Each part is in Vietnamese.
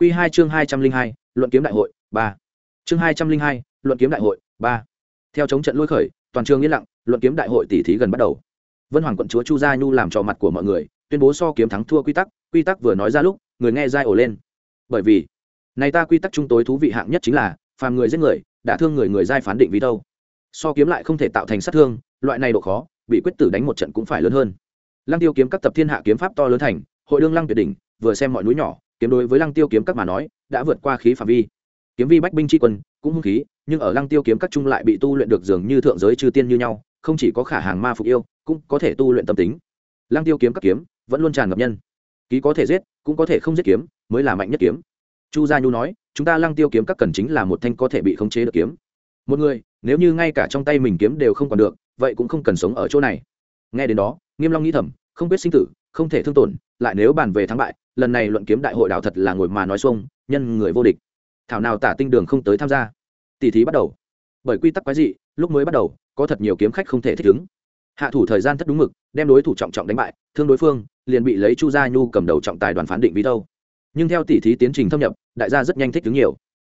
Quy hai chương hai trăm linh hai, luận kiếm đại hội, ba. Chương hai trăm linh hai, luận kiếm đại hội, ba. Theo chống trận lôi khởi, toàn trường yên lặng, luận kiếm đại hội tỷ thí gần bắt đầu. Vân hoàng quận chúa chu gia nhu làm trò mặt của mọi người, tuyên bố so kiếm thắng thua quy tắc quy tắc vừa nói ra lúc, người nghe dai ổ lên. Bởi vì, này ta quy tắc trung tối thú vị hạng nhất chính là, phàm người giết người, đã thương người người giai phán định vì đâu. So kiếm lại không thể tạo thành sát thương, loại này độ khó, bị quyết tử đánh một trận cũng phải lớn hơn. Lăng tiêu kiếm các tập thiên hạ kiếm pháp to lớn thành, hội đương lăng tuyệt đỉnh, vừa xem mọi núi nhỏ kiếm đối với lăng tiêu kiếm các mà nói, đã vượt qua khí phạm vi. Kiếm vi bách binh tri quân, cũng hung khí, nhưng ở lăng tiêu kiếm các trung lại bị tu luyện được dường như thượng giới chư tiên như nhau, không chỉ có khả hàng ma phục yêu, cũng có thể tu luyện tâm tính. Lăng tiêu kiếm các kiếm, vẫn luôn tràn ngập nhân. Ký có thể giết, cũng có thể không giết kiếm, mới là mạnh nhất kiếm. Chu gia nhu nói, chúng ta lăng tiêu kiếm các cần chính là một thanh có thể bị khống chế được kiếm. Một người, nếu như ngay cả trong tay mình kiếm đều không còn được, vậy cũng không cần sống ở chỗ này. Nghe đến đó, nghiêm long nghĩ thầm, không biết sinh tử, không thể thương tổn lại nếu bàn về thắng bại, lần này luận kiếm đại hội đạo thật là ngồi mà nói xuông, nhân người vô địch. Thảo nào tả tinh đường không tới tham gia. Tỷ thí bắt đầu. Bởi quy tắc quái dị, lúc mới bắt đầu, có thật nhiều kiếm khách không thể thích ứng. Hạ thủ thời gian thất đúng mực, đem đối thủ trọng trọng đánh bại, thương đối phương, liền bị lấy chu gia nhu cầm đầu trọng tài đoàn phán định vi đâu nhưng theo tỷ thí tiến trình thâm nhập, đại gia rất nhanh thích ứng nhiều.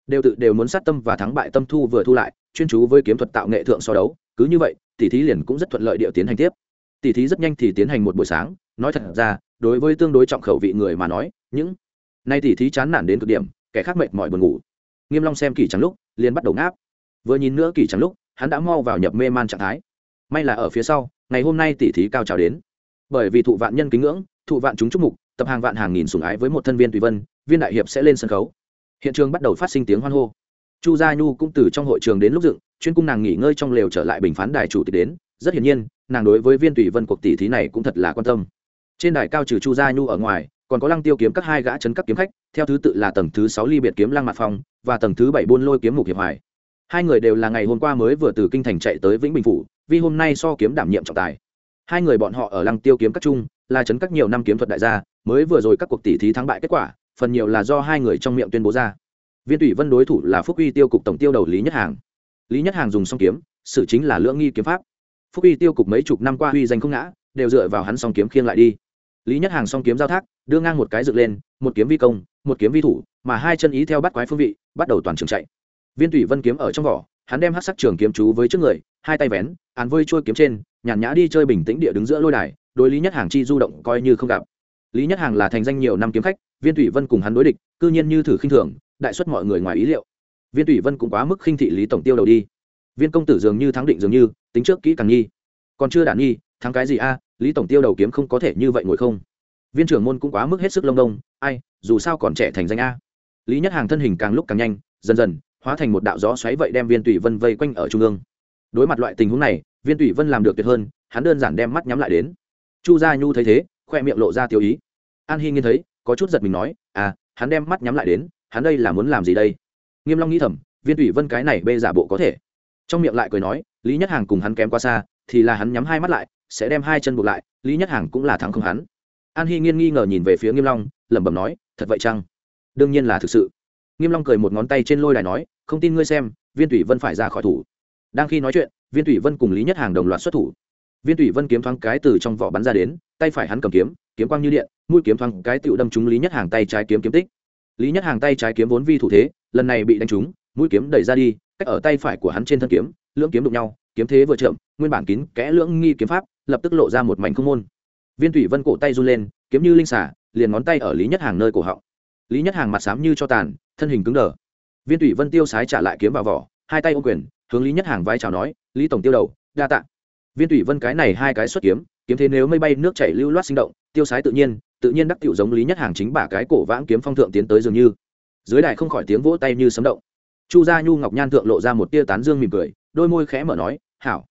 Đều tự đều muốn sát tâm và thắng bại tâm thu vừa thu lại, chuyên chú với kiếm thuật tạo nghệ thượng so đấu, cứ như vậy, tỷ thí liền cũng rất thuận lợi địa tiến hành tiếp. Tỷ thí rất nhanh thì tiến hành một buổi sáng, nói thật ra đối với tương đối trọng khẩu vị người mà nói, những nay tỷ thí chán nản đến cực điểm, kẻ khác mệt mỏi buồn ngủ. Nghiêm long xem kỳ trắng lúc, liền bắt đầu ngáp. Vừa nhìn nữa kỳ trắng lúc, hắn đã mau vào nhập mê man trạng thái. May là ở phía sau, ngày hôm nay tỷ thí cao trào đến. Bởi vì thụ vạn nhân kính ngưỡng, thụ vạn chúng chúc mục, tập hàng vạn hàng nghìn sủng ái với một thân viên tùy vân, viên đại hiệp sẽ lên sân khấu. Hiện trường bắt đầu phát sinh tiếng hoan hô. Chu gia nhu cũng từ trong hội trường đến lúc dựng, chuyên cung nàng nghỉ ngơi trong lều trở lại bình phán đài chủ tịch đến. Rất hiển nhiên, nàng đối với viên tùy vân cuộc tỷ thí này cũng thật là quan tâm trên đài cao trừ chu gia nhu ở ngoài, còn có lăng tiêu kiếm các hai gã chấn cấp kiếm khách, theo thứ tự là tầng thứ sáu ly biệt kiếm lăng mạc phong và tầng thứ bảy buôn lôi kiếm mục hiệp hoài. Hai người đều là ngày hôm qua mới vừa từ kinh thành chạy tới vĩnh bình phủ, vì hôm nay so kiếm đảm nhiệm trọng tài. Hai người bọn họ ở lăng tiêu kiếm các trung là chấn các nhiều năm kiếm thuật đại gia, mới vừa rồi các cuộc tỷ thí thắng bại kết quả, phần nhiều là do hai người trong miệng tuyên bố ra. Viên tùy vân đối thủ là phúc uy tiêu cục tổng tiêu đầu lý nhất hàng. Lý nhất hàng dùng song kiếm, sự chính là lưỡng nghi kiếm pháp. Phúc uy tiêu cục mấy chục năm qua uy danh không ngã, đều dựa vào hắn song kiếm khiêng lại đi lý nhất hàng song kiếm giao thác, đưa ngang một cái dựng lên, một kiếm vi công, một kiếm vi thủ, mà hai chân ý theo bắt quái phương vị, bắt đầu toàn trường chạy. Viên tùy vân kiếm ở trong vỏ, hắn đem hát sắc trường kiếm chú với trước người, hai tay vén, án vơi trôi kiếm trên, nhàn nhã đi chơi bình tĩnh địa đứng giữa lôi đài, đối lý nhất hàng chi du động coi như không gặp. Lý nhất hàng là thành danh nhiều năm kiếm khách, viên thủy vân cùng hắn đối địch, cư nhiên như thử khinh thường, đại xuất mọi người ngoài ý liệu. Viên thủy vân cũng quá mức khinh thị lý tổng tiêu đầu đi. Viên công tử dường như thắng định dường như, tính trước kỹ càng nghi. Còn chưa đản nghi thắng cái gì a, lý tổng tiêu đầu kiếm không có thể như vậy ngồi không? Viên trưởng môn cũng quá mức hết sức lông đông, ai, dù sao còn trẻ thành danh a. Lý nhất hàng thân hình càng lúc càng nhanh, dần dần, hóa thành một đạo gió xoáy vậy đem viên tùy vân vây quanh ở trung ương. Đối mặt loại tình huống này, viên tùy vân làm được tuyệt hơn, hắn đơn giản đem mắt nhắm lại đến. Chu gia nhu thấy thế, khoe miệng lộ ra tiêu ý. An hy nghiên thấy, có chút giật mình nói à hắn đem mắt nhắm lại đến, hắn đây là muốn làm gì đây? Nghiêm long nghĩ thầm, viên tùy vân cái này bê giả bộ có thể. Trong miệng lại cười nói, lý nhất hàng cùng hắn kém quá xa, thì là hắn nhắm hai mắt lại sẽ đem hai chân buộc lại, lý nhất hàng cũng là thắng không hắn. An hy nghiên nghi ngờ nhìn về phía nghiêm long, lẩm bẩm nói, thật vậy chăng? Đương nhiên là thực sự. Nghiêm long cười một ngón tay trên lôi đài nói, không tin ngươi xem, viên thủy vân phải ra khỏi thủ. Đang khi nói chuyện, viên thủy vân cùng lý nhất hàng đồng loạt xuất thủ. Viên thủy vân kiếm thoáng cái từ trong vỏ bắn ra đến, tay phải hắn cầm kiếm kiếm quang như điện, mũi kiếm thoáng cái tựu đâm trúng lý nhất hàng tay trái kiếm kiếm tích. Lý nhất hàng tay trái kiếm vốn vi thủ thế, lần này bị đánh trúng, mũi kiếm đẩy ra đi, cách ở tay phải của hắn trên thân kiếm, lưỡng kiếm đụng nhau, kiếm thế vừa chậm nguyên bản kín kẽ lưỡng nghi kiếm pháp, lập tức lộ ra một mảnh không môn. Viên thủy vân cổ tay run lên, kiếm như linh xả liền ngón tay ở lý nhất hàng nơi cổ họng. Lý nhất hàng mặt xám như cho tàn, thân hình cứng đờ. Viên thủy vân tiêu sái trả lại kiếm vào vỏ, hai tay ô quyền, hướng lý nhất hàng vai chào nói, lý tổng tiêu đầu, đa tạ. Viên thủy vân cái này hai cái xuất kiếm kiếm thế nếu mây bay nước chảy lưu loát sinh động, tiêu sái tự nhiên tự nhiên đắc tiểu giống lý nhất hàng chính bả cái cổ vãng kiếm phong thượng tiến tới dường như. Dưới đài không khỏi tiếng vỗ tay như sấm động. Chu gia nhu ngọc nhan thượng lộ ra một tia tán dương mỉm cười, đôi môi khẽ mở nói, hảo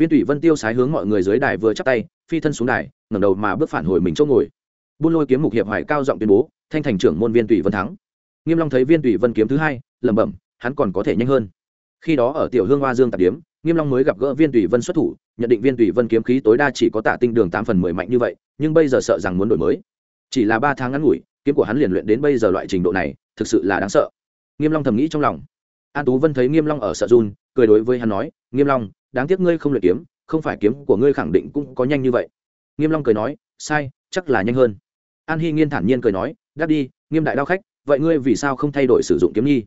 viên thủy vân tiêu sái hướng mọi người dưới đài vừa chắp tay, phi thân xuống đài, ngẩng đầu mà bước phản hồi mình chỗ ngồi. Buôn lôi kiếm mục hiệp hoài cao giọng tuyên bố, thanh thành trưởng môn viên thủy vân thắng. Nghiêm long thấy viên thủy vân kiếm thứ hai, lẩm bẩm, hắn còn có thể nhanh hơn. Khi đó ở tiểu hương hoa dương tạp điếm, nghiêm long mới gặp gỡ viên thủy vân xuất thủ, nhận định viên thủy vân kiếm khí tối đa chỉ có tạ tinh đường tám phần mười mạnh như vậy, nhưng bây giờ sợ rằng muốn đổi mới. Chỉ là ba tháng ngắn ngủi, kiếm của hắn liền luyện đến bây giờ loại trình độ này, thực sự là đáng sợ. Nghiêm long thầm nghĩ trong lòng. An tú vân thấy nghiêm long ở sợ run, cười đối với hắn nói, nghiêm long đáng tiếc ngươi không luyện kiếm, không phải kiếm của ngươi khẳng định cũng có nhanh như vậy. Nghiêm long cười nói, sai, chắc là nhanh hơn. An hy nghiên thản nhiên cười nói, đáp đi, nghiêm đại đao khách, vậy ngươi vì sao không thay đổi sử dụng kiếm nhi?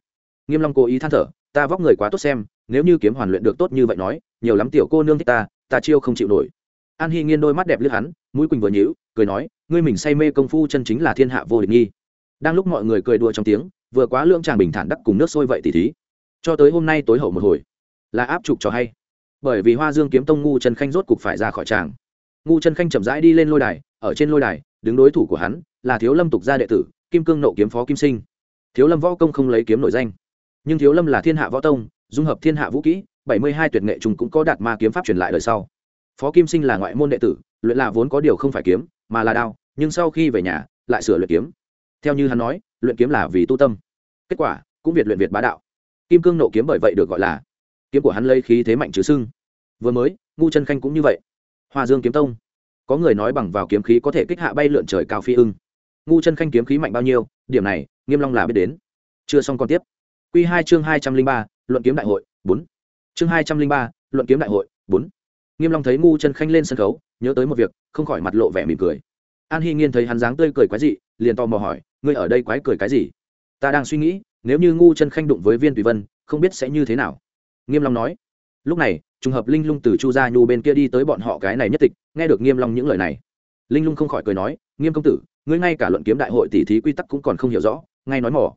Nghiêm long cố ý than thở, ta vóc người quá tốt xem, nếu như kiếm hoàn luyện được tốt như vậy nói, nhiều lắm tiểu cô nương thích ta ta chiêu không chịu nổi. An hy nghiên đôi mắt đẹp lướt hắn, mũi quỳnh vừa nhíu, cười nói, ngươi mình say mê công phu chân chính là thiên hạ vô địch nghi đang lúc mọi người cười đùa trong tiếng, vừa quá lượng chàng bình thản đắc cùng nước sôi vậy tỉ thí. Cho tới hôm nay tối hậu một hồi. Là áp trục cho hay bởi vì hoa dương kiếm tông ngu trần khanh rốt cục phải ra khỏi tràng. Ngu trần khanh chậm rãi đi lên lôi đài, ở trên lôi đài, đứng đối thủ của hắn là thiếu lâm tục gia đệ tử, kim cương nộ kiếm phó kim sinh. Thiếu lâm võ công không lấy kiếm nổi danh, nhưng thiếu lâm là thiên hạ võ tông, dung hợp thiên hạ vũ kỹ, bảy mươi hai tuyệt nghệ trùng cũng có đạt ma kiếm pháp truyền lại đời sau. Phó kim sinh là ngoại môn đệ tử, luyện là vốn có điều không phải kiếm, mà là đao, nhưng sau khi về nhà, lại sửa luyện kiếm. Theo như hắn nói, luyện kiếm là vì tu tâm. Kết quả, cũng việt luyện việt bá đạo. Kim cương nộ kiếm bởi vậy được gọi là kiếm của hắn lấy khí thế mạnh chứ sưng. Vừa mới, ngu chân khanh cũng như vậy. Hoa dương kiếm tông. Có người nói bằng vào kiếm khí có thể kích hạ bay lượn trời cao phi ưng. Ngu chân khanh kiếm khí mạnh bao nhiêu, điểm này, nghiêm long là biết đến. Chưa xong còn tiếp. Quy hai chương hai trăm linh ba, luận kiếm đại hội, bốn. Chương hai trăm linh ba, luận kiếm đại hội, bốn. Nghiêm long thấy ngu chân khanh lên sân khấu, nhớ tới một việc, không khỏi mặt lộ vẻ mỉm cười. An hy nghiên thấy hắn dáng tươi cười quái dị, liền to mò hỏi, ngươi ở đây quái cười cái gì? Ta đang suy nghĩ, nếu như ngu chân khanh đụng với viên tùy vân, không biết sẽ như thế nào nghiêm long nói. Lúc này, trùng hợp linh lung từ chu gia nhu bên kia đi tới bọn họ cái này nhất tịch, nghe được nghiêm long những lời này. Linh lung không khỏi cười nói, nghiêm công tử, ngươi ngay cả luận kiếm đại hội tỷ thí quy tắc cũng còn không hiểu rõ, ngay nói mỏ.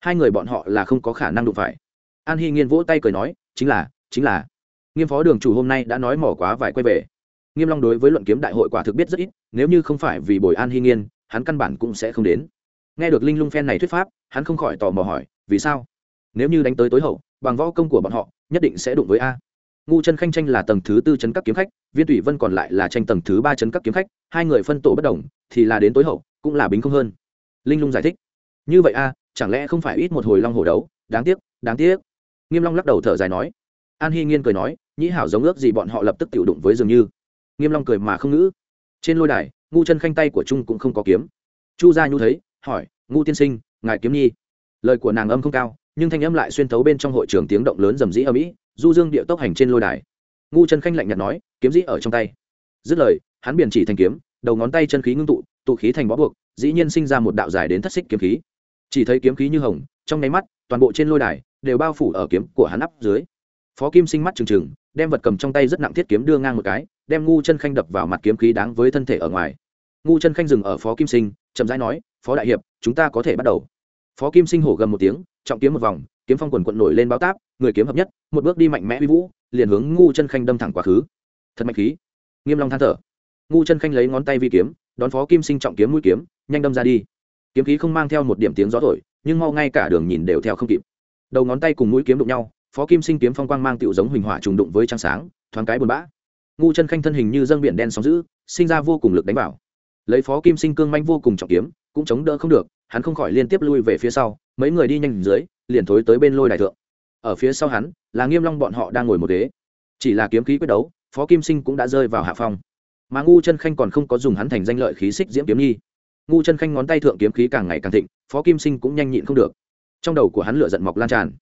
Hai người bọn họ là không có khả năng đụng phải. An hy nghiên vỗ tay cười nói, chính là chính là. Nghiêm phó đường chủ hôm nay đã nói mỏ quá vài quay về. Nghiêm long đối với luận kiếm đại hội quả thực biết rất ít, nếu như không phải vì bồi an hy nghiên, hắn căn bản cũng sẽ không đến. Nghe được linh lung phen này thuyết pháp, hắn không khỏi tò mò hỏi, vì sao? Nếu như đánh tới tối hậu bằng võ công của bọn họ, nhất định sẽ đụng với a. Ngu chân khanh tranh là tầng thứ tư chấn các kiếm khách, viên thủy vân còn lại là tranh tầng thứ ba chấn các kiếm khách, hai người phân tổ bất đồng, thì là đến tối hậu, cũng là bính không hơn. Linh lung giải thích. Như vậy a, chẳng lẽ không phải ít một hồi long hổ đấu? Đáng tiếc đáng tiếc. Nghiêm long lắc đầu thở dài nói. An hy nghiên cười nói, nhĩ hảo giống ước gì bọn họ lập tức tiểu đụng với dường như. Nghiêm long cười mà không ngữ. Trên lôi đài, ngu chân khanh tay của trung cũng không có kiếm. Chu gia nhu thấy, hỏi, ngu tiên sinh, ngài kiếm nhi? Lời của nàng âm không cao nhưng thanh âm lại xuyên thấu bên trong hội trường tiếng động lớn rầm rĩ ở mỹ du dương điệu tốc hành trên lôi đài. Ngu chân khanh lạnh nhạt nói, kiếm dĩ ở trong tay. Dứt lời, hắn biển chỉ thành kiếm, đầu ngón tay chân khí ngưng tụ tụ khí thành bó buộc, dĩ nhiên sinh ra một đạo dài đến thất xích kiếm khí. Chỉ thấy kiếm khí như hồng, trong nháy mắt, toàn bộ trên lôi đài đều bao phủ ở kiếm của hắn áp dưới. Phó kim sinh mắt trừng trừng, đem vật cầm trong tay rất nặng thiết kiếm đưa ngang một cái, đem ngu chân khanh đập vào mặt kiếm khí đáng với thân thể ở ngoài. Ngu chân khanh dừng ở phó kim sinh, chậm rãi nói, phó đại hiệp, chúng ta có thể bắt đầu phó kim sinh hổ gầm một tiếng, trọng kiếm một vòng, kiếm phong quần quận nổi lên báo táp, người kiếm hợp nhất, một bước đi mạnh mẽ uy vũ, liền hướng ngu chân khanh đâm thẳng quá khứ. Thật mạnh khí. Nghiêm long than thở. Ngu chân khanh lấy ngón tay vi kiếm, đón phó kim sinh trọng kiếm mũi kiếm, nhanh đâm ra đi. Kiếm khí không mang theo một điểm tiếng gió thổi, nhưng mau ngay cả đường nhìn đều theo không kịp. Đầu ngón tay cùng mũi kiếm đụng nhau, phó kim sinh kiếm phong quang mang tựu giống huỳnh hỏa trùng đụng với trăng sáng, thoáng cái buồn bã. Ngu chân khanh thân hình như dâng biển đen sóng dữ, sinh ra vô cùng lực đánh vào. Lấy phó kim sinh cương manh vô cùng trọng kiếm, cũng chống đỡ không được hắn không khỏi liên tiếp lui về phía sau, mấy người đi nhanh dưới, liền thối tới bên lôi đài thượng. Ở phía sau hắn, là nghiêm long bọn họ đang ngồi một đế chỉ là kiếm khí quyết đấu, phó kim sinh cũng đã rơi vào hạ phong. Mà ngu chân khanh còn không có dùng hắn thành danh lợi khí xích diễm kiếm nhi. Ngu chân khanh ngón tay thượng kiếm khí càng ngày càng thịnh, phó kim sinh cũng nhanh nhịn không được. Trong đầu của hắn lửa giận mọc lan tràn.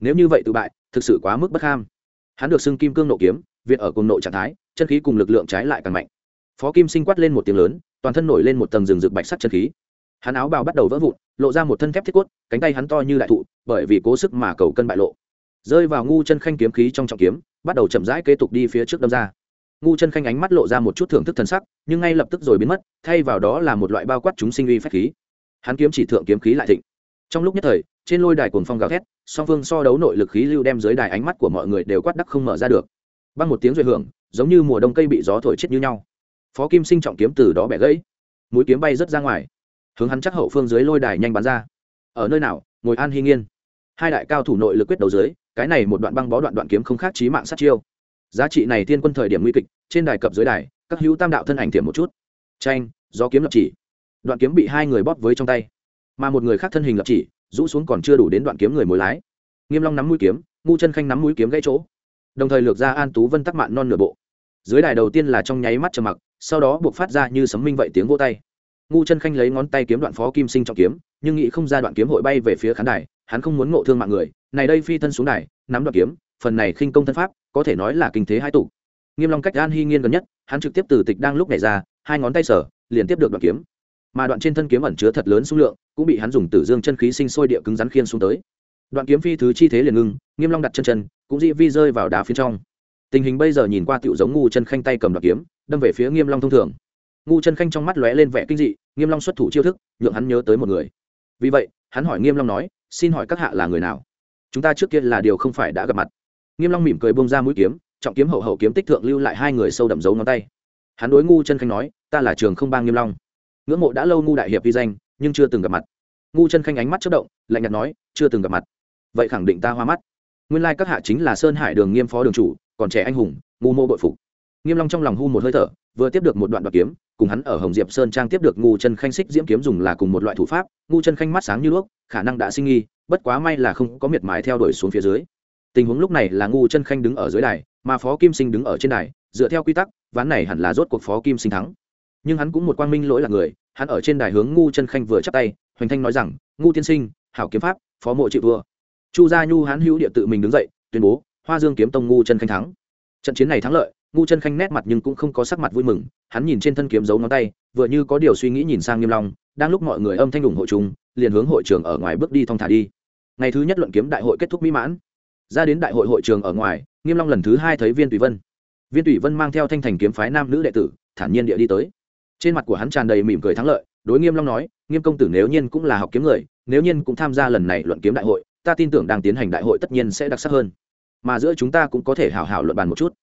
Nếu như vậy tự bại, thực sự quá mức bất ham. Hắn được xưng kim cương nộ kiếm, việt ở cùng nội trạng thái, chân khí cùng lực lượng trái lại càng mạnh. Phó kim sinh quát lên một tiếng lớn, toàn thân nổi lên một tầng rừng rực bạch sắt chân khí hắn áo bào bắt đầu vỡ vụn, lộ ra một thân thép thiết quất cánh tay hắn to như đại thụ, bởi vì cố sức mà cầu cân bại lộ. Rơi vào ngu chân khanh kiếm khí trong trọng kiếm, bắt đầu chậm rãi kế tục đi phía trước đâm ra. Ngu chân khanh ánh mắt lộ ra một chút thưởng thức thần sắc, nhưng ngay lập tức rồi biến mất, thay vào đó là một loại bao quát chúng sinh uy phách khí. Hắn kiếm chỉ thượng kiếm khí lại thịnh. Trong lúc nhất thời, trên lôi đài cồn phong gào thét, song phương so đấu nội lực khí lưu đem dưới đài ánh mắt của mọi người đều quát đắc không mở ra được. Băng một tiếng rồi hưởng, giống như mùa đông cây bị gió thổi chết như nhau. Phó kim sinh trọng kiếm từ đó bẻ gãy. Mũi kiếm bay rớt ra ngoài hướng hắn chắc hậu phương dưới lôi đài nhanh bắn ra. Ở nơi nào? Ngồi an hy nghiên. Hai đại cao thủ nội lực quyết đầu dưới, cái này một đoạn băng bó đoạn đoạn kiếm không khác chí mạng sát chiêu. Giá trị này tiên quân thời điểm nguy kịch, trên đài cập dưới đài, các hữu tam đạo thân ảnh tiệm một chút. Tranh do kiếm lập chỉ. Đoạn kiếm bị hai người bóp với trong tay. Mà một người khác thân hình lập chỉ, rũ xuống còn chưa đủ đến đoạn kiếm người mối lái. Nghiêm long nắm mũi kiếm, ngu chân khanh nắm mũi kiếm gãy chỗ. Đồng thời lược ra an tú vân tắc mạn non nửa bộ. Dưới đài đầu tiên là trong nháy mắt trầm mặc, sau đó buộc phát ra như sấm minh vậy tiếng vô tay ngu chân khanh lấy ngón tay kiếm đoạn phó kim sinh trọng kiếm, nhưng nghĩ không ra đoạn kiếm hội bay về phía khán đài, hắn không muốn ngộ thương mạng người. Này đây phi thân xuống đài, nắm đoạn kiếm, phần này khinh công thân pháp, có thể nói là kinh thế hai tụ. Nghiêm long cách an hy nghiên gần nhất, hắn trực tiếp từ tịch đang lúc này ra, hai ngón tay sở, liền tiếp được đoạn kiếm. Mà đoạn trên thân kiếm ẩn chứa thật lớn số lượng, cũng bị hắn dùng tử dương chân khí sinh sôi địa cứng rắn khiên xuống tới. Đoạn kiếm phi thứ chi thế liền ngưng, nghiêm long đặt chân chân, cũng dị vi rơi vào đá phía trong. Tình hình bây giờ nhìn qua tựu giống ngu chân khanh tay cầm đoạn kiếm, đâm về phía nghiêm long thông thường ngu chân khanh trong mắt lóe lên vẻ kinh dị, nghiêm long xuất thủ chiêu thức, nhượng hắn nhớ tới một người. Vì vậy, hắn hỏi nghiêm long nói, xin hỏi các hạ là người nào? Chúng ta trước kia là điều không phải đã gặp mặt. Nghiêm long mỉm cười bông ra mũi kiếm, trọng kiếm hậu hậu kiếm tích thượng lưu lại hai người sâu đậm dấu ngón tay. Hắn đối ngu chân khanh nói, ta là trường không bang nghiêm long. Ngưỡng mộ đã lâu ngu đại hiệp vi danh, nhưng chưa từng gặp mặt. Ngu chân khanh ánh mắt chớp động, lạnh nhạt nói, chưa từng gặp mặt. Vậy khẳng định ta hoa mắt. Nguyên lai các hạ chính là sơn hải đường nghiêm phó đường chủ, còn trẻ anh hùng, ngu mô bội phục nghiêm long trong lòng hu một hơi thở, vừa tiếp được một đoạn đoạt kiếm, cùng hắn ở hồng diệp sơn trang tiếp được ngu chân khanh xích diễm kiếm dùng là cùng một loại thủ pháp, ngu chân khanh mắt sáng như đuốc, khả năng đã sinh nghi, bất quá may là không có miệt mài theo đuổi xuống phía dưới. Tình huống lúc này là ngu chân khanh đứng ở dưới đài, mà phó kim sinh đứng ở trên đài, dựa theo quy tắc, ván này hẳn là rốt cuộc phó kim sinh thắng. Nhưng hắn cũng một quang minh lỗi là người, hắn ở trên đài hướng ngu chân khanh vừa chắp tay, hoành thanh nói rằng, ngu tiên sinh, hảo kiếm pháp, phó mộ chịu thua. Chu gia nhu hắn hữu địa tự mình đứng dậy, tuyên bố, hoa dương kiếm tông ngu chân khanh thắng. Trận chiến này thắng lợi ngu chân khanh nét mặt nhưng cũng không có sắc mặt vui mừng, hắn nhìn trên thân kiếm dấu ngón tay, vừa như có điều suy nghĩ nhìn sang nghiêm long, đang lúc mọi người âm thanh ủng hộ chúng liền hướng hội trường ở ngoài bước đi thong thả đi. Ngày thứ nhất luận kiếm đại hội kết thúc mỹ mãn. Ra đến đại hội hội trường ở ngoài, nghiêm long lần thứ hai thấy viên tùy vân. Viên tùy vân mang theo thanh thành kiếm phái nam nữ đệ tử, thản nhiên địa đi tới. Trên mặt của hắn tràn đầy mỉm cười thắng lợi, đối nghiêm long nói, nghiêm công tử nếu nhiên cũng là học kiếm người, nếu nhiên cũng tham gia lần này luận kiếm đại hội, ta tin tưởng đang tiến hành đại hội tất nhiên sẽ đặc sắc hơn. Mà giữa chúng ta cũng có thể hảo hảo luận bàn một chút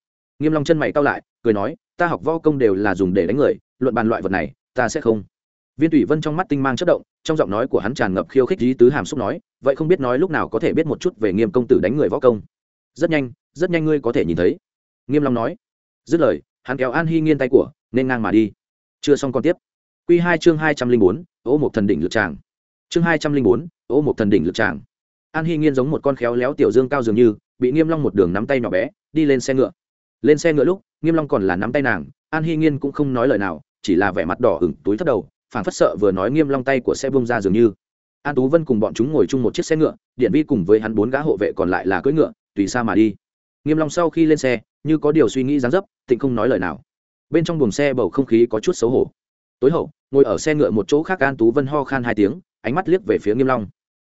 nghiêm long chân mày cau lại, cười nói, ta học võ công đều là dùng để đánh người, luận bàn loại vật này, ta sẽ không. Viên tùy vân trong mắt tinh mang chất động, trong giọng nói của hắn tràn ngập khiêu khích lý tứ hàm xúc nói, vậy không biết nói lúc nào có thể biết một chút về nghiêm công tử đánh người võ công? Rất nhanh rất nhanh ngươi có thể nhìn thấy. Nghiêm long nói. Dứt lời, hắn kéo an hy nghiêng tay của, nên ngang mà đi. Chưa xong còn tiếp. Quy hai chương hai trăm linh bốn ô một thần đỉnh lực tràng. Chương hai trăm linh bốn ô một thần đỉnh lực tràng. An hy nghiên giống một con khéo léo tiểu dương cao dường như, bị nghiêm long một đường nắm tay nhỏ bé, đi lên xe ngựa lên xe ngựa lúc, nghiêm long còn là nắm tay nàng, an hy nghiên cũng không nói lời nào, chỉ là vẻ mặt đỏ ửng, túi thấp đầu, phảng phất sợ vừa nói nghiêm long tay của xe bung ra dường như. An tú vân cùng bọn chúng ngồi chung một chiếc xe ngựa, điện vi cùng với hắn bốn gã hộ vệ còn lại là cưỡi ngựa, tùy xa mà đi. Nghiêm long sau khi lên xe, như có điều suy nghĩ dáng dấp, tịnh không nói lời nào. Bên trong buồng xe bầu không khí có chút xấu hổ. Tối hậu, ngồi ở xe ngựa một chỗ khác an tú vân ho khan hai tiếng, ánh mắt liếc về phía nghiêm long.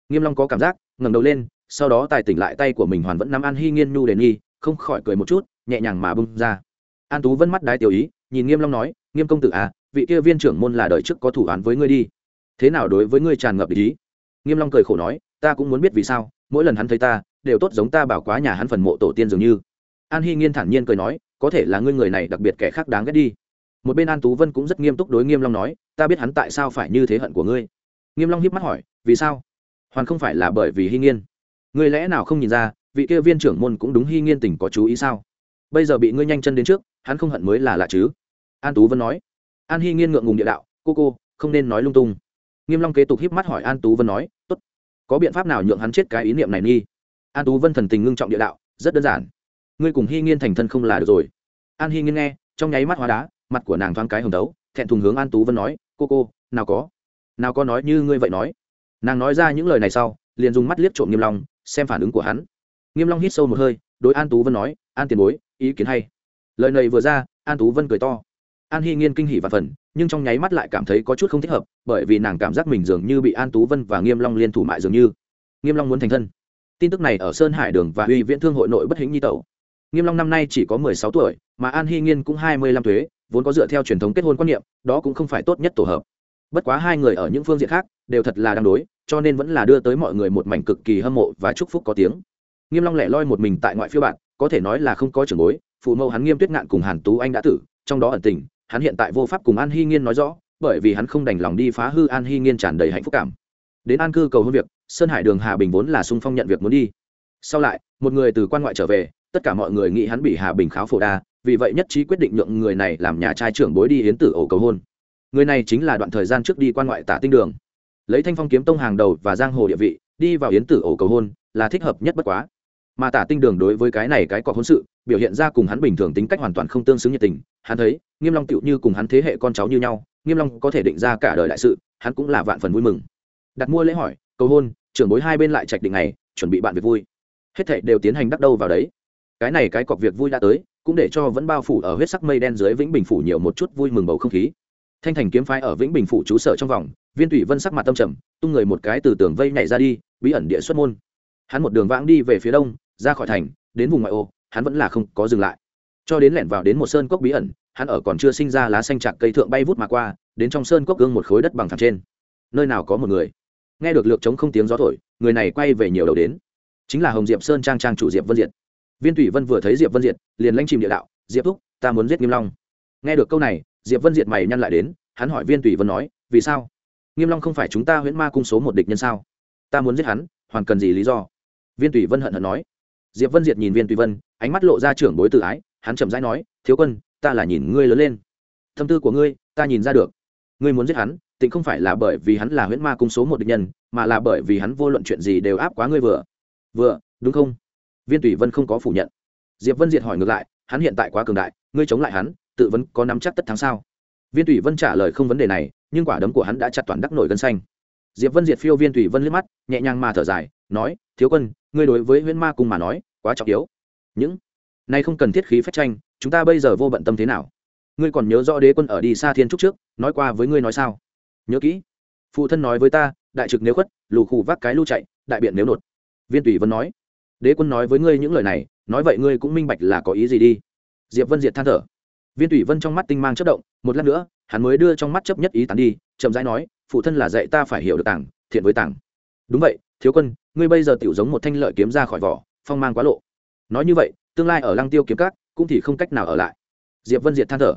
Nghiêm long có cảm giác, ngẩng đầu lên, sau đó tài tỉnh lại tay của mình hoàn vẫn nắm an hy nghiên nhu đền nghi, không khỏi cười một chút nhẹ nhàng mà bung ra. An tú vân mắt đái tiểu ý, nhìn nghiêm long nói, nghiêm công tử à vị kia viên trưởng môn là đời trước có thủ án với ngươi đi. Thế nào đối với ngươi tràn ngập ý? Nghiêm long cười khổ nói, ta cũng muốn biết vì sao, mỗi lần hắn thấy ta, đều tốt giống ta bảo quá nhà hắn phần mộ tổ tiên dường như. An hy nghiên thản nhiên cười nói, có thể là ngươi người này đặc biệt kẻ khác đáng ghét đi. Một bên an tú vân cũng rất nghiêm túc đối nghiêm long nói, ta biết hắn tại sao phải như thế hận của ngươi. Nghiêm long hiếp mắt hỏi, vì sao? Hoàn không phải là bởi vì hy nghiên. Ngươi lẽ nào không nhìn ra, vị kia viên trưởng môn cũng đúng hy nghiên tình có chú ý sao? Bây giờ bị ngươi nhanh chân đến trước, hắn không hận mới là lạ chứ. An tú vân nói. An hy nghiên ngượng ngùng địa đạo, cô cô, không nên nói lung tung. Nghiêm long kế tục híp mắt hỏi an tú vân nói, tốt, có biện pháp nào nhượng hắn chết cái ý niệm này nghi? An tú vân thần tình ngưng trọng địa đạo, rất đơn giản. Ngươi cùng hy nghiên thành thân không là được rồi. An hy nghiên nghe, trong nháy mắt hóa đá, mặt của nàng thoáng cái hồng đấu, thẹn thùng hướng an tú vân nói, cô cô, nào có. Nào có nói như ngươi vậy nói. Nàng nói ra những lời này sau, liền dùng mắt liếc trộm nghiêm long, xem phản ứng của hắn. Nghiêm long hít sâu một hơi, đối an tú vân nói, an tiền bối ý kiến hay. Lời này vừa ra, an tú vân cười to. An hy nghiên kinh hỉ và phần, nhưng trong nháy mắt lại cảm thấy có chút không thích hợp, bởi vì nàng cảm giác mình dường như bị an tú vân và nghiêm long liên thủ mại dường như. Nghiêm long muốn thành thân. Tin tức này ở sơn hải đường và uy viễn thương hội nội bất hĩnh nhi tẩu. Nghiêm long năm nay chỉ có mười sáu tuổi, mà an hy nghiên cũng hai mươi lăm thuế vốn có dựa theo truyền thống kết hôn quan niệm, đó cũng không phải tốt nhất tổ hợp. Bất quá hai người ở những phương diện khác, đều thật là đang đối, cho nên vẫn là đưa tới mọi người một mảnh cực kỳ hâm mộ và chúc phúc có tiếng. Nghiêm long lẻ loi một mình tại ngoại phiêu bạn có thể nói là không có trưởng bối, phụ mẫu hắn nghiêm tuyết ngạn cùng hàn tú anh đã tử, trong đó ẩn tình, hắn hiện tại vô pháp cùng an hy nghiên nói rõ, bởi vì hắn không đành lòng đi phá hư an hy nghiên tràn đầy hạnh phúc cảm. Đến an cư cầu hôn việc, sơn hải đường hà bình vốn là sung phong nhận việc muốn đi. Sau lại, một người từ quan ngoại trở về, tất cả mọi người nghĩ hắn bị hà bình kháo phổ đa, vì vậy nhất trí quyết định nhượng người này làm nhà trai trưởng bối đi hiến tử ổ cầu hôn. Người này chính là đoạn thời gian trước đi quan ngoại tả tinh đường. Lấy thanh phong kiếm tông hàng đầu và giang hồ địa vị, đi vào hiến tử ổ cầu hôn là thích hợp nhất bất quá mà tả tinh đường đối với cái này cái cọc hôn sự, biểu hiện ra cùng hắn bình thường tính cách hoàn toàn không tương xứng nhiệt tình. Hắn thấy, nghiêm long tựu như cùng hắn thế hệ con cháu như nhau, nghiêm long có thể định ra cả đời đại sự, hắn cũng là vạn phần vui mừng. Đặt mua lễ hỏi, cầu hôn, trưởng bối hai bên lại trạch định này chuẩn bị bạn việc vui. Hết thảy đều tiến hành đắc đâu vào đấy. Cái này cái cọc việc vui đã tới, cũng để cho vẫn bao phủ ở huyết sắc mây đen dưới vĩnh bình phủ nhiều một chút vui mừng bầu không khí. Thanh thành kiếm phái ở vĩnh bình phủ trú sở trong vòng, viên thủy vân sắc mặt tâm trầm, tung người một cái từ tường vây nhảy ra đi, bí ẩn địa xuất môn hắn một đường vãng đi về phía đông, ra khỏi thành, đến vùng ngoại ô, hắn vẫn là không có dừng lại. Cho đến lẻn vào đến một sơn cốc bí ẩn, hắn ở còn chưa sinh ra lá xanh chạc cây thượng bay vút mà qua, đến trong sơn cốc gương một khối đất bằng thẳng trên. Nơi nào có một người? Nghe được lược chống không tiếng gió thổi, người này quay về nhiều đầu đến. Chính là hồng diệp sơn trang trang chủ diệp vân diệt. Viên thủy vân vừa thấy diệp vân diệt, liền lanh chìm địa đạo, diệp thúc, ta muốn giết nghiêm long. Nghe được câu này, diệp vân diệt mày nhăn lại đến, hắn hỏi viên thủy vân nói, vì sao? Nghiêm long không phải chúng ta huyễn ma cung số một địch nhân sao? Ta muốn giết hắn, hoàn cần gì lý do? Viên Tùy vân hận hận nói. Diệp vân diệt nhìn viên Tùy vân, ánh mắt lộ ra trưởng bối tự ái, hắn chậm rãi nói, thiếu quân, ta là nhìn ngươi lớn lên. Tâm tư của ngươi, ta nhìn ra được. Ngươi muốn giết hắn tịnh không phải là bởi vì hắn là huyễn ma cung số một địch nhân, mà là bởi vì hắn vô luận chuyện gì đều áp quá ngươi vừa. Vừa, đúng không? Viên Tùy vân không có phủ nhận. Diệp vân diệt hỏi ngược lại, hắn hiện tại quá cường đại, ngươi chống lại hắn, tự vấn có nắm chắc tất thắng sao? Viên Tùy vân trả lời, không vấn đề này, nhưng quả đấm của hắn đã chặt toàn đắc nổi gân xanh. Diệp vân diệt phiêu viên Tùy vân liếc mắt, nhẹ nhàng mà thở dài, nói, thiếu quân ngươi đối với huyễn ma cung mà nói, quá trọng yếu. Những nay không cần thiết khí phách tranh, chúng ta bây giờ vô bận tâm thế nào? Ngươi còn nhớ rõ đế quân ở đi xa thiên trúc trước, nói qua với ngươi nói sao? Nhớ kỹ. Phụ thân nói với ta, đại trực nếu khuất, lù khù vác cái lưu chạy, đại biện nếu nột. Viên tùy vân nói. Đế quân nói với ngươi những lời này, nói vậy ngươi cũng minh bạch là có ý gì đi. Diệp vân diệt than thở. Viên tùy vân trong mắt tinh mang chất động, một lát nữa, hắn mới đưa trong mắt chấp nhất ý tán đi, chậm rãi nói, phụ thân là dạy ta phải hiểu được tảng thiện với tảng đúng vậy thiếu quân, ngươi bây giờ tiểu giống một thanh lợi kiếm ra khỏi vỏ, phong mang quá lộ. Nói như vậy, tương lai ở lăng tiêu kiếm cát cũng thì không cách nào ở lại. Diệp vân diệt than thở.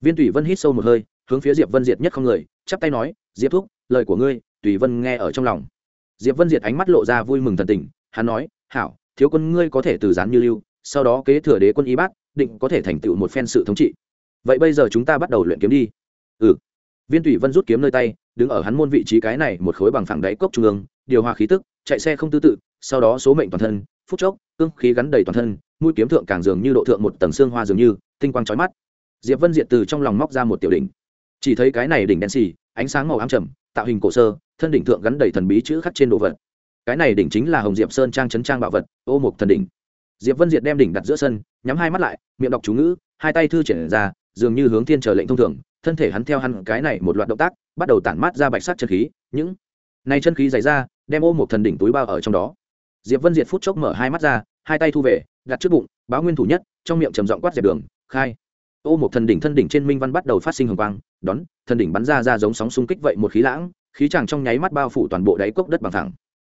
Viên tùy vân hít sâu một hơi, hướng phía diệp vân diệt nhất không người, chắp tay nói, diệp thúc, lời của ngươi, tùy vân nghe ở trong lòng. Diệp vân diệt ánh mắt lộ ra vui mừng thần tình, hắn nói, hảo, thiếu quân ngươi có thể từ gián như lưu, sau đó kế thừa đế quân y bát, định có thể thành tựu một phen sự thống trị. Vậy bây giờ chúng ta bắt đầu luyện kiếm đi. Ừ. Viên tùy vân rút kiếm nơi tay, đứng ở hắn môn vị trí cái này một khối bằng phẳng đáy cốc trung ương điều hòa khí tức, chạy xe không tư tự, sau đó số mệnh toàn thân, phút chốc, cương khí gắn đầy toàn thân, mũi kiếm thượng càng dường như độ thượng một tầng xương hoa dường như, tinh quang chói mắt. Diệp vân diệt từ trong lòng móc ra một tiểu đỉnh. Chỉ thấy cái này đỉnh đen xì, ánh sáng màu ám trầm, tạo hình cổ sơ, thân đỉnh thượng gắn đầy thần bí chữ khắc trên đồ vật. Cái này đỉnh chính là hồng diệp sơn trang trấn trang bảo vật, ô mục thần đỉnh. Diệp vân diệt đem đỉnh đặt giữa sân, nhắm hai mắt lại, miệng đọc chú ngữ, hai tay thư triển ra, dường như hướng thiên chờ lệnh thông thường, thân thể hắn theo hắn cái này một loạt động tác, bắt đầu tản mát ra bạch sắc chân khí, những này chân khí dày ra, đem ô một thần đỉnh túi bao ở trong đó. Diệp vân diệt phút chốc mở hai mắt ra, hai tay thu về, đặt trước bụng, báo nguyên thủ nhất, trong miệng trầm giọng quát dẹp đường, khai. Ô một thần đỉnh thân đỉnh trên minh văn bắt đầu phát sinh hồng quang, đón, thần đỉnh bắn ra ra giống sóng xung kích vậy một khí lãng, khí chàng trong nháy mắt bao phủ toàn bộ đáy cốc đất bằng thẳng.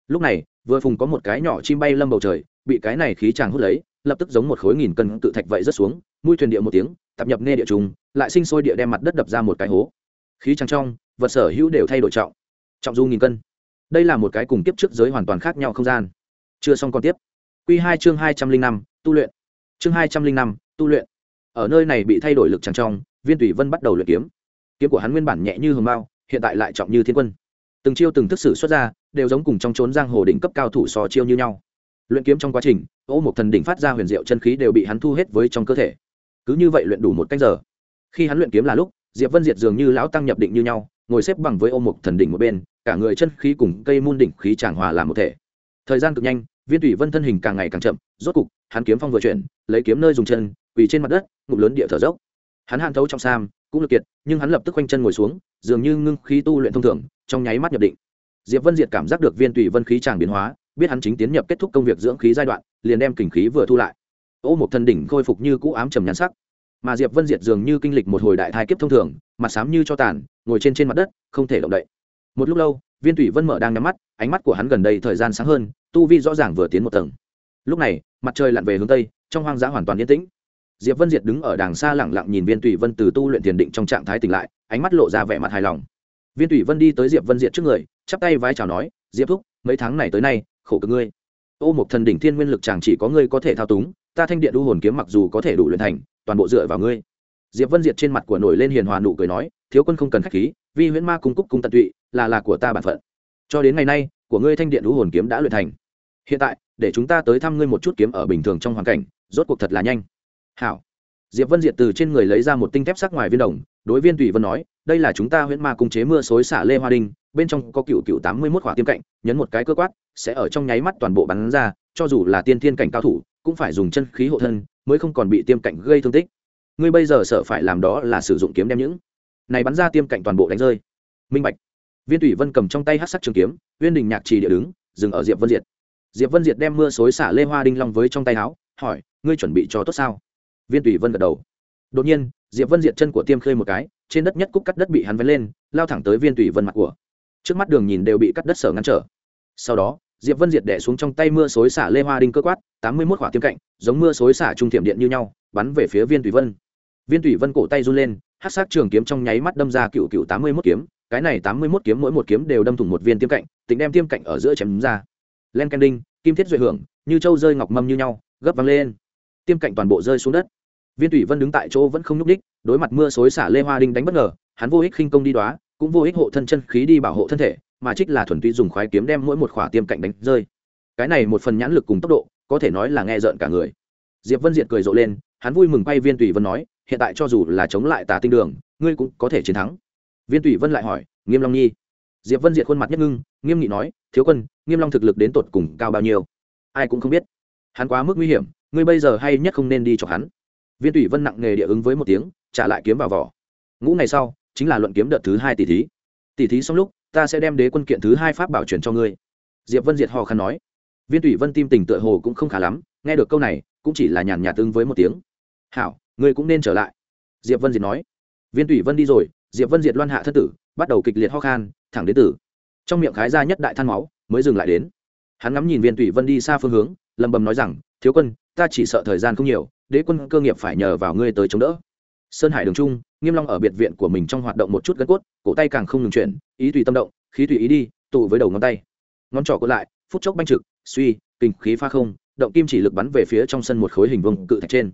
Lúc này, vừa phùng có một cái nhỏ chim bay lâm bầu trời, bị cái này khí chàng hút lấy, lập tức giống một khối nghìn cân tự thạch vậy rớt xuống, mũi thuyền địa một tiếng, tập nhập nghe địa trùng, lại sinh sôi địa đem mặt đất đập ra một cái hố. Khí chàng trong, vật sở hữu đều thay đổi trọng trọng du nghìn cân. Đây là một cái cùng tiếp trước giới hoàn toàn khác nhau không gian. Chưa xong còn tiếp. Q hai chương hai trăm linh năm, tu luyện. Chương hai trăm linh năm, tu luyện. Ở nơi này bị thay đổi lực tràng trong, viên tùy vân bắt đầu luyện kiếm. Kiếm của hắn nguyên bản nhẹ như hồng bao hiện tại lại trọng như thiên quân. Từng chiêu từng thức sử xuất ra, đều giống cùng trong trốn giang hồ đỉnh cấp cao thủ sò chiêu như nhau. Luyện kiếm trong quá trình, ô một thần đỉnh phát ra huyền diệu chân khí đều bị hắn thu hết với trong cơ thể. Cứ như vậy luyện đủ một canh giờ. Khi hắn luyện kiếm là lúc diệp vân diệt dường như lão tăng nhập định như nhau, ngồi xếp bằng với ô mục thần đỉnh một bên, cả người chân khí cùng cây môn đỉnh khí tràng hòa làm một thể. Thời gian cực nhanh, viên thủy vân thân hình càng ngày càng chậm, rốt cục, hắn kiếm phong vừa chuyển, lấy kiếm nơi dùng chân, quỳ trên mặt đất, ngụm lớn địa thở dốc. Hắn hạn thấu trong sam, cũng lực kiệt, nhưng hắn lập tức quanh chân ngồi xuống, dường như ngưng khí tu luyện thông thường, trong nháy mắt nhập định. Diệp vân diệt cảm giác được viên tùy vân khí tràng biến hóa, biết hắn chính tiến nhập kết thúc công việc dưỡng khí giai đoạn, liền đem kình khí vừa thu lại. Ô một thần đỉnh khôi phục như cũ ám trầm nhắn sắc mà diệp vân diệt dường như kinh lịch một hồi đại thai kiếp thông thường, mặt xám như cho tàn, ngồi trên trên mặt đất, không thể động đậy. Một lúc lâu, viên tùy vân mở đang nhắm mắt, ánh mắt của hắn gần đây thời gian sáng hơn, tu vi rõ ràng vừa tiến một tầng. Lúc này, mặt trời lặn về hướng tây, trong hoang dã hoàn toàn yên tĩnh. Diệp vân diệt đứng ở đàng xa lẳng lặng nhìn viên tùy vân từ tu luyện tiền định trong trạng thái tỉnh lại, ánh mắt lộ ra vẻ mặt hài lòng. Viên tùy vân đi tới diệp vân diệt trước người, chắp tay vái chào nói, diệp thúc, mấy tháng này tới nay, khổ cực ngươi. Ô một thần đỉnh thiên nguyên lực chàng chỉ có ngươi có thể thao túng ta thanh điện đu hồn kiếm mặc dù có thể đủ luyện thành, toàn bộ dựa vào ngươi. Diệp vân diệt trên mặt của nổi lên hiền hòa nụ cười nói, thiếu quân không cần khách khí vì huyễn ma cung cúc cung tận tụy, là là của ta bản phận. Cho đến ngày nay, của ngươi thanh điện đu hồn kiếm đã luyện thành. Hiện tại, để chúng ta tới thăm ngươi một chút kiếm ở bình thường trong hoàn cảnh, rốt cuộc thật là nhanh. Hảo. Diệp vân diệt từ trên người lấy ra một tinh thép sắc ngoài viên đồng, đối viên tùy vân nói, đây là chúng ta huyễn ma cung chế mưa xối xả lê hoa đinh, bên trong có cựu cựu tám mươi mốt khỏa tiêm cạnh, nhấn một cái cơ quát, sẽ ở trong nháy mắt toàn bộ bắn ra, cho dù là tiên thiên cảnh cao thủ cũng phải dùng chân khí hộ thân, mới không còn bị tiêm cạnh gây thương tích. Ngươi bây giờ sợ phải làm đó là sử dụng kiếm đem những này bắn ra tiêm cạnh toàn bộ đánh rơi. Minh bạch. Viên thủy vân cầm trong tay hát sắc trường kiếm, uyên đình nhạc trì địa đứng, dừng ở diệp vân diệt. Diệp vân diệt đem mưa xối xả lê hoa đinh long với trong tay áo, hỏi, ngươi chuẩn bị cho tốt sao? Viên thủy vân gật đầu. Đột nhiên, diệp vân diệt chân của tiêm khơi một cái, trên đất nhất cúc cắt đất bị hắn vén lên, lao thẳng tới viên thủy vân mặt của. Trước mắt đường nhìn đều bị cắt đất sở ngăn trở. Sau đó diệp vân diệt đẻ xuống trong tay mưa xối xả lê hoa đinh cơ quát, tám mươi mốt khỏa tiêm cạnh, giống mưa xối xả trung thiểm điện như nhau, bắn về phía viên thủy vân. Viên thủy vân cổ tay run lên hát sát trường kiếm trong nháy mắt đâm ra cựu cựu tám mươi mốt kiếm, cái này tám mươi mốt kiếm mỗi một kiếm đều đâm thủng một viên tiêm cạnh, tính đem tiêm cạnh ở giữa chém ra. Len ken đinh, kim thiết duệ hưởng, như châu rơi ngọc mâm như nhau, gấp văng lên. Tiêm cạnh toàn bộ rơi xuống đất. Viên thủy vân đứng tại chỗ vẫn không nhúc đích đối mặt mưa xối xả lê hoa đinh đánh bất ngờ, hắn vô ích khinh công đi đoá cũng vô ích hộ thân chân khí đi bảo hộ thân thể mà trích là thuần túy dùng khoái kiếm đem mỗi một khỏa tiêm cạnh đánh rơi. Cái này một phần nhãn lực cùng tốc độ, có thể nói là nghe rợn cả người. Diệp vân diệt cười rộ lên, hắn vui mừng quay viên tùy vân nói, hiện tại cho dù là chống lại tà tinh đường, ngươi cũng có thể chiến thắng. Viên tùy vân lại hỏi, nghiêm long nhi. Diệp vân diệt khuôn mặt nhất ngưng, nghiêm nghị nói, thiếu quân, nghiêm long thực lực đến tột cùng cao bao nhiêu? Ai cũng không biết. Hắn quá mức nguy hiểm, ngươi bây giờ hay nhất không nên đi chọc hắn. Viên tùy vân nặng nghề địa ứng với một tiếng, trả lại kiếm vào vỏ. Ngũ ngày sau, chính là luận kiếm đợt thứ hai tỷ thí. Tỷ thí xong lúc ta sẽ đem đế quân kiện thứ hai pháp bảo truyền cho ngươi. Diệp vân diệt hò khăn nói. Viên tùy vân tim tình tựa hồ cũng không khá lắm, nghe được câu này, cũng chỉ là nhàn nhạt tương với một tiếng. Hảo, ngươi cũng nên trở lại. Diệp vân diệt nói. Viên tùy vân đi rồi, diệp vân diệt loan hạ thân tử, bắt đầu kịch liệt ho khan, thẳng đến tử. Trong miệng khái ra nhất đại than máu, mới dừng lại đến. Hắn ngắm nhìn viên tùy vân đi xa phương hướng lầm bầm nói rằng, thiếu quân, ta chỉ sợ thời gian không nhiều, đế quân cơ nghiệp phải nhờ vào ngươi tới chống đỡ sơn hải đường trung, nghiêm long ở biệt viện của mình trong hoạt động một chút gân cốt, cổ tay càng không ngừng chuyển, ý tùy tâm động, khí tùy ý đi, tụ với đầu ngón tay. Ngón trỏ còn lại, phút chốc banh trực, suy, kinh, khí pha không, động kim chỉ lực bắn về phía trong sân một khối hình vuông cự thạch trên.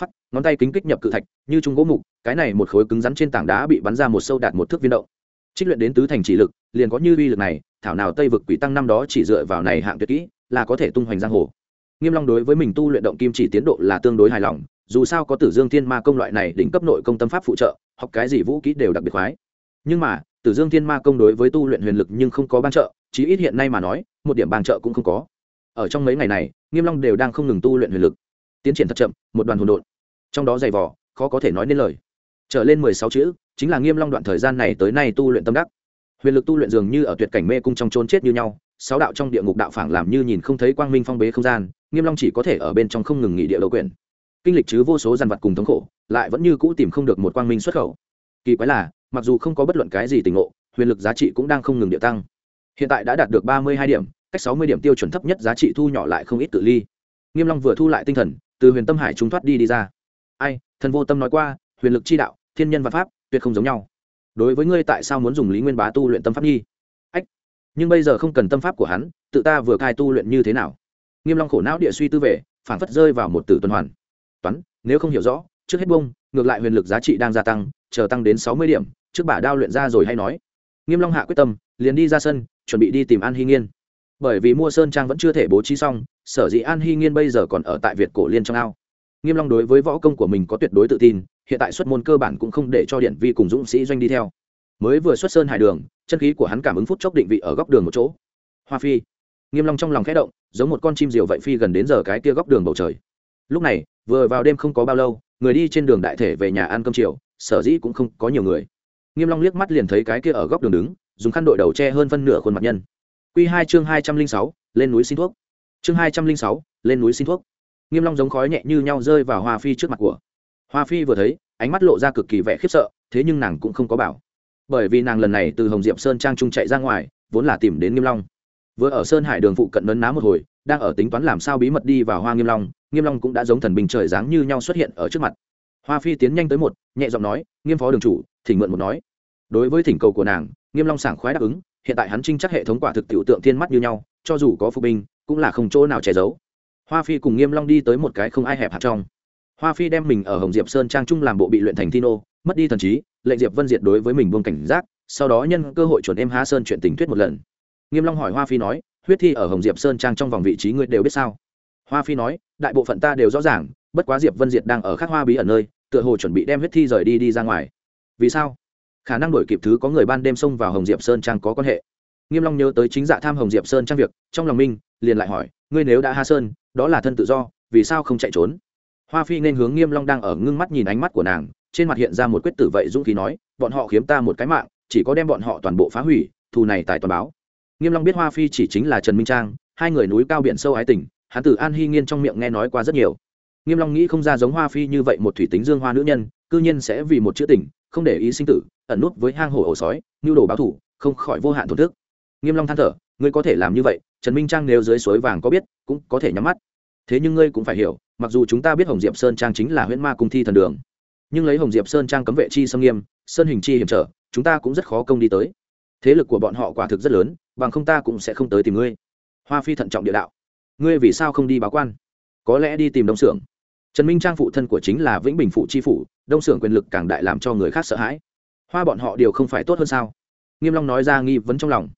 Phát ngón tay kính kích nhập cự thạch, như trung gỗ mục, cái này một khối cứng rắn trên tảng đá bị bắn ra một sâu đạt một thước viên động. Trích luyện đến tứ thành chỉ lực, liền có như uy lực này, thảo nào tây vực quỷ tăng năm đó chỉ dựa vào này hạng tuyệt kỹ, là có thể tung hoành giang hồ. Nghiêm long đối với mình tu luyện động kim chỉ tiến độ là tương đối hài lòng dù sao có tử dương thiên ma công loại này đỉnh cấp nội công tâm pháp phụ trợ, học cái gì vũ kỹ đều đặc biệt khoái. Nhưng mà, tử dương thiên ma công đối với tu luyện huyền lực nhưng không có ban trợ, chí ít hiện nay mà nói, một điểm ban trợ cũng không có. Ở trong mấy ngày này, nghiêm long đều đang không ngừng tu luyện huyền lực. Tiến triển thật chậm, một đoàn hồn độn. Trong đó dày vỏ khó có thể nói nên lời. Trở lên mười sáu chữ, chính là nghiêm long đoạn thời gian này tới nay tu luyện tâm đắc. Huyền lực tu luyện dường như ở tuyệt cảnh mê cung trong trốn chết như nhau, sáu đạo trong địa ngục đạo phảng làm như nhìn không thấy quang minh phong bế không gian, nghiêm long chỉ có thể ở bên trong không ngừng nghỉ địa đầu quyền kinh lịch chứ vô số dằn vặt cùng thống khổ, lại vẫn như cũ tìm không được một quang minh xuất khẩu. Kỳ quái là, mặc dù không có bất luận cái gì tình ngộ, huyền lực giá trị cũng đang không ngừng địa tăng. Hiện tại đã đạt được ba mươi hai điểm, cách sáu mươi điểm tiêu chuẩn thấp nhất giá trị thu nhỏ lại không ít tự ly. Nghiêm long vừa thu lại tinh thần, từ huyền tâm hải chúng thoát đi đi ra. Ai, thần vô tâm nói qua, huyền lực chi đạo, thiên nhân và pháp, tuyệt không giống nhau. Đối với ngươi tại sao muốn dùng lý nguyên bá tu luyện tâm pháp nhi? Ách, nhưng bây giờ không cần tâm pháp của hắn, tự ta vừa cai tu luyện như thế nào? Nghiêm long khổ não địa suy tư về phản phất rơi vào một tử tuần hoàn toán, nếu không hiểu rõ, trước hết bông ngược lại huyền lực giá trị đang gia tăng, chờ tăng đến sáu mươi điểm, trước bả đao luyện ra rồi hay nói. Nghiêm long hạ quyết tâm, liền đi ra sân, chuẩn bị đi tìm an hy nghiên. Bởi vì mua sơn trang vẫn chưa thể bố trí xong, sở dĩ an hy nghiên bây giờ còn ở tại việt cổ liên trong ao. Nghiêm long đối với võ công của mình có tuyệt đối tự tin, hiện tại xuất môn cơ bản cũng không để cho điện vi cùng dũng sĩ doanh đi theo. Mới vừa xuất sơn hải đường, chân khí của hắn cảm ứng phút chốc định vị ở góc đường một chỗ. Hoa phi. Nghiêm long trong lòng khẽ động, giống một con chim diều vậy phi gần đến giờ cái kia góc đường bầu trời. Lúc này vừa vào đêm không có bao lâu, người đi trên đường đại thể về nhà ăn cơm chiều, sở dĩ cũng không có nhiều người. Nghiêm long liếc mắt liền thấy cái kia ở góc đường đứng, dùng khăn đội đầu che hơn phân nửa khuôn mặt nhân. Quy hai chương hai trăm linh sáu, lên núi xin thuốc. Chương hai trăm linh sáu, lên núi xin thuốc. Nghiêm long giống khói nhẹ như nhau rơi vào hoa phi trước mặt của. Hoa phi vừa thấy, ánh mắt lộ ra cực kỳ vẻ khiếp sợ, thế nhưng nàng cũng không có bảo. Bởi vì nàng lần này từ hồng diệp sơn trang trung chạy ra ngoài, vốn là tìm đến nghiêm long. Vừa ở sơn hải đường phụ cận nấn ná một hồi, đang ở tính toán làm sao bí mật đi vào hoa nghiêm long nghiêm long cũng đã giống thần bình trời dáng như nhau xuất hiện ở trước mặt. Hoa phi tiến nhanh tới một, nhẹ giọng nói, nghiêm phó đường chủ, thỉnh mượn một nói. Đối với thỉnh cầu của nàng, nghiêm long sảng khoái đáp ứng, hiện tại hắn trinh chắc hệ thống quả thực tiểu tượng thiên mắt như nhau, cho dù có phục binh, cũng là không chỗ nào che giấu. Hoa phi cùng nghiêm long đi tới một cái không ai hẹp hạt trong. Hoa phi đem mình ở hồng diệp sơn trang trung làm bộ bị luyện thành thi nô, mất đi thần trí, lệnh diệp vân diệt đối với mình buông cảnh giác, sau đó nhân cơ hội chuẩn em há sơn chuyện tình thuyết một lần. Nghiêm long hỏi hoa phi nói, huyết thi ở hồng diệp sơn trang trong vòng vị trí ngươi đều biết sao? Hoa phi nói, đại bộ phận ta đều rõ ràng, bất quá diệp vân diệt đang ở khắc hoa bí ẩn nơi, tựa hồ chuẩn bị đem huyết thi rời đi đi ra ngoài. Vì sao? Khả năng đổi kịp thứ có người ban đêm xông vào hồng diệp sơn trang có quan hệ. Nghiêm long nhớ tới chính dạ tham hồng diệp sơn trang việc, trong lòng minh liền lại hỏi, ngươi nếu đã ha sơn, đó là thân tự do, vì sao không chạy trốn? Hoa phi nên hướng nghiêm long đang ở ngưng mắt nhìn ánh mắt của nàng, trên mặt hiện ra một quyết tử vậy dũng khí nói, bọn họ khiếm ta một cái mạng, chỉ có đem bọn họ toàn bộ phá hủy, thù này tại toàn báo. Nghiêm long biết hoa phi chỉ chính là trần minh trang, hai người núi cao biển sâu ái tình hắn từ an hy nghiên trong miệng nghe nói qua rất nhiều nghiêm long nghĩ không ra giống hoa phi như vậy một thủy tính dương hoa nữ nhân cư nhiên sẽ vì một chữ tình không để ý sinh tử ẩn nút với hang hổ ổ sói nhu đồ báo thủ không khỏi vô hạn thổn thức nghiêm long than thở ngươi có thể làm như vậy trần minh trang nếu dưới suối vàng có biết cũng có thể nhắm mắt thế nhưng ngươi cũng phải hiểu mặc dù chúng ta biết hồng diệp sơn trang chính là huyễn ma cung thi thần đường nhưng lấy hồng diệp sơn trang cấm vệ chi xâm nghiêm sơn hình chi hiểm trở chúng ta cũng rất khó công đi tới thế lực của bọn họ quả thực rất lớn bằng không ta cũng sẽ không tới tìm ngươi hoa phi thận trọng địa đạo ngươi vì sao không đi báo quan? Có lẽ đi tìm đông xưởng trần minh trang phụ thân của chính là vĩnh bình phụ chi phủ, đông xưởng quyền lực càng đại làm cho người khác sợ hãi. Hoa bọn họ đều không phải tốt hơn sao? Nghiêm long nói ra nghi vấn trong lòng.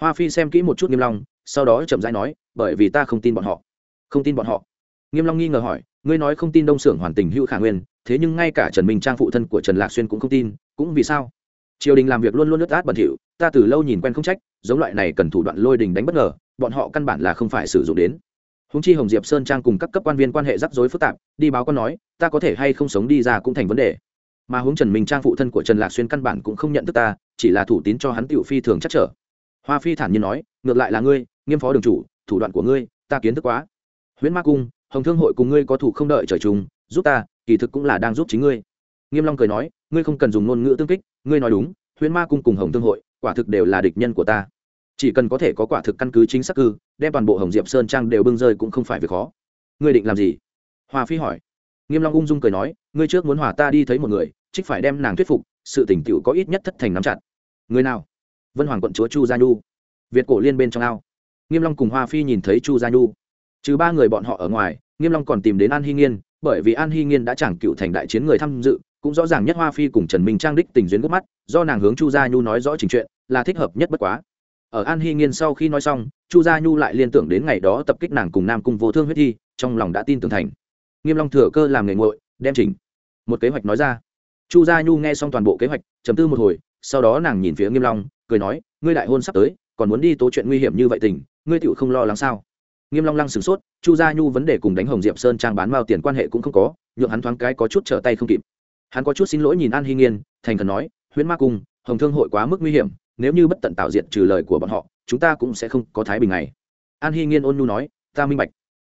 Hoa phi xem kỹ một chút nghiêm long, sau đó chậm rãi nói, bởi vì ta không tin bọn họ. Không tin bọn họ. Nghiêm long nghi ngờ hỏi, ngươi nói không tin đông xưởng hoàn tình hữu khả nguyên, thế nhưng ngay cả trần minh trang phụ thân của trần lạc xuyên cũng không tin, cũng vì sao? Triều đình làm việc luôn luôn nước át bẩn thỉu, ta từ lâu nhìn quen không trách, giống loại này cần thủ đoạn lôi đình đánh bất ngờ bọn họ căn bản là không phải sử dụng đến. Húng chi hồng diệp sơn trang cùng các cấp quan viên quan hệ rắc rối phức tạp, đi báo con nói, ta có thể hay không sống đi ra cũng thành vấn đề. Mà hướng trần minh trang phụ thân của trần lạc xuyên căn bản cũng không nhận thức ta, chỉ là thủ tín cho hắn tiểu phi thường chắc trở. Hoa phi thản nhiên nói, ngược lại là ngươi, nghiêm phó đường chủ, thủ đoạn của ngươi, ta kiến thức quá. Huyễn ma cung, hồng thương hội cùng ngươi có thủ không đợi trời trùng giúp ta, kỳ thực cũng là đang giúp chính ngươi. Nghiêm long cười nói, ngươi không cần dùng ngôn ngữ tương kích, ngươi nói đúng, huyễn ma cung cùng hồng thương hội, quả thực đều là địch nhân của ta chỉ cần có thể có quả thực căn cứ chính xác cư, đem toàn bộ hồng diệp sơn trang đều bưng rơi cũng không phải việc khó. Ngươi định làm gì? Hoa phi hỏi. Nghiêm long ung dung cười nói, ngươi trước muốn hòa ta đi thấy một người, trích phải đem nàng thuyết phục, sự tỉnh tiểu có ít nhất thất thành nắm chặt. Người nào? Vân hoàng quận chúa chu gia nhu. Việt cổ liên bên trong ao. Nghiêm long cùng hoa phi nhìn thấy chu gia nhu. Trừ ba người bọn họ ở ngoài, nghiêm long còn tìm đến an hy nghiên, bởi vì an hy nghiên đã chẳng cựu thành đại chiến người tham dự, cũng rõ ràng nhất hoa phi cùng trần minh trang đích tình duyên gốc mắt, do nàng hướng chu gia nhu nói rõ trình chuyện, là thích hợp nhất bất quá ở an hy nghiên sau khi nói xong, chu gia nhu lại liên tưởng đến ngày đó tập kích nàng cùng nam cung vô thương huyết thi, trong lòng đã tin tưởng thành. Nghiêm long thừa cơ làm nghề nguội, đem chỉnh. Một kế hoạch nói ra. Chu gia nhu nghe xong toàn bộ kế hoạch chấm tư một hồi, sau đó nàng nhìn phía nghiêm long, cười nói, ngươi đại hôn sắp tới, còn muốn đi tố chuyện nguy hiểm như vậy tình, ngươi tựu không lo lắng sao? Nghiêm long lăng sửng sốt, chu gia nhu vấn đề cùng đánh hồng diệp sơn trang bán mao tiền quan hệ cũng không có, nhượng hắn thoáng cái có chút trở tay không kịp. Hắn có chút xin lỗi nhìn an hy nghiên, thành thần nói, huyễn ma cung, hồng thương hội quá mức nguy hiểm nếu như bất tận tạo diện trừ lời của bọn họ, chúng ta cũng sẽ không có thái bình này. An hy nghiên ôn nhu nói, ta minh bạch.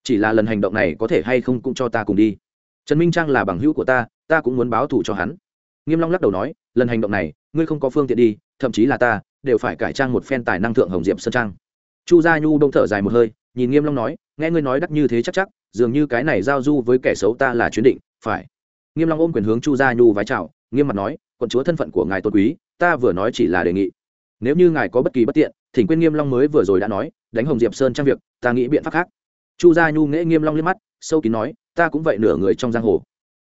Chỉ là lần hành động này có thể hay không cũng cho ta cùng đi. Trần minh trang là bằng hữu của ta ta cũng muốn báo thù cho hắn. Nghiêm long lắc đầu nói, lần hành động này, ngươi không có phương tiện đi, thậm chí là ta, đều phải cải trang một phen tài năng thượng hồng diệp sơn trang. Chu gia nhu đông thở dài một hơi, nhìn nghiêm long nói, nghe ngươi nói đắc như thế chắc chắc, dường như cái này giao du với kẻ xấu ta là chuyến định, phải. Nghiêm long ôm quyền hướng chu gia nhu vái chào, nghiêm mặt nói, quận chúa thân phận của ngài tôn quý, ta vừa nói chỉ là đề nghị nếu như ngài có bất kỳ bất tiện, thỉnh quên nghiêm long mới vừa rồi đã nói, đánh hồng diệp sơn trang việc, ta nghĩ biện pháp khác. Chu gia nhu nghễ nghiêm long liếc mắt, sâu kín nói, ta cũng vậy nửa người trong giang hồ.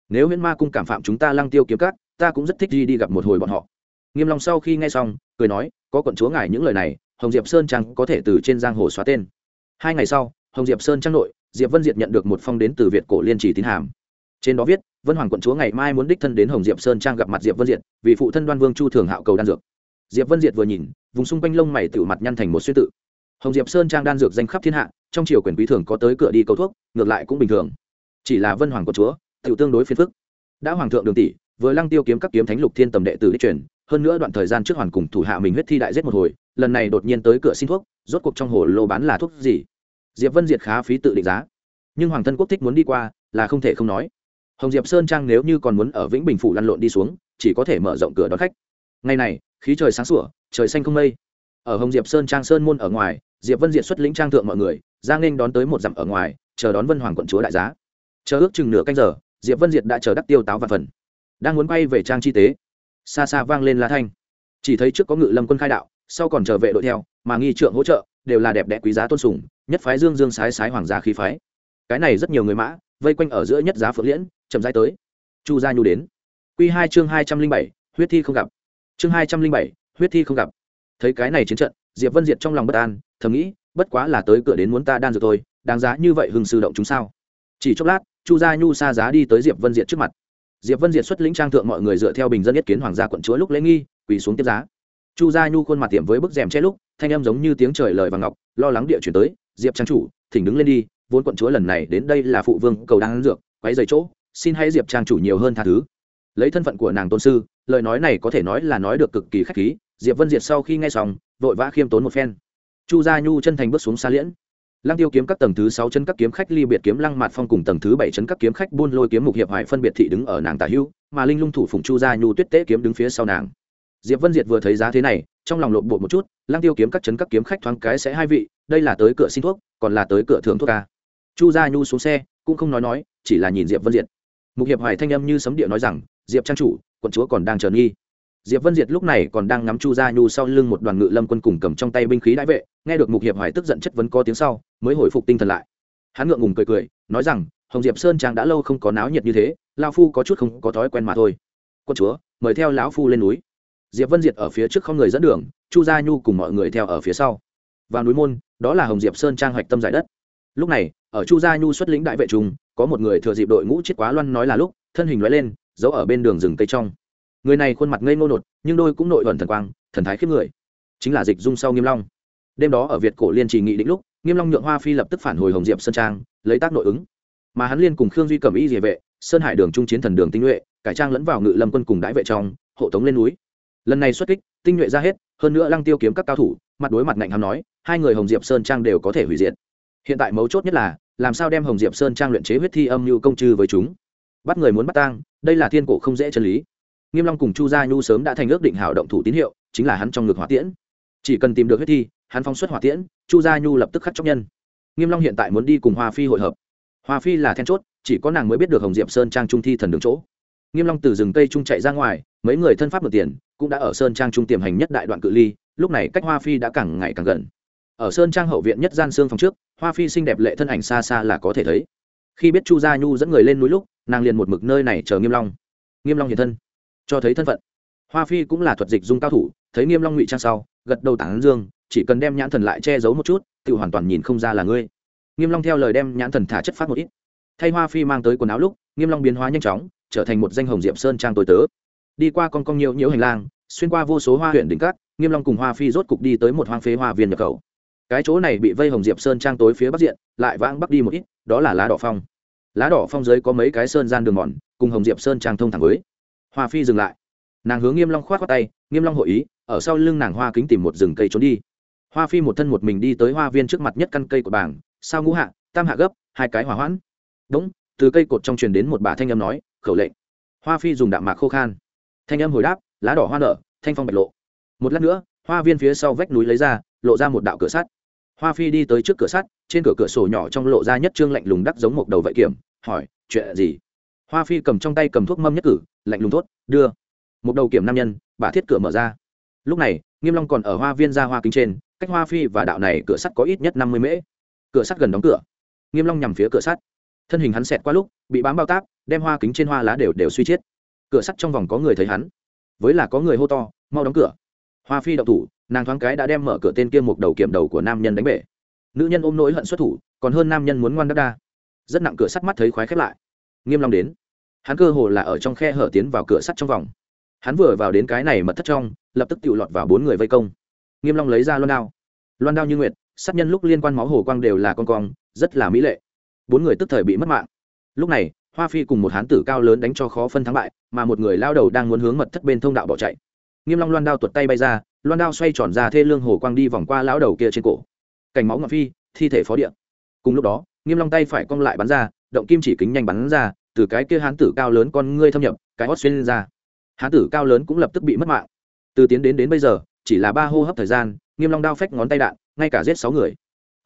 Nếu huyễn ma cung cảm phạm chúng ta lăng tiêu kiếm cát ta cũng rất thích đi đi gặp một hồi bọn họ. Nghiêm long sau khi nghe xong, cười nói, có quận chúa ngài những lời này, hồng diệp sơn trang có thể từ trên giang hồ xóa tên. Hai ngày sau, hồng diệp sơn trang nội, diệp vân diệt nhận được một phong đến từ việt cổ liên trì tín hàm. Trên đó viết, vân hoàng quận chúa ngày mai muốn đích thân đến hồng diệp sơn trang gặp mặt diệp vân diệt, vì phụ thân đoan vương chu thường hạo cầu đan dược diệp vân diệt vừa nhìn, vùng xung quanh lông mày tự mặt nhăn thành một xuyên tự. Hồng diệp sơn trang đan dược danh khắp thiên hạ, trong triều quyền quý thường có tới cửa đi cầu thuốc, ngược lại cũng bình thường. Chỉ là vân hoàng của chúa tự tương đối phiền phức. Đã hoàng thượng đường tỷ, vừa lăng tiêu kiếm các kiếm thánh lục thiên tầm đệ tử đích truyền, hơn nữa đoạn thời gian trước hoàn cùng thủ hạ mình huyết thi đại giết một hồi, lần này đột nhiên tới cửa xin thuốc, rốt cuộc trong hồ lô bán là thuốc gì? Diệp vân diệt khá phí tự định giá. Nhưng hoàng thân quốc thích muốn đi qua, là không thể không nói. Hồng diệp sơn trang nếu như còn muốn ở vĩnh bình phủ lăn lộn đi xuống, chỉ có thể mở rộng cửa đón khách. Ngày này khí trời sáng sủa, trời xanh không mây. Ở hồng diệp sơn trang sơn môn ở ngoài, diệp vân diệt xuất lĩnh trang thượng mọi người giang nghênh đón tới một dặm ở ngoài, chờ đón vân hoàng quận chúa đại giá. Chờ ước chừng nửa canh giờ, diệp vân diệt đã chờ đắc tiêu táo và phần. Đang muốn quay về trang chi tế, xa xa vang lên la thanh. Chỉ thấy trước có ngự lâm quân khai đạo, sau còn chờ vệ đội theo, mà nghi trượng hỗ trợ, đều là đẹp đẽ quý giá tôn sùng, nhất phái dương dương sái sái hoàng gia khí phái. Cái này rất nhiều người mã, vây quanh ở giữa nhất giá phượng liễn, chậm rãi tới. Chu gia nhu đến. Quy hai chương hai trăm linh bảy, huyết thi không gặp chương hai trăm linh bảy, huyết thi không gặp. Thấy cái này chiến trận, diệp vân diệt trong lòng bất an, thầm nghĩ, bất quá là tới cửa đến muốn ta đan dược thôi, đáng giá như vậy hừng sư động chúng sao? Chỉ chốc lát, chu gia nhu xa giá đi tới diệp vân diệt trước mặt. Diệp vân diệt xuất lĩnh trang thượng mọi người dựa theo bình dân nhất kiến hoàng gia quận chúa lúc lễ nghi, quỳ xuống tiếp giá. Chu gia nhu khuôn mặt tiệm với bức rèm che lúc, thanh em giống như tiếng trời lời và ngọc, lo lắng địa chuyển tới, diệp trang chủ, thỉnh đứng lên đi, vốn quận chúa lần này đến đây là phụ vương cầu đang dược, quấy dày chỗ, xin hãy diệp trang chủ nhiều hơn tha thứ lấy thân phận của nàng tôn sư, lời nói này có thể nói là nói được cực kỳ khách khí, diệp vân diệt sau khi nghe xong, vội vã khiêm tốn một phen. Chu gia nhu chân thành bước xuống xa liễn. Lăng tiêu kiếm các tầng thứ sáu chân các kiếm khách, ly biệt kiếm, lăng mạt phong cùng tầng thứ bảy chân các kiếm khách, buôn lôi kiếm, mục hiệp hải phân biệt thị đứng ở nàng tả hữu, mà linh lung thủ phụng chu gia nhu tuyết tế kiếm đứng phía sau nàng. Diệp vân diệt vừa thấy giá thế này, trong lòng lộn bộ một chút, lăng tiêu kiếm các chân các kiếm khách thoáng cái sẽ hai vị, đây là tới cửa xin thuốc, còn là tới cửa thưởng thuốc ca. Chu gia nhu xuống xe, cũng không nói nói, chỉ là nhìn diệp vân diệt. Mục hiệp hoài thanh âm như sấm địa nói rằng diệp trang chủ quận chúa còn đang chờ nghi. Diệp vân diệt lúc này còn đang ngắm chu gia nhu sau lưng một đoàn ngự lâm quân cùng cầm trong tay binh khí đại vệ nghe được mục hiệp hoài tức giận chất vấn có tiếng sau mới hồi phục tinh thần lại. Hắn ngượng ngùng cười cười nói rằng hồng diệp sơn trang đã lâu không có náo nhiệt như thế lao phu có chút không có thói quen mà thôi. Quân chúa mời theo lão phu lên núi. Diệp vân diệt ở phía trước không người dẫn đường chu gia nhu cùng mọi người theo ở phía sau. Vào núi môn đó là hồng diệp sơn trang hoạch tâm giải đất. Lúc này ở chu gia nhu xuất lĩnh đại vệ trùng, có một người thừa dịp đội ngũ chết quá loan nói là lúc thân hình nói lên giấu ở bên đường rừng cây trong. Người này khuôn mặt ngây ngô nột, nhưng đôi cũng nội thuần thần quang, thần thái khiếp người. Chính là dịch dung sau nghiêm long. Đêm đó ở việt cổ liên trì nghị định lúc, nghiêm long nhượng hoa phi lập tức phản hồi hồng diệp sơn trang, lấy tác nội ứng. Mà hắn liên cùng khương duy cầm y địa vệ, sơn hải đường trung chiến thần đường tinh nhuệ, cải trang lẫn vào ngự lâm quân cùng đại vệ trong, hộ tống lên núi. Lần này xuất kích, tinh nhuệ ra hết, hơn nữa lăng tiêu kiếm các cao thủ, mặt đối mặt ngạnh hắn nói, hai người hồng diệp sơn trang đều có thể hủy diệt. Hiện tại mấu chốt nhất là, làm sao đem hồng diệp sơn trang luyện chế huyết thi âm lưu công chư với chúng? Bắt người muốn bắt tang đây là thiên cổ không dễ chân lý. Nghiêm long cùng chu gia nhu sớm đã thành ước định hảo động thủ tín hiệu, chính là hắn trong ngực hỏa tiễn. Chỉ cần tìm được huyết thi, hắn phóng xuất hỏa tiễn, chu gia nhu lập tức khắc chóc nhân. Nghiêm long hiện tại muốn đi cùng hoa phi hội hợp. Hoa phi là then chốt, chỉ có nàng mới biết được hồng diệp sơn trang trung thi thần đường chỗ. Nghiêm long từ rừng cây trung chạy ra ngoài, mấy người thân pháp mượn tiền, cũng đã ở sơn trang trung tiềm hành nhất đại đoạn cự ly, lúc này cách hoa phi đã càng ngày càng gần. Ở sơn trang hậu viện nhất gian xương phòng trước, hoa phi xinh đẹp lệ thân ảnh xa xa là có thể thấy khi biết chu gia nhu dẫn người lên núi lúc, nàng liền một mực nơi này chờ nghiêm long. Nghiêm long hiện thân, cho thấy thân phận. Hoa phi cũng là thuật dịch dung cao thủ, thấy nghiêm long ngụy trang sau, gật đầu tảng dương, chỉ cần đem nhãn thần lại che giấu một chút, tự hoàn toàn nhìn không ra là ngươi. Nghiêm long theo lời đem nhãn thần thả chất phát một ít. Thay hoa phi mang tới quần áo lúc, nghiêm long biến hóa nhanh chóng, trở thành một danh hồng diệm sơn trang tối tớ. Đi qua con con nhiều nhiễu hành lang, xuyên qua vô số hoa huyện đỉnh cát, nghiêm long cùng hoa phi rốt cục đi tới một hoang phế hoa viên nhập khẩu. Cái chỗ này bị vây hồng diệp sơn trang tối phía bắc diện, lại vãng bắc đi một ít đó là lá đỏ phong. Lá đỏ phong dưới có mấy cái sơn gian đường mòn, cùng hồng diệp sơn trang thông thẳng với. Hoa phi dừng lại. Nàng hướng nghiêm long khoát khoát tay, nghiêm long hội ý, ở sau lưng nàng hoa kính tìm một rừng cây trốn đi. Hoa phi một thân một mình đi tới hoa viên trước mặt nhất căn cây của bảng, sao ngũ hạ, tam hạ gấp, hai cái hỏa hoãn. Đúng, từ cây cột trong truyền đến một bà thanh âm nói, khẩu lệnh. Hoa phi dùng đạm mạc khô khan. Thanh âm hồi đáp, lá đỏ hoa nở, thanh phong bạch lộ. Một lát nữa, hoa viên phía sau vách núi lấy ra, lộ ra một đạo cửa sắt hoa phi đi tới trước cửa sắt, trên cửa cửa sổ nhỏ trong lộ ra nhất trương lạnh lùng đắc giống một đầu vậy kiểm, hỏi, chuyện gì? Hoa phi cầm trong tay cầm thuốc mâm nhất cử, lạnh lùng thốt, đưa. Một đầu kiểm nam nhân, bà thiết cửa mở ra. Lúc này, nghiêm long còn ở hoa viên ra hoa kính trên, cách hoa phi và đạo này cửa sắt có ít nhất năm mươi mễ. Cửa sắt gần đóng cửa. Nghiêm long nhằm phía cửa sắt. Thân hình hắn xẹt qua lúc, bị bám bao táp, đem hoa kính trên hoa lá đều đều suy chết. Cửa sắt trong vòng có người thấy hắn. Với là có người hô to, mau đóng cửa. Hoa phi động thủ nàng thoáng cái đã đem mở cửa tên kia một đầu kiểm đầu của nam nhân đánh bể. Nữ nhân ôm nỗi hận xuất thủ, còn hơn nam nhân muốn ngoan đắc đa. Rất nặng cửa sắt mắt thấy khoái khép lại. Nghiêm long đến. Hắn cơ hồ là ở trong khe hở tiến vào cửa sắt trong vòng. Hắn vừa vào đến cái này mật thất trong, lập tức tự lọt vào bốn người vây công. Nghiêm long lấy ra loan đao. Loan đao như nguyệt, sát nhân lúc liên quan máu hồ quang đều là con cong, rất là mỹ lệ. Bốn người tức thời bị mất mạng. Lúc này, hoa phi cùng một hán tử cao lớn đánh cho khó phân thắng bại, mà một người lao đầu đang muốn hướng mật thất bên thông đạo bỏ chạy. Nghiêm long loan đao tuột tay bay ra loan đao xoay tròn ra thê lương hồ quang đi vòng qua lão đầu kia trên cổ. Cảnh máu ngọc phi, thi thể phó điện cùng lúc đó, nghiêm long tay phải cong lại bắn ra, động kim chỉ kính nhanh bắn ra, từ cái kia hán tử cao lớn con ngươi thâm nhập, cái hót xuyên ra. Hán tử cao lớn cũng lập tức bị mất mạng. Từ tiến đến đến bây giờ, chỉ là ba hô hấp thời gian, nghiêm long đao phách ngón tay đạn, ngay cả giết sáu người.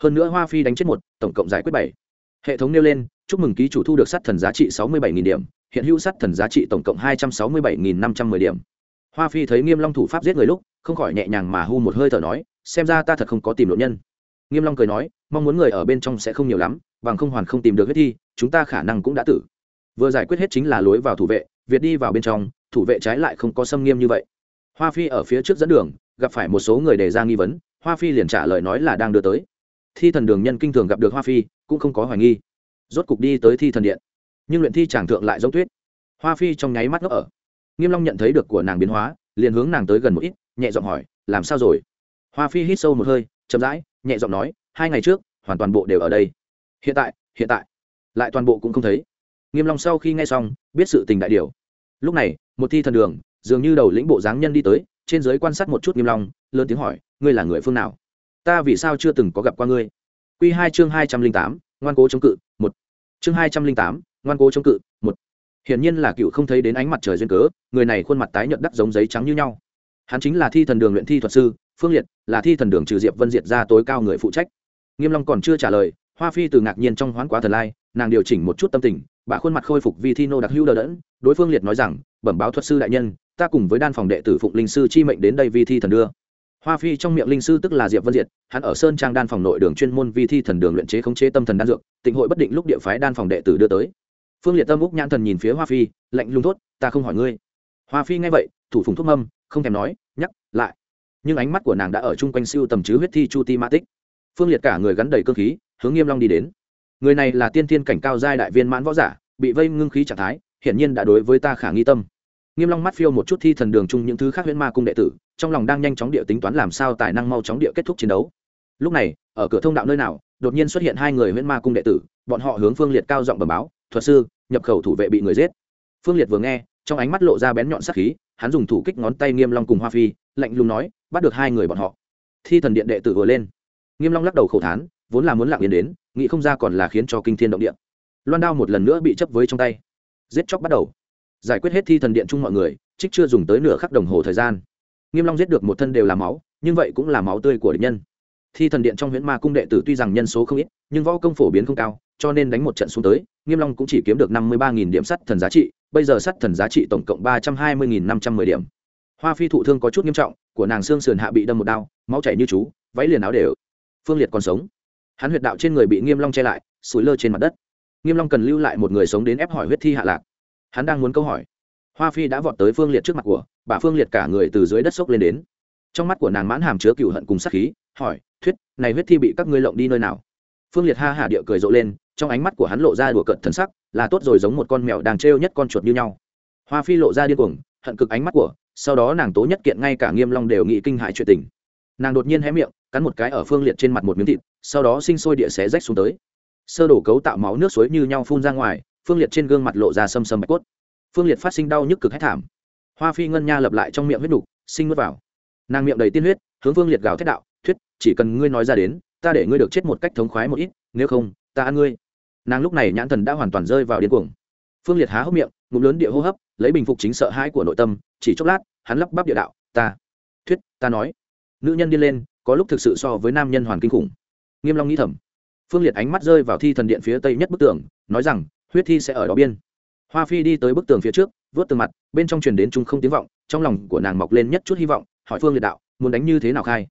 Hơn nữa hoa phi đánh chết một, tổng cộng giải quyết bảy. Hệ thống nêu lên, chúc mừng ký chủ thu được sát thần giá trị sáu mươi bảy điểm, hiện hữu sát thần giá trị tổng cộng hai trăm sáu mươi bảy năm trăm m điểm hoa phi thấy nghiêm long thủ pháp giết người lúc, không khỏi nhẹ nhàng mà hu một hơi thở nói, xem ra ta thật không có tìm lộ nhân. Nghiêm long cười nói, mong muốn người ở bên trong sẽ không nhiều lắm, bằng không hoàn không tìm được huyết thi, chúng ta khả năng cũng đã tử. Vừa giải quyết hết chính là lối vào thủ vệ, việt đi vào bên trong, thủ vệ trái lại không có xâm nghiêm như vậy. Hoa phi ở phía trước dẫn đường, gặp phải một số người đề ra nghi vấn, hoa phi liền trả lời nói là đang đưa tới. Thi thần đường nhân kinh thường gặp được hoa phi, cũng không có hoài nghi. Rốt cục đi tới thi thần điện. Nhưng luyện thi tràng thượng lại giống tuyết. Hoa phi trong nháy mắt ngốc ở nghiêm long nhận thấy được của nàng biến hóa, liền hướng nàng tới gần một ít, nhẹ giọng hỏi, làm sao rồi? Hoa phi hít sâu một hơi, chậm rãi, nhẹ giọng nói, hai ngày trước, hoàn toàn bộ đều ở đây. Hiện tại hiện tại. Lại toàn bộ cũng không thấy. Nghiêm long sau khi nghe xong, biết sự tình đại điều. Lúc này, một thi thần đường, dường như đầu lĩnh bộ dáng nhân đi tới, trên giới quan sát một chút nghiêm long, lớn tiếng hỏi, ngươi là người phương nào? Ta vì sao chưa từng có gặp qua ngươi? Quy hai chương hai trăm linh tám, ngoan cố chống cự, một. Chương hai trăm linh tám, ngoan cố chống cự hiển nhiên là cựu không thấy đến ánh mặt trời duyên cớ, người này khuôn mặt tái nhợt đắc giống giấy trắng như nhau. Hắn chính là thi thần đường luyện thi thuật sư, phương liệt, là thi thần đường trừ diệp vân diệt ra tối cao người phụ trách. Nghiêm long còn chưa trả lời, hoa phi từ ngạc nhiên trong hoán quá thần lai, nàng điều chỉnh một chút tâm tình, bà khuôn mặt khôi phục vi thi nô đặc hữu đờ đẫn, đối phương liệt nói rằng, bẩm báo thuật sư đại nhân, ta cùng với đan phòng đệ tử phụng linh sư chi mệnh đến đây vi thi thần đưa. Hoa phi trong miệng linh sư tức là diệp vân diệt, hắn ở sơn trang đan phòng nội đường chuyên môn vi thi thần đường luyện chế khống chế tâm thần đan dược, tịnh hội bất định lúc địa phái đan phòng đệ tử đưa tới phương liệt tâm úc nhãn thần nhìn phía hoa phi, lạnh lùng thốt, ta không hỏi ngươi. Hoa phi nghe vậy, thủ phùng thuốc mâm, không thèm nói, nhắc lại. Nhưng ánh mắt của nàng đã ở chung quanh siêu tầm chứ huyết thi chu ti ma tích. Phương liệt cả người gắn đầy cơ khí, hướng nghiêm long đi đến. Người này là tiên thiên cảnh cao giai đại viên mãn võ giả, bị vây ngưng khí trạng thái, hiển nhiên đã đối với ta khả nghi tâm. Nghiêm long mắt phiêu một chút thi thần đường chung những thứ khác huyễn ma cung đệ tử, trong lòng đang nhanh chóng địa tính toán làm sao tài năng mau chóng địa kết thúc chiến đấu. Lúc này, ở cửa thông đạo nơi nào, đột nhiên xuất hiện hai người huyễn ma cung đệ tử, bọn họ hướng phương liệt cao giọng bẩm báo thuật sư, nhập khẩu thủ vệ bị người giết. Phương liệt vừa nghe, trong ánh mắt lộ ra bén nhọn sắc khí, hắn dùng thủ kích ngón tay nghiêm long cùng hoa phi, lạnh lùng nói, bắt được hai người bọn họ. Thi thần điện đệ tử vừa lên. Nghiêm long lắc đầu khẩu thán, vốn là muốn lặng yên đến, nghĩ không ra còn là khiến cho kinh thiên động địa. Loan đao một lần nữa bị chấp với trong tay. Giết chóc bắt đầu. Giải quyết hết thi thần điện chung mọi người, trích chưa dùng tới nửa khắc đồng hồ thời gian. Nghiêm long giết được một thân đều là máu, nhưng vậy cũng là máu tươi của địch nhân. Thi thần điện trong huyễn ma cung đệ tử tuy rằng nhân số không ít, nhưng võ công phổ biến không cao cho nên đánh một trận xuống tới, nghiêm long cũng chỉ kiếm được năm mươi ba điểm sắt thần giá trị, bây giờ sắt thần giá trị tổng cộng ba trăm hai mươi năm trăm mười điểm. Hoa phi thụ thương có chút nghiêm trọng, của nàng xương sườn hạ bị đâm một đao, máu chảy như chú, váy liền áo đều. Phương liệt còn sống. Hắn huyệt đạo trên người bị nghiêm long che lại, sủi lơ trên mặt đất. Nghiêm long cần lưu lại một người sống đến ép hỏi huyết thi hạ lạc. Hắn đang muốn câu hỏi. Hoa phi đã vọt tới phương liệt trước mặt của, bà phương liệt cả người từ dưới đất sốc lên đến. Trong mắt của nàng mãn hàm chứa cựu hận cùng sát khí, hỏi, thuyết, này huyết thi bị các ngươi lộng đi nơi nào? Phương liệt ha hả địa cười rộ lên trong ánh mắt của hắn lộ ra đùa cợt thần sắc, là tốt rồi giống một con mèo đang trêu nhất con chuột như nhau. Hoa phi lộ ra điên cuồng, hận cực ánh mắt của, sau đó nàng tố nhất kiện ngay cả nghiêm long đều nghĩ kinh hại chuyện tình. Nàng đột nhiên hé miệng, cắn một cái ở phương liệt trên mặt một miếng thịt, sau đó sinh sôi địa xé rách xuống tới. Sơ đổ cấu tạo máu nước suối như nhau phun ra ngoài, phương liệt trên gương mặt lộ ra sâm sâm bạch cốt. Phương liệt phát sinh đau nhức cực hết thảm. Hoa phi ngân nha lập lại trong miệng huyết đục sinh nuốt vào. Nàng miệng đầy tiên huyết, hướng phương liệt gào thét đạo, thuyết, chỉ cần ngươi nói ra đến, ta để ngươi được chết một cách thống khoái một ít, nếu không ta ăn ngươi. Nàng lúc này nhãn thần đã hoàn toàn rơi vào điên cuồng. Phương liệt há hốc miệng, ngụm lớn địa hô hấp, lấy bình phục chính sợ hãi của nội tâm, chỉ chốc lát, hắn lắp bắp địa đạo, ta. Thuyết, ta nói. Nữ nhân điên lên, có lúc thực sự so với nam nhân hoàn kinh khủng. Nghiêm long nghĩ thầm. Phương liệt ánh mắt rơi vào thi thần điện phía tây nhất bức tường, nói rằng, huyết thi sẽ ở đó biên. Hoa phi đi tới bức tường phía trước vớt tường mặt, bên trong truyền đến chung không tiếng vọng, trong lòng của nàng mọc lên nhất chút hy vọng, hỏi phương liệt đạo, muốn đánh như thế nào khai?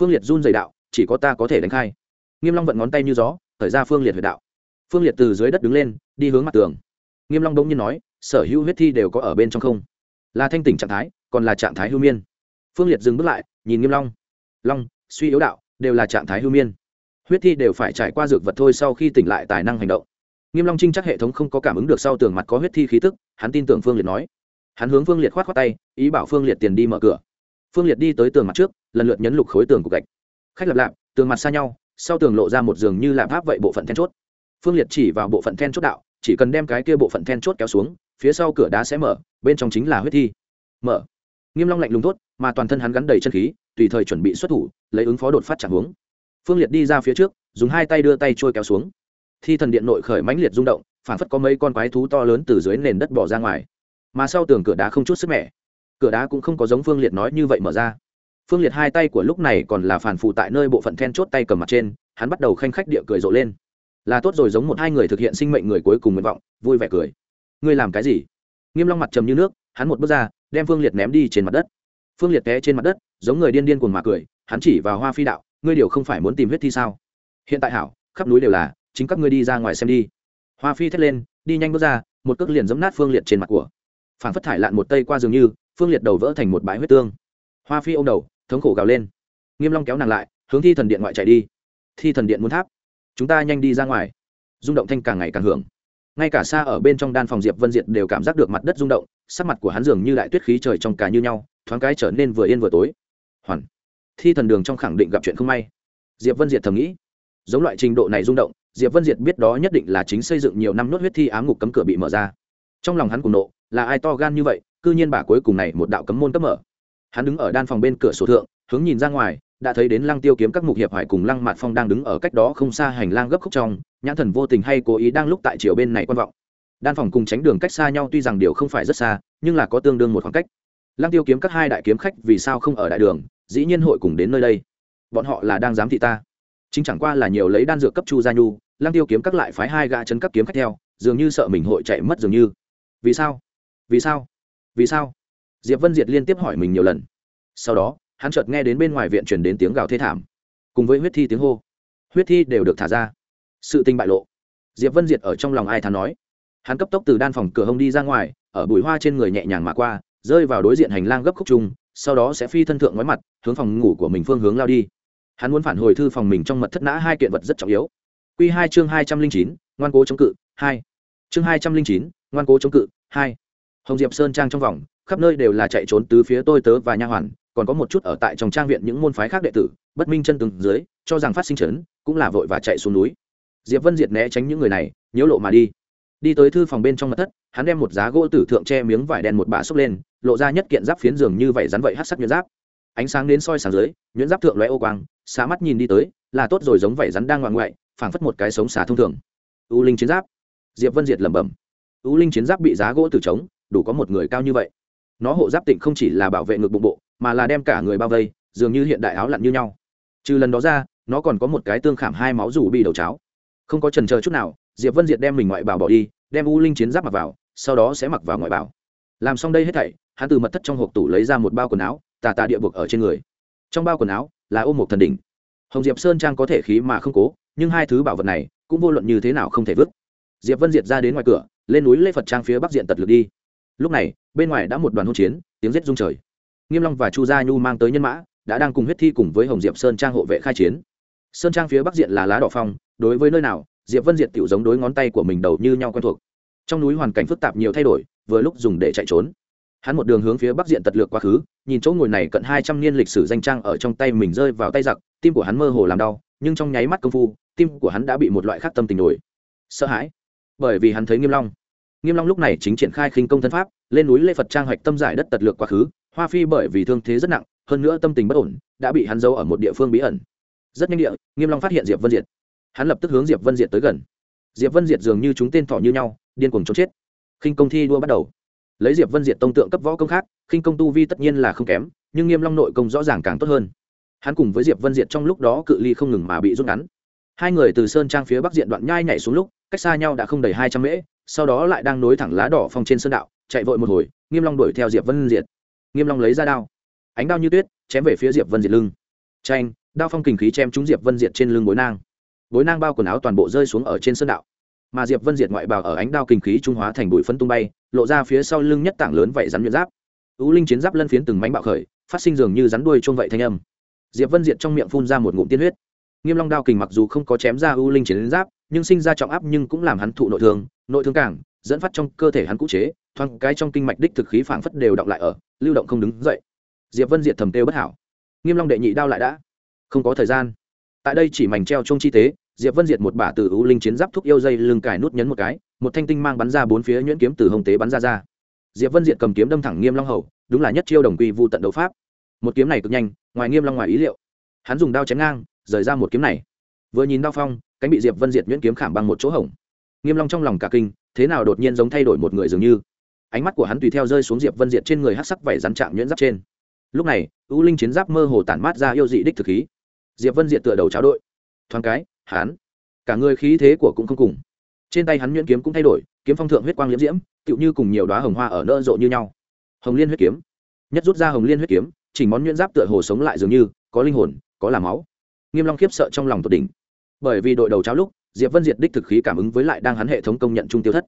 Phương liệt run dày đạo, chỉ có ta có thể đánh khai. Nghiêm long vận ngón tay như gió thời ra phương liệt huyệt đạo. Phương liệt từ dưới đất đứng lên, đi hướng mặt tường. Nghiêm long đông nhiên nói, sở hữu huyết thi đều có ở bên trong không? Là thanh tỉnh trạng thái, còn là trạng thái hưu miên. Phương liệt dừng bước lại, nhìn nghiêm long. Long, suy yếu đạo, đều là trạng thái hưu miên. Huyết thi đều phải trải qua dược vật thôi sau khi tỉnh lại tài năng hành động. Nghiêm long trinh chắc hệ thống không có cảm ứng được sau tường mặt có huyết thi khí tức, hắn tin tưởng phương liệt nói. Hắn hướng phương liệt khoát khoát tay, ý bảo phương liệt tiền đi mở cửa. Phương liệt đi tới tường mặt trước, lần lượt nhấn lục khối tường cục gạch. Khách lập lạp tường mặt xa nhau sau tường lộ ra một giường như lạp tháp vậy bộ phận then chốt. Phương liệt chỉ vào bộ phận then chốt đạo, chỉ cần đem cái kia bộ phận then chốt kéo xuống, phía sau cửa đá sẽ mở, bên trong chính là huyết thi. Mở. Nghiêm long lạnh lùng tốt mà toàn thân hắn gắn đầy chân khí, tùy thời chuẩn bị xuất thủ, lấy ứng phó đột phát chẳng hướng phương liệt đi ra phía trước, dùng hai tay đưa tay trôi kéo xuống. Thi thần điện nội khởi mãnh liệt rung động, phản phất có mấy con quái thú to lớn từ dưới nền đất bỏ ra ngoài. Mà sau tường cửa đá không chút sức mẻ. Cửa đá cũng không có giống phương liệt nói như vậy mở ra phương liệt hai tay của lúc này còn là phản phụ tại nơi bộ phận then chốt tay cầm mặt trên, hắn bắt đầu khanh khách địa cười rộ lên. Là tốt rồi giống một hai người thực hiện sinh mệnh người cuối cùng nguyện vọng, vui vẻ cười. Ngươi làm cái gì? Nghiêm long mặt trầm như nước, hắn một bước ra, đem phương liệt ném đi trên mặt đất. Phương liệt té trên mặt đất, giống người điên điên cuồng mà cười, hắn chỉ vào hoa phi đạo, ngươi điều không phải muốn tìm huyết thi sao? Hiện tại hảo, khắp núi đều là, chính các ngươi đi ra ngoài xem đi. Hoa phi thét lên, đi nhanh bước ra, một cước liền giẫm nát phương liệt trên mặt của. Phản phất thải lạn một tây qua dường như, phương liệt đầu vỡ thành một bãi huyết tương. Hoa phi ôm đầu thống khổ gào lên. Nghiêm long kéo nàng lại, hướng thi thần điện ngoại chạy đi. Thi thần điện muốn tháp. Chúng ta nhanh đi ra ngoài. Rung động thanh càng ngày càng hưởng. Ngay cả xa ở bên trong đan phòng diệp vân diệt đều cảm giác được mặt đất rung động, sắc mặt của hắn dường như đại tuyết khí trời trong cả như nhau, thoáng cái trở nên vừa yên vừa tối. Hoàn. Thi thần đường trong khẳng định gặp chuyện không may. Diệp vân diệt thầm nghĩ. Giống loại trình độ này rung động, diệp vân diệt biết đó nhất định là chính xây dựng nhiều năm nốt huyết thi ám ngục cấm cửa bị mở ra. Trong lòng hắn cùng nộ, là ai to gan như vậy, cư nhiên bà cuối cùng này một đạo cấm môn cấp mở hắn đứng ở đan phòng bên cửa sổ thượng, hướng nhìn ra ngoài, đã thấy đến lăng tiêu kiếm các mục hiệp hải cùng lăng mạt phong đang đứng ở cách đó không xa hành lang gấp khúc trong, nhãn thần vô tình hay cố ý đang lúc tại chiều bên này quan vọng. Đan phòng cùng tránh đường cách xa nhau tuy rằng điều không phải rất xa, nhưng là có tương đương một khoảng cách. Lăng tiêu kiếm các hai đại kiếm khách vì sao không ở đại đường, dĩ nhiên hội cùng đến nơi đây. Bọn họ là đang giám thị ta. Chính chẳng qua là nhiều lấy đan dược cấp chu gia nhu, lăng tiêu kiếm các lại phái hai gã chấn các kiếm khách theo, dường như sợ mình hội chạy mất dường như. Vì sao? Vì sao? Vì sao? Diệp vân diệt liên tiếp hỏi mình nhiều lần. Sau đó, hắn chợt nghe đến bên ngoài viện chuyển đến tiếng gào thê thảm. Cùng với huyết thi tiếng hô. Huyết thi đều được thả ra. Sự tình bại lộ. Diệp vân diệt ở trong lòng ai thán nói. Hắn cấp tốc từ đan phòng cửa hông đi ra ngoài, ở bụi hoa trên người nhẹ nhàng mà qua, rơi vào đối diện hành lang gấp khúc trung sau đó sẽ phi thân thượng ngoái mặt, hướng phòng ngủ của mình phương hướng lao đi. Hắn muốn phản hồi thư phòng mình trong mật thất nã hai kiện vật rất trọng yếu. Q hai chương hai trăm linh chín, ngoan cố chống cự, hai. Chương hai trăm linh chín, ngoan cố chống cự, hai. Hồng diệp sơn trang trong vòng khắp nơi đều là chạy trốn từ phía tôi tớ và nha hoàn, còn có một chút ở tại trong trang viện những môn phái khác đệ tử, bất minh chân từng dưới, cho rằng phát sinh chấn, cũng là vội và chạy xuống núi. Diệp vân diệt né tránh những người này nhiễu lộ mà đi. Đi tới thư phòng bên trong mật thất, hắn đem một giá gỗ tử thượng che miếng vải đen một bả xốc lên, lộ ra nhất kiện giáp phiến giường như vậy rắn vậy hát sắc nhuyễn giáp. Ánh sáng đến soi sáng dưới, nhuyễn giáp thượng lóe ô quang, xá mắt nhìn đi tới, là tốt rồi giống vậy rắn đang ngoạn ngoại, phảng phất một cái sống xả thông thường. U linh chiến giáp. Diệp vân diệt lẩm bẩm. U linh chiến giáp bị giá gỗ tử trống đủ có một người cao như vậy nó hộ giáp tịnh không chỉ là bảo vệ ngực bụng bộ, mà là đem cả người bao vây, dường như hiện đại áo lặn như nhau. Trừ lần đó ra, nó còn có một cái tương khảm hai máu rủ bị đầu cháo. Không có trần chờ chút nào, diệp vân diệt đem mình ngoại bảo bỏ đi, đem u linh chiến giáp mặc vào, sau đó sẽ mặc vào ngoại bảo. Làm xong đây hết thảy, hắn từ mật thất trong hộp tủ lấy ra một bao quần áo, tà tà địa buộc ở trên người. Trong bao quần áo là ôm một thần đỉnh. Hồng diệp sơn trang có thể khí mà không cố, nhưng hai thứ bảo vật này cũng vô luận như thế nào không thể vứt. Diệp vân diệt ra đến ngoài cửa, lên núi lê phật trang phía bắc diện tật lực đi lúc này, bên ngoài đã một đoàn hỗn chiến, tiếng rết rung trời. Nghiêm long và chu gia nhu mang tới nhân mã, đã đang cùng huyết thi cùng với hồng diệp sơn trang hộ vệ khai chiến. Sơn trang phía bắc diện là lá đỏ phong, đối với nơi nào, diệp vân diệt tiểu giống đối ngón tay của mình đầu như nhau quen thuộc. Trong núi hoàn cảnh phức tạp nhiều thay đổi, vừa lúc dùng để chạy trốn. Hắn một đường hướng phía bắc diện tật lược quá khứ, nhìn chỗ ngồi này cận hai trăm niên lịch sử danh trang ở trong tay mình rơi vào tay giặc, tim của hắn mơ hồ làm đau, nhưng trong nháy mắt công phu, tim của hắn đã bị một loại khác tâm tình đổi sợ hãi. Bởi vì hắn thấy nghiêm long nghiêm long lúc này chính triển khai khinh công thân pháp, lên núi lê phật trang hoạch tâm giải đất tật lược quá khứ, hoa phi bởi vì thương thế rất nặng, hơn nữa tâm tình bất ổn, đã bị hắn giấu ở một địa phương bí ẩn. Rất nhanh địa, nghiêm long phát hiện diệp vân diệt. Hắn lập tức hướng diệp vân diệt tới gần. Diệp vân diệt dường như chúng tên thọ như nhau, điên cuồng trốn chết. Khinh công thi đua bắt đầu. Lấy diệp vân diệt tông tượng cấp võ công khác, khinh công tu vi tất nhiên là không kém, nhưng nghiêm long nội công rõ ràng càng tốt hơn. Hắn cùng với diệp vân diệt trong lúc đó cự ly không ngừng mà bị rút ngắn. Hai người từ sơn trang phía bắc diện đoạn nhai nhảy xuống lúc, cách xa nhau đã không đầy hai trăm mễ sau đó lại đang nối thẳng lá đỏ phong trên sơn đạo, chạy vội một hồi, nghiêm long đuổi theo diệp vân diệt. Nghiêm long lấy ra đao, ánh đao như tuyết, chém về phía diệp vân diệt lưng. Tranh đao phong kình khí chém trúng diệp vân diệt trên lưng bối nang. Bối nang bao quần áo toàn bộ rơi xuống ở trên sơn đạo. Mà diệp vân diệt ngoại bào ở ánh đao kình khí trung hóa thành bụi phân tung bay, lộ ra phía sau lưng nhất tảng lớn vậy rắn nhuyễn giáp. Ú linh chiến giáp lân phiến từng mánh bạo khởi, phát sinh dường như rắn đuôi chuông vậy thanh âm. Diệp vân diệt trong miệng phun ra một ngụm tiên huyết. Nghiêm long đao kình mặc dù không có chém ra u linh chiến giáp nhưng sinh ra trọng áp nhưng cũng làm hắn thụ nội thương nội thương càng, dẫn phát trong cơ thể hắn cũ chế, thoáng cái trong kinh mạch đích thực khí phảng phất đều động lại ở, lưu động không đứng dậy. Diệp vân diệt thầm tiêu bất hảo. Nghiêm long đệ nhị đao lại đã. Không có thời gian. Tại đây chỉ mảnh treo trung chi tế, diệp vân diệt một bả từ ưu linh chiến giáp thúc yêu dây lưng cài nút nhấn một cái, một thanh tinh mang bắn ra bốn phía nhuyễn kiếm từ hồng tế bắn ra ra. Diệp vân diệt cầm kiếm đâm thẳng nghiêm long hầu, đúng là nhất chiêu đồng quy vu tận đấu pháp. Một kiếm này cực nhanh, ngoài nghiêm long ngoài ý liệu. Hắn dùng đao chém ngang, rời ra một kiếm này. Vừa nhìn đao phong cánh bị diệp vân diệt nhuyễn kiếm khảm bằng một chỗ hổng. Nghiêm long trong lòng cả kinh, thế nào đột nhiên giống thay đổi một người dường như? Ánh mắt của hắn tùy theo rơi xuống diệp vân diệt trên người hắc sắc vảy rắn chạm nhuyễn giáp trên. Lúc này, u linh chiến giáp mơ hồ tản mát ra yêu dị đích thực khí. Diệp vân diệt tựa đầu cháo đội. Thoáng cái, hắn, cả người khí thế của cũng không cùng. Trên tay hắn nhuyễn kiếm cũng thay đổi, kiếm phong thượng huyết quang liễm diễm, tựu như cùng nhiều đóa hồng hoa ở nỡ rộ như nhau. Hồng liên huyết kiếm, nhất rút ra hồng liên huyết kiếm, chỉnh món nhuyễn giáp tựa hồ sống lại dường như, có linh hồn, có là máu. Nghiêm long khiếp sợ trong lòng tột đỉnh bởi vì đội đầu cháo lúc, diệp vân diệt đích thực khí cảm ứng với lại đang hắn hệ thống công nhận trung tiêu thất.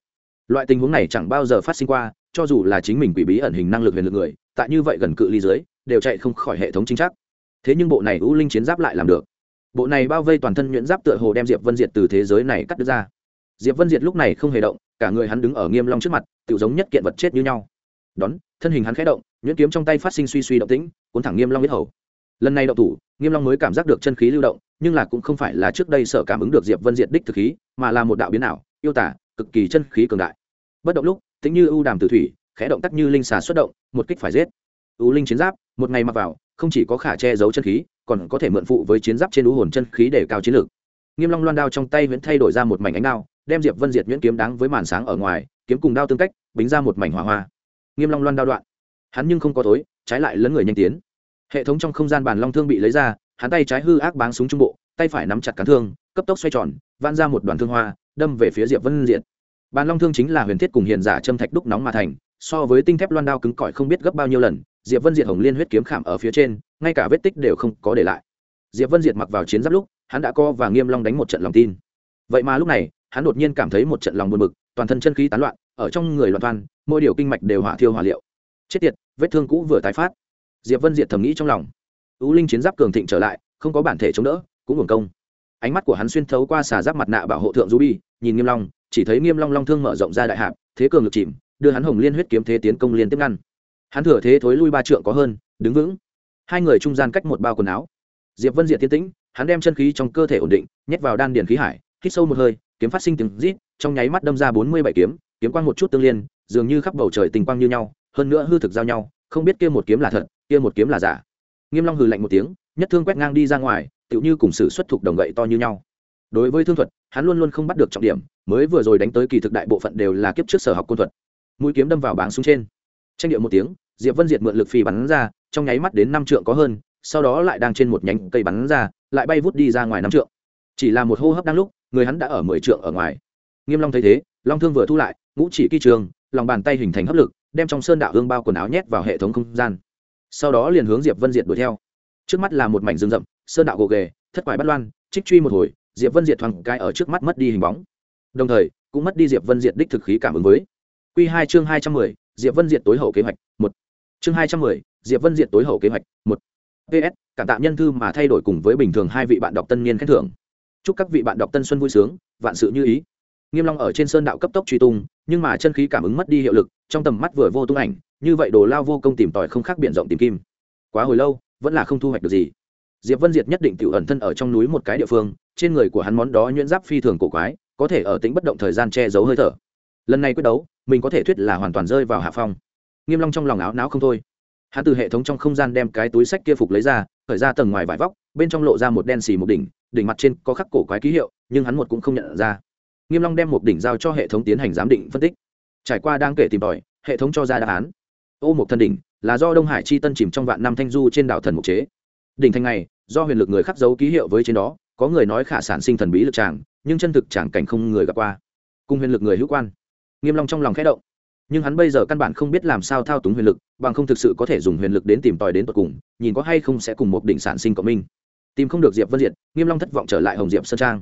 Loại tình huống này chẳng bao giờ phát sinh qua, cho dù là chính mình quỷ bí ẩn hình năng lực huyền lực người, tại như vậy gần cự ly dưới, đều chạy không khỏi hệ thống chính xác thế nhưng bộ này u linh chiến giáp lại làm được. Bộ này bao vây toàn thân nhuyễn giáp tựa hồ đem diệp vân diệt từ thế giới này cắt đứt ra. Diệp vân diệt lúc này không hề động, cả người hắn đứng ở nghiêm long trước mặt tự giống nhất kiện vật chết như nhau. Đón, thân hình hắn khẽ động, nhuyễn kiếm trong tay phát sinh suy suy động tĩnh, cuốn thẳng nghiêm long biết hầu lần này động thủ, nghiêm long mới cảm giác được chân khí lưu động, nhưng là cũng không phải là trước đây sở cảm ứng được diệp vân diệt đích thực khí, mà là một đạo biến ảo, yêu tả, cực kỳ chân khí cường đại. Bất động lúc tính như ưu đàm tử thủy, khẽ động tác như linh xà xuất động, một kích phải giết. Ưu linh chiến giáp, một ngày mặc vào, không chỉ có khả che giấu chân khí, còn có thể mượn phụ với chiến giáp trên ưu hồn chân khí để cao chiến lược. Nghiêm long loan đao trong tay vẫn thay đổi ra một mảnh ánh đao, đem diệp vân diệt nguyễn kiếm đáng với màn sáng ở ngoài, kiếm cùng đao tương cách, bính ra một mảnh hỏa hoa. Nghiêm long loan đao đoạn. Hắn nhưng không có tối, trái lại lấn người nhanh tiến hệ thống trong không gian bàn long thương bị lấy ra hắn tay trái hư ác báng súng trung bộ tay phải nắm chặt cán thương cấp tốc xoay tròn van ra một đoàn thương hoa đâm về phía diệp vân diệt. Bàn long thương chính là huyền thiết cùng hiền giả châm thạch đúc nóng mà thành so với tinh thép loan đao cứng cỏi không biết gấp bao nhiêu lần diệp vân diệt hồng liên huyết kiếm khảm ở phía trên ngay cả vết tích đều không có để lại. Diệp vân diệt mặc vào chiến giáp lúc hắn đã co và nghiêm long đánh một trận lòng tin. Vậy mà lúc này hắn đột nhiên cảm thấy một trận lòng buồn bực toàn thân chân khí tán loạn ở trong người loạn toàn, mỗi điều kinh mạch đều hỏa thiêu hỏa liệu. Chết tiệt vết thương cũ vừa tái phát diệp vân diệt thầm nghĩ trong lòng. Ưu linh chiến giáp cường thịnh trở lại, không có bản thể chống đỡ, cũng hưởng công. Ánh mắt của hắn xuyên thấu qua xà giáp mặt nạ bảo hộ thượng du bi, nhìn nghiêm long, chỉ thấy nghiêm long long thương mở rộng ra đại hạp, thế cường lực chìm, đưa hắn hồng liên huyết kiếm thế tiến công liên tiếp ngăn. Hắn thừa thế thối lui ba trượng có hơn, đứng vững. Hai người trung gian cách một bao quần áo. Diệp vân diệt tiến tĩnh, hắn đem chân khí trong cơ thể ổn định, nhét vào đan điền khí hải, hít sâu một hơi, kiếm phát sinh tiếng rít, trong nháy mắt đâm ra bốn mươi bảy kiếm kiếm quang một chút tương liên, dường như khắp bầu trời tình quang như nhau, hơn nữa hư thực giao nhau, không biết kia một kiếm là thật kia một kiếm là giả. Nghiêm long hừ lạnh một tiếng, nhất thương quét ngang đi ra ngoài, tựu như cùng sự xuất thuộc đồng gậy to như nhau. Đối với thương thuật, hắn luôn luôn không bắt được trọng điểm, mới vừa rồi đánh tới kỳ thực đại bộ phận đều là kiếp trước sở học côn thuật. Mũi kiếm đâm vào báng xuống trên. Tranh điệu một tiếng, diệp vân diệt mượn lực phi bắn ra, trong nháy mắt đến năm trượng có hơn, sau đó lại đang trên một nhánh cây bắn ra, lại bay vút đi ra ngoài năm trượng. Chỉ là một hô hấp đang lúc, người hắn đã ở mười trượng ở ngoài. Nghiêm long thấy thế, long thương vừa thu lại, ngũ chỉ kỳ trường, lòng bàn tay hình thành hấp lực, đem trong sơn đạo hương bao quần áo nhét vào hệ thống không gian sau đó liền hướng diệp vân diệt đuổi theo trước mắt là một mảnh rừng rậm sơn đạo gồ ghề thất quải bắt loan trích truy một hồi diệp vân diệt thoáng cái ở trước mắt mất đi hình bóng đồng thời cũng mất đi diệp vân diệt đích thực khí cảm ứng với q hai chương hai trăm mười diệp vân diệt tối hậu kế hoạch một chương hai trăm mười diệp vân diệt tối hậu kế hoạch một ps cảm tạ nhân thư mà thay đổi cùng với bình thường hai vị bạn đọc tân niên khen thưởng chúc các vị bạn đọc tân xuân vui sướng vạn sự như ý nghiêm long ở trên sơn đạo cấp tốc truy tung nhưng mà chân khí cảm ứng mất đi hiệu lực trong tầm mắt vừa vô tung ảnh như vậy đồ lao vô công tìm tòi không khác biển rộng tìm kim. Quá hồi lâu, vẫn là không thu hoạch được gì. Diệp vân diệt nhất định tự ẩn thân ở trong núi một cái địa phương, trên người của hắn món đó nhuyễn giáp phi thường cổ quái, có thể ở tính bất động thời gian che giấu hơi thở. Lần này quyết đấu, mình có thể thuyết là hoàn toàn rơi vào hạ phong. Nghiêm long trong lòng áo não không thôi. Hắn từ hệ thống trong không gian đem cái túi sách kia phục lấy ra, khởi ra tầng ngoài vải vóc, bên trong lộ ra một đen xì một đỉnh đỉnh mặt trên có khắc cổ quái ký hiệu, nhưng hắn một cũng không nhận ra. Nghiêm long đem một đỉnh giao cho hệ thống tiến hành giám định phân tích. Trải qua đang kể tìm tòi, hệ thống cho ra đáp án ô một thân đỉnh, là do đông hải chi tân chìm trong vạn năm thanh du trên đảo thần mục chế. Đỉnh thanh này, do huyền lực người khắc dấu ký hiệu với trên đó, có người nói khả sản sinh thần bí lực tràng, nhưng chân thực chẳng cảnh không người gặp qua. Cùng huyền lực người hữu quan. Nghiêm long trong lòng khẽ động. Nhưng hắn bây giờ căn bản không biết làm sao thao túng huyền lực, bằng không thực sự có thể dùng huyền lực đến tìm tòi đến tận cùng, nhìn có hay không sẽ cùng một đỉnh sản sinh cộng minh. Tìm không được diệp vân diệt, nghiêm long thất vọng trở lại hồng diệp sơn trang.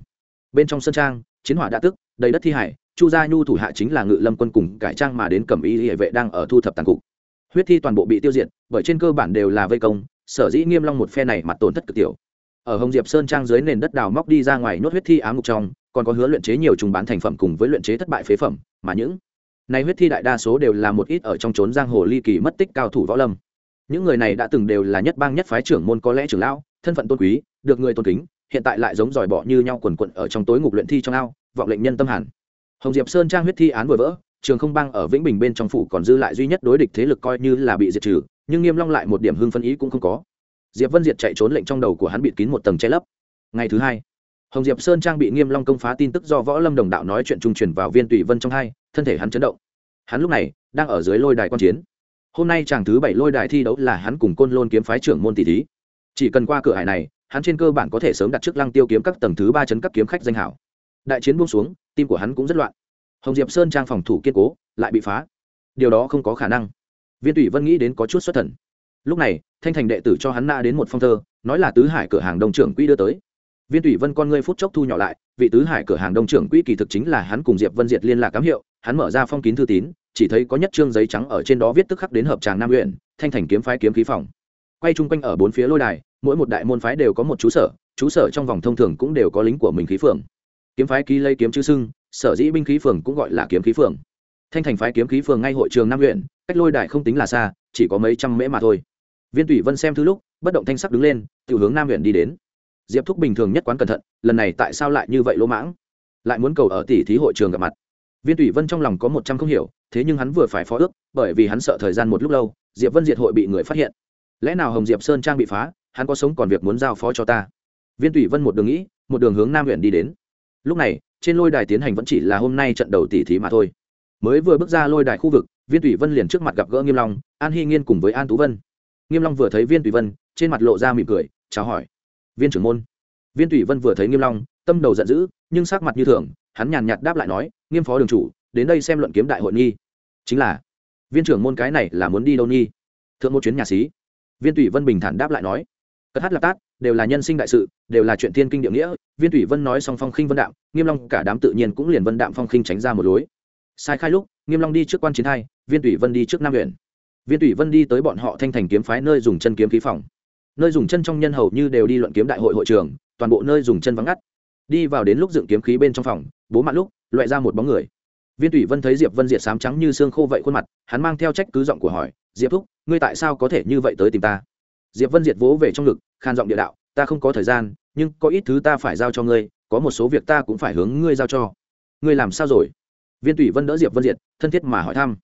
Bên trong sơn trang, chiến hỏa đã tức, đầy đất thi hải, chu gia nhu thủ hạ chính là ngự lâm quân cùng cải trang mà đến cẩm y hệ vệ đang ở thu thập tàn cục huyết thi toàn bộ bị tiêu diệt, bởi trên cơ bản đều là vây công, sở dĩ nghiêm long một phe này mặt tổn thất cực tiểu. Ở hồng diệp sơn trang dưới nền đất đào móc đi ra ngoài nuốt huyết thi ám ngục trong, còn có hứa luyện chế nhiều trùng bán thành phẩm cùng với luyện chế thất bại phế phẩm, mà những này huyết thi đại đa số đều là một ít ở trong trốn giang hồ ly kỳ mất tích cao thủ võ lâm. Những người này đã từng đều là nhất bang nhất phái trưởng môn có lẽ trưởng lão, thân phận tôn quý, được người tôn kính, hiện tại lại giống giỏi bỏ như nhau quần quận ở trong tối ngục luyện thi trong ao, vọng lệnh nhân tâm hẳn hồng diệp sơn trang huyết thi án vừa vỡ trường không bang ở vĩnh bình bên trong phủ còn dư lại duy nhất đối địch thế lực coi như là bị diệt trừ, nhưng nghiêm long lại một điểm hưng phân ý cũng không có. Diệp vân diệt chạy trốn lệnh trong đầu của hắn bịt kín một tầng che lấp. Ngày thứ hai, hồng diệp sơn trang bị nghiêm long công phá tin tức do võ lâm đồng đạo nói chuyện trung truyền vào viên tùy vân trong hai, thân thể hắn chấn động. Hắn lúc này đang ở dưới lôi đài quan chiến. Hôm nay chàng thứ bảy lôi đài thi đấu là hắn cùng côn lôn kiếm phái trưởng môn tỷ thí. Chỉ cần qua cửa hải này, hắn trên cơ bản có thể sớm đặt trước lăng tiêu kiếm các tầng thứ ba chấn các kiếm khách danh hảo. Đại chiến buông xuống, tim của hắn cũng rất loạn hồng diệp sơn trang phòng thủ kiên cố, lại bị phá. Điều đó không có khả năng. Viên tùy vân nghĩ đến có chút xuất thần. Lúc này, thanh thành đệ tử cho hắn na đến một phong thơ, nói là tứ hải cửa hàng đông trưởng quỹ đưa tới. Viên tùy vân con ngươi phút chốc thu nhỏ lại, vị tứ hải cửa hàng đông trưởng quỹ kỳ thực chính là hắn cùng diệp vân diệt liên lạc cám hiệu, hắn mở ra phong kín thư tín, chỉ thấy có nhất trương giấy trắng ở trên đó viết tức khắc đến hợp tràng nam huyện thanh thành kiếm phái kiếm khí phòng. Quay chung quanh ở bốn phía lôi đài, mỗi một đại môn phái đều có một chú sở chú sở trong vòng thông thường cũng đều có lính của mình khí phượng. kiếm phái ký lây kiếm chữ sưng sở dĩ binh khí phường cũng gọi là kiếm khí phường. Thanh thành phái kiếm khí phường ngay hội trường nam huyện, cách lôi đài không tính là xa, chỉ có mấy trăm mễ mà thôi. Viên tùy vân xem thứ lúc, bất động thanh sắc đứng lên tự hướng nam huyện đi đến. Diệp thúc bình thường nhất quán cẩn thận, lần này tại sao lại như vậy lỗ mãng? Lại muốn cầu ở tỷ thí hội trường gặp mặt. Viên tùy vân trong lòng có một trăm không hiểu, thế nhưng hắn vừa phải phó ước, bởi vì hắn sợ thời gian một lúc lâu, diệp vân diệt hội bị người phát hiện. Lẽ nào hồng diệp sơn trang bị phá, hắn có sống còn việc muốn giao phó cho ta? Viên tùy vân một đường nghĩ, một đường hướng nam huyện đi đến. Lúc này trên lôi đài tiến hành vẫn chỉ là hôm nay trận đầu tỷ thí mà thôi. Mới vừa bước ra lôi đài khu vực, viên tùy vân liền trước mặt gặp gỡ nghiêm long, an hy nghiên cùng với an tú vân. Nghiêm long vừa thấy viên tùy vân, trên mặt lộ ra mỉm cười, chào hỏi. Viên trưởng môn. Viên tùy vân vừa thấy nghiêm long, tâm đầu giận dữ, nhưng sắc mặt như thường, hắn nhàn nhạt đáp lại nói, nghiêm phó đường chủ, đến đây xem luận kiếm đại hội nghi. Chính là. Viên trưởng môn cái này là muốn đi đâu nghi? Thượng một chuyến nhà sĩ viên tùy vân bình thản đáp lại nói cất hát lạp tát, đều là nhân sinh đại sự, đều là chuyện thiên kinh địa nghĩa. Viên thủy vân nói xong phong khinh vân đạm, nghiêm long cả đám tự nhiên cũng liền vân đạm phong khinh tránh ra một lối. Sai khai lúc, nghiêm long đi trước quan chiến hai, viên thủy vân đi trước nam huyện viên thủy vân đi tới bọn họ thanh thành kiếm phái nơi dùng chân kiếm khí phòng. Nơi dùng chân trong nhân hầu như đều đi luận kiếm đại hội hội trường, toàn bộ nơi dùng chân vắng ngắt. Đi vào đến lúc dựng kiếm khí bên trong phòng, bố mặt lúc, loại ra một bóng người. Viên thủy vân thấy diệp vân diệt sám trắng như xương khô vậy khuôn mặt, hắn mang theo trách cứ giọng của hỏi, diệp thúc, ngươi tại sao có thể như vậy tới tìm ta? Diệp vân diệt vỗ về trong ngực, khan giọng địa đạo, ta không có thời gian, nhưng có ít thứ ta phải giao cho ngươi, có một số việc ta cũng phải hướng ngươi giao cho. Ngươi làm sao rồi? Viên tùy vân đỡ diệp vân diệt, thân thiết mà hỏi thăm.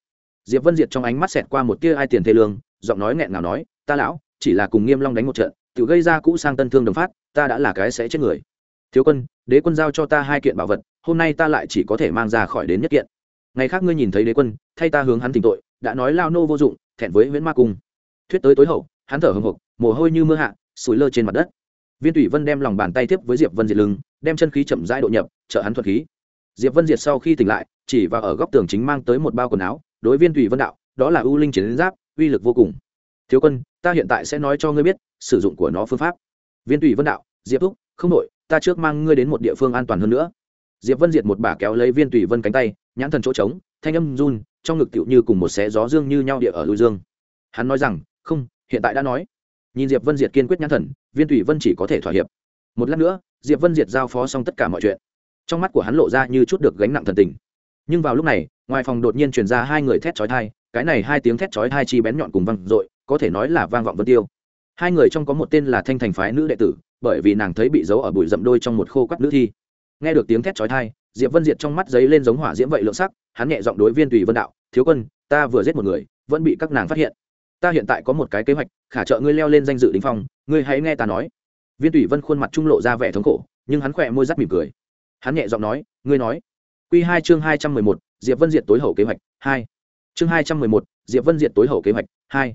Diệp vân diệt trong ánh mắt xẹt qua một tia ai tiền thê lương, giọng nói nghẹn ngào nói, ta lão, chỉ là cùng nghiêm long đánh một trận tự gây ra cũ sang tân thương đồng phát, ta đã là cái sẽ chết người. Thiếu quân, đế quân giao cho ta hai kiện bảo vật, hôm nay ta lại chỉ có thể mang ra khỏi đến nhất kiện. Ngày khác ngươi nhìn thấy đế quân, thay ta hướng hắn tỉnh tội, đã nói lao nô vô dụng, thẹn với nguyễn ma cung. Thuyết tới tối hậu hắn thở hồng hộc mồ hôi như mưa hạ, sủi lơ trên mặt đất. Viên thủy vân đem lòng bàn tay tiếp với diệp vân diệt lưng, đem chân khí chậm rãi độ nhập, trợ hắn thuật khí. Diệp vân diệt sau khi tỉnh lại, chỉ vào ở góc tường chính mang tới một bao quần áo, đối viên thủy vân đạo, đó là ưu linh chiến giáp, uy lực vô cùng. Thiếu quân, ta hiện tại sẽ nói cho ngươi biết, sử dụng của nó phương pháp. Viên thủy vân đạo, diệp thúc, không nội ta trước mang ngươi đến một địa phương an toàn hơn nữa. Diệp vân diệt một bà kéo lấy viên thủy vân cánh tay, nhãn thần chỗ trống, thanh âm run, trong ngực tựu như cùng một xé gió dương như nhau địa ở lùi dương. Hắn nói rằng, không hiện tại đã nói. Nhìn diệp vân diệt kiên quyết nhãn thần, viên thủy vân chỉ có thể thỏa hiệp. Một lát nữa, diệp vân diệt giao phó xong tất cả mọi chuyện. Trong mắt của hắn lộ ra như chút được gánh nặng thần tình. Nhưng vào lúc này, ngoài phòng đột nhiên truyền ra hai người thét chói thai cái này hai tiếng thét chói thai chi bén nhọn cùng vang dội, có thể nói là vang vọng vân tiêu. Hai người trong có một tên là thanh thành phái nữ đệ tử, bởi vì nàng thấy bị giấu ở bụi rậm đôi trong một khô quắt nữ thi. Nghe được tiếng thét chói thai diệp vân diệt trong mắt giấy lên giống hỏa diễm vậy lượng sắc, hắn nhẹ giọng đối viên tùy vân đạo, thiếu quân, ta vừa giết một người, vẫn bị các nàng phát hiện ta hiện tại có một cái kế hoạch, khả trợ ngươi leo lên danh dự đình phong, ngươi hãy nghe ta nói. Viên tủy vân khuôn mặt trung lộ ra vẻ thống khổ, nhưng hắn khỏe môi rắt mỉm cười. Hắn nhẹ giọng nói, ngươi nói. Q hai chương hai trăm mười một, diệp vân diệt tối hậu kế hoạch, hai. Chương hai trăm mười một, diệp vân diệt tối hậu kế hoạch, hai.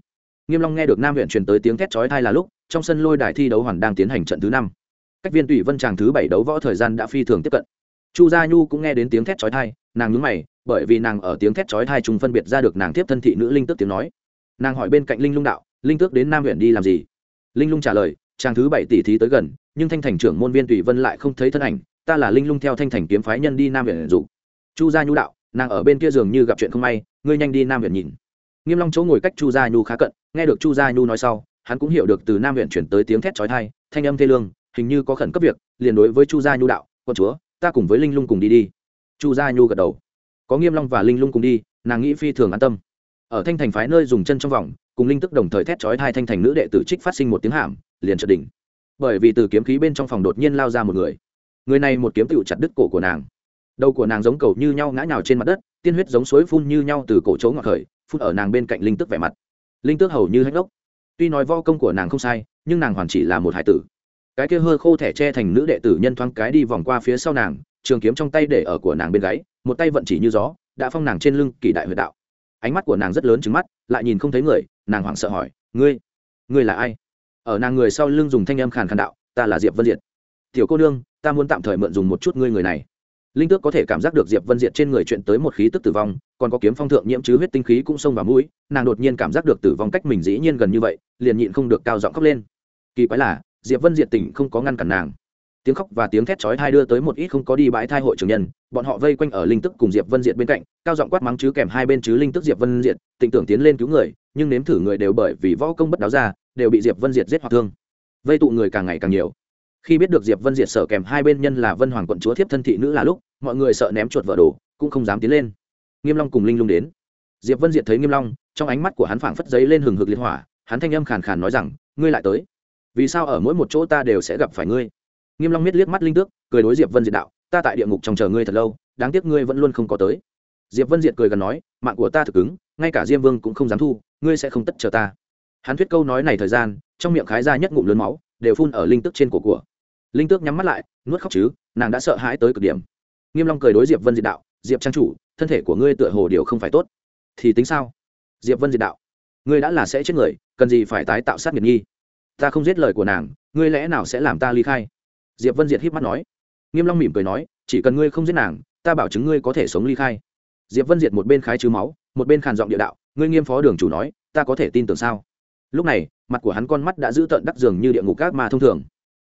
Nghiêm long nghe được nam huyện truyền tới tiếng thét chói thai là lúc, trong sân lôi đài thi đấu hoàn đang tiến hành trận thứ năm. Cách viên tủy vân tràng thứ bảy đấu võ thời gian đã phi thường tiếp cận. Chu gia nhu cũng nghe đến tiếng thét chói thai nàng nhúng mày, bởi vì nàng ở tiếng thét chói thai chúng phân biệt ra được nàng tiếp thân thị nữ linh tức tiếng nói nàng hỏi bên cạnh linh lung đạo, linh tước đến nam huyện đi làm gì? Linh lung trả lời trang thứ bảy tỷ thí tới gần, nhưng thanh thành trưởng môn viên tùy vân lại không thấy thân ảnh, ta là linh lung theo thanh thành kiếm phái nhân đi nam huyện dục chu gia nhu đạo, nàng ở bên kia giường như gặp chuyện không may, ngươi nhanh đi nam huyện nhìn. Nghiêm long chỗ ngồi cách chu gia nhu khá cận, nghe được chu gia nhu nói sau, hắn cũng hiểu được từ nam huyện chuyển tới tiếng thét chói tai, thanh âm thê lương, hình như có khẩn cấp việc, liền đối với chu gia nhu đạo con chúa, ta cùng với linh lung cùng đi đi. Chu gia nhu gật đầu. Có nghiêm long và linh lung cùng đi, nàng nghĩ phi thường an tâm ở thanh thành phái nơi dùng chân trong vòng, cùng linh tức đồng thời thét chói hai thanh thành nữ đệ tử trích phát sinh một tiếng hàm liền chợt đỉnh. Bởi vì từ kiếm khí bên trong phòng đột nhiên lao ra một người. Người này một kiếm tựu chặt đứt cổ của nàng. Đầu của nàng giống cầu như nhau ngã nhào trên mặt đất, tiên huyết giống suối phun như nhau từ cổ chỗ ngọc khởi, phun ở nàng bên cạnh linh tức vẻ mặt. Linh tước hầu như hách ốc tuy nói vo công của nàng không sai, nhưng nàng hoàn chỉ là một hải tử. Cái kia hơi khô thẻ che thành nữ đệ tử nhân thoáng cái đi vòng qua phía sau nàng, trường kiếm trong tay để ở của nàng bên gáy, một tay vận chỉ như gió, đã phong nàng trên lưng kỳ đại huyệt đạo ánh mắt của nàng rất lớn trứng mắt, lại nhìn không thấy người, nàng hoảng sợ hỏi, ngươi ngươi là ai? Ở nàng người sau lưng dùng thanh âm khàn khàn đạo, ta là diệp vân diệt. Tiểu cô nương, ta muốn tạm thời mượn dùng một chút ngươi người này. Linh tước có thể cảm giác được diệp vân diệt trên người chuyện tới một khí tức tử vong, còn có kiếm phong thượng nhiễm chứ huyết tinh khí cũng xông vào mũi, nàng đột nhiên cảm giác được tử vong cách mình dĩ nhiên gần như vậy, liền nhịn không được cao giọng khóc lên. Kỳ quái là, diệp vân diệt tỉnh không có ngăn cản nàng tiếng khóc và tiếng thét chói thai đưa tới một ít không có đi bãi thai hội trưởng nhân, bọn họ vây quanh ở linh tức cùng diệp vân diệt bên cạnh, cao giọng quát mắng chứ kèm hai bên chứ linh tức diệp vân diệt, tịnh tưởng tiến lên cứu người, nhưng nếm thử người đều bởi vì võ công bất đáo ra, đều bị diệp vân diệt giết hoặc thương. Vây tụ người càng ngày càng nhiều. Khi biết được diệp vân diệt sở kèm hai bên nhân là vân hoàng quận chúa thiếp thân thị nữ là lúc, mọi người sợ ném chuột vỡ đồ, cũng không dám tiến lên. Nghiêm long cùng linh lung đến. Diệp vân diệt thấy nghiêm long, trong ánh mắt của hắn phảng phất giấy lên hừng hực liệt hỏa, hắn thanh âm khàn khàn nói rằng, ngươi lại tới. Vì sao ở mỗi một chỗ ta đều sẽ gặp phải ngươi? Nghiêm long miết liếc mắt linh tước cười đối diệp vân diệt đạo ta tại địa ngục trong chờ ngươi thật lâu đáng tiếc ngươi vẫn luôn không có tới. Diệp vân diệt cười gần nói mạng của ta thực cứng, ngay cả diêm vương cũng không dám thu ngươi sẽ không tất chờ ta. Hắn thuyết câu nói này thời gian trong miệng khái ra nhất ngụm lớn máu đều phun ở linh tức trên cổ của. Linh tước nhắm mắt lại nuốt khóc chứ nàng đã sợ hãi tới cực điểm. Nghiêm long cười đối diệp vân diệt đạo diệp trang chủ thân thể của ngươi tựa hồ điều không phải tốt. Thì tính sao? Diệp vân diệt đạo ngươi đã là sẽ chết người cần gì phải tái tạo sát nghiệt nghi? Ta không giết lời của nàng ngươi lẽ nào sẽ làm ta ly khai? Diệp vân diệt híp mắt nói. Nghiêm long mỉm cười nói, chỉ cần ngươi không giết nàng, ta bảo chứng ngươi có thể sống ly khai. Diệp vân diệt một bên khái chứ máu, một bên khàn giọng địa đạo, ngươi nghiêm phó đường chủ nói, ta có thể tin tưởng sao? Lúc này, mặt của hắn con mắt đã giữ tợn đắc dường như địa ngục các mà thông thường.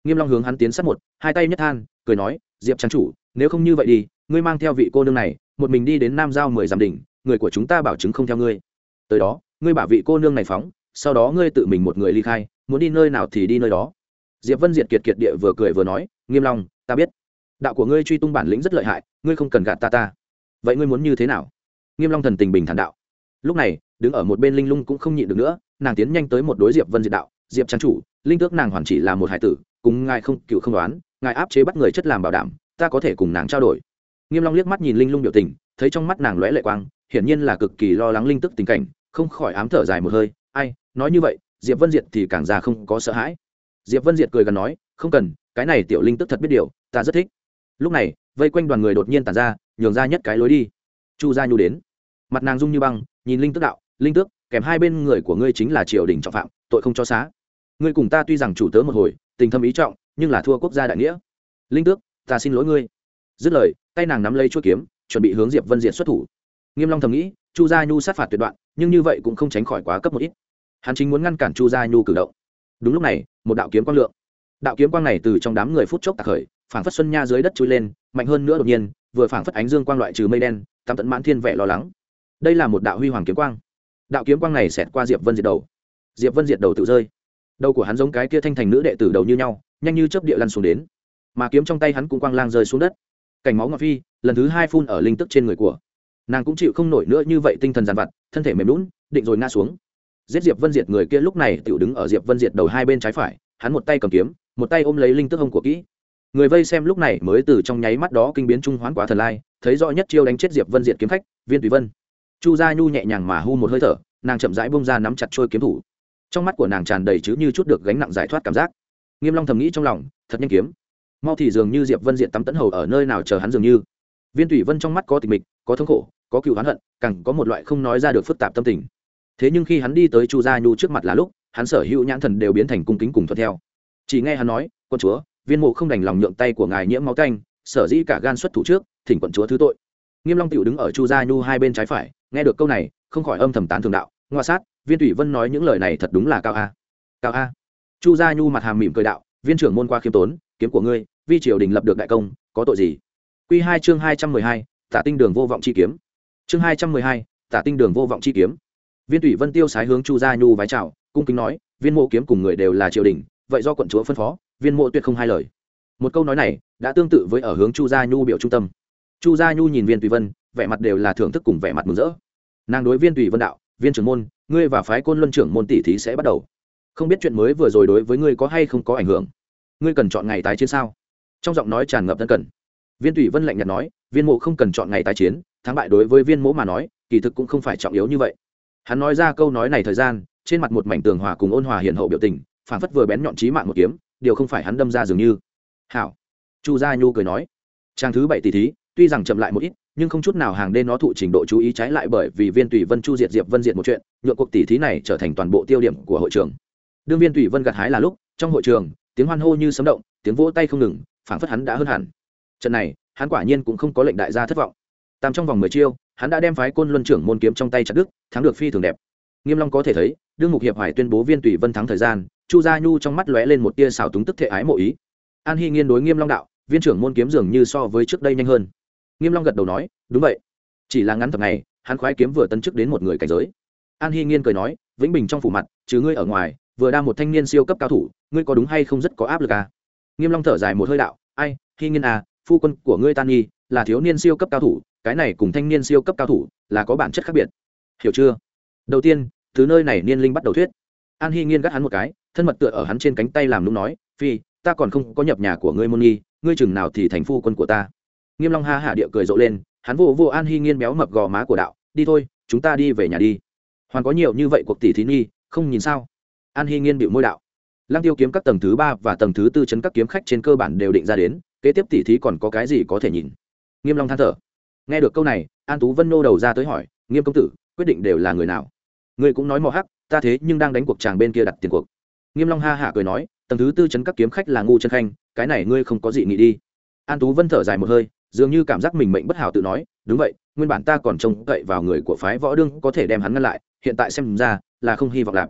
Nghiêm long hướng hắn tiến sát một, hai tay nhất than, cười nói, diệp trang chủ, nếu không như vậy đi, ngươi mang theo vị cô nương này, một mình đi đến nam giao mười dặm đỉnh, người của chúng ta bảo chứng không theo ngươi. Tới đó, ngươi bảo vị cô nương này phóng, sau đó ngươi tự mình một người ly khai, muốn đi nơi nào thì đi nơi đó diệp vân diệt kiệt kiệt địa vừa cười vừa nói, nghiêm long, ta biết. Đạo của ngươi truy tung bản lĩnh rất lợi hại, ngươi không cần gạt ta ta. Vậy ngươi muốn như thế nào? Nghiêm long thần tình bình thản đạo. Lúc này, đứng ở một bên linh lung cũng không nhịn được nữa, nàng tiến nhanh tới một đối diệp vân diệt đạo, diệp trang chủ, linh tước nàng hoàn chỉ là một hải tử, cùng ngài không, cựu không đoán, ngài áp chế bắt người chất làm bảo đảm, ta có thể cùng nàng trao đổi. Nghiêm long liếc mắt nhìn linh lung biểu tình, thấy trong mắt nàng lóe lệ quang, hiển nhiên là cực kỳ lo lắng linh tức tình cảnh, không khỏi ám thở dài một hơi, ai, nói như vậy, diệp vân diệt thì càng già không có sợ hãi diệp vân diệt cười gần nói, không cần, cái này tiểu linh tức thật biết điều, ta rất thích. Lúc này, vây quanh đoàn người đột nhiên tàn ra, nhường ra nhất cái lối đi. Chu gia nhu đến. Mặt nàng dung như băng, nhìn linh tức đạo, linh tước kèm hai bên người của ngươi chính là triều đình trọng phạm, tội không cho xá. Ngươi cùng ta tuy rằng chủ tớ một hồi, tình thâm ý trọng, nhưng là thua quốc gia đại nghĩa. Linh tước ta xin lỗi ngươi. Dứt lời, tay nàng nắm lấy chuỗi kiếm, chuẩn bị hướng diệp vân diệt xuất thủ. Nghiêm long thầm nghĩ, chu gia nhu sát phạt tuyệt đoạn, nhưng như vậy cũng không tránh khỏi quá cấp một ít. Hắn chính muốn ngăn cản chu gia nhu cử động. Đúng lúc này một đạo kiếm quang lượng. Đạo kiếm quang này từ trong đám người phút chốc tạc khởi, phảng phất xuân nha dưới đất chui lên, mạnh hơn nữa đột nhiên, vừa phảng phất ánh dương quang loại trừ mây đen, tam tận mãn thiên vẻ lo lắng. Đây là một đạo huy hoàng kiếm quang. Đạo kiếm quang này xẹt qua diệp vân diệt đầu. Diệp vân diệt đầu tự rơi. Đầu của hắn giống cái kia thanh thành nữ đệ tử đầu như nhau, nhanh như chớp địa lăn xuống đến. Mà kiếm trong tay hắn cũng quang lang rơi xuống đất. Cảnh máu ngọc phi, lần thứ hai phun ở linh tức trên người của. Nàng cũng chịu không nổi nữa như vậy tinh thần giàn vặt, thân thể mềm lún định rồi ngã xuống giết diệp vân diệt người kia lúc này tự đứng ở diệp vân diệt đầu hai bên trái phải, hắn một tay cầm kiếm, một tay ôm lấy linh tức hông của kỹ. Người vây xem lúc này mới từ trong nháy mắt đó kinh biến trung hoán quá thần lai, thấy rõ nhất chiêu đánh chết diệp vân diệt kiếm khách, viên tùy vân. Chu gia nhu nhẹ nhàng mà hu một hơi thở, nàng chậm rãi bông ra nắm chặt trôi kiếm thủ. Trong mắt của nàng tràn đầy chứ như chút được gánh nặng giải thoát cảm giác. Nghiêm long thầm nghĩ trong lòng, thật nhanh kiếm. Mau thì dường như diệp vân diện tắm tấn hầu ở nơi nào chờ hắn dường như. Viên tùy vân trong mắt có tịch mịch, có thống khổ, có cựu hắn hận, càng có một loại không nói ra được phức tạp tâm tình thế nhưng khi hắn đi tới chu gia nhu trước mặt là lúc, hắn sở hữu nhãn thần đều biến thành cung kính cùng thuận theo. Chỉ nghe hắn nói, quân chúa, viên mộ không đành lòng nhượng tay của ngài nhiễm máu canh, sở dĩ cả gan xuất thủ trước, thỉnh quận chúa thứ tội. Nghiêm long tiểu đứng ở chu gia nhu hai bên trái phải, nghe được câu này, không khỏi âm thầm tán thường đạo, ngoa sát, viên thủy vân nói những lời này thật đúng là cao a. Cao a? Chu gia nhu mặt hàm mỉm cười đạo, viên trưởng môn qua khiêm tốn, kiếm của ngươi, vi triều đình lập được đại công, có tội gì? Quy hai chương hai trăm mười hai, tả tinh đường vô vọng chi kiếm. Chương hai trăm mười hai, tả tinh đường vô vọng chi kiếm viên thủy vân tiêu sái hướng chu gia nhu vái chào, cung kính nói, viên mộ kiếm cùng người đều là triều đình, vậy do quận chúa phân phó. Viên mộ tuyệt không hai lời. Một câu nói này đã tương tự với ở hướng chu gia nhu biểu trung tâm. Chu gia nhu nhìn viên tùy vân, vẻ mặt đều là thưởng thức cùng vẻ mặt mừng rỡ. Nàng đối viên tùy vân đạo, viên trưởng môn, ngươi và phái côn luân trưởng môn tỷ thí sẽ bắt đầu. Không biết chuyện mới vừa rồi đối với ngươi có hay không có ảnh hưởng? Ngươi cần chọn ngày tái chiến sao? Trong giọng nói tràn ngập tân cần. Viên tùy vân lạnh nhạt nói, viên mộ không cần chọn ngày tái chiến, thắng bại đối với viên mộ mà nói, kỳ thực cũng không phải trọng yếu như vậy hắn nói ra câu nói này thời gian, trên mặt một mảnh tường hòa cùng ôn hòa hiền hậu biểu tình phản phất vừa bén nhọn trí mạng một kiếm, điều không phải hắn đâm ra dường như. Hảo. Chu gia nhu cười nói. Trang thứ bảy tỷ thí, tuy rằng chậm lại một ít, nhưng không chút nào hàng đêm nó thụ trình độ chú ý trái lại bởi vì viên tùy vân chu diệt diệp vân diệt một chuyện, nhượng cuộc tỷ thí này trở thành toàn bộ tiêu điểm của hội trường. Đương viên tùy vân gặt hái là lúc, trong hội trường, tiếng hoan hô như sấm động, tiếng vỗ tay không ngừng, phảng phất hắn đã hơn hẳn. Trận này, hắn quả nhiên cũng không có lệnh đại gia thất vọng. Tam trong vòng mười chiêu hắn đã đem phái côn luân trưởng môn kiếm trong tay chặt đức thắng được phi thường đẹp. Nghiêm long có thể thấy, đương mục hiệp hải tuyên bố viên tùy vân thắng thời gian, chu gia nhu trong mắt lóe lên một tia xào túng tức thệ ái mộ ý. An hy nghiên đối nghiêm long đạo, viên trưởng môn kiếm dường như so với trước đây nhanh hơn. Nghiêm long gật đầu nói, đúng vậy. Chỉ là ngắn thật ngày, hắn khoái kiếm vừa tấn chức đến một người cảnh giới. An hy nghiên cười nói, vĩnh bình trong phủ mặt chứ ngươi ở ngoài, vừa đa một thanh niên siêu cấp cao thủ, ngươi có đúng hay không rất có áp lực à? Nghiêm long thở dài một hơi đạo, ai hy nghiên à phu quân của ngươi tan nhi, là thiếu niên siêu cấp cao thủ cái này cùng thanh niên siêu cấp cao thủ là có bản chất khác biệt. Hiểu chưa? Đầu tiên, từ nơi này niên linh bắt đầu thuyết. An hy nghiên gắt hắn một cái, thân mật tựa ở hắn trên cánh tay làm nũng nói, phi, ta còn không có nhập nhà của ngươi môn nghi, ngươi chừng nào thì thành phu quân của ta. Nghiêm long ha hạ địa cười rộ lên, hắn vô vô an hy nghiên béo mập gò má của đạo, đi thôi, chúng ta đi về nhà đi. Hoàn có nhiều như vậy cuộc tỷ thí nghi, không nhìn sao? An hy nghiên bịu môi đạo, lăng tiêu kiếm các tầng thứ ba và tầng thứ tư chấn các kiếm khách trên cơ bản đều định ra đến, kế tiếp tỷ thí còn có cái gì có thể nhìn? Nghiêm long than thở nghe được câu này, an tú vân nô đầu ra tới hỏi, nghiêm công tử, quyết định đều là người nào? Ngươi cũng nói mò hắc, ta thế nhưng đang đánh cuộc chàng bên kia đặt tiền cuộc. Nghiêm long ha hả cười nói, tầng thứ tư chấn các kiếm khách là ngu chân khanh, cái này ngươi không có gì nghĩ đi. An tú vân thở dài một hơi, dường như cảm giác mình mệnh bất hảo tự nói, đúng vậy, nguyên bản ta còn trông cậy vào người của phái võ đương có thể đem hắn ngăn lại, hiện tại xem ra là không hy vọng làm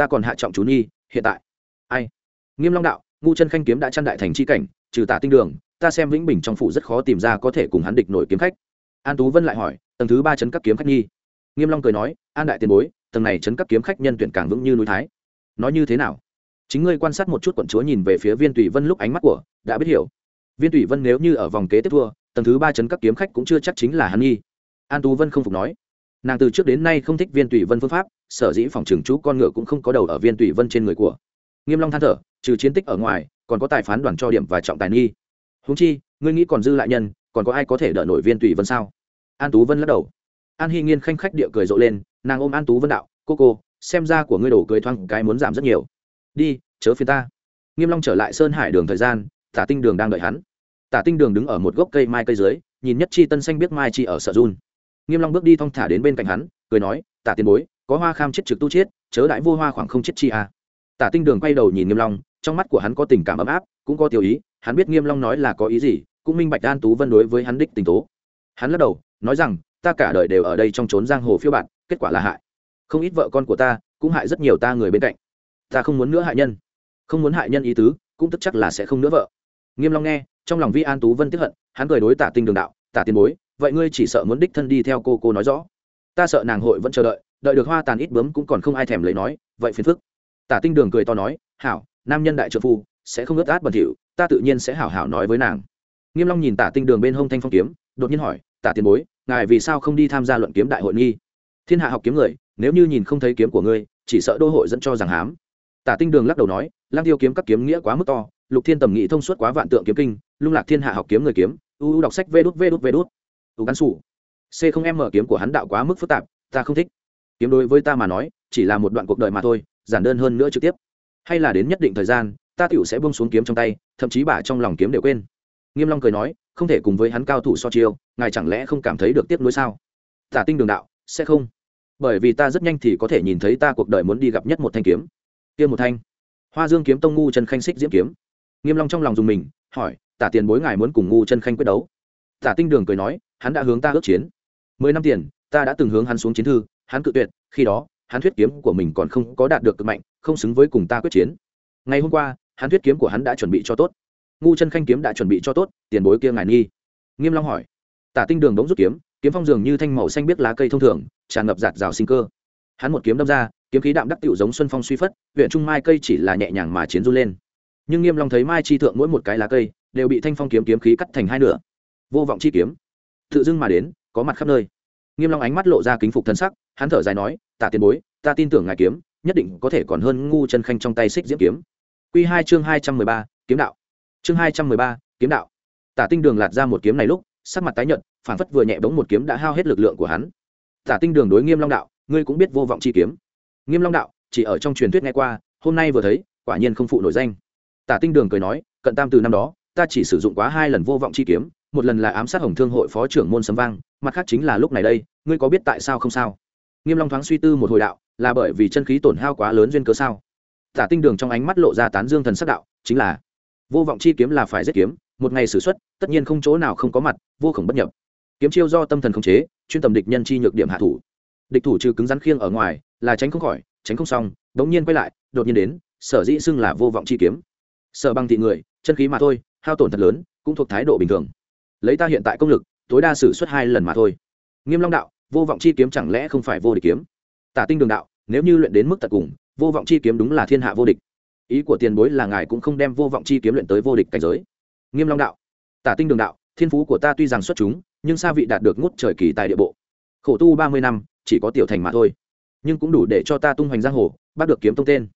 ta còn hạ trọng chú nhi, hiện tại. Ai? Nghiêm long đạo, ngu chân khanh kiếm đã chăn đại thành chi cảnh, trừ tả tinh đường, ta xem vĩnh bình trong phủ rất khó tìm ra có thể cùng hắn địch nổi kiếm khách an tú vân lại hỏi, tầng thứ ba chấn các kiếm khách nhi nghiêm long cười nói, an đại tiền bối, tầng này chấn các kiếm khách nhân tuyển càng vững như núi thái. Nói như thế nào? Chính ngươi quan sát một chút quận chúa nhìn về phía viên tùy vân lúc ánh mắt của, đã biết hiểu. Viên tùy vân nếu như ở vòng kế tiếp thua, tầng thứ ba chấn các kiếm khách cũng chưa chắc chính là hắn nghi. An tú vân không phục nói, nàng từ trước đến nay không thích viên tùy vân phương pháp, sở dĩ phòng trường chú con ngựa cũng không có đầu ở viên tùy vân trên người của. Nghiêm long than thở, trừ chiến tích ở ngoài, còn có tài phán đoàn cho điểm và trọng tài nghi. Huống chi, ngươi nghĩ còn dư lại nhân còn có ai có thể đỡ nổi viên tùy vân sao? An tú vân lắc đầu. An hy nghiên khanh khách địa cười rộ lên, nàng ôm an tú vân đạo, cô cô, xem ra của ngươi đổ cười thoáng cái muốn giảm rất nhiều. Đi, chớ phiền ta. Nghiêm long trở lại sơn hải đường thời gian, tả tinh đường đang đợi hắn. Tả tinh đường đứng ở một gốc cây mai cây dưới, nhìn nhất chi tân xanh biết mai chi ở sợ run. Nghiêm long bước đi thong thả đến bên cạnh hắn, cười nói, tả tiền bối, có hoa kham chết trực tu chết, chớ đại vô hoa khoảng không chết chi à. Tả tinh đường quay đầu nhìn nghiêm long, trong mắt của hắn có tình cảm ấm áp, cũng có tiểu ý, hắn biết nghiêm long nói là có ý gì cũng minh bạch an tú vân đối với hắn đích tình tố. Hắn lắc đầu, nói rằng, ta cả đời đều ở đây trong trốn giang hồ phiêu bạt, kết quả là hại. Không ít vợ con của ta cũng hại rất nhiều ta người bên cạnh. Ta không muốn nữa hại nhân. Không muốn hại nhân ý tứ, cũng tức chắc là sẽ không nữa vợ. Nghiêm long nghe, trong lòng vi an tú vân tiếp hận, hắn cười đối tả tinh đường đạo tả tiền bối, vậy ngươi chỉ sợ muốn đích thân đi theo cô cô nói rõ. Ta sợ nàng hội vẫn chờ đợi đợi được hoa tàn ít bướm cũng còn không ai thèm lấy nói, vậy phiền phức. Tả tinh đường cười to nói, hảo, nam nhân đại trợ phu, sẽ không ướt át bẩn thỉu, ta tự nhiên sẽ hảo hảo nói với nàng nghiêm long nhìn tả tinh đường bên hông thanh phong kiếm, đột nhiên hỏi, tả tiền bối, ngài vì sao không đi tham gia luận kiếm đại hội nghi? Thiên hạ học kiếm người, nếu như nhìn không thấy kiếm của ngươi, chỉ sợ đô hội dẫn cho rằng hám. Tả tinh đường lắc đầu nói lang tiêu kiếm các kiếm nghĩa quá mức to, lục thiên tầm nghị thông suốt quá vạn tượng kiếm kinh, lung lạc thiên hạ học kiếm người kiếm, u u đọc sách vê đút vê đút vê đút. U gắn sủ. C không em mở kiếm của hắn đạo quá mức phức tạp, ta không thích. Kiếm đối với ta mà nói, chỉ là một đoạn cuộc đời mà thôi, giản đơn hơn nữa trực tiếp. Hay là đến nhất định thời gian, ta tựu sẽ buông xuống kiếm trong tay, thậm chí bả trong lòng kiếm đều quên nghiêm long cười nói, không thể cùng với hắn cao thủ so chiêu, ngài chẳng lẽ không cảm thấy được tiếc nuối sao? Tả tinh đường đạo, sẽ không. Bởi vì ta rất nhanh thì có thể nhìn thấy ta cuộc đời muốn đi gặp nhất một thanh kiếm. Kia một thanh. Hoa dương kiếm tông ngu chân khanh xích diễm kiếm. Nghiêm long trong lòng dùng mình, hỏi, tả tiền bối ngài muốn cùng ngu chân khanh quyết đấu? Tả tinh đường cười nói, hắn đã hướng ta ước chiến. Mười năm tiền, ta đã từng hướng hắn xuống chiến thư, hắn cự tuyệt, khi đó, hắn thuyết kiếm của mình còn không có đạt được cực mạnh, không xứng với cùng ta quyết chiến. Ngày hôm qua, hắn thuyết kiếm của hắn đã chuẩn bị cho tốt ngu chân khanh kiếm đã chuẩn bị cho tốt, tiền bối kia ngài nghi. Nghiêm long hỏi. Tả tinh đường đống rút kiếm kiếm phong dường như thanh màu xanh biết lá cây thông thường, tràn ngập giạt rào sinh cơ. Hắn một kiếm đâm ra, kiếm khí đạm đắc tựu giống xuân phong suy phất, huyện trung mai cây chỉ là nhẹ nhàng mà chiến du lên. Nhưng nghiêm long thấy mai chi thượng mỗi một cái lá cây, đều bị thanh phong kiếm kiếm khí cắt thành hai nửa. Vô vọng chi kiếm. Tự dưng mà đến, có mặt khắp nơi. Nghiêm long ánh mắt lộ ra kính phục thần sắc, hắn thở dài nói, tả tiền bối, ta tin tưởng ngài kiếm, nhất định có thể còn hơn ngu chân khanh trong tay xích diễm kiếm. Quy hai chương hai trăm mười ba, kiếm đạo chương hai trăm mười ba, kiếm đạo. Tả tinh đường lạt ra một kiếm này lúc, sắc mặt tái nhợt phản phất vừa nhẹ bóng một kiếm đã hao hết lực lượng của hắn. Tả tinh đường đối nghiêm long đạo, ngươi cũng biết vô vọng chi kiếm. Nghiêm long đạo, chỉ ở trong truyền thuyết nghe qua, hôm nay vừa thấy, quả nhiên không phụ nổi danh. Tả tinh đường cười nói, cận tam từ năm đó, ta chỉ sử dụng quá hai lần vô vọng chi kiếm, một lần là ám sát hồng thương hội phó trưởng môn sấm vang, mặt khác chính là lúc này đây, ngươi có biết tại sao không sao? Nghiêm long thoáng suy tư một hồi đạo, là bởi vì chân khí tổn hao quá lớn duyên cớ sao? Tả tinh đường trong ánh mắt lộ ra tán dương thần sắc đạo, chính là vô vọng chi kiếm là phải giết kiếm, một ngày sử xuất, tất nhiên không chỗ nào không có mặt, vô khổng bất nhập. Kiếm chiêu do tâm thần khống chế, chuyên tầm địch nhân chi nhược điểm hạ thủ. Địch thủ trừ cứng rắn khiêng ở ngoài, là tránh không khỏi, tránh không xong, đống nhiên quay lại, đột nhiên đến, sở dĩ xưng là vô vọng chi kiếm. Sở băng thị người, chân khí mà thôi, hao tổn thật lớn, cũng thuộc thái độ bình thường. Lấy ta hiện tại công lực, tối đa sử xuất hai lần mà thôi. Nghiêm long đạo, vô vọng chi kiếm chẳng lẽ không phải vô địch kiếm? Tả tinh đường đạo, nếu như luyện đến mức tận cùng, vô vọng chi kiếm đúng là thiên hạ vô địch ý của tiền bối là ngài cũng không đem vô vọng chi kiếm luyện tới vô địch cảnh giới. Nghiêm long đạo, tả tinh đường đạo, thiên phú của ta tuy rằng xuất chúng, nhưng xa vị đạt được ngút trời kỳ tài địa bộ. Khổ tu ba mươi năm, chỉ có tiểu thành mà thôi. Nhưng cũng đủ để cho ta tung hoành giang hồ, bắt được kiếm tông tên.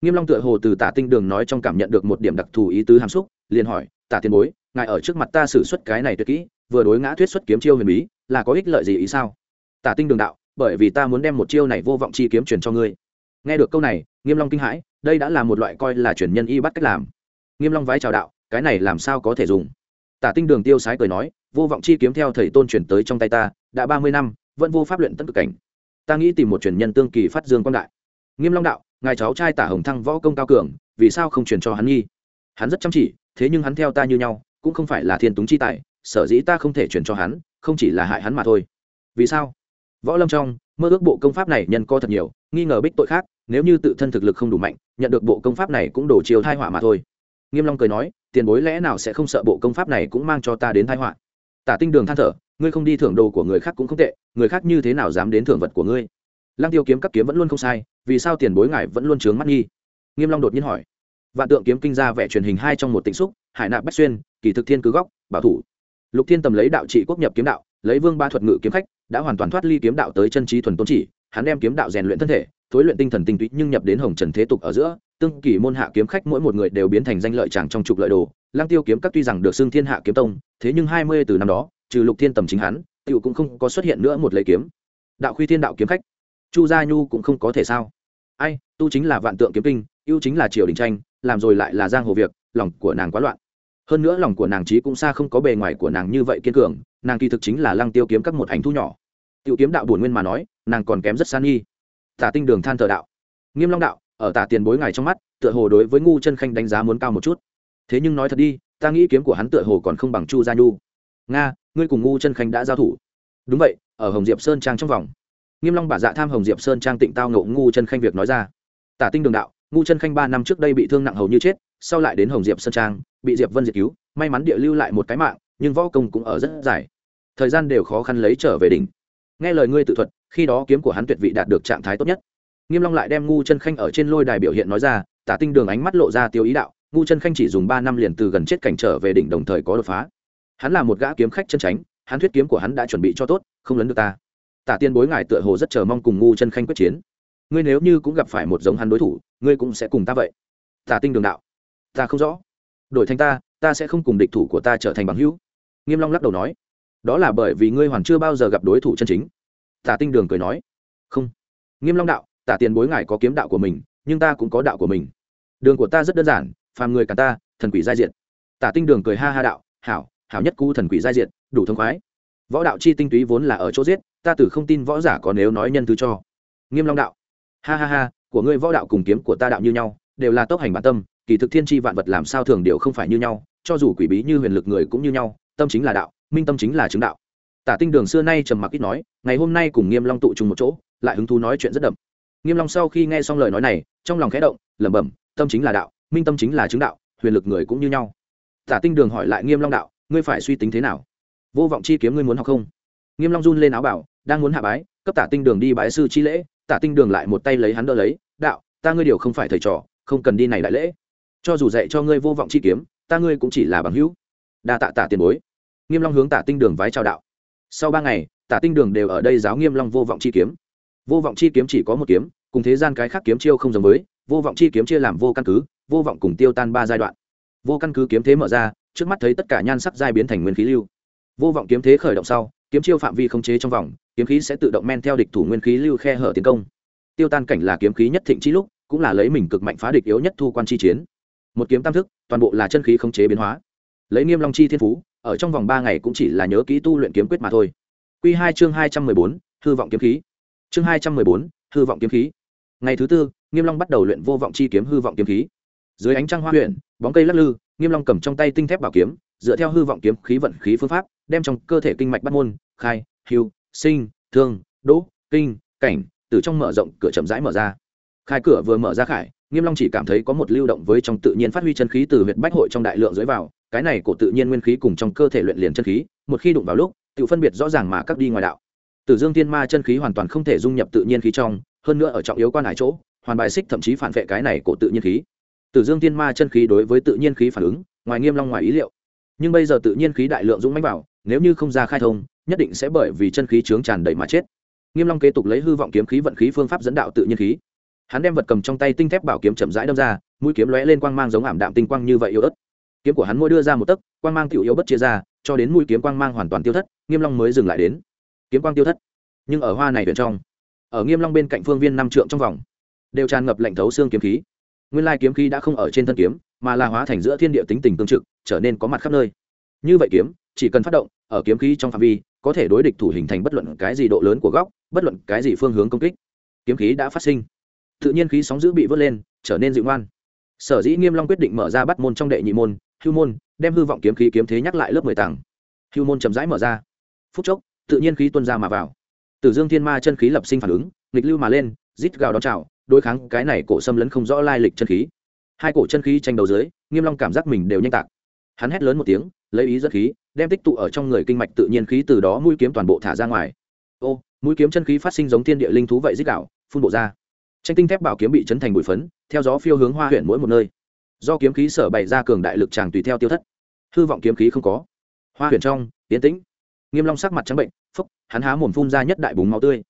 Nghiêm long tựa hồ từ tả tinh đường nói trong cảm nhận được một điểm đặc thù ý tứ hàm xúc, liền hỏi, tả tiền bối, ngài ở trước mặt ta xử xuất cái này tuyệt kỹ, vừa đối ngã thuyết xuất kiếm chiêu huyền bí, là có ích lợi gì ý sao? Tả tinh đường đạo, bởi vì ta muốn đem một chiêu này vô vọng chi kiếm truyền cho ngươi. Nghe được câu này, nghiêm long kinh hãi đây đã là một loại coi là truyền nhân y bắt cách làm. Nghiêm long vái chào đạo, cái này làm sao có thể dùng? Tả tinh đường tiêu sái cười nói, vô vọng chi kiếm theo thầy tôn truyền tới trong tay ta, đã ba mươi năm, vẫn vô pháp luyện tận cực cảnh. Ta nghĩ tìm một truyền nhân tương kỳ phát dương quan đại. Nghiêm long đạo, ngài cháu trai tả hồng thăng võ công cao cường, vì sao không truyền cho hắn nghi? Hắn rất chăm chỉ, thế nhưng hắn theo ta như nhau, cũng không phải là thiên túng chi tài, sở dĩ ta không thể truyền cho hắn, không chỉ là hại hắn mà thôi. Vì sao? Võ lâm trong, mơ ước bộ công pháp này nhân co thật nhiều, nghi ngờ bích tội khác nếu như tự thân thực lực không đủ mạnh, nhận được bộ công pháp này cũng đổ chiều thai họa mà thôi. Nghiêm long cười nói, tiền bối lẽ nào sẽ không sợ bộ công pháp này cũng mang cho ta đến thai họa? Tả tinh đường than thở, ngươi không đi thưởng đồ của người khác cũng không tệ, người khác như thế nào dám đến thưởng vật của ngươi? Lăng tiêu kiếm các kiếm vẫn luôn không sai, vì sao tiền bối ngài vẫn luôn trướng mắt nghi? Nghiêm long đột nhiên hỏi. Vạn tượng kiếm kinh ra vẻ truyền hình hai trong một tịnh xúc, hải nạp bách xuyên, kỳ thực thiên cứ góc, bảo thủ. Lục thiên tầm lấy đạo trị quốc nhập kiếm đạo, lấy vương ba thuật ngự kiếm khách, đã hoàn toàn thoát ly kiếm đạo tới chân trí thuần tôn chỉ, hắn đem kiếm đạo rèn luyện thân thể thối luyện tinh thần tinh túy nhưng nhập đến hồng trần thế tục ở giữa, tương kỳ môn hạ kiếm khách mỗi một người đều biến thành danh lợi chàng trong trục lợi đồ. Lang tiêu kiếm các tuy rằng được xưng thiên hạ kiếm tông, thế nhưng hai mươi từ năm đó, trừ lục thiên tầm chính hắn tiểu cũng không có xuất hiện nữa một lấy kiếm. Đạo khuy thiên đạo kiếm khách, chu gia nhu cũng không có thể sao? Ai, tu chính là vạn tượng kiếm kinh, ưu chính là triều đình tranh, làm rồi lại là giang hồ việc, lòng của nàng quá loạn. Hơn nữa lòng của nàng trí cũng xa không có bề ngoài của nàng như vậy kiên cường, nàng kỳ thực chính là lăng tiêu kiếm các một ảnh thu nhỏ. Tiểu kiếm đạo bổn nguyên mà nói, nàng còn kém rất san nghi tả tinh đường than thờ đạo. Nghiêm long đạo, ở tả tiền bối ngài trong mắt, tựa hồ đối với ngu chân khanh đánh giá muốn cao một chút. Thế nhưng nói thật đi, ta nghĩ kiếm của hắn tựa hồ còn không bằng chu gia nhu. Nga, ngươi cùng ngu chân khanh đã giao thủ. Đúng vậy, ở hồng diệp sơn trang trong vòng. Nghiêm long bả dạ tham hồng diệp sơn trang tịnh tao ngộ ngu chân khanh việc nói ra. Tả tinh đường đạo, ngu chân khanh ba năm trước đây bị thương nặng hầu như chết, sau lại đến hồng diệp sơn trang, bị diệp vân diệt cứu, may mắn địa lưu lại một cái mạng, nhưng võ công cũng ở rất dài. Thời gian đều khó khăn lấy trở về đỉnh. Nghe lời ngươi tự thuật khi đó kiếm của hắn tuyệt vị đạt được trạng thái tốt nhất. Nghiêm long lại đem ngu chân khanh ở trên lôi đài biểu hiện nói ra, tả tinh đường ánh mắt lộ ra tiêu ý đạo, ngu chân khanh chỉ dùng ba năm liền từ gần chết cảnh trở về đỉnh đồng thời có đột phá. Hắn là một gã kiếm khách chân tránh hắn thuyết kiếm của hắn đã chuẩn bị cho tốt, không lấn được ta. Tả tiên bối ngài tựa hồ rất chờ mong cùng ngu chân khanh quyết chiến. Ngươi nếu như cũng gặp phải một giống hắn đối thủ, ngươi cũng sẽ cùng ta vậy. Tả tinh đường đạo, ta không rõ. Đổi thành ta ta sẽ không cùng địch thủ của ta trở thành bằng hữu. Nghiêm long lắc đầu nói, đó là bởi vì ngươi hoàn chưa bao giờ gặp đối thủ chân chính tả tinh đường cười nói, không. Nghiêm long đạo, tả tiền bối ngài có kiếm đạo của mình, nhưng ta cũng có đạo của mình. Đường của ta rất đơn giản, phàm người cả ta, thần quỷ giai diện tả tinh đường cười ha ha đạo, hảo hảo nhất cú thần quỷ giai diện đủ thông khoái. Võ đạo chi tinh túy vốn là ở chỗ giết, ta tử không tin võ giả có nếu nói nhân thứ cho. Nghiêm long đạo, ha ha ha, của ngươi võ đạo cùng kiếm của ta đạo như nhau, đều là tốc hành bản tâm, kỳ thực thiên tri vạn vật làm sao thường đều không phải như nhau, cho dù quỷ bí như huyền lực người cũng như nhau, tâm chính là đạo, minh tâm chính là chứng đạo tả tinh đường xưa nay trầm mặc ít nói, ngày hôm nay cùng nghiêm long tụ chung một chỗ, lại hứng thú nói chuyện rất đậm. Nghiêm long sau khi nghe xong lời nói này, trong lòng khẽ động, lẩm bẩm, tâm chính là đạo, minh tâm chính là chứng đạo, huyền lực người cũng như nhau. Tả tinh đường hỏi lại nghiêm long đạo, ngươi phải suy tính thế nào? Vô vọng chi kiếm ngươi muốn học không? Nghiêm long run lên áo bảo, đang muốn hạ bái, cấp tả tinh đường đi bái sư chi lễ, tả tinh đường lại một tay lấy hắn đỡ lấy, đạo, ta ngươi điều không phải thầy trò, không cần đi này đại lễ. Cho dù dạy cho ngươi vô vọng chi kiếm, ta ngươi cũng chỉ là bằng hữu. Đa tạ tả tiền bối. Nghiêm long hướng tả tinh đường vái chào đạo sau ba ngày, tả tinh đường đều ở đây giáo nghiêm long vô vọng chi kiếm. Vô vọng chi kiếm chỉ có một kiếm, cùng thế gian cái khác kiếm chiêu không giống với, vô vọng chi kiếm chia làm vô căn cứ, vô vọng cùng tiêu tan ba giai đoạn. Vô căn cứ kiếm thế mở ra, trước mắt thấy tất cả nhan sắc giai biến thành nguyên khí lưu. Vô vọng kiếm thế khởi động sau, kiếm chiêu phạm vi không chế trong vòng, kiếm khí sẽ tự động men theo địch thủ nguyên khí lưu khe hở tiến công. Tiêu tan cảnh là kiếm khí nhất thịnh chi lúc, cũng là lấy mình cực mạnh phá địch yếu nhất thu quan chi chiến. Một kiếm tam thức, toàn bộ là chân khí không chế biến hóa lấy nghiêm long chi thiên phú, ở trong vòng ba ngày cũng chỉ là nhớ kỹ tu luyện kiếm quyết mà thôi. Quy hai chương hai trăm mười bốn, hư vọng kiếm khí. Chương hai trăm mười bốn, hư vọng kiếm khí. Ngày thứ tư nghiêm long bắt đầu luyện vô vọng chi kiếm hư vọng kiếm khí. Dưới ánh trăng hoa huyện bóng cây lắc lư nghiêm long cầm trong tay tinh thép bảo kiếm, dựa theo hư vọng kiếm khí vận khí phương pháp, đem trong cơ thể kinh mạch bắt môn, khai, hưu, sinh, thương, đỗ, kinh, cảnh, từ trong mở rộng cửa chậm rãi mở ra. Khai cửa vừa mở ra khải nghiêm long chỉ cảm thấy có một lưu động với trong tự nhiên phát huy chân khí từ huyệt bách hội trong đại lượng dưới vào, cái này của tự nhiên nguyên khí cùng trong cơ thể luyện liền chân khí, một khi đụng vào lúc, tự phân biệt rõ ràng mà các đi ngoài đạo. Tử dương thiên ma chân khí hoàn toàn không thể dung nhập tự nhiên khí trong, hơn nữa ở trọng yếu quan hải chỗ, hoàn bài xích thậm chí phản vệ cái này của tự nhiên khí. Tử dương thiên ma chân khí đối với tự nhiên khí phản ứng, ngoài nghiêm long ngoài ý liệu. Nhưng bây giờ tự nhiên khí đại lượng dũng mãnh vào, nếu như không ra khai thông, nhất định sẽ bởi vì chân khí trướng tràn đầy mà chết. Nghiêm long kế tục lấy hư vọng kiếm khí vận khí phương pháp dẫn đạo tự nhiên khí hắn đem vật cầm trong tay tinh thép bảo kiếm chậm rãi đâm ra, mũi kiếm lóe lên quang mang giống ảm đạm tinh quang như vậy yếu ớt. Kiếm của hắn mỗi đưa ra một tấc, quang mang tiểu yếu bất chia ra, cho đến mũi kiếm quang mang hoàn toàn tiêu thất, nghiêm long mới dừng lại đến. Kiếm quang tiêu thất. Nhưng ở hoa này bên trong, ở nghiêm long bên cạnh phương viên năm trượng trong vòng, đều tràn ngập lạnh thấu xương kiếm khí. Nguyên lai kiếm khí đã không ở trên thân kiếm, mà là hóa thành giữa thiên địa tính tình tương trực, trở nên có mặt khắp nơi. Như vậy kiếm, chỉ cần phát động, ở kiếm khí trong phạm vi, có thể đối địch thủ hình thành bất luận cái gì độ lớn của góc, bất luận cái gì phương hướng công kích. Kiếm khí đã phát sinh tự nhiên khí sóng giữ bị vớt lên, trở nên dịu ngoan. Sở dĩ nghiêm long quyết định mở ra bắt môn trong đệ nhị môn, hưu môn, đem hư vọng kiếm khí kiếm thế nhắc lại lớp mười tầng. Hưu môn chậm rãi mở ra. Phút chốc, tự nhiên khí tuôn ra mà vào. Tử dương thiên ma chân khí lập sinh phản ứng, nghịch lưu mà lên, rít gào đón chào, đối kháng cái này cổ xâm lấn không rõ lai lịch chân khí. Hai cổ chân khí tranh đầu dưới, nghiêm long cảm giác mình đều nhanh tạc. Hắn hét lớn một tiếng, lấy ý dẫn khí, đem tích tụ ở trong người kinh mạch tự nhiên khí từ đó mũi kiếm toàn bộ thả ra ngoài. Ô, mũi kiếm chân khí phát sinh giống thiên địa linh thú vậy rít gào, phun bộ ra tranh tinh thép bảo kiếm bị chấn thành bụi phấn, theo gió phiêu hướng hoa huyện mỗi một nơi. Do kiếm khí sở bày ra cường đại lực tràng tùy theo tiêu thất. Hư vọng kiếm khí không có. Hoa huyện trong tiến tĩnh. Nghiêm long sắc mặt trắng bệnh, phúc, hắn há mồm phun ra nhất đại búng máu tươi.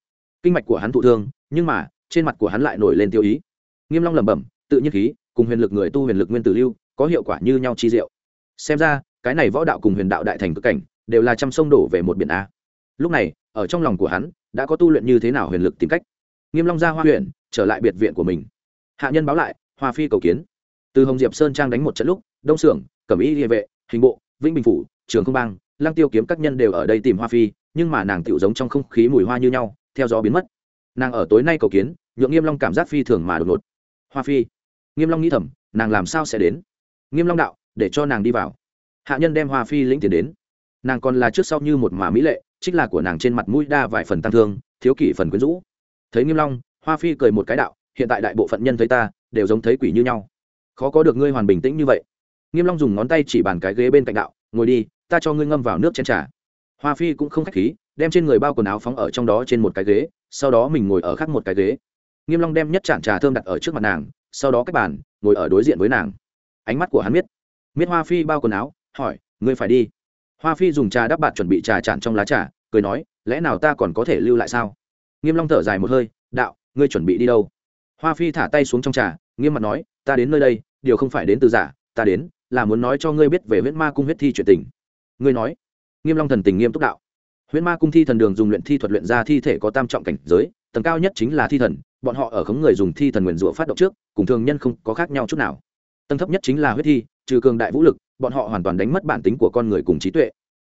Kinh mạch của hắn thụ thương, nhưng mà, trên mặt của hắn lại nổi lên tiêu ý. Nghiêm long lẩm bẩm, tự nhiên khí, cùng huyền lực người tu huyền lực nguyên tử lưu, có hiệu quả như nhau chi diệu. Xem ra, cái này võ đạo cùng huyền đạo đại thành cực cảnh, đều là trăm sông đổ về một biển a. Lúc này, ở trong lòng của hắn, đã có tu luyện như thế nào huyền lực tìm cách. Nghiêm long ra hoa huyện trở lại biệt viện của mình. Hạ nhân báo lại, hoa phi cầu kiến. Từ hồng diệp sơn trang đánh một trận lúc, đông xưởng cẩm y địa vệ, hình bộ, vĩnh bình phủ, trường không bang, lăng tiêu kiếm các nhân đều ở đây tìm hoa phi, nhưng mà nàng tiểu giống trong không khí mùi hoa như nhau, theo gió biến mất. Nàng ở tối nay cầu kiến, nhượng nghiêm long cảm giác phi thường mà đột ngột. Hoa phi, nghiêm long nghĩ thầm, nàng làm sao sẽ đến? Nghiêm long đạo, để cho nàng đi vào. Hạ nhân đem hoa phi lĩnh tiền đến. Nàng còn là trước sau như một mã mỹ lệ, trích là của nàng trên mặt mũi đa vài phần tăng thương, thiếu kỷ phần quyến rũ. Thấy nghiêm long hoa phi cười một cái đạo, hiện tại đại bộ phận nhân thấy ta, đều giống thấy quỷ như nhau. Khó có được ngươi hoàn bình tĩnh như vậy. Nghiêm long dùng ngón tay chỉ bàn cái ghế bên cạnh đạo, ngồi đi, ta cho ngươi ngâm vào nước chén trà. Hoa phi cũng không khách khí, đem trên người bao quần áo phóng ở trong đó trên một cái ghế, sau đó mình ngồi ở khác một cái ghế. Nghiêm long đem nhất chản trà thơm đặt ở trước mặt nàng, sau đó cách bàn, ngồi ở đối diện với nàng. Ánh mắt của hắn biết miết hoa phi bao quần áo, hỏi, ngươi phải đi? Hoa phi dùng trà đắp bạt chuẩn bị trà chản trong lá trà, cười nói, lẽ nào ta còn có thể lưu lại sao? Nghiêm long thở dài một hơi, đạo ngươi chuẩn bị đi đâu? Hoa phi thả tay xuống trong trà, nghiêm mặt nói, ta đến nơi đây, điều không phải đến từ giả, ta đến là muốn nói cho ngươi biết về huyết ma cung huyết thi chuyện tình. Ngươi nói. Nghiêm long thần tình nghiêm túc đạo. Huyết ma cung thi thần đường dùng luyện thi thuật luyện ra thi thể có tam trọng cảnh giới, tầng cao nhất chính là thi thần, bọn họ ở khống người dùng thi thần nguyền rủa phát động trước, cùng thường nhân không có khác nhau chút nào. Tầng thấp nhất chính là huyết thi, trừ cường đại vũ lực, bọn họ hoàn toàn đánh mất bản tính của con người cùng trí tuệ.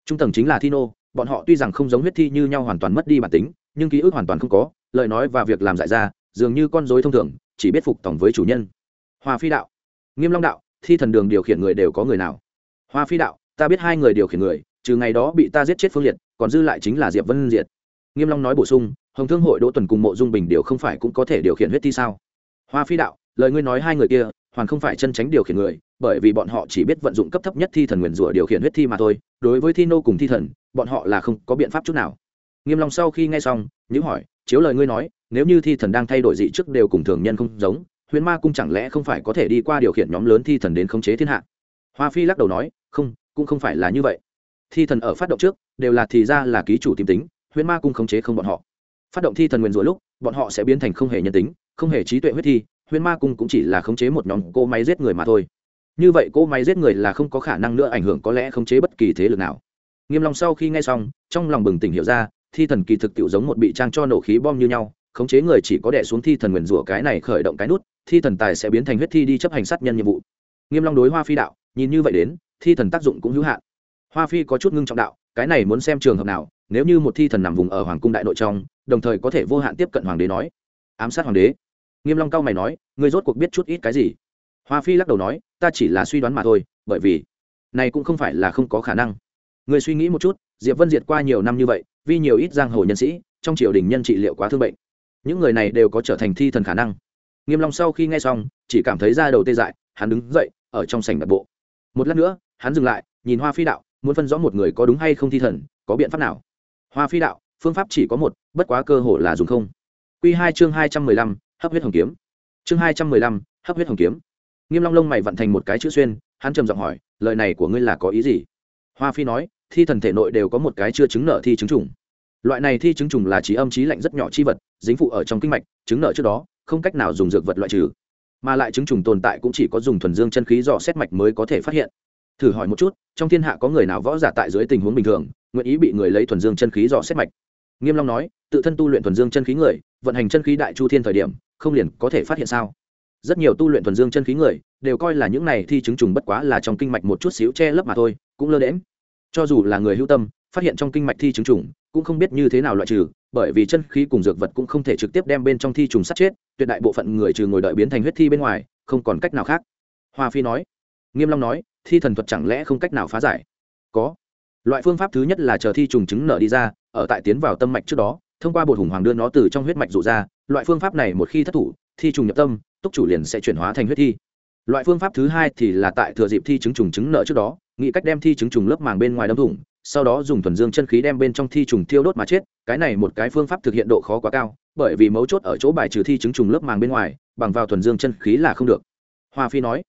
Trung tầng chính là thi nô, bọn họ tuy rằng không giống huyết thi như nhau hoàn toàn mất đi bản tính, nhưng ký ức hoàn toàn không có lời nói và việc làm dại ra, dường như con dối thông thường, chỉ biết phục tổng với chủ nhân. Hoa phi đạo. Nghiêm long đạo, thi thần đường điều khiển người đều có người nào? Hoa phi đạo, ta biết hai người điều khiển người, trừ ngày đó bị ta giết chết phương liệt, còn dư lại chính là diệp vân diệt. Nghiêm long nói bổ sung, hồng thương hội đỗ tuần cùng mộ dung bình điều không phải cũng có thể điều khiển huyết thi sao? Hoa phi đạo, lời ngươi nói hai người kia, hoàn không phải chân tránh điều khiển người, bởi vì bọn họ chỉ biết vận dụng cấp thấp nhất thi thần nguyền rủa điều khiển huyết thi mà thôi, đối với thi nô cùng thi thần, bọn họ là không có biện pháp chút nào. Nghiêm long sau khi nghe xong nhữ hỏi chiếu lời ngươi nói, nếu như thi thần đang thay đổi dị trước đều cùng thường nhân không giống, huyền ma cung chẳng lẽ không phải có thể đi qua điều khiển nhóm lớn thi thần đến khống chế thiên hạ? Hoa phi lắc đầu nói, không, cũng không phải là như vậy. Thi thần ở phát động trước, đều là thì ra là ký chủ tìm tính, huyền ma cung khống chế không bọn họ. Phát động thi thần nguyền rủa lúc, bọn họ sẽ biến thành không hề nhân tính, không hề trí tuệ huyết thi, huyền ma cung cũng chỉ là khống chế một nhóm cô máy giết người mà thôi. Như vậy cô máy giết người là không có khả năng nữa ảnh hưởng có lẽ khống chế bất kỳ thế lực nào. Nghiêm long sau khi nghe xong, trong lòng bừng tỉnh hiểu ra thi thần kỳ thực tiểu giống một bị trang cho nổ khí bom như nhau, khống chế người chỉ có đè xuống thi thần nguyền rủa cái này khởi động cái nút, thi thần tài sẽ biến thành huyết thi đi chấp hành sát nhân nhiệm vụ. Nghiêm long đối hoa phi đạo, nhìn như vậy đến, thi thần tác dụng cũng hữu hạn. Hoa phi có chút ngưng trọng đạo, cái này muốn xem trường hợp nào, nếu như một thi thần nằm vùng ở hoàng cung đại nội trong, đồng thời có thể vô hạn tiếp cận hoàng đế nói. Ám sát hoàng đế. Nghiêm long cao mày nói, ngươi rốt cuộc biết chút ít cái gì? Hoa phi lắc đầu nói, ta chỉ là suy đoán mà thôi, bởi vì, này cũng không phải là không có khả năng. Ngươi suy nghĩ một chút diệp vân diệt qua nhiều năm như vậy, vì nhiều ít giang hồ nhân sĩ, trong triều đình nhân trị liệu quá thương bệnh. Những người này đều có trở thành thi thần khả năng. Nghiêm long sau khi nghe xong, chỉ cảm thấy da đầu tê dại, hắn đứng dậy, ở trong sảnh đặt bộ. Một lát nữa, hắn dừng lại, nhìn hoa phi đạo, muốn phân rõ một người có đúng hay không thi thần, có biện pháp nào? Hoa phi đạo, phương pháp chỉ có một, bất quá cơ hội là dùng không. Quy hai chương hai trăm mười lăm, hấp huyết hồng kiếm. Chương hai trăm mười lăm, hấp huyết hồng kiếm. Nghiêm long lông mày vận thành một cái chữ xuyên, hắn trầm giọng hỏi, lời này của ngươi là có ý gì? Hoa phi nói thi thần thể nội đều có một cái chưa chứng nợ thi chứng trùng. Loại này thi chứng trùng là trí âm trí lạnh rất nhỏ chi vật, dính phụ ở trong kinh mạch, chứng nợ trước đó, không cách nào dùng dược vật loại trừ. Mà lại chứng trùng tồn tại cũng chỉ có dùng thuần dương chân khí dò xét mạch mới có thể phát hiện. Thử hỏi một chút, trong thiên hạ có người nào võ giả tại dưới tình huống bình thường, nguyện ý bị người lấy thuần dương chân khí dò xét mạch? Nghiêm long nói, tự thân tu luyện thuần dương chân khí người, vận hành chân khí đại chu thiên thời điểm, không liền có thể phát hiện sao? Rất nhiều tu luyện thuần dương chân khí người, đều coi là những này thi chứng trùng bất quá là trong kinh mạch một chút xíu che lấp mà thôi, cũng lơ đễm cho dù là người hữu tâm, phát hiện trong kinh mạch thi chứng trùng, cũng không biết như thế nào loại trừ, bởi vì chân khí cùng dược vật cũng không thể trực tiếp đem bên trong thi trùng sát chết, tuyệt đại bộ phận người trừ ngồi đợi biến thành huyết thi bên ngoài, không còn cách nào khác. Hoa phi nói. Nghiêm long nói, thi thần thuật chẳng lẽ không cách nào phá giải? Có. Loại phương pháp thứ nhất là chờ thi trùng chứng nở đi ra, ở tại tiến vào tâm mạch trước đó, thông qua bột hùng hoàng đưa nó từ trong huyết mạch rụ ra, loại phương pháp này một khi thất thủ, thi trùng nhập tâm, túc chủ liền sẽ chuyển hóa thành huyết thi loại phương pháp thứ hai thì là tại thừa dịp thi chứng trùng chứng nợ trước đó, nghĩ cách đem thi chứng trùng lớp màng bên ngoài đâm thủng, sau đó dùng thuần dương chân khí đem bên trong thi trùng thiêu đốt mà chết. Cái này một cái phương pháp thực hiện độ khó quá cao, bởi vì mấu chốt ở chỗ bài trừ thi chứng trùng lớp màng bên ngoài, bằng vào thuần dương chân khí là không được. Hoa phi nói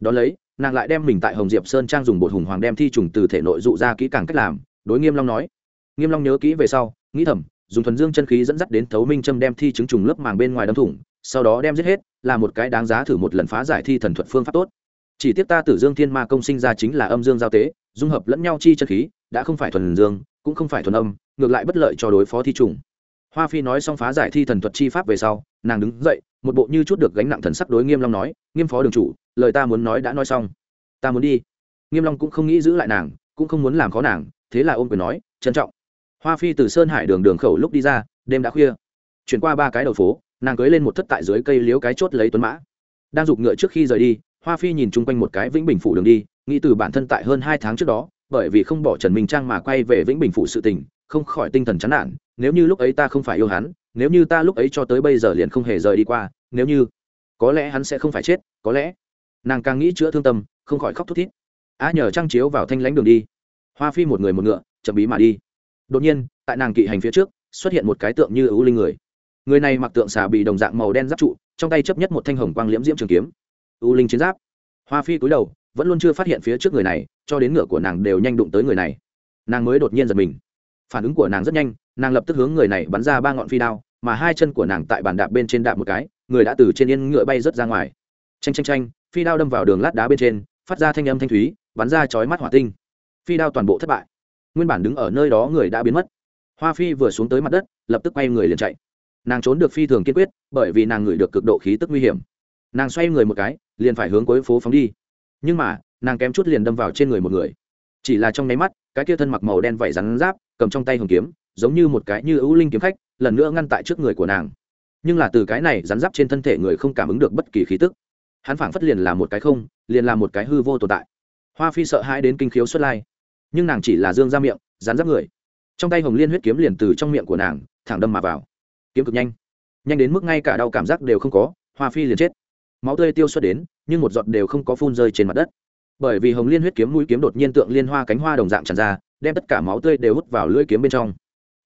đ ó lấy, nàng lại đem mình tại hồng diệp sơn trang dùng bột hùng hoàng đem thi trùng từ thể nội dụ ra kỹ càng cách làm. Đối nghiêm long nói, nghiêm long nhớ kỹ về sau, nghĩ thầm, dùng thuần dương chân khí dẫn dắt đến thấu minh châm đem thi chứng trùng lớp màng bên ngoài đâm thủng, sau đó đem giết hết là một cái đáng giá thử một lần phá giải thi thần thuật phương pháp tốt. Chỉ tiếc ta tử dương thiên ma công sinh ra chính là âm dương giao tế, dung hợp lẫn nhau chi chân khí, đã không phải thuần dương, cũng không phải thuần âm, ngược lại bất lợi cho đối phó thi trùng. Hoa phi nói xong phá giải thi thần thuật chi pháp về sau, nàng đứng dậy, một bộ như chút được gánh nặng thần sắc đối nghiêm long nói, nghiêm phó đường chủ, lời ta muốn nói đã nói xong. Ta muốn đi. Nghiêm long cũng không nghĩ giữ lại nàng, cũng không muốn làm khó nàng, thế là ôm quyền nói, trân trọng. Hoa phi từ sơn hải đường đường khẩu lúc đi ra, đêm đã khuya. Chuyển qua ba cái đầu phố nàng cưới lên một thất tại dưới cây liếu cái chốt lấy tuấn mã. Đang giục ngựa trước khi rời đi, hoa phi nhìn chung quanh một cái vĩnh bình phủ đường đi, nghĩ từ bản thân tại hơn hai tháng trước đó, bởi vì không bỏ trần minh trang mà quay về vĩnh bình phủ sự tình, không khỏi tinh thần chán nản, nếu như lúc ấy ta không phải yêu hắn, nếu như ta lúc ấy cho tới bây giờ liền không hề rời đi qua, nếu như, có lẽ hắn sẽ không phải chết, có lẽ. Nàng càng nghĩ chữa thương tâm, không khỏi khóc thút thít. Á nhờ trăng chiếu vào thanh lãnh đường đi. Hoa phi một người một ngựa, chậm bí mà đi. Đột nhiên, tại nàng kỵ hành phía trước, xuất hiện một cái tượng như ưu linh người người này mặc tượng xà bị đồng dạng màu đen giáp trụ, trong tay chấp nhất một thanh hồng quang liễm diễm trường kiếm. U linh chiến giáp. Hoa phi cúi đầu, vẫn luôn chưa phát hiện phía trước người này, cho đến ngựa của nàng đều nhanh đụng tới người này. Nàng mới đột nhiên giật mình. Phản ứng của nàng rất nhanh, nàng lập tức hướng người này bắn ra ba ngọn phi đao, mà hai chân của nàng tại bàn đạp bên trên đạp một cái, người đã từ trên yên ngựa bay rớt ra ngoài. Tranh tranh tranh phi đao đâm vào đường lát đá bên trên, phát ra thanh âm thanh thúy, bắn ra chói mắt hỏa tinh. Phi đao toàn bộ thất bại. Nguyên bản đứng ở nơi đó người đã biến mất. Hoa phi vừa xuống tới mặt đất, lập tức quay người liền chạy nàng trốn được phi thường kiên quyết, bởi vì nàng ngửi được cực độ khí tức nguy hiểm. Nàng xoay người một cái, liền phải hướng cuối phố phóng đi. Nhưng mà, nàng kém chút liền đâm vào trên người một người. Chỉ là trong nháy mắt, cái kia thân mặc màu đen vẩy rắn giáp, cầm trong tay hồng kiếm, giống như một cái như ưu linh kiếm khách, lần nữa ngăn tại trước người của nàng. Nhưng là từ cái này rắn giáp trên thân thể người không cảm ứng được bất kỳ khí tức. Hắn phảng phất liền là một cái không, liền là một cái hư vô tồn tại. Hoa phi sợ hãi đến kinh khiếu xuất lai. Nhưng nàng chỉ là dương ra miệng, rắn giáp người. Trong tay hồng liên huyết kiếm liền từ trong miệng của nàng, thẳng đâm mà vào kiếm cực nhanh. Nhanh đến mức ngay cả đau cảm giác đều không có, hoa phi liền chết. Máu tươi tiêu xuất đến, nhưng một giọt đều không có phun rơi trên mặt đất. Bởi vì hồng liên huyết kiếm mũi kiếm đột nhiên tượng liên hoa cánh hoa đồng dạng tràn ra, đem tất cả máu tươi đều hút vào lưỡi kiếm bên trong.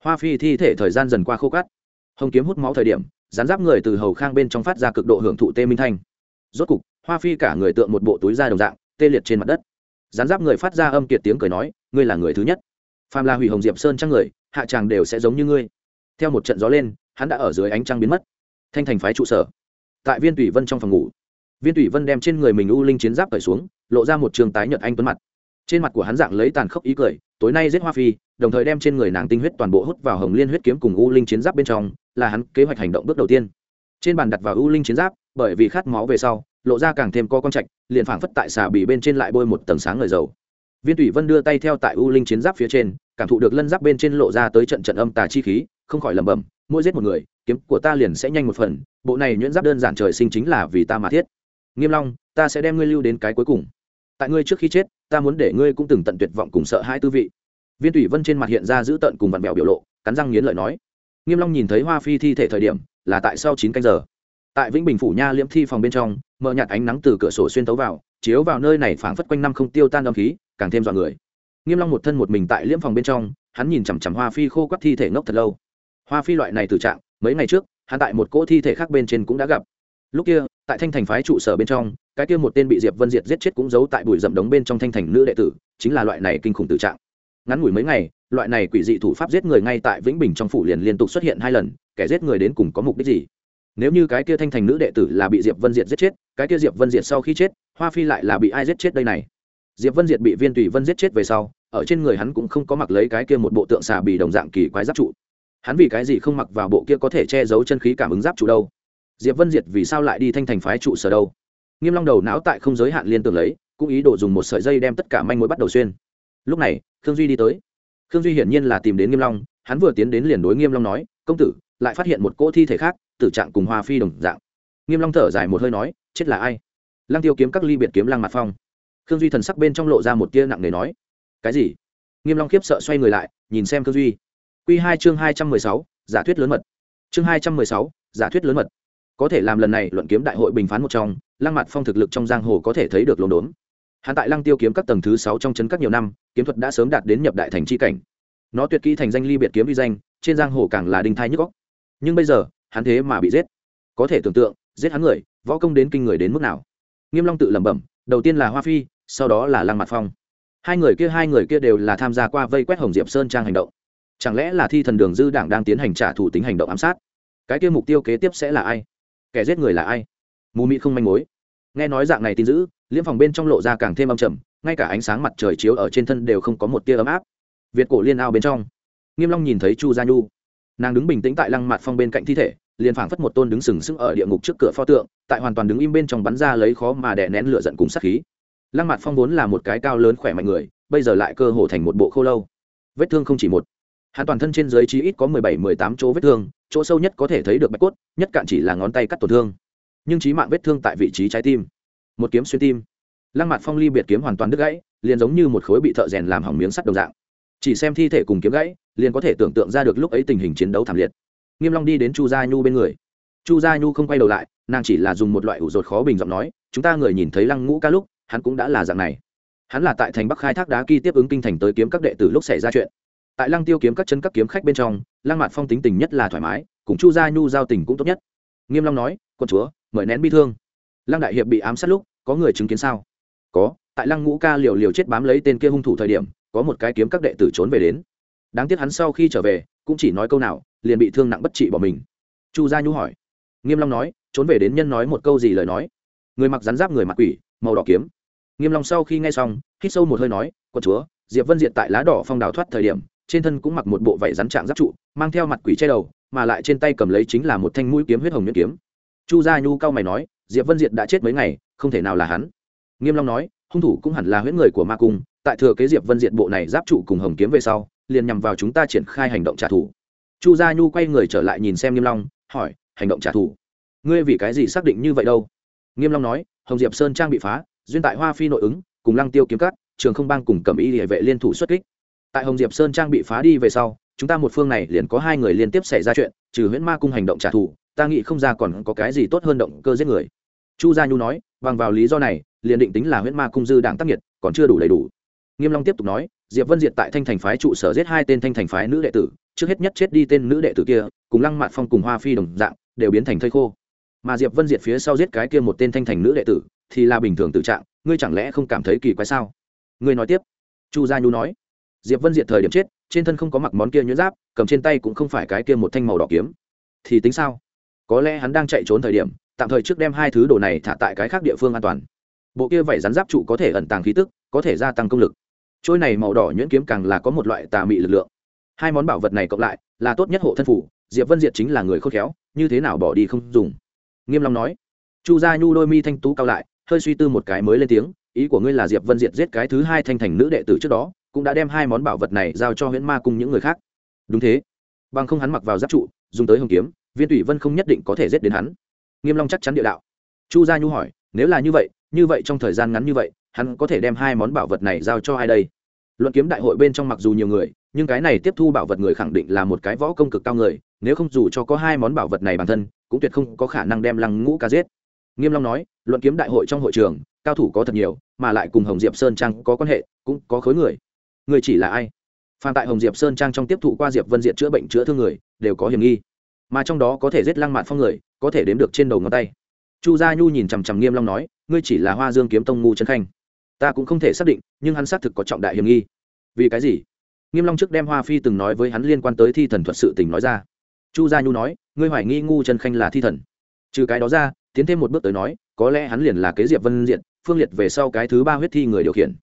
Hoa phi thi thể thời gian dần qua khô cắt hồng kiếm hút máu thời điểm rán giáp người từ hầu khang bên trong phát ra cực độ hưởng thụ tê minh thanh. Rốt cục, hoa phi cả người tượng một bộ túi da đồng dạng, tê liệt trên mặt đất. Rán giáp người phát ra âm kiệt tiếng cười nói, ngươi là người thứ nhất. Phàm là hủy hồng diệp sơn trang người, hạ tràng đều sẽ giống như ngươi. Theo một trận gió lên hắn đã ở dưới ánh trăng biến mất. Thanh thành phái trụ sở. Tại viên tùy vân trong phòng ngủ, viên tùy vân đem trên người mình u linh chiến giáp cởi xuống, lộ ra một trường tái nhợt anh tuấn mặt. Trên mặt của hắn dạng lấy tàn khốc ý cười, tối nay giết hoa phi, đồng thời đem trên người nàng tinh huyết toàn bộ hút vào hồng liên huyết kiếm cùng u linh chiến giáp bên trong, là hắn kế hoạch hành động bước đầu tiên. Trên bàn đặt vào u linh chiến giáp, bởi vì khát máu về sau, lộ ra càng thêm co con trạch, liền phảng phất tại xà bì bên trên lại bôi một tầng sáng ngời dầu. Viên tùy vân đưa tay theo tại u linh chiến giáp phía trên, cảm thụ được lân giáp bên trên lộ ra tới trận trận âm tà chi khí không khỏi lẩm bẩm, mỗi giết một người, kiếm của ta liền sẽ nhanh một phần, bộ này nhuyễn giáp đơn giản trời sinh chính là vì ta mà thiết. Nghiêm long, ta sẽ đem ngươi lưu đến cái cuối cùng. Tại ngươi trước khi chết, ta muốn để ngươi cũng từng tận tuyệt vọng cùng sợ hãi tư vị. Viên thủy vân trên mặt hiện ra giữ tận cùng vặn vẹo biểu lộ, cắn răng nghiến lợi nói, nghiêm long nhìn thấy hoa phi thi thể thời điểm, là tại sau chín canh giờ. Tại vĩnh bình phủ nha liễm thi phòng bên trong, mở nhạt ánh nắng từ cửa sổ xuyên tấu vào, chiếu vào nơi này phảng phất quanh năm không tiêu tan âm khí, càng thêm dọa người. Nghiêm long một thân một mình tại liễm phòng bên trong, hắn nhìn chằm chằm hoa phi khô quắt thi thể ngốc thật lâu hoa phi loại này từ trạng, mấy ngày trước, hắn tại một cỗ thi thể khác bên trên cũng đã gặp. Lúc kia, tại thanh thành phái trụ sở bên trong, cái kia một tên bị diệp vân diệt giết chết cũng giấu tại bụi rậm đống bên trong thanh thành nữ đệ tử, chính là loại này kinh khủng tự trạng. Ngắn ngủi mấy ngày, loại này quỷ dị thủ pháp giết người ngay tại vĩnh bình trong phủ liền liên tục xuất hiện hai lần, kẻ giết người đến cùng có mục đích gì? Nếu như cái kia thanh thành nữ đệ tử là bị diệp vân diệt giết chết, cái kia diệp vân diệt sau khi chết, hoa phi lại là bị ai giết chết đây này? Diệp vân diệt bị viên tùy vân giết chết về sau, ở trên người hắn cũng không có mặc lấy cái kia một bộ tượng xà bì đồng dạng kỳ quái giáp trụ hắn vì cái gì không mặc vào bộ kia có thể che giấu chân khí cảm ứng giáp trụ đâu? Diệp vân diệt vì sao lại đi thanh thành phái trụ sở đâu? Nghiêm long đầu não tại không giới hạn liên tưởng lấy, cũng ý đồ dùng một sợi dây đem tất cả manh mối bắt đầu xuyên. Lúc này, khương duy đi tới. Khương duy hiển nhiên là tìm đến nghiêm long, hắn vừa tiến đến liền đối nghiêm long nói, công tử, lại phát hiện một cỗ thi thể khác, tử trạng cùng hoa phi đồng dạng. Nghiêm long thở dài một hơi nói, chết là ai? Lăng tiêu kiếm các ly biệt kiếm lăng mặt phong. Khương duy thần sắc bên trong lộ ra một tia nặng nề nói, cái gì? Nghiêm long khiếp sợ xoay người lại, nhìn xem khương duy. Quy 2 chương hai trăm mười sáu, giả thuyết lớn mật. Chương hai trăm mười sáu, giả thuyết lớn mật. Có thể làm lần này luận kiếm đại hội bình phán một trong, lăng Mạt phong thực lực trong giang hồ có thể thấy được lồn đốn. Hắn tại lăng tiêu kiếm các tầng thứ sáu trong trấn các nhiều năm, kiếm thuật đã sớm đạt đến nhập đại thành chi cảnh. Nó tuyệt kỹ thành danh ly biệt kiếm vi danh, trên giang hồ càng là đinh thai nhức óc. nhưng bây giờ, hắn thế mà bị giết. Có thể tưởng tượng, giết hắn người, võ công đến kinh người đến mức nào. Nghiêm long tự lẩm bẩm, đầu tiên là hoa phi, sau đó là lăng Mạt phong. Hai người kia, hai người kia đều là tham gia qua vây quét hồng diệp sơn trang hành động chẳng lẽ là thi thần đường dư đảng đang tiến hành trả thù tính hành động ám sát? Cái kia mục tiêu kế tiếp sẽ là ai? Kẻ giết người là ai? Mù mị không manh mối. Nghe nói dạng này tin dữ liễm phòng bên trong lộ ra càng thêm âm trầm, ngay cả ánh sáng mặt trời chiếu ở trên thân đều không có một tia ấm áp. Việt cổ liên ao bên trong. Nghiêm long nhìn thấy chu gia nhu. Nàng đứng bình tĩnh tại lăng mặt phong bên cạnh thi thể, liền phảng phất một tôn đứng sừng sững ở địa ngục trước cửa pho tượng, tại hoàn toàn đứng im bên trong bắn ra lấy khó mà đè nén lửa giận cùng sát khí. Lăng mặt phong vốn là một cái cao lớn khỏe mạnh người, bây giờ lại cơ hồ thành một bộ khô lâu. Vết thương không chỉ một hắn toàn thân trên dưới chí ít có mười bảy, mười tám chỗ vết thương, chỗ sâu nhất có thể thấy được bạch cốt, nhất cạn chỉ là ngón tay cắt tổn thương. Nhưng chí mạng vết thương tại vị trí trái tim. Một kiếm xuyên tim. Lăng mặt phong ly biệt kiếm hoàn toàn đứt gãy, liền giống như một khối bị thợ rèn làm hỏng miếng sắt đồng dạng. Chỉ xem thi thể cùng kiếm gãy, liền có thể tưởng tượng ra được lúc ấy tình hình chiến đấu thảm liệt. Nghiêm long đi đến chu gia nhu bên người. Chu gia nhu không quay đầu lại, nàng chỉ là dùng một loại ủ rột khó bình giọng nói, chúng ta người nhìn thấy lăng ngũ ca lúc, hắn cũng đã là dạng này. Hắn là tại thành bắc khai thác đá kỳ tiếp ứng kinh thành tới kiếm các đệ tử lúc xảy ra chuyện tại lăng tiêu kiếm các chân các kiếm khách bên trong, lăng Mạn phong tính tình nhất là thoải mái, cùng chu gia nhu giao tình cũng tốt nhất. Nghiêm long nói, quân chúa, mời nén bi thương. Lăng đại hiệp bị ám sát lúc, có người chứng kiến sao? Có, tại lăng ngũ ca liều liều chết bám lấy tên kia hung thủ thời điểm, có một cái kiếm các đệ tử trốn về đến. Đáng tiếc hắn sau khi trở về, cũng chỉ nói câu nào, liền bị thương nặng bất trị bỏ mình. Chu gia nhu hỏi. Nghiêm long nói, trốn về đến nhân nói một câu gì lời nói? Người mặc rắn giáp, người mặc quỷ, màu đỏ kiếm. Nghiêm long sau khi nghe xong, hít sâu một hơi nói, quân chúa, diệp vân diệt tại lá đỏ phong đào thoát thời điểm trên thân cũng mặc một bộ vảy rắn trạng giáp trụ, mang theo mặt quỷ che đầu, mà lại trên tay cầm lấy chính là một thanh mũi kiếm huyết hồng nhuyễn kiếm. Chu gia nhu cao mày nói, diệp vân diệt đã chết mấy ngày, không thể nào là hắn. Nghiêm long nói, hung thủ cũng hẳn là huyết người của ma cung, tại thừa kế diệp vân diệt bộ này giáp trụ cùng hồng kiếm về sau, liền nhằm vào chúng ta triển khai hành động trả thù. Chu gia nhu quay người trở lại nhìn xem nghiêm long, hỏi, hành động trả thù? Ngươi vì cái gì xác định như vậy đâu? Nghiêm long nói, hồng diệp sơn trang bị phá, duyên tại hoa phi nội ứng, cùng lăng tiêu kiếm cắt, trường không bang cùng cẩm y địa vệ liên thủ xuất kích tại hồng diệp sơn trang bị phá đi về sau, chúng ta một phương này liền có hai người liên tiếp xảy ra chuyện, trừ huyễn ma cung hành động trả thù, ta nghĩ không ra còn có cái gì tốt hơn động cơ giết người. Chu gia nhu nói, bằng vào lý do này, liền định tính là huyễn ma cung dư đảng tác nghiệt, còn chưa đủ đầy đủ. Nghiêm long tiếp tục nói, diệp vân diệt tại thanh thành phái trụ sở giết hai tên thanh thành phái nữ đệ tử, trước hết nhất chết đi tên nữ đệ tử kia, cùng lăng mạn phong cùng hoa phi đồng dạng, đều biến thành thây khô. Mà diệp vân diệt phía sau giết cái kia một tên thanh thành nữ đệ tử, thì là bình thường tự trạng, ngươi chẳng lẽ không cảm thấy kỳ quái sao? Ngươi nói tiếp. Chu gia nhu nói diệp vân diệt thời điểm chết, trên thân không có mặc món kia nhuyễn giáp, cầm trên tay cũng không phải cái kia một thanh màu đỏ kiếm. Thì tính sao? Có lẽ hắn đang chạy trốn thời điểm, tạm thời trước đem hai thứ đồ này thả tại cái khác địa phương an toàn. Bộ kia vảy rắn giáp trụ có thể ẩn tàng khí tức, có thể gia tăng công lực. Trôi này màu đỏ nhuyễn kiếm càng là có một loại tà mị lực lượng. Hai món bảo vật này cộng lại, là tốt nhất hộ thân phủ, diệp vân diệt chính là người khôn khéo, như thế nào bỏ đi không dùng. Nghiêm long nói, chu gia nhu đôi mi thanh tú cao lại, hơi suy tư một cái mới lên tiếng, ý của ngươi là diệp vân diệt giết cái thứ hai thanh thành nữ đệ tử trước đó cũng đã đem hai món bảo vật này giao cho huyễn ma cùng những người khác. Đúng thế. Bằng không hắn mặc vào giáp trụ, dùng tới hồng kiếm, viên tùy vân không nhất định có thể giết đến hắn. Nghiêm long chắc chắn địa đạo. Chu gia nhu hỏi, nếu là như vậy như vậy trong thời gian ngắn như vậy, hắn có thể đem hai món bảo vật này giao cho ai đây? Luận kiếm đại hội bên trong mặc dù nhiều người, nhưng cái này tiếp thu bảo vật người khẳng định là một cái võ công cực cao người, nếu không dù cho có hai món bảo vật này bản thân, cũng tuyệt không có khả năng đem lăng ngũ ca giết. Nghiêm long nói, luận kiếm đại hội trong hội trường, cao thủ có thật nhiều, mà lại cùng hồng diệp sơn trang có quan hệ, cũng có khối người người chỉ là ai? Phan tại hồng diệp sơn trang trong tiếp thụ qua diệp vân diệt chữa bệnh chữa thương người, đều có hiểm nghi. Mà trong đó có thể giết lăng mạn phong người, có thể đếm được trên đầu ngón tay. Chu gia nhu nhìn chằm chằm nghiêm long nói, ngươi chỉ là hoa dương kiếm tông ngu trấn khanh. Ta cũng không thể xác định, nhưng hắn xác thực có trọng đại hiểm nghi. Vì cái gì? Nghiêm long trước đem hoa phi từng nói với hắn liên quan tới thi thần thuật sự tình nói ra. Chu gia nhu nói, ngươi hoài nghi ngu trấn khanh là thi thần. Trừ cái đó ra, tiến thêm một bước tới nói, có lẽ hắn liền là kế diệp vân diện phương liệt về sau cái thứ ba huyết thi người điều khiển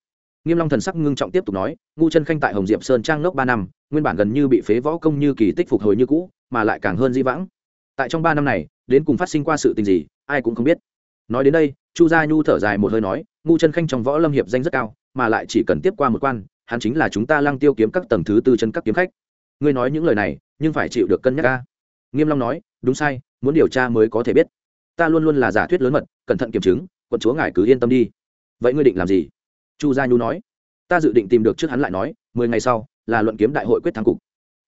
nghiêm long thần sắc ngưng trọng tiếp tục nói, ngu chân khanh tại hồng diệp sơn trang nốc ba năm, nguyên bản gần như bị phế võ công như kỳ tích phục hồi như cũ, mà lại càng hơn di vãng. Tại trong ba năm này, đến cùng phát sinh qua sự tình gì, ai cũng không biết. Nói đến đây, chu gia nhu thở dài một hơi nói, ngu chân khanh trong võ lâm hiệp danh rất cao, mà lại chỉ cần tiếp qua một quan, hắn chính là chúng ta lăng tiêu kiếm các tầng thứ tư chân các kiếm khách. Ngươi nói những lời này, nhưng phải chịu được cân nhắc ca nghiêm long nói, đúng sai, muốn điều tra mới có thể biết. Ta luôn luôn là giả thuyết lớn mật, cẩn thận kiểm chứng, quận chúa ngài cứ yên tâm đi. Vậy ngươi định làm gì? Chu gia nhu nói, ta dự định tìm được trước hắn lại nói, mười ngày sau là luận kiếm đại hội quyết thắng cục.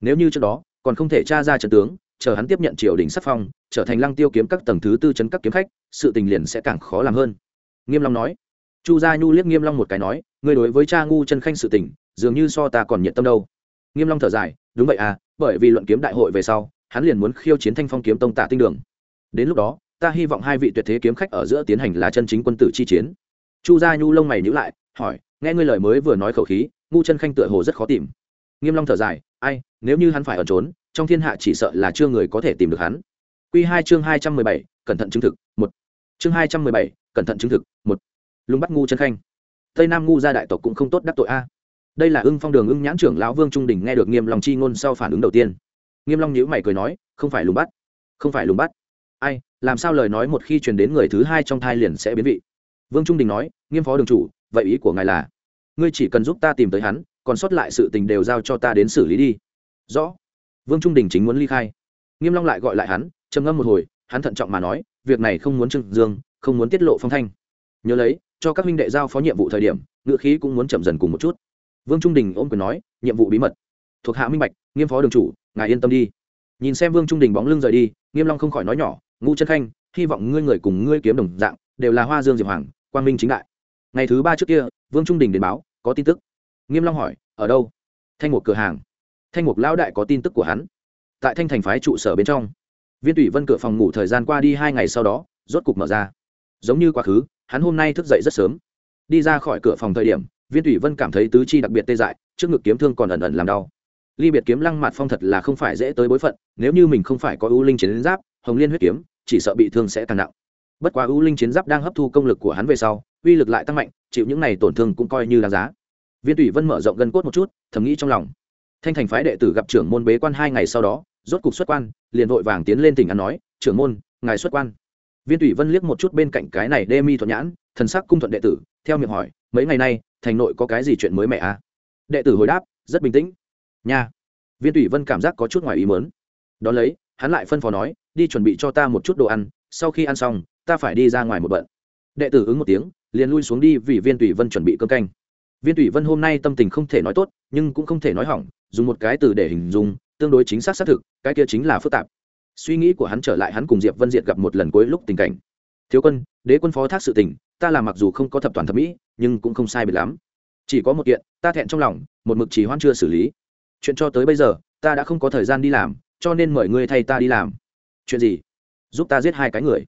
Nếu như trước đó còn không thể tra ra trận tướng, chờ hắn tiếp nhận triều đình sắc phong, trở thành lăng tiêu kiếm các tầng thứ tư chấn các kiếm khách, sự tình liền sẽ càng khó làm hơn. Nghiêm long nói. Chu gia nhu liếc nghiêm long một cái nói, ngươi đối với cha ngu chân khanh sự tình, dường như so ta còn nhiệt tâm đâu. Nghiêm long thở dài, đúng vậy à bởi vì luận kiếm đại hội về sau, hắn liền muốn khiêu chiến thanh phong kiếm tông tạ tinh đường. Đến lúc đó, ta hy vọng hai vị tuyệt thế kiếm khách ở giữa tiến hành là chân chính quân tử chi chiến. Chu gia nhu lông mày nhíu lại hỏi, nghe ngươi lời mới vừa nói khẩu khí, ngu chân khanh tựa hồ rất khó tìm. Nghiêm long thở dài, ai, nếu như hắn phải ẩn trốn, trong thiên hạ chỉ sợ là chưa người có thể tìm được hắn. Quy hai chương hai trăm mười bảy, cẩn thận chứng thực, một. Chương hai trăm mười bảy, cẩn thận chứng thực, một. Lùng bắt ngu chân khanh. Tây nam ngu gia đại tộc cũng không tốt đắc tội a. Đây là ưng phong đường ưng nhãn trưởng lão vương trung đình nghe được nghiêm long chi ngôn sau phản ứng đầu tiên. Nghiêm long nhíu mày cười nói, không phải lùng bắt. Không phải lùng bắt. Ai, làm sao lời nói một khi truyền đến người thứ hai trong thai liền sẽ biến vị? Vương trung đình nói, nghiêm phó đường chủ vậy ý của ngài là, ngươi chỉ cần giúp ta tìm tới hắn, còn sót lại sự tình đều giao cho ta đến xử lý đi. Rõ. Vương trung đình chính muốn ly khai. Nghiêm long lại gọi lại hắn, trầm ngâm một hồi, hắn thận trọng mà nói, việc này không muốn trưng dương, không muốn tiết lộ phong thanh. Nhớ lấy, cho các huynh đệ giao phó nhiệm vụ thời điểm ngựa khí cũng muốn chậm dần cùng một chút. Vương trung đình ôm quyền nói, nhiệm vụ bí mật. Thuộc hạ minh bạch, nghiêm phó đường chủ, ngài yên tâm đi. Nhìn xem vương trung đình bóng lưng rời đi, nghiêm long không khỏi nói nhỏ, ngũ chân khanh, hy vọng ngươi người cùng ngươi kiếm đồng dạng, đều là hoa dương diệp hoàng, quang minh chính đại ngày thứ ba trước kia, vương trung đình đến báo, có tin tức. Nghiêm long hỏi, ở đâu? Thanh mục cửa hàng. Thanh mục lão đại có tin tức của hắn. Tại thanh thành phái trụ sở bên trong. Viên tùy vân cửa phòng ngủ thời gian qua đi hai ngày sau đó, rốt cục mở ra. Giống như quá khứ, hắn hôm nay thức dậy rất sớm. Đi ra khỏi cửa phòng thời điểm, viên tùy vân cảm thấy tứ chi đặc biệt tê dại, trước ngực kiếm thương còn ẩn ẩn làm đau. Ly biệt kiếm lăng mặt phong thật là không phải dễ tới bối phận, nếu như mình không phải có ưu linh chiến giáp, hồng liên huyết kiếm, chỉ sợ bị thương sẽ càng nặng bất quá ưu linh chiến giáp đang hấp thu công lực của hắn về sau, uy lực lại tăng mạnh, chịu những này tổn thương cũng coi như đáng giá. Viên tùy vân mở rộng gân cốt một chút, thầm nghĩ trong lòng. Thanh thành phái đệ tử gặp trưởng môn bế quan hai ngày sau đó, rốt cục xuất quan, liền vội vàng tiến lên tỉnh ăn nói, trưởng môn, ngài xuất quan. Viên tùy vân liếc một chút bên cạnh cái này đê mi thuận nhãn, thần sắc cung thuận đệ tử, theo miệng hỏi, mấy ngày nay, thành nội có cái gì chuyện mới mẹ à? Đệ tử hồi đáp, rất bình tĩnh. Nha. Viên tùy vân cảm giác có chút ngoài ý mớn đón lấy, hắn lại phân phó nói, đi chuẩn bị cho ta một chút đồ ăn, sau khi ăn xong ta phải đi ra ngoài một bận. Đệ tử ứng một tiếng, liền lui xuống đi vì viên tùy vân chuẩn bị cơm canh. Viên tùy vân hôm nay tâm tình không thể nói tốt, nhưng cũng không thể nói hỏng, dùng một cái từ để hình dung, tương đối chính xác xác thực, cái kia chính là phức tạp. Suy nghĩ của hắn trở lại hắn cùng diệp vân diệt gặp một lần cuối lúc tình cảnh. Thiếu quân, đế quân phó thác sự tình, ta làm mặc dù không có thập toàn thẩm mỹ, nhưng cũng không sai biệt lắm. Chỉ có một kiện, ta thẹn trong lòng, một mực chỉ hoan chưa xử lý. Chuyện cho tới bây giờ, ta đã không có thời gian đi làm, cho nên mời ngươi thay ta đi làm. Chuyện gì? Giúp ta giết hai cái người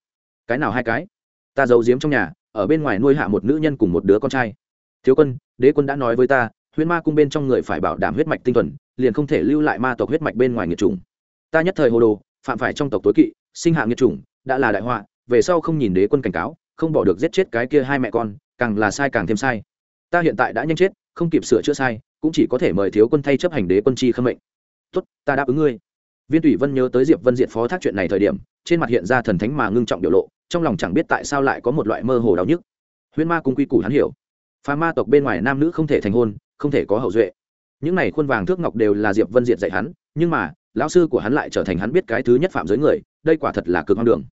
cái nào hai cái? Ta giấu giếm trong nhà, ở bên ngoài nuôi hạ một nữ nhân cùng một đứa con trai. Thiếu quân, đế quân đã nói với ta, huyễn ma cung bên trong người phải bảo đảm huyết mạch tinh thuần, liền không thể lưu lại ma tộc huyết mạch bên ngoài nghiệt chủng. Ta nhất thời hồ đồ, phạm phải trong tộc tối kỵ, sinh hạ nghiệt chủng, đã là đại họa, về sau không nhìn đế quân cảnh cáo, không bỏ được giết chết cái kia hai mẹ con, càng là sai càng thêm sai. Ta hiện tại đã nhanh chết, không kịp sửa chữa sai, cũng chỉ có thể mời thiếu quân thay chấp hành đế quân chi khâm mệnh. Tốt, ta đáp ứng ngươi. Viên thủy vân nhớ tới diệp vân diện phó thác chuyện này thời điểm, trên mặt hiện ra thần thánh mà ngưng trọng biểu lộ trong lòng chẳng biết tại sao lại có một loại mơ hồ đau nhức. Huyễn ma cung quy củ hắn hiểu. Phá ma tộc bên ngoài nam nữ không thể thành hôn, không thể có hậu duệ. Những này khuôn vàng thước ngọc đều là diệp vân diệt dạy hắn, nhưng mà, lão sư của hắn lại trở thành hắn biết cái thứ nhất phạm giới người, đây quả thật là cực hoang đường.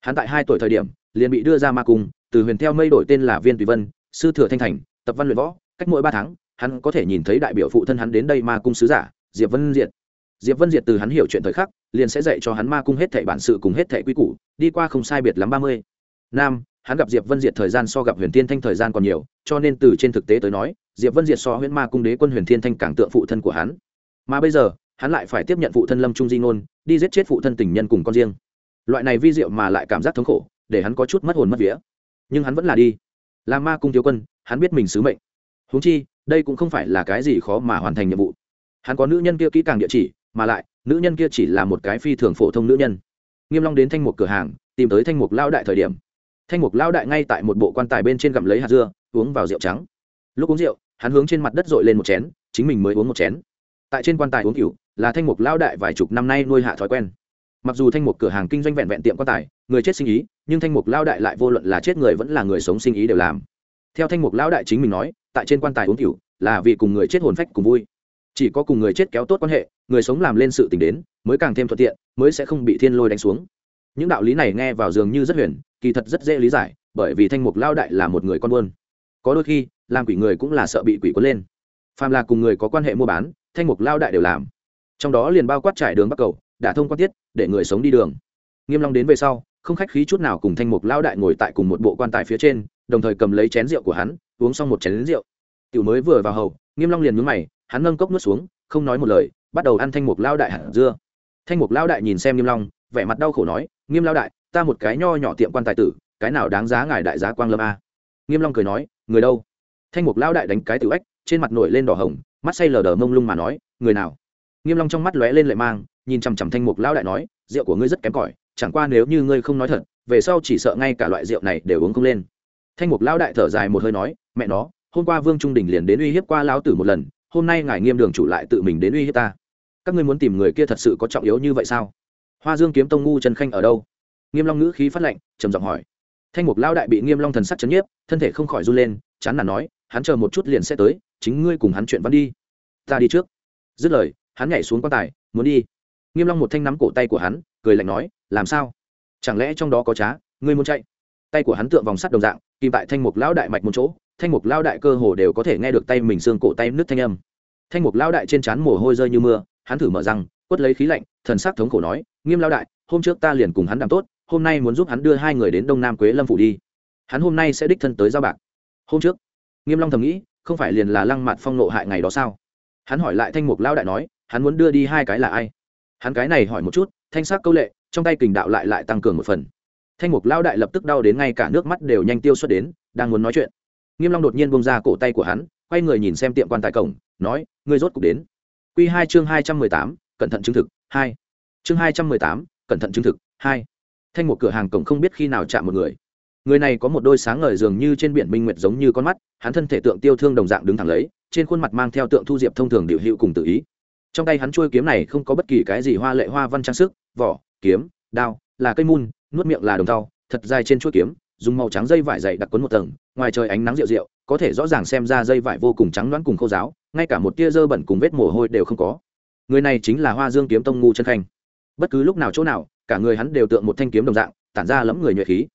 Hắn tại hai tuổi thời điểm, liền bị đưa ra ma cung, từ huyền theo mây đổi tên là viên tùy vân, sư thừa thanh thành, tập văn luyện võ, cách mỗi ba tháng, hắn có thể nhìn thấy đại biểu phụ thân hắn đến đây ma cung sứ giả, diệp vân diệt diệp vân diệt từ hắn hiểu chuyện thời khắc, liền sẽ dạy cho hắn ma cung hết thệ bản sự cùng hết thệ quy củ, đi qua không sai biệt lắm ba mươi. Nam, hắn gặp diệp vân diệt thời gian so gặp huyền Thiên thanh thời gian còn nhiều, cho nên từ trên thực tế tới nói, diệp vân diệt so huyễn ma cung đế quân huyền thiên thanh càng tượng phụ thân của hắn. Mà bây giờ, hắn lại phải tiếp nhận phụ thân lâm trung di ngôn, đi giết chết phụ thân tình nhân cùng con riêng. Loại này vi diệu mà lại cảm giác thống khổ, để hắn có chút mất hồn mất vía. Nhưng hắn vẫn là đi. Làm ma cung thiếu quân, hắn biết mình sứ mệnh. Huống chi, đây cũng không phải là cái gì khó mà hoàn thành nhiệm vụ. Hắn có nữ nhân kia kỹ càng địa chỉ mà lại, nữ nhân kia chỉ là một cái phi thường phổ thông nữ nhân. Nghiêm long đến thanh mục cửa hàng, tìm tới thanh mục lao đại thời điểm. Thanh mục lao đại ngay tại một bộ quan tài bên trên gặm lấy hạt dưa, uống vào rượu trắng. Lúc uống rượu, hắn hướng trên mặt đất dội lên một chén, chính mình mới uống một chén. Tại trên quan tài uống cửu là thanh mục lao đại vài chục năm nay nuôi hạ thói quen. Mặc dù thanh mục cửa hàng kinh doanh vẹn vẹn tiệm quan tài, người chết sinh ý, nhưng thanh mục lao đại lại vô luận là chết người vẫn là người sống sinh ý đều làm. Theo thanh mục lao đại chính mình nói, tại trên quan tài uống cửu là vì cùng người chết hồn phách cùng vui chỉ có cùng người chết kéo tốt quan hệ, người sống làm lên sự t ì n h đến, mới càng thêm thuận tiện, mới sẽ không bị thiên lôi đánh xuống. Những đạo lý này nghe vào dường như rất huyền, kỳ thật rất dễ lý giải, bởi vì thanh mục lao đại là một người con buôn. Có đôi khi, làm quỷ người cũng là sợ bị quỷ cuốn lên. Phàm là cùng người có quan hệ mua bán, thanh mục lao đại đều làm. Trong đó liền bao quát trải đường bắc cầu, đã thông quan tiết, để người sống đi đường. Nghiêm long đến về sau, không khách khí chút nào cùng thanh mục lao đại ngồi tại cùng một bộ quan tài phía trên, đồng thời cầm lấy chén rượu của hắn, uống xong một chén rượu. Tiểu mới vừa vào hầu, nghiêm long liền nhướng mày hắn nâng cốc nuốt xuống, không nói một lời, bắt đầu ăn thanh mục lao đại hẳn dưa. Thanh mục lao đại nhìn xem nghiêm long, vẻ mặt đau khổ nói, nghiêm lao đại, ta một cái nho nhỏ tiệm quan tài tử, cái nào đáng giá ngài đại giá quang lâm a? Nghiêm long cười nói, người đâu? Thanh mục lao đại đánh cái tử ếch, trên mặt nổi lên đỏ hồng, mắt say lờ đờ mông lung mà nói, người nào? Nghiêm long trong mắt lóe lên lệ mang, nhìn chằm chằm thanh mục lao đại nói, rượu của ngươi rất kém cỏi, chẳng qua nếu như ngươi không nói thật, về sau chỉ sợ ngay cả loại rượu này đều uống không lên. Thanh mục lao đại thở dài một hơi nói, mẹ nó, hôm qua vương trung đình liền đến uy hiếp qua lão tử một lần hôm nay ngài nghiêm đường chủ lại tự mình đến uy hiếp ta. Các ngươi muốn tìm người kia thật sự có trọng yếu như vậy sao? Hoa dương kiếm tông ngu trần khanh ở đâu? Nghiêm long ngữ khí phát lệnh, trầm giọng hỏi. Thanh mục lao đại bị nghiêm long thần sắc chấn nhiếp, thân thể không khỏi run lên, chán nản nói, hắn chờ một chút liền sẽ tới, chính ngươi cùng hắn chuyện văn đi. Ta đi trước. Dứt lời, hắn nhảy xuống quan tài, muốn đi. Nghiêm long một thanh nắm cổ tay của hắn, cười lạnh nói, làm sao? Chẳng lẽ trong đó có trá, ngươi muốn chạy? Tay của hắn tượng vòng sắt đồng dạng, kìm tại thanh mục lão đại mạch một chỗ thanh mục lao đại cơ hồ đều có thể nghe được tay mình xương cổ tay nứt thanh âm. Thanh mục lao đại trên trán mồ hôi rơi như mưa, hắn thử mở răng, quất lấy khí lạnh, thần sắc thống khổ nói, nghiêm lao đại, hôm trước ta liền cùng hắn đàm tốt, hôm nay muốn giúp hắn đưa hai người đến đông nam quế lâm phủ đi. Hắn hôm nay sẽ đích thân tới giao bạc. Hôm trước? Nghiêm long thầm nghĩ, không phải liền là lăng Mạt phong nộ hại ngày đó sao? Hắn hỏi lại thanh mục lao đại nói, hắn muốn đưa đi hai cái là ai? Hắn cái này hỏi một chút, thanh sắc câu lệ, trong tay kình đạo lại lại tăng cường một phần. Thanh mục lao đại lập tức đau đến ngay cả nước mắt đều nhanh tiêu xuất đến, đang muốn nói chuyện nghiêm long đột nhiên bông ra cổ tay của hắn quay người nhìn xem tiệm quan tài cổng nói ngươi rốt cục đến. Quy hai chương hai trăm mười tám cẩn thận chứng thực hai. Chương hai trăm mười tám cẩn thận chứng thực hai. Thanh một cửa hàng cổng không biết khi nào chạm một người. Người này có một đôi sáng ngời dường như trên biển minh nguyệt giống như con mắt hắn thân thể tượng tiêu thương đồng dạng đứng thẳng lấy trên khuôn mặt mang theo tượng thu diệp thông thường điều hiệu cùng tự ý. Trong tay hắn chuôi kiếm này không có bất kỳ cái gì hoa lệ hoa văn trang sức vỏ kiếm đao là cây mun nuốt miệng là đồng dao, thật dài trên chuôi kiếm dùng màu trắng dây vải dày đặc quấn một tầng, ngoài trời ánh nắng rượu rượu, có thể rõ ràng xem ra dây vải vô cùng trắng đoán cùng khô giáo ngay cả một tia dơ bẩn cùng vết mồ hôi đều không có. Người này chính là hoa dương kiếm tông ngu chân khanh. Bất cứ lúc nào chỗ nào, cả người hắn đều tượng một thanh kiếm đồng dạng, tản ra lẫm người nhuệ khí.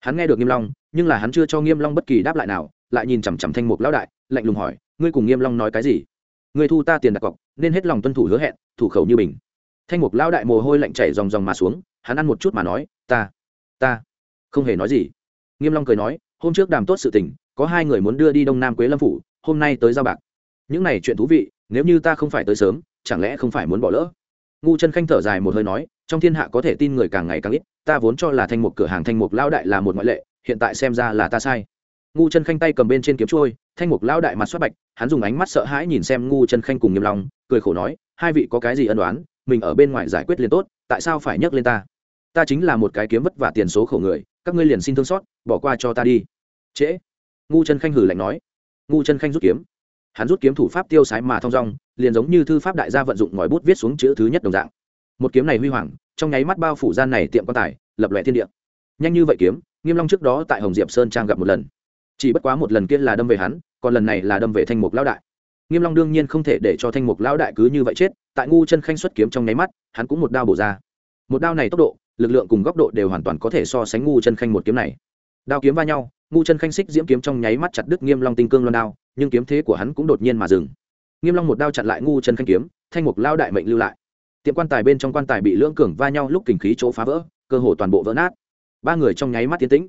Hắn nghe được nghiêm long, nhưng là hắn chưa cho nghiêm long bất kỳ đáp lại nào, lại nhìn chằm chằm thanh mục lão đại, lạnh lùng hỏi, ngươi cùng nghiêm long nói cái gì? Ngươi thu ta tiền đặt cọc, nên hết lòng tuân thủ hứa hẹn, thủ khẩu như bình. Thanh mục lão đại mồ hôi lạnh chảy ròng ròng mà xuống, hắn ăn một chút mà nói, ta ta, không hề nói gì nghiêm long cười nói, hôm trước đàm tốt sự tình, có hai người muốn đưa đi đông nam quế lâm phủ, hôm nay tới giao bạc. Những này chuyện thú vị, nếu như ta không phải tới sớm, chẳng lẽ không phải muốn bỏ lỡ? Ngu chân khanh thở dài một hơi nói, trong thiên hạ có thể tin người càng ngày càng ít, ta vốn cho là thanh mục cửa hàng thanh mục lao đại là một ngoại lệ, hiện tại xem ra là ta sai. Ngu chân khanh tay cầm bên trên kiếm trôi thanh mục lao đại mặt xoát bạch, hắn dùng ánh mắt sợ hãi nhìn xem ngu chân khanh cùng nghiêm lòng cười khổ nói, hai vị có cái gì ân đoán mình ở bên ngoài giải quyết liền tốt, tại sao phải nhắc lên ta? Ta chính là một cái kiếm vất vả tiền số khổ người các ngươi liền xin thương xót, bỏ qua cho ta đi. Trễ. Ngu chân khanh hử lạnh nói. Ngu chân khanh rút kiếm. Hắn rút kiếm thủ pháp tiêu sái mà thong dong, liền giống như thư pháp đại gia vận dụng ngòi bút viết xuống chữ thứ nhất đồng dạng. Một kiếm này huy hoàng, trong nháy mắt bao phủ gian này tiệm quan tài, lập lòe thiên địa. Nhanh như vậy kiếm, nghiêm long trước đó tại hồng diệp sơn trang gặp một lần. Chỉ bất quá một lần kia là đâm về hắn, còn lần này là đâm về thanh mục lão đại. Nghiêm long đương nhiên không thể để cho thanh mục lão đại cứ như vậy chết, tại ngu chân khanh xuất kiếm trong nháy mắt, hắn cũng một đao bổ ra. Một đao này tốc độ lực lượng cùng góc độ đều hoàn toàn có thể so sánh ngu chân khanh một kiếm này. Đao kiếm va nhau, ngu chân khanh xích diễm kiếm trong nháy mắt chặt đứt nghiêm long tinh cương loan đao, nhưng kiếm thế của hắn cũng đột nhiên mà dừng. Nghiêm long một đao chặn lại ngu chân khanh kiếm, thanh mục lao đại mệnh lưu lại. Tiệm quan tài bên trong quan tài bị lưỡng cường va nhau lúc kình khí chỗ phá vỡ, cơ hồ toàn bộ vỡ nát. Ba người trong nháy mắt tiến tĩnh.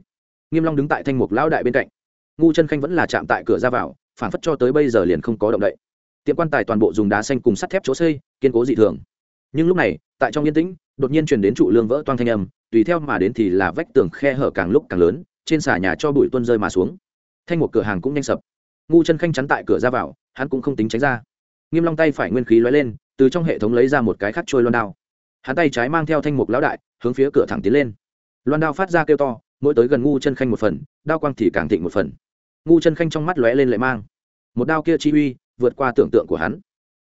Nghiêm long đứng tại thanh mục lao đại bên cạnh. Ngu chân khanh vẫn là chạm tại cửa ra vào, phản phất cho tới bây giờ liền không có động đậy. Tiệm quan tài toàn bộ dùng đá xanh cùng sắt thép chỗ xây, kiên cố dị thường. Nhưng lúc này, tại trong yên tĩnh đột nhiên truyền đến trụ lương vỡ toang thanh âm, tùy theo mà đến thì là vách tường khe hở càng lúc càng lớn, trên xà nhà cho bụi tuôn rơi mà xuống. Thanh một cửa hàng cũng nhanh sập. Ngu chân khanh chắn tại cửa ra vào, hắn cũng không tính tránh ra. Nghiêm long tay phải nguyên khí lóe lên, từ trong hệ thống lấy ra một cái khắc trôi loan đao. Hắn tay trái mang theo thanh mục lão đại, hướng phía cửa thẳng tiến lên. Loan đao phát ra kêu to, mỗi tới gần ngu chân khanh một phần, đao quang thì càng thịnh một phần. Ngu chân khanh trong mắt lóe lên lệ mang. Một đao kia chi uy, vượt qua tưởng tượng của hắn.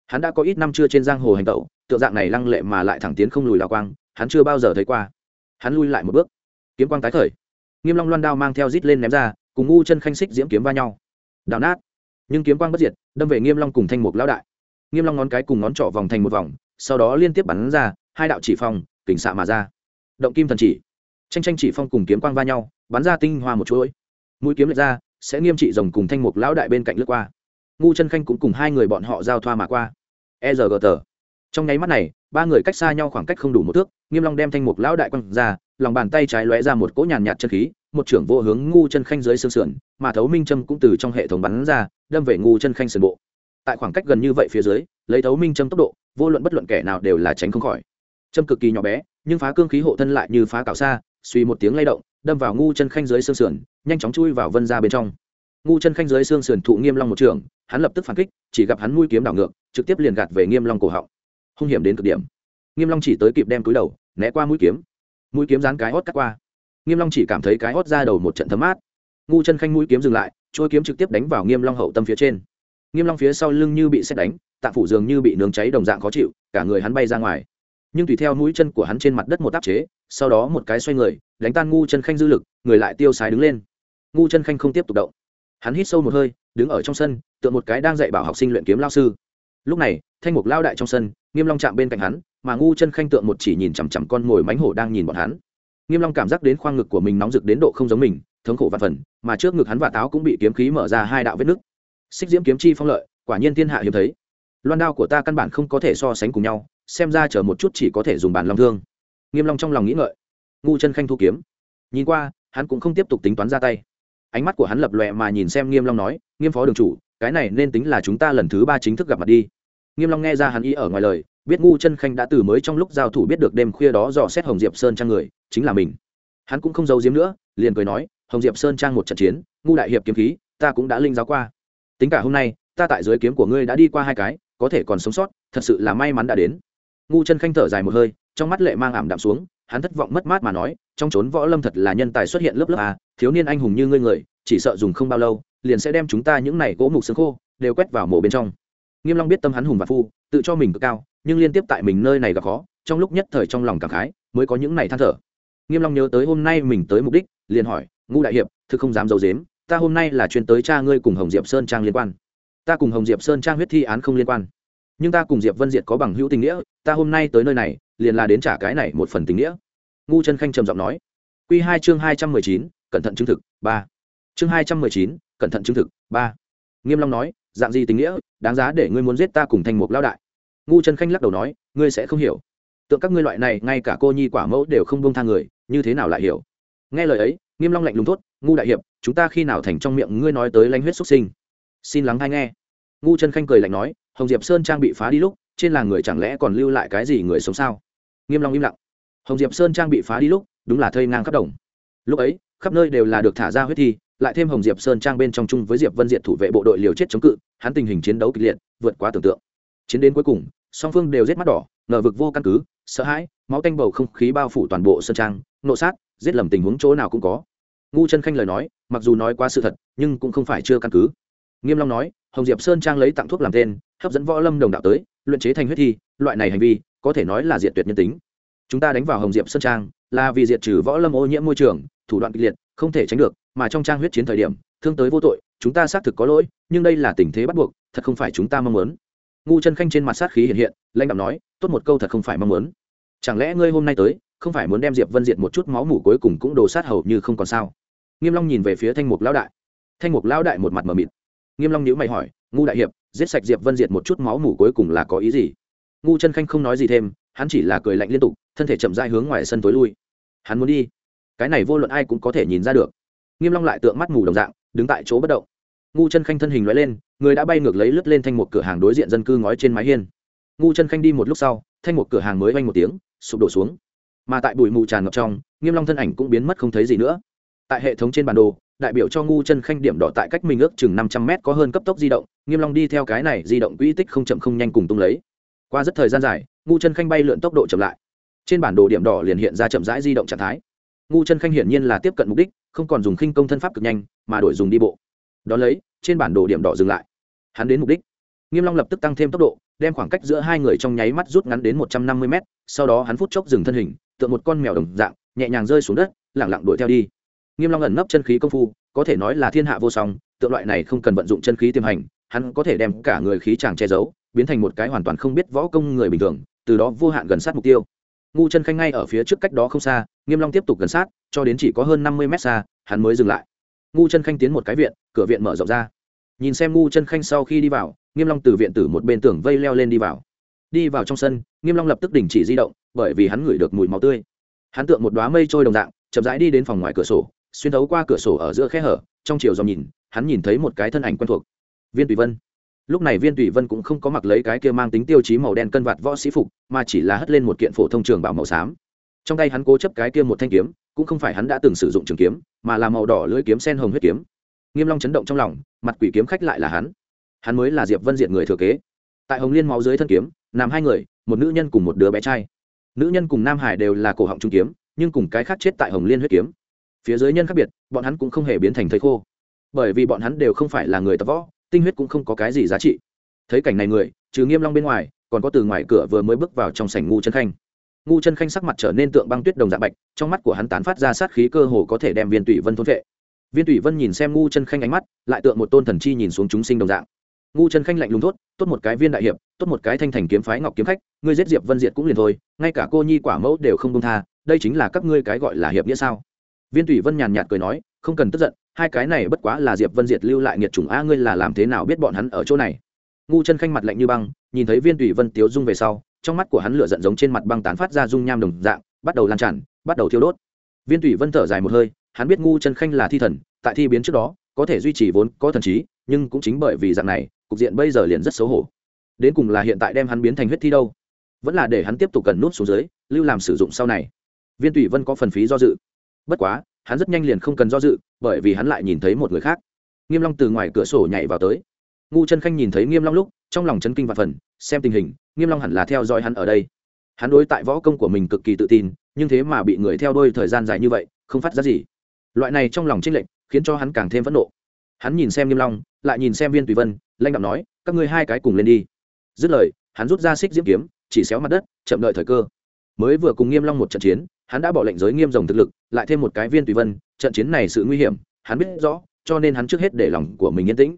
Hắn đã có ít năm chưa trên giang hồ hành tẩu tượng dạng này lăng lệ mà lại thẳng tiến không lùi lao quang, hắn chưa bao giờ thấy qua. Hắn lui lại một bước. Kiếm quang tái khởi. Nghiêm long loan đao mang theo rít lên ném ra, cùng ngu chân khanh xích diễm kiếm va nhau. Đào nát. Nhưng kiếm quang bất diệt, đâm về nghiêm long cùng thanh mục lão đại. Nghiêm long ngón cái cùng ngón trỏ vòng thành một vòng, sau đó liên tiếp bắn ra, hai đạo chỉ phong, kình xạ mà ra. Động kim thần chỉ. Tranh tranh chỉ phong cùng kiếm quang va nhau, bắn ra tinh hoa một chuỗi. Mũi kiếm lệch ra, sẽ nghiêm trị rồng cùng thanh mục lão đại bên cạnh lướt qua. Ngu chân khanh cũng cùng hai người bọn họ giao thoa mà qua. E giờ gờ tờ trong nháy mắt này, ba người cách xa nhau khoảng cách không đủ một thước, nghiêm long đem thanh mục lão đại quăng ra, lòng bàn tay trái lóe ra một cỗ nhàn nhạt chân khí, một trưởng vô hướng ngu chân khanh dưới xương sườn, mà thấu minh châm cũng từ trong hệ thống bắn ra, đâm về ngu chân khanh sườn bộ. Tại khoảng cách gần như vậy phía dưới, lấy thấu minh châm tốc độ, vô luận bất luận kẻ nào đều là tránh không khỏi. Châm cực kỳ nhỏ bé, nhưng phá cương khí hộ thân lại như phá cào xa suy một tiếng lay động, đâm vào ngu chân khanh dưới xương sườn, nhanh chóng chui vào vân ra bên trong. Ngu chân khanh dưới xương sườn thụ nghiêm long một trường, hắn lập tức phản kích, chỉ gặp hắn mũi kiếm đảo ngược, trực tiếp liền gạt về nghiêm long cổ họng hung hiểm đến cực điểm. Nghiêm long chỉ tới kịp đem túi đầu, né qua mũi kiếm. Mũi kiếm dán cái hót cắt qua. Nghiêm long chỉ cảm thấy cái hót ra đầu một trận thấm mát. Ngu chân khanh mũi kiếm dừng lại trôi kiếm trực tiếp đánh vào nghiêm long hậu tâm phía trên. Nghiêm long phía sau lưng như bị xét đánh tạng phủ dường như bị nướng cháy đồng dạng khó chịu, cả người hắn bay ra ngoài. Nhưng tùy theo mũi chân của hắn trên mặt đất một áp chế, sau đó một cái xoay người, đánh tan ngu chân khanh dư lực, người lại tiêu sái đứng lên. Ngu chân khanh không tiếp tục động. Hắn hít sâu một hơi, đứng ở trong sân, tựa một cái đang dạy bảo học sinh luyện kiếm lao sư. Lúc này thanh mục lao đại trong sân, nghiêm long chạm bên cạnh hắn, mà ngu chân khanh tượng một chỉ nhìn chằm chằm con ngồi mánh hổ đang nhìn bọn hắn. Nghiêm long cảm giác đến khoang ngực của mình nóng rực đến độ không giống mình, thống khổ vạn phần, mà trước ngực hắn và táo cũng bị kiếm khí mở ra hai đạo vết nứt. Xích diễm kiếm chi phong lợi, quả nhiên thiên hạ hiếm thấy. Loan đao của ta căn bản không có thể so sánh cùng nhau, xem ra chờ một chút chỉ có thể dùng bàn long thương. Nghiêm long trong lòng nghĩ ngợi. Ngu chân khanh thu kiếm. Nhìn qua, hắn cũng không tiếp tục tính toán ra tay. Ánh mắt của hắn lập lòe mà nhìn xem nghiêm long nói, nghiêm phó đường chủ, cái này nên tính là chúng ta lần thứ ba chính thức gặp mặt đi nghiêm long nghe ra hắn ý ở ngoài lời biết ngu chân khanh đã từ mới trong lúc giao thủ biết được đêm khuya đó dò xét hồng diệp sơn trang người chính là mình. Hắn cũng không giấu giếm nữa liền cười nói hồng diệp sơn trang một trận chiến ngu đại hiệp kiếm khí ta cũng đã linh giáo qua. Tính cả hôm nay ta tại dưới kiếm của ngươi đã đi qua hai cái có thể còn sống sót thật sự là may mắn đã đến. Ngu chân khanh thở dài một hơi trong mắt lệ mang ảm đạm xuống hắn thất vọng mất mát mà nói trong trốn võ lâm thật là nhân tài xuất hiện lớp lớp à, thiếu niên anh hùng như ngươi người chỉ sợ dùng không bao lâu liền sẽ đem chúng ta những này gỗ mục xương khô đều quét vào mộ bên trong nghiêm long biết tâm hắn hùng và phu, tự cho mình cực cao, nhưng liên tiếp tại mình nơi này gặp khó, trong lúc nhất thời trong lòng cảm khái, mới có những này than thở. Nghiêm long nhớ tới hôm nay mình tới mục đích, liền hỏi ngu đại hiệp, thực không dám giấu dếm ta hôm nay là chuyên tới cha ngươi cùng hồng diệp sơn trang liên quan. Ta cùng hồng diệp sơn trang huyết thi án không liên quan. Nhưng ta cùng diệp vân diệt có bằng hữu tình nghĩa, ta hôm nay tới nơi này, liền là đến trả cái này một phần tình nghĩa. Ngu chân khanh trầm giọng nói. Q hai chương hai trăm mười chín, cẩn thận chứng thực, ba. Chương hai trăm mười chín, cẩn thận chứng thực, ba. Nghiêm long nói dạng gì tình nghĩa, đáng giá để ngươi muốn giết ta cùng thành một lao đại? Ngu chân khanh lắc đầu nói, ngươi sẽ không hiểu. Tượng các ngươi loại này, ngay cả cô nhi quả mẫu đều không buông tha người, như thế nào lại hiểu? Nghe lời ấy, nghiêm long lạnh lùng thốt, ngu đại hiệp, chúng ta khi nào thành trong miệng ngươi nói tới lãnh huyết xuất sinh? Xin lắng hay nghe. Ngu chân khanh cười lạnh nói, hồng diệp sơn trang bị phá đi lúc, trên làng người chẳng lẽ còn lưu lại cái gì người sống sao? Nghiêm long im lặng. Hồng diệp sơn trang bị phá đi lúc, đúng là thây ngang khắp đồng. Lúc ấy, khắp nơi đều là được thả ra huyết thi lại thêm hồng diệp sơn trang bên trong chung với diệp vân diệt thủ vệ bộ đội liều chết chống cự, hắn tình hình chiến đấu kịch liệt, vượt quá tưởng tượng. Chiến đến cuối cùng, song phương đều giết mắt đỏ, ngờ vực vô căn cứ, sợ hãi, máu tanh bầu không khí bao phủ toàn bộ sơn trang, nộ sát, giết lầm tình huống chỗ nào cũng có. Ngu chân khanh lời nói, mặc dù nói quá sự thật, nhưng cũng không phải chưa căn cứ. Nghiêm long nói, hồng diệp sơn trang lấy tặng thuốc làm tên, hấp dẫn võ lâm đồng đạo tới, luyện chế thành huyết thi, loại này hành vi, có thể nói là diệt tuyệt nhân tính. Chúng ta đánh vào hồng diệp sơn trang, là vì diệt trừ võ lâm ô nhiễm môi trường, thủ đoạn kịch liệt, không thể tránh được mà trong trang huyết chiến thời điểm, thương tới vô tội, chúng ta xác thực có lỗi, nhưng đây là tình thế bắt buộc, thật không phải chúng ta mong muốn. Ngu chân khanh trên mặt sát khí hiện hiện, lãnh đạo nói, tốt một câu thật không phải mong muốn. Chẳng lẽ ngươi hôm nay tới, không phải muốn đem diệp vân diệt một chút máu mủ cuối cùng cũng đồ sát hầu như không còn sao? Nghiêm long nhìn về phía thanh mục lão đại. Thanh mục lão đại một mặt mờ mịt. Nghiêm long nhíu mày hỏi, ngu đại hiệp, giết sạch diệp vân diệt một chút máu mủ cuối cùng là có ý gì? Ngu chân khanh không nói gì thêm, hắn chỉ là cười lạnh liên tục, thân thể chậm rãi hướng ngoài sân tối lui. Hắn muốn đi. Cái này vô luận ai cũng có thể nhìn ra được nghiêm long lại tượng mắt mù đồng dạng, đứng tại chỗ bất động. Ngu chân khanh thân hình lóe lên, người đã bay ngược lấy lướt lên thanh một cửa hàng đối diện dân cư ngói trên mái hiên. Ngu chân khanh đi một lúc sau, thanh một cửa hàng mới vang một tiếng, sụp đổ xuống. Mà tại bụi mù tràn ngập trong, nghiêm long thân ảnh cũng biến mất không thấy gì nữa. Tại hệ thống trên bản đồ, đại biểu cho ngu chân khanh điểm đỏ tại cách mình ước chừng năm trăm mét có hơn cấp tốc di động, nghiêm long đi theo cái này di động quỹ tích không chậm không nhanh cùng tung lấy. Qua rất thời gian dài, ngu chân khanh bay lượn tốc độ chậm lại. Trên bản đồ điểm đỏ liền hiện ra chậm rãi di động trạng thái ngu chân khanh hiển nhiên là tiếp cận mục đích, không còn dùng khinh công thân pháp cực nhanh, mà đổi dùng đi bộ. Đ ó lấy, trên bản đồ điểm đỏ dừng lại. Hắn đến mục đích. Nghiêm long lập tức tăng thêm tốc độ, đem khoảng cách giữa hai người trong nháy mắt rút ngắn đến một trăm năm mươi mét, sau đó hắn phút chốc dừng thân hình, tựa một con mèo đồng dạng, nhẹ nhàng rơi xuống đất lẳng lặng đuổi theo đi. Nghiêm long ẩn nấp chân khí công phu, có thể nói là thiên hạ vô song, tượng loại này không cần vận dụng chân khí tiềm hành, hắn có thể đem cả người khí chàng che giấu, biến thành một cái hoàn toàn không biết võ công người bình thường, từ đó vô hạn gần sát mục tiêu ngu chân khanh ngay ở phía trước cách đó không xa, nghiêm long tiếp tục gần sát, cho đến chỉ có hơn năm mươi mét xa, hắn mới dừng lại. Ngu chân khanh tiến một cái viện, cửa viện mở rộng ra. Nhìn xem ngu chân khanh sau khi đi vào, nghiêm long từ viện tử một bên tường vây leo lên đi vào. Đi vào trong sân, nghiêm long lập tức đình chỉ di động, bởi vì hắn ngửi được mùi máu tươi. Hắn tượng một đóa mây trôi đồng dạng, chậm rãi đi đến phòng ngoài cửa sổ, xuyên thấu qua cửa sổ ở giữa khe hở, trong chiều dòng nhìn, hắn nhìn thấy một cái thân ảnh quen thuộc. Viên tùy vân lúc này viên tùy vân cũng không có mặc lấy cái kia mang tính tiêu chí màu đen cân vạt võ sĩ phục, mà chỉ là hất lên một kiện phổ thông trường bảo màu xám. Trong tay hắn cố chấp cái kia một thanh kiếm, cũng không phải hắn đã từng sử dụng trường kiếm, mà là màu đỏ lưỡi kiếm sen hồng huyết kiếm. Nghiêm long chấn động trong lòng, mặt quỷ kiếm khách lại là hắn. Hắn mới là diệp vân diện người thừa kế. Tại hồng liên máu dưới thân kiếm, nằm hai người, một nữ nhân cùng một đứa bé trai. Nữ nhân cùng nam hải đều là cổ họng trung kiếm, nhưng cùng cái khác chết tại hồng liên huyết kiếm. Phía dưới nhân khác biệt, bọn hắn cũng không hề biến thành thầy khô. Bởi vì bọn hắn đều không phải là người tập võ tinh huyết cũng không có cái gì giá trị. Thấy cảnh này người, trừ nghiêm long bên ngoài, còn có từ ngoài cửa vừa mới bước vào trong sảnh ngu chân khanh. Ngu chân khanh sắc mặt trở nên tượng băng tuyết đồng dạng bạch, trong mắt của hắn tán phát ra sát khí cơ hồ có thể đem viên tụy vân thôn vệ. Viên tụy vân nhìn xem ngu chân khanh ánh mắt, lại tượng một tôn thần chi nhìn xuống chúng sinh đồng dạng. Ngu chân khanh lạnh lùng thốt, tốt một cái viên đại hiệp, tốt một cái thanh thành kiếm phái ngọc kiếm khách, ngươi giết diệp vân diệt cũng liền thôi, ngay cả cô nhi quả mẫu đều không công tha, đây chính là các ngươi cái gọi là hiệp nghĩa sao? Viên tụy vân nhàn nhạt cười nói, không cần tức giận hai cái này bất quá là diệp vân diệt lưu lại nghiệt chủng a, ngươi là làm thế nào biết bọn hắn ở chỗ này? Ngu chân khanh mặt lạnh như băng, nhìn thấy viên tùy vân tiếu dung về sau, trong mắt của hắn lửa giận giống trên mặt băng tán phát ra dung nham đồng dạng, bắt đầu lan tràn, bắt đầu thiêu đốt. Viên tùy vân thở dài một hơi, hắn biết ngu chân khanh là thi thần, tại thi biến trước đó, có thể duy trì vốn, có thần trí, nhưng cũng chính bởi vì dạng này, cục diện bây giờ liền rất xấu hổ. Đến cùng là hiện tại đem hắn biến thành huyết thi đâu? Vẫn là để hắn tiếp tục cần nút xuống dưới, lưu làm sử dụng sau này. Viên tùy vân có phần phí do dự. Bất quá hắn rất nhanh liền không cần do dự, bởi vì hắn lại nhìn thấy một người khác. Nghiêm long từ ngoài cửa sổ nhảy vào tới. Ngu chân khanh nhìn thấy nghiêm long lúc, trong lòng chấn kinh và phần, xem tình hình, nghiêm long hẳn là theo dõi hắn ở đây. Hắn đối tại võ công của mình cực kỳ tự tin, nhưng thế mà bị người theo đuôi thời gian dài như vậy, không phát ra gì. Loại này trong lòng trinh lệnh khiến cho hắn càng thêm phẫn nộ. Hắn nhìn xem nghiêm long, lại nhìn xem viên tùy vân lanh đạm nói, các ngươi hai cái cùng lên đi. Dứt lời, hắn rút ra xích diễm kiếm, chỉ xéo mặt đất, chậm đợi thời cơ mới vừa cùng nghiêm long một trận chiến, hắn đã bỏ lệnh giới nghiêm rồng thực lực, lại thêm một cái viên tùy vân, trận chiến này sự nguy hiểm, hắn biết rõ, cho nên hắn trước hết để lòng của mình yên tĩnh.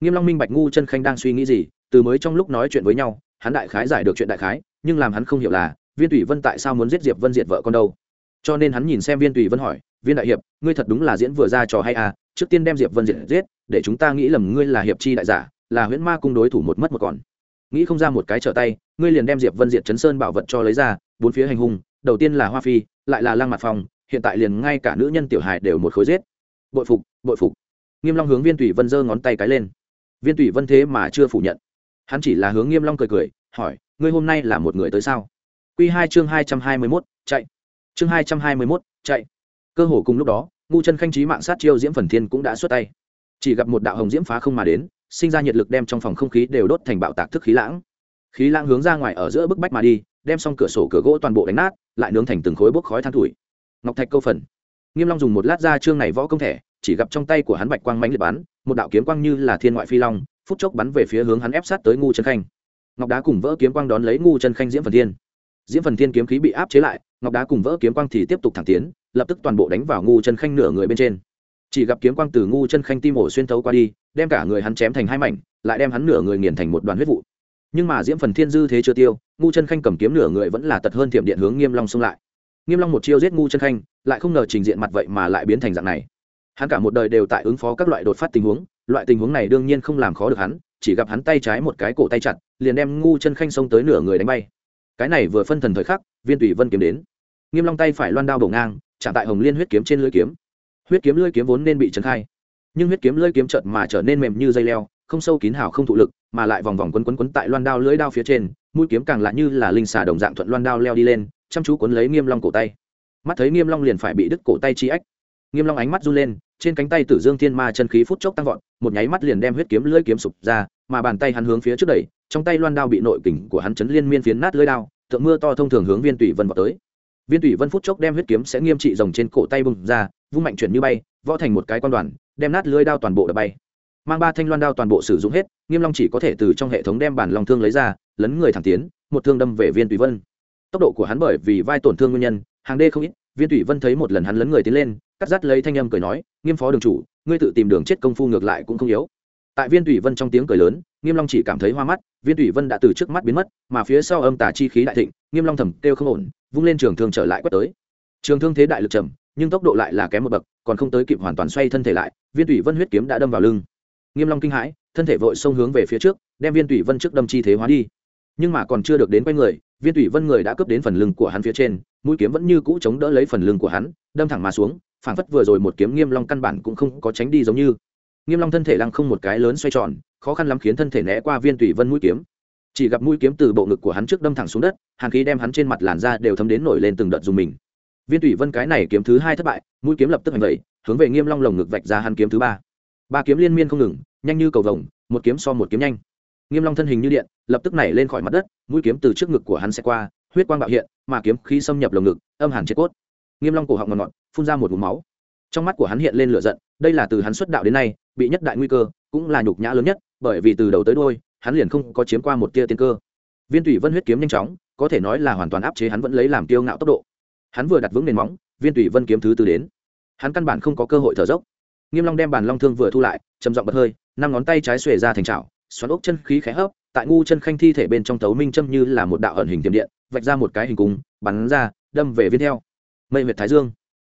Nghiêm long minh bạch ngu chân khanh đang suy nghĩ gì, từ mới trong lúc nói chuyện với nhau, hắn đại khái giải được chuyện đại khái, nhưng làm hắn không hiểu là, viên tùy vân tại sao muốn giết diệp vân diệt vợ con đâu? Cho nên hắn nhìn xem viên tùy vân hỏi, viên đại hiệp, ngươi thật đúng là diễn vừa ra trò hay à? Trước tiên đem diệp vân diệt giết, để chúng ta nghĩ lầm ngươi là hiệp chi đại giả, là huyễn ma cung đối thủ một mất một còn. Nghĩ không ra một cái trở tay, ngươi liền đem diệp vân diệt chấn sơn bảo vật cho lấy ra bốn phía hành hung đầu tiên là hoa phi lại là lang mặt Phong, hiện tại liền ngay cả nữ nhân tiểu hài đều một khối giết. Bội phục bội phục. Nghiêm long hướng viên tùy vân giơ ngón tay cái lên. Viên tùy vân thế mà chưa phủ nhận. Hắn chỉ là hướng nghiêm long cười cười hỏi ngươi hôm nay là một người tới sao? Quy hai chương hai trăm hai mươi 221, chạy. Chương hai trăm hai mươi 221, chạy. Cơ hồ cùng lúc đó ngu chân khanh trí mạng sát chiêu diễm phần thiên cũng đã xuất tay. Chỉ gặp một đạo hồng diễm phá không mà đến sinh ra nhiệt lực đem trong phòng không khí đều đốt thành bạo tạc thức khí lãng. Khí lãng hướng ra ngoài ở giữa bức bách mà đi đem xong cửa sổ cửa gỗ toàn bộ đánh nát lại nướng thành từng khối bốc khói than thủi. Ngọc thạch câu phần. Nghiêm long dùng một lát ra chương này võ công thể, chỉ gặp trong tay của hắn bạch quang mãnh liệt bắn một đạo kiếm quang như là thiên ngoại phi long phút chốc bắn về phía hướng hắn ép sát tới ngu chân khanh. Ngọc đá cùng vỡ kiếm quang đón lấy ngu chân khanh diễm phần thiên. Diễm phần thiên kiếm khí bị áp chế lại ngọc đá cùng vỡ kiếm quang thì tiếp tục thẳng tiến lập tức toàn bộ đánh vào ngu chân khanh nửa người bên trên. Chỉ gặp kiếm quang từ ngu chân khanh tim ổ xuyên thấu qua đi đem cả người hắn chém thành hai mảnh lại đem hắn nửa người nghiền thành một đoàn huyết vụ nhưng mà diễm phần thiên dư thế chưa tiêu, ngu chân khanh cầm kiếm nửa người vẫn là tật hơn thiểm điện hướng nghiêm long xông lại. Nghiêm long một chiêu giết ngu chân khanh, lại không ngờ trình diện mặt vậy mà lại biến thành dạng này. Hắn cả một đời đều tại ứng phó các loại đột phát tình huống, loại tình huống này đương nhiên không làm khó được hắn, chỉ gặp hắn tay trái một cái cổ tay chặt, liền đem ngu chân khanh xông tới nửa người đánh bay. Cái này vừa phân thần thời khắc, viên tùy vân kiếm đến. Nghiêm long tay phải loan đao bổ ngang, chạm tại hồng liên huyết kiếm trên lưỡi kiếm. Huyết kiếm lưỡi kiếm vốn nên bị chấn khai, nhưng huyết kiếm lưỡi kiếm chợt mà trở nên mềm như dây leo không sâu kín hào không thụ lực, mà lại vòng vòng quấn quấn quấn tại loan đao lưỡi đao phía trên, mũi kiếm càng lạ như là linh xà đồng dạng thuận loan đao leo đi lên, chăm chú quấn lấy nghiêm long cổ tay. Mắt thấy nghiêm long liền phải bị đứt cổ tay chi ách. nghiêm long ánh mắt run lên, trên cánh tay tử dương thiên ma chân khí phút chốc tăng vọt, một nháy mắt liền đem huyết kiếm lưỡi kiếm sụp ra, mà bàn tay hắn hướng phía trước đẩy, trong tay loan đao bị nội kình của hắn chấn liên miên phiến nát lưỡi đao tượng mưa to thông thường hướng viên tùy vân vào tới. Viên tùy vân phút chốc đem huyết kiếm sẽ nghiêm trị rồng trên cổ tay bùng ra, vung mạnh chuyển như bay, võ thành một cái quan đoàn, đem nát lưỡi đao toàn bộ đập bay mang ba thanh loan đao toàn bộ sử dụng hết, nghiêm long chỉ có thể từ trong hệ thống đem bản long thương lấy ra, lấn người thẳng tiến, một thương đâm về viên tùy vân. Tốc độ của hắn bởi vì vai tổn thương nguyên nhân, hàng đê không ít, viên tùy vân thấy một lần hắn lấn người tiến lên, cắt dắt lấy thanh âm cười nói, nghiêm phó đường chủ, ngươi tự tìm đường chết công phu ngược lại cũng không yếu. Tại viên tùy vân trong tiếng cười lớn, nghiêm long chỉ cảm thấy hoa mắt, viên tùy vân đã từ trước mắt biến mất, mà phía sau âm tà chi khí đại thịnh, nghiêm long thầm kêu không ổn, vung lên trường thương trở lại quét tới. Trường thương thế đại lực trầm nhưng tốc độ lại là kém một bậc, còn không tới kịp hoàn toàn xoay thân thể lại, viên tùy vân huyết kiếm đã đâm vào lưng nghiêm long kinh hãi, thân thể vội xông hướng về phía trước, đem viên tùy vân trước đâm chi thế hóa đi. Nhưng mà còn chưa được đến quay người, viên tùy vân người đã cướp đến phần lưng của hắn phía trên, mũi kiếm vẫn như cũ chống đỡ lấy phần lưng của hắn, đâm thẳng mà xuống phảng phất vừa rồi một kiếm nghiêm long căn bản cũng không có tránh đi giống như. Nghiêm long thân thể lăng không một cái lớn xoay tròn, khó khăn lắm khiến thân thể né qua viên tùy vân mũi kiếm. Chỉ gặp mũi kiếm từ bộ ngực của hắn trước đâm thẳng xuống đất hàn khí đem hắn trên mặt làn da đều thấm đến nổi lên từng đợt dùng mình. Viên tùy vân cái này kiếm thứ hai thất bại, mũi kiếm lập tức hành vậy hướng về nghiêm long lồng ngực vạch ra hắn kiếm thứ ba. Ba kiếm liên miên không ngừng nhanh như cầu vồng, một kiếm so một kiếm nhanh. Nghiêm long thân hình như điện, lập tức nảy lên khỏi mặt đất, mũi kiếm từ trước ngực của hắn sẽ qua, huyết quang bạo hiện, mà kiếm khí xâm nhập lồng ngực, âm hàn chết cốt. Nghiêm long cổ họng ngọt ngọt, phun ra một ngụm máu. Trong mắt của hắn hiện lên lửa giận, đây là từ hắn xuất đạo đến nay, bị nhất đại nguy cơ, cũng là nhục nhã lớn nhất, bởi vì từ đầu tới đuôi, hắn liền không có chiếm qua một tia tiên cơ. Viên tùy vân huyết kiếm nhanh chóng, có thể nói là hoàn toàn áp chế hắn vẫn lấy làm kiêu ngạo tốc độ. Hắn vừa đặt vững nền móng, viên tùy vân kiếm thứ tư đến. Hắn căn bản không có cơ hội thở dốc nghiêm long đem bàn long thương vừa thu lại, trầm giọng bật hơi, năm ngón tay trái xuề ra thành chảo, xoắn ốc chân khí khẽ hấp, tại ngu chân khanh thi thể bên trong tấu minh châm như là một đạo ẩn hình tiềm điện, vạch ra một cái hình cung, bắn ra, đâm về viên theo mây huyệt thái dương.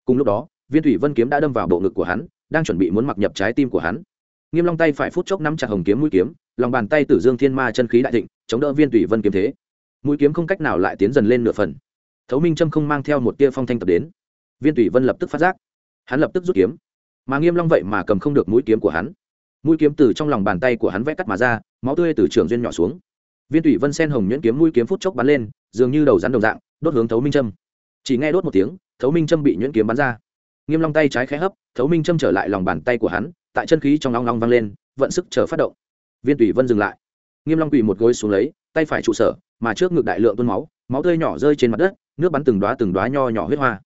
Cùng lúc đó, viên thủy vân kiếm đã đâm vào bộ ngực của hắn, đang chuẩn bị muốn mặc nhập trái tim của hắn. Nghiêm long tay phải phút chốc nắm chặt hồng kiếm mũi kiếm, lòng bàn tay tử dương thiên ma chân khí đại thịnh, chống đỡ viên thủy vân kiếm thế. Mũi kiếm không cách nào lại tiến dần lên nửa phần. Thấu minh châm không mang theo một tia phong thanh tập đến. Viên thủy vân lập tức phát giác. Hắn lập tức rút kiếm mà nghiêm long vậy mà cầm không được mũi kiếm của hắn. Mũi kiếm từ trong lòng bàn tay của hắn vẽ cắt mà ra, máu tươi từ trường duyên nhỏ xuống. Viên thủy vân sen hồng nhuyễn kiếm mũi kiếm phút chốc bắn lên, dường như đầu rắn đồng dạng, đốt hướng thấu minh trâm. chỉ nghe đốt một tiếng, thấu minh trâm bị nhuyễn kiếm bắn ra. Nghiêm long tay trái khẽ hấp, thấu minh châm trở lại lòng bàn tay của hắn, tại chân khí trong long long vang lên, vận sức chờ phát động. Viên thủy vân dừng lại. Nghiêm long quỳ một gối xuống lấy, tay phải trụ sở, mà trước ngực đại lượng tuôn máu máu tươi nhỏ rơi trên mặt đất, nước bắn từng đóa từng đóa nho nhỏ huyết hoa.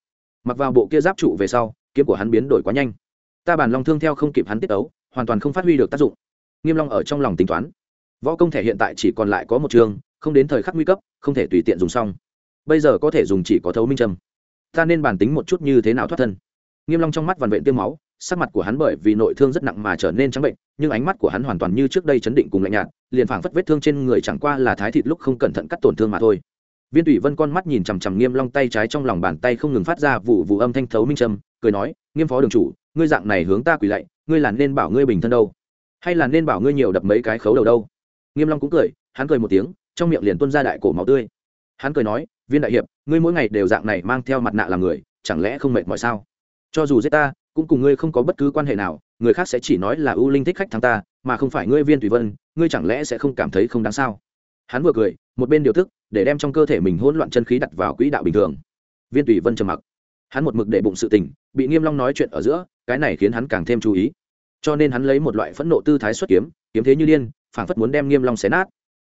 Mặc vào bộ kia giáp trụ về sau, kiếm của hắn biến đổi quá nhanh ta bản long thương theo không kịp hắn tiết ấu, hoàn toàn không phát huy được tác dụng. Nghiêm long ở trong lòng tính toán. Võ công thể hiện tại chỉ còn lại có một trường, không đến thời khắc nguy cấp, không thể tùy tiện dùng xong. Bây giờ có thể dùng chỉ có thấu minh trầm ta nên bàn tính một chút như thế nào thoát thân? Nghiêm long trong mắt vằn vện tiêm máu, sắc mặt của hắn bởi vì nội thương rất nặng mà trở nên trắng bệnh, nhưng ánh mắt của hắn hoàn toàn như trước đây chấn định cùng lạnh nhạt, liền phảng phất vết thương trên người chẳng qua là thái thịt lúc không cẩn thận cắt tổn thương mà thôi. Viên tùy vân con mắt nhìn chằm chằm nghiêm long tay trái trong lòng bàn tay không ngừng phát ra vụ vụ âm thanh thấu minh trầm cười nói, nghiêm phó đường chủ ngươi dạng này hướng ta quỳ lạy, ngươi là nên bảo ngươi bình thân đâu? Hay là nên bảo ngươi nhiều đập mấy cái khấu đầu đâu? Nghiêm long cũng cười, hắn cười một tiếng, trong miệng liền tuôn ra đại cổ máu tươi. Hắn cười nói, viên đại hiệp, ngươi mỗi ngày đều dạng này mang theo mặt nạ làm người, chẳng lẽ không mệt mỏi sao? Cho dù giết ta, cũng cùng ngươi không có bất cứ quan hệ nào, người khác sẽ chỉ nói là ưu linh thích khách thắng ta, mà không phải ngươi viên tùy vân, ngươi chẳng lẽ sẽ không cảm thấy không đáng sao? Hắn vừa cười, một bên điều thức, để đem trong cơ thể mình hỗn loạn chân khí đặt vào quỹ đạo bình thường. Viên tùy vân trầm mặc. Hắn một mực để bụng sự tình bị nghiêm long nói chuyện ở giữa cái này khiến hắn càng thêm chú ý. Cho nên hắn lấy một loại phẫn nộ tư thái xuất kiếm kiếm thế như điên, phảng phất muốn đem nghiêm long xé nát.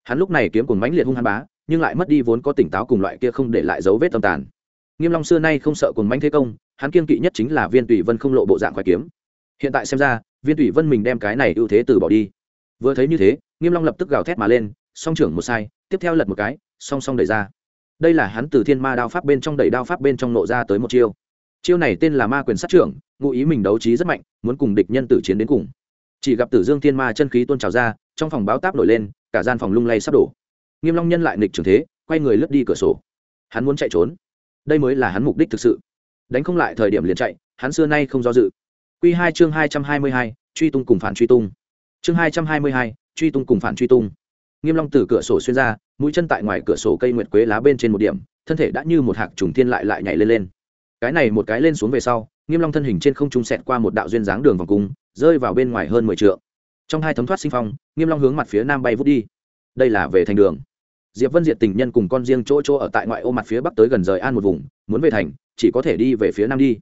Hắn lúc này kiếm cùng mãnh liệt hung hăng bá, nhưng lại mất đi vốn có tỉnh táo cùng loại kia không để lại dấu vết tâm tàn. Nghiêm long xưa nay không sợ cùng mãnh thế công, hắn kiên kỵ nhất chính là viên tùy vân không lộ bộ dạng khoái kiếm. Hiện tại xem ra, viên tùy vân mình đem cái này ưu thế từ bỏ đi. Vừa thấy như thế, nghiêm long lập tức gào thét mà lên, song trưởng một sai, tiếp theo lật một cái, song song đẩy ra. Đây là hắn từ thiên ma đao pháp bên trong, đẩy đao pháp bên trong nộ ra tới một chiêu chiêu này tên là ma quyền sát trưởng, ngụ ý mình đấu trí rất mạnh, muốn cùng địch nhân tử chiến đến cùng. Chỉ gặp tử dương thiên ma chân khí tôn trào ra, trong phòng báo táp nổi lên, cả gian phòng lung lay sắp đổ. Nghiêm long nhân lại nghịch trường thế, quay người lướt đi cửa sổ. Hắn muốn chạy trốn. Đây mới là hắn mục đích thực sự. Đánh không lại thời điểm liền chạy, hắn xưa nay không do dự. Quy hai chương hai trăm hai mươi hai, truy tung cùng phản truy tung. Chương hai trăm hai mươi hai, truy tung cùng phản truy tung. Nghiêm long từ cửa sổ xuyên ra, mũi chân tại ngoài cửa sổ cây nguyệt quế lá bên trên một điểm, thân thể đã như một hạc trùng thiên lại lại nhảy lên lên cái này một cái lên xuống về sau, nghiêm long thân hình trên không trung sẹt qua một đạo duyên dáng đường vòng cung, rơi vào bên ngoài hơn mười trượng. Trong hai thấm thoát sinh phong, nghiêm long hướng mặt phía nam bay vút đi. Đây là về thành đường. Diệp vân diệt tình nhân cùng con riêng chỗ chỗ ở tại ngoại ô mặt phía bắc tới gần rời an một vùng, muốn về thành, chỉ có thể đi về phía nam đi.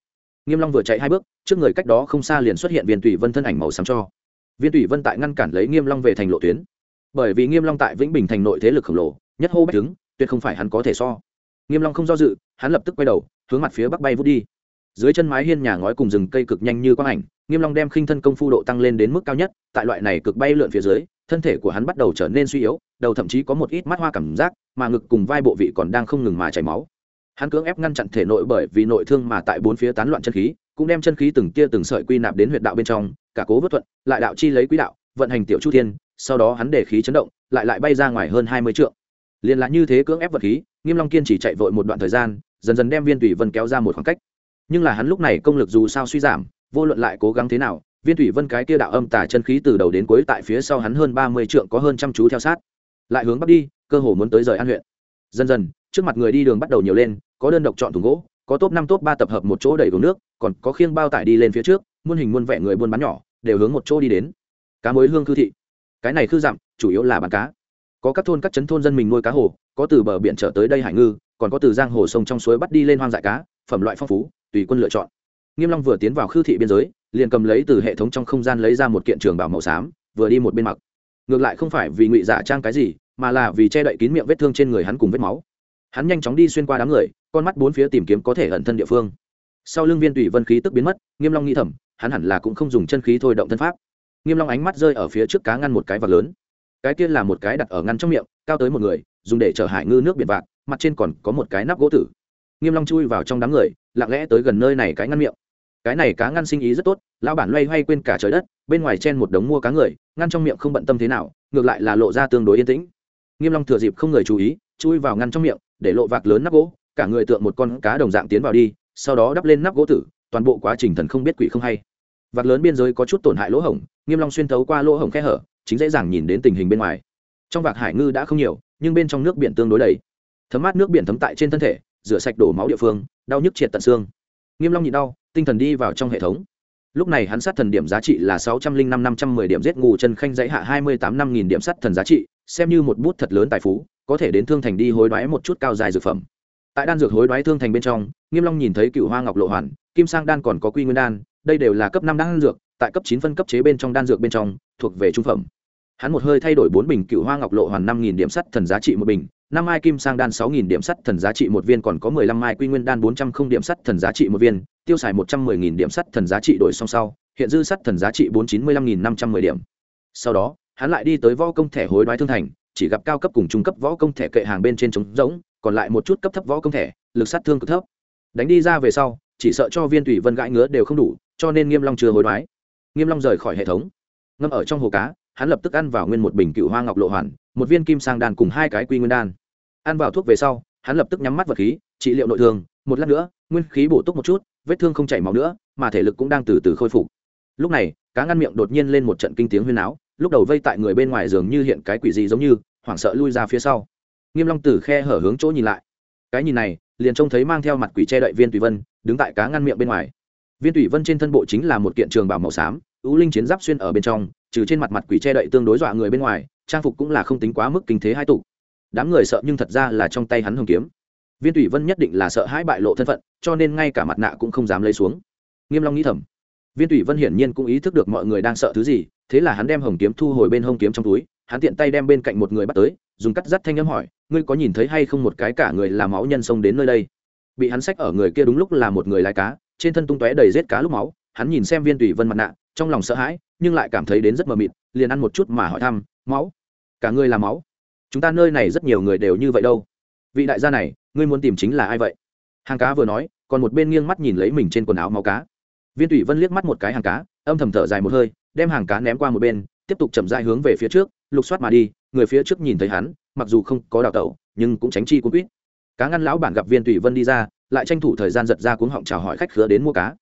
Nghiêm long vừa chạy hai bước, trước người cách đó không xa liền xuất hiện viên tùy vân thân ảnh màu xám cho. Viên tùy vân tại ngăn cản lấy nghiêm long về thành lộ tuyến. Bởi vì nghiêm long tại vĩnh bình thành nội thế lực khổng lồ, nhất hô bách đứng, tuyệt không phải hắn có thể so nghiêm long không do dự, hắn lập tức quay đầu, hướng mặt phía bắc bay vút đi. Dưới chân mái hiên nhà ngói cùng rừng cây cực nhanh như quang ảnh, nghiêm long đem khinh thân công phu độ tăng lên đến mức cao nhất, tại loại này cực bay lượn phía dưới, thân thể của hắn bắt đầu trở nên suy yếu, đầu thậm chí có một ít mắt hoa cảm giác, mà ngực cùng vai bộ vị còn đang không ngừng mà chảy máu. Hắn cưỡng ép ngăn chặn thể nội bởi vì nội thương mà tại bốn phía tán loạn chân khí, cũng đem chân khí từng tia từng sợi quy nạp đến huyệt đạo bên trong, cả cố vớt thuận, lại đạo chi lấy quý đạo, vận hành tiểu chu thiên, sau đó hắn để khí chấn động, lại lại bay ra ngoài hơn hai mươi trượng. Liền là như thế cưỡng ép vật khí nghiêm long kiên chỉ chạy vội một đoạn thời gian, dần dần đem viên thủy vân kéo ra một khoảng cách. Nhưng là hắn lúc này công lực dù sao suy giảm, vô luận lại cố gắng thế nào, viên thủy vân cái kia đạo âm tả chân khí từ đầu đến cuối tại phía sau hắn hơn ba mươi trượng có hơn trăm chú theo sát. Lại hướng bắc đi, cơ hồ muốn tới rời an huyện. Dần dần, trước mặt người đi đường bắt đầu nhiều lên, có đơn độc chọn thùng gỗ, có top năm top ba tập hợp một chỗ đầy đủ nước, còn có khiêng bao tải đi lên phía trước, muôn hình muôn vẻ người buôn bán nhỏ, đều hướng một chỗ đi đến. Cá mối hương cư thị. Cái này khư dặm, chủ yếu là bán cá. Có các thôn các trấn thôn dân mình nuôi cá hồ có từ bờ biển trở tới đây hải ngư, còn có từ giang hồ sông trong suối bắt đi lên hoang dại cá, phẩm loại phong phú, tùy quân lựa chọn. Nghiêm long vừa tiến vào khư thị biên giới, liền cầm lấy từ hệ thống trong không gian lấy ra một kiện trường bảo màu xám, vừa đi một bên mặc. Ngược lại không phải vì ngụy giả trang cái gì, mà là vì che đậy kín miệng vết thương trên người hắn cùng vết máu. Hắn nhanh chóng đi xuyên qua đám người, con mắt bốn phía tìm kiếm có thể ẩn thân địa phương. Sau lưng viên tùy vân khí tức biến mất, nghiêm long nghĩ thầm, hắn hẳn là cũng không dùng chân khí thôi động thân pháp. Nghiêm long ánh mắt rơi ở phía trước cá ngăn một cái vật lớn. Cái kia là một cái đặt ở ngăn trong miệng, cao tới một người dùng để chở hải ngư nước biển vạc, mặt trên còn có một cái nắp gỗ tử. Nghiêm long chui vào trong đám người, lặng lẽ tới gần nơi này cái ngăn miệng. Cái này cá ngăn sinh ý rất tốt, lão bản loay hoay quên cả trời đất, bên ngoài chen một đống mua cá người, ngăn trong miệng không bận tâm thế nào, ngược lại là lộ ra tương đối yên tĩnh. Nghiêm long thừa dịp không người chú ý, chui vào ngăn trong miệng, để lộ vạc lớn nắp gỗ, cả người tượng một con cá đồng dạng tiến vào đi, sau đó đắp lên nắp gỗ tử, toàn bộ quá trình thần không biết quỷ không hay. Vạc lớn biên giới có chút tổn hại lỗ hổng, nghiêm long xuyên thấu qua lỗ hổng khe hở, chính dễ dàng nhìn đến tình hình bên ngoài. Trong vạc hải ngư đã không nhiều nhưng bên trong nước biển tương đối đầy. Thấm mát nước biển thấm tại trên thân thể, rửa sạch đổ máu địa phương, đau nhức triệt tận xương. Nghiêm long nhịn đau, tinh thần đi vào trong hệ thống. Lúc này hắn sát thần điểm giá trị là sáu trăm linh năm năm trăm mười điểm, giết ngủ chân khanh dãy hạ hai mươi tám năm nghìn điểm sát thần giá trị, xem như một bút thật lớn tài phú, có thể đến thương thành đi hối đoái một chút cao dài dược phẩm. Tại đan dược hối đoái thương thành bên trong, nghiêm long nhìn thấy cựu hoa ngọc lộ hoàn, kim sang đan còn có quy nguyên đan, đây đều là cấp năm đan dược, tại cấp chín phân cấp chế bên trong đan dược bên trong, thuộc về trung phẩm hắn một hơi thay đổi bốn bình cựu hoa ngọc lộ hoàn năm nghìn điểm sắt thần giá trị một bình, năm mai kim sang đan sáu nghìn điểm sắt thần giá trị một viên, còn có mười lăm mai quy nguyên đan bốn trăm không điểm sắt thần giá trị một viên, tiêu xài một trăm mười nghìn điểm sắt thần giá trị đổi song sau, hiện dư sắt thần giá trị bốn chín mươi lăm nghìn năm trăm mười điểm. Sau đó, hắn lại đi tới võ công thẻ hối đoái thương thành, chỉ gặp cao cấp cùng trung cấp võ công thẻ kệ hàng bên trên trống rỗng, còn lại một chút cấp thấp võ công thẻ, lực sát thương cực thấp. Đánh đi ra về sau, chỉ sợ cho viên tùy vân gãi ngứa đều không đủ, cho nên nghiêm long chưa hối đoái. Nghiêm long rời khỏi hệ thống. Ngâm ở trong hồ cá hắn lập tức ăn vào nguyên một bình cựu hoa ngọc lộ hoàn, một viên kim sang đan cùng hai cái quy nguyên đan. Ăn vào thuốc về sau, hắn lập tức nhắm mắt vật khí, trị liệu nội thương, một lát nữa, nguyên khí bổ túc một chút, vết thương không chảy máu nữa, mà thể lực cũng đang từ từ khôi phục. Lúc này, cá ngăn miệng đột nhiên lên một trận kinh tiếng huyên áo lúc đầu vây tại người bên ngoài giường như hiện cái quỷ gì giống như, hoảng sợ lui ra phía sau. Nghiêm long Tử khe hở hướng chỗ nhìn lại. Cái nhìn này, liền trông thấy mang theo mặt quỷ che đậy viên tùy vân, đứng tại cá ngăn miệng bên ngoài. Viên tùy vân trên thân bộ chính là một kiện trường bảo màu xám, ưu linh chiến giáp xuyên ở bên trong trừ trên mặt mặt quỷ che đậy tương đối dọa người bên ngoài, trang phục cũng là không tính quá mức kinh thế hai tục đám người sợ nhưng thật ra là trong tay hắn hồng kiếm. Viên tùy vân nhất định là sợ hãi bại lộ thân phận, cho nên ngay cả mặt nạ cũng không dám lấy xuống. Nghiêm long nghĩ thầm. Viên tùy vân hiển nhiên cũng ý thức được mọi người đang sợ thứ gì, thế là hắn đem hồng kiếm thu hồi bên hông kiếm trong túi, hắn tiện tay đem bên cạnh một người bắt tới, dùng cắt dắt thanh âm hỏi, ngươi có nhìn thấy hay không một cái cả người làm máu nhân sông đến nơi đây? Bị hắn xách ở người kia đúng lúc là một người lái cá, trên thân tung tóe đầy rết cá lúc máu, hắn nhìn xem viên tùy vân mặt nạ, trong lòng sợ hãi nhưng lại cảm thấy đến rất mờ mịt, liền ăn một chút mà hỏi thăm, máu, cả người là máu? Chúng ta nơi này rất nhiều người đều như vậy đâu. Vị đại gia này, ngươi muốn tìm chính là ai vậy? Hàng cá vừa nói, còn một bên nghiêng mắt nhìn lấy mình trên quần áo máu cá. Viên tủy vân liếc mắt một cái hàng cá, âm thầm thở dài một hơi, đem hàng cá ném qua một bên, tiếp tục chậm dại hướng về phía trước, lục soát mà đi, người phía trước nhìn thấy hắn, mặc dù không có đào tẩu, nhưng cũng tránh chi cuốn quýt. Cá ngăn lão bản gặp viên tùy vân đi ra, lại tranh thủ thời gian giật ra cuống họng chào hỏi khách khứa đến mua cá.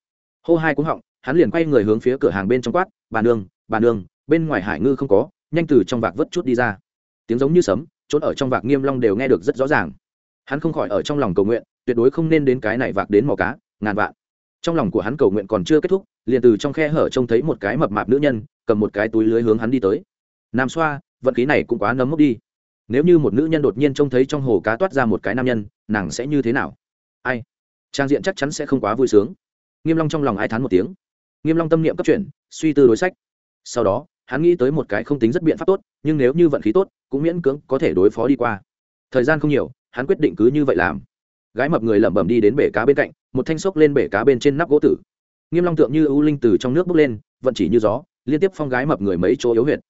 Hô hai cuống họng hắn liền quay người hướng phía cửa hàng bên trong quát, bà nương bà nương, bên ngoài hải ngư không có, nhanh từ trong vạc vớt chút đi ra. Tiếng giống như sấm, trốn ở trong vạc nghiêm long đều nghe được rất rõ ràng. Hắn không khỏi ở trong lòng cầu nguyện, tuyệt đối không nên đến cái này vạc đến mò cá, ngàn vạn. Trong lòng của hắn cầu nguyện còn chưa kết thúc, liền từ trong khe hở trông thấy một cái mập mạp nữ nhân, cầm một cái túi lưới hướng hắn đi tới. Nam xoa, vận khí này cũng quá nấm mốc đi. Nếu như một nữ nhân đột nhiên trông thấy trong hồ cá toát ra một cái nam nhân, nàng sẽ như thế nào? Ai? Trang diện chắc chắn sẽ không quá vui sướng. Nghiêm long trong lòng ai thán một tiếng nghiêm long tâm niệm cấp chuyển, suy tư đối sách. Sau đó, hắn nghĩ tới một cái không tính rất biện pháp tốt, nhưng nếu như vận khí tốt, cũng miễn cưỡng có thể đối phó đi qua. Thời gian không nhiều, hắn quyết định cứ như vậy làm. Gái mập người lẩm bẩm đi đến bể cá bên cạnh, một thanh xốc lên bể cá bên trên nắp gỗ tử. Nghiêm long tượng như ưu linh từ trong nước bốc lên, vận chỉ như gió, liên tiếp phong gái mập người mấy chỗ yếu huyệt.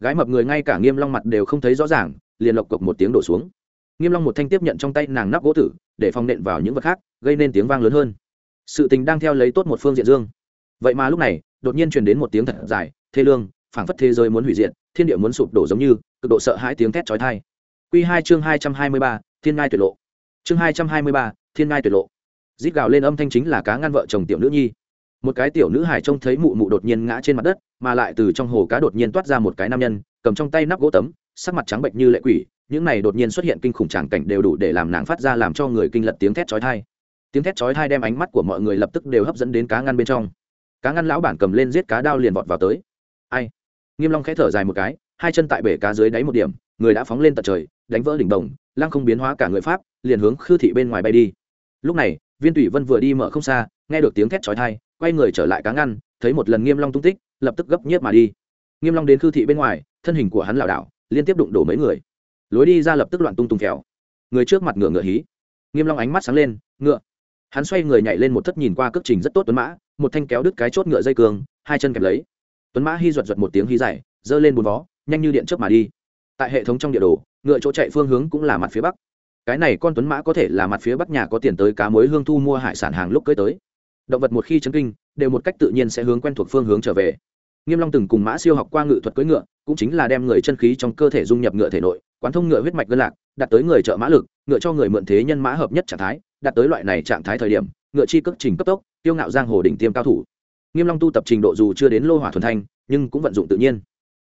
Gái mập người ngay cả nghiêm long mặt đều không thấy rõ ràng, liền lộc cộc một tiếng đổ xuống. Nghiêm long một thanh tiếp nhận trong tay nàng nắp gỗ tử, để phong nện vào những vật khác, gây nên tiếng vang lớn hơn. Sự tình đang theo lấy tốt một phương diện dương vậy mà lúc này, đột nhiên truyền đến một tiếng thật dài, thê lương, phảng phất thế giới muốn hủy diệt, thiên địa muốn sụp đổ giống như, cực độ sợ hãi tiếng thét chói tai. Quy hai chương hai trăm hai mươi ba, thiên ngai tuyệt lộ. Chương hai trăm hai mươi ba, thiên ngai tuyệt lộ. Rít gào lên âm thanh chính là cá ngăn vợ chồng tiểu nữ nhi. Một cái tiểu nữ hải trông thấy mụ mụ đột nhiên ngã trên mặt đất, mà lại từ trong hồ cá đột nhiên toát ra một cái nam nhân, cầm trong tay nắp gỗ tấm, sắc mặt trắng bệnh như lệ quỷ, những này đột nhiên xuất hiện kinh khủng tràng cảnh đều đủ để làm nàng phát ra làm cho người kinh lật tiếng thét chói tai. Tiếng thét chói tai đem ánh mắt của mọi người lập tức đều hấp dẫn đến cá ngăn bên trong cá ngăn lão bản cầm lên giết cá đao liền vọt vào tới. Ai? Nghiêm long khẽ thở dài một cái, hai chân tại bể cá dưới đáy một điểm, người đã phóng lên tận trời, đánh vỡ đỉnh đồng, lăng không biến hóa cả người pháp, liền hướng khư thị bên ngoài bay đi. Lúc này, viên tùy vân vừa đi mở không xa, nghe được tiếng thét chói tai, quay người trở lại cá ngăn, thấy một lần nghiêm long tung tích, lập tức gấp nhiếp mà đi. Nghiêm long đến khư thị bên ngoài, thân hình của hắn lảo đảo, liên tiếp đụng đổ mấy người. Lối đi ra lập tức loạn tung tung kẹo người trước mặt ngựa ngựa hí. Nghiêm long ánh mắt sáng lên, ngựa. Hắn xoay người nhảy lên một thất nhìn qua cước trình rất tốt tuấn mã một thanh kéo đứt cái chốt ngựa dây cương, hai chân kẹp lấy. Tuấn mã hy duật duật một tiếng hí dài, giơ lên bốn vó, nhanh như điện chớp mà đi. Tại hệ thống trong địa đồ, ngựa chỗ chạy phương hướng cũng là mặt phía bắc. Cái này con tuấn mã có thể là mặt phía bắc nhà có tiền tới cá mới hương thu mua hải sản hàng lúc cưới tới. Động vật một khi chấn kinh, đều một cách tự nhiên sẽ hướng quen thuộc phương hướng trở về. Nghiêm long từng cùng mã siêu học qua ngự thuật cưỡi ngựa, cũng chính là đem người chân khí trong cơ thể dung nhập ngựa thể nội, quán thông ngựa huyết mạch ngân lạc đạt tới người trợ mã lực, ngựa cho người mượn thế nhân mã hợp nhất trạng thái đạt tới loại này trạng thái thời điểm ngựa chi cước trình cấp tốc tiêu ngạo giang hồ đỉnh tiêm cao thủ. Nghiêm long tu tập trình độ dù chưa đến lô hỏa thuần thanh, nhưng cũng vận dụng tự nhiên.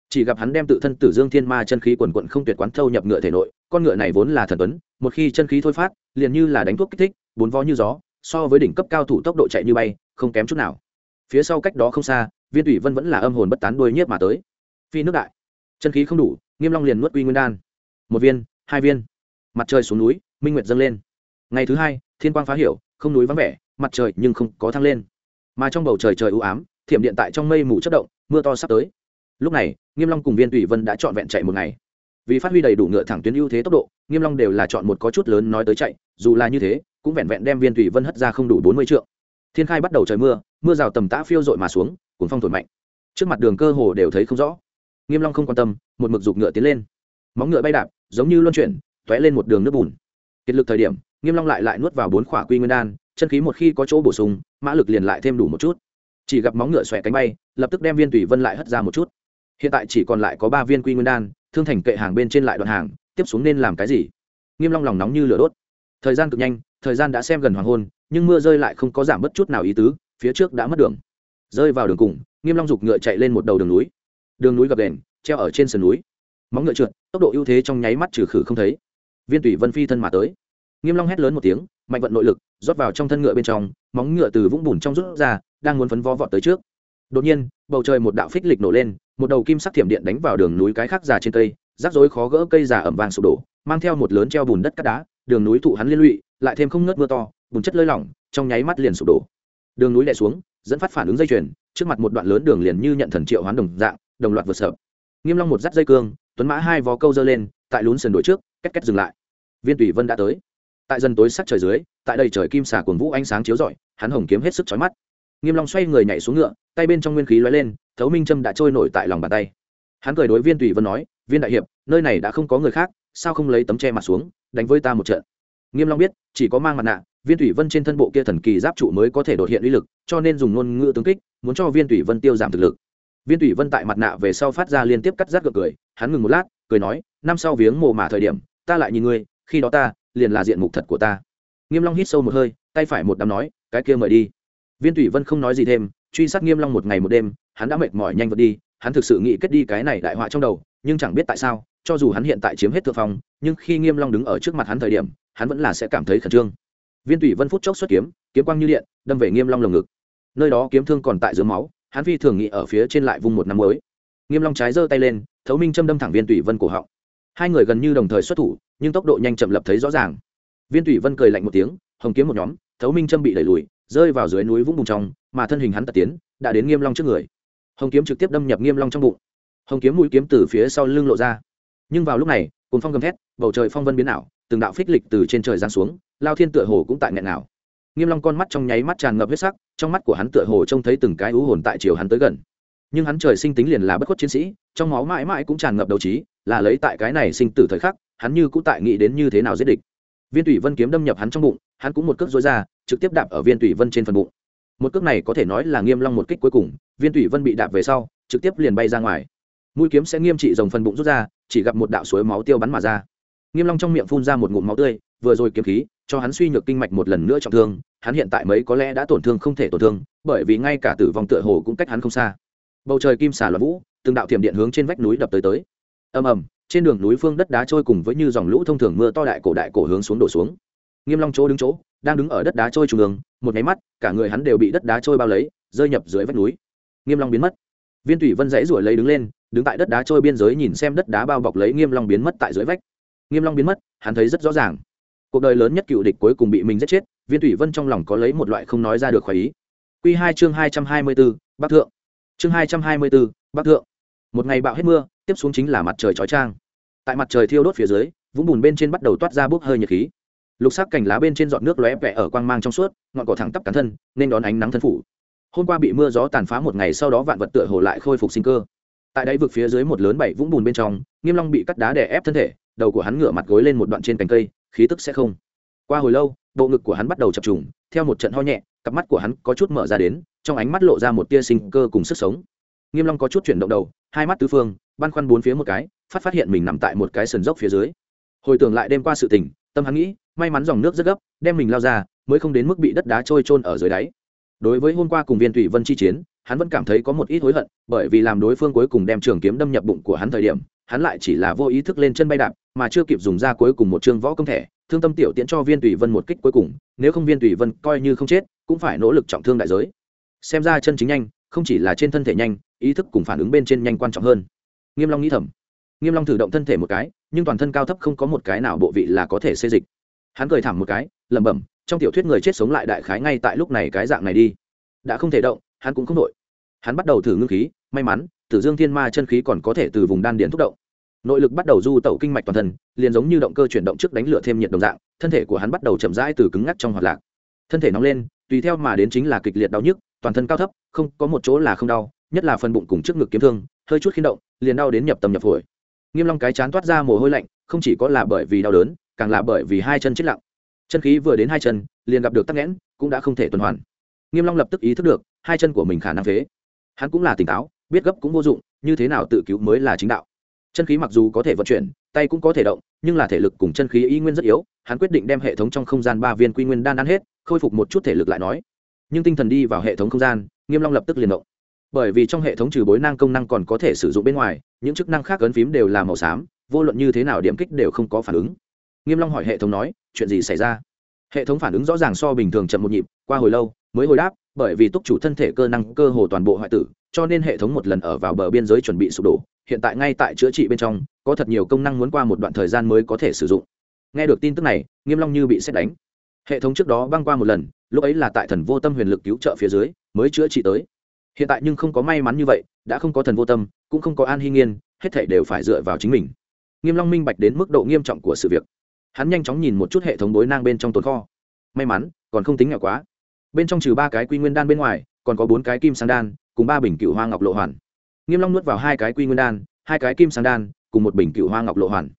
Chỉ gặp hắn đem tự thân tử dương thiên ma chân khí quần quận không tuyệt quán thâu nhập ngựa thể nội, con ngựa này vốn là thần tuấn, một khi chân khí thôi phát, liền như là đánh thuốc kích thích, bốn vó như gió, so với đỉnh cấp cao thủ tốc độ chạy như bay, không kém chút nào. Phía sau cách đó không xa, viên thủy vân vẫn là âm hồn bất tán đuôi nhiếp mà tới. Phi nước đại. Chân khí không đủ, nghiêm long liền nuốt quy nguyên đan. Một viên, hai viên. Mặt trời xuống núi, minh nguyệt dâng lên. Ngày thứ hai, thiên quang phá hiểu không núi vắng vẻ, mặt trời nhưng không có thăng lên. Mà trong bầu trời trời u ám, thiểm điện tại trong mây mù chất động, mưa to sắp tới. Lúc này, nghiêm long cùng viên thủy vân đã chọn vẹn chạy một ngày. Vì phát huy đầy đủ ngựa thẳng tuyến ưu thế tốc độ, nghiêm long đều là chọn một có chút lớn nói tới chạy, dù là như thế, cũng vẹn vẹn đem viên thủy vân hất ra không đủ bốn mươi trượng. Thiên khai bắt đầu trời mưa mưa rào tầm tã phiêu dội mà xuống cuốn phong thổi mạnh. Trước mặt đường cơ hồ đều thấy không rõ. Nghiêm long không quan tâm, một mực dục ngựa tiến lên. Móng ngựa bay đạp, giống như luân chuyển, tóe lên một đường nước bùn. Kiệt lực thời điểm nghiêm long lại lại nuốt vào bốn khỏa quy nguyên đan chân khí một khi có chỗ bổ sung mã lực liền lại thêm đủ một chút. Chỉ gặp móng ngựa xòe cánh bay lập tức đem viên tùy vân lại hất ra một chút. Hiện tại chỉ còn lại có ba viên quy nguyên đan thương thành kệ hàng bên trên lại đoạn hàng tiếp xuống nên làm cái gì? Nghiêm long lòng nóng như lửa đốt. Thời gian cực nhanh thời gian đã xem gần hoàng hôn nhưng mưa rơi lại không có giảm bất chút nào ý tứ phía trước đã mất đường. Rơi vào đường cùng nghiêm long giục ngựa chạy lên một đầu đường núi. Đường núi gập đèn, treo ở trên sườn núi. Móng ngựa trượt tốc độ ưu thế trong nháy mắt trừ khử không thấy. Viên tùy vân phi thân mà tới nghiêm long hét lớn một tiếng, mạnh vận nội lực, rót vào trong thân ngựa bên trong, móng ngựa từ vũng bùn trong rút ra, đang muốn phấn vó vọt tới trước. Đột nhiên, bầu trời một đạo phích lịch nổ lên, một đầu kim sắc thiểm điện đánh vào đường núi cái khác già trên cây, rắc rối khó gỡ cây già ẩm vàng sụp đổ, mang theo một lớn treo bùn đất cát đá, đường núi thụ hắn liên lụy, lại thêm không ngớt mưa to, bùn chất lơi lỏng, trong nháy mắt liền sụp đổ. Đường núi đè xuống, dẫn phát phản ứng dây chuyền, trước mặt một đoạn lớn đường liền như nhận thần triệu hoán đồng dạng, đồng loạt vượt sập. nghiêm long một dắt dây cương, tuấn mã hai vó câu dơ lên, tại lún sườn đuổi trước, két két dừng lại. Viên tùy vân đã tới tại dần tối sắc trời dưới, tại đây trời kim xà cuồng vũ ánh sáng chiếu rọi, hắn hồng kiếm hết sức chói mắt. Nghiêm long xoay người nhảy xuống ngựa, tay bên trong nguyên khí lóe lên, thấu minh châm đã trôi nổi tại lòng bàn tay. Hắn cười đối viên tùy vân nói, viên đại hiệp, nơi này đã không có người khác, sao không lấy tấm che mặt xuống, đánh với ta một trận? Nghiêm long biết, chỉ có mang mặt nạ, viên tùy vân trên thân bộ kia thần kỳ giáp trụ mới có thể đột hiện uy lực, cho nên dùng ngôn ngữ tướng kích, muốn cho viên tùy vân tiêu giảm thực lực. Viên tùy vân tại mặt nạ về sau phát ra liên tiếp cắt rát cười, hắn ngừng một lát, cười nói, năm sau viếng mồ mả thời điểm, ta lại nhìn ngươi, khi đó ta liền là diện mục thật của ta. Nghiêm long hít sâu một hơi, tay phải một đám nói, cái kia mời đi. Viên thủy vân không nói gì thêm, truy sát nghiêm long một ngày một đêm, hắn đã mệt mỏi nhanh vượt đi, hắn thực sự nghĩ kết đi cái này đại họa trong đầu, nhưng chẳng biết tại sao, cho dù hắn hiện tại chiếm hết thượng phong, nhưng khi nghiêm long đứng ở trước mặt hắn thời điểm, hắn vẫn là sẽ cảm thấy khẩn trương. Viên thủy vân phút chốc xuất kiếm kiếm quang như điện, đâm về nghiêm long lồng ngực. Nơi đó kiếm thương còn tại dưới máu, hắn phi thường nghĩ ở phía trên lại vung một năm mới. Nghiêm long trái giơ tay lên, thấu minh châm đâm thẳng viên tùy vân cổ họng. Hai người gần như đồng thời xuất thủ nhưng tốc độ nhanh chậm lập thấy rõ ràng. Viên thủy vân cười lạnh một tiếng, hồng kiếm một nhóm, thấu minh châm bị đẩy lùi, rơi vào dưới núi vũng bùng trong, mà thân hình hắn tật tiến, đã đến nghiêm long trước người. Hồng kiếm trực tiếp đâm nhập nghiêm long trong bụng. Hồng kiếm mũi kiếm từ phía sau lưng lộ ra. Nhưng vào lúc này cồn phong gầm thét, bầu trời phong vân biến ảo, từng đạo phích lịch từ trên trời giáng xuống, lao thiên tựa hồ cũng tại nghẹn nào. Nghiêm long con mắt trong nháy mắt tràn ngập huyết sắc, trong mắt của hắn tựa hồ trông thấy từng cái u hồn tại chiều hắn tới gần. Nhưng hắn trời sinh tính liền là bất khuất chiến sĩ, trong máu mãi mãi cũng tràn ngập đấu trí, là lấy tại cái này sinh tử thời khắc hắn như cũng tại nghĩ đến như thế nào giết địch. Viên thủy vân kiếm đâm nhập hắn trong bụng, hắn cũng một cước dối ra, trực tiếp đạp ở viên thủy vân trên phần bụng. Một cước này có thể nói là nghiêm long một kích cuối cùng, viên thủy vân bị đạp về sau, trực tiếp liền bay ra ngoài. Mũi kiếm sẽ nghiêm trị dòng phần bụng rút ra, chỉ gặp một đạo suối máu tiêu bắn mà ra. Nghiêm long trong miệng phun ra một ngụm máu tươi, vừa rồi kiếm khí, cho hắn suy nhược kinh mạch một lần nữa trọng thương, hắn hiện tại mấy có lẽ đã tổn thương không thể tổn thương, bởi vì ngay cả tử vong tựa hồ cũng cách hắn không xa. Bầu trời kim xả loạn vũ, từng đạo thiểm điện hướng trên vách núi đập tới tới. Ầm ầm trên đường núi phương đất đá trôi cùng với như dòng lũ thông thường mưa to đại cổ đại cổ hướng xuống đổ xuống. Nghiêm long chỗ đứng chỗ đang đứng ở đất đá trôi trung ương một máy mắt cả người hắn đều bị đất đá trôi bao lấy rơi nhập dưới vách núi. Nghiêm long biến mất. Viên thủy vân dãy ruổi lấy đứng lên đứng tại đất đá trôi biên giới nhìn xem đất đá bao bọc lấy nghiêm long biến mất tại dưới vách. Nghiêm long biến mất hắn thấy rất rõ ràng. Cuộc đời lớn nhất cựu địch cuối cùng bị mình giết chết viên thủy vân trong lòng có lấy một loại không nói ra được khoái ý. Quy hai chương hai trăm hai mươi 224, bắc thượng. Chương hai trăm hai mươi 224, bắc thượng một ngày bạo hết mưa, tiếp xuống chính là mặt trời chói trang. tại mặt trời thiêu đốt phía dưới, vũng bùn bên trên bắt đầu toát ra bốc hơi nhiệt khí. Lục sắc cành lá bên trên dọn nước lóe vẽ ở quang mang trong suốt, ngọn cỏ thẳng tắp cắn thân, nên đón ánh nắng thân phủ. Hôm qua bị mưa gió tàn phá một ngày sau đó vạn vật tựa hồ lại khôi phục sinh cơ. Tại đáy vực phía dưới một lớn bảy vũng bùn bên trong, nghiêm long bị cắt đá đè ép thân thể, đầu của hắn ngửa mặt gối lên một đoạn trên cành cây, khí tức sẽ không. Qua hồi lâu, bộ ngực của hắn bắt đầu chập trùng, theo một trận ho nhẹ, cặp mắt của hắn có chút mở ra đến, trong ánh mắt lộ ra một tia sinh cơ cùng sức sống nghiêm long có chút chuyển động đầu, hai mắt tứ phương, băn khoăn bốn phía một cái, phát phát hiện mình nằm tại một cái sườn dốc phía dưới. Hồi tưởng lại đêm qua sự tình, tâm hắn nghĩ, may mắn dòng nước rất gấp, đem mình lao ra, mới không đến mức bị đất đá trôi trôn ở dưới đáy. Đối với hôm qua cùng viên thủy vân chi chiến, hắn vẫn cảm thấy có một ít hối hận, bởi vì làm đối phương cuối cùng đem trường kiếm đâm nhập bụng của hắn thời điểm, hắn lại chỉ là vô ý thức lên chân bay đạp, mà chưa kịp dùng ra cuối cùng một chương võ công thể thương tâm tiểu tiễn cho viên thủy vân một kích cuối cùng, nếu không viên thủy vân coi như không chết, cũng phải nỗ lực trọng thương đại giới. Xem ra chân chính nhanh, không chỉ là trên thân thể nhanh ý thức cùng phản ứng bên trên nhanh quan trọng hơn. Nghiêm long nghĩ thầm. Nghiêm long thử động thân thể một cái, nhưng toàn thân cao thấp không có một cái nào bộ vị là có thể xê dịch. Hắn cười thảm một cái, lẩm bẩm, trong tiểu thuyết người chết sống lại đại khái ngay tại lúc này cái dạng này đi. Đã không thể động, hắn cũng không nội hắn bắt đầu thử ngưng khí, may mắn, tử dương thiên ma chân khí còn có thể từ vùng đan điền thúc động. Nội lực bắt đầu du tẩu kinh mạch toàn thân, liền giống như động cơ chuyển động trước đánh lửa thêm nhiệt đồng dạng, thân thể của hắn bắt đầu chậm rãi từ cứng ngắc trong hoạt lạc. Thân thể nóng lên, tùy theo mà đến chính là kịch liệt đau nhức, toàn thân cao thấp, không có một chỗ là không đau nhất là phần bụng cùng trước ngực kiếm thương, hơi chút khi động, liền đau đến nhập tầm nhập phổi. Nghiêm long cái chán toát ra mồ hôi lạnh, không chỉ có là bởi vì đau đớn, càng là bởi vì hai chân chết lặng. Chân khí vừa đến hai chân, liền gặp được tắc nghẽn, cũng đã không thể tuần hoàn. Nghiêm long lập tức ý thức được, hai chân của mình khả năng phế. Hắn cũng là tỉnh táo, biết gấp cũng vô dụng, như thế nào tự cứu mới là chính đạo. Chân khí mặc dù có thể vận chuyển, tay cũng có thể động, nhưng là thể lực cùng chân khí y nguyên rất yếu, hắn quyết định đem hệ thống trong không gian ba viên quy nguyên đan ăn hết, khôi phục một chút thể lực lại nói. Nhưng tinh thần đi vào hệ thống không gian, nghiêm long lập tức liền động bởi vì trong hệ thống trừ bối năng công năng còn có thể sử dụng bên ngoài, những chức năng khác ấn phím đều là màu xám, vô luận như thế nào điểm kích đều không có phản ứng. Nghiêm long hỏi hệ thống nói, chuyện gì xảy ra? Hệ thống phản ứng rõ ràng so bình thường chậm một nhịp, qua hồi lâu, mới hồi đáp, bởi vì túc chủ thân thể cơ năng cơ hồ toàn bộ hoại tử, cho nên hệ thống một lần ở vào bờ biên giới chuẩn bị sụp đổ, hiện tại ngay tại chữa trị bên trong, có thật nhiều công năng muốn qua một đoạn thời gian mới có thể sử dụng. Nghe được tin tức này, nghiêm long như bị xét đánh. Hệ thống trước đó băng qua một lần, lúc ấy là tại thần vô tâm huyền lực cứu trợ phía dưới, mới chữa trị tới hiện tại nhưng không có may mắn như vậy, đã không có thần vô tâm, cũng không có an hy nghiên, hết thảy đều phải dựa vào chính mình. Nghiêm long minh bạch đến mức độ nghiêm trọng của sự việc. Hắn nhanh chóng nhìn một chút hệ thống đối nang bên trong tồn kho. May mắn, còn không tính nhỏ quá. Bên trong trừ ba cái quy nguyên đan bên ngoài, còn có bốn cái kim sang đan, cùng ba bình cựu hoa ngọc lộ hoàn. Nghiêm long nuốt vào hai cái quy nguyên đan, hai cái kim sang đan, cùng một bình cựu hoa ngọc lộ hoàn.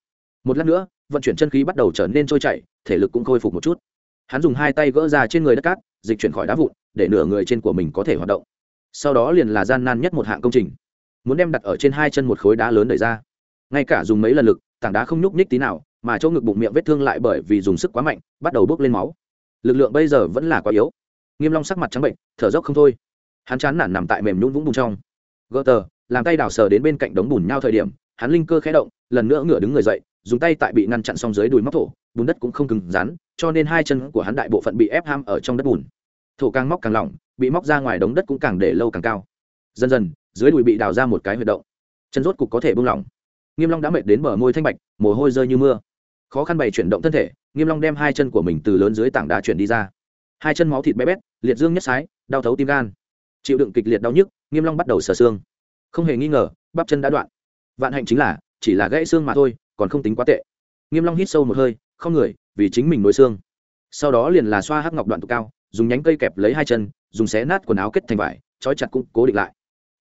Một lát nữa, vận chuyển chân khí bắt đầu trở nên trôi chảy, thể lực cũng khôi phục một chút. Hắn dùng hai tay gỡ ra trên người đất cát, dịch chuyển khỏi đá vụn, để nửa người trên của mình có thể hoạt động sau đó liền là gian nan nhất một hạng công trình. Muốn đem đặt ở trên hai chân một khối đá lớn đẩy ra. Ngay cả dùng mấy lần lực, tảng đá không nhúc nhích tí nào, mà chỗ ngực bụng miệng vết thương lại bởi vì dùng sức quá mạnh, bắt đầu bốc lên máu. Lực lượng bây giờ vẫn là quá yếu. Nghiêm long sắc mặt trắng bệnh, thở dốc không thôi. Hắn chán nản nằm tại mềm nhũn vũng bùn trong. Gỡ tờ, làm tay đào sờ đến bên cạnh đống bùn nhau thời điểm, hắn linh cơ khẽ động, lần nữa ngửa đứng người dậy, dùng tay tại bị ngăn chặn xong dưới đùi móc thổ, bùn đất cũng không cứng rắn, cho nên hai chân của hắn đại bộ phận bị ép ham ở trong đất bùn. Thổ càng móc càng lỏng bị móc ra ngoài đống đất cũng càng để lâu càng cao. Dần dần, dưới đùi bị đào ra một cái huyệt động. Chân rốt cục có thể buông lỏng. Nghiêm long đã mệt đến bờ môi thanh bạch, mồ hôi rơi như mưa. Khó khăn bày chuyển động thân thể, nghiêm long đem hai chân của mình từ lớn dưới tảng đá chuyển đi ra. Hai chân máu thịt bé bét, liệt dương nhất sái, đau thấu tim gan. Chịu đựng kịch liệt đau nhức, nghiêm long bắt đầu sờ xương. Không hề nghi ngờ, bắp chân đã đoạn. Vạn hạnh chính là, chỉ là gãy xương mà thôi, còn không tính quá tệ. Nghiêm long hít sâu một hơi, không người, vì chính mình nối xương. Sau đó liền là xoa hắc ngọc đoạn tụ cao dùng nhánh cây kẹp lấy hai chân, dùng xé nát quần áo kết thành vải, trói chặt cũng cố định lại.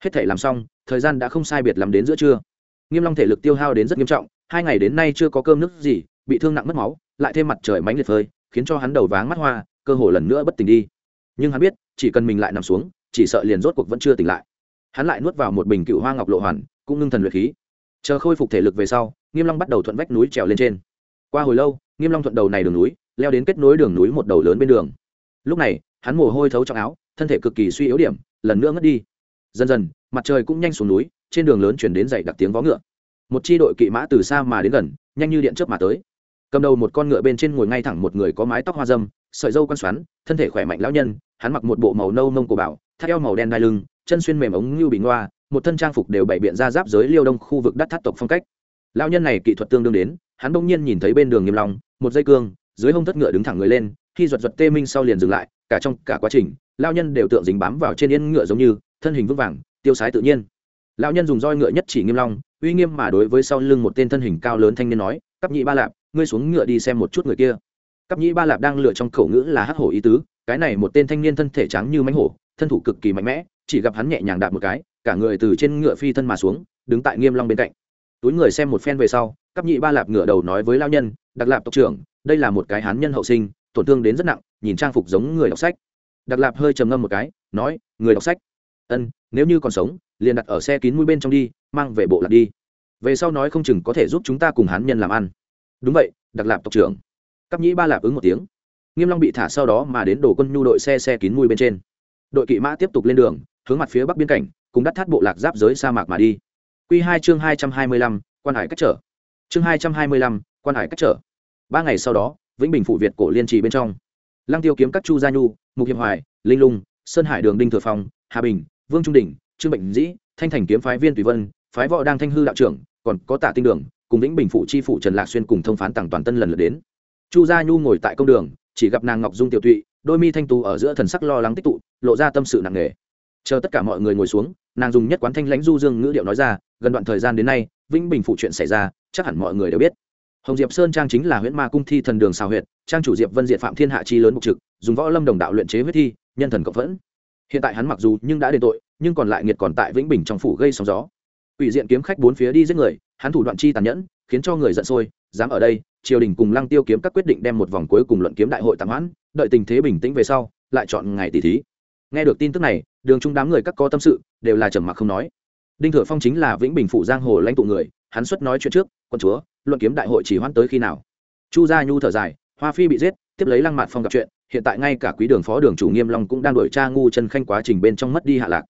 Hết thể làm xong, thời gian đã không sai biệt làm đến giữa trưa. Nghiêm long thể lực tiêu hao đến rất nghiêm trọng, hai ngày đến nay chưa có cơm nước gì, bị thương nặng mất máu, lại thêm mặt trời mánh liệt phơi, khiến cho hắn đầu váng mắt hoa, cơ hồ lần nữa bất tỉnh đi. Nhưng hắn biết, chỉ cần mình lại nằm xuống, chỉ sợ liền rốt cuộc vẫn chưa tỉnh lại. Hắn lại nuốt vào một bình cựu hoa ngọc lộ hoàn, cũng ngưng thần luyện khí. Chờ khôi phục thể lực về sau, nghiêm long bắt đầu thuận vách núi trèo lên trên. Qua hồi lâu, nghiêm long thuận đầu này đường núi, leo đến kết nối đường núi một đầu lớn bên đường lúc này hắn mồ hôi thấu trong áo thân thể cực kỳ suy yếu điểm lần nữa ngất đi. Dần dần mặt trời cũng nhanh xuống núi trên đường lớn chuyển đến dậy đặc tiếng vó ngựa. Một chi đội kỵ mã từ xa mà đến gần nhanh như điện chớp mà tới. Cầm đầu một con ngựa bên trên ngồi ngay thẳng một người có mái tóc hoa dâm sợi dâu quan xoắn thân thể khỏe mạnh lão nhân hắn mặc một bộ màu nâu nông cổ bảo thắt eo màu đen đai lưng chân xuyên mềm ống như bình hoa, một thân trang phục đều bày biện ra giáp giới liêu đông khu vực đắt thắt tộc phong cách. Lão nhân này kỹ thuật tương đương đến hắn bỗng nhiên nhìn thấy bên đường nghiêm long một dây cương dưới hông thất ngựa đứng thẳng người lên khi giật giật tê minh sau liền dừng lại, cả trong cả quá trình lao nhân đều tượng dính bám vào trên yên ngựa giống như, thân hình vững vàng, tiêu sái tự nhiên. Lão nhân dùng roi ngựa nhất chỉ nghiêm long, uy nghiêm mà đối với sau lưng một tên thân hình cao lớn thanh niên nói cấp nhị ba lạp, ngươi xuống ngựa đi xem một chút người kia. Cấp nhị ba lạp đang lựa trong khẩu ngữ là hắc hổ ý tứ, cái này một tên thanh niên thân thể trắng như mãnh hổ, thân thủ cực kỳ mạnh mẽ, chỉ gặp hắn nhẹ nhàng đạp một cái, cả người từ trên ngựa phi thân mà xuống, đứng tại nghiêm long bên cạnh. Túi người xem một phen về sau cấp nhị ba lạp ngựa đầu nói với lao nhân đặc lạp tộc trưởng, đây là một cái hán nhân hậu sinh tổn thương đến rất nặng, nhìn trang phục giống người đọc sách. Đặc lạp hơi trầm ngâm một cái, nói, người đọc sách? Ân, nếu như còn sống, liền đặt ở xe kín mũi bên trong đi, mang về bộ lạc đi. Về sau nói không chừng có thể giúp chúng ta cùng hán nhân làm ăn. Đúng vậy đặc lạp tộc trưởng. Cắp nhĩ ba lạp ứng một tiếng. Nghiêm long bị thả sau đó mà đến đổ quân nhu đội xe xe kín mũi bên trên. Đội kỵ mã tiếp tục lên đường, hướng mặt phía bắc biên cảnh, cùng đắt thắt bộ lạc giáp giới sa mạc mà đi. Quy hai chương hai trăm hai mươi lăm, quan hải cách trở. Chương hai trăm hai mươi lăm, quan hải cách trở. Ba ngày sau đó vĩnh bình phụ việt cổ liên trì bên trong lăng tiêu kiếm các chu gia nhu mục hiệp hoài linh lung sơn hải đường đinh thừa phong hà bình vương trung đình trương bệnh dĩ thanh thành kiếm phái viên tùy vân phái võ đang thanh hư đạo trưởng còn có tạ tinh đường cùng vĩnh bình phụ chi phụ trần lạc xuyên cùng thông phán tặng toàn tân lần lượt đến chu gia nhu ngồi tại công đường chỉ gặp nàng ngọc dung tiểu tụy đôi mi thanh tú ở giữa thần sắc lo lắng tích tụ lộ ra tâm sự nặng nề chờ tất cả mọi người ngồi xuống nàng dùng nhất quán thanh lãnh du dương ngữ điệu nói ra gần đoạn thời gian đến nay vĩnh bình phụ chuyện xảy ra chắc hẳn mọi người đều biết hồng diệp sơn trang chính là huyễn ma cung thi thần đường xào huyệt, trang chủ diệp vân diệt phạm thiên hạ chi lớn mục trực, dùng võ lâm đồng đạo luyện chế huyết thi, nhân thần cộng vẫn hiện tại hắn mặc dù nhưng đã đền tội, nhưng còn lại nghiệt còn tại vĩnh bình trong phủ gây sóng gió. Ủy diện kiếm khách bốn phía đi giết người, hắn thủ đoạn chi tàn nhẫn, khiến cho người giận sôi, dám ở đây, triều đình cùng lăng tiêu kiếm các quyết định đem một vòng cuối cùng luận kiếm đại hội tạm hoãn, đợi tình thế bình tĩnh về sau, lại chọn ngày tỷ thí. Nghe được tin tức này, đường trung đám người các có tâm sự, đều là trầm mặc không nói. Đinh thừa phong chính là vĩnh bình phủ giang hồ lãnh tụ người, hắn xuất nói chuyện trước, quân chúa luận kiếm đại hội chỉ hoãn tới khi nào? Chu gia nhu thở dài, hoa phi bị giết, tiếp lấy lăng mạt phong gặp chuyện, hiện tại ngay cả quý đường phó đường chủ nghiêm long cũng đang đổi tra ngu chân khanh quá trình bên trong mất đi hạ lạc.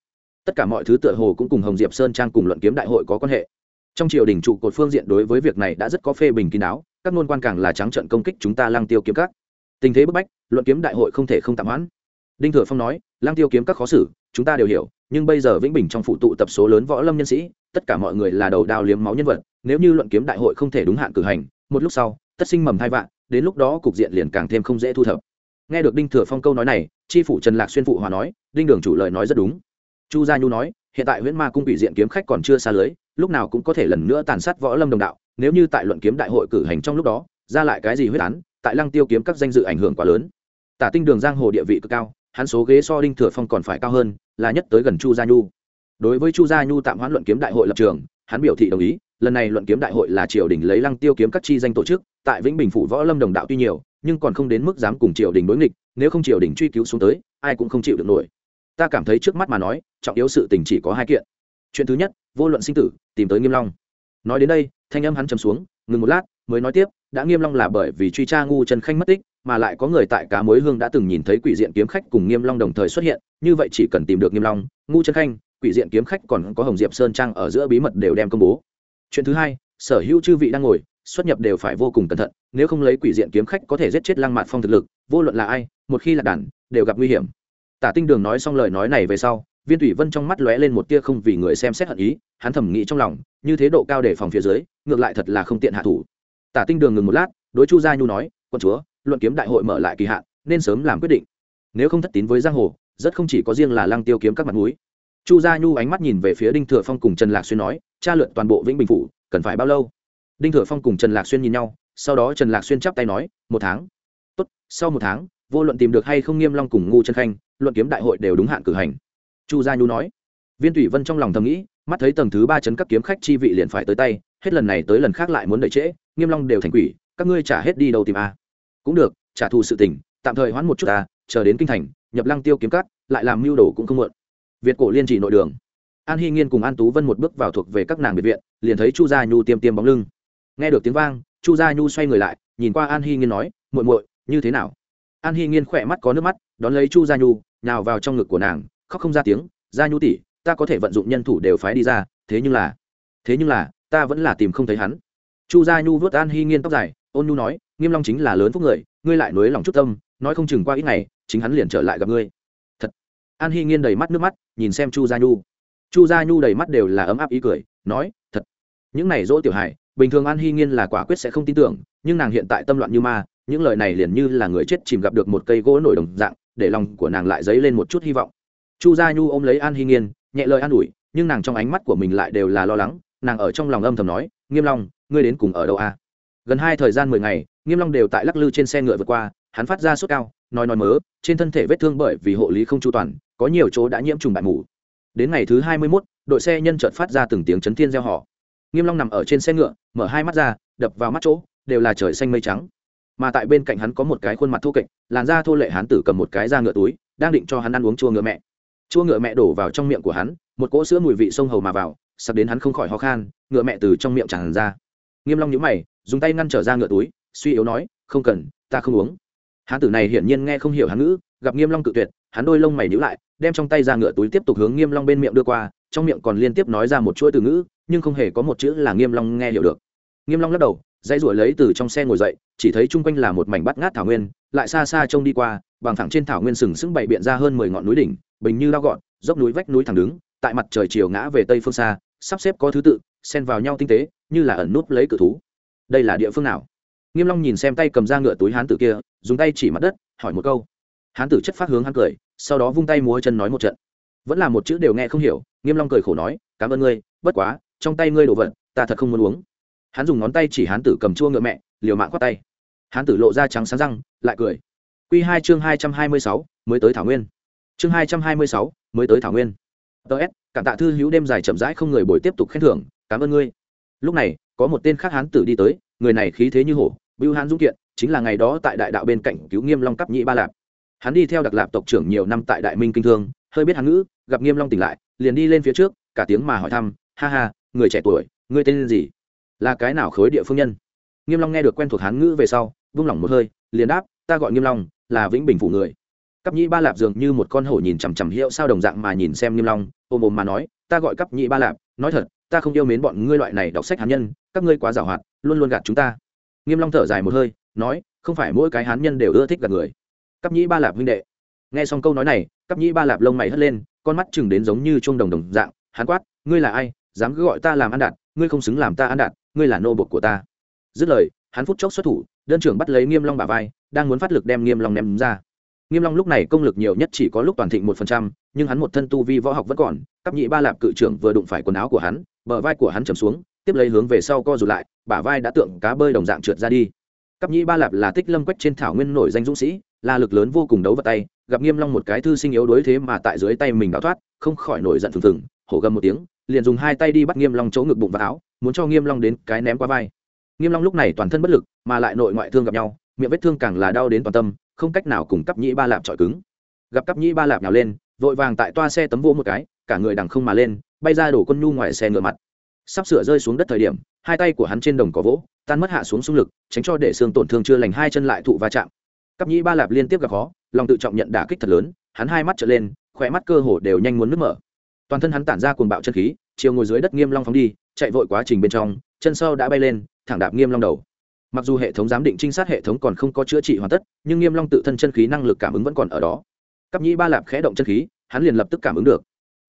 Tất cả mọi thứ tựa hồ cũng cùng hồng diệp sơn trang cùng luận kiếm đại hội có quan hệ. Trong triều đình trụ cột phương diện đối với việc này đã rất có phê bình kín đáo, các ngôn quan càng là trắng trận công kích chúng ta lang tiêu kiếm các. Tình thế bức bách, luận kiếm đại hội không thể không tạm hoãn. Đinh thừa phong nói lang tiêu kiếm các khó xử, chúng ta đều hiểu, nhưng bây giờ vĩnh bình trong phụ tụ tập số lớn võ lâm nhân sĩ tất cả mọi người là đầu đao liếm máu nhân vật, nếu như luận kiếm đại hội không thể đúng hạn cử hành, một lúc sau, tất sinh mầm hai vạn, đến lúc đó cục diện liền càng thêm không dễ thu thập. Nghe được đinh thừa phong câu nói này tri phủ trần lạc xuyên phụ hòa nói, đinh đường chủ lời nói rất đúng. Chu gia nhu nói, hiện tại huyễn ma cung bị diện kiếm khách còn chưa xa lưới, lúc nào cũng có thể lần nữa tàn sát võ lâm đồng đạo, nếu như tại luận kiếm đại hội cử hành trong lúc đó, ra lại cái gì huyết án, tại lăng tiêu kiếm các danh dự ảnh hưởng quá lớn. Tả tinh đường giang hồ địa vị cực cao, hắn số ghế so đinh thừa phong còn phải cao hơn, là nhất tới gần chu gia nhu đối với chu gia nhu tạm hoãn luận kiếm đại hội lập trường, hắn biểu thị đồng ý, lần này luận kiếm đại hội là triều đình lấy lăng tiêu kiếm các chi danh tổ chức, tại vĩnh bình phủ võ lâm đồng đạo tuy nhiều, nhưng còn không đến mức dám cùng triều đình đối nghịch, nếu không triều đình truy cứu xuống tới, ai cũng không chịu được nổi. Ta cảm thấy trước mắt mà nói, trọng yếu sự tình chỉ có hai kiện. Chuyện thứ nhất, vô luận sinh tử, tìm tới nghiêm long. Nói đến đây, thanh âm hắn trầm xuống, ngừng một lát, mới nói tiếp, đã nghiêm long là bởi vì truy tra ngu trần khanh mất tích, mà lại có người tại cá mối hương đã từng nhìn thấy quỷ diện kiếm khách cùng nghiêm long đồng thời xuất hiện, như vậy chỉ cần tìm được nghiêm long, ngu trần khanh quỷ diện kiếm khách còn có hồng diệp sơn trang ở giữa bí mật đều đem công bố. Chuyện thứ hai, sở hữu chư vị đang ngồi, xuất nhập đều phải vô cùng cẩn thận, nếu không lấy quỷ diện kiếm khách có thể giết chết lăng mạn phong thực lực, vô luận là ai, một khi là đàn, đều gặp nguy hiểm. Tả tinh đường nói xong lời nói này về sau, viên thủy vân trong mắt lóe lên một tia không vì người xem xét hận ý, hắn thầm nghĩ trong lòng, như thế độ cao để phòng phía dưới, ngược lại thật là không tiện hạ thủ. Tả tinh đường ngừng một lát, đối chu gia nhu nói, quân chúa, luận kiếm đại hội mở lại kỳ hạn, nên sớm làm quyết định. Nếu không thất tín với giang hồ, rất không chỉ có riêng là lăng tiêu kiếm các mặt núi chu gia nhu ánh mắt nhìn về phía đinh thừa phong cùng trần lạc xuyên nói tra lượn toàn bộ vĩnh bình phủ, cần phải bao lâu? Đinh thừa phong cùng trần lạc xuyên nhìn nhau, sau đó trần lạc xuyên chắp tay nói, một tháng. Tốt, sau một tháng, vô luận tìm được hay không nghiêm long cùng ngu chân khanh, luận kiếm đại hội đều đúng hạn cử hành. Chu gia nhu nói. Viên thủy vân trong lòng thầm nghĩ, mắt thấy tầng thứ ba chấn các kiếm khách chi vị liền phải tới tay, hết lần này tới lần khác lại muốn đợi trễ, nghiêm long đều thành quỷ, các ngươi trả hết đi đâu tìm a. Cũng được, trả thù sự tình, tạm thời hoãn một chút ta, chờ đến kinh thành, nhập lăng tiêu kiếm cắt lại làm mưu đồ cũng không muộn việt cổ liên chỉ nội đường. An hy nghiên cùng an tú vân một bước vào thuộc về các nàng biệt viện, liền thấy chu gia nhu tiêm tiêm bóng lưng. Nghe được tiếng vang, chu gia nhu xoay người lại, nhìn qua an hy nghiên nói, muội muội, như thế nào? An hy nghiên khỏe mắt có nước mắt, đón lấy chu gia nhu nào vào trong ngực của nàng, khóc không ra tiếng, gia nhu tỷ, ta có thể vận dụng nhân thủ đều phái đi ra, thế nhưng là, thế nhưng là, ta vẫn là tìm không thấy hắn. Chu gia nhu vớt an hy nghiên tóc dài, ôn nhu nói, nghiêm long chính là lớn phúc người, ngươi lại nối lòng chút tâm, nói không chừng qua ít ngày, chính hắn liền trở lại gặp ngươi an hy nghiên đầy mắt nước mắt, nhìn xem chu gia nhu. Chu gia nhu đầy mắt đều là ấm áp ý cười, nói, thật, những này dỗ tiểu hải bình thường an hy nghiên là quả quyết sẽ không tin tưởng, nhưng nàng hiện tại tâm loạn như ma, những lời này liền như là người chết chìm gặp được một cây gỗ nổi đồng dạng, để lòng của nàng lại dấy lên một chút hy vọng. Chu gia nhu ôm lấy an hy nghiên, nhẹ lời an ủi, nhưng nàng trong ánh mắt của mình lại đều là lo lắng, nàng ở trong lòng âm thầm nói, nghiêm long, ngươi đến cùng ở đâu a gần hai thời gian mười ngày, nghiêm long đều tại lắc lư trên xe ngựa vượt qua, hắn phát ra sốt cao nói nói mớ, trên thân thể vết thương bởi vì hộ lý không chu toàn, có nhiều chỗ đã nhiễm trùng bại mù. Đến ngày thứ hai mươi mốt, đội xe nhân chợt phát ra từng tiếng chấn thiên reo hò. Nghiêm long nằm ở trên xe ngựa, mở hai mắt ra, đập vào mắt chỗ, đều là trời xanh mây trắng. Mà tại bên cạnh hắn có một cái khuôn mặt thô kệch, làn da thô lệ hán tử cầm một cái da ngựa túi, đang định cho hắn ăn uống chua ngựa mẹ. Chua ngựa mẹ đổ vào trong miệng của hắn, một cỗ sữa mùi vị sông hầu mà vào, sắp đến hắn không khỏi ho khan, ngựa mẹ từ trong miệng tràn ra. Nghiêm long nhíu mày, dùng tay ngăn trở ra ngựa túi, suy yếu nói, không cần, ta không uống hán tử này hiển nhiên nghe không hiểu hán ngữ, gặp nghiêm long cự tuyệt, hắn đôi lông mày nhíu lại, đem trong tay ra ngựa túi tiếp tục hướng nghiêm long bên miệng đưa qua, trong miệng còn liên tiếp nói ra một chuỗi từ ngữ, nhưng không hề có một chữ là nghiêm long nghe hiểu được. Nghiêm long lắc đầu, dãy ruổi lấy từ trong xe ngồi dậy, chỉ thấy chung quanh là một mảnh bát ngát thảo nguyên, lại xa xa trông đi qua, bằng thẳng trên thảo nguyên sừng sững bày biện ra hơn mười ngọn núi đỉnh, bình như lao gọn, dốc núi vách núi thẳng đứng, tại mặt trời chiều ngã về tây phương xa, sắp xếp có thứ tự, xen vào nhau tinh tế, như là ẩn núp lấy cự thú. Đây là địa phương nào? Nghiêm long nhìn xem tay cầm ra ngựa túi hán tử kia, dùng tay chỉ mặt đất, hỏi một câu. Hán tử chất phát hướng hắn cười, sau đó vung tay múa chân nói một trận. Vẫn là một chữ đều nghe không hiểu, nghiêm long cười khổ nói, cảm ơn ngươi, bất quá, trong tay ngươi đồ vật, ta thật không muốn uống. Hắn dùng ngón tay chỉ hán tử cầm chua ngựa mẹ, liều mạng quát tay. Hán tử lộ ra trắng sáng răng, lại cười. Quy hai chương hai trăm hai mươi sáu, mới tới thảo nguyên. Chương hai trăm hai mươi sáu, mới tới thảo nguyên. Ts cảm tạ thư hữu đêm dài chậm rãi không người bồi tiếp tục khen thưởng, cảm ơn ngươi. Lúc này, có một tên khác hán tử đi tới, người này khí thế như hổ bưu hán dũng kiện chính là ngày đó tại đại đạo bên cạnh cứu nghiêm long cấp nhị ba lạp. Hắn đi theo đặc lạp tộc trưởng nhiều năm tại đại minh kinh thương, hơi biết hán ngữ, gặp nghiêm long tỉnh lại, liền đi lên phía trước, cả tiếng mà hỏi thăm, ha ha, người trẻ tuổi, ngươi tên gì? Là cái nào khối địa phương nhân? Nghiêm long nghe được quen thuộc hán ngữ về sau, vung lòng một hơi, liền đáp, ta gọi nghiêm long, là vĩnh bình phủ người. Cấp nhị ba lạp dường như một con hổ nhìn chằm chằm hiệu sao đồng dạng mà nhìn xem nghiêm long, ôm ôm mà nói, ta gọi cấp nhị ba lạp, nói thật, ta không yêu mến bọn ngươi loại này đọc sách hán nhân, các ngươi quá giàu hoạt luôn luôn gạt chúng ta nghiêm long thở dài một hơi, nói, không phải mỗi cái hán nhân đều ưa thích gạt người. Cấp nhĩ ba lạp huynh đệ. Nghe xong câu nói này cấp nhĩ ba lạp lông mày hất lên, con mắt chừng đến giống như chuông đồng đồng dạng hán quát, ngươi là ai? Dám cứ gọi ta làm ăn đạt ngươi không xứng làm ta ăn đạt ngươi là nô bộc của ta. Dứt lời, hắn phút chốc xuất thủ, đơn trưởng bắt lấy nghiêm long bả vai, đang muốn phát lực đem nghiêm long ném ra. Nghiêm long lúc này công lực nhiều nhất chỉ có lúc toàn thịnh một phần trăm, nhưng hắn một thân tu vi võ học vẫn còn cấp nhị ba lạp cự trưởng vừa đụng phải quần áo của hắn, bờ vai của hắn trầm xuống tiếp lấy hướng về sau co rụt lại, bả vai đã tượng cá bơi đồng dạng trượt ra đi. Cấp nhị ba lạp là tích lâm quách trên thảo nguyên nổi danh dũng sĩ, là lực lớn vô cùng đấu vật tay, gặp nghiêm long một cái thư sinh yếu đuối thế mà tại dưới tay mình đào thoát, không khỏi nổi giận phừng phừng hổ gầm một tiếng, liền dùng hai tay đi bắt nghiêm long chỗ ngực bụng và áo, muốn cho nghiêm long đến cái ném qua vai. Nghiêm long lúc này toàn thân bất lực, mà lại nội ngoại thương gặp nhau, miệng vết thương càng là đau đến toàn tâm, không cách nào cùng cấp nhĩ ba lạp chọi cứng. Gặp cấp nhĩ ba lạp nhào lên, vội vàng tại toa xe tấm vô một cái, cả người đằng không mà lên, bay ra đổ quân nhu ngoài xe ngựa mặt sắp sửa rơi xuống đất thời điểm, hai tay của hắn trên đồng có vỗ, tan mất hạ xuống xung lực, tránh cho để xương tổn thương chưa lành hai chân lại thụ va chạm. Cấp nhĩ ba lạp liên tiếp gặp khó, lòng tự trọng nhận đả kích thật lớn, hắn hai mắt trở lên khỏe mắt cơ hồ đều nhanh muốn nước mở. Toàn thân hắn tản ra cuồng bạo chân khí, chiều ngồi dưới đất nghiêm long phóng đi, chạy vội quá trình bên trong, chân sau đã bay lên, thẳng đạp nghiêm long đầu. Mặc dù hệ thống giám định trinh sát hệ thống còn không có chữa trị hoàn tất, nhưng nghiêm long tự thân chân khí năng lực cảm ứng vẫn còn ở đó. Cấp nhĩ ba lạp khẽ động chân khí, hắn liền lập tức cảm ứng được.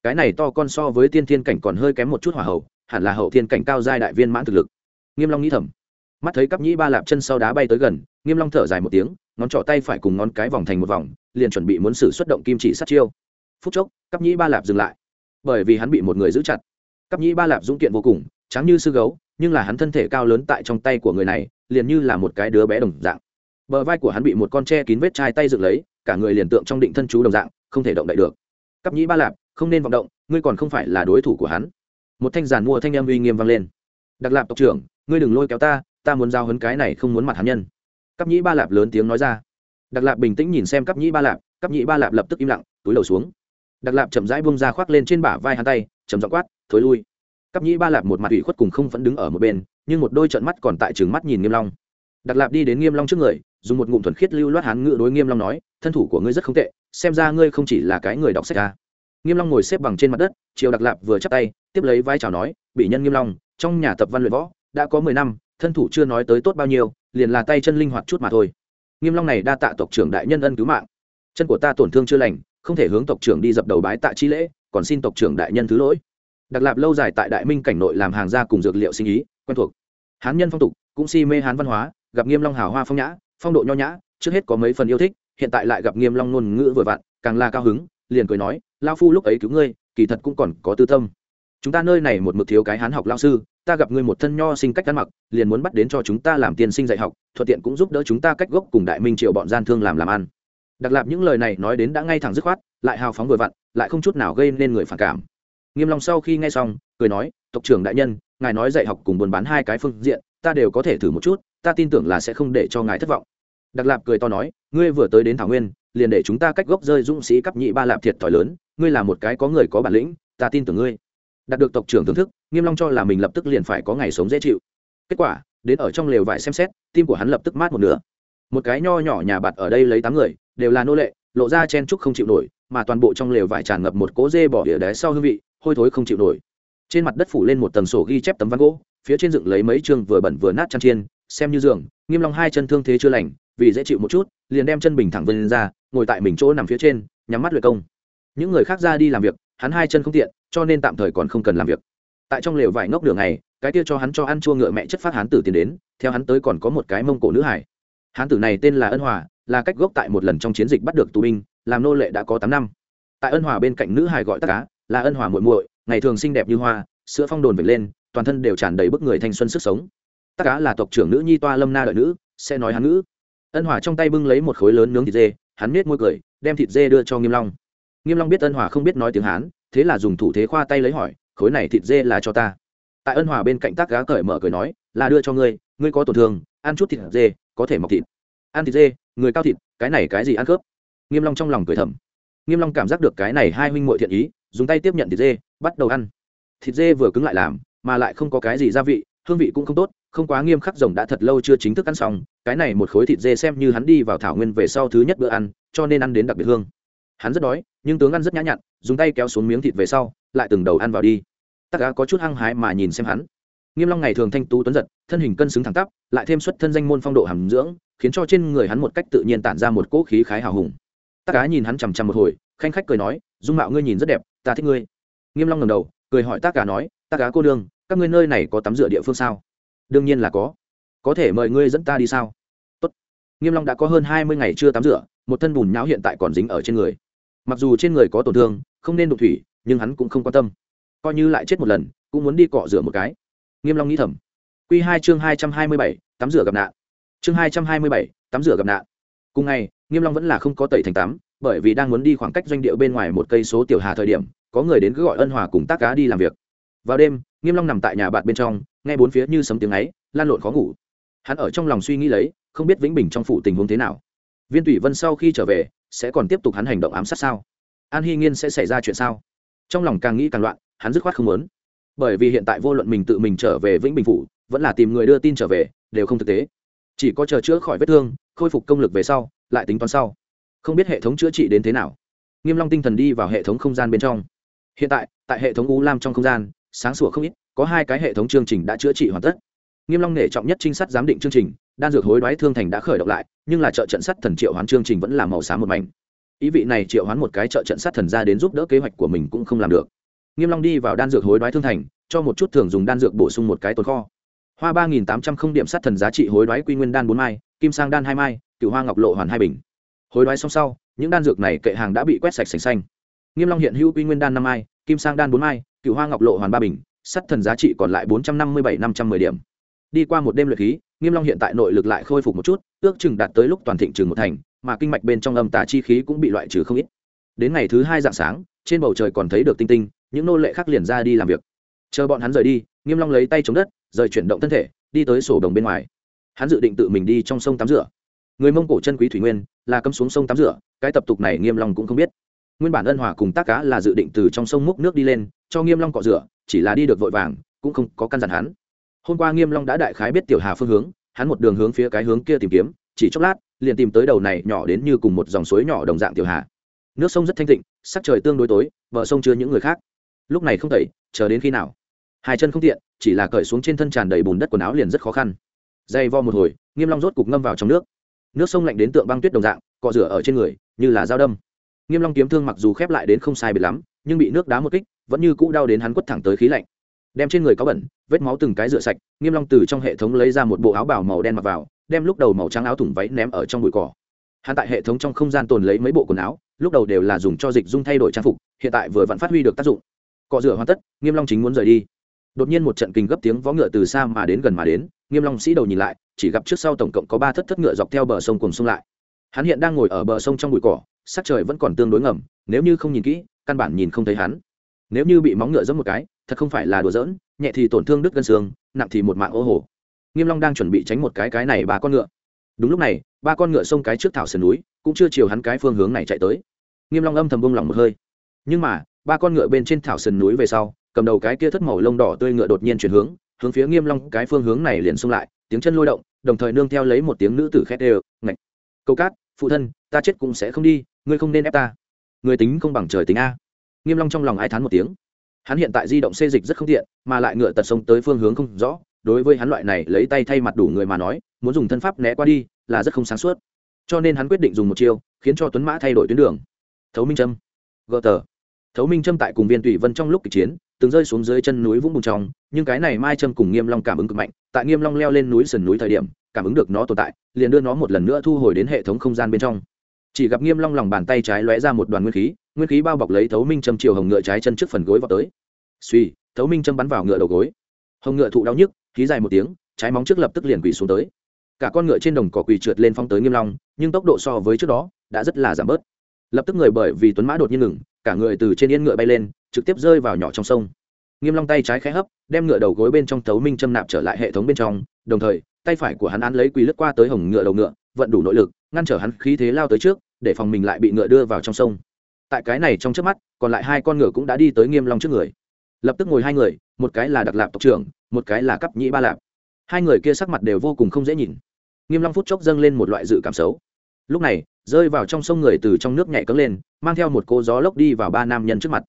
Cái này to con so với tiên thiên cảnh còn hơi kém một chút hỏa hậu hẳn là hậu thiên cảnh cao giai đại viên mãn thực lực. Nghiêm long nghĩ thầm. Mắt thấy cấp nhĩ ba lạp chân sau đá bay tới gần, nghiêm long thở dài một tiếng, ngón trỏ tay phải cùng ngón cái vòng thành một vòng, liền chuẩn bị muốn sử xuất động kim chỉ sát chiêu. Phút chốc cấp nhĩ ba lạp dừng lại. Bởi vì hắn bị một người giữ chặt. Cấp nhĩ ba lạp dũng kiện vô cùng trắng như sư gấu, nhưng là hắn thân thể cao lớn tại trong tay của người này, liền như là một cái đứa bé đồng dạng. Bờ vai của hắn bị một con tre kín vết chai tay dựng lấy, cả người liền tượng trong định thân chú đồng dạng, không thể động đậy được. Cắp nhĩ ba lạp, không nên vọng động, ngươi còn không phải là đối thủ của hắn một thanh giản mua thanh em uy nghiêm vang lên. Đặc lạp tộc trưởng, ngươi đừng lôi kéo ta ta muốn giao hấn cái này không muốn mặt hắn nhân. Cắp nhĩ ba lạp lớn tiếng nói ra. Đặc lạp bình tĩnh nhìn xem cắp nhĩ ba lạp cắp nhĩ ba lạp lập tức im lặng, túi đầu xuống. Đặc lạp chậm rãi bung ra khoác lên trên bả vai hắn tay chậm dọ quát, thối lui. Cắp nhĩ ba lạp một mặt ủy khuất cùng không vẫn đứng ở một bên, nhưng một đôi trận mắt còn tại trừng mắt nhìn nghiêm long. Đặc lạp đi đến nghiêm long trước người, dùng một ngụm thuần khiết lưu loát hán ngữ đối nghiêm long nói, thân thủ của ngươi rất không tệ, xem ra ngươi không chỉ là cái người đọc sách ra nghiêm long ngồi xếp bằng trên mặt đất, chiều đặc lạp vừa chắp tay tiếp lấy vai chào nói bị nhân nghiêm long, trong nhà tập văn luyện võ, đã có mười năm, thân thủ chưa nói tới tốt bao nhiêu, liền là tay chân linh hoạt chút mà thôi. Nghiêm long này đa tạ tộc trưởng đại nhân ân cứu mạng. Chân của ta tổn thương chưa lành, không thể hướng tộc trưởng đi dập đầu bái tạ chi lễ, còn xin tộc trưởng đại nhân thứ lỗi. Đặc lạp lâu dài tại đại minh cảnh nội làm hàng gia cùng dược liệu sinh ý, quen thuộc. Hán nhân phong tục, cũng si mê hán văn hóa, gặp nghiêm long hào hoa phong nhã, phong độ nho nhã, trước hết có mấy phần yêu thích, hiện tại lại gặp nghiêm long ngôn ngữ vừa vặn, càng là cao hứng, liền cười nói lao phu lúc ấy cứu ngươi, kỳ thật cũng còn có tư tâm chúng ta nơi này một mực thiếu cái hán học lao sư, ta gặp ngươi một thân nho sinh cách ăn mặc, liền muốn bắt đến cho chúng ta làm tiền sinh dạy học, thuận tiện cũng giúp đỡ chúng ta cách gốc cùng đại minh triệu bọn gian thương làm làm ăn. Đặc lạp những lời này nói đến đã ngay thẳng dứt khoát, lại hào phóng vừa vặn, lại không chút nào gây nên người phản cảm. Nghiêm long sau khi nghe xong, cười nói, tộc trưởng đại nhân, ngài nói dạy học cùng buôn bán hai cái phương diện, ta đều có thể thử một chút, ta tin tưởng là sẽ không để cho ngài thất vọng. Đặc lạp cười to nói, ngươi vừa tới đến thảo nguyên, liền để chúng ta cách gốc rơi dũng sĩ cấp nhị ba lạp thiệt thòi lớn, ngươi là một cái có người có bản lĩnh, ta tin tưởng ngươi đạt được tộc trưởng thưởng thức, nghiêm long cho là mình lập tức liền phải có ngày sống dễ chịu. Kết quả, đến ở trong lều vải xem xét, tim của hắn lập tức mát một nửa. Một cái nho nhỏ nhà bạt ở đây lấy tám người, đều là nô lệ, lộ ra chen trúc không chịu nổi, mà toàn bộ trong lều vải tràn ngập một cỗ dê bỏ địa đáy sau hương vị, hôi thối không chịu nổi. Trên mặt đất phủ lên một tầng sổ ghi chép tấm ván gỗ, phía trên dựng lấy mấy chương vừa bẩn vừa nát chăn chiên, xem như giường, nghiêm long hai chân thương thế chưa lành, vì dễ chịu một chút, liền đem chân bình thẳng vươn ra, ngồi tại mình chỗ nằm phía trên, nhắm mắt luyện công. Những người khác ra đi làm việc hắn hai chân không tiện, cho nên tạm thời còn không cần làm việc. Tại trong lều vải ngốc đường này, cái kia cho hắn cho ăn chua ngựa mẹ chất phát hán tử tiền đến, theo hắn tới còn có một cái mông cổ nữ hải. Hán tử này tên là ân hòa, là cách gốc tại một lần trong chiến dịch bắt được tù binh, làm nô lệ đã có tám năm. Tại ân hòa bên cạnh nữ hải gọi tất cá, là ân hòa muội muội, ngày thường xinh đẹp như hoa, sữa phong đồn vệt lên, toàn thân đều tràn đầy bức người thanh xuân sức sống. Tất cá là tộc trưởng nữ nhi toa lâm na đợi nữ, sẽ nói hắn ngữ. Ân hòa trong tay bưng lấy một khối lớn nướng thịt dê, hắn nết môi cười, đem thịt dê đưa cho nghiêm long nghiêm long biết ân hòa không biết nói tiếng hán, thế là dùng thủ thế khoa tay lấy hỏi, khối này thịt dê là cho ta? Tại ân hòa bên cạnh tác gá cởi mở cười nói, là đưa cho ngươi ngươi có tổn thương, ăn chút thịt dê, có thể mọc thịt. Ăn thịt dê, người cao thịt, cái này cái gì ăn cướp nghiêm long trong lòng cười thầm. Nghiêm long cảm giác được cái này hai huynh muội thiện ý, dùng tay tiếp nhận thịt dê, bắt đầu ăn. Thịt dê vừa cứng lại làm, mà lại không có cái gì gia vị, hương vị cũng không tốt, không quá nghiêm khắc rồng đã thật lâu chưa chính thức ăn xong, cái này một khối thịt dê xem như hắn đi vào thảo nguyên về sau thứ nhất bữa ăn, cho nên ăn đến đặc biệt hương hắn rất đói, nhưng tướng ăn rất nhã nhặn, dùng tay kéo xuống miếng thịt về sau, lại từng đầu ăn vào đi. Tắc cá có chút hăng hái mà nhìn xem hắn. Nghiêm long ngày thường thanh tú tuấn giật, thân hình cân xứng thẳng tắp, lại thêm xuất thân danh môn phong độ hàm dưỡng, khiến cho trên người hắn một cách tự nhiên tản ra một cỗ khí khái hào hùng. Tắc cá nhìn hắn chằm chằm một hồi, khanh khách cười nói, dung mạo ngươi nhìn rất đẹp, ta thích ngươi. Nghiêm long ngẩng đầu, cười hỏi tắc cá nói, tắc cá cô đương các ngươi nơi này có tắm rửa địa phương sao? Đương nhiên là có. Có thể mời ngươi dẫn ta đi sao? Tốt. Nghiêm long đã có hơn hai mươi ngày chưa tắm rửa, một thân bùn nhão hiện tại còn dính ở trên người mặc dù trên người có tổn thương, không nên đụng thủy, nhưng hắn cũng không quan tâm. Coi như lại chết một lần, cũng muốn đi cọ rửa một cái. Nghiêm long nghĩ thầm. Quy hai chương hai trăm hai mươi bảy, tắm rửa gặp nạn. Chương hai trăm hai mươi bảy, tắm rửa gặp nạn. Cùng ngày, nghiêm long vẫn là không có tẩy thành tắm, bởi vì đang muốn đi khoảng cách doanh địa bên ngoài một cây số tiểu hà thời điểm, có người đến cứ gọi ân hòa cùng tác cá đi làm việc. Vào đêm, nghiêm long nằm tại nhà bạn bên trong, nghe bốn phía như sấm tiếng ấy, lan lộn khó ngủ. Hắn ở trong lòng suy nghĩ lấy, không biết vĩnh bình trong phủ tình huống thế nào. Viên tùy vân sau khi trở về sẽ còn tiếp tục hắn hành động ám sát sao? An hy nghiên sẽ xảy ra chuyện sao? Trong lòng càng nghĩ càng loạn, hắn dứt khoát không muốn. Bởi vì hiện tại vô luận mình tự mình trở về vĩnh bình phủ, vẫn là tìm người đưa tin trở về, đều không thực tế. Chỉ có chờ chữa khỏi vết thương, khôi phục công lực về sau, lại tính toán sau. Không biết hệ thống chữa trị đến thế nào. Nghiêm long tinh thần đi vào hệ thống không gian bên trong. Hiện tại tại hệ thống u lam trong không gian, sáng sủa không ít, có hai cái hệ thống chương trình đã chữa trị hoàn tất nghiêm long nể trọng nhất trinh sát giám định chương trình, đan dược hối đoái thương thành đã khởi động lại, nhưng là trợ trận sắt thần triệu hoán chương trình vẫn là màu xám một mảnh. Ý vị này triệu hoán một cái trợ trận sắt thần ra đến giúp đỡ kế hoạch của mình cũng không làm được. Nghiêm long đi vào đan dược hối đoái thương thành, cho một chút thường dùng đan dược bổ sung một cái tồn kho. Hoa ba nghìn tám trăm không điểm sắt thần giá trị hối đoái quy nguyên đan bốn mai, kim sang đan hai mai cựu hoa ngọc lộ hoàn hai bình. Hối đoái xong sau, những đan dược này kệ hàng đã bị quét sạch sành xanh. Nghiêm long hiện hữu quy nguyên đan năm mai, kim sang đan bốn mai cựu hoa ngọc lộ hoàn ba bình sắt thần giá trị còn lại bốn trăm năm mươi bảy năm trăm mười điểm đi qua một đêm luyện khí, nghiêm long hiện tại nội lực lại khôi phục một chút, ước chừng đạt tới lúc toàn thịnh trường một thành, mà kinh mạch bên trong âm tà chi khí cũng bị loại trừ không ít. Đến ngày thứ hai dạng sáng, trên bầu trời còn thấy được tinh tinh, những nô lệ khác liền ra đi làm việc. Chờ bọn hắn rời đi, nghiêm long lấy tay chống đất, rời chuyển động thân thể, đi tới sổ đồng bên ngoài. Hắn dự định tự mình đi trong sông tắm rửa. Người mông cổ chân quý thủy nguyên, là cấm xuống sông tắm rửa, cái tập tục này nghiêm long cũng không biết. Nguyên bản ân hòa cùng tác cá là dự định từ trong sông múc nước đi lên, cho nghiêm long cọ rửa, chỉ là đi được vội vàng, cũng không có căn dặn hắn hôm qua nghiêm long đã đại khái biết tiểu hà phương hướng, hắn một đường hướng phía cái hướng kia tìm kiếm, chỉ chốc lát, liền tìm tới đầu này nhỏ đến như cùng một dòng suối nhỏ đồng dạng tiểu hà. Nước sông rất thanh tịnh, sắc trời tương đối tối, bờ sông chưa những người khác. Lúc này không tẩy, chờ đến khi nào? Hai chân không tiện, chỉ là cởi xuống trên thân tràn đầy bùn đất quần áo liền rất khó khăn. Dây vo một hồi, nghiêm long rốt cục ngâm vào trong nước. Nước sông lạnh đến tượng băng tuyết đồng dạng, cọ rửa ở trên người, như là dao đâm. Nghiêm long kiếm thương mặc dù khép lại đến không sai biệt lắm, nhưng bị nước đá một kích, vẫn như cũ đau đến hắn quất thẳng tới khí lạnh. Đem trên người có bẩn vết máu từng cái rửa sạch, nghiêm long từ trong hệ thống lấy ra một bộ áo bào màu đen mặc vào, đem lúc đầu màu trắng áo thủng váy ném ở trong bụi cỏ. Hắn tại hệ thống trong không gian tồn lấy mấy bộ quần áo, lúc đầu đều là dùng cho dịch dung thay đổi trang phục, hiện tại vừa vẫn phát huy được tác dụng. Cọ rửa hoàn tất, nghiêm long chính muốn rời đi. Đột nhiên một trận kinh gấp tiếng vó ngựa từ xa mà đến gần mà đến, nghiêm long sĩ đầu nhìn lại, chỉ gặp trước sau tổng cộng có ba thất thất ngựa dọc theo bờ sông cùng sông lại. Hắn hiện đang ngồi ở bờ sông trong bụi cỏ, sắc trời vẫn còn tương đối ngầm, nếu như không nhìn kỹ, căn bản nhìn không thấy hắn nếu như bị móng ngựa giẫm một cái, thật không phải là đùa giỡn, nhẹ thì tổn thương đứt gân xương, nặng thì một mạng ô hổ. Nghiêm long đang chuẩn bị tránh một cái cái này ba con ngựa. Đúng lúc này, ba con ngựa xông cái trước thảo sườn núi, cũng chưa chiều hắn cái phương hướng này chạy tới. Nghiêm long âm thầm buông lòng một hơi. Nhưng mà, ba con ngựa bên trên thảo sườn núi về sau, cầm đầu cái kia thất màu lông đỏ tươi ngựa đột nhiên chuyển hướng hướng phía nghiêm long cái phương hướng này liền xông lại, tiếng chân lôi động, đồng thời nương theo lấy một tiếng nữ tử khét đều, ngạch. Câu cát, phụ thân, ta chết cũng sẽ không đi, ngươi không nên ép ta. Người tính không bằng trời tính a nghiêm long trong lòng ai thán một tiếng. Hắn hiện tại di động xê dịch rất không tiện, mà lại ngựa tật sông tới phương hướng không rõ, đối với hắn loại này lấy tay thay mặt đủ người mà nói, muốn dùng thân pháp né qua đi, là rất không sáng suốt. Cho nên hắn quyết định dùng một chiêu, khiến cho tuấn mã thay đổi tuyến đường. Thấu minh trâm gờ tờ. Thấu minh trâm tại cùng viên tùy vân trong lúc kịch chiến, từng rơi xuống dưới chân núi vũng bùn trong, nhưng cái này mai trâm cùng nghiêm long cảm ứng cực mạnh, tại nghiêm long leo lên núi sườn núi thời điểm, cảm ứng được nó tồn tại, liền đưa nó một lần nữa thu hồi đến hệ thống không gian bên trong chỉ gặp nghiêm long lòng bàn tay trái lóe ra một đoàn nguyên khí nguyên khí bao bọc lấy thấu minh châm chiều hồng ngựa trái chân trước phần gối vào tới. Suy thấu minh châm bắn vào ngựa đầu gối. Hồng ngựa thụ đau nhức, khí dài một tiếng, trái móng trước lập tức liền quỳ xuống tới. Cả con ngựa trên đồng cỏ quỳ trượt lên phong tới nghiêm long, nhưng tốc độ so với trước đó đã rất là giảm bớt. Lập tức người bởi vì tuấn mã đột nhiên ngừng, cả người từ trên yên ngựa bay lên, trực tiếp rơi vào nhỏ trong sông. Nghiêm long tay trái khẽ hấp, đem ngựa đầu gối bên trong thấu minh châm nạp trở lại hệ thống bên trong, đồng thời, tay phải của hắn án lấy quỳ lướt qua tới hồng ngựa đầu ngựa, vận đủ nội lực, ngăn trở hắn khí thế lao tới trước để phòng mình lại bị ngựa đưa vào trong sông. Tại cái này trong trước mắt, còn lại hai con ngựa cũng đã đi tới nghiêm long trước người. Lập tức ngồi hai người, một cái là đặc lạp tộc trưởng, một cái là cấp nhĩ ba lạp. Hai người kia sắc mặt đều vô cùng không dễ nhìn. Nghiêm long phút chốc dâng lên một loại dự cảm xấu. Lúc này, rơi vào trong sông người từ trong nước nhảy cất lên, mang theo một cô gió lốc đi vào ba nam nhân trước mặt.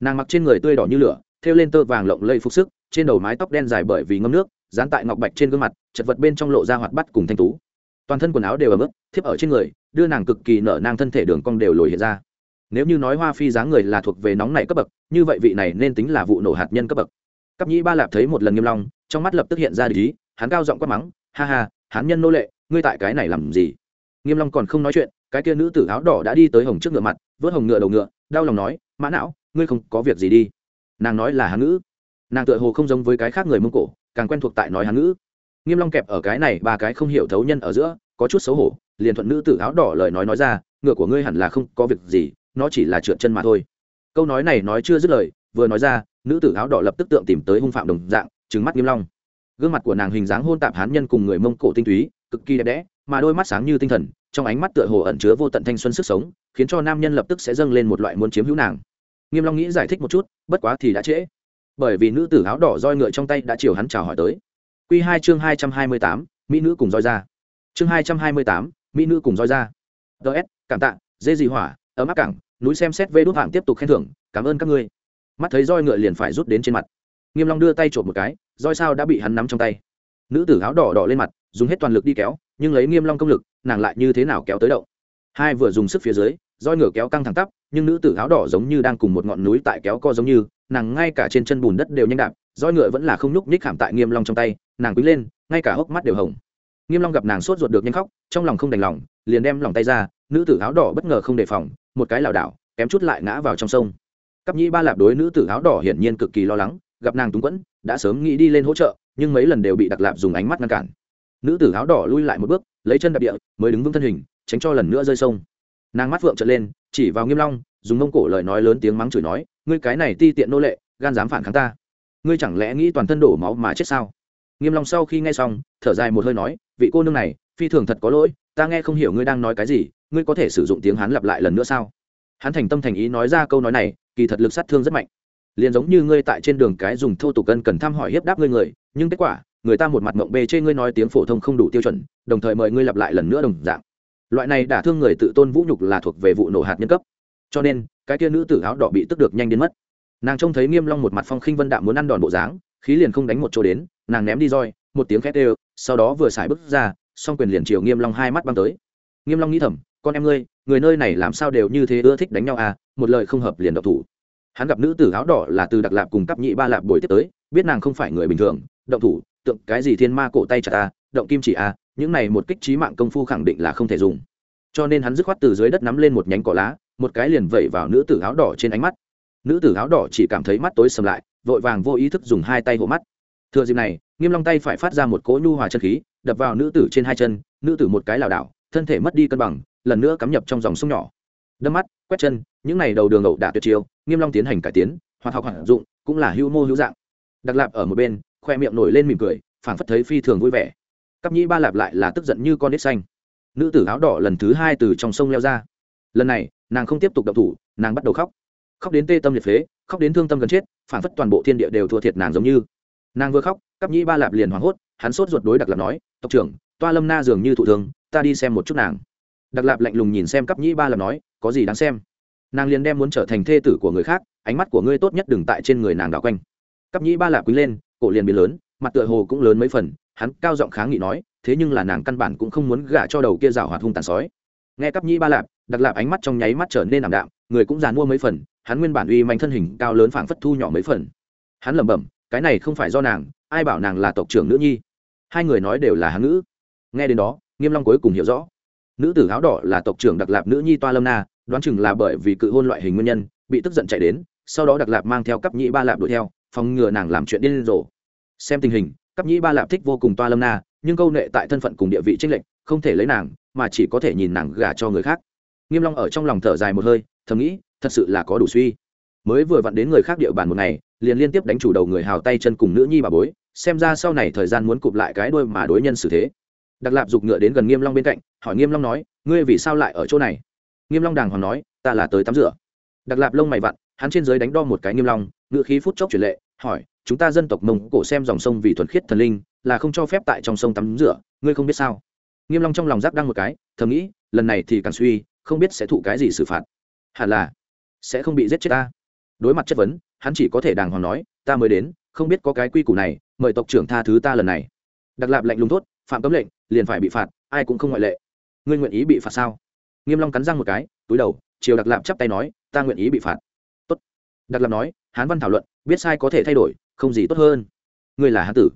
Nàng mặc trên người tươi đỏ như lửa, thêu lên tơ vàng lộng lây phục sức, trên đầu mái tóc đen dài bởi vì ngâm nước, dán tại ngọc bạch trên gương mặt, chật vật bên trong lộ ra hoạt bắt cùng thanh tú toàn thân quần áo đều ấm ướt thiếp ở trên người, đưa nàng cực kỳ nở nang thân thể đường cong đều lồi hiện ra. Nếu như nói hoa phi dáng người là thuộc về nóng này cấp bậc, như vậy vị này nên tính là vụ nổ hạt nhân cấp bậc. Cấp nhĩ ba lạp thấy một lần nghiêm long, trong mắt lập tức hiện ra ý, hắn cao giọng quát mắng, ha ha hắn nhân nô lệ, ngươi tại cái này làm gì? Nghiêm long còn không nói chuyện, cái kia nữ tử áo đỏ đã đi tới hồng trước ngựa mặt, vớt hồng ngựa đầu ngựa, đau lòng nói, mã não, ngươi không có việc gì đi. Nàng nói là hán ngữ. Nàng tựa hồ không giống với cái khác người mông cổ, càng quen thuộc tại nói hán ngữ nghiêm long kẹp ở cái này ba cái không hiểu thấu nhân ở giữa, có chút xấu hổ, liền thuận nữ tử áo đỏ lời nói nói ra, ngựa của ngươi hẳn là không có việc gì, nó chỉ là trượt chân mà thôi. Câu nói này nói chưa dứt lời, vừa nói ra, nữ tử áo đỏ lập tức tượng tìm tới hung phạm đồng dạng, trừng mắt nghiêm long. Gương mặt của nàng hình dáng hôn tạp hán nhân cùng người mông cổ tinh túy, cực kỳ đẹp đẽ, mà đôi mắt sáng như tinh thần, trong ánh mắt tựa hồ ẩn chứa vô tận thanh xuân sức sống, khiến cho nam nhân lập tức sẽ dâng lên một loại muốn chiếm hữu nàng. Nghiêm long nghĩ giải thích một chút, bất quá thì đã trễ. Bởi vì nữ tử áo đỏ roi ngựa trong tay đã chiều hắn chào hỏi tới. Quy 2 chương hai trăm hai mươi tám mỹ nữ cùng roi ra. Chương hai trăm hai mươi tám mỹ nữ cùng roi ra. DS, cảm tạ dê dị hỏa ấm áp cảng núi xem xét vê đút hạng tiếp tục khen thưởng cảm ơn các ngươi. Mắt thấy roi ngựa liền phải rút đến trên mặt. Nghiêm long đưa tay chộp một cái roi sao đã bị hắn nắm trong tay. Nữ tử áo đỏ đỏ lên mặt dùng hết toàn lực đi kéo nhưng lấy nghiêm long công lực nàng lại như thế nào kéo tới động? Hai vừa dùng sức phía dưới roi ngựa kéo căng thẳng tắp nhưng nữ tử áo đỏ giống như đang cùng một ngọn núi tại kéo co giống như nàng ngay cả trên chân bùn đất đều nhanh đạp roi ngựa vẫn là không nhúc nhích khảm tại nghiêm long trong tay nàng quý lên, ngay cả hốc mắt đều hồng. Nghiêm long gặp nàng sốt ruột được nhanh khóc, trong lòng không đành lòng, liền đem lòng tay ra, nữ tử áo đỏ bất ngờ không đề phòng, một cái lảo đảo, kém chút lại ngã vào trong sông. Cắp nhĩ ba lạp đối nữ tử áo đỏ hiển nhiên cực kỳ lo lắng, gặp nàng túng quẫn, đã sớm nghĩ đi lên hỗ trợ, nhưng mấy lần đều bị đặc lạp dùng ánh mắt ngăn cản. Nữ tử áo đỏ lui lại một bước, lấy chân đạp địa, mới đứng vững thân hình, tránh cho lần nữa rơi sông. Nàng mắt vượng trợn lên, chỉ vào nghiêm long, dùng mông cổ lời nói lớn tiếng mắng chửi nói, ngươi cái này ti tiện nô lệ, gan dám phản kháng ta? Ngươi chẳng lẽ nghĩ toàn thân đổ máu mà chết sao? Nghiêm long sau khi nghe xong, thở dài một hơi nói, vị cô nương này, phi thường thật có lỗi, ta nghe không hiểu ngươi đang nói cái gì, ngươi có thể sử dụng tiếng hán lặp lại lần nữa sao? Hắn thành tâm thành ý nói ra câu nói này, kỳ thật lực sát thương rất mạnh. Liền giống như ngươi tại trên đường cái dùng thô tục cân cần thăm hỏi hiếp đáp ngươi người, nhưng kết quả, người ta một mặt mộng bê chê ngươi nói tiếng phổ thông không đủ tiêu chuẩn, đồng thời mời ngươi lặp lại lần nữa đồng dạng. Loại này đả thương người tự tôn vũ nhục là thuộc về vụ nổ hạt nhân cấp. Cho nên, cái kia nữ tử áo đỏ bị tức được nhanh đến mất. Nàng trông thấy nghiêm long một mặt phong khinh vân đạm muốn ăn đòn bộ dáng, khí liền không đánh một chỗ đến nàng ném đi roi, một tiếng khét đều, sau đó vừa xài bước ra, song quyền liền chiều nghiêm long hai mắt băng tới. Nghiêm long nghĩ thầm, con em ngươi, người nơi này làm sao đều như thế ưa thích đánh nhau à một lời không hợp liền độc thủ. Hắn gặp nữ tử áo đỏ là từ đặc lạp cùng cấp nhị ba lạp bồi tiếp tới, biết nàng không phải người bình thường, động thủ, tượng cái gì thiên ma cổ tay chặt à động kim chỉ à những này một kích trí mạng công phu khẳng định là không thể dùng. Cho nên hắn dứt khoát từ dưới đất nắm lên một nhánh cỏ lá, một cái liền vẩy vào nữ tử áo đỏ trên ánh mắt. Nữ tử áo đỏ chỉ cảm thấy mắt tối sầm lại, vội vàng vô ý thức dùng hai tay hộ mắt thừa dịp này, nghiêm long tay phải phát ra một cỗ nhu hòa chân khí, đập vào nữ tử trên hai chân, nữ tử một cái lảo đảo, thân thể mất đi cân bằng, lần nữa cắm nhập trong dòng sông nhỏ. Đâm mắt, quét chân, những này đầu đường ẩu đả tuyệt chiêu, nghiêm long tiến hành cải tiến hoạt học hoạt dụng, cũng là hưu mô hữu dạng. Đặc lạp ở một bên, khoe miệng nổi lên mỉm cười, phảng phất thấy phi thường vui vẻ. Cắp nhĩ ba lạp lại là tức giận như con nít xanh. Nữ tử áo đỏ lần thứ hai từ trong sông leo ra. Lần này, nàng không tiếp tục động thủ, nàng bắt đầu khóc. Khóc đến tê tâm liệt phế, khóc đến thương tâm gần chết, phảng phất toàn bộ thiên địa đều thua thiệt nàng giống như nàng vừa khóc, cắp nhĩ ba lạp liền hoảng hốt, hắn sốt ruột đối đặc lạp nói, tộc trưởng, toa lâm na dường như thụ thương, ta đi xem một chút nàng. Đặc lạp lạnh lùng nhìn xem cắp nhĩ ba lạp nói, có gì đáng xem? Nàng liền đem muốn trở thành thê tử của người khác, ánh mắt của ngươi tốt nhất đừng tại trên người nàng đảo quanh. Cắp nhĩ ba lạp quý lên, cổ liền biến lớn, mặt tựa hồ cũng lớn mấy phần, hắn cao giọng kháng nghị nói, thế nhưng là nàng căn bản cũng không muốn gả cho đầu kia rào hoạt hung tàn sói. Nghe cắp nhĩ ba lạp đặc lạp ánh mắt trong nháy mắt trở nên ảm đạm, người cũng dàn mua mấy phần, hắn nguyên bản uy manh thân hình cao lớn phảng phất thu nhỏ mấy phần. Hắn lẩm bẩm cái này không phải do nàng ai bảo nàng là tộc trưởng nữ nhi? Hai người nói đều là hán ngữ. Nghe đến đó nghiêm long cuối cùng hiểu rõ. Nữ tử áo đỏ là tộc trưởng đặc lạp nữ nhi toa lâm na đoán chừng là bởi vì cự hôn loại hình nguyên nhân bị tức giận chạy đến sau đó đặc lạp mang theo cấp nhĩ ba lạp đuổi theo phòng ngừa nàng làm chuyện điên rồ. Xem tình hình cấp nhĩ ba lạp thích vô cùng toa lâm na nhưng câu nệ tại thân phận cùng địa vị trinh lệnh, không thể lấy nàng mà chỉ có thể nhìn nàng gả cho người khác. Nghiêm long ở trong lòng thở dài một hơi thầm nghĩ thật sự là có đủ suy. Mới vừa vặn đến người khác địa bàn một ngày liền liên tiếp đánh chủ đầu người hào tay chân cùng nữ nhi bà bối, xem ra sau này thời gian muốn cụp lại cái đuôi mà đối nhân xử thế. Đặc lạp giục ngựa đến gần nghiêm long bên cạnh, hỏi nghiêm long nói, ngươi vì sao lại ở chỗ này? Nghiêm long đàng hoàng nói, ta là tới tắm rửa. Đặc lạp lông mày vặn, hắn trên dưới đánh đo một cái nghiêm long, ngựa khí phút chốc chuyển lệ, hỏi, chúng ta dân tộc mông cổ xem dòng sông vì thuần khiết thần linh, là không cho phép tại trong sông tắm rửa, ngươi không biết sao? Nghiêm long trong lòng giác đang một cái, thầm nghĩ, lần này thì càng suy, không biết sẽ thụ cái gì xử phạt. Hẳn là sẽ không bị giết chết ta đối mặt chất vấn, hắn chỉ có thể đàng hoàng nói, ta mới đến, không biết có cái quy củ này, mời tộc trưởng tha thứ ta lần này. Đặc lạp lạnh lùng tốt phạm cấm lệnh, liền phải bị phạt, ai cũng không ngoại lệ. Ngươi nguyện ý bị phạt sao? Nghiêm long cắn răng một cái, túi đầu, chiều đặc lạp chắp tay nói, ta nguyện ý bị phạt. Tốt. Đặc lạp nói, hán văn thảo luận, biết sai có thể thay đổi, không gì tốt hơn. Ngươi là hán tử.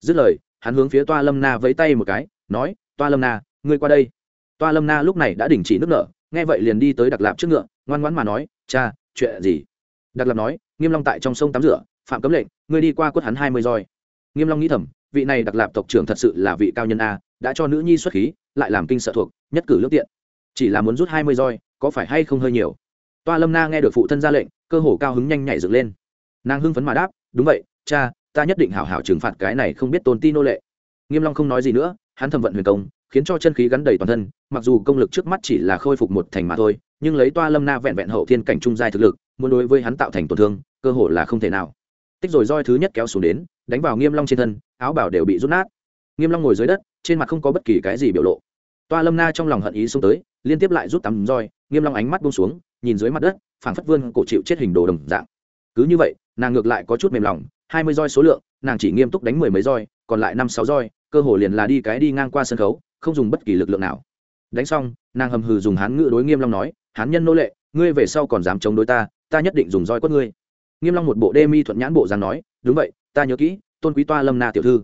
Dứt lời, hắn hướng phía toa lâm na vẫy tay một cái, nói, toa lâm na, ngươi qua đây. Toa lâm na lúc này đã đình chỉ nước nở, nghe vậy liền đi tới đặc lạp trước ngựa, ngoan ngoãn mà nói, cha, chuyện gì? Đặc lập nói, nghiêm long tại trong sông tắm rửa, phạm cấm lệnh, ngươi đi qua quất hắn hai mươi roi. Nghiêm long nghĩ thầm, vị này đặc lạp tộc trưởng thật sự là vị cao nhân a, đã cho nữ nhi xuất khí, lại làm kinh sợ thuộc, nhất cử lương tiện. Chỉ là muốn rút hai mươi roi, có phải hay không hơi nhiều? Toa lâm na nghe được phụ thân ra lệnh, cơ hồ cao hứng nhanh nhảy dựng lên. Nàng hưng phấn mà đáp, đúng vậy, cha, ta nhất định hảo hảo trừng phạt cái này không biết tôn ti nô lệ. Nghiêm long không nói gì nữa, hắn thầm vận huyền công, khiến cho chân khí gắn đầy toàn thân, mặc dù công lực trước mắt chỉ là khôi phục một thành mà thôi, nhưng lấy toa lâm na vẹn vẹn hậu thiên cảnh trung giai thực lực muốn đối với hắn tạo thành tổn thương, cơ hội là không thể nào. Tích rồi roi thứ nhất kéo xuống đến, đánh vào nghiêm long trên thân, áo bảo đều bị rút nát. Nghiêm long ngồi dưới đất, trên mặt không có bất kỳ cái gì biểu lộ. Toa lâm na trong lòng hận ý xuống tới, liên tiếp lại rút tắm roi, nghiêm long ánh mắt buông xuống, nhìn dưới mặt đất, phảng phất vương cổ chịu chết hình đồ đồng dạng. Cứ như vậy, nàng ngược lại có chút mềm lòng, hai mươi roi số lượng, nàng chỉ nghiêm túc đánh mười mấy roi, còn lại năm sáu roi, cơ hồ liền là đi cái đi ngang qua sân khấu, không dùng bất kỳ lực lượng nào. Đánh xong, nàng hầm hừ dùng hán ngữ đối nghiêm long nói, hán nhân nô lệ, ngươi về sau còn dám chống đối ta ta nhất định dùng roi quất ngươi. Nghiêm long một bộ đê mi thuận nhãn bộ dáng nói, đúng vậy, ta nhớ kỹ, tôn quý toa lâm na tiểu thư.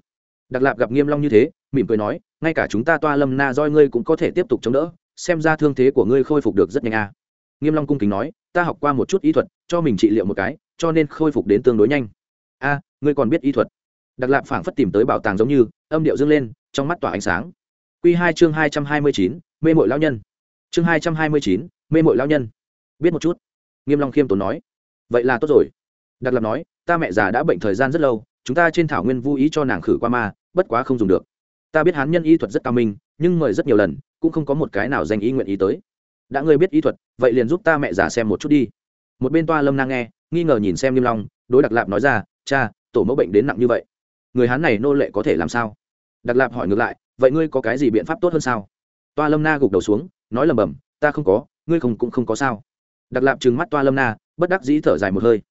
Đặc lạp gặp nghiêm long như thế, mỉm cười nói, ngay cả chúng ta toa lâm na roi ngươi cũng có thể tiếp tục chống đỡ, xem ra thương thế của ngươi khôi phục được rất nhanh a. À. nghiêm long cung kính nói, ta học qua một chút y thuật, cho mình trị liệu một cái, cho nên khôi phục đến tương đối nhanh. A, ngươi còn biết y thuật? Đặc lạp phảng phất tìm tới bảo tàng giống như, âm điệu dâng lên, trong mắt tỏa ánh sáng. Quy hai chương hai trăm hai mươi chín, mê mội lão nhân. Chương hai trăm hai mươi chín, mê mội lão nhân. Biết một chút nghiêm long khiêm tốn nói. Vậy là tốt rồi. Đặc lạp nói, ta mẹ già đã bệnh thời gian rất lâu, chúng ta trên thảo nguyên vô ý cho nàng khử qua ma, bất quá không dùng được. Ta biết hán nhân y thuật rất cao minh, nhưng mời rất nhiều lần, cũng không có một cái nào danh ý nguyện ý tới. Đã ngươi biết y thuật, vậy liền giúp ta mẹ già xem một chút đi. Một bên toa lâm nang nghe, nghi ngờ nhìn xem nghiêm long, đối đặc lạp nói ra, cha, tổ mẫu bệnh đến nặng như vậy, người hán này nô lệ có thể làm sao? Đặc lạp hỏi ngược lại, vậy ngươi có cái gì biện pháp tốt hơn sao? Toa lâm na gục đầu xuống, nói lầm bầm ta không có, ngươi không cũng không có sao đặc lạp trừng mắt toa lâm na, bất đắc dĩ thở dài một hơi.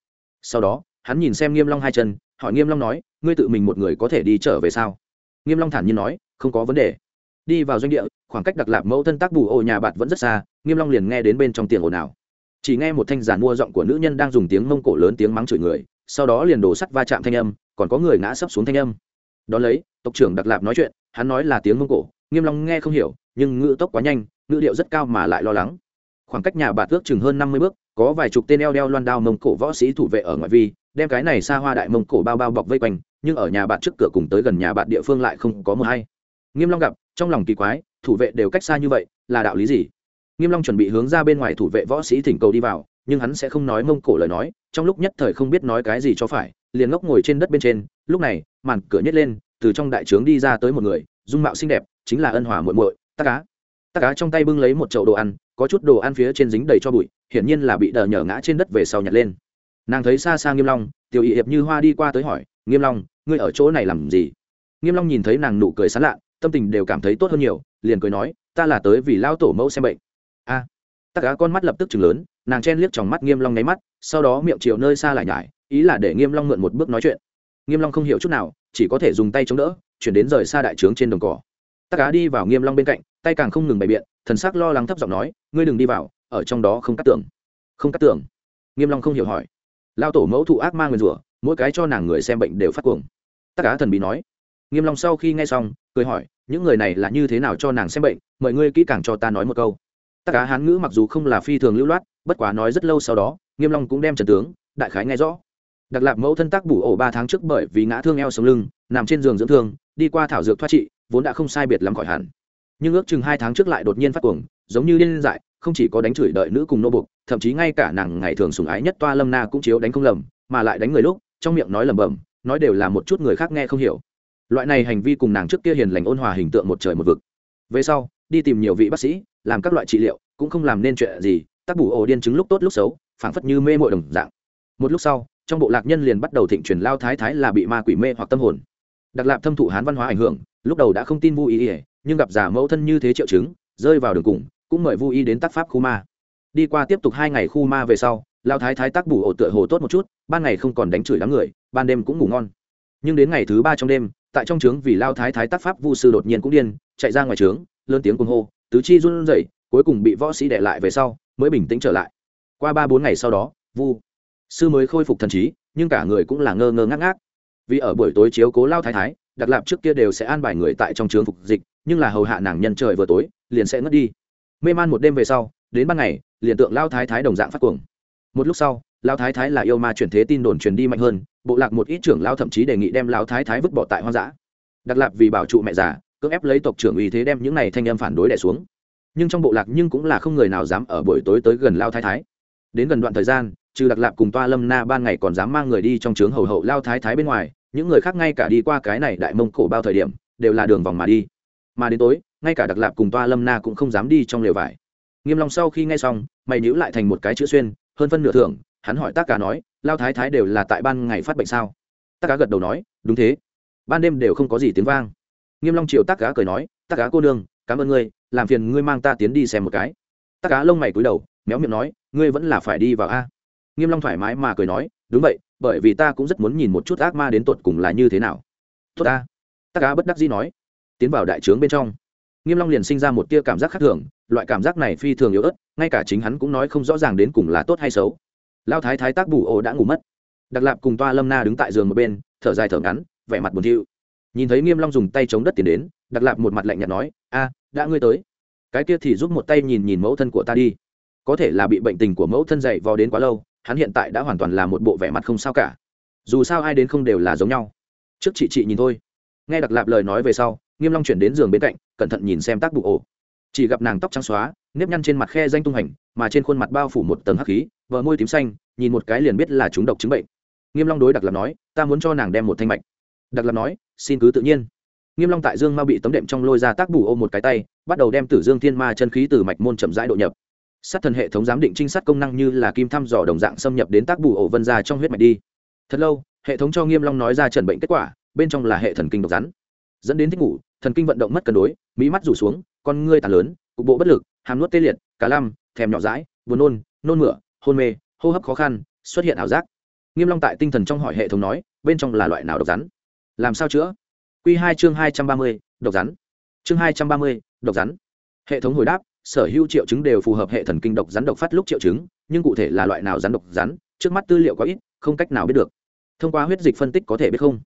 Sau đó, hắn nhìn xem nghiêm long hai chân, hỏi nghiêm long nói, ngươi tự mình một người có thể đi trở về sao? Nghiêm long thản nhiên nói, không có vấn đề. Đi vào doanh địa, khoảng cách đặc lạp mẫu thân tác bù ô nhà bạn vẫn rất xa, nghiêm long liền nghe đến bên trong tiền ồn ào. Chỉ nghe một thanh giản mua giọng của nữ nhân đang dùng tiếng mông cổ lớn tiếng mắng chửi người, sau đó liền đổ sắt va chạm thanh âm, còn có người ngã sấp xuống thanh âm. Đó lấy, tộc trưởng đặc lạp nói chuyện, hắn nói là tiếng mông cổ, nghiêm long nghe không hiểu, nhưng ngữ tốc quá nhanh, ngữ điệu rất cao mà lại lo lắng khoảng cách nhà bạn ước chừng hơn năm mươi bước, có vài chục tên eo đeo loan đao mông cổ võ sĩ thủ vệ ở ngoại vi, đem cái này xa hoa đại mông cổ bao bao bọc vây quanh, nhưng ở nhà bạn trước cửa cùng tới gần nhà bạn địa phương lại không có mờ hay. Nghiêm long gặp, trong lòng kỳ quái, thủ vệ đều cách xa như vậy, là đạo lý gì? Nghiêm long chuẩn bị hướng ra bên ngoài thủ vệ võ sĩ thỉnh cầu đi vào, nhưng hắn sẽ không nói mông cổ lời nói, trong lúc nhất thời không biết nói cái gì cho phải, liền ngốc ngồi trên đất bên trên, lúc này, màn cửa nhét lên, từ trong đại trướng đi ra tới một người, dung mạo xinh đẹp, chính là ân hòa muội muội, tắc cá tắc cá trong tay bưng lấy một chậu đồ ăn có chút đồ ăn phía trên dính đầy cho bụi hiển nhiên là bị đờ nhở ngã trên đất về sau nhặt lên. Nàng thấy xa xa nghiêm long tiểu y hiệp như hoa đi qua tới hỏi nghiêm long ngươi ở chỗ này làm gì? Nghiêm long nhìn thấy nàng nụ cười sán lạ tâm tình đều cảm thấy tốt hơn nhiều liền cười nói ta là tới vì lao tổ mẫu xem bệnh. A. À, tất con mắt lập tức chừng lớn nàng chen liếc trong mắt nghiêm long nháy mắt sau đó miệng chiều nơi xa lại nhải ý là để nghiêm long mượn một bước nói chuyện. Nghiêm long không hiểu chút nào chỉ có thể dùng tay chống đỡ chuyển đến rời xa đại trướng trên đồng cỏ. Tắc cá đi vào nghiêm long bên cạnh tay càng không ngừng bày biện, thần sắc lo lắng thấp giọng nói, ngươi đừng đi vào, ở trong đó không cắt tưởng không cắt tưởng nghiêm long không hiểu hỏi. Lao tổ mẫu thụ ác ma nguyền rủa, mỗi cái cho nàng người xem bệnh đều phát cuồng. Tất cả thần bí nói. Nghiêm long sau khi nghe xong, cười hỏi, những người này là như thế nào cho nàng xem bệnh? Mời ngươi kỹ càng cho ta nói một câu. Tất cả hán ngữ mặc dù không là phi thường lưu loát, bất quá nói rất lâu sau đó, nghiêm long cũng đem trần tướng, đại khái nghe rõ. Đặc lạc mẫu thân tác bù ổ ba tháng trước bởi vì ngã thương eo sống lưng, nằm trên giường dưỡng thương, đi qua thảo dược thoát trị, vốn đã không sai biệt lắm khỏi hẳn nhưng ước chừng hai tháng trước lại đột nhiên phát cuồng, giống như liên dại, không chỉ có đánh chửi đợi nữ cùng nô bục thậm chí ngay cả nàng ngày thường sùng ái nhất toa lâm na cũng chiếu đánh không lầm, mà lại đánh người lúc, trong miệng nói lẩm bẩm, nói đều là một chút người khác nghe không hiểu. Loại này hành vi cùng nàng trước kia hiền lành ôn hòa hình tượng một trời một vực. Về sau, đi tìm nhiều vị bác sĩ, làm các loại trị liệu, cũng không làm nên chuyện gì tác bù ổ điên chứng lúc tốt lúc xấu, phảng phất như mê mội đồng dạng. Một lúc sau, trong bộ lạc nhân liền bắt đầu thịnh truyền lao thái thái là bị ma quỷ mê hoặc tâm hồn. Đặc lạp thâm thụ hán văn hóa ảnh hưởng, lúc đầu đã không tin vui ý ỉa nhưng gặp giả mẫu thân như thế triệu chứng, rơi vào đường cùng, cũng mời vu y đến tác pháp khu ma. Đi qua tiếp tục hai ngày khu ma về sau lao thái thái tác bù ổ tựa hồ tốt một chút, ban ngày không còn đánh chửi đám người, ban đêm cũng ngủ ngon. Nhưng đến ngày thứ ba trong đêm, tại trong trướng vì lao thái thái tác pháp vu sư đột nhiên cũng điên, chạy ra ngoài trướng, lớn tiếng cuồng hô, tứ chi run rẩy, cuối cùng bị võ sĩ đệ lại về sau, mới bình tĩnh trở lại. Qua ba bốn ngày sau đó, vu sư mới khôi phục thần trí, nhưng cả người cũng là ngơ ngơ ngác ngác. Vì ở buổi tối chiếu cố lao thái thái đặc lạp trước kia đều sẽ an bài người tại trong trướng phục dịch nhưng là hầu hạ nàng nhân trời vừa tối, liền sẽ ngất đi. Mê man một đêm về sau, đến ban ngày, liền tượng lao thái thái đồng dạng phát cuồng. Một lúc sau lao thái thái là yêu ma chuyển thế tin đồn truyền đi mạnh hơn, bộ lạc một ít trưởng lao thậm chí đề nghị đem lao thái thái vứt bỏ tại hoang dã. Đặc lạp vì bảo trụ mẹ già, cưỡng ép lấy tộc trưởng uy thế đem những này thanh em phản đối đẻ xuống. Nhưng trong bộ lạc nhưng cũng là không người nào dám ở buổi tối tới gần lao thái thái. Đến gần đoạn thời gian, trừ đặc lạp cùng toa lâm na ban ngày còn dám mang người đi trong trướng hầu hậu lao thái thái bên ngoài, những người khác ngay cả đi qua cái này đại mông cổ bao thời điểm, đều là đường vòng mà đi mà đến tối, ngay cả đặc lạp cùng toa lâm na cũng không dám đi trong lều vải. Nghiêm long sau khi nghe xong, mày nhíu lại thành một cái chữ xuyên, hơn phân nửa thưởng, hắn hỏi tác cá nói, lao thái thái đều là tại ban ngày phát bệnh sao? Tác cá gật đầu nói, đúng thế. Ban đêm đều không có gì tiếng vang. Nghiêm long triệu tác cá cười nói, tác cá cô nương, cảm ơn ngươi, làm phiền ngươi mang ta tiến đi xem một cái. Tác cá lông mày cúi đầu, méo miệng nói, ngươi vẫn là phải đi vào a. Nghiêm long thoải mái mà cười nói, đúng vậy, bởi vì ta cũng rất muốn nhìn một chút ác ma đến tột cùng là như thế nào. Tốt ta. Tác cá bất đắc dĩ nói tiến vào đại trướng bên trong. Nghiêm long liền sinh ra một tia cảm giác khác thường, loại cảm giác này phi thường yếu ớt, ngay cả chính hắn cũng nói không rõ ràng đến cùng là tốt hay xấu. Lao thái thái tác bù ổ đã ngủ mất. Đặc lạp cùng toa lâm na đứng tại giường một bên, thở dài thở ngắn, vẻ mặt buồn thiu. Nhìn thấy nghiêm long dùng tay chống đất tiến đến, đặc lạp một mặt lạnh nhạt nói, a, đã ngươi tới. Cái kia thì giúp một tay nhìn nhìn mẫu thân của ta đi. Có thể là bị bệnh tình của mẫu thân dậy vò đến quá lâu, hắn hiện tại đã hoàn toàn là một bộ vẻ mặt không sao cả. Dù sao ai đến không đều là giống nhau. Trước chị chị nhìn thôi. Nghe đặc lạp lời nói về sau nghiêm long chuyển đến giường bên cạnh, cẩn thận nhìn xem tác bụ ổ. Chỉ gặp nàng tóc trắng xóa, nếp nhăn trên mặt khe danh tung hành, mà trên khuôn mặt bao phủ một tầng hắc khí vợ môi tím xanh, nhìn một cái liền biết là chúng độc chứng bệnh. Nghiêm long đối đặc lập nói, ta muốn cho nàng đem một thanh mạch. Đặc lập nói, xin cứ tự nhiên. Nghiêm long tại dương ma bị tấm đệm trong lôi ra tác bù ôm một cái tay, bắt đầu đem tử dương thiên ma chân khí từ mạch môn chậm rãi độ nhập. Sát thần hệ thống giám định trinh sát công năng như là kim thăm dò đồng dạng xâm nhập đến tác bù ổ vân ra trong huyết mạch đi. Thật lâu, hệ thống cho nghiêm long nói ra trần bệnh kết quả, bên trong là hệ thần kinh độc rắn. Dẫn đến thích ngủ thần kinh vận động mất cân đối mỹ mắt rủ xuống con ngươi tàn lớn cục bộ bất lực hàm nuốt tê liệt cá lăm, thèm nhỏ dãi buồn nôn nôn mửa hôn mê hô hấp khó khăn xuất hiện ảo giác. Nghiêm long tại tinh thần trong hỏi hệ thống nói bên trong là loại nào độc rắn? Làm sao chữa? Quy hai chương hai trăm ba mươi độc rắn. Chương hai trăm ba mươi độc rắn. Hệ thống hồi đáp sở hữu triệu chứng đều phù hợp hệ thần kinh độc rắn độc phát lúc triệu chứng nhưng cụ thể là loại nào rắn độc rắn trước mắt tư liệu có ít không cách nào biết được. Thông qua huyết dịch phân tích có thể biết không?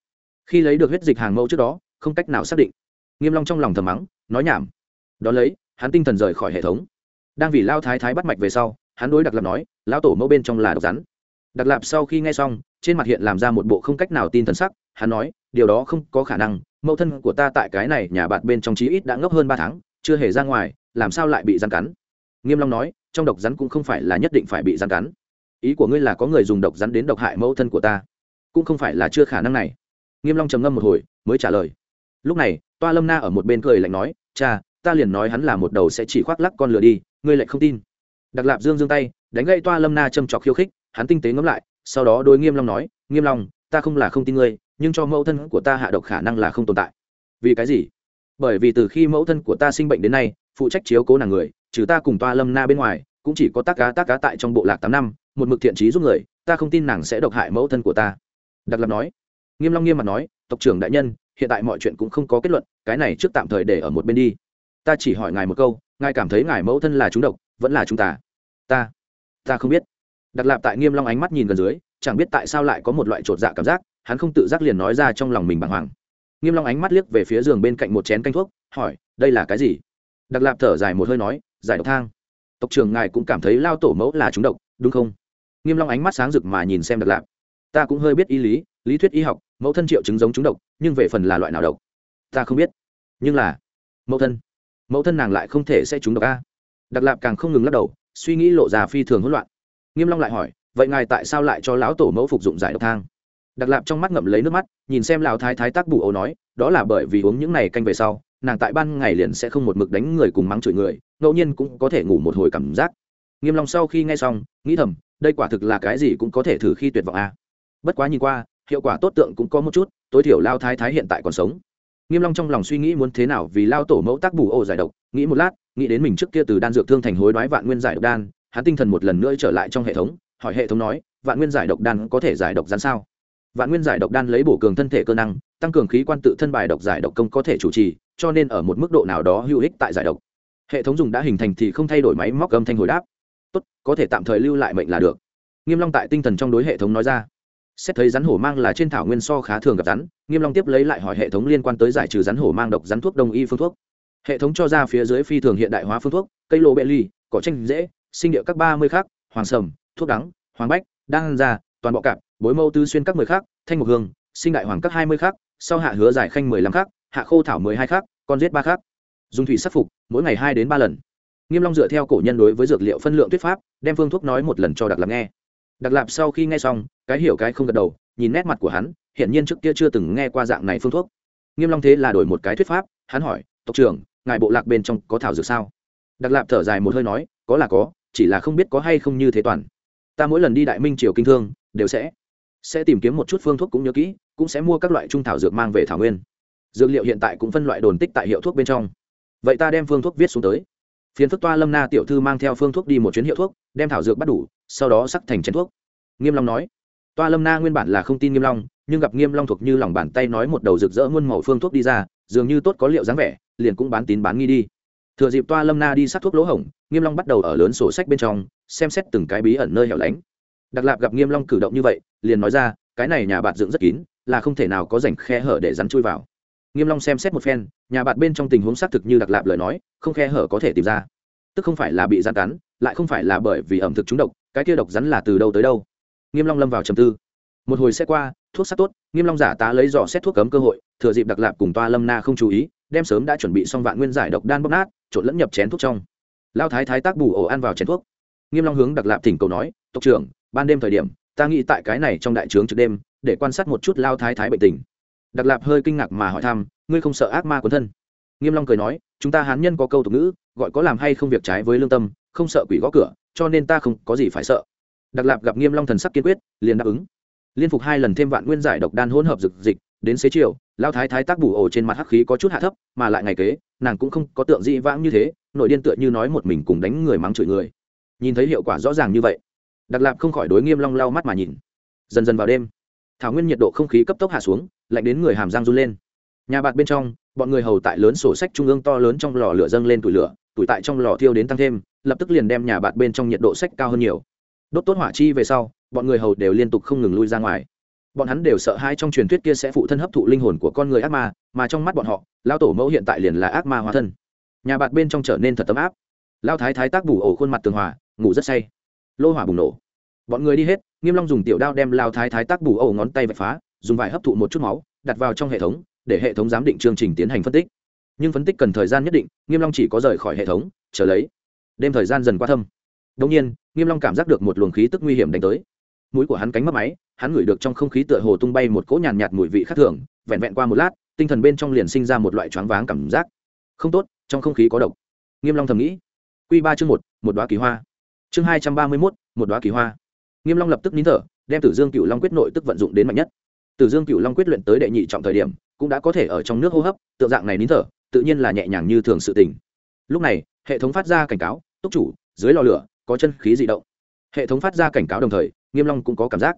Khi lấy được huyết dịch hàng mẫu trước đó không cách nào xác định nghiêm long trong lòng thầm mắng, nói nhảm. Đó lấy, hắn tinh thần rời khỏi hệ thống. Đang vì lao thái thái bắt mạch về sau, hắn đối đặc lập nói, lão tổ mẫu bên trong là độc rắn. Đặc lạp sau khi nghe xong, trên mặt hiện làm ra một bộ không cách nào tin thần sắc, hắn nói, điều đó không có khả năng, mẫu thân của ta tại cái này nhà bạn bên trong chí ít đã ngốc hơn ba tháng, chưa hề ra ngoài, làm sao lại bị rắn cắn? Nghiêm long nói, trong độc rắn cũng không phải là nhất định phải bị rắn cắn. Ý của ngươi là có người dùng độc rắn đến độc hại mẫu thân của ta, cũng không phải là chưa khả năng này. Nghiêm long trầm ngâm một hồi, mới trả lời. Lúc này toa lâm na ở một bên cười lạnh nói, cha, ta liền nói hắn là một đầu sẽ chỉ khoác lắc con lừa đi, ngươi lại không tin. Đặc lạp dương dương tay, đánh gậy toa lâm na châm trọc khiêu khích, hắn tinh tế ngẫm lại, sau đó đối nghiêm long nói, nghiêm long, ta không là không tin ngươi, nhưng cho mẫu thân của ta hạ độc khả năng là không tồn tại. Vì cái gì? Bởi vì từ khi mẫu thân của ta sinh bệnh đến nay, phụ trách chiếu cố nàng người, trừ ta cùng toa lâm na bên ngoài, cũng chỉ có tác cá tác cá tại trong bộ lạc tám năm, một mực thiện trí giúp người, ta không tin nàng sẽ độc hại mẫu thân của ta. Đặc lập nói. Nghiêm long nghiêm mặt nói, tộc trưởng đại nhân hiện tại mọi chuyện cũng không có kết luận, cái này trước tạm thời để ở một bên đi. Ta chỉ hỏi ngài một câu, ngài cảm thấy ngài mẫu thân là chúng độc, vẫn là chúng ta? Ta ta không biết. Đặc lạp tại nghiêm long ánh mắt nhìn gần dưới, chẳng biết tại sao lại có một loại trột dạ cảm giác, hắn không tự giác liền nói ra trong lòng mình bàng hoàng. Nghiêm long ánh mắt liếc về phía giường bên cạnh một chén canh thuốc, hỏi, đây là cái gì? Đặc lạp thở dài một hơi nói, giải độc thang. Tộc trưởng ngài cũng cảm thấy lao tổ mẫu là chúng độc, đúng không? Nghiêm long ánh mắt sáng rực mà nhìn xem đặc lạp. Ta cũng hơi biết y lý lý thuyết y học, mẫu thân triệu chứng giống chúng độc, nhưng về phần là loại nào độc? Ta không biết. Nhưng là, mẫu thân mẫu thân nàng lại không thể sẽ chúng độc a. Đặc lạp càng không ngừng lắc đầu, suy nghĩ lộ ra phi thường hỗn loạn. Nghiêm long lại hỏi, vậy ngài tại sao lại cho lão tổ mẫu phục dụng giải độc thang? Đặc lạp trong mắt ngậm lấy nước mắt, nhìn xem lão thái thái tác bù ấu nói, đó là bởi vì uống những này canh về sau, nàng tại ban ngày liền sẽ không một mực đánh người cùng mắng chửi người, ngẫu nhiên cũng có thể ngủ một hồi cảm giác. Nghiêm long sau khi nghe xong, nghĩ thầm, đây quả thực là cái gì cũng có thể thử khi tuyệt vọng a. Bất quá nhìn qua hiệu quả tốt tượng cũng có một chút, tối thiểu lao thái thái hiện tại còn sống. Nghiêm long trong lòng suy nghĩ muốn thế nào vì lao tổ mẫu tác bù ô giải độc, nghĩ một lát, nghĩ đến mình trước kia từ đan dược thương thành hối đoái vạn nguyên giải độc đan, hắn tinh thần một lần nữa trở lại trong hệ thống, hỏi hệ thống nói, vạn nguyên giải độc đan có thể giải độc rắn sao? Vạn nguyên giải độc đan lấy bổ cường thân thể cơ năng, tăng cường khí quan tự thân bài độc giải độc công có thể chủ trì, cho nên ở một mức độ nào đó hữu ích tại giải độc. Hệ thống dùng đã hình thành thì không thay đổi máy móc âm thanh hồi đáp. Tốt, có thể tạm thời lưu lại mệnh là được. Nghiêm long tại tinh thần trong đối hệ thống nói ra xét thấy rắn hổ mang là trên thảo nguyên so khá thường gặp rắn, nghiêm long tiếp lấy lại hỏi hệ thống liên quan tới giải trừ rắn hổ mang độc rắn thuốc đông y phương thuốc. Hệ thống cho ra phía dưới phi thường hiện đại hóa phương thuốc, cây lô bệ ly, cỏ tranh dễ sinh địa các ba mươi khác hoàng sầm, thuốc đắng, hoàng bách, đan ra toàn bộ cạp, bối mâu tứ xuyên các mười khác thanh mục hương, sinh đại hoàng các hai mươi khác sau hạ hứa giải khanh mười lăm khác hạ khô thảo mười hai khác con giết ba khác dùng thủy sắc phục, mỗi ngày hai đến ba lần. Nghiêm long dựa theo cổ nhân đối với dược liệu phân lượng tuyết pháp, đem phương thuốc nói một lần cho đặc lập nghe đặc lạp sau khi nghe xong, cái hiểu cái không gật đầu, nhìn nét mặt của hắn, hiển nhiên trước kia chưa từng nghe qua dạng này phương thuốc. Nghiêm long thế là đổi một cái thuyết pháp, hắn hỏi, tộc trưởng, ngài bộ lạc bên trong có thảo dược sao? Đặc lạp thở dài một hơi nói, có là có, chỉ là không biết có hay không như thế toàn. Ta mỗi lần đi đại minh triều kinh thương, đều sẽ sẽ tìm kiếm một chút phương thuốc cũng nhớ kỹ, cũng sẽ mua các loại trung thảo dược mang về thảo nguyên. Dược liệu hiện tại cũng phân loại đồn tích tại hiệu thuốc bên trong. Vậy ta đem phương thuốc viết xuống tới. Phiến phức toa lâm na tiểu thư mang theo phương thuốc đi một chuyến hiệu thuốc, đem thảo dược bắt đủ sau đó sắc thành chén thuốc. Nghiêm long nói, toa lâm na nguyên bản là không tin nghiêm long, nhưng gặp nghiêm long thuộc như lòng bàn tay nói một đầu rực rỡ muôn màu phương thuốc đi ra, dường như tốt có liệu dáng vẻ, liền cũng bán tín bán nghi đi. Thừa dịp toa lâm na đi sắc thuốc lỗ hổng, nghiêm long bắt đầu ở lớn sổ sách bên trong, xem xét từng cái bí ẩn nơi hẻo lánh. Đặc lạp gặp nghiêm long cử động như vậy, liền nói ra, cái này nhà bạn dựng rất kín, là không thể nào có rảnh khe hở để rắn chui vào. Nghiêm long xem xét một phen, nhà bạn bên trong tình huống xác thực như đặc lạp lời nói, không khe hở có thể tìm ra. Tức không phải là bị rắn cắn, lại không phải là bởi vì ẩm thực trúng độc cái kia độc rắn là từ đâu tới đâu? Nghiêm long lâm vào trầm tư. Một hồi xe qua, thuốc sắc tốt, nghiêm long giả tá lấy dò xét thuốc cấm cơ hội, thừa dịp đặc lạp cùng toa lâm na không chú ý, đem sớm đã chuẩn bị xong vạn nguyên giải độc đan bóc nát, trộn lẫn nhập chén thuốc trong. Lao thái thái tác bù ổ ăn vào chén thuốc. Nghiêm long hướng đặc lạp thỉnh cầu nói, tộc trưởng, ban đêm thời điểm, ta nghĩ tại cái này trong đại trướng trước đêm, để quan sát một chút lao thái thái bệnh tình. Đặc lạp hơi kinh ngạc mà hỏi thăm, ngươi không sợ ác ma quấn thân? Nghiêm long cười nói, chúng ta hán nhân có câu tục ngữ, gọi có làm hay không việc trái với lương tâm, không sợ quỷ gõ cửa cho nên ta không có gì phải sợ. Đặc lạp gặp nghiêm long thần sắc kiên quyết, liền đáp ứng. Liên phục hai lần thêm vạn nguyên giải độc đan hỗn hợp dược dịch, đến xế chiều lao thái thái tác bù ổ trên mặt hắc khí có chút hạ thấp, mà lại ngày kế, nàng cũng không có tượng dị vãng như thế, nội điên tựa như nói một mình cùng đánh người mắng chửi người. Nhìn thấy hiệu quả rõ ràng như vậy, đặc lạp không khỏi đối nghiêm long lau mắt mà nhìn. Dần dần vào đêm, thảo nguyên nhiệt độ không khí cấp tốc hạ xuống, lạnh đến người hàm răng run lên. Nhà bạc bên trong, bọn người hầu tại lớn sổ sách trung ương to lớn trong lò lửa dâng lên tủi lửa, tủi tại trong lò thiêu đến tăng thêm lập tức liền đem nhà bạn bên trong nhiệt độ sách cao hơn nhiều. Đốt tốt hỏa chi về sau, bọn người hầu đều liên tục không ngừng lui ra ngoài. Bọn hắn đều sợ hai trong truyền thuyết kia sẽ phụ thân hấp thụ linh hồn của con người ác ma, mà trong mắt bọn họ lao tổ mẫu hiện tại liền là ác ma hóa thân. Nhà bạn bên trong trở nên thật tấm áp. Lao thái thái tác bù ổ khuôn mặt tường hòa, ngủ rất say. Lô hỏa bùng nổ. Bọn người đi hết, nghiêm long dùng tiểu đao đem lao thái thái tác bù ổ ngón tay vạch phá, dùng vải hấp thụ một chút máu, đặt vào trong hệ thống, để hệ thống giám định chương trình tiến hành phân tích. Nhưng phân tích cần thời gian nhất định, nghiêm long chỉ có rời khỏi hệ thống, chờ lấy đêm thời gian dần qua thâm. Đông nhiên nghiêm long cảm giác được một luồng khí tức nguy hiểm đánh tới. Mũi của hắn cánh mất máy hắn ngửi được trong không khí tựa hồ tung bay một cỗ nhàn nhạt mùi vị khác thường vẹn vẹn qua một lát tinh thần bên trong liền sinh ra một loại choáng váng cảm giác. Không tốt trong không khí có độc. Nghiêm long thầm nghĩ. Quy ba chương một một đóa kỳ hoa. Chương hai trăm ba mươi một, một đóa kỳ hoa. Nghiêm long lập tức nín thở đem tử dương cựu long quyết nội tức vận dụng đến mạnh nhất. Tử dương cựu long quyết luyện tới đệ nhị trọng thời điểm cũng đã có thể ở trong nước hô hấp tượng dạng này nín thở tự nhiên là nhẹ nhàng như thường sự tình. Lúc này hệ thống phát ra cảnh cáo túc chủ, dưới lò lửa, có chân khí dị động. Hệ thống phát ra cảnh cáo đồng thời, nghiêm long cũng có cảm giác.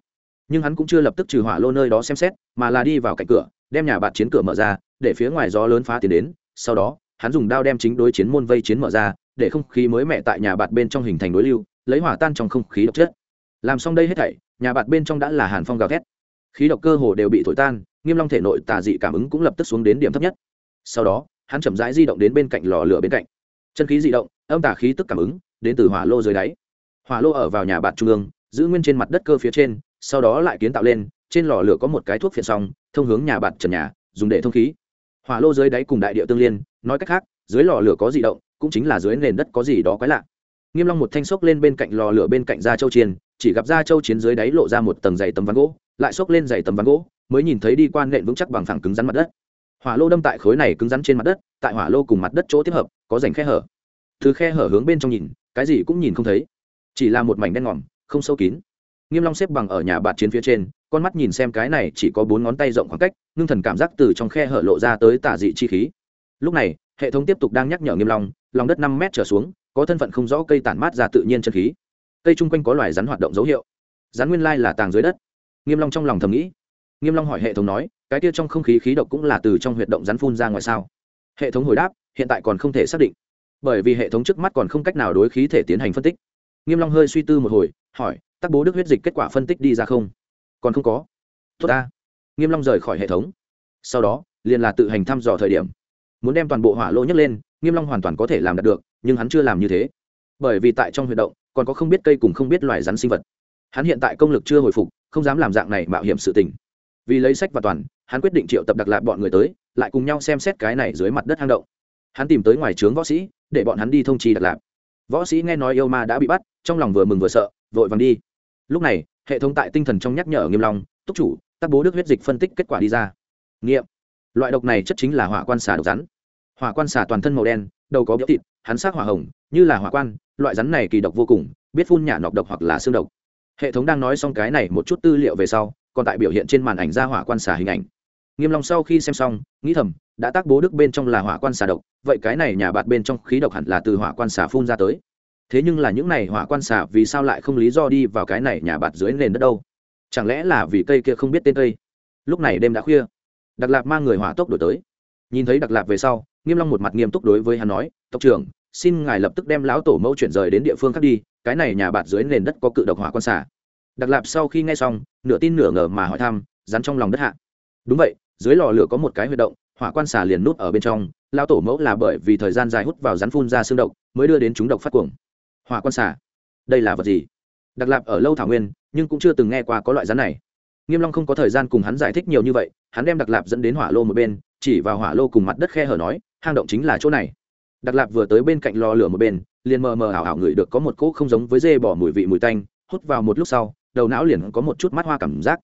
Nhưng hắn cũng chưa lập tức trừ hỏa lô nơi đó xem xét, mà là đi vào cạnh cửa, đem nhà bạt chiến cửa mở ra, để phía ngoài gió lớn phá tiến đến. Sau đó, hắn dùng đao đem chính đối chiến môn vây chiến mở ra, để không khí mới mẹ tại nhà bạt bên trong hình thành đối lưu, lấy hỏa tan trong không khí độc chất. Làm xong đây hết thảy, nhà bạt bên trong đã là hàn phong gào thét. Khí độc cơ hồ đều bị thổi tan, nghiêm long thể nội tà dị cảm ứng cũng lập tức xuống đến điểm thấp nhất. Sau đó, hắn chậm rãi di động đến bên cạnh lò lửa bên cạnh. Chân khí di động âm tả khí tức cảm ứng, đến từ hỏa lô dưới đáy. Hỏa lô ở vào nhà bạn trung ương, giữ nguyên trên mặt đất cơ phía trên, sau đó lại kiến tạo lên, trên lò lửa có một cái thuốc phiện xong, thông hướng nhà bạn trần nhà, dùng để thông khí. Hỏa lô dưới đáy cùng đại địa tương liên, nói cách khác, dưới lò lửa có gì động, cũng chính là dưới nền đất có gì đó quái lạ. Nghiêm long một thanh xốc lên bên cạnh lò lửa bên cạnh da châu chiên, chỉ gặp da châu chiến dưới đáy lộ ra một tầng dày tấm ván gỗ, lại xốc lên dày tấm ván gỗ, mới nhìn thấy đi quan nện vững chắc bằng phẳng cứng rắn mặt đất. Hỏa lô đâm tại khối này cứng rắn trên mặt đất, tại hỏa lô cùng mặt đất chỗ tiếp hợp, có rảnh khe hở thứ khe hở hướng bên trong nhìn, cái gì cũng nhìn không thấy. Chỉ là một mảnh đen ngòm, không sâu kín. Nghiêm long xếp bằng ở nhà bạt chiến phía trên, con mắt nhìn xem cái này chỉ có bốn ngón tay rộng khoảng cách, ngưng thần cảm giác từ trong khe hở lộ ra tới tà dị chi khí. Lúc này, hệ thống tiếp tục đang nhắc nhở nghiêm long, lòng đất năm mét trở xuống, có thân phận không rõ cây tản mát ra tự nhiên chân khí. Cây chung quanh có loài rắn hoạt động dấu hiệu. Rắn nguyên lai là tàng dưới đất. Nghiêm long trong lòng thầm nghĩ. Nghiêm long hỏi hệ thống nói, cái kia trong không khí khí độc cũng là từ trong huyệt động rắn phun ra ngoài sao? Hệ thống hồi đáp, hiện tại còn không thể xác định bởi vì hệ thống trước mắt còn không cách nào đối khí thể tiến hành phân tích. Nghiêm long hơi suy tư một hồi, hỏi tác bố đức huyết dịch kết quả phân tích đi ra không? Còn không có. Tốt ta. Nghiêm long rời khỏi hệ thống. Sau đó, liền là tự hành thăm dò thời điểm. Muốn đem toàn bộ hỏa lô nhấc lên, nghiêm long hoàn toàn có thể làm đạt được, nhưng hắn chưa làm như thế. Bởi vì tại trong huyệt động, còn có không biết cây cùng không biết loài rắn sinh vật. Hắn hiện tại công lực chưa hồi phục, không dám làm dạng này mạo hiểm sự tình. Vì lấy sách và toàn, hắn quyết định triệu tập đặc lạc bọn người tới, lại cùng nhau xem xét cái này dưới mặt đất hang động. Hắn tìm tới ngoài trướng võ sĩ để bọn hắn đi thông trì đặc lạc võ sĩ nghe nói yêu ma đã bị bắt, trong lòng vừa mừng vừa sợ, vội vàng đi. Lúc này, hệ thống tại tinh thần trong nhắc nhở nghiêm long, túc chủ tác bố đức huyết dịch phân tích kết quả đi ra. Nghiệm. Loại độc này chất chính là hỏa quan xà độc rắn. Hỏa quan xà toàn thân màu đen, đầu có biểu thịt, hắn sắc hỏa hồng, như là hỏa quan, loại rắn này kỳ độc vô cùng, biết phun nhả nọc độc hoặc là xương độc. Hệ thống đang nói xong cái này một chút tư liệu về sau, còn tại biểu hiện trên màn ảnh ra hỏa quan xà hình ảnh. Nghiêm long sau khi xem xong, nghĩ thầm đã tác bố đức bên trong là hỏa quan xà độc, vậy cái này nhà bạt bên trong khí độc hẳn là từ hỏa quan xà phun ra tới. Thế nhưng là những này hỏa quan xà vì sao lại không lý do đi vào cái này nhà bạt dưới nền đất đâu? Chẳng lẽ là vì cây kia không biết tên cây? Lúc này đêm đã khuya. Đặc lạp mang người hỏa tốc đổi tới. Nhìn thấy đặc lạp về sau, nghiêm long một mặt nghiêm túc đối với hắn nói, tộc trưởng, xin ngài lập tức đem lão tổ mẫu chuyển rời đến địa phương khác đi, cái này nhà bạt dưới nền đất có cự độc hỏa quan xà. Đặc lạp sau khi nghe xong, nửa tin nửa ngờ mà hỏi thăm, rắn trong lòng đất hạ. Đúng vậy, dưới lò lửa có một cái huy động hỏa quan xà liền nút ở bên trong lao tổ mẫu là bởi vì thời gian dài hút vào rắn phun ra xương độc, mới đưa đến chúng độc phát cuồng. Hỏa quan xà, đây là vật gì? Đặc lạp ở lâu thảo nguyên, nhưng cũng chưa từng nghe qua có loại rắn này. Nghiêm long không có thời gian cùng hắn giải thích nhiều như vậy, hắn đem đặc lạp dẫn đến hỏa lô một bên, chỉ vào hỏa lô cùng mặt đất khe hở nói, hang động chính là chỗ này. Đặc lạp vừa tới bên cạnh lò lửa một bên, liền mờ mờ ảo ảo ngửi được có một cỗ không giống với dê bỏ mùi vị mùi tanh, hút vào một lúc sau, đầu não liền có một chút mắt hoa cảm giác.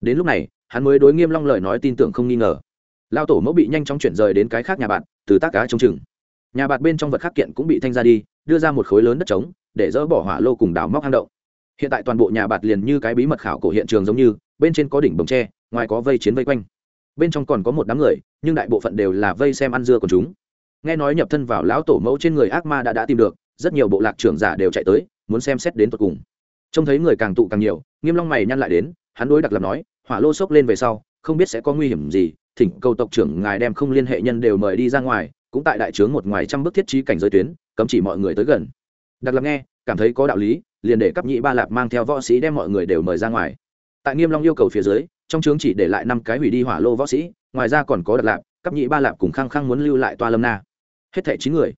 Đến lúc này, hắn mới đối nghiêm long lời nói tin tưởng không nghi ngờ lao tổ mẫu bị nhanh chóng chuyển rời đến cái khác nhà bạn, từ tác cá trông chừng. Nhà bạn bên trong vật khắc kiện cũng bị thanh ra đi, đưa ra một khối lớn đất trống, để dỡ bỏ hỏa lô cùng đào móc hang động. Hiện tại toàn bộ nhà bạt liền như cái bí mật khảo cổ hiện trường giống như, bên trên có đỉnh bồng tre, ngoài có vây chiến vây quanh. Bên trong còn có một đám người, nhưng đại bộ phận đều là vây xem ăn dưa của chúng. Nghe nói nhập thân vào lão tổ mẫu trên người ác ma đã đã tìm được, rất nhiều bộ lạc trưởng giả đều chạy tới, muốn xem xét đến tột cùng. Trông thấy người càng tụ càng nhiều, nghiêm long mày nhăn lại đến, hắn đối đặc lập nói, hỏa lô sốc lên về sau, không biết sẽ có nguy hiểm gì thỉnh cầu tộc trưởng ngài đem không liên hệ nhân đều mời đi ra ngoài, cũng tại đại trướng một ngoài trăm bước thiết trí cảnh giới tuyến, cấm chỉ mọi người tới gần. Đặc lập nghe, cảm thấy có đạo lý, liền để cấp nhị ba lạp mang theo võ sĩ đem mọi người đều mời ra ngoài. Tại nghiêm long yêu cầu phía dưới, trong trướng chỉ để lại năm cái hủy đi hỏa lô võ sĩ, ngoài ra còn có đặc lạp cấp nhị ba lạp cùng khăng khăng muốn lưu lại toa lâm na. Hết thảy chín người.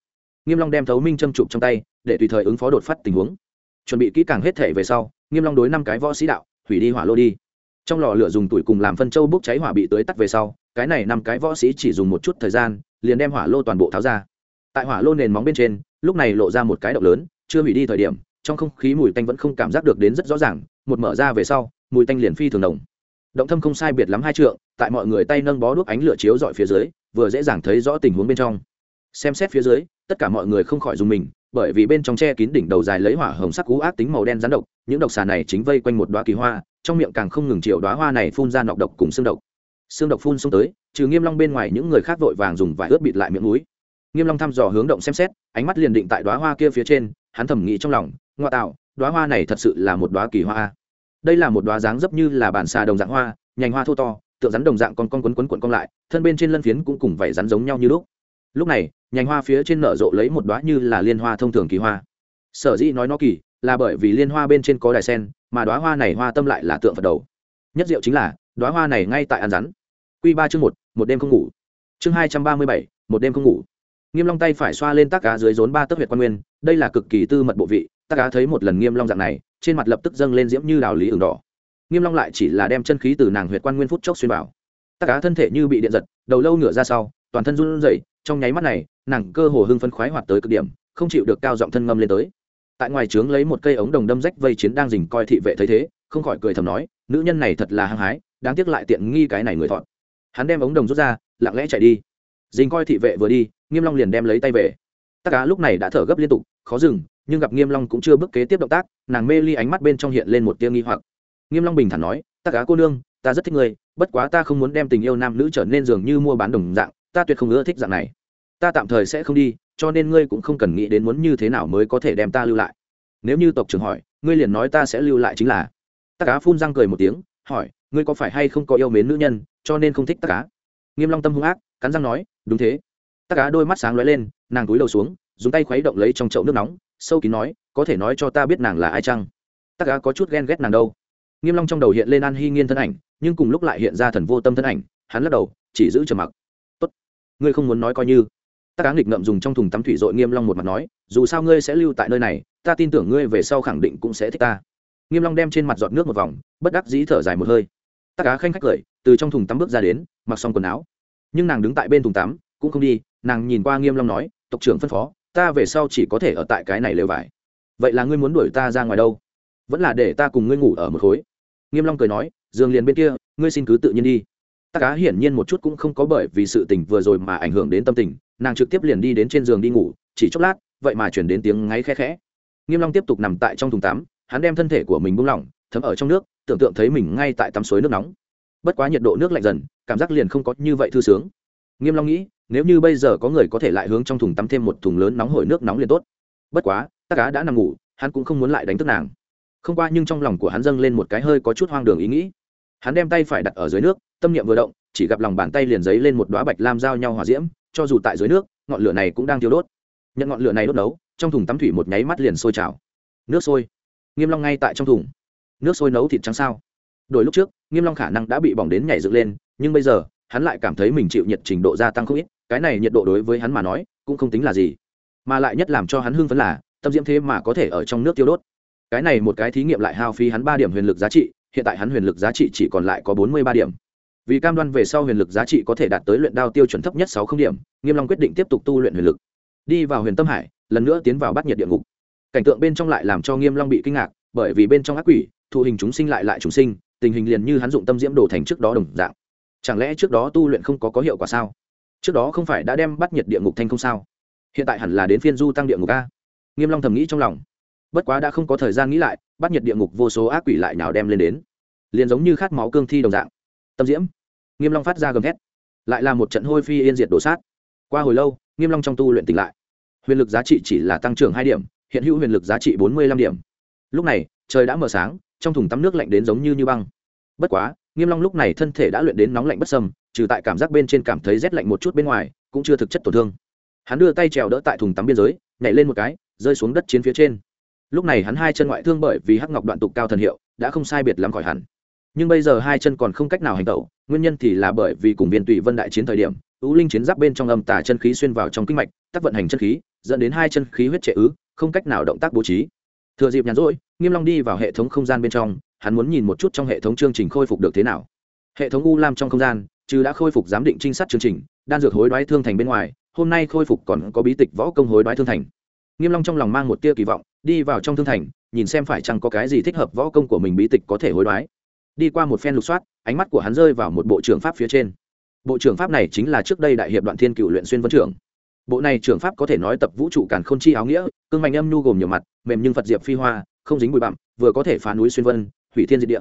Nghiêm long đem thấu minh châm chụp trong tay, để tùy thời ứng phó đột phát tình huống. Chuẩn bị kỹ càng hết thảy về sau, nghiêm long đối năm cái võ sĩ đạo, hủy đi hỏa lô đi. Trong lò lửa dùng tuổi cùng làm phân châu bốc cháy hỏa bị tưới tắt về sau cái này năm cái võ sĩ chỉ dùng một chút thời gian, liền đem hỏa lô toàn bộ tháo ra. Tại hỏa lô nền móng bên trên, lúc này lộ ra một cái động lớn, chưa hủy đi thời điểm, trong không khí mùi tanh vẫn không cảm giác được đến rất rõ ràng, một mở ra về sau, mùi tanh liền phi thường đồng động thâm không sai biệt lắm hai trượng, tại mọi người tay nâng bó đuốc ánh lửa chiếu dọi phía dưới, vừa dễ dàng thấy rõ tình huống bên trong. Xem xét phía dưới, tất cả mọi người không khỏi dùng mình, bởi vì bên trong che kín đỉnh đầu dài lấy hỏa hồng sắc cú ác tính màu đen rắn độc, những độc xà này chính vây quanh một đoá kỳ hoa, trong miệng càng không ngừng chịu đoá hoa này phun ra nọc độc cùng xương độc xương độc phun xông tới, trừ nghiêm long bên ngoài những người khác vội vàng dùng vải ướt bịt lại miệng mũi nghiêm long thăm dò hướng động xem xét, ánh mắt liền định tại đóa hoa kia phía trên, hắn thầm nghĩ trong lòng, ngoa tạo, đóa hoa này thật sự là một đóa kỳ hoa đây là một đóa dáng dấp như là bản xà đồng dạng hoa, nhành hoa thô to, tượng rắn đồng dạng con con quấn quấn quấn cong lại, thân bên trên lân phiến cũng cùng vảy rắn giống nhau như lúc. Lúc này, nhành hoa phía trên nở rộ lấy một đóa như là liên hoa thông thường kỳ hoa. Sở dĩ nói nó kỳ, là bởi vì liên hoa bên trên có đài sen, mà đóa hoa này hoa tâm lại là tượng phật đầu. Nhất diệu chính là, đóa hoa này ngay tại ăn rắn. Quy ba chương một một đêm không ngủ. Chương hai trăm ba mươi bảy, một đêm không ngủ. Nghiêm long tay phải xoa lên tác cá dưới rốn ba tấc huyệt quan nguyên, đây là cực kỳ tư mật bộ vị tác cá thấy một lần nghiêm long dạng này, trên mặt lập tức dâng lên diễm như đào lý ửng đỏ. Nghiêm long lại chỉ là đem chân khí từ nàng huyệt quan nguyên phút chốc xuyên vào. Tác cá thân thể như bị điện giật, đầu lâu ngửa ra sau, toàn thân run rẩy, trong nháy mắt này, nàng cơ hồ hưng phấn khoái hoạt tới cực điểm, không chịu được cao giọng thân ngâm lên tới. Tại ngoài trướng lấy một cây ống đồng đâm rách vây chiến đang rình coi thị vệ thấy thế, không khỏi cười thầm nói, nữ nhân này thật là hăng hái, đáng tiếc lại tiện nghi cái này người thọn hắn đem ống đồng rút ra, lặng lẽ chạy đi. Dình coi thị vệ vừa đi, nghiêm long liền đem lấy tay về. Tất cá lúc này đã thở gấp liên tục, khó dừng, nhưng gặp nghiêm long cũng chưa bước kế tiếp động tác, nàng mê ly ánh mắt bên trong hiện lên một tia nghi hoặc. Nghiêm long bình thản nói, tất cá cô nương, ta rất thích ngươi, bất quá ta không muốn đem tình yêu nam nữ trở nên dường như mua bán đồng dạng, ta tuyệt không ưa thích dạng này. Ta tạm thời sẽ không đi, cho nên ngươi cũng không cần nghĩ đến muốn như thế nào mới có thể đem ta lưu lại. Nếu như tộc trưởng hỏi, ngươi liền nói ta sẽ lưu lại chính là? Tất cá phun răng cười một tiếng, hỏi, ngươi có phải hay không có yêu mến nữ nhân? Cho nên không thích Tắc cá. Nghiêm long tâm hung ác, cắn răng nói, đúng thế. Tắc cá đôi mắt sáng lóe lên, nàng túi đầu xuống, dùng tay khuấy động lấy trong chậu nước nóng, sâu kín nói, có thể nói cho ta biết nàng là ai chăng? Tắc cá có chút ghen ghét nàng đâu. Nghiêm long trong đầu hiện lên an hy nghiên thân ảnh, nhưng cùng lúc lại hiện ra thần vô tâm thân ảnh, hắn lắc đầu, chỉ giữ trầm mặc. Tốt, ngươi không muốn nói coi như. Tắc cá nghịch ngậm dùng trong thùng tắm thủy dội nghiêm long một mặt nói, dù sao ngươi sẽ lưu tại nơi này, ta tin tưởng ngươi về sau khẳng định cũng sẽ thích ta. Nghiêm long đem trên mặt giọt nước một vòng, bất đắc dĩ thở dài một hơi. Tắc cá khanh khách cười từ trong thùng tắm bước ra đến, mặc xong quần áo. Nhưng nàng đứng tại bên thùng tắm, cũng không đi, nàng nhìn qua nghiêm long nói, tộc trưởng phân phó, ta về sau chỉ có thể ở tại cái này lều vải. Vậy là ngươi muốn đuổi ta ra ngoài đâu? Vẫn là để ta cùng ngươi ngủ ở một khối. Nghiêm long cười nói giường liền bên kia, ngươi xin cứ tự nhiên đi. Ta cá hiển nhiên một chút cũng không có bởi vì sự tình vừa rồi mà ảnh hưởng đến tâm tình, nàng trực tiếp liền đi đến trên giường đi ngủ, chỉ chốc lát, vậy mà chuyển đến tiếng ngáy khẽ khẽ. Nghiêm long tiếp tục nằm tại trong thùng tắm, hắn đem thân thể của mình buông lỏng, thấm ở trong nước, tưởng tượng thấy mình ngay tại tắm suối nước nóng bất quá nhiệt độ nước lạnh dần, cảm giác liền không có như vậy thư sướng. Nghiêm long nghĩ, nếu như bây giờ có người có thể lại hướng trong thùng tắm thêm một thùng lớn nóng hổi nước nóng liền tốt. Bất quá Tắc cá đã nằm ngủ, hắn cũng không muốn lại đánh thức nàng. Không qua nhưng trong lòng của hắn dâng lên một cái hơi có chút hoang đường ý nghĩ. Hắn đem tay phải đặt ở dưới nước, tâm niệm vừa động, chỉ gặp lòng bàn tay liền giấy lên một đóa bạch lam giao nhau hòa diễm, cho dù tại dưới nước, ngọn lửa này cũng đang thiêu đốt. Nhận ngọn lửa này đốt nấu, trong thùng tắm thủy một nháy mắt liền sôi trào. Nước sôi. Nghiêm long ngay tại trong thùng. Nước sôi nấu thịt trắng sao? Đổi lúc trước nghiêm long khả năng đã bị bỏng đến nhảy dựng lên, nhưng bây giờ, hắn lại cảm thấy mình chịu nhiệt trình độ gia tăng không ít, cái này nhiệt độ đối với hắn mà nói, cũng không tính là gì. Mà lại nhất làm cho hắn hưng phấn là, tâm diễm thế mà có thể ở trong nước tiêu đốt. Cái này một cái thí nghiệm lại hao phí hắn ba điểm huyền lực giá trị, hiện tại hắn huyền lực giá trị chỉ còn lại có bốn mươi ba điểm. Vì cam đoan về sau huyền lực giá trị có thể đạt tới luyện đao tiêu chuẩn thấp nhất sáu không điểm, nghiêm long quyết định tiếp tục tu luyện huyền lực. Đi vào huyền tâm hải, lần nữa tiến vào bắt nhiệt địa ngục. Cảnh tượng bên trong lại làm cho nghiêm long bị kinh ngạc, bởi vì bên trong ác quỷ, thụ hình chúng sinh lại lại chúng sinh tình hình liền như hắn dụng tâm diễm đổ thành trước đó đồng dạng. Chẳng lẽ trước đó tu luyện không có có hiệu quả sao? Trước đó không phải đã đem bắt nhiệt địa ngục thành không sao? Hiện tại hẳn là đến phiên du tăng địa ngục a. Nghiêm long thầm nghĩ trong lòng. Bất quá đã không có thời gian nghĩ lại, bắt nhiệt địa ngục vô số ác quỷ lại nào đem lên đến. Liền giống như khát máu cương thi đồng dạng. Tâm diễm. Nghiêm long phát ra gầm thét. Lại là một trận hôi phi yên diệt đổ sát. Qua hồi lâu, nghiêm long trong tu luyện tỉnh lại. Huyền lực giá trị chỉ là tăng trưởng hai điểm, hiện hữu huyền lực giá trị bốn mươi lăm điểm. Lúc này, trời đã mở sáng trong thùng tắm nước lạnh đến giống như như băng. Bất quá, nghiêm long lúc này thân thể đã luyện đến nóng lạnh bất sâm, trừ tại cảm giác bên trên cảm thấy rét lạnh một chút bên ngoài, cũng chưa thực chất tổn thương. Hắn đưa tay trèo đỡ tại thùng tắm biên giới, nhảy lên một cái, rơi xuống đất chiến phía trên. Lúc này hắn hai chân ngoại thương bởi vì hắc ngọc đoạn tục cao thần hiệu, đã không sai biệt lắm khỏi hẳn. Nhưng bây giờ hai chân còn không cách nào hành tẩu, nguyên nhân thì là bởi vì cùng viên tùy vân đại chiến thời điểm ứ linh chiến giáp bên trong âm tả chân khí xuyên vào trong kinh mạch, tác vận hành chân khí, dẫn đến hai chân khí huyết trệ ứ, không cách nào động tác bố trí thừa dịp nhàn rỗi, nghiêm long đi vào hệ thống không gian bên trong, hắn muốn nhìn một chút trong hệ thống chương trình khôi phục được thế nào. Hệ thống u lam trong không gian, trừ đã khôi phục giám định trinh sát chương trình, đan dược hối đoái thương thành bên ngoài, hôm nay khôi phục còn có bí tịch võ công hối đoái thương thành. Nghiêm long trong lòng mang một tia kỳ vọng, đi vào trong thương thành, nhìn xem phải chăng có cái gì thích hợp võ công của mình bí tịch có thể hối đoái. Đi qua một phen lục soát, ánh mắt của hắn rơi vào một bộ trưởng pháp phía trên. Bộ trưởng pháp này chính là trước đây đại hiệp đoạn thiên cựu luyện xuyên vân trưởng bộ này trưởng pháp có thể nói tập vũ trụ càn khôn chi áo nghĩa, cương mạnh âm nhu gồm nhiều mặt, mềm nhưng phật diệp phi hoa, không dính bụi bặm, vừa có thể phá núi xuyên vân, hủy thiên diệt địa.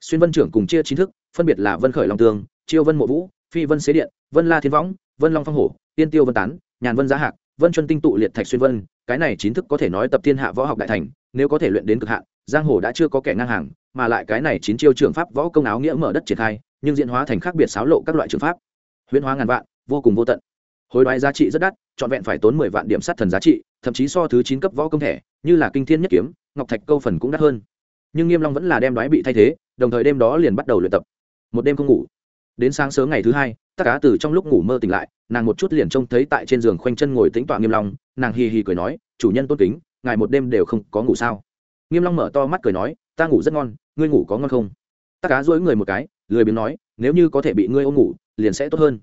Xuyên vân trưởng cùng chia chính thức, phân biệt là vân khởi long tường, chiêu vân mộ vũ, phi vân xế điện, vân la thiên võng, vân long phong hổ, tiên tiêu vân tán, nhàn vân giá hạc, vân chuân tinh tụ liệt thạch xuyên vân. Cái này chính thức có thể nói tập thiên hạ võ học đại thành, nếu có thể luyện đến cực hạn, giang hồ đã chưa có kẻ ngang hàng, mà lại cái này chín chiêu trường pháp võ công áo nghĩa mở đất triển khai, nhưng diễn hóa thành khác biệt xáo lộ các loại trường pháp. Huyễn hóa ngàn vạn, vô cùng vô tận hối đoái giá trị rất đắt, trọn vẹn phải tốn mười vạn điểm sát thần giá trị, thậm chí so thứ chín cấp võ công thẻ, như là kinh thiên nhất kiếm, ngọc thạch câu phần cũng đắt hơn. Nhưng nghiêm long vẫn là đem đoái bị thay thế, đồng thời đêm đó liền bắt đầu luyện tập. Một đêm không ngủ. Đến sáng sớm ngày thứ hai tất cả từ trong lúc ngủ mơ tỉnh lại, nàng một chút liền trông thấy tại trên giường khoanh chân ngồi tĩnh tọa nghiêm long, nàng hì hì cười nói, chủ nhân tôn kính, ngài một đêm đều không có ngủ sao? Nghiêm long mở to mắt cười nói, ta ngủ rất ngon, ngươi ngủ có ngon không? Tất cả duỗi người một cái, lười biếng nói, nếu như có thể bị ngươi ôm ngủ, liền sẽ tốt hơn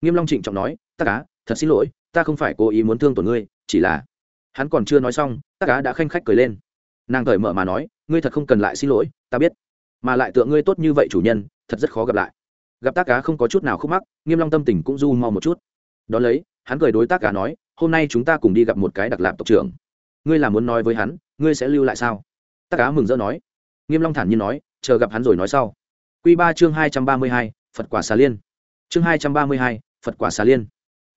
nghiêm long trịnh trọng nói Tác cá, thật xin lỗi ta không phải cố ý muốn thương tổn ngươi chỉ là hắn còn chưa nói xong Tác cá đã khanh khách cười lên. Nàng cởi mở mà nói ngươi thật không cần lại xin lỗi ta biết. Mà lại tượng ngươi tốt như vậy chủ nhân thật rất khó gặp lại. Gặp tác cá không có chút nào khúc mắc nghiêm long tâm tình cũng du mau một chút. Đón lấy hắn cười đối tác cá nói hôm nay chúng ta cùng đi gặp một cái đặc lạp tộc trưởng. Ngươi là muốn nói với hắn ngươi sẽ lưu lại sao? Tác cá mừng rỡ nói. Nghiêm long thản nhiên nói chờ gặp hắn rồi nói sau. Quy ba chương hai trăm ba mươi hai phật quả xà liên. Chương hai trăm ba mươi hai phật quả xà liên.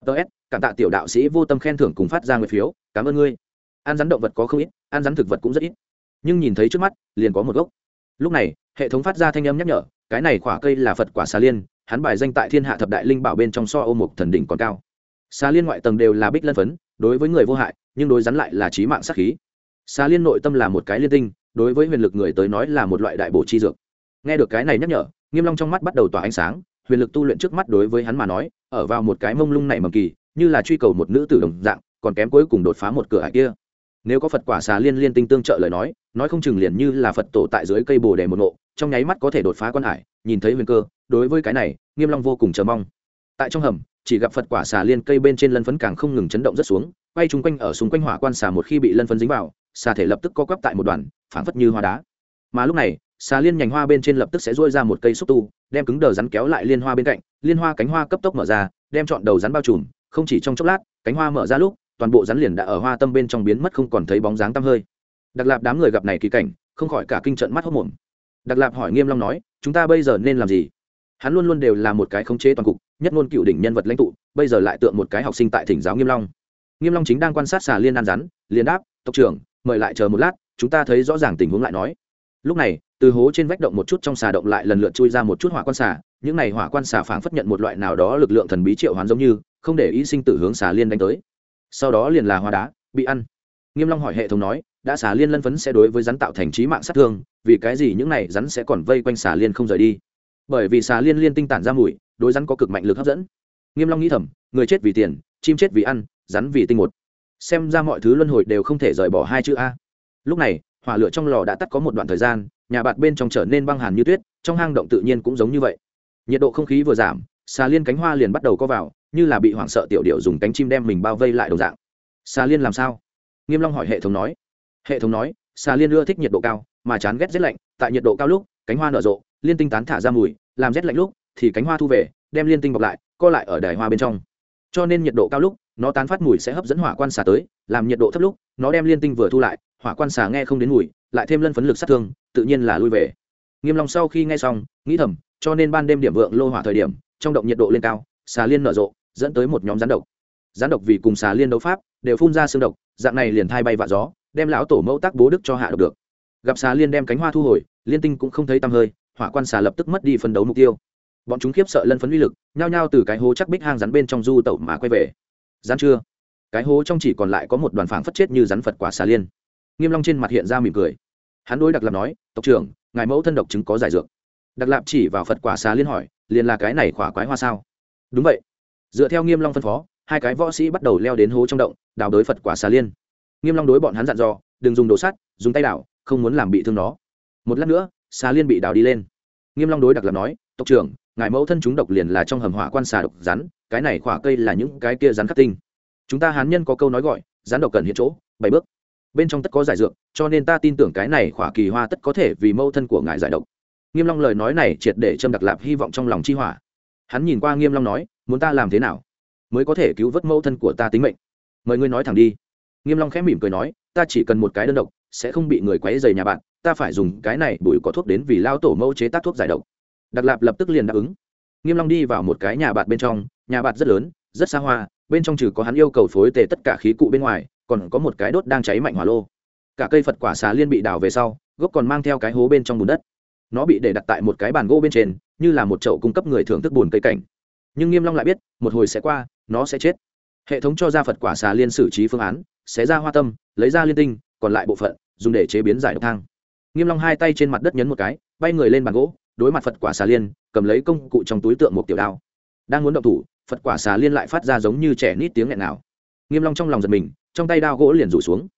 Ts cảm tạ tiểu đạo sĩ vô tâm khen thưởng cùng phát ra người phiếu, cảm ơn ngươi. Ăn rắn động vật có không ít, ăn rắn thực vật cũng rất ít. Nhưng nhìn thấy trước mắt, liền có một gốc. Lúc này, hệ thống phát ra thanh âm nhắc nhở, cái này quả cây là phật quả xà liên, hắn bài danh tại thiên hạ thập đại linh bảo bên trong so ô mục thần đỉnh còn cao. Xà liên ngoại tầng đều là bích lân phấn, đối với người vô hại, nhưng đối rắn lại là trí mạng sát khí. Xà liên nội tâm là một cái liên tinh, đối với huyền lực người tới nói là một loại đại bổ chi dược. Nghe được cái này nhắc nhở, nghiêm long trong mắt bắt đầu tỏa ánh sáng huyền lực tu luyện trước mắt đối với hắn mà nói, ở vào một cái mông lung này mầm kỳ, như là truy cầu một nữ tử đồng dạng, còn kém cuối cùng đột phá một cửa ải kia. Nếu có phật quả xà liên liên tinh tương trợ lời nói nói không chừng liền như là phật tổ tại dưới cây bồ đề một ngộ, trong nháy mắt có thể đột phá quan hải, nhìn thấy huyền cơ, đối với cái này, nghiêm long vô cùng chờ mong. Tại trong hầm, chỉ gặp phật quả xà liên cây bên trên lân phấn càng không ngừng chấn động rất xuống, quay chung quanh ở xung quanh hỏa quan xà một khi bị lân phấn dính vào, xà thể lập tức co quắp tại một đoàn, phảng phất như hoa đá. Mà lúc này xà liên nhành hoa bên trên lập tức sẽ duỗi ra một cây xúc tu, đem cứng đờ rắn kéo lại liên hoa bên cạnh, liên hoa cánh hoa cấp tốc mở ra, đem chọn đầu rắn bao trùm, không chỉ trong chốc lát, cánh hoa mở ra lúc, toàn bộ rắn liền đã ở hoa tâm bên trong biến mất không còn thấy bóng dáng tăm hơi. Đặc lạp đám người gặp này kỳ cảnh, không khỏi cả kinh trận mắt hốc mồm đặc lạp hỏi nghiêm long nói, chúng ta bây giờ nên làm gì? Hắn luôn luôn đều là một cái khống chế toàn cục, nhất ngôn cựu đỉnh nhân vật lãnh tụ, bây giờ lại tượng một cái học sinh tại thỉnh giáo nghiêm long. Nghiêm long chính đang quan sát xà liên ăn rắn, liền đáp, tộc trưởng, mời lại chờ một lát, chúng ta thấy rõ ràng tình huống lại nói. Lúc này từ hố trên vách động một chút trong xà động lại lần lượt chui ra một chút hỏa quan xà, những này hỏa quan xà phảng phất nhận một loại nào đó lực lượng thần bí triệu hoán giống như, không để ý sinh tử hướng xà liên đánh tới. Sau đó liền là hoa đá, bị ăn. Nghiêm long hỏi hệ thống nói, đã xà liên lân phấn sẽ đối với rắn tạo thành trí mạng sát thương, vì cái gì những này rắn sẽ còn vây quanh xà liên không rời đi? Bởi vì xà liên liên tinh tản ra mùi, đối rắn có cực mạnh lực hấp dẫn. Nghiêm long nghĩ thầm, người chết vì tiền, chim chết vì ăn, rắn vì tinh một. Xem ra mọi thứ luân hồi đều không thể rời bỏ hai chữ a. Lúc này, hỏa lửa trong lò đã tắt có một đoạn thời gian nhà bạt bên trong trở nên băng hàn như tuyết, trong hang động tự nhiên cũng giống như vậy. Nhiệt độ không khí vừa giảm, xà liên cánh hoa liền bắt đầu có vào, như là bị hoảng sợ tiểu điệu dùng cánh chim đem mình bao vây lại đồng dạng. Xà liên làm sao? Nghiêm long hỏi hệ thống nói. Hệ thống nói, xà liên ưa thích nhiệt độ cao, mà chán ghét rét lạnh, tại nhiệt độ cao lúc, cánh hoa nở rộ, liên tinh tán thả ra mùi, làm rét lạnh lúc, thì cánh hoa thu về, đem liên tinh bọc lại, co lại ở đài hoa bên trong. Cho nên nhiệt độ cao lúc nó tán phát mùi sẽ hấp dẫn hỏa quan xà tới, làm nhiệt độ thấp lúc, nó đem liên tinh vừa thu lại, hỏa quan xà nghe không đến mùi, lại thêm lân phấn lực sát thương, tự nhiên là lui về. Nghiêm long sau khi nghe xong, nghĩ thầm, cho nên ban đêm điểm vượng lô hỏa thời điểm, trong động nhiệt độ lên cao, xà liên nở rộ, dẫn tới một nhóm rắn độc. Rắn độc vì cùng xà liên đấu pháp, đều phun ra xương độc, dạng này liền thay bay vạ gió, đem lão tổ mẫu tác bố đức cho hạ độc được. Gặp xà liên đem cánh hoa thu hồi, liên tinh cũng không thấy tăm hơi, hỏa quan xà lập tức mất đi phân đấu mục tiêu. Bọn chúng khiếp sợ lân phấn uy lực, nhao nhao từ cái hố chắc bích hang rắn bên trong du tẩu mà quay về gian chưa? Cái hố trong chỉ còn lại có một đoàn phảng phất chết như rắn phật quả xà liên. Nghiêm long trên mặt hiện ra mỉm cười. Hắn đối đặc lạp nói, tộc trưởng, ngài mẫu thân độc chứng có giải dược. Đặc lạp chỉ vào phật quả xà liên hỏi, liền là cái này khỏa quái hoa sao? Đúng vậy. Dựa theo nghiêm long phân phó, hai cái võ sĩ bắt đầu leo đến hố trong động, đào đối phật quả xà liên. Nghiêm long đối bọn hắn dặn dò, đừng dùng đồ sắt, dùng tay đào không muốn làm bị thương nó. Một lát nữa, xà liên bị đào đi lên. Nghiêm long đối đặc lạp nói, tộc trưởng, ngài mẫu thân chúng độc liền là trong hầm hỏa quan xà độc rắn cái này khỏa cây là những cái kia rắn khắc tinh. Chúng ta hán nhân có câu nói gọi, rắn độc cần hiện chỗ, bảy bước. Bên trong tất có giải dược, cho nên ta tin tưởng cái này khỏa kỳ hoa tất có thể vì mâu thân của ngài giải độc. Nghiêm long lời nói này triệt để châm đặc lạp hy vọng trong lòng chi hỏa. Hắn nhìn qua nghiêm long nói, muốn ta làm thế nào mới có thể cứu vớt mâu thân của ta tính mệnh? Mời ngươi nói thẳng đi. Nghiêm long khẽ mỉm cười nói, ta chỉ cần một cái đơn độc, sẽ không bị người quấy rầy nhà bạn, ta phải dùng cái này bụi có thuốc đến vì lao tổ mâu chế tác thuốc giải độc. Đặc lạp lập tức liền đáp ứng. Nghiêm long đi vào một cái nhà bạn bên trong nhà bạt rất lớn, rất xa hoa, bên trong trừ có hắn yêu cầu phối tề tất cả khí cụ bên ngoài, còn có một cái đốt đang cháy mạnh hỏa lô. Cả cây phật quả xà liên bị đào về sau, gốc còn mang theo cái hố bên trong bùn đất. Nó bị để đặt tại một cái bàn gỗ bên trên, như là một chậu cung cấp người thưởng thức bùn cây cảnh. Nhưng nghiêm long lại biết, một hồi sẽ qua, nó sẽ chết. Hệ thống cho ra phật quả xà liên xử trí phương án sẽ ra hoa tâm, lấy ra liên tinh, còn lại bộ phận, dùng để chế biến giải độc thang. Nghiêm long hai tay trên mặt đất nhấn một cái, bay người lên bàn gỗ, đối mặt phật quả xà liên, cầm lấy công cụ trong túi tượng một tiểu đao. Đang muốn động thủ phật quả xà liên lại phát ra giống như trẻ nít tiếng nghẹn nào nghiêm long trong lòng giật mình, trong tay đao gỗ liền rủ xuống.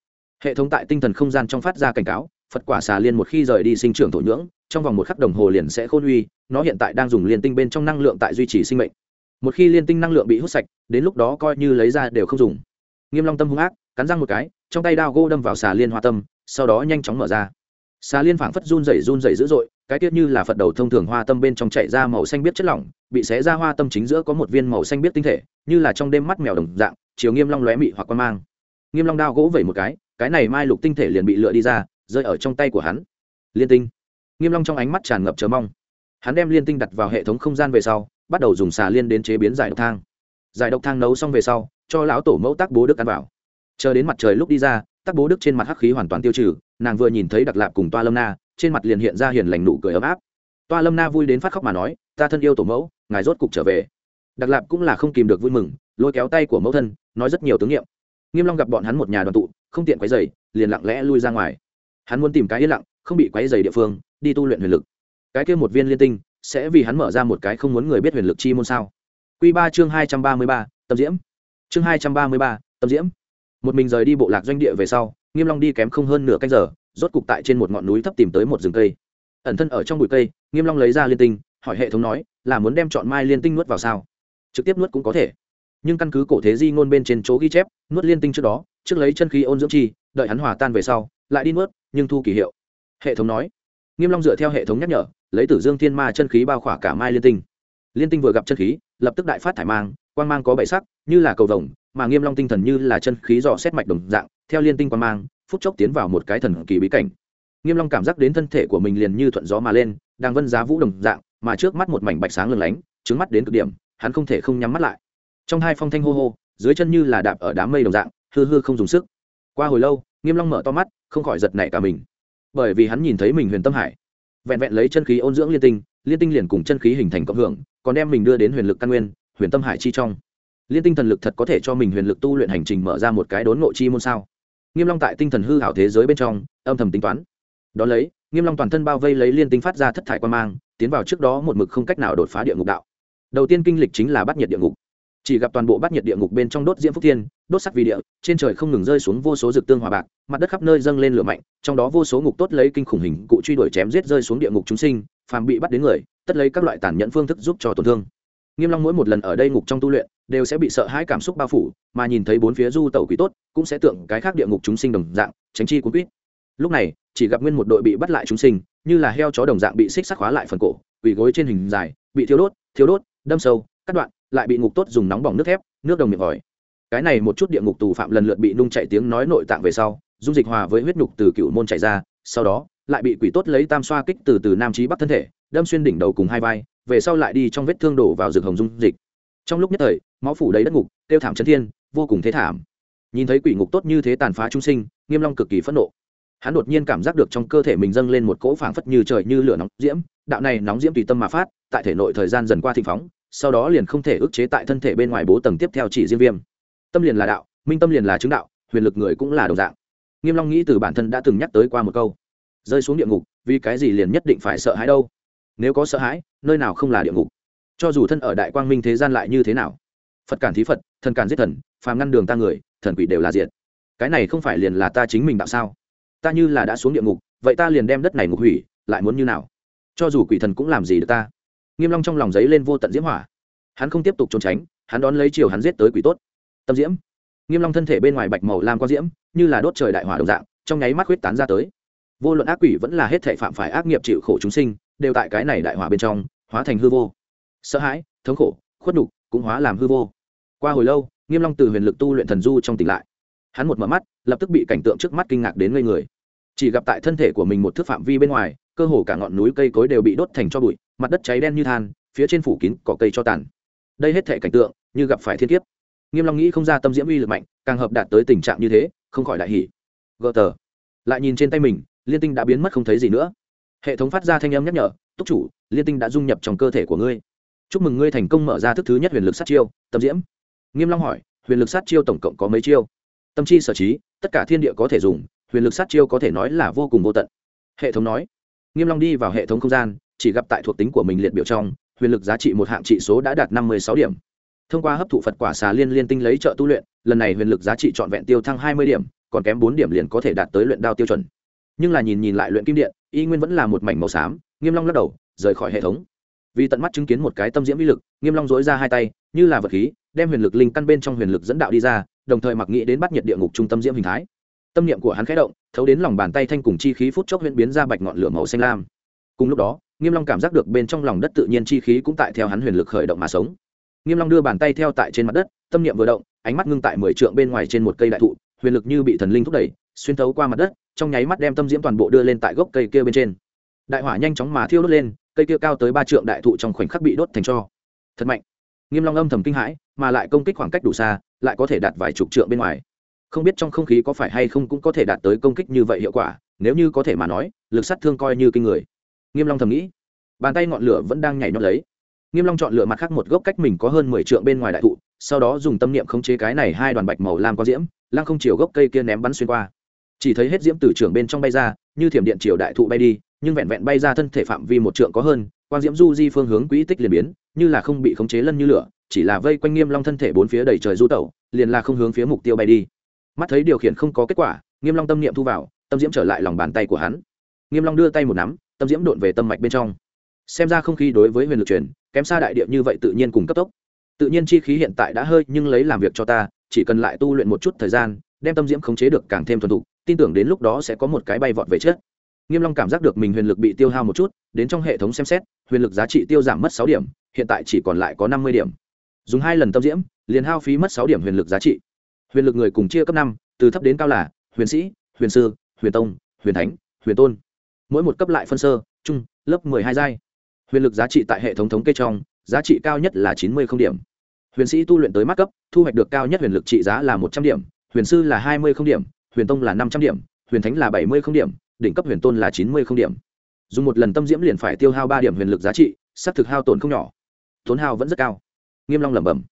Hệ thống tại tinh thần không gian trong phát ra cảnh cáo, phật quả xà liên một khi rời đi sinh trưởng thổ nhưỡng, trong vòng một khắc đồng hồ liền sẽ khôn uy, nó hiện tại đang dùng liên tinh bên trong năng lượng tại duy trì sinh mệnh. Một khi liên tinh năng lượng bị hút sạch, đến lúc đó coi như lấy ra đều không dùng. Nghiêm long tâm hung ác, cắn răng một cái, trong tay đao gỗ đâm vào xà liên hoa tâm, sau đó nhanh chóng mở ra xà liên phảng phất run rẩy run rẩy dữ dội, cái tiết như là phật đầu thông thường hoa tâm bên trong chạy ra màu xanh biết chất lỏng, bị xé ra hoa tâm chính giữa có một viên màu xanh biết tinh thể, như là trong đêm mắt mèo đồng dạng, chiều nghiêm long lóe mị hoặc quan mang. Nghiêm long đao gỗ vẩy một cái cái này mai lục tinh thể liền bị lựa đi ra, rơi ở trong tay của hắn. Liên tinh. Nghiêm long trong ánh mắt tràn ngập chờ mong. Hắn đem liên tinh đặt vào hệ thống không gian về sau, bắt đầu dùng xà liên đến chế biến giải độc thang. Giải độc thang nấu xong về sau, cho lão tổ mẫu tác bố đức ăn vào. Chờ đến mặt trời lúc đi ra tác bố đức trên mặt hắc khí hoàn toàn tiêu trừ, nàng vừa nhìn thấy đặc lạp cùng toa lâm na, trên mặt liền hiện ra hiền lành nụ cười ấm áp. Toa lâm na vui đến phát khóc mà nói, ta thân yêu tổ mẫu, ngài rốt cục trở về. Đặc lạp cũng là không kìm được vui mừng, lôi kéo tay của mẫu thân, nói rất nhiều tướng nghiệm. Nghiêm long gặp bọn hắn một nhà đoàn tụ, không tiện quấy giày liền lặng lẽ lui ra ngoài. Hắn muốn tìm cái yên lặng, không bị quấy giày địa phương, đi tu luyện huyền lực. Cái kia một viên liên tinh, sẽ vì hắn mở ra một cái không muốn người biết huyền lực chi môn sao? Quy ba chương hai trăm ba mươi ba, tâm diễm. Chương hai trăm ba mươi ba, tâm diễm một mình rời đi bộ lạc doanh địa về sau, nghiêm long đi kém không hơn nửa canh giờ, rốt cục tại trên một ngọn núi thấp tìm tới một rừng cây. Ẩn thân ở trong bụi cây, nghiêm long lấy ra liên tinh, hỏi hệ thống nói, là muốn đem chọn mai liên tinh nuốt vào sao? Trực tiếp nuốt cũng có thể. Nhưng căn cứ cổ thế di ngôn bên trên chỗ ghi chép, nuốt liên tinh trước đó, trước lấy chân khí ôn dưỡng chi, đợi hắn hòa tan về sau, lại đi nuốt, nhưng thu kỳ hiệu. Hệ thống nói. Nghiêm long dựa theo hệ thống nhắc nhở, lấy tử dương thiên ma chân khí bao khỏa cả mai liên tinh. Liên tinh vừa gặp chân khí, lập tức đại phát thải mang, quang mang có bảy sắc, như là cầu vồng mà nghiêm long tinh thần như là chân khí dò xét mạch đồng dạng, theo liên tinh quang mang, phút chốc tiến vào một cái thần kỳ bí cảnh. Nghiêm long cảm giác đến thân thể của mình liền như thuận gió mà lên, đang vân giá vũ đồng dạng, mà trước mắt một mảnh bạch sáng lừng lánh, trứng mắt đến cực điểm, hắn không thể không nhắm mắt lại. Trong hai phong thanh hô hô, dưới chân như là đạp ở đám mây đồng dạng, hư hư không dùng sức. Qua hồi lâu, nghiêm long mở to mắt, không khỏi giật nảy cả mình. Bởi vì hắn nhìn thấy mình huyền tâm hải. Vẹn vẹn lấy chân khí ôn dưỡng liên tinh liên tinh liền cùng chân khí hình thành cộng hưởng, còn đem mình đưa đến huyền lực căn nguyên, huyền tâm hải chi trong liên tinh thần lực thật có thể cho mình huyền lực tu luyện hành trình mở ra một cái đốn ngộ chi môn sao? Nghiêm long tại tinh thần hư hảo thế giới bên trong, âm thầm tính toán. Đó lấy, nghiêm long toàn thân bao vây lấy liên tinh phát ra thất thải quan mang, tiến vào trước đó một mực không cách nào đột phá địa ngục đạo. Đầu tiên kinh lịch chính là bắt nhiệt địa ngục. Chỉ gặp toàn bộ bát nhiệt địa ngục bên trong đốt diễm phúc thiên, đốt sắt vì địa, trên trời không ngừng rơi xuống vô số dược tương hòa bạc, mặt đất khắp nơi dâng lên lửa mạnh, trong đó vô số ngục tốt lấy kinh khủng hình cụ truy đuổi chém giết rơi xuống địa ngục chúng sinh, phàm bị bắt đến người, tất lấy các loại tàn nhẫn phương thức giúp cho tổn thương. Nghiêm long mỗi một lần ở đây ngục trong tu luyện đều sẽ bị sợ hãi cảm xúc bao phủ, mà nhìn thấy bốn phía du tẩu quỷ tốt, cũng sẽ tượng cái khác địa ngục chúng sinh đồng dạng, tránh chi cuốn quýt. Lúc này, chỉ gặp nguyên một đội bị bắt lại chúng sinh, như là heo chó đồng dạng bị xích sắc hóa lại phần cổ, quỳ gối trên hình dài, bị thiếu đốt thiếu đốt, đâm sâu, cắt đoạn, lại bị ngục tốt dùng nóng bỏng nước thép, nước đồng miệng vòi. Cái này một chút địa ngục tù phạm lần lượt bị nung chạy tiếng nói nội tạng về sau, dung dịch hòa với huyết nhục từ cựu môn chạy ra, sau đó, lại bị quỷ tốt lấy tam xoa kích từ từ nam trí bắc thân thể, đâm xuyên đỉnh đầu cùng hai vai, về sau lại đi trong vết thương đổ vào rực hồng dung dịch trong lúc nhất thời, máu phủ đầy đất ngục, tiêu thảm chân thiên, vô cùng thế thảm. Nhìn thấy quỷ ngục tốt như thế tàn phá trung sinh, nghiêm long cực kỳ phẫn nộ. Hắn đột nhiên cảm giác được trong cơ thể mình dâng lên một cỗ phảng phất như trời như lửa nóng diễm, đạo này nóng diễm tùy tâm mà phát, tại thể nội thời gian dần qua thịnh phóng, sau đó liền không thể ức chế tại thân thể bên ngoài bố tầng tiếp theo chỉ diêm viêm. Tâm liền là đạo, minh tâm liền là chứng đạo, huyền lực người cũng là đồng dạng. Nghiêm long nghĩ từ bản thân đã từng nhắc tới qua một câu. Rơi xuống địa ngục, vì cái gì liền nhất định phải sợ hãi đâu? Nếu có sợ hãi, nơi nào không là địa ngục? Cho dù thân ở đại quang minh thế gian lại như thế nào? Phật cản thí phật, thần cản giết thần, phàm ngăn đường ta người, thần quỷ đều là diệt. Cái này không phải liền là ta chính mình đạo sao? Ta như là đã xuống địa ngục, vậy ta liền đem đất này ngục hủy, lại muốn như nào? Cho dù quỷ thần cũng làm gì được ta? Nghiêm long trong lòng giấy lên vô tận diễm hỏa. Hắn không tiếp tục trốn tránh, hắn đón lấy chiều hắn giết tới quỷ tốt. Tâm diễm. Nghiêm long thân thể bên ngoài bạch màu lam quang diễm, như là đốt trời đại hỏa đồng dạng, trong nháy mắt huyết tán ra tới. Vô luận ác quỷ vẫn là hết thảy phạm phải ác nghiệp chịu khổ chúng sinh, đều tại cái này đại hỏa bên trong, hóa thành hư vô sợ hãi, thống khổ, khuất nhục, cũng hóa làm hư vô. Qua hồi lâu, nghiêm long từ huyền lực tu luyện thần du trong tỉnh lại. Hắn một mở mắt, lập tức bị cảnh tượng trước mắt kinh ngạc đến ngây người. Chỉ gặp tại thân thể của mình một thước phạm vi bên ngoài, cơ hồ cả ngọn núi cây cối đều bị đốt thành cho bụi, mặt đất cháy đen như than, phía trên phủ kín cỏ cây cho tàn. Đây hết thể cảnh tượng, như gặp phải thiên kiếp. Nghiêm long nghĩ không ra tâm diễm uy lực mạnh, càng hợp đạt tới tình trạng như thế, không khỏi đại hỉ. Gờ tờ. Lại nhìn trên tay mình, liên tinh đã biến mất không thấy gì nữa. Hệ thống phát ra thanh âm nhắc nhở, túc chủ, liên tinh đã dung nhập trong cơ thể của ngươi chúc mừng ngươi thành công mở ra thức thứ nhất huyền lực sát chiêu, tâm diễm. Nghiêm long hỏi, huyền lực sát chiêu tổng cộng có mấy chiêu? Tâm chi sở trí, tất cả thiên địa có thể dùng, huyền lực sát chiêu có thể nói là vô cùng vô tận. Hệ thống nói. Nghiêm long đi vào hệ thống không gian, chỉ gặp tại thuộc tính của mình liệt biểu trong, huyền lực giá trị một hạng trị số đã đạt năm mươi sáu điểm. Thông qua hấp thụ phật quả xà liên liên tinh lấy trợ tu luyện, lần này huyền lực giá trị trọn vẹn tiêu thăng hai mươi điểm, còn kém bốn điểm liền có thể đạt tới luyện đao tiêu chuẩn. Nhưng là nhìn nhìn lại luyện kim điện, y nguyên vẫn là một mảnh màu xám, nghiêm long lắc đầu, rời khỏi hệ thống vì tận mắt chứng kiến một cái tâm diễm vi lực, nghiêm long dối ra hai tay, như là vật khí, đem huyền lực linh căn bên trong huyền lực dẫn đạo đi ra, đồng thời mặc nghĩ đến bắt nhiệt địa ngục trung tâm diễm hình thái. Tâm niệm của hắn khẽ động, thấu đến lòng bàn tay thanh cùng chi khí phút chốc huyễn biến ra bạch ngọn lửa màu xanh lam. Cùng lúc đó, nghiêm long cảm giác được bên trong lòng đất tự nhiên chi khí cũng tại theo hắn huyền lực khởi động mà sống. Nghiêm long đưa bàn tay theo tại trên mặt đất, tâm niệm vừa động, ánh mắt ngưng tại mười trượng bên ngoài trên một cây đại thụ, huyền lực như bị thần linh thúc đẩy, xuyên thấu qua mặt đất, trong nháy mắt đem tâm diễm toàn bộ đưa lên tại gốc cây kia bên trên. Đại hỏa nhanh chóng mà thiêu đốt lên cây kia cao tới ba trượng đại thụ trong khoảnh khắc bị đốt thành cho. Thật mạnh. Nghiêm long âm thầm kinh hãi, mà lại công kích khoảng cách đủ xa, lại có thể đạt vài chục trượng bên ngoài. Không biết trong không khí có phải hay không cũng có thể đạt tới công kích như vậy hiệu quả, nếu như có thể mà nói, lực sát thương coi như kinh người. Nghiêm long thầm nghĩ. Bàn tay ngọn lửa vẫn đang nhảy nhót lấy. Nghiêm long chọn lựa mặt khác một gốc cách mình có hơn mười trượng bên ngoài đại thụ, sau đó dùng tâm niệm khống chế cái này hai đoàn bạch màu lam có diễm lang không chiều gốc cây kia ném bắn xuyên qua. Chỉ thấy hết diễm từ trường bên trong bay ra, như thiểm điện chiều đại thụ bay đi nhưng vẹn vẹn bay ra thân thể phạm vi một trượng có hơn, quang diễm du di phương hướng quỹ tích liền biến, như là không bị khống chế lân như lửa, chỉ là vây quanh nghiêm long thân thể bốn phía đầy trời du tẩu, liền là không hướng phía mục tiêu bay đi. Mắt thấy điều khiển không có kết quả, nghiêm long tâm niệm thu vào, tâm diễm trở lại lòng bàn tay của hắn. Nghiêm long đưa tay một nắm, tâm diễm đột về tâm mạch bên trong. Xem ra không khí đối với huyền lực truyền, kém xa đại địa như vậy tự nhiên cùng cấp tốc. Tự nhiên chi khí hiện tại đã hơi nhưng lấy làm việc cho ta, chỉ cần lại tu luyện một chút thời gian, đem tâm diễm khống chế được càng thêm thuần thục, tin tưởng đến lúc đó sẽ có một cái bay vọt về trước nghiêm long cảm giác được mình huyền lực bị tiêu hao một chút, đến trong hệ thống xem xét, huyền lực giá trị tiêu giảm mất sáu điểm, hiện tại chỉ còn lại có năm mươi điểm. Dùng hai lần tâm diễm, liền hao phí mất sáu điểm huyền lực giá trị. Huyền lực người cùng chia cấp năm, từ thấp đến cao là huyền sĩ, huyền sư, huyền tông, huyền thánh, huyền tôn. Mỗi một cấp lại phân sơ trung lớp mười hai giai. Huyền lực giá trị tại hệ thống thống kê trong, giá trị cao nhất là chín mươi không điểm. Huyền sĩ tu luyện tới mắt cấp, thu hoạch được cao nhất huyền lực trị giá là một trăm điểm, huyền sư là hai mươi không điểm, huyền tông là năm trăm điểm, huyền thánh là bảy mươi không điểm đỉnh cấp huyền tôn là chín mươi không điểm. Dùng một lần tâm diễm liền phải tiêu hao ba điểm huyền lực giá trị s thực hao tổn không nhỏ. Tốn hao vẫn rất cao. Nghiêm long lẩm bẩm.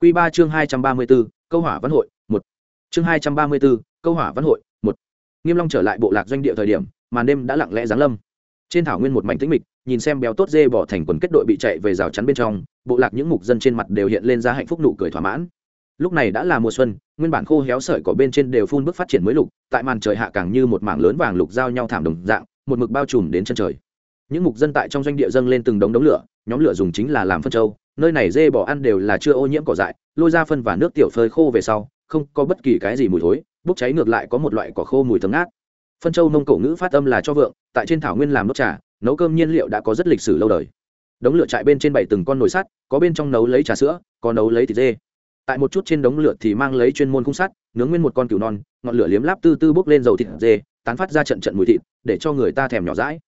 Q ba chương hai trăm ba mươi b ố câu hỏa văn hội, một. Chương hai trăm ba mươi b ố câu hỏa văn hội, một. Nghiêm long trở lại bộ lạc doanh địa thời điểm, màn đêm đã lặng lẽ giáng lâm. Trên thảo nguyên một mảnh tĩnh mịch, nhìn xem béo tốt dê bỏ thành quần kết đội bị chạy về rào chắn bên trong, bộ lạc những mục dân trên mặt đều hiện lên ra hạnh phúc nụ cười thỏa mãn lúc này đã là mùa xuân, nguyên bản khô héo sợi cỏ bên trên đều phun bước phát triển mới lục, tại màn trời hạ càng như một mảng lớn vàng lục giao nhau thảm đồng dạng, một mực bao trùm đến chân trời. Những mục dân tại trong doanh địa dâng lên từng đống đống lửa, nhóm lửa dùng chính là làm phân trâu nơi này dê bỏ ăn đều là chưa ô nhiễm cỏ dại, lôi ra phân và nước tiểu phơi khô về sau, không có bất kỳ cái gì mùi thối, bốc cháy ngược lại có một loại cỏ khô mùi thấm ngát. Phân châu nông cổ ngữ phát âm là cho vượng, tại trên thảo nguyên làm nước trà, nấu cơm nhiên liệu đã có rất lịch sử lâu đời. Đống lửa trại bên trên bảy từng con nồi sắt, có bên trong nấu lấy trà sữa, có nấu lấy thịt dê tại một chút trên đống lửa thì mang lấy chuyên môn khung sắt, nướng nguyên một con cừu non, ngọn lửa liếm láp tư tư bốc lên dầu thịt dê, tán phát ra trận trận mùi thịt, để cho người ta thèm nhỏ rãi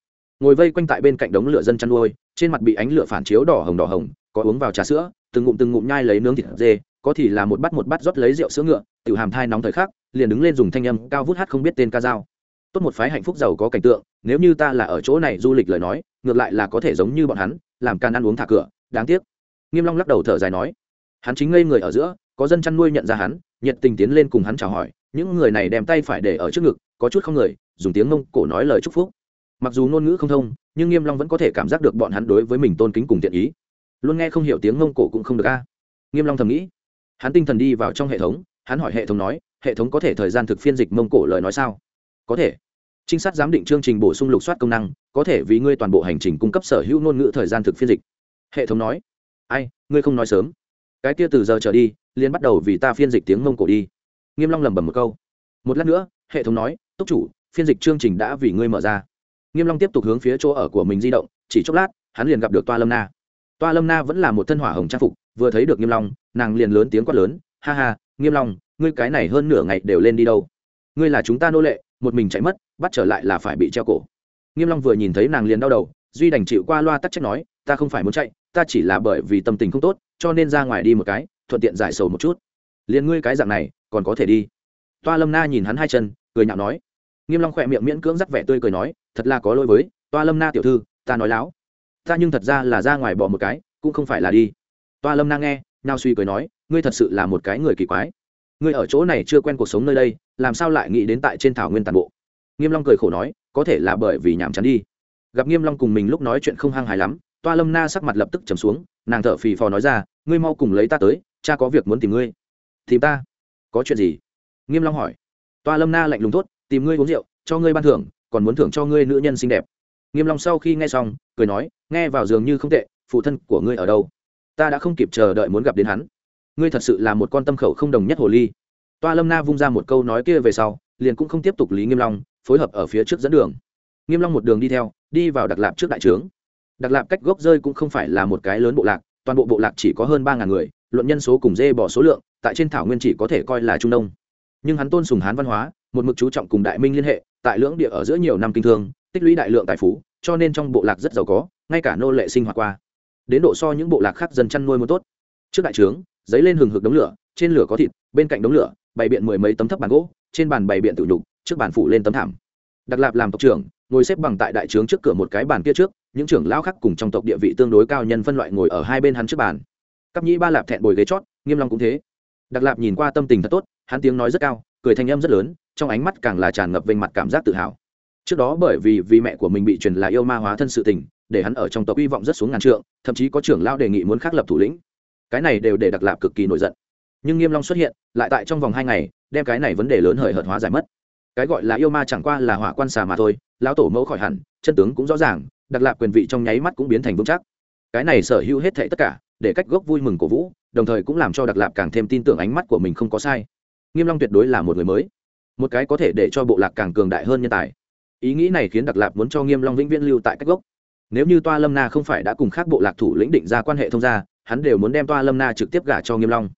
ngồi vây quanh tại bên cạnh đống lửa dân chăn nuôi, trên mặt bị ánh lửa phản chiếu đỏ hồng đỏ hồng, có uống vào trà sữa, từng ngụm từng ngụm nhai lấy nướng thịt dê, có thì là một bát một bát rót lấy rượu sữa ngựa tự hàm thai nóng thời khắc, liền đứng lên dùng thanh âm cao vút hát không biết tên ca dao. Tốt một phái hạnh phúc giàu có cảnh tượng, nếu như ta là ở chỗ này du lịch lời nói, ngược lại là có thể giống như bọn hắn, làm can ăn uống thả cửa, đáng tiếc. Nghiêm long lắc đầu thở dài nói hắn chính ngây người ở giữa, có dân chăn nuôi nhận ra hắn, nhiệt tình tiến lên cùng hắn chào hỏi, những người này đem tay phải để ở trước ngực, có chút không người, dùng tiếng mông cổ nói lời chúc phúc. Mặc dù ngôn ngữ không thông, nhưng nghiêm long vẫn có thể cảm giác được bọn hắn đối với mình tôn kính cùng tiện ý. Luôn nghe không hiểu tiếng mông cổ cũng không được a. Nghiêm long thầm nghĩ. Hắn tinh thần đi vào trong hệ thống, hắn hỏi hệ thống nói, hệ thống có thể thời gian thực phiên dịch mông cổ lời nói sao? Có thể. Trinh sát giám định chương trình bổ sung lục soát công năng, có thể vì ngươi toàn bộ hành trình cung cấp sở hữu ngôn ngữ thời gian thực phiên dịch. Hệ thống nói. Ai, ngươi không nói sớm cái kia từ giờ trở đi liên bắt đầu vì ta phiên dịch tiếng mông cổ đi. Nghiêm long lẩm bẩm một câu. Một lát nữa, hệ thống nói, túc chủ, phiên dịch chương trình đã vì ngươi mở ra. Nghiêm long tiếp tục hướng phía chỗ ở của mình di động, chỉ chốc lát, hắn liền gặp được toa lâm na. Toa lâm na vẫn là một thân hỏa hồng trang phục, vừa thấy được nghiêm long, nàng liền lớn tiếng quát lớn, ha ha, nghiêm long, ngươi cái này hơn nửa ngày đều lên đi đâu? Ngươi là chúng ta nô lệ, một mình chạy mất, bắt trở lại là phải bị treo cổ. Nghiêm long vừa nhìn thấy nàng liền đau đầu, duy đành chịu qua loa tắc trách nói ta không phải muốn chạy, ta chỉ là bởi vì tâm tình không tốt, cho nên ra ngoài đi một cái, thuận tiện giải sầu một chút. Liền ngươi cái dạng này, còn có thể đi. Toa lâm na nhìn hắn hai chân, cười nhạo nói. Nghiêm long khỏe miệng miễn cưỡng rắc vẻ tươi cười nói, thật là có lỗi với, toa lâm na tiểu thư, ta nói láo. Ta nhưng thật ra là ra ngoài bỏ một cái, cũng không phải là đi. Toa lâm na nghe nhao suy cười nói, ngươi thật sự là một cái người kỳ quái. Ngươi ở chỗ này chưa quen cuộc sống nơi đây, làm sao lại nghĩ đến tại trên thảo nguyên toàn bộ? Nghiêm long cười khổ nói, có thể là bởi vì nhảm chán đi. Gặp nghiêm long cùng mình lúc nói chuyện không hăng hài lắm toa lâm na sắc mặt lập tức trầm xuống, nàng thở phì phò nói ra, ngươi mau cùng lấy ta tới, cha có việc muốn tìm ngươi. Tìm ta? Có chuyện gì? Nghiêm long hỏi. Toa lâm na lạnh lùng tốt tìm ngươi uống rượu, cho ngươi ban thưởng, còn muốn thưởng cho ngươi nữ nhân xinh đẹp. Nghiêm long sau khi nghe xong, cười nói, nghe vào dường như không tệ, phụ thân của ngươi ở đâu? Ta đã không kịp chờ đợi muốn gặp đến hắn. Ngươi thật sự là một con tâm khẩu không đồng nhất hồ ly. Toa lâm na vung ra một câu nói kia về sau, liền cũng không tiếp tục lý nghiêm long, phối hợp ở phía trước dẫn đường. Nghiêm long một đường đi theo, đi vào đặc lạp trước đại trướng đặc lạp cách gốc rơi cũng không phải là một cái lớn bộ lạc, toàn bộ bộ lạc chỉ có hơn ba ngàn người, luận nhân số cùng dê bỏ số lượng, tại trên thảo nguyên chỉ có thể coi là trung đông. Nhưng hắn tôn sùng hán văn hóa, một mực chú trọng cùng đại minh liên hệ, tại lưỡng địa ở giữa nhiều năm kinh thương, tích lũy đại lượng tài phú, cho nên trong bộ lạc rất giàu có, ngay cả nô lệ sinh hoạt qua. Đến độ so những bộ lạc khác dần chăn nuôi một tốt. Trước đại trướng, giấy lên hừng hực đống lửa, trên lửa có thịt, bên cạnh đống lửa, bày biện mười mấy tấm thấp bàn gỗ, trên bàn bày biện tự nhục, trước bàn phủ lên tấm thảm. Đặc lạp làm tộc trưởng, ngồi xếp bằng tại đại trướng trước cửa một cái bàn kia trước những trưởng lão khác cùng trong tộc địa vị tương đối cao nhân phân loại ngồi ở hai bên hắn trước bàn. Cắp nhĩ ba lạp thẹn bồi ghế chót, nghiêm long cũng thế. Đặc lạp nhìn qua tâm tình thật tốt, hắn tiếng nói rất cao, cười thanh âm rất lớn, trong ánh mắt càng là tràn ngập vênh mặt cảm giác tự hào. Trước đó bởi vì vì mẹ của mình bị truyền là yêu ma hóa thân sự tình, để hắn ở trong tộc hy vọng rất xuống ngàn trượng, thậm chí có trưởng lão đề nghị muốn khắc lập thủ lĩnh. Cái này đều để đặc lạp cực kỳ nổi giận. Nhưng nghiêm long xuất hiện, lại tại trong vòng hai ngày, đem cái này vấn đề lớn hời hợt hóa giải mất. Cái gọi là yêu ma chẳng qua là hỏa quan xà mà thôi, lão tổ mẫu khỏi hẳn, chân tướng cũng rõ ràng đặc lạc quyền vị trong nháy mắt cũng biến thành vững chắc. Cái này sở hữu hết thảy tất cả, để cách gốc vui mừng cổ vũ, đồng thời cũng làm cho đặc lạc càng thêm tin tưởng ánh mắt của mình không có sai. Nghiêm long tuyệt đối là một người mới, một cái có thể để cho bộ lạc càng cường đại hơn nhân tài. Ý nghĩ này khiến đặc lạc muốn cho nghiêm long vĩnh viễn lưu tại cách gốc. Nếu như toa lâm na không phải đã cùng khác bộ lạc thủ lĩnh định ra quan hệ thông gia, hắn đều muốn đem toa lâm na trực tiếp gả cho nghiêm long.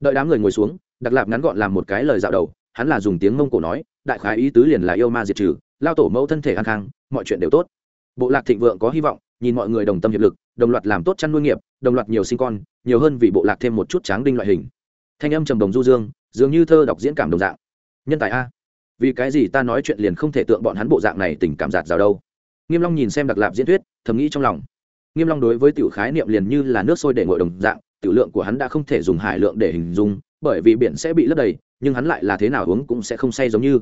Đợi đám người ngồi xuống, đặc lạp ngắn gọn làm một cái lời dạo đầu, hắn là dùng tiếng mông cổ nói, đại khái ý tứ liền là yêu ma diệt trừ, lao tổ mẫu thân thể an khang, mọi chuyện đều tốt bộ lạc thịnh vượng có hy vọng, nhìn mọi người đồng tâm hiệp lực, đồng loạt làm tốt chăn nuôi nghiệp, đồng loạt nhiều sinh con, nhiều hơn vì bộ lạc thêm một chút tráng đinh loại hình. Thanh âm trầm đồng du dương, dường như thơ đọc diễn cảm đồng dạng. Nhân tài a. Vì cái gì ta nói chuyện liền không thể tượng bọn hắn bộ dạng này tình cảm giạt rào đâu. Nghiêm long nhìn xem đặc lạp diễn thuyết, thầm nghĩ trong lòng. Nghiêm long đối với tiểu khái niệm liền như là nước sôi để nguội đồng dạng, tiểu lượng của hắn đã không thể dùng hải lượng để hình dung, bởi vì biển sẽ bị lấp đầy, nhưng hắn lại là thế nào uống cũng sẽ không say giống như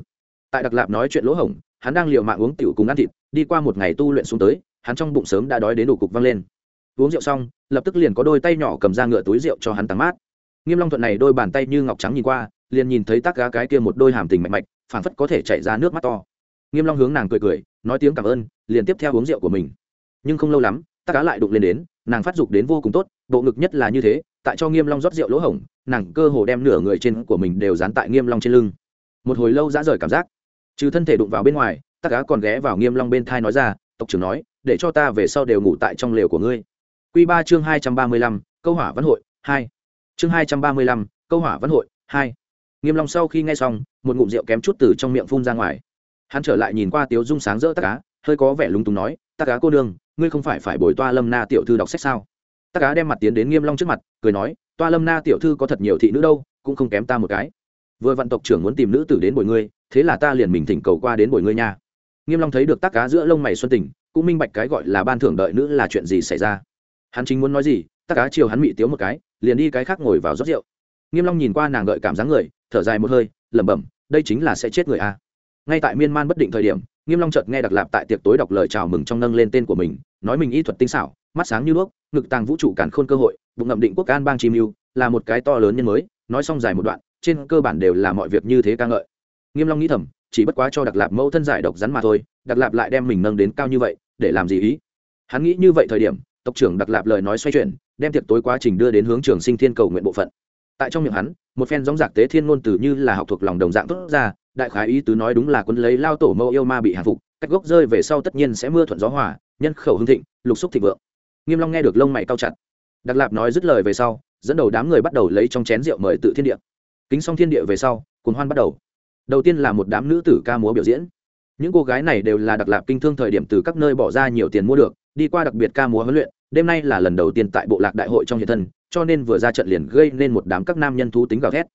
tại đặc lạp nói chuyện lỗ hổng, hắn đang liều mạng uống tiểu cùng ăn thịt, đi qua một ngày tu luyện xuống tới, hắn trong bụng sớm đã đói đến đủ cục văng lên. Uống rượu xong, lập tức liền có đôi tay nhỏ cầm ra ngựa túi rượu cho hắn tắm mát. Nghiêm long thuận này đôi bàn tay như ngọc trắng nhìn qua, liền nhìn thấy tắc gá cái kia một đôi hàm tình mạnh mạch, phảng phất có thể chảy ra nước mắt to. Nghiêm long hướng nàng cười cười, nói tiếng cảm ơn, liền tiếp theo uống rượu của mình. Nhưng không lâu lắm tắc cá lại đụng lên đến, nàng phát dục đến vô cùng tốt, bộ ngực nhất là như thế, tại cho nghiêm long rót rượu lỗ hổng, nàng cơ hồ đem nửa người trên của mình đều dán tại nghiêm long trên lưng. Một hồi lâu dã rời cảm giác trừ thân thể đụng vào bên ngoài, tắc á còn ghé vào nghiêm long bên thai nói ra, tộc trưởng nói, để cho ta về sau đều ngủ tại trong lều của ngươi. Quy ba chương hai trăm ba mươi lăm, câu hỏa văn hội, hai. Chương hai trăm ba mươi lăm, câu hỏa văn hội, hai. Nghiêm long sau khi nghe xong, một ngụm rượu kém chút từ trong miệng phun ra ngoài. Hắn trở lại nhìn qua tiếu dung sáng rỡ tắc á, hơi có vẻ lúng túng nói, tắc á cô đương ngươi không phải phải bồi toa lâm na tiểu thư đọc sách sao? Tắc á đem mặt tiến đến nghiêm long trước mặt, cười nói, toa lâm na tiểu thư có thật nhiều thị nữ đâu, cũng không kém ta một cái. Vừa vạn tộc trưởng muốn tìm nữ tử đến bồi ngươi thế là ta liền mình thỉnh cầu qua đến bồi ngươi nha. Nghiêm long thấy được tắc cá giữa lông mày xuân tình, cũng minh bạch cái gọi là ban thưởng đợi nữ là chuyện gì xảy ra. Hắn chính muốn nói gì tắc cá chiều hắn mị tiếu một cái, liền đi cái khác ngồi vào rót rượu. Nghiêm long nhìn qua nàng gợi cảm dáng người, thở dài một hơi, lẩm bẩm, đây chính là sẽ chết người a. Ngay tại miên man bất định thời điểm, nghiêm long chợt nghe đặc lạp tại tiệc tối đọc lời chào mừng trong nâng lên tên của mình, nói mình y thuật tinh xảo, mắt sáng như đuốc, ngực tàng vũ trụ cản khôn cơ hội, bụng ngậm định quốc an bang chim mưu, là một cái to lớn nhân mới, nói xong dài một đoạn, trên cơ bản đều là mọi việc như thế ca ngợi nghiêm long nghĩ thầm, chỉ bất quá cho đặc lạp mẫu thân giải độc rắn mà thôi đặc lạp lại đem mình nâng đến cao như vậy, để làm gì ý? Hắn nghĩ như vậy thời điểm, tộc trưởng đặc lạp lời nói xoay chuyển, đem tiệc tối quá trình đưa đến hướng trường sinh thiên cầu nguyện bộ phận. Tại trong miệng hắn, một phen giống giặc tế thiên ngôn từ như là học thuộc lòng đồng dạng tốt ra, đại khái ý tứ nói đúng là quân lấy lao tổ mâu yêu ma bị hạ phục, cách gốc rơi về sau tất nhiên sẽ mưa thuận gió hòa, nhân khẩu hưng thịnh, lục xúc thịnh vượng. Nghiêm long nghe được lông mày cao chặt. Đặc lạp nói dứt lời về sau, dẫn đầu đám người bắt đầu lấy trong chén rượu mời tự thiên địa. Kính xong thiên địa về sau cuốn hoan bắt đầu đầu tiên là một đám nữ tử ca múa biểu diễn. Những cô gái này đều là đặc lạp kinh thương thời điểm từ các nơi bỏ ra nhiều tiền mua được, đi qua đặc biệt ca múa huấn luyện, đêm nay là lần đầu tiên tại bộ lạc đại hội trong hiện thân, cho nên vừa ra trận liền gây nên một đám các nam nhân thú tính gào thét.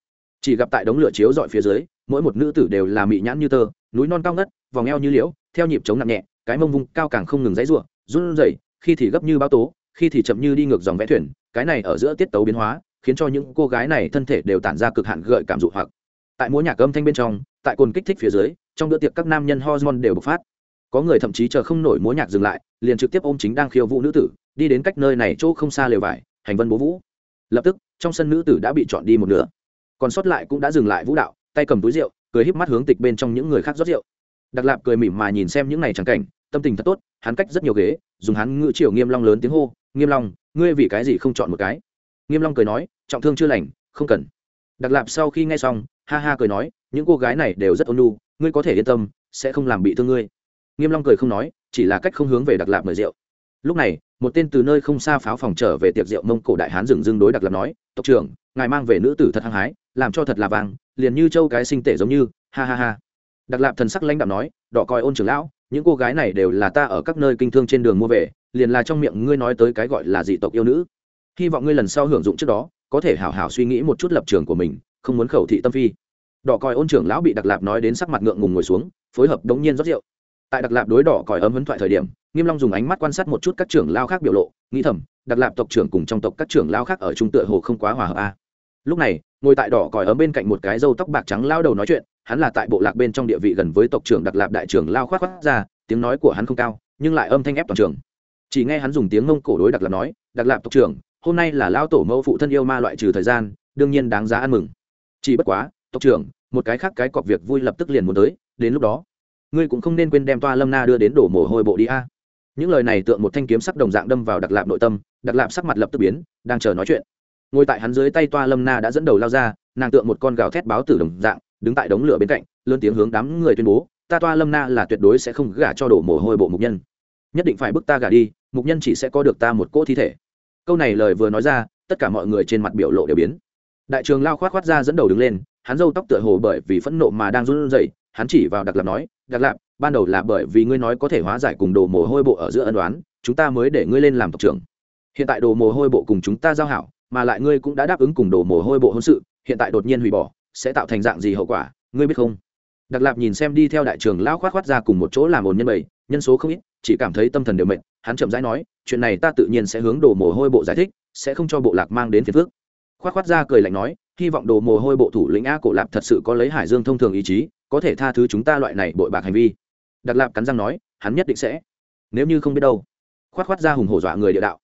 Chỉ gặp tại đống lửa chiếu dọi phía dưới, mỗi một nữ tử đều là mị nhãn như tơ, núi non cao ngất, vòng eo như liễu, theo nhịp chống nặng nhẹ, cái mông vung cao càng không ngừng dãy ruộng run rẩy, khi thì gấp như bao tố, khi thì chậm như đi ngược dòng vẽ thuyền, cái này ở giữa tiết tấu biến hóa, khiến cho những cô gái này thân thể đều tản ra cực hạn gợi cảm dụ hoặc tại múa nhạc âm thanh bên trong, tại cồn kích thích phía dưới, trong bữa tiệc các nam nhân hormone đều bộc phát. Có người thậm chí chờ không nổi múa nhạc dừng lại, liền trực tiếp ôm chính đang khiêu vũ nữ tử, đi đến cách nơi này chỗ không xa lều vải, hành vân bố vũ. Lập tức, trong sân nữ tử đã bị chọn đi một nửa. Còn sót lại cũng đã dừng lại vũ đạo, tay cầm túi rượu, cười híp mắt hướng tịch bên trong những người khác rót rượu. Đặc lạp cười mỉm mà nhìn xem những này chẳng cảnh, tâm tình thật tốt, hắn cách rất nhiều ghế, dùng hắn ngự triều nghiêm long lớn tiếng hô, nghiêm long, ngươi vì cái gì không chọn một cái? Nghiêm long cười nói, trọng thương chưa lành, không cần. Đặc lạp sau khi nghe xong ha ha cười nói, những cô gái này đều rất ôn nhu, ngươi có thể yên tâm, sẽ không làm bị thương ngươi. Nghiêm long cười không nói, chỉ là cách không hướng về đặc lạp mời rượu. Lúc này, một tên từ nơi không xa pháo phòng trở về tiệc rượu mông cổ đại hán dừng dưng đối đặc lạp nói, tộc trưởng, ngài mang về nữ tử thật hăng hái, làm cho thật là vàng, liền như châu cái sinh tể giống như, ha ha ha. Đặc lạp thần sắc lãnh đạm nói, đỏ coi ôn trưởng lão, những cô gái này đều là ta ở các nơi kinh thương trên đường mua về, liền là trong miệng ngươi nói tới cái gọi là dị tộc yêu nữ. Hy vọng ngươi lần sau hưởng dụng trước đó, có thể hảo hảo suy nghĩ một chút lập trường của mình, không muốn khẩu thị tâm phi đỏ còi ôn trưởng lão bị đặc lạp nói đến sắc mặt ngượng ngùng ngồi xuống, phối hợp đống nhiên rót rượu. Tại đặc lạp đối đỏ còi ấm vấn thoại thời điểm, nghiêm long dùng ánh mắt quan sát một chút các trưởng lao khác biểu lộ, nghĩ thầm, đặc lạp tộc trưởng cùng trong tộc các trưởng lao khác ở trung tựa hồ không quá hòa hợp a lúc này, ngồi tại đỏ còi ấm bên cạnh một cái râu tóc bạc trắng lao đầu nói chuyện, hắn là tại bộ lạc bên trong địa vị gần với tộc trưởng đặc lạp đại trưởng lao khoát khoát ra, tiếng nói của hắn không cao, nhưng lại âm thanh ép toàn trường. Chỉ nghe hắn dùng tiếng mông cổ đối đặc lạp nói, đặc lạp tộc trưởng, hôm nay là lao tổ mẫu phụ thân yêu ma loại trừ thời gian, đương nhiên đáng giá ăn mừng. Chỉ bất quá tộc trưởng, một cái khác cái cọc việc vui lập tức liền muốn tới, đến lúc đó, ngươi cũng không nên quên đem toa lâm na đưa đến đổ mồ hôi bộ đi a. Những lời này tượng một thanh kiếm sắc đồng dạng đâm vào đặc lạp nội tâm, đặc lạp sắc mặt lập tức biến, đang chờ nói chuyện. Ngồi tại hắn dưới tay toa lâm na đã dẫn đầu lao ra, nàng tượng một con gào thét báo tử đồng dạng, đứng tại đống lửa bên cạnh, lớn tiếng hướng đám người tuyên bố, ta toa lâm na là tuyệt đối sẽ không gả cho đổ mồ hôi bộ mục nhân. Nhất định phải bức ta gả đi, mục nhân chỉ sẽ có được ta một cỗ thi thể. Câu này lời vừa nói ra, tất cả mọi người trên mặt biểu lộ đều biến. Đại trường lao khoát khoát ra dẫn đầu đứng lên hắn râu tóc tựa hồ bởi vì phẫn nộ mà đang run rẩy, hắn chỉ vào đặc lạp nói đặc lạp, ban đầu là bởi vì ngươi nói có thể hóa giải cùng đồ mồ hôi bộ ở giữa ân đoán chúng ta mới để ngươi lên làm tộc trưởng. Hiện tại đồ mồ hôi bộ cùng chúng ta giao hảo, mà lại ngươi cũng đã đáp ứng cùng đồ mồ hôi bộ hôn sự, hiện tại đột nhiên hủy bỏ, sẽ tạo thành dạng gì hậu quả, ngươi biết không? Đặc lạp nhìn xem đi theo đại trường lão khoát khoát ra cùng một chỗ làm ồn nhân bảy nhân số không ít, chỉ cảm thấy tâm thần đều mệt, hắn chậm rãi nói, chuyện này ta tự nhiên sẽ hướng đồ mồ hôi bộ giải thích, sẽ không cho bộ lạc mang đến phiền phước khoát khoát ra cười lạnh nói hy vọng đồ mồ hôi bộ thủ lĩnh a cổ lạp thật sự có lấy hải dương thông thường ý chí, có thể tha thứ chúng ta loại này bội bạc hành vi. Đặc lạp cắn răng nói, hắn nhất định sẽ. Nếu như không biết đâu. Khoát khoát ra hùng hổ dọa người địa đạo.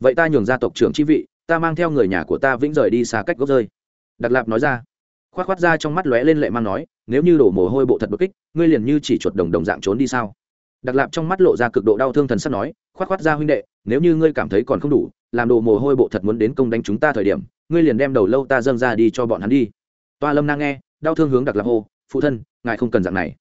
Vậy ta nhường ra tộc trưởng chi vị, ta mang theo người nhà của ta vĩnh rời đi xa cách gốc rơi. Đặc lạp nói ra. Khoát khoát ra trong mắt lóe lên lệ mang nói, nếu như đổ mồ hôi bộ thật bất kích, ngươi liền như chỉ chuột đồng đồng dạng trốn đi sao? Đặc lạp trong mắt lộ ra cực độ đau thương thần sắp nói, khoát khoát ra huynh đệ, nếu như ngươi cảm thấy còn không đủ, làm đồ mồ hôi bộ thật muốn đến công đánh chúng ta thời điểm ngươi liền đem đầu lâu ta dâng ra đi cho bọn hắn đi. Toa lâm na nghe, đau thương hướng đặc lạc hô, phụ thân, ngài không cần dạng này.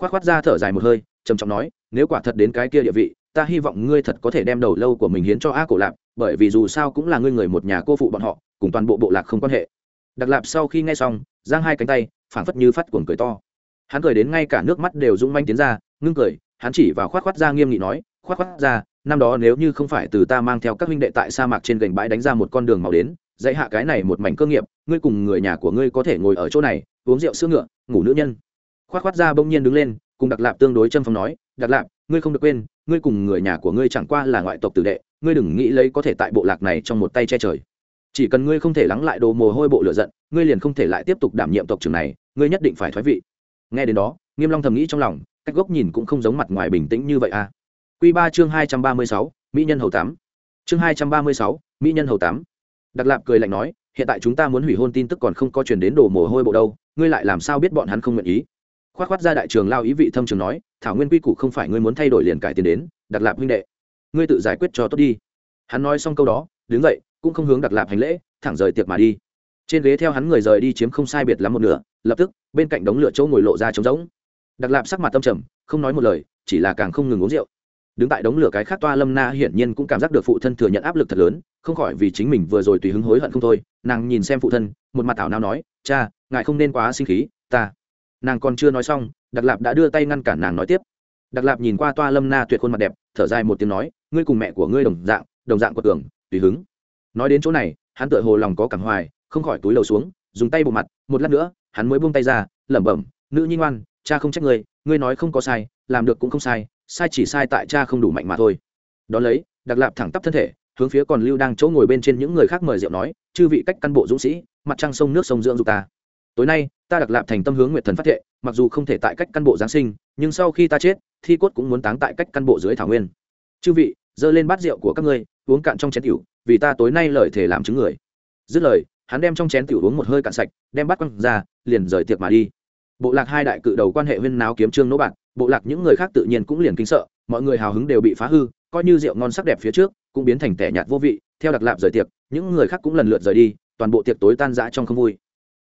K h o á t k h o á t ra thở dài một hơi, trầm trọng nói, nếu quả thật đến cái kia địa vị, ta hy vọng ngươi thật có thể đem đầu lâu của mình hiến cho a cổ lạp, bởi vì dù sao cũng là ngươi người một nhà cô phụ bọn họ, cùng toàn bộ bộ lạc không quan hệ. Đặc lạp sau khi nghe xong, giang hai cánh tay, phảng phất như phát cuồng cười to. Hắn cười đến ngay cả nước mắt đều rung manh tiến ra, ngưng cười, hắn chỉ vào khoát khoát ra nghiêm nghị nói, khoát khoát ra, năm đó nếu như không phải từ ta mang theo các huynh đệ tại sa mạc trên gành bãi đánh ra một con đường màu đến dạy hạ cái này một mảnh cơ nghiệp, ngươi cùng người nhà của ngươi có thể ngồi ở chỗ này, uống rượu sữa ngựa, ngủ nữ nhân. Khoát khoát ra bỗng nhiên đứng lên, cùng đặc lạp tương đối chân phong nói, đặc lạp, ngươi không được quên, ngươi cùng người nhà của ngươi chẳng qua là ngoại tộc tử đệ, ngươi đừng nghĩ lấy có thể tại bộ lạc này trong một tay che trời. Chỉ cần ngươi không thể lắng lại đồ mồ hôi bộ lửa giận, ngươi liền không thể lại tiếp tục đảm nhiệm tộc trưởng này, ngươi nhất định phải thoái vị. Nghe đến đó, nghiêm long thầm nghĩ trong lòng, cách gốc nhìn cũng không giống mặt ngoài bình tĩnh như vậy à. Quy ba chương hai trăm ba mươi sáu, mỹ nhân hầu tám. Chương hai trăm ba mươi sáu, mỹ nhân hầu tám đặc lạp cười lạnh nói, hiện tại chúng ta muốn hủy hôn tin tức còn không có truyền đến đồ mồ hôi bộ đâu, ngươi lại làm sao biết bọn hắn không nguyện ý? Khoát khoát ra đại trường lao ý vị thâm trường nói, thảo nguyên quy củ không phải ngươi muốn thay đổi liền cải tiến đến đặc lạp huynh đệ. Ngươi tự giải quyết cho tốt đi. Hắn nói xong câu đó, đứng dậy, cũng không hướng đặc lạp hành lễ, thẳng rời tiệc mà đi. Trên ghế theo hắn người rời đi chiếm không sai biệt lắm một nửa, lập tức, bên cạnh đống lửa chỗ ngồi lộ ra trống rỗng. Đặc lạp sắc mặt tâm trầm, không nói một lời, chỉ là càng không ngừng uống rượu đứng tại đống lửa cái khác toa lâm na hiển nhiên cũng cảm giác được phụ thân thừa nhận áp lực thật lớn, không khỏi vì chính mình vừa rồi tùy hứng hối hận không thôi, nàng nhìn xem phụ thân, một mặt ảo nào nói, cha, ngài không nên quá sinh khí, ta. Nàng còn chưa nói xong đặc lạp đã đưa tay ngăn cản nàng nói tiếp. Đặc lạp nhìn qua toa lâm na tuyệt khuôn mặt đẹp, thở dài một tiếng nói, ngươi cùng mẹ của ngươi đồng dạng đồng dạng của tưởng, tùy hứng. Nói đến chỗ này, hắn tựa hồ lòng có cảm hoài, không khỏi túi lầu xuống, dùng tay bộ mặt, một lát nữa, hắn mới buông tay ra, lẩm bẩm, nữ nhi ngoan, cha không trách ngươi ngươi nói không có sai, làm được cũng không sai sai chỉ sai tại cha không đủ mạnh mà thôi. Đón lấy đặc lạp thẳng tắp thân thể, hướng phía còn lưu đang chỗ ngồi bên trên những người khác mời rượu nói, chư vị cách căn bộ dũng sĩ, mặt trăng sông nước sông dưỡng dục ta. Tối nay, ta đặc lạp thành tâm hướng nguyện thần phát thệ, mặc dù không thể tại cách căn bộ giáng sinh, nhưng sau khi ta chết, thi cốt cũng muốn táng tại cách căn bộ dưới thảo nguyên. Chư vị, dơ lên bát rượu của các ngươi, uống cạn trong chén tiểu, vì ta tối nay lời thể làm chứng người. Dứt lời, hắn đem trong chén tiểu uống một hơi cạn sạch, đem bát quăng ra, liền rời tiệc mà đi bộ lạc hai đại cự đầu quan hệ huyên náo kiếm trương nỗ bạn bộ lạc những người khác tự nhiên cũng liền kinh sợ, mọi người hào hứng đều bị phá hư, coi như rượu ngon sắc đẹp phía trước, cũng biến thành tẻ nhạt vô vị, theo đặc lạp rời tiệc, những người khác cũng lần lượt rời đi, toàn bộ tiệc tối tan rã trong không vui.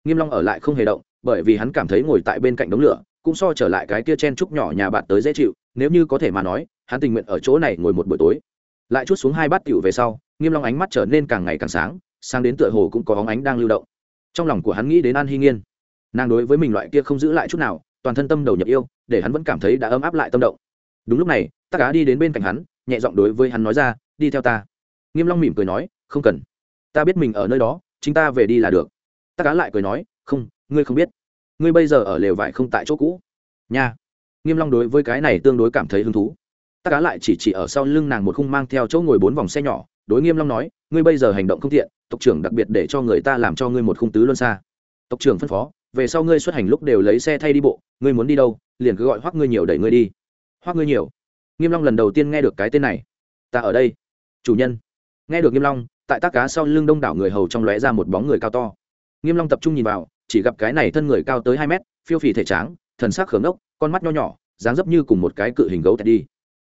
Nghiêm long ở lại không hề động, bởi vì hắn cảm thấy ngồi tại bên cạnh đống lửa, cũng so trở lại cái kia chen trúc nhỏ nhà bạn tới dễ chịu, nếu như có thể mà nói, hắn tình nguyện ở chỗ này ngồi một buổi tối. Lại chút xuống hai bát tiểu về sau, nghiêm long ánh mắt trở nên càng ngày càng sáng sáng đến tựa hồ cũng có óng ánh đang lưu động. Trong lòng của hắn nghĩ đến an hy nghiên nàng đối với mình loại kia không giữ lại chút nào, toàn thân tâm đầu nhập yêu, để hắn vẫn cảm thấy đã ấm áp lại tâm động. Đúng lúc này, tắc cá đi đến bên cạnh hắn, nhẹ giọng đối với hắn nói ra, đi theo ta. Nghiêm long mỉm cười nói, không cần. Ta biết mình ở nơi đó, chính ta về đi là được. Tắc cá lại cười nói, không, ngươi không biết. Ngươi bây giờ ở lều vải không tại chỗ cũ. Nha. Nghiêm long đối với cái này tương đối cảm thấy hứng thú. Tắc cá lại chỉ chỉ ở sau lưng nàng một khung mang theo chỗ ngồi bốn vòng xe nhỏ, đối nghiêm long nói, ngươi bây giờ hành động không tiện, tộc trưởng đặc biệt để cho người ta làm cho ngươi một khung tứ luân xa. Tộc trưởng phân phó về sau ngươi xuất hành lúc đều lấy xe thay đi bộ ngươi muốn đi đâu liền cứ gọi hoác ngươi nhiều đẩy ngươi đi. Hoác ngươi nhiều. Nghiêm long lần đầu tiên nghe được cái tên này. Ta ở đây. Chủ nhân. Nghe được nghiêm long tại tác cá sau lưng đông đảo người hầu trong lóe ra một bóng người cao to. Nghiêm long tập trung nhìn vào chỉ gặp cái này thân người cao tới hai mét phiêu phì thể tráng thần sắc khổng nốc, con mắt nho nhỏ dáng dấp như cùng một cái cự hình gấu tẹt đi.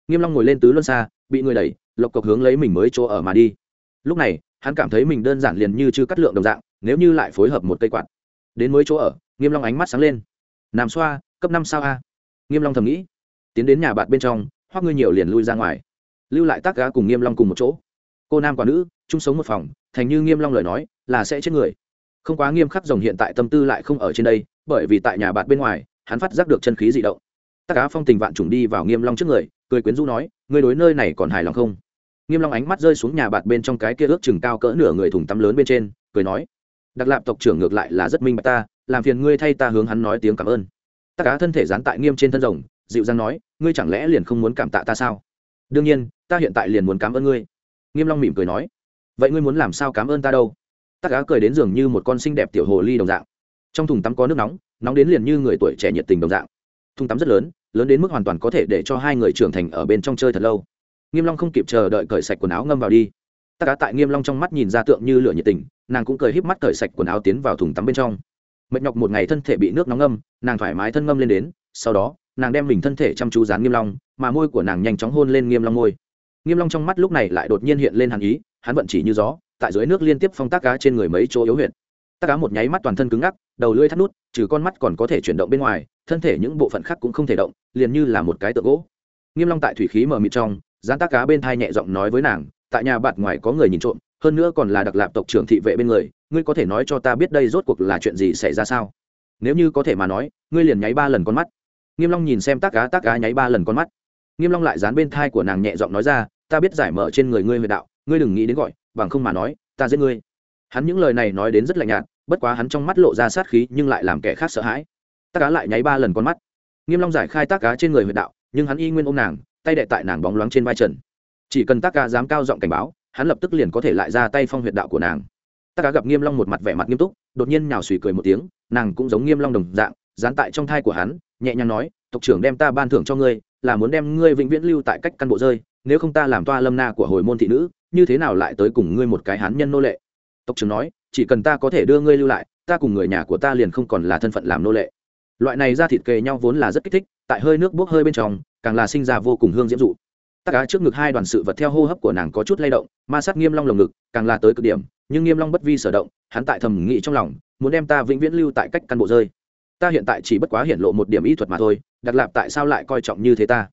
Nghiêm long ngồi lên tứ luân xa bị người đẩy lộc cộc hướng lấy mình mới chỗ ở mà đi. Lúc này hắn cảm thấy mình đơn giản liền như chưa cắt lượng đồng dạng nếu như lại phối hợp một cây quạt đến mới chỗ ở, nghiêm long ánh mắt sáng lên. Nam xoa, cấp năm sao a? Nghiêm long thầm nghĩ. Tiến đến nhà bạn bên trong, hoắc ngươi nhiều liền lui ra ngoài. Lưu lại tác gá cùng nghiêm long cùng một chỗ. Cô nam quả nữ, chung sống một phòng, thành như nghiêm long lời nói, là sẽ chết người. Không quá nghiêm khắc rồng hiện tại tâm tư lại không ở trên đây, bởi vì tại nhà bạn bên ngoài, hắn phát giác được chân khí dị động. Tác cá phong tình vạn trùng đi vào nghiêm long trước người, cười quyến rũ nói, ngươi đối nơi này còn hài lòng không? Nghiêm long ánh mắt rơi xuống nhà bạn bên trong cái kia ước chừng cao cỡ nửa người thùng tắm lớn bên trên, cười nói đặc lạp tộc trưởng ngược lại là rất minh bạch ta, làm phiền ngươi thay ta hướng hắn nói tiếng cảm ơn. Tất cả thân thể dán tại nghiêm trên thân rồng, dịu dàng nói, ngươi chẳng lẽ liền không muốn cảm tạ ta sao? Đương nhiên, ta hiện tại liền muốn cảm ơn ngươi. Nghiêm long mỉm cười nói, vậy ngươi muốn làm sao cảm ơn ta đâu? Tất cả cười đến dường như một con xinh đẹp tiểu hồ ly đồng dạng. Trong thùng tắm có nước nóng nóng đến liền như người tuổi trẻ nhiệt tình đồng dạng. Thùng tắm rất lớn lớn đến mức hoàn toàn có thể để cho hai người trưởng thành ở bên trong chơi thật lâu. Nghiêm long không kịp chờ đợi cởi sạch quần áo ngâm vào đi ta cá tại nghiêm long trong mắt nhìn ra tượng như lửa nhiệt tình, nàng cũng cười híp mắt cởi sạch quần áo tiến vào thùng tắm bên trong. Mệt nhọc một ngày thân thể bị nước nóng ngâm, nàng thoải mái thân ngâm lên đến, sau đó, nàng đem mình thân thể chăm chú dán nghiêm long, mà môi của nàng nhanh chóng hôn lên nghiêm long môi. Nghiêm long trong mắt lúc này lại đột nhiên hiện lên hàn ý, hắn vận chỉ như gió, tại dưới nước liên tiếp phong tác cá trên người mấy chỗ yếu huyệt. Tác cá một nháy mắt toàn thân cứng ngắc, đầu lưỡi thắt nút, trừ con mắt còn có thể chuyển động bên ngoài, thân thể những bộ phận khác cũng không thể động, liền như là một cái tượng gỗ. Nghiêm long tại thủy khí mở mịt trong, dán tác cá bên thai nhẹ giọng nói với nàng tại nhà bạn ngoài có người nhìn trộm, hơn nữa còn là đặc lạp tộc trưởng thị vệ bên người, ngươi có thể nói cho ta biết đây rốt cuộc là chuyện gì xảy ra sao? Nếu như có thể mà nói, ngươi liền nháy ba lần con mắt. Nghiêm long nhìn xem tác cá tác cá nháy ba lần con mắt. Nghiêm long lại dán bên thai của nàng nhẹ giọng nói ra, ta biết giải mở trên người ngươi huyệt đạo, ngươi đừng nghĩ đến gọi, bằng không mà nói, ta giết ngươi. Hắn những lời này nói đến rất lạnh nhạt, bất quá hắn trong mắt lộ ra sát khí nhưng lại làm kẻ khác sợ hãi. Tác cá lại nháy ba lần con mắt. Nghiêm long giải khai tác cá trên người huyệt đạo, nhưng hắn y nguyên ôm nàng, tay đệ tại nàng bóng loáng trên vai trần chỉ cần tác ca dám cao giọng cảnh báo, hắn lập tức liền có thể lại ra tay phong huyệt đạo của nàng. Tác ca gặp nghiêm long một mặt vẻ mặt nghiêm túc, đột nhiên nhào sùi cười một tiếng, nàng cũng giống nghiêm long đồng dạng, dán tại trong thai của hắn, nhẹ nhàng nói, tộc trưởng đem ta ban thưởng cho ngươi, là muốn đem ngươi vĩnh viễn lưu tại cách căn bộ rơi, nếu không ta làm toa lâm na của hồi môn thị nữ, như thế nào lại tới cùng ngươi một cái hán nhân nô lệ? Tộc trưởng nói, chỉ cần ta có thể đưa ngươi lưu lại, ta cùng người nhà của ta liền không còn là thân phận làm nô lệ. Loại này ra thịt kề nhau vốn là rất kích thích, tại hơi nước bốc hơi bên trong, càng là sinh ra vô cùng hương diễm dụ tất cả trước ngực hai đoàn sự vật theo hô hấp của nàng có chút lay động, ma sát nghiêm long lồng ngực, càng là tới cực điểm, nhưng nghiêm long bất vi sở động, hắn tại thầm nghĩ trong lòng, muốn đem ta vĩnh viễn lưu tại cách căn bộ rơi. Ta hiện tại chỉ bất quá hiện lộ một điểm ý thuật mà thôi đặc lạp tại sao lại coi trọng như thế ta?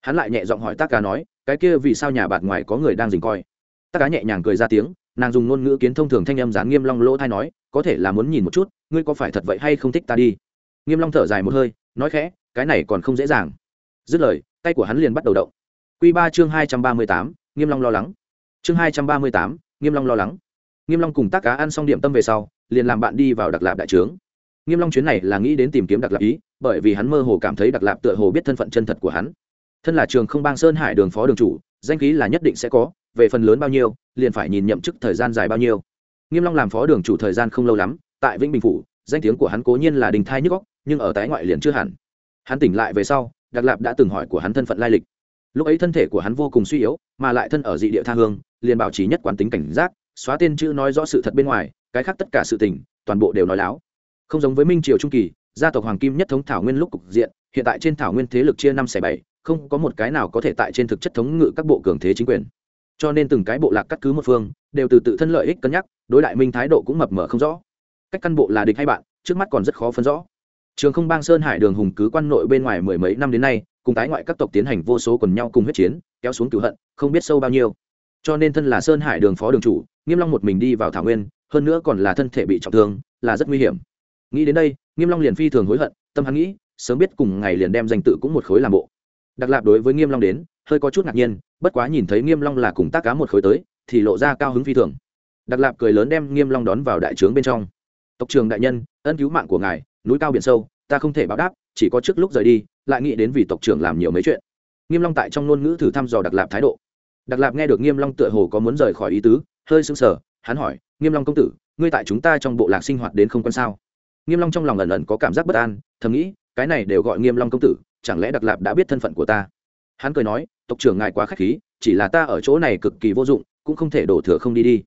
Hắn lại nhẹ giọng hỏi tác cá nói, cái kia vì sao nhà bạt ngoài có người đang dình coi? Tác cá nhẹ nhàng cười ra tiếng, nàng dùng ngôn ngữ kiến thông thường thanh âm dán nghiêm long lỗ thai nói, có thể là muốn nhìn một chút, ngươi có phải thật vậy hay không thích ta đi? Nghiêm long thở dài một hơi, nói khẽ, cái này còn không dễ dàng. Dứt lời, tay của hắn liền bắt đầu động quy ba chương hai trăm ba mươi tám, nghiêm long lo lắng. Chương hai trăm ba mươi tám, nghiêm long lo lắng. Nghiêm long cùng tác cá ăn xong điểm tâm về sau, liền làm bạn đi vào đặc lạp đại trướng. Nghiêm long chuyến này là nghĩ đến tìm kiếm đặc lạp ý, bởi vì hắn mơ hồ cảm thấy đặc lạp tựa hồ biết thân phận chân thật của hắn. Thân là trường không bang sơn hải đường phó đường chủ, danh khí là nhất định sẽ có, về phần lớn bao nhiêu, liền phải nhìn nhậm chức thời gian dài bao nhiêu. Nghiêm long làm phó đường chủ thời gian không lâu lắm, tại vĩnh bình phủ, danh tiếng của hắn cố nhiên là đình thai nhức óc, nhưng ở tái ngoại liền chưa hẳn. Hắn tỉnh lại về sau, đặc lạp đã từng hỏi của hắn thân phận lai lịch lúc ấy thân thể của hắn vô cùng suy yếu, mà lại thân ở dị địa tha hương, liền bảo trì nhất quán tính cảnh giác, xóa tên chữ nói rõ sự thật bên ngoài, cái khác tất cả sự tình, toàn bộ đều nói láo. Không giống với minh triều trung kỳ, gia tộc hoàng kim nhất thống thảo nguyên lúc cục diện, hiện tại trên thảo nguyên thế lực chia năm xẻ bảy, không có một cái nào có thể tại trên thực chất thống ngự các bộ cường thế chính quyền. Cho nên từng cái bộ lạc cắt cứ một phương, đều từ tự thân lợi ích cân nhắc, đối đại minh thái độ cũng mập mờ không rõ. Cách căn bộ là địch hay bạn, trước mắt còn rất khó phân rõ. Trường không bang sơn hải đường hùng cứ quan nội bên ngoài mười mấy năm đến nay cùng tái ngoại các tộc tiến hành vô số quần nhau cùng huyết chiến, kéo xuống cửu hận, không biết sâu bao nhiêu. Cho nên thân là sơn hải đường phó đường chủ, nghiêm long một mình đi vào thảo nguyên, hơn nữa còn là thân thể bị trọng thương, là rất nguy hiểm. Nghĩ đến đây, nghiêm long liền phi thường hối hận, tâm hắn nghĩ, sớm biết cùng ngày liền đem danh tự cũng một khối làm bộ. Đặc lạp đối với nghiêm long đến, hơi có chút ngạc nhiên, bất quá nhìn thấy nghiêm long là cùng tác cá một khối tới, thì lộ ra cao hứng phi thường. Đặc lạp cười lớn đem nghiêm long đón vào đại trướng bên trong. Tộc trưởng đại nhân, ân cứu mạng của ngài, núi cao biển sâu, ta không thể báo đáp, chỉ có trước lúc rời đi lại nghĩ đến vì tộc trưởng làm nhiều mấy chuyện. Nghiêm long tại trong ngôn ngữ thử thăm dò đặc lạp thái độ. Đặc lạp nghe được nghiêm long tựa hồ có muốn rời khỏi ý tứ, hơi sững sờ, hắn hỏi, nghiêm long công tử, ngươi tại chúng ta trong bộ lạc sinh hoạt đến không quan sao? Nghiêm long trong lòng ẩn ẩn có cảm giác bất an, thầm nghĩ, cái này đều gọi nghiêm long công tử, chẳng lẽ đặc lạp đã biết thân phận của ta? Hắn cười nói, tộc trưởng ngài quá khách khí, chỉ là ta ở chỗ này cực kỳ vô dụng, cũng không thể đổ thừa không đi đi.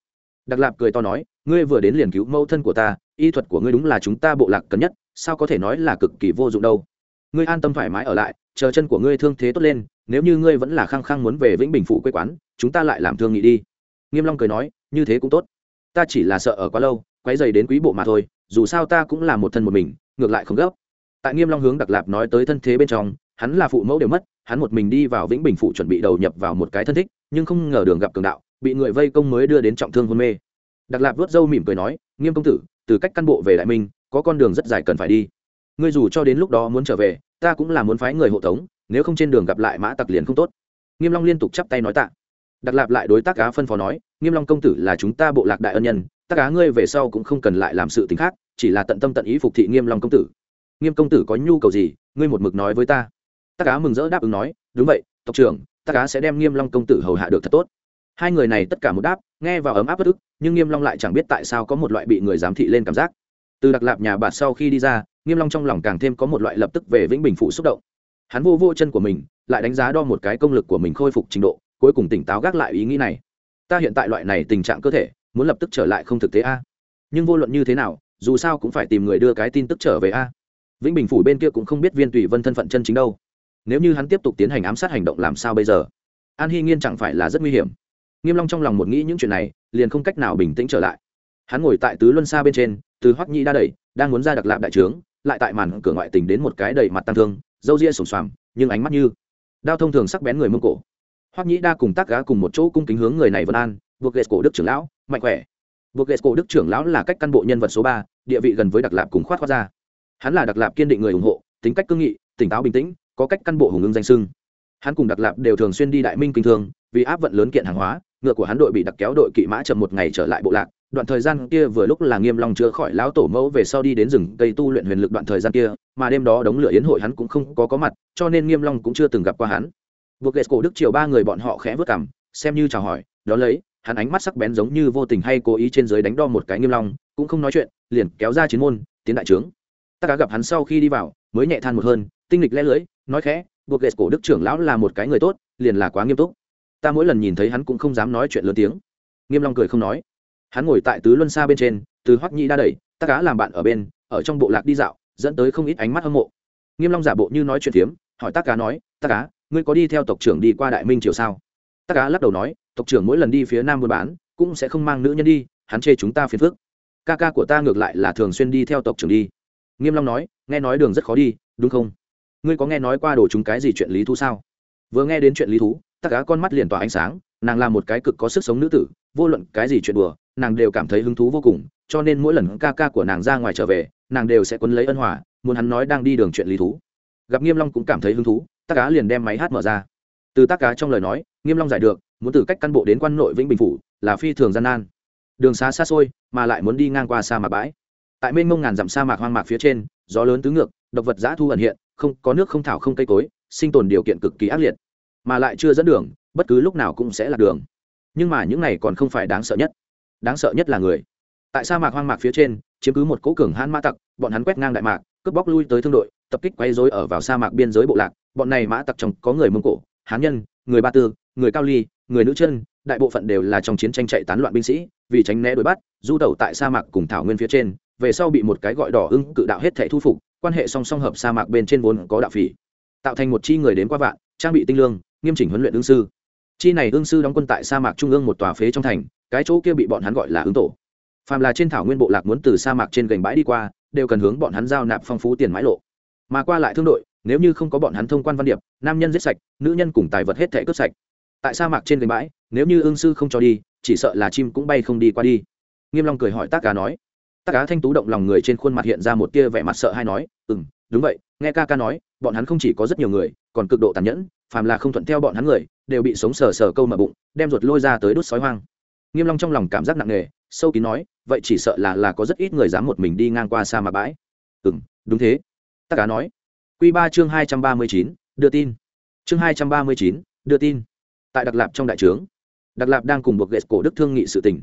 Đặc lạp cười to nói, ngươi vừa đến liền cứu mẫu thân của ta, y thuật của ngươi đúng là chúng ta bộ lạc cần nhất, sao có thể nói là cực kỳ vô dụng đâu? Ngươi an tâm thoải mái ở lại, chờ chân của ngươi thương thế tốt lên, nếu như ngươi vẫn là khăng khăng muốn về vĩnh bình phụ quê quán, chúng ta lại làm thương nghị đi. Nghiêm long cười nói, như thế cũng tốt. Ta chỉ là sợ ở quá lâu, quấy dày đến quý bộ mà thôi, dù sao ta cũng là một thân một mình, ngược lại không gấp. Tại nghiêm long hướng đặc lạp nói tới thân thế bên trong, hắn là phụ mẫu đều mất, hắn một mình đi vào vĩnh bình phụ chuẩn bị đầu nhập vào một cái thân thích, nhưng không ngờ đường gặp cường đạo, bị người vây công mới đưa đến trọng thương hôn mê. Đặc lạp vớt râu mỉm cười nói, nghiêm công tử, từ cách căn bộ về đại minh, có con đường rất dài cần phải đi ngươi dù cho đến lúc đó muốn trở về, ta cũng là muốn phái người hộ tống, nếu không trên đường gặp lại mã tặc liền không tốt. Nghiêm long liên tục chắp tay nói tạ. Đặc lạp lại đối tác cá phân phó nói, nghiêm long công tử là chúng ta bộ lạc đại ân nhân tác cá ngươi về sau cũng không cần lại làm sự tình khác, chỉ là tận tâm tận ý phục thị nghiêm long công tử. Nghiêm công tử có nhu cầu gì, ngươi một mực nói với ta. Tác cá mừng rỡ đáp ứng nói, đúng vậy, tộc trưởng tác cá sẽ đem nghiêm long công tử hầu hạ được thật tốt. Hai người này tất cả một đáp, nghe vào ấm áp bất ức, nhưng nghiêm long lại chẳng biết tại sao có một loại bị người giám thị lên cảm giác. Từ đặc lạp nhà bà sau khi đi ra nghiêm long trong lòng càng thêm có một loại lập tức về vĩnh bình phụ xúc động. Hắn vô vô chân của mình, lại đánh giá đo một cái công lực của mình khôi phục trình độ, cuối cùng tỉnh táo gác lại ý nghĩ này. Ta hiện tại loại này tình trạng cơ thể, muốn lập tức trở lại không thực tế a. Nhưng vô luận như thế nào, dù sao cũng phải tìm người đưa cái tin tức trở về a. Vĩnh bình phủ bên kia cũng không biết viên tùy vân thân phận chân chính đâu. Nếu như hắn tiếp tục tiến hành ám sát hành động làm sao bây giờ? An hy nghiên chẳng phải là rất nguy hiểm. Nghiêm long trong lòng một nghĩ những chuyện này, liền không cách nào bình tĩnh trở lại. Hắn ngồi tại tứ luân xa bên trên, từ hoắc nhĩ đa đẩy, đang muốn ra đặc lạp đại trướng lại tại màn cửa ngoại tình đến một cái đầy mặt tăng thương dâu ria sùng xoàm, nhưng ánh mắt như đao thông thường sắc bén người mông cổ. Hoắc nhĩ đa cùng tác gá cùng một chỗ cung kính hướng người này vân an, buộc ghét cổ đức trưởng lão, mạnh khỏe. Buộc ghét cổ đức trưởng lão là cách căn bộ nhân vật số ba, địa vị gần với đặc lạp cùng khoát khoát ra hắn là đặc lạp kiên định người ủng hộ, tính cách cương nghị, tỉnh táo bình tĩnh, có cách căn bộ hùng ưng danh sưng. Hắn cùng đặc lạp đều thường xuyên đi đại minh kinh thương, vì áp vận lớn kiện hàng hóa, ngựa của hắn đội bị đặc kéo đội kỵ mã chậm một ngày trở lại bộ lạc đoạn thời gian kia vừa lúc là nghiêm long chữa khỏi lão tổ mẫu về sau đi đến rừng cây tu luyện huyền lực đoạn thời gian kia, mà đêm đó đống lửa yến hội hắn cũng không có có mặt, cho nên nghiêm long cũng chưa từng gặp qua hắn. Buộc ghét cổ đức triều ba người bọn họ khẽ vớt cằm, xem như chào hỏi đó lấy, hắn ánh mắt sắc bén giống như vô tình hay cố ý trên dưới đánh đo một cái nghiêm long, cũng không nói chuyện, liền kéo ra chiến môn, tiến đại trướng. Ta đã gặp hắn sau khi đi vào, mới nhẹ than một hơn, tinh lịch lẽ lưỡi nói khẽ, buộc ghét cổ đức trưởng lão là một cái người tốt, liền là quá nghiêm túc. Ta mỗi lần nhìn thấy hắn cũng không dám nói chuyện lớn tiếng. Nghiêm long cười không nói hắn ngồi tại tứ luân xa bên trên từ hoắc nhĩ đa đẩy tất cá làm bạn ở bên ở trong bộ lạc đi dạo dẫn tới không ít ánh mắt hâm mộ. Nghiêm long giả bộ như nói chuyện tiếm, hỏi tất cá nói tất cá ngươi có đi theo tộc trưởng đi qua đại minh triều sao? Tất cá lắc đầu nói tộc trưởng mỗi lần đi phía nam buôn bán cũng sẽ không mang nữ nhân đi hắn chê chúng ta phiền phức. Ca ca của ta ngược lại là thường xuyên đi theo tộc trưởng đi. Nghiêm long nói nghe nói đường rất khó đi đúng không? Ngươi có nghe nói qua đồ chúng cái gì chuyện lý thú sao? Vừa nghe đến chuyện lý thú tất cá con mắt liền tỏa ánh sáng nàng là một cái cực có sức sống nữ tử vô luận cái gì chuyện đùa nàng đều cảm thấy hứng thú vô cùng, cho nên mỗi lần ca ca của nàng ra ngoài trở về, nàng đều sẽ quấn lấy ân hòa, muốn hắn nói đang đi đường chuyện lý thú. Gặp nghiêm long cũng cảm thấy hứng thú tác cá liền đem máy hát mở ra. Từ tác cá trong lời nói, nghiêm long giải được, muốn từ cách căn bộ đến quan nội vĩnh bình phủ là phi thường gian nan. Đường xá xa xôi, mà lại muốn đi ngang qua sa mạc bãi. Tại mênh mông ngàn dặm sa mạc hoang mạc phía trên, gió lớn tứ ngược, độc vật dã thu ẩn hiện, không, có nước không thảo không cây cối, sinh tồn điều kiện cực kỳ ác liệt. Mà lại chưa dẫn đường, bất cứ lúc nào cũng sẽ là đường. Nhưng mà những này còn không phải đáng sợ nhất đáng sợ nhất là người. Tại sa mạc hoang mạc phía trên, chiếm cứ một cố cường hãn mã tặc, bọn hắn quét ngang đại mạc, cướp bóc lui tới thương đội, tập kích quay dối ở vào sa mạc biên giới bộ lạc. Bọn này mã tặc trong có người mông cổ, hán nhân, người ba tư, người cao ly, người nữ chân, đại bộ phận đều là trong chiến tranh chạy tán loạn binh sĩ, vì tránh né đuổi bắt, du tẩu tại sa mạc cùng thảo nguyên phía trên, về sau bị một cái gọi đỏ ưng cự đạo hết thể thu phục, quan hệ song song hợp sa mạc bên trên vốn có đạo phỉ. Tạo thành một chi người đến qua vạn, trang bị tinh lương, nghiêm chỉnh huấn luyện ương sư. Chi này ương sư đóng quân tại sa mạc trung ương một tòa phế trong thành cái chỗ kia bị bọn hắn gọi là ứng tổ. Phàm là trên thảo nguyên bộ lạc muốn từ sa mạc trên gành bãi đi qua, đều cần hướng bọn hắn giao nạp phong phú tiền mãi lộ. Mà qua lại thương đội, nếu như không có bọn hắn thông quan văn điệp, nam nhân giết sạch, nữ nhân cùng tài vật hết thể cướp sạch. Tại sa mạc trên gành bãi, nếu như ương sư không cho đi, chỉ sợ là chim cũng bay không đi qua đi. Nghiêm long cười hỏi tác cá nói. Tác cá thanh tú động lòng người trên khuôn mặt hiện ra một tia vẻ mặt sợ hay nói ừ đúng vậy, nghe ca ca nói, bọn hắn không chỉ có rất nhiều người, còn cực độ tàn nhẫn, phàm là không thuận theo bọn hắn người, đều bị sống sờ sờ câu mở bụng, đem ruột lôi ra tới đốt sói hoang nghiêm long trong lòng cảm giác nặng nề, sâu kín nói, vậy chỉ sợ là là có rất ít người dám một mình đi ngang qua sa mạc bãi. Ừm, đúng thế. Tất cả nói. Quy ba chương hai trăm ba mươi chín, đưa tin. Chương hai trăm ba mươi chín, đưa tin. Tại đặc lạp trong đại trướng đặc lạp đang cùng buộc ghệ cổ đức thương nghị sự tình.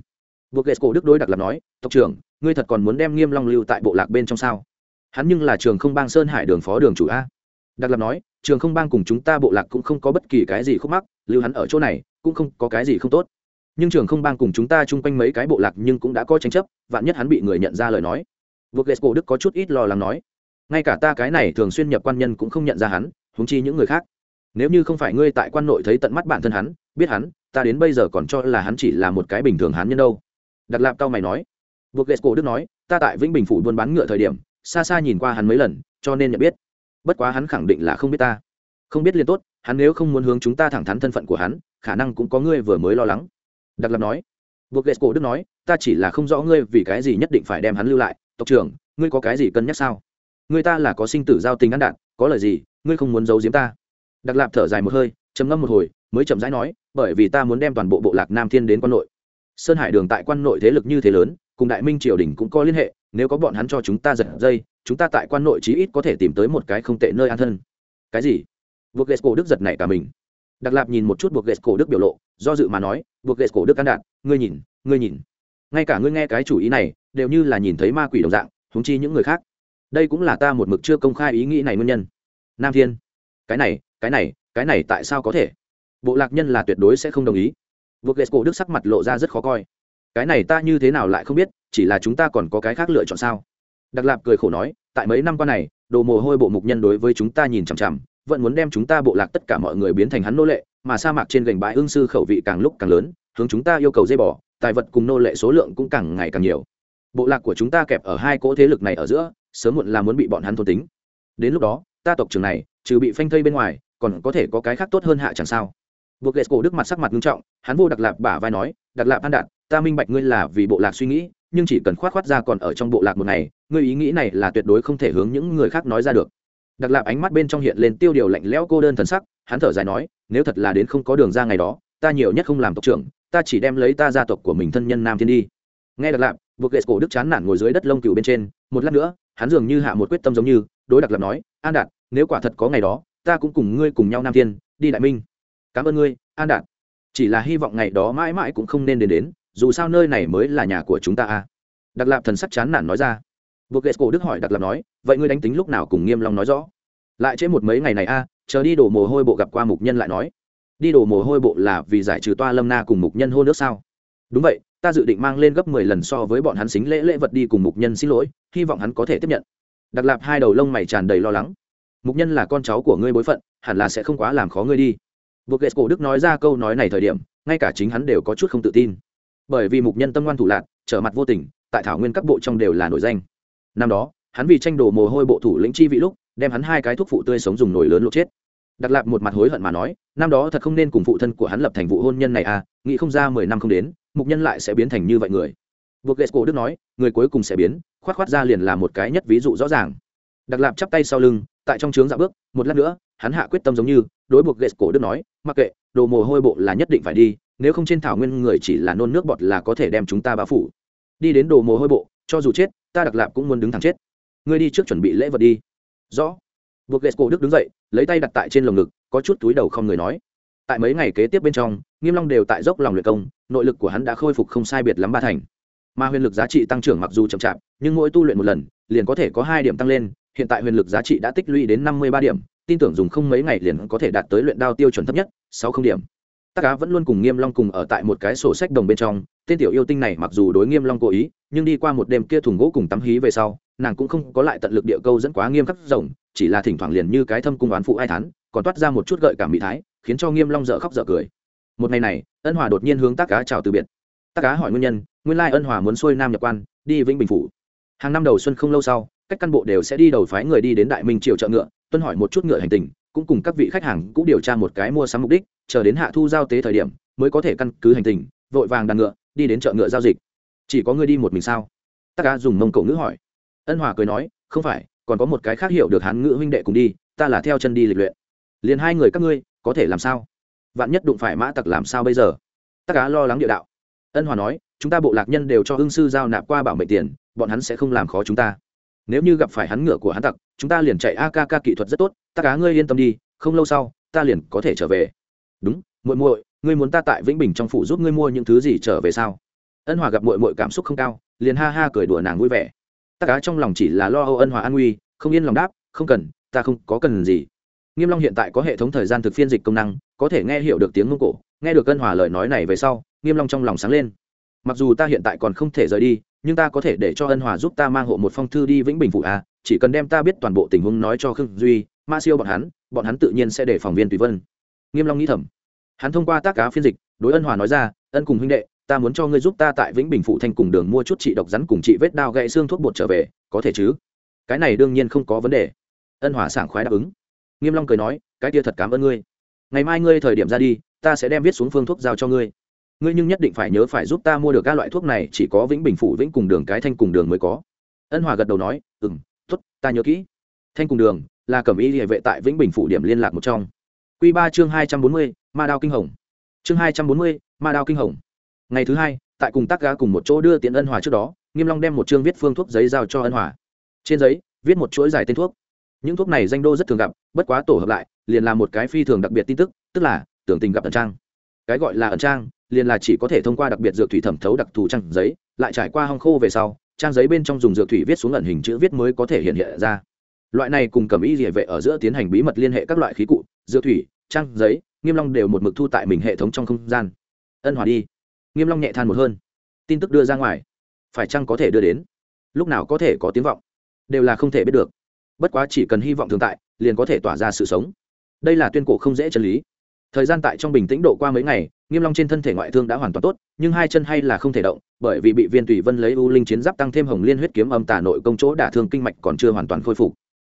Buộc ghệ cổ đức đối đặc lạp nói, tộc trưởng, ngươi thật còn muốn đem nghiêm long lưu tại bộ lạc bên trong sao? Hắn nhưng là trường không bang sơn hải đường phó đường chủ a. Đặc lạp nói, trường không bang cùng chúng ta bộ lạc cũng không có bất kỳ cái gì khúc mắc, lưu hắn ở chỗ này cũng không có cái gì không tốt nhưng trường không bang cùng chúng ta chung quanh mấy cái bộ lạc nhưng cũng đã có tranh chấp, vạn nhất hắn bị người nhận ra lời nói. Vô lệ cổ đức có chút ít lo lắng nói. Ngay cả ta cái này thường xuyên nhập quan nhân cũng không nhận ra hắn húng chi những người khác. Nếu như không phải ngươi tại quan nội thấy tận mắt bản thân hắn, biết hắn, ta đến bây giờ còn cho là hắn chỉ là một cái bình thường hắn nhân đâu. Đặc lạp tao mày nói. Vô lệ cổ đức nói, ta tại vĩnh bình phủ buôn bán ngựa thời điểm, xa xa nhìn qua hắn mấy lần, cho nên nhận biết. Bất quá hắn khẳng định là không biết ta. Không biết liền tốt, hắn nếu không muốn hướng chúng ta thẳng thắn thân phận của hắn, khả năng cũng có ngươi vừa mới lo lắng đặc lập nói. Buộc Lệ cổ đức nói, ta chỉ là không rõ ngươi vì cái gì nhất định phải đem hắn lưu lại. Tộc trưởng, ngươi có cái gì cân nhắc sao? Người ta là có sinh tử giao tình ăn đạn, có lời gì, ngươi không muốn giấu giếm ta? Đặc lạp thở dài một hơi, trầm ngâm một hồi, mới chậm rãi nói, bởi vì ta muốn đem toàn bộ bộ lạc nam thiên đến quan nội. Sơn hải đường tại quan nội thế lực như thế lớn, cùng đại minh triều đình cũng có liên hệ, nếu có bọn hắn cho chúng ta giật dây, chúng ta tại quan nội chí ít có thể tìm tới một cái không tệ nơi an thân. Cái gì? Vượt ghét cổ đức giật này cả mình đặc lạp nhìn một chút buộc ghét cổ đức biểu lộ, do dự mà nói, buộc ghét cổ đức can đạn, ngươi nhìn ngươi nhìn. Ngay cả ngươi nghe cái chủ ý này, đều như là nhìn thấy ma quỷ đồng dạng húng chi những người khác. Đây cũng là ta một mực chưa công khai ý nghĩ này nguyên nhân. Nam thiên, cái này cái này cái này tại sao có thể? Bộ lạc nhân là tuyệt đối sẽ không đồng ý. Buộc ghét cổ đức sắc mặt lộ ra rất khó coi. Cái này ta như thế nào lại không biết, chỉ là chúng ta còn có cái khác lựa chọn sao? Đặc lạp cười khổ nói, tại mấy năm qua này, đồ mồ hôi bộ mục nhân đối với chúng ta nhìn chằm chằm vẫn muốn đem chúng ta bộ lạc tất cả mọi người biến thành hắn nô lệ, mà sa mạc trên gành bãi ương sư khẩu vị càng lúc càng lớn, hướng chúng ta yêu cầu dây bỏ, tài vật cùng nô lệ số lượng cũng càng ngày càng nhiều. Bộ lạc của chúng ta kẹp ở hai cỗ thế lực này ở giữa, sớm muộn là muốn bị bọn hắn thôn tính. Đến lúc đó, ta tộc trưởng này, trừ bị phanh thây bên ngoài, còn có thể có cái khác tốt hơn hạ chẳng sao. Buộc lệ cổ đức mặt sắc mặt nghiêm trọng, hắn vô đặc lạp bả vai nói đặc lạp an đạt, ta minh bạch ngươi là vì bộ lạc suy nghĩ, nhưng chỉ cần khoát khoát ra còn ở trong bộ lạc một ngày, ngươi ý nghĩ này là tuyệt đối không thể hướng những người khác nói ra được đặc lạp ánh mắt bên trong hiện lên tiêu điều lạnh lẽo cô đơn thần sắc, hắn thở dài nói, nếu thật là đến không có đường ra ngày đó, ta nhiều nhất không làm tộc trưởng, ta chỉ đem lấy ta gia tộc của mình thân nhân nam thiên đi. Nghe đặc lạp buộc ghét cổ đức chán nản ngồi dưới đất lông cừu bên trên, một lát nữa, hắn dường như hạ một quyết tâm giống như, đối đặc lạp nói, an đạt, nếu quả thật có ngày đó, ta cũng cùng ngươi cùng nhau nam thiên, đi đại minh. Cảm ơn ngươi, an đạt. Chỉ là hy vọng ngày đó mãi mãi cũng không nên đến đến, dù sao nơi này mới là nhà của chúng ta a đặc lạp thần sắc chán nản nói ra buộc ghét cổ đức hỏi đặc lạp nói, vậy ngươi đánh tính lúc nào cùng nghiêm long nói rõ? Lại trễ một mấy ngày này a, chờ đi đổ mồ hôi bộ gặp qua mục nhân lại nói. Đi đổ mồ hôi bộ là vì giải trừ toa lâm na cùng mục nhân hôn nước sao? Đúng vậy, ta dự định mang lên gấp mười lần so với bọn hắn xính lễ lễ vật đi cùng mục nhân xin lỗi, hy vọng hắn có thể tiếp nhận. Đặc lạp hai đầu lông mày tràn đầy lo lắng. Mục nhân là con cháu của ngươi bối phận, hẳn là sẽ không quá làm khó ngươi đi. Buộc ghét cổ đức nói ra câu nói này thời điểm, ngay cả chính hắn đều có chút không tự tin. Bởi vì mục nhân tâm ngoan thủ lạc, trở mặt vô tình, tại thảo nguyên các bộ trong đều là nổi danh năm đó, hắn vì tranh đồ mồ hôi bộ thủ lĩnh chi vị lúc, đem hắn hai cái thuốc phụ tươi sống dùng nổi lớn lột chết. Đặc lạp một mặt hối hận mà nói, năm đó thật không nên cùng phụ thân của hắn lập thành vụ hôn nhân này à nghĩ không ra mười năm không đến, mục nhân lại sẽ biến thành như vậy người. Buộc ghét cổ đức nói, người cuối cùng sẽ biến khoát khoát ra liền là một cái nhất ví dụ rõ ràng. Đặc lạp chắp tay sau lưng, tại trong trướng dạ bước, một lát nữa, hắn hạ quyết tâm giống như, đối buộc ghét cổ đức nói, mặc kệ, đồ mồ hôi bộ là nhất định phải đi, nếu không trên thảo nguyên người chỉ là nôn nước bọt là có thể đem chúng ta bao phủ. Đi đến đồ mồ hôi bộ, cho dù chết ta đặc lạp cũng muốn đứng thẳng chết. Ngươi đi trước chuẩn bị lễ vật đi. Rõ. Buộc ghét cổ đức đứng dậy lấy tay đặt tại trên lồng ngực có chút túi đầu không người nói. Tại mấy ngày kế tiếp bên trong nghiêm long đều tại dốc lòng luyện công nội lực của hắn đã khôi phục không sai biệt lắm ba thành. Mà huyền lực giá trị tăng trưởng mặc dù chậm chạp nhưng mỗi tu luyện một lần liền có thể có hai điểm tăng lên hiện tại huyền lực giá trị đã tích lũy đến năm mươi ba điểm tin tưởng dùng không mấy ngày liền có thể đạt tới luyện đao tiêu chuẩn thấp nhất sáu không điểm. Tắc Cá vẫn luôn cùng Nghiêm Long cùng ở tại một cái sổ sách đồng bên trong, tên tiểu yêu tinh này mặc dù đối Nghiêm Long cố ý, nhưng đi qua một đêm kia thùng gỗ cùng tắm hí về sau, nàng cũng không có lại tận lực địa câu dẫn quá nghiêm khắc rộng, chỉ là thỉnh thoảng liền như cái thâm cung oán phụ ai thán, còn toát ra một chút gợi cảm mỹ thái, khiến cho Nghiêm Long dở khóc dở cười. Một ngày này, Ân Hòa đột nhiên hướng Tắc Cá chào từ biệt. Tắc Cá hỏi nguyên nhân, nguyên lai Ân Hòa muốn xuôi nam nhập quan, đi Vĩnh Bình phủ. Hàng năm đầu xuân không lâu sau, các căn bộ đều sẽ đi đầu phái người đi đến Đại Minh triều chợ ngựa, tuân hỏi một chút ngựa hành tình, cũng cùng các vị khách hàng cũng điều tra một cái mua sắm mục đích chờ đến hạ thu giao tế thời điểm mới có thể căn cứ hành tình vội vàng đàn ngựa đi đến chợ ngựa giao dịch. Chỉ có ngươi đi một mình sao? Tắc cả dùng mông cổ ngữ hỏi. Ân hòa cười nói, không phải, còn có một cái khác hiểu được hán ngữ huynh đệ cùng đi, ta là theo chân đi lịch luyện. Liền hai người các ngươi, có thể làm sao? Vạn nhất đụng phải mã tặc làm sao bây giờ? Tắc cả lo lắng địa đạo. Ân hòa nói, chúng ta bộ lạc nhân đều cho hương sư giao nạp qua bảo mệnh tiền, bọn hắn sẽ không làm khó chúng ta. Nếu như gặp phải hắn ngựa của hắn tặc, chúng ta liền chạy a ca kỹ thuật rất tốt. Ta cá ngươi yên tâm đi, không lâu sau, ta liền có thể trở về. Đúng, muội muội ngươi muốn ta tại vĩnh bình trong phủ giúp ngươi mua những thứ gì trở về sao? Ân hòa gặp muội muội cảm xúc không cao, liền ha ha cười đùa nàng vui vẻ. Ta cá trong lòng chỉ là lo âu ân hòa an nguy, không yên lòng đáp, không cần, ta không có cần gì. Nghiêm long hiện tại có hệ thống thời gian thực phiên dịch công năng, có thể nghe hiểu được tiếng mông cổ, nghe được ân hòa lời nói này về sau, nghiêm long trong lòng sáng lên. Mặc dù ta hiện tại còn không thể rời đi, nhưng ta có thể để cho ân hòa giúp ta mang hộ một phong thư đi vĩnh bình phủ a chỉ cần đem ta biết toàn bộ tình huống nói cho khương duy, ma siêu bọn hắn bọn hắn tự nhiên sẽ để phòng viên tùy vân. Nghiêm long nghĩ thầm hắn thông qua tác cá phiên dịch, đối ân hòa nói ra, ân cùng huynh đệ, ta muốn cho ngươi giúp ta tại vĩnh bình phụ thanh cùng đường mua chút trị độc rắn cùng trị vết đao gãy xương thuốc bột trở về, có thể chứ? Cái này đương nhiên không có vấn đề. Ân hòa sảng khoái đáp ứng. Nghiêm long cười nói, cái kia thật cảm ơn ngươi. Ngày mai ngươi thời điểm ra đi, ta sẽ đem viết xuống phương thuốc giao cho ngươi. Ngươi nhưng nhất định phải nhớ phải giúp ta mua được các loại thuốc này, chỉ có vĩnh bình phủ vĩnh cùng đường cái thanh cùng đường mới có. Ân hòa gật đầu nói ừ m t ố t ta nhớ kỹ. Thanh cùng đường là cẩm y địa vệ tại vĩnh bình phủ điểm liên lạc một trong. Quy ba chương hai trăm bốn mươi, ma đao kinh hồng. Chương hai trăm bốn mươi, ma đao kinh hồng. Ngày thứ hai, tại cùng tác gá cùng một chỗ đưa tiện ân hòa trước đó, nghiêm long đem một chương viết phương thuốc giấy giao cho ân hòa. Trên giấy, viết một chuỗi dài tên thuốc. Những thuốc này danh đô rất thường gặp, bất quá tổ hợp lại, liền là một cái phi thường đặc biệt tin tức tức là, tưởng tình gặp ẩn trang. Cái gọi là ẩn trang, liền là chỉ có thể thông qua đặc biệt dược thủy thẩm thấu đặc thù trang giấy, lại trải qua hong khô về sau, trang giấy bên trong dùng dược thủy viết xuống ẩn hình chữ viết mới có thể hiện hiện ra loại này cùng cầm y địa vệ ở giữa tiến hành bí mật liên hệ các loại khí cụ dựa thủy, trang giấy, nghiêm long đều một mực thu tại mình hệ thống trong không gian. Ân hòa đi. Nghiêm long nhẹ than một hơn. Tin tức đưa ra ngoài. Phải chăng có thể đưa đến? Lúc nào có thể có tiếng vọng? Đều là không thể biết được. Bất quá chỉ cần hy vọng thường tại, liền có thể tỏa ra sự sống. Đây là tuyên cổ không dễ chân lý. Thời gian tại trong bình tĩnh độ qua mấy ngày, nghiêm long trên thân thể ngoại thương đã hoàn toàn tốt, nhưng hai chân hay là không thể động, bởi vì bị viên tùy vân lấy u linh chiến giáp tăng thêm hồng liên huyết kiếm âm tà nội công chỗ đả thương kinh mạch còn chưa hoàn toàn khôi phục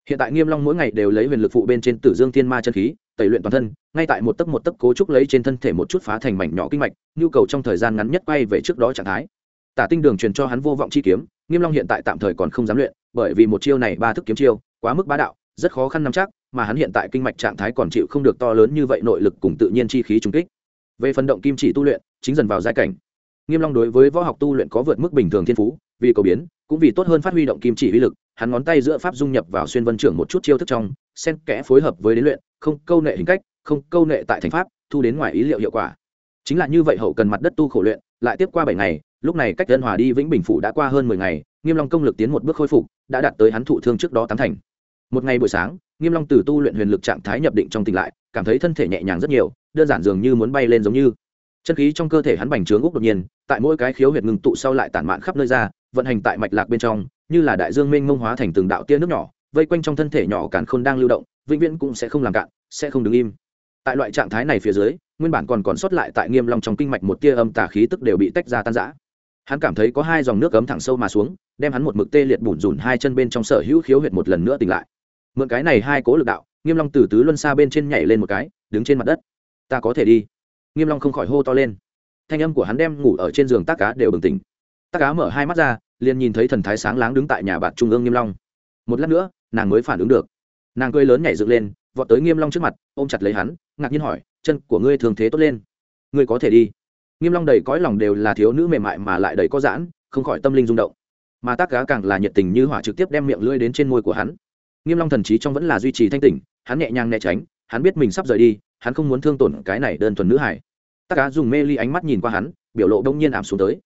hiện tại nghiêm long mỗi ngày đều lấy huyền lực phụ bên trên tử dương thiên ma chân khí, tẩy luyện toàn thân, ngay tại một tấc một tấc cố trúc lấy trên thân thể một chút phá thành mảnh nhỏ kinh mạch, nhu cầu trong thời gian ngắn nhất quay về trước đó trạng thái. Tả tinh đường truyền cho hắn vô vọng chi kiếm, nghiêm long hiện tại tạm thời còn không dám luyện, bởi vì một chiêu này ba thức kiếm chiêu, quá mức bá đạo, rất khó khăn nắm chắc, mà hắn hiện tại kinh mạch trạng thái còn chịu không được to lớn như vậy nội lực cùng tự nhiên chi khí trùng kích. Về phần động kim chỉ tu luyện, chính dần vào giai cảnh. Nghiêm long đối với võ học tu luyện có vượt mức bình thường thiên phú, vì cầu biến, cũng vì tốt hơn phát huy động kim chỉ uy lực hắn ngón tay giữa pháp dung nhập vào xuyên vân trưởng một chút chiêu thức trong sen kẽ phối hợp với đến luyện, không câu nệ hình cách, không câu nệ tại thành pháp, thu đến ngoài ý liệu hiệu quả. Chính là như vậy hậu cần mặt đất tu khổ luyện, lại tiếp qua bảy ngày, lúc này cách dân hòa đi vĩnh bình phủ đã qua hơn mười ngày, nghiêm long công lực tiến một bước khôi phục, đã đạt tới hắn thụ thương trước đó tám thành. Một ngày buổi sáng, nghiêm long từ tu luyện huyền lực trạng thái nhập định trong tỉnh lại, cảm thấy thân thể nhẹ nhàng rất nhiều, đơn giản dường như muốn bay lên giống như. Chân khí trong cơ thể hắn bành trướng úc đột nhiên, tại mỗi cái khiếu huyệt ngừng tụ sau lại tản mạn khắp nơi ra vận hành tại mạch lạc bên trong, như là đại dương mênh mông hóa thành từng đạo tia nước nhỏ, vây quanh trong thân thể nhỏ càn khôn đang lưu động, vĩnh viễn cũng sẽ không làm cạn, sẽ không đứng im. Tại loại trạng thái này phía dưới, nguyên bản còn còn sót lại tại nghiêm long trong kinh mạch một tia âm tà khí tức đều bị tách ra tan rã. Hắn cảm thấy có hai dòng nước cấm thẳng sâu mà xuống, đem hắn một mực tê liệt bủn rủn hai chân bên trong sở hữu khiếu huyệt một lần nữa tỉnh lại. Mượn cái này hai cố lực đạo, nghiêm long từ tứ luân xa bên trên nhảy lên một cái, đứng trên mặt đất. Ta có thể đi. Nghiêm long không khỏi hô to lên. Thanh âm của hắn đem ngủ ở trên giường tác cá đều bừng tỉnh tác cá mở hai mắt ra, liền nhìn thấy thần thái sáng láng đứng tại nhà bạn trung ương nghiêm long. Một lát nữa, nàng mới phản ứng được. Nàng cười lớn nhảy dựng lên, vọt tới nghiêm long trước mặt, ôm chặt lấy hắn, ngạc nhiên hỏi, chân của ngươi thường thế tốt lên? Ngươi có thể đi. Nghiêm long đầy cõi lòng đều là thiếu nữ mềm mại mà lại đầy có giãn, không khỏi tâm linh rung động. Mà tác cá càng là nhiệt tình như hỏa trực tiếp đem miệng lưỡi đến trên môi của hắn. Nghiêm long thần trí trong vẫn là duy trì thanh tỉnh, hắn nhẹ nhàng né tránh, hắn biết mình sắp rời đi, hắn không muốn thương tổn cái này đơn thuần nữ hải tác cá dùng mê ly ánh mắt nhìn qua hắn, biểu lộ đông nhiên ảm xuống tới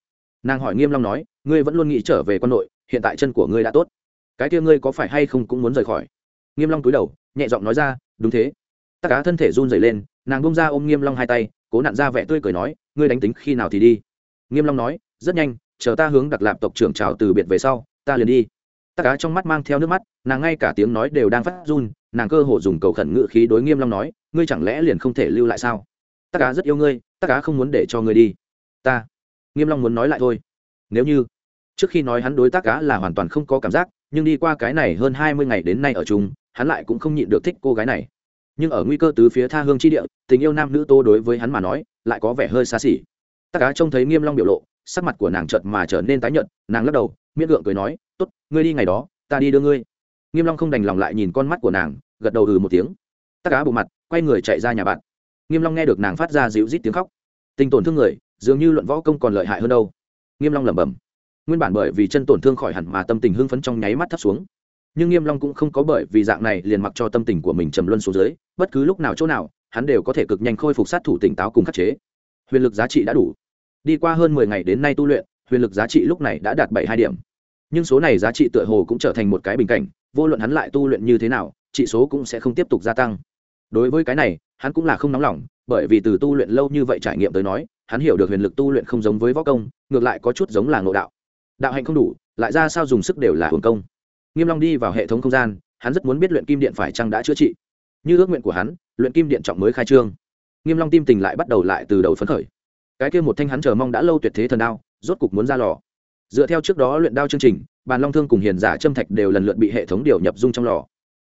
nàng hỏi nghiêm long nói, ngươi vẫn luôn nghĩ trở về quân nội, hiện tại chân của ngươi đã tốt. Cái kia ngươi có phải hay không cũng muốn rời khỏi? Nghiêm long cúi đầu, nhẹ giọng nói ra, đúng thế. Tất cả thân thể run rẩy lên, nàng bung ra ôm nghiêm long hai tay, cố nặn ra vẻ tươi cười nói, ngươi đánh tính khi nào thì đi. Nghiêm long nói, rất nhanh, chờ ta hướng đặc lạp tộc trưởng chào từ biệt về sau, ta liền đi. Tất cả trong mắt mang theo nước mắt, nàng ngay cả tiếng nói đều đang phát run, nàng cơ hồ dùng cầu khẩn ngự khí đối nghiêm long nói, ngươi chẳng lẽ liền không thể lưu lại sao? Tất cả rất yêu ngươi tất cả không muốn để cho ngươi đi. Ta nghiêm long muốn nói lại thôi. Nếu như, trước khi nói hắn đối tác cá là hoàn toàn không có cảm giác, nhưng đi qua cái này hơn hai mươi ngày đến nay ở chung, hắn lại cũng không nhịn được thích cô gái này. Nhưng ở nguy cơ tứ phía tha hương chi địa, tình yêu nam nữ tô đối với hắn mà nói, lại có vẻ hơi xa xỉ. Tác cá trông thấy nghiêm long biểu lộ, sắc mặt của nàng chợt mà trở nên tái nhợt, nàng lắc đầu, miễn gượng cười nói, tốt, ngươi đi ngày đó, ta đi đưa ngươi. Nghiêm long không đành lòng lại nhìn con mắt của nàng, gật đầu ừ một tiếng. Tác cá bộ mặt, quay người chạy ra nhà bạn. Nghiêm long nghe được nàng phát ra dịu rít tiếng khóc. Tình tổn thương người dường như luận võ công còn lợi hại hơn đâu. Nghiêm long lẩm bẩm. Nguyên bản bởi vì chân tổn thương khỏi hẳn mà tâm tình hưng phấn trong nháy mắt thấp xuống. Nhưng nghiêm long cũng không có bởi vì dạng này liền mặc cho tâm tình của mình trầm luân xuống dưới, bất cứ lúc nào chỗ nào, hắn đều có thể cực nhanh khôi phục sát thủ tỉnh táo cùng khắc chế. Huyền lực giá trị đã đủ. Đi qua hơn mười ngày đến nay tu luyện, huyền lực giá trị lúc này đã đạt bảy hai điểm. Nhưng số này giá trị tựa hồ cũng trở thành một cái bình cảnh, vô luận hắn lại tu luyện như thế nào trị số cũng sẽ không tiếp tục gia tăng. Đối với cái này, hắn cũng là không nóng lòng, bởi vì từ tu luyện lâu như vậy trải nghiệm tới nói hắn hiểu được huyền lực tu luyện không giống với võ công, ngược lại có chút giống là ngộ đạo. Đạo hạnh không đủ, lại ra sao dùng sức đều là hồn công. Nghiêm long đi vào hệ thống không gian, hắn rất muốn biết luyện kim điện phải chăng đã chữa trị. Như ước nguyện của hắn, luyện kim điện trọng mới khai trương. Nghiêm long tim tình lại bắt đầu lại từ đầu phấn khởi. Cái kia một thanh hắn chờ mong đã lâu tuyệt thế thần đao, rốt cục muốn ra lò. Dựa theo trước đó luyện đao chương trình, bàn long thương cùng hiền giả châm thạch đều lần lượt bị hệ thống điều nhập dung trong lò.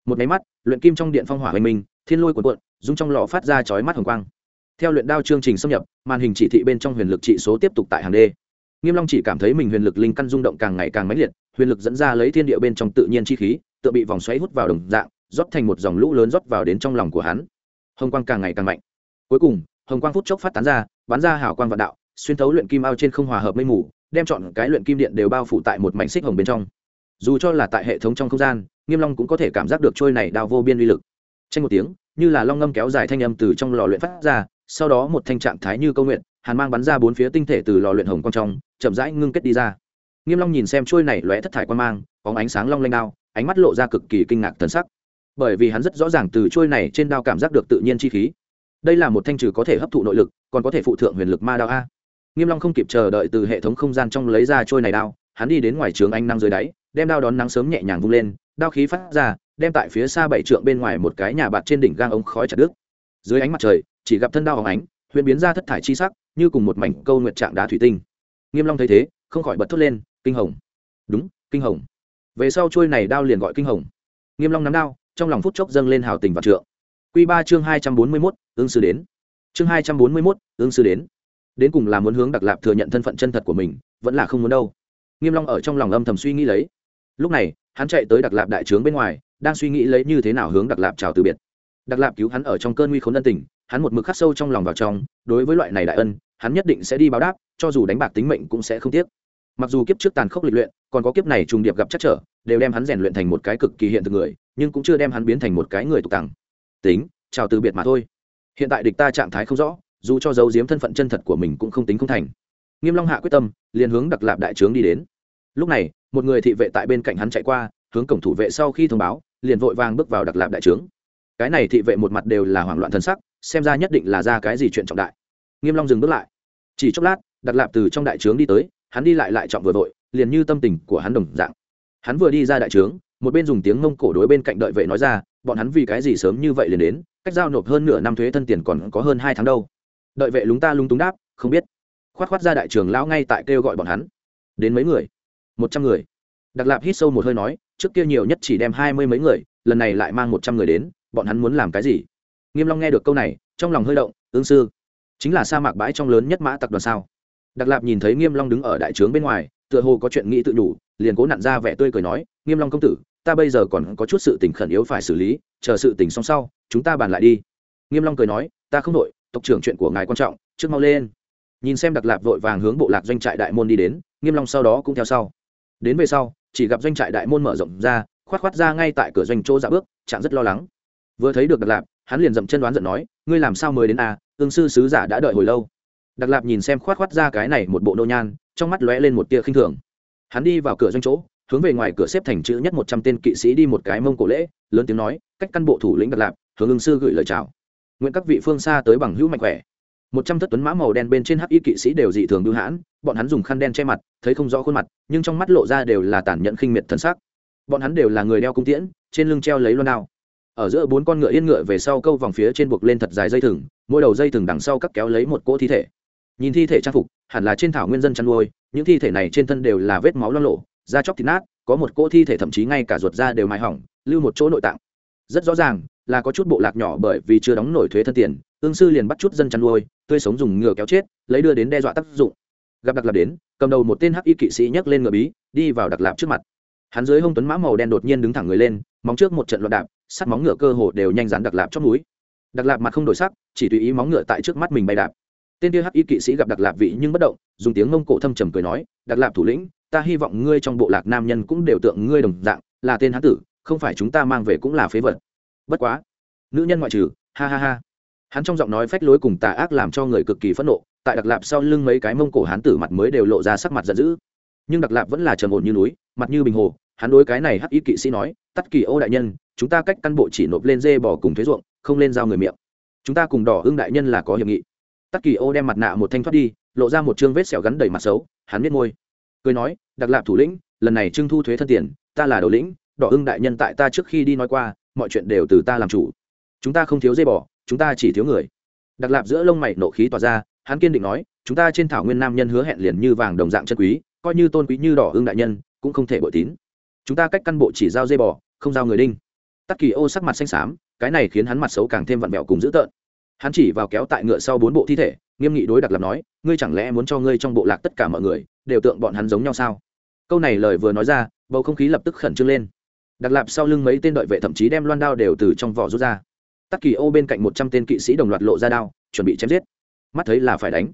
Một máy mắt, luyện kim trong điện phong hỏa hoành minh, thiên lôi cuộn cuộn, dung trong lò phát ra chói mắt hồng quang theo luyện đao chương trình xâm nhập, màn hình chỉ thị bên trong huyền lực trị số tiếp tục tại hàng D. nghiêm long chỉ cảm thấy mình huyền lực linh căn rung động càng ngày càng mãnh liệt, huyền lực dẫn ra lấy thiên địa bên trong tự nhiên chi khí tự bị vòng xoáy hút vào đồng dạng, rót thành một dòng lũ lớn rót vào đến trong lòng của hắn. Hồng quang càng ngày càng mạnh. Cuối cùng, hồng quang phút chốc phát tán ra, bắn ra hào quang vạn đạo, xuyên thấu luyện kim ao trên không hòa hợp mây mù, đem chọn cái luyện kim điện đều bao phủ tại một mảnh xích hồng bên trong. Dù cho là tại hệ thống trong không gian, nghiêm long cũng có thể cảm giác được trôi này đao vô biên uy lực. Tranh một tiếng, như là long ngâm kéo dài thanh âm từ trong lò luyện phát ra sau đó một thanh trạng thái như câu nguyện, hàn mang bắn ra bốn phía tinh thể từ lò luyện hồng quang trong, chậm rãi ngưng kết đi ra. Nghiêm long nhìn xem trôi này lóe thất thải quan mang có ánh sáng long lanh đao, ánh mắt lộ ra cực kỳ kinh ngạc thần sắc. Bởi vì hắn rất rõ ràng từ trôi này trên đao cảm giác được tự nhiên chi khí. Đây là một thanh trừ có thể hấp thụ nội lực, còn có thể phụ thượng huyền lực ma đao a. Nghiêm long không kịp chờ đợi từ hệ thống không gian trong lấy ra trôi này đao, hắn đi đến ngoài trường ánh năng dưới đáy, đem đao đón nắng sớm nhẹ nhàng vung lên, đao khí phát ra, đem tại phía xa bảy trượng bên ngoài một cái nhà bạt trên đỉnh gang ống khói chặt đứt. Dưới ánh mặt trời chỉ gặp thân đao hóng ánh huyền biến ra thất thải chi sắc như cùng một mảnh câu nguyệt trạng đá thủy tinh. Nghiêm long thấy thế không khỏi bật thốt lên kinh hồng. Đúng kinh hồng. Về sau chuôi này đao liền gọi kinh hồng. Nghiêm long nắm đao trong lòng phút chốc dâng lên hào tình và trượng. Quy ba chương hai trăm bốn mươi 241, ương sư đến. Chương hai trăm bốn mươi 241, ương sư đến. Đến cùng là muốn hướng đặc lạp thừa nhận thân phận chân thật của mình vẫn là không muốn đâu. Nghiêm long ở trong lòng âm thầm suy nghĩ lấy. Lúc này hắn chạy tới đặc lạp đại trướng bên ngoài đang suy nghĩ lấy như thế nào hướng đặc lạp chào từ biệt. Đặc lạp cứu hắn ở trong cơn nguy khốn ân tình hắn một mực khắc sâu trong lòng vào trong, đối với loại này đại ân, hắn nhất định sẽ đi báo đáp, cho dù đánh bạc tính mệnh cũng sẽ không tiếc. Mặc dù kiếp trước tàn khốc lịch luyện, còn có kiếp này trùng điệp gặp chắc trở, đều đem hắn rèn luyện thành một cái cực kỳ hiện thực người, nhưng cũng chưa đem hắn biến thành một cái người tục tằng tính, chào từ biệt mà thôi. Hiện tại địch ta trạng thái không rõ, dù cho giấu giếm thân phận chân thật của mình cũng không tính không thành. Nghiêm long hạ quyết tâm, liền hướng đặc lạp đại trướng đi đến. Lúc này, một người thị vệ tại bên cạnh hắn chạy qua, hướng cổng thủ vệ sau khi thông báo, liền vội vàng bước vào đặc lạp đại trướng cái này thị vệ một mặt đều là hoảng loạn thân sắc, xem ra nhất định là ra cái gì chuyện trọng đại. Nghiêm long dừng bước lại. Chỉ chốc lát đặc lạp từ trong đại trướng đi tới, hắn đi lại lại trọng vừa vội, liền như tâm tình của hắn đồng dạng. Hắn vừa đi ra đại trướng, một bên dùng tiếng mông cổ đối bên cạnh đợi vệ nói ra, bọn hắn vì cái gì sớm như vậy liền đến, cách giao nộp hơn nửa năm thuế thân tiền còn có hơn hai tháng đâu. Đợi vệ lúng ta lung túng đáp, không biết. Khoát khoát ra đại trường lão ngay tại kêu gọi bọn hắn. Đến mấy người? Một trăm người. Đặc lạp hít sâu một hơi nói, trước kia nhiều nhất chỉ đem hai mươi mấy người, lần này lại mang một trăm người đến bọn hắn muốn làm cái gì? Nghiêm long nghe được câu này, trong lòng hơi động ương sư, chính là sa mạc bãi trong lớn nhất mã tặc đoàn sao? Đặc lạp nhìn thấy nghiêm long đứng ở đại trướng bên ngoài, tựa hồ có chuyện nghĩ tự đủ liền cố nặn ra vẻ tươi cười nói, nghiêm long công tử, ta bây giờ còn có chút sự tình khẩn yếu phải xử lý, chờ sự tình xong sau, chúng ta bàn lại đi. Nghiêm long cười nói, ta không đội tộc trưởng chuyện của ngài quan trọng, trước mau lên. Nhìn xem đặc lạp vội vàng hướng bộ lạc doanh trại đại môn đi đến, nghiêm long sau đó cũng theo sau. Đến về sau, chỉ gặp doanh trại đại môn mở rộng ra khoát khoát ra ngay tại cửa doanh chỗ dạ bước chạm rất lo lắng vừa thấy được đặc lạp, hắn liền dậm chân đoán giận nói, ngươi làm sao mới đến a à? ương sư sứ giả đã đợi hồi lâu. Đặc lạp nhìn xem khoát khoát ra cái này một bộ nô nhan, trong mắt lóe lên một tia khinh thường. Hắn đi vào cửa doanh chỗ, hướng về ngoài cửa xếp thành chữ nhất một trăm tên kỵ sĩ đi một cái mông cổ lễ, lớn tiếng nói, cách căn bộ thủ lĩnh đặc lạp, hướng ương sư gửi lời chào. Nguyện các vị phương xa tới bằng hữu mạnh khỏe. Một trăm thất tuấn mã màu đen bên trên hắc y kỵ sĩ đều dị thường bưu hãn, bọn hắn dùng khăn đen che mặt, thấy không rõ khuôn mặt, nhưng trong mắt lộ ra đều là tàn nhẫn khinh miệt thân xác bọn hắn đều là người đeo cung tiễn, trên lưng treo lấy loan đao ở giữa bốn con ngựa yên ngựa về sau câu vòng phía trên buộc lên thật dài dây thừng, mỗi đầu dây thừng đằng sau cắt kéo lấy một cỗ thi thể. Nhìn thi thể trang phục, hẳn là trên thảo nguyên dân chăn nuôi, những thi thể này trên thân đều là vết máu lo lộ, da chóc thịt nát, có một cỗ thi thể thậm chí ngay cả ruột da đều mài hỏng, lưu một chỗ nội tạng. Rất rõ ràng, là có chút bộ lạc nhỏ bởi vì chưa đóng nổi thuế thân tiền, ương sư liền bắt chút dân chăn nuôi, tươi sống dùng ngựa kéo chết, lấy đưa đến đe dọa tác dụng. Gặp đặc lạp đến, cầm đầu một tên hắc y kỵ sĩ nhấc lên ngựa bí, đi vào đặc lạp trước mặt. Hắn dưới hông tuấn mã màu đen đột nhiên đứng thẳng người lên, móng trước một trận loạn đạp sắt móng ngựa cơ hồ đều nhanh rắn đặc lạp chót núi. Đặc lạp mặt không đổi sắc, chỉ tùy ý móng ngựa tại trước mắt mình bay đạp. Tên kia hắc y kỵ sĩ gặp đặc lạp vị nhưng bất động, dùng tiếng mông cổ thâm trầm cười nói, đặc lạp thủ lĩnh, ta hy vọng ngươi trong bộ lạc nam nhân cũng đều tượng ngươi đồng dạng, là tên hán tử, không phải chúng ta mang về cũng là phế vật. Bất quá, nữ nhân ngoại trừ, ha ha ha. Hắn trong giọng nói phách lối cùng tà ác làm cho người cực kỳ phẫn nộ, tại đặc lạp sau lưng mấy cái mông cổ hán tử mặt mới đều lộ ra sắc mặt giận dữ. Nhưng đặc lạp vẫn là trầm ổn như núi, mặt như bình hồ hắn đối cái này hắc ý kỵ sĩ nói, tắt kỳ ô đại nhân, chúng ta cách căn bộ chỉ nộp lên dê bỏ cùng thuế ruộng, không lên giao người miệng. Chúng ta cùng đỏ hưng đại nhân là có hiệp nghị. Tắt kỳ ô đem mặt nạ một thanh thoát đi, lộ ra một chương vết sẹo gắn đầy mặt xấu, hắn biết môi. Cười nói, đặc lạp thủ lĩnh, lần này trưng thu thuế thân tiền, ta là đầu lĩnh, đỏ hưng đại nhân tại ta trước khi đi nói qua, mọi chuyện đều từ ta làm chủ. Chúng ta không thiếu dây bỏ chúng ta chỉ thiếu người. Đặc lạp giữa lông mày nộ khí tỏa ra, hắn kiên định nói, chúng ta trên thảo nguyên nam nhân hứa hẹn liền như vàng đồng dạng chân quý, coi như tôn quý như đỏ hưng đại nhân, cũng không thể bội tín chúng ta cách căn bộ chỉ giao dây bò, không giao người đinh. Tắc kỳ ô sắc mặt xanh xám, cái này khiến hắn mặt xấu càng thêm vặn vẹo cùng dữ tợn. Hắn chỉ vào kéo tại ngựa sau bốn bộ thi thể, nghiêm nghị đối đặc lập nói, ngươi chẳng lẽ muốn cho ngươi trong bộ lạc tất cả mọi người đều tượng bọn hắn giống nhau sao? Câu này lời vừa nói ra, bầu không khí lập tức khẩn trương lên. Đặc lạp sau lưng mấy tên đội vệ thậm chí đem loan đao đều từ trong vỏ rút ra. Tắc kỳ ô bên cạnh một trăm tên kỵ sĩ đồng loạt lộ ra đao, chuẩn bị chém giết. Mắt thấy là phải đánh.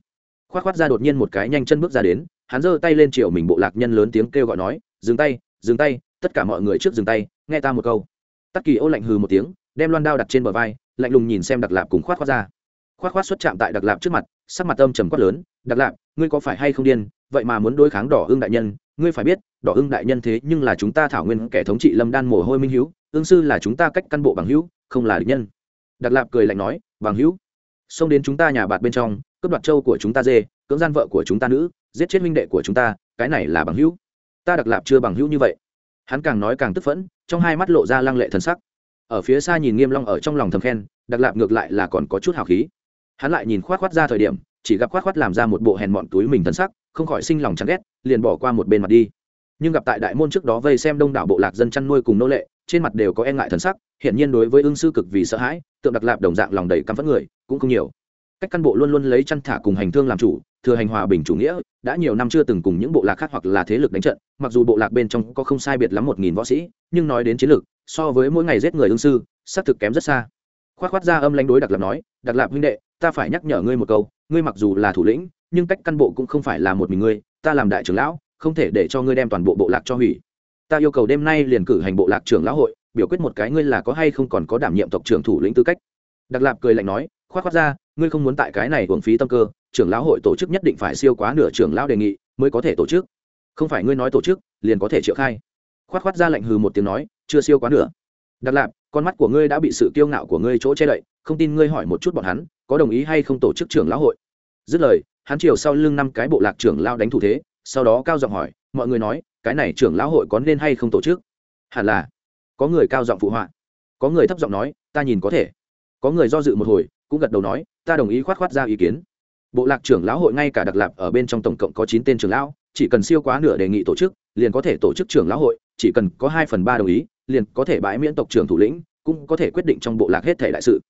K h o á t k h o á t ra đột nhiên một cái nhanh chân bước ra đến, hắn giơ tay lên triệu mình bộ lạc nhân lớn tiếng kêu gọi nói, dừng tay dừng tay, tất cả mọi người trước dừng tay, nghe ta một câu. Tắc kỳ ô lạnh hừ một tiếng, đem loan đao đặt trên bờ vai, lạnh lùng nhìn xem đặc lạp cùng khoát khoát ra. Khoát khoát xuất chạm tại đặc lạp trước mặt, sắc mặt âm trầm quát lớn đặc lạp, ngươi có phải hay không điên? Vậy mà muốn đối kháng đỏ ương đại nhân, ngươi phải biết, đỏ ương đại nhân thế nhưng là chúng ta thảo nguyên kẻ thống trị lâm đan mồ hôi minh hữu ương sư là chúng ta cách căn bộ bằng hữu, không là địch nhân. Đặc lạp cười lạnh nói, bằng hữu, xông đến chúng ta nhà bạt bên trong, cướp đoạt trâu của chúng ta dê, cưỡng gian vợ của chúng ta nữ, giết chết minh đệ của chúng ta, cái này là bằng hữu ta đặc lạp chưa bằng hữu như vậy. Hắn càng nói càng tức phẫn, trong hai mắt lộ ra lăng lệ thần sắc. Ở phía xa nhìn nghiêm long ở trong lòng thầm khen, đặc lạp ngược lại là còn có chút hào khí. Hắn lại nhìn khoát khoát ra thời điểm, chỉ gặp khoát khoát làm ra một bộ hèn mọn túi mình thần sắc, không khỏi sinh lòng chán ghét, liền bỏ qua một bên mặt đi. Nhưng gặp tại đại môn trước đó vây xem đông đảo bộ lạc dân chăn nuôi cùng nô lệ, trên mặt đều có e ngại thần sắc hiện nhiên đối với ương sư cực vì sợ hãi, tượng đặc lạp đồng dạng lòng đầy căm phẫn người, cũng không nhiều cách căn bộ luôn luôn lấy chăn thả cùng hành thương làm chủ, thừa hành hòa bình chủ nghĩa, đã nhiều năm chưa từng cùng những bộ lạc khác hoặc là thế lực đánh trận, mặc dù bộ lạc bên trong có không sai biệt lắm một nghìn võ sĩ, nhưng nói đến chiến lược, so với mỗi ngày giết người ương sư, xác thực kém rất xa. Khoát khoát ra âm lãnh đối đặc lạp nói đặc lạp huynh đệ, ta phải nhắc nhở ngươi một câu, ngươi mặc dù là thủ lĩnh, nhưng cách căn bộ cũng không phải là một mình ngươi, ta làm đại trưởng lão, không thể để cho ngươi đem toàn bộ bộ lạc cho hủy. Ta yêu cầu đêm nay liền cử hành bộ lạc trưởng lão hội, biểu quyết một cái ngươi là có hay không còn có đảm nhiệm tộc trưởng thủ lĩnh tư cách. Đặc lạp cười lạnh nói, khoát khoát ra ngươi không muốn tại cái này uổng phí tâm cơ, trưởng lão hội tổ chức nhất định phải siêu quá nửa trưởng lão đề nghị mới có thể tổ chức. Không phải ngươi nói tổ chức, liền có thể triệu khai. Khoát khoát ra lệnh hừ một tiếng nói, chưa siêu quá nửa. Đặc lạp, con mắt của ngươi đã bị sự kiêu ngạo của ngươi chỗ che đậy, không tin ngươi hỏi một chút bọn hắn, có đồng ý hay không tổ chức trưởng lão hội? Dứt lời, hắn chiều sau lưng năm cái bộ lạc trưởng lao đánh thủ thế, sau đó cao giọng hỏi, mọi người nói, cái này trưởng lão hội có nên hay không tổ chức? Hẳn là, có người cao giọng phụ họa. Có người thấp giọng nói, ta nhìn có thể. Có người do dự một hồi, cũng gật đầu nói ta đồng ý khoát khoát ra ý kiến. Bộ lạc trưởng lão hội ngay cả đặc lạp ở bên trong tổng cộng có chín tên trưởng lão, chỉ cần siêu quá nửa đề nghị tổ chức, liền có thể tổ chức trưởng lão hội, chỉ cần có hai phần ba đồng ý, liền có thể bãi miễn tộc trưởng thủ lĩnh, cũng có thể quyết định trong bộ lạc hết thể đại sự.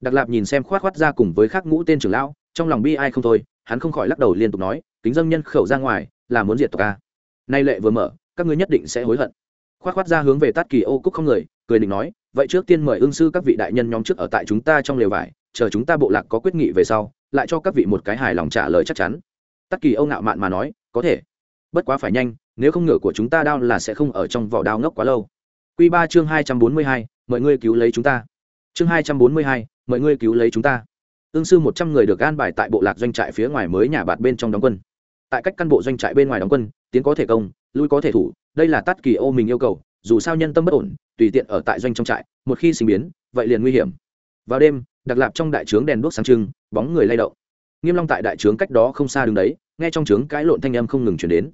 Đặc lạp nhìn xem khoát khoát ra cùng với khác ngũ tên trưởng lão, trong lòng bi ai không thôi, hắn không khỏi lắc đầu liên tục nói, kính dân nhân khẩu ra ngoài, là muốn diệt tộc ca nay lệ vừa mở, các ngươi nhất định sẽ hối hận. Khoát khoát ra hướng về tát kỳ ô cúc không người, cười định nói, vậy trước tiên mời ương sư các vị đại nhân nhóm trước ở tại chúng ta trong lều vải chờ chúng ta bộ lạc có quyết nghị về sau, lại cho các vị một cái hài lòng trả lời chắc chắn. Tắc kỳ âu ngạo mạn mà nói, có thể. Bất quá phải nhanh, nếu không ngựa của chúng ta đao là sẽ không ở trong vỏ đao ngốc quá lâu. Q ba chương hai trăm bốn mươi hai, mọi người cứu lấy chúng ta. Chương hai trăm bốn mươi hai, mọi người cứu lấy chúng ta. Ương sư một trăm người được an bài tại bộ lạc doanh trại phía ngoài mới nhà bạt bên trong đóng quân. Tại cách căn bộ doanh trại bên ngoài đóng quân, tiến có thể công, lui có thể thủ, đây là tắt kỳ ô mình yêu cầu, dù sao nhân tâm bất ổn, tùy tiện ở tại doanh trong trại, một khi sinh biến, vậy liền nguy hiểm. Vào đêm đặc lạp trong đại trướng đèn đuốc sáng trưng, bóng người lay động. Nghiêm long tại đại trướng cách đó không xa đứng đấy, nghe trong trướng cãi lộn thanh âm không ngừng truyền đến.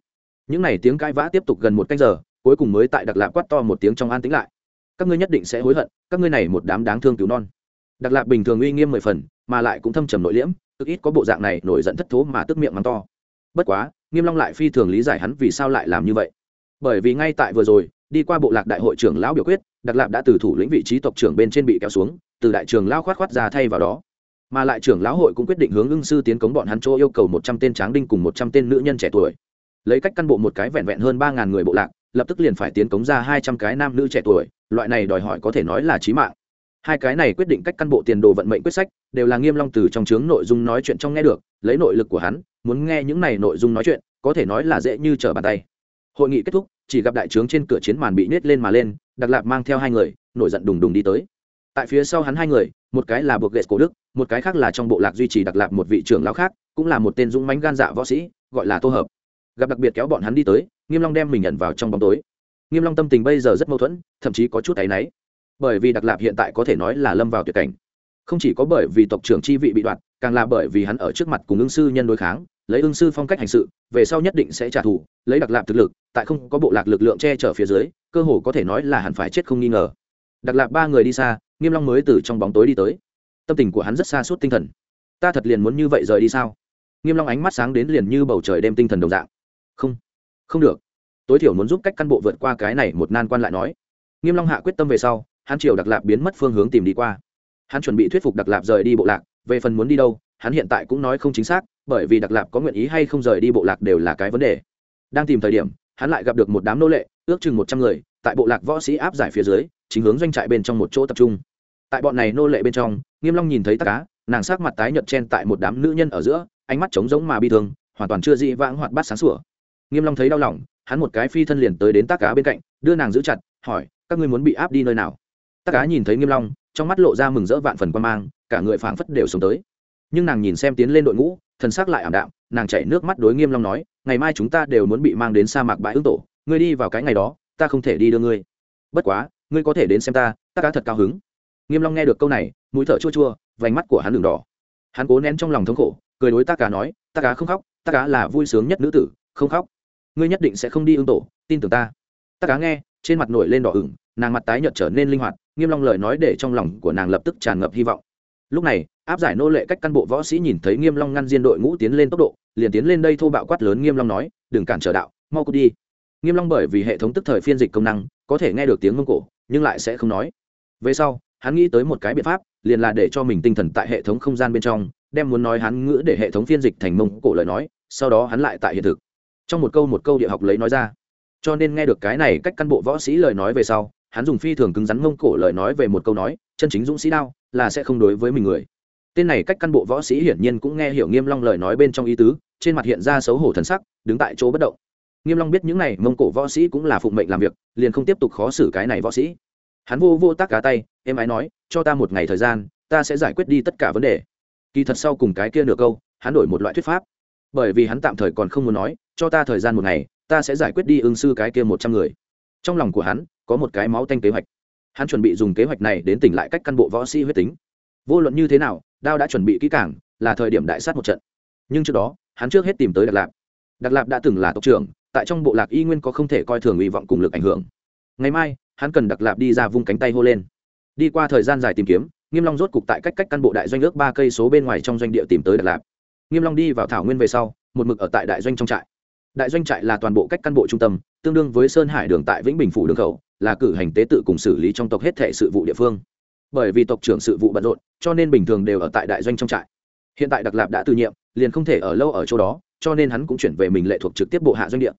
Những này tiếng cãi vã tiếp tục gần một canh giờ, cuối cùng mới tại đặc lạp quát to một tiếng trong an tĩnh lại. Các ngươi nhất định sẽ hối hận, các ngươi này một đám đáng thương cứu non. Đặc lạp bình thường uy nghiêm mười phần, mà lại cũng thâm trầm nội liễm, cực ít có bộ dạng này nổi giận thất thố mà tức miệng mắng to. Bất quá, nghiêm long lại phi thường lý giải hắn vì sao lại làm như vậy. Bởi vì ngay tại vừa rồi, đi qua bộ lạc đại hội trưởng lão biểu quyết đặc lạp đã từ thủ lĩnh vị trí tộc trưởng bên trên bị kéo xuống từ đại trưởng lão khoát khoát ra thay vào đó. Mà lại trưởng lão hội cũng quyết định hướng ưng sư tiến cống bọn hắn chỗ yêu cầu một trăm tên tráng đinh cùng một trăm tên nữ nhân trẻ tuổi. Lấy cách căn bộ một cái vẹn vẹn hơn ba ngàn người bộ lạc, lập tức liền phải tiến cống ra hai trăm cái nam nữ trẻ tuổi, loại này đòi hỏi có thể nói là chí mạng. Hai cái này quyết định cách căn bộ tiền đồ vận mệnh quyết sách, đều là nghiêm long từ trong chướng nội dung nói chuyện trong nghe được, lấy nội lực của hắn, muốn nghe những này nội dung nói chuyện, có thể nói là dễ như trở bàn tay. Hội nghị kết thúc, chỉ gặp đại trướng trên cửa chiến màn bị nết lên mà lên đặc lạp mang theo hai người, nổi giận đùng đùng đi tới tại phía sau hắn hai người, một cái là buộc ghệ cổ đức, một cái khác là trong bộ lạc duy trì đặc lạc một vị trưởng lão khác, cũng là một tên dũng mãnh gan dạ võ sĩ, gọi là tô hợp. Gặp đặc biệt kéo bọn hắn đi tới, nghiêm long đem mình nhận vào trong bóng tối. Nghiêm long tâm tình bây giờ rất mâu thuẫn, thậm chí có chút áy náy. Bởi vì đặc lạp hiện tại có thể nói là lâm vào tuyệt cảnh. Không chỉ có bởi vì tộc trưởng chi vị bị đoạt, càng là bởi vì hắn ở trước mặt cùng ương sư nhân đối kháng, lấy ương sư phong cách hành sự, về sau nhất định sẽ trả thù, lấy đặc lạp thực lực, tại không có bộ lạc lực lượng che chở phía dưới, cơ hồ có thể nói là hẳn phải chết không nghi ngờ đặc lạc ba người đi xa, nghiêm long mới từ trong bóng tối đi tới. Tâm tình của hắn rất xa suốt tinh thần. Ta thật liền muốn như vậy rời đi sao? Nghiêm long ánh mắt sáng đến liền như bầu trời đêm tinh thần đồng dạng. Không không được. Tối thiểu muốn giúp cách căn bộ vượt qua cái này một nan quan lại nói. Nghiêm long hạ quyết tâm về sau, hắn triều đặc lạp biến mất phương hướng tìm đi qua. Hắn chuẩn bị thuyết phục đặc lạp rời đi bộ lạc, về phần muốn đi đâu, hắn hiện tại cũng nói không chính xác, bởi vì đặc lạp có nguyện ý hay không rời đi bộ lạc đều là cái vấn đề. Đang tìm thời điểm, hắn lại gặp được một đám nô lệ, ước chừng một trăm người, tại bộ lạc võ sĩ áp giải phía dưới chính hướng doanh trại bên trong một chỗ tập trung. Tại bọn này nô lệ bên trong, nghiêm long nhìn thấy tất cá nàng sắc mặt tái nhợt chen tại một đám nữ nhân ở giữa, ánh mắt trống rỗng mà bi thương, hoàn toàn chưa dị vãng hoạt bát sáng sủa. Nghiêm long thấy đau lòng, hắn một cái phi thân liền tới đến tắc cá bên cạnh, đưa nàng giữ chặt, hỏi, các ngươi muốn bị áp đi nơi nào? Tắc cá nhìn thấy nghiêm long, trong mắt lộ ra mừng rỡ vạn phần quan mang, cả người phảng phất đều sống tới. Nhưng nàng nhìn xem tiến lên đội ngũ, thần sắc lại ảm đạm, nàng chảy nước mắt đối nghiêm long nói, ngày mai chúng ta đều muốn bị mang đến sa mạc bãi ương tổ, ngươi đi vào cái ngày đó, ta không thể đi đưa ngươi. Bất quá ngươi có thể đến xem ta ta cá thật cao hứng. Nghiêm long nghe được câu này, mũi thở chua chua, vành mắt của hắn đường đỏ. Hắn cố nén trong lòng thống khổ, cười đối ta cá nói, ta cá không khóc, ta cá là vui sướng nhất nữ tử, không khóc. Ngươi nhất định sẽ không đi ương tổ, tin tưởng ta. Ta cá nghe, trên mặt nổi lên đỏ ửng, nàng mặt tái nhợt trở nên linh hoạt, nghiêm long lời nói để trong lòng của nàng lập tức tràn ngập hy vọng. Lúc này, áp giải nô lệ cách căn bộ võ sĩ nhìn thấy nghiêm long ngăn diên đội ngũ tiến lên tốc độ, liền tiến lên đây thô bạo quát lớn nghiêm long nói, đừng cản trở đạo, mau cút đi. Nghiêm long bởi vì hệ thống tức thời phiên dịch công năng, có thể nghe được tiếng mông cổ nhưng lại sẽ không nói. Về sau, hắn nghĩ tới một cái biện pháp, liền là để cho mình tinh thần tại hệ thống không gian bên trong, đem muốn nói hắn ngữ để hệ thống phiên dịch thành mông cổ lời nói, sau đó hắn lại tại hiện thực. Trong một câu một câu địa học lấy nói ra. Cho nên nghe được cái này cách căn bộ võ sĩ lời nói về sau, hắn dùng phi thường cứng rắn mông cổ lời nói về một câu nói, chân chính dũng sĩ đao, là sẽ không đối với mình người. Tên này cách căn bộ võ sĩ hiển nhiên cũng nghe hiểu nghiêm long lời nói bên trong ý tứ, trên mặt hiện ra xấu hổ thần sắc, đứng tại chỗ bất động nghiêm long biết những này, mông cổ võ sĩ cũng là phụng mệnh làm việc, liền không tiếp tục khó xử cái này võ sĩ. Hắn vô vô tác cá tay, em ái nói, cho ta một ngày thời gian, ta sẽ giải quyết đi tất cả vấn đề. Kỳ thật sau cùng cái kia nửa câu, hắn đổi một loại thuyết pháp. Bởi vì hắn tạm thời còn không muốn nói, cho ta thời gian một ngày, ta sẽ giải quyết đi ương sư cái kia một trăm người. Trong lòng của hắn, có một cái máu tanh kế hoạch. Hắn chuẩn bị dùng kế hoạch này đến tỉnh lại cách căn bộ võ sĩ huyết tính. Vô luận như thế nào, đao đã chuẩn bị kỹ cảng là thời điểm đại sát một trận. Nhưng trước đó, hắn trước hết tìm tới đặc lạp. Đặc lạp đã từng là tộc trưởng tại trong bộ lạc y nguyên có không thể coi thường hy vọng cùng lực ảnh hưởng. Ngày mai, hắn cần đặc lạp đi ra vung cánh tay hô lên. Đi qua thời gian dài tìm kiếm, nghiêm long rốt cục tại cách cách căn bộ đại doanh ước ba cây số bên ngoài trong doanh địa tìm tới đặc lạp. Nghiêm long đi vào thảo nguyên về sau, một mực ở tại đại doanh trong trại. Đại doanh trại là toàn bộ cách căn bộ trung tâm, tương đương với sơn hải đường tại vĩnh bình phủ đường khẩu, là cử hành tế tự cùng xử lý trong tộc hết thể sự vụ địa phương. Bởi vì tộc trưởng sự vụ bận rộn, cho nên bình thường đều ở tại đại doanh trong trại. Hiện tại đặc lạp đã từ nhiệm, liền không thể ở lâu ở chỗ đó cho nên hắn cũng chuyển về mình lệ thuộc trực tiếp bộ hạ doanh địa.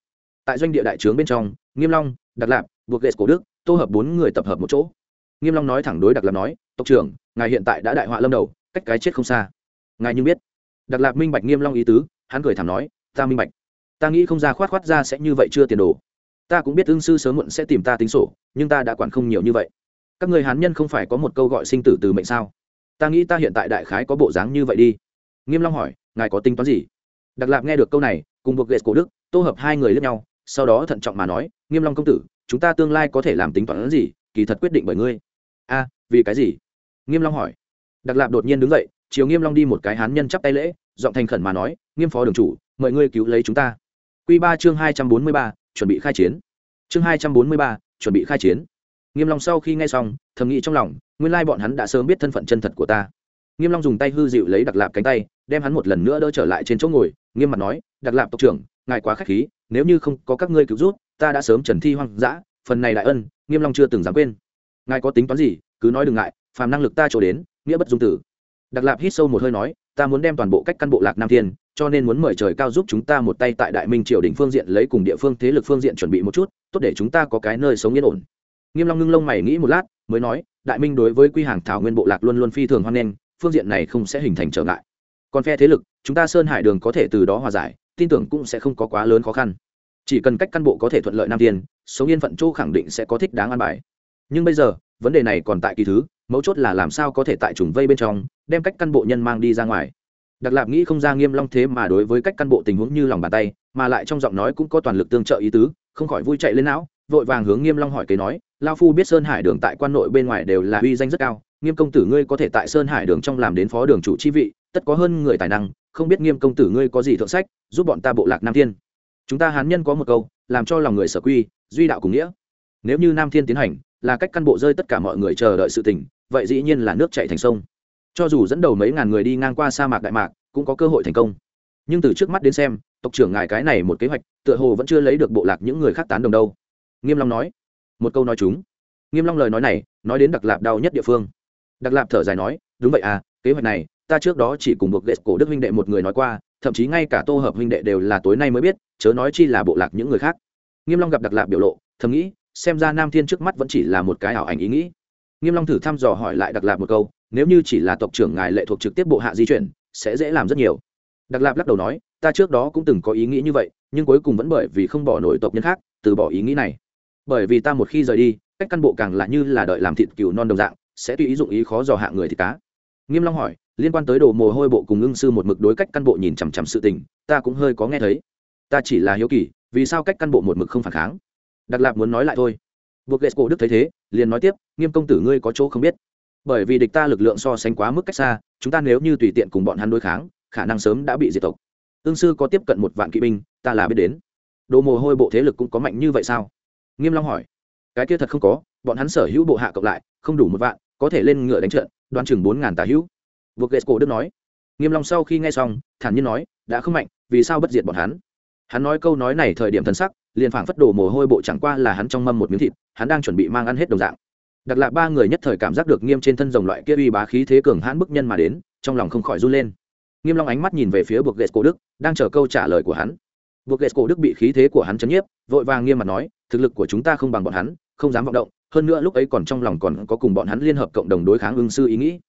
Tại doanh địa đại trướng bên trong, nghiêm long đặc lạp, buộc lệ cổ đức, tô hợp bốn người tập hợp một chỗ. Nghiêm long nói thẳng đối đặc lạp nói, tộc trưởng, ngài hiện tại đã đại họa lâm đầu, cách cái chết không xa. Ngài nhưng biết. Đặc lạp minh bạch nghiêm long ý tứ, hắn cười thảm nói, ta minh bạch. Ta nghĩ không ra khoát khoát ra sẽ như vậy chưa tiền đồ. Ta cũng biết ương sư sớm muộn sẽ tìm ta tính sổ, nhưng ta đã quản không nhiều như vậy. Các người hán nhân không phải có một câu gọi sinh tử từ mệnh sao? Ta nghĩ ta hiện tại đại khái có bộ dáng như vậy đi. Nghiêm long hỏi, ngài có tính toán gì? Đặc lạp nghe được câu này, cùng buộc ghệ cổ đức, tô hợp hai người lẫn nhau, sau đó thận trọng mà nói, nghiêm long công tử, chúng ta tương lai có thể làm tính toán gì, kỳ thật quyết định bởi ngươi. A, vì cái gì? Nghiêm long hỏi. Đặc lạp đột nhiên đứng dậy, chiều nghiêm long đi một cái hán nhân chắp tay lễ, giọng thành khẩn mà nói, nghiêm phó đường chủ, mời ngươi cứu lấy chúng ta. Quy ba chương hai trăm bốn mươi ba, chuẩn bị khai chiến. Chương hai trăm bốn mươi ba, chuẩn bị khai chiến. Nghiêm long sau khi nghe xong, thầm nghĩ trong lòng, nguyên lai bọn hắn đã sớm biết thân phận chân thật của ta. Nghiêm long dùng tay hư dịu lấy đặc lạp cánh tay đem hắn một lần nữa đỡ trở lại trên chỗ ngồi, nghiêm mặt nói, đặc lạp tộc trưởng, ngài quá khách khí, nếu như không có các ngươi cứu giúp, ta đã sớm trần thi hoang dã, phần này đại ân, nghiêm long chưa từng dám quên. Ngài có tính toán gì, cứ nói đừng ngại, phàm năng lực ta trổ đến, nghĩa bất dung tử. Đặc lạp hít sâu một hơi nói, ta muốn đem toàn bộ cách căn bộ lạc nam thiên, cho nên muốn mời trời cao giúp chúng ta một tay tại đại minh triều đình phương diện lấy cùng địa phương thế lực phương diện chuẩn bị một chút, tốt để chúng ta có cái nơi sống yên ổn. Nghiêm long ngưng lông mày nghĩ một lát, mới nói, đại minh đối với quy hàng thảo nguyên bộ lạc luôn luôn phi thường hoan nghênh, phương diện này không sẽ hình thành trở ngại còn phe thế lực, chúng ta sơn hải đường có thể từ đó hòa giải, tin tưởng cũng sẽ không có quá lớn khó khăn. Chỉ cần cách căn bộ có thể thuận lợi nam tiên, sống yên phận châu khẳng định sẽ có thích đáng an bài. Nhưng bây giờ, vấn đề này còn tại kỳ thứ, mấu chốt là làm sao có thể tại trùng vây bên trong, đem cách căn bộ nhân mang đi ra ngoài. Đặc lạp nghĩ không ra nghiêm long thế mà đối với cách căn bộ tình huống như lòng bàn tay, mà lại trong giọng nói cũng có toàn lực tương trợ ý tứ, không khỏi vui chạy lên não, vội vàng hướng nghiêm long hỏi kế nói lao phu biết sơn hải đường tại quan nội bên ngoài đều là uy danh rất cao, nghiêm công tử ngươi có thể tại sơn hải đường trong làm đến phó đường chủ chi vị tất có hơn người tài năng không biết nghiêm công tử ngươi có gì thượng sách giúp bọn ta bộ lạc nam thiên. Chúng ta hán nhân có một câu làm cho lòng người sở quy duy đạo cùng nghĩa. Nếu như nam thiên tiến hành là cách căn bộ rơi tất cả mọi người chờ đợi sự tỉnh, vậy dĩ nhiên là nước chảy thành sông. Cho dù dẫn đầu mấy ngàn người đi ngang qua sa mạc đại mạc cũng có cơ hội thành công. Nhưng từ trước mắt đến xem tộc trưởng ngài cái này một kế hoạch tựa hồ vẫn chưa lấy được bộ lạc những người khác tán đồng đâu. Nghiêm long nói. Một câu nói chúng. Nghiêm long lời nói này nói đến đặc lạp đau nhất địa phương. Đặc lạp thở dài nói đúng vậy à kế hoạch này ta trước đó chỉ cùng buộc ghệ cổ đức huynh đệ một người nói qua, thậm chí ngay cả tô hợp huynh đệ đều là tối nay mới biết, chớ nói chi là bộ lạc những người khác. Nghiêm long gặp đặc lạc biểu lộ, thầm nghĩ, xem ra nam thiên trước mắt vẫn chỉ là một cái ảo ảnh ý nghĩ. Nghiêm long thử thăm dò hỏi lại đặc lạc một câu, nếu như chỉ là tộc trưởng ngài lệ thuộc trực tiếp bộ hạ di chuyển, sẽ dễ làm rất nhiều. Đặc lạc lắc đầu nói, ta trước đó cũng từng có ý nghĩ như vậy, nhưng cuối cùng vẫn bởi vì không bỏ nổi tộc nhân khác, từ bỏ ý nghĩ này. Bởi vì ta một khi rời đi, cách căn bộ càng là như là đợi làm thịt cừu non đồng dạng, sẽ tùy ý dụng ý khó dò hạ người thì cá nghiêm long hỏi, liên quan tới đồ mồ hôi bộ cùng ưng sư một mực đối cách căn bộ nhìn chằm chằm sự tình, ta cũng hơi có nghe thấy. Ta chỉ là hiếu kỳ, vì sao cách căn bộ một mực không phản kháng? Đặc lạp muốn nói lại thôi. Buộc Lệ cổ đức thấy thế, liền nói tiếp, nghiêm công tử ngươi có chỗ không biết. Bởi vì địch ta lực lượng so sánh quá mức cách xa, chúng ta nếu như tùy tiện cùng bọn hắn đối kháng, khả năng sớm đã bị diệt tộc. Ương sư có tiếp cận một vạn kỵ binh, ta là biết đến. Đồ mồ hôi bộ thế lực cũng có mạnh như vậy sao? Nghiêm long hỏi. Cái kia thật không có, bọn hắn sở hữu bộ hạ cộng lại, không đủ một vạn, có thể lên ngựa đánh trận đoán chừng bốn ngàn tà hữu. Vượt ghệ cổ đức nói. Nghiêm long sau khi nghe xong, thản nhiên nói, đã không mạnh, vì sao bất diệt bọn hắn? Hắn nói câu nói này thời điểm thần sắc, liền phảng phất đổ mồ hôi bộ chẳng qua là hắn trong mâm một miếng thịt, hắn đang chuẩn bị mang ăn hết đồng dạng. Đặc lạ ba người nhất thời cảm giác được nghiêm trên thân rồng loại kia uy bá khí thế cường hãn bức nhân mà đến, trong lòng không khỏi run lên. Nghiêm long ánh mắt nhìn về phía buộc ghệ cổ đức, đang chờ câu trả lời của hắn. Buộc ghệ cổ đức bị khí thế của hắn chấn nhiếp, vội vàng nghiêm mặt nói, thực lực của chúng ta không bằng bọn hắn, không dám vọng động hơn nữa lúc ấy còn trong lòng còn có cùng bọn hắn liên hợp cộng đồng đối kháng ưng sư ý nghĩ.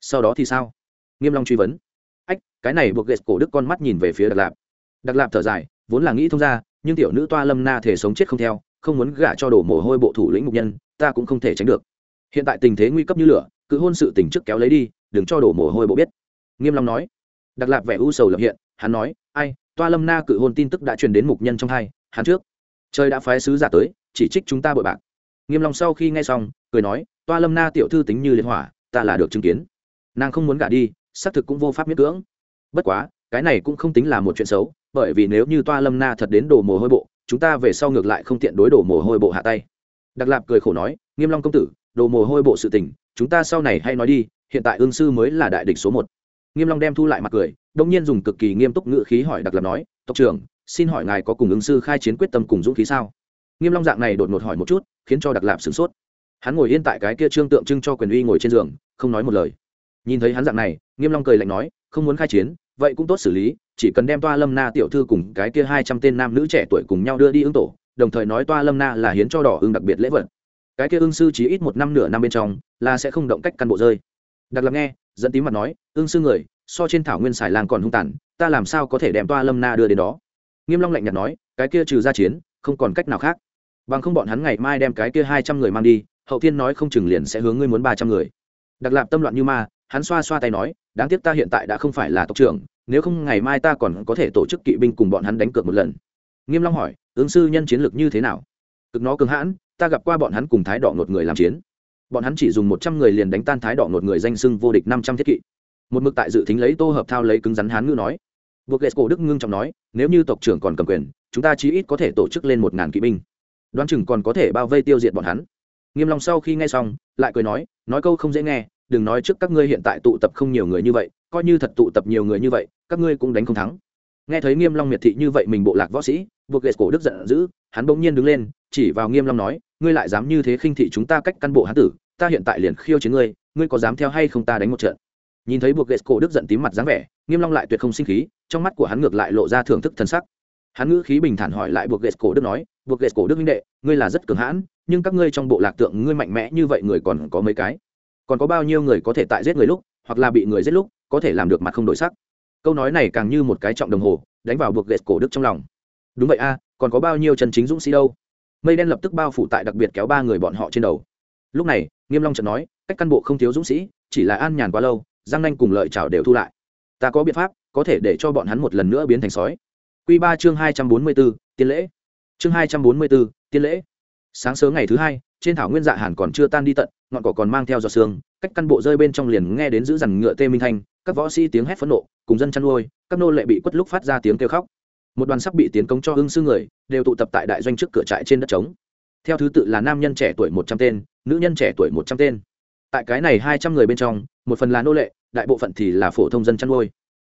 Sau đó thì sao? Nghiêm long truy vấn. Ách, cái này buộc ghệ cổ đức con mắt nhìn về phía đặc lạp. Đặc lạp thở dài, vốn là nghĩ thông ra, nhưng tiểu nữ toa lâm na thể sống chết không theo, không muốn gả cho đổ mồ hôi bộ thủ lĩnh mục nhân, ta cũng không thể tránh được. Hiện tại tình thế nguy cấp như lửa, cứ hôn sự tình trước kéo lấy đi, đừng cho đổ mồ hôi bộ biết. Nghiêm long nói. Đặc lạp vẻ u sầu lập hiện, hắn nói, ai, toa lâm na cự hôn tin tức đã truyền đến mục nhân trong hai, hắn trước. Trời đã phái sứ giả tới, chỉ trích chúng ta bội bạc nghiêm long sau khi nghe xong, cười nói, toa lâm na tiểu thư tính như liên hỏa, ta là được chứng kiến. Nàng không muốn gả đi, xác thực cũng vô pháp miễn cưỡng. Bất quá, cái này cũng không tính là một chuyện xấu, bởi vì nếu như toa lâm na thật đến đổ mồ hôi bộ, chúng ta về sau ngược lại không tiện đối đổ mồ hôi bộ hạ tay. Đặc lạp cười khổ nói, nghiêm long công tử đồ mồ hôi bộ sự tình, chúng ta sau này hay nói đi, hiện tại ương sư mới là đại địch số một. Nghiêm long đem thu lại mặt cười, đông nhiên dùng cực kỳ nghiêm túc ngữ khí hỏi đặc lạp nói, tộc trưởng, xin hỏi ngài có cùng ương sư khai chiến quyết tâm cùng dũng khí sao? Nghiêm long dạng này đột ngột hỏi một chút, khiến cho đặc lạp sửng sốt. Hắn ngồi yên tại cái kia trương tượng trưng cho quyền uy ngồi trên giường, không nói một lời. Nhìn thấy hắn dạng này, nghiêm long cười lạnh nói, không muốn khai chiến, vậy cũng tốt xử lý, chỉ cần đem toa lâm na tiểu thư cùng cái kia hai trăm tên nam nữ trẻ tuổi cùng nhau đưa đi ứng tổ, đồng thời nói toa lâm na là hiến cho đỏ ưng đặc biệt lễ vật. Cái kia ưng sư chỉ ít một năm nửa năm bên trong, là sẽ không động cách căn bộ rơi. Đặc Lạp nghe dẫn tím mặt nói, ưng sư người, so trên thảo nguyên xài làng còn hung tàn, ta làm sao có thể đem toa lâm na đưa đến đó? Nghiêm long lạnh nhạt nói, cái kia trừ ra chiến, không còn cách nào khác bằng không bọn hắn ngày mai đem cái kia hai trăm người mang đi, hậu thiên nói không chừng liền sẽ hướng ngươi muốn ba trăm người. Đặc lạp tâm loạn như ma, hắn xoa xoa tay nói, đáng tiếc ta hiện tại đã không phải là tộc trưởng, nếu không ngày mai ta còn có thể tổ chức kỵ binh cùng bọn hắn đánh cược một lần. Nghiêm long hỏi, ứng sư nhân chiến lược như thế nào? Cực nó cứng hãn, ta gặp qua bọn hắn cùng thái đỏ ngột người làm chiến. Bọn hắn chỉ dùng một trăm người liền đánh tan thái đỏ ngột người danh sưng vô địch năm trăm thiết kỵ. Một mực tại dự tính lấy tô hợp thao lấy cứng rắn hán ngữ nói. Buộc lệ cổ đức ngưng trọng nói, nếu như tộc trưởng còn cầm quyền, chúng ta chí ít có thể tổ chức lên một ngàn kỵ binh đoán chừng còn có thể bao vây tiêu diệt bọn hắn. Nghiêm long sau khi nghe xong, lại cười nói nói câu không dễ nghe, đừng nói trước các ngươi hiện tại tụ tập không nhiều người như vậy, coi như thật tụ tập nhiều người như vậy, các ngươi cũng đánh không thắng. Nghe thấy nghiêm long miệt thị như vậy mình bộ lạc võ sĩ, buộc lệ cổ đức giận dữ, hắn bỗng nhiên đứng lên, chỉ vào nghiêm long nói, ngươi lại dám như thế khinh thị chúng ta cách căn bộ hắn tử, ta hiện tại liền khiêu chiến ngươi ngươi có dám theo hay không ta đánh một trận. Nhìn thấy buộc lệ cổ đức giận tím mặt dáng vẻ, nghiêm long lại tuyệt không sinh khí, trong mắt của hắn ngược lại lộ ra thưởng thức thần sắc hắn ngữ khí bình thản hỏi lại buộc lệ cổ đức nói, buộc lệ cổ đức huynh đệ, ngươi là rất cường hãn, nhưng các ngươi trong bộ lạc tượng ngươi mạnh mẽ như vậy người còn có mấy cái? Còn có bao nhiêu người có thể tại giết người lúc, hoặc là bị người giết lúc, có thể làm được mặt không đổi sắc? Câu nói này càng như một cái trọng đồng hồ, đánh vào buộc ghét cổ đức trong lòng. Đúng vậy a, còn có bao nhiêu chân chính dũng sĩ đâu? Mây đen lập tức bao phủ tại đặc biệt kéo ba người bọn họ trên đầu. Lúc này, nghiêm long chợt nói, cách căn bộ không thiếu dũng sĩ, chỉ là an nhàn quá lâu, giang nanh cùng lợi chảo đều thu lại. Ta có biện pháp, có thể để cho bọn hắn một lần nữa biến thành sói quy ba chương hai trăm bốn mươi 244, tiên lễ. Chương hai trăm bốn mươi 244, tiên lễ. Sáng sớm ngày thứ hai trên thảo nguyên dạ hàn còn chưa tan đi tận ngọn cỏ còn mang theo giọt sương cách căn bộ rơi bên trong liền nghe đến giữ dằn ngựa tê minh thanh các võ sĩ tiếng hét phẫn nộ cùng dân chăn nuôi các nô lệ bị quất lúc phát ra tiếng kêu khóc. Một đoàn sắp bị tiến công cho hưng sư người đều tụ tập tại đại doanh trước cửa trại trên đất trống. Theo thứ tự là nam nhân trẻ tuổi một trăm tên nữ nhân trẻ tuổi một trăm tên. Tại cái này hai trăm người bên trong một phần là nô lệ đại bộ phận thì là phổ thông dân chăn nuôi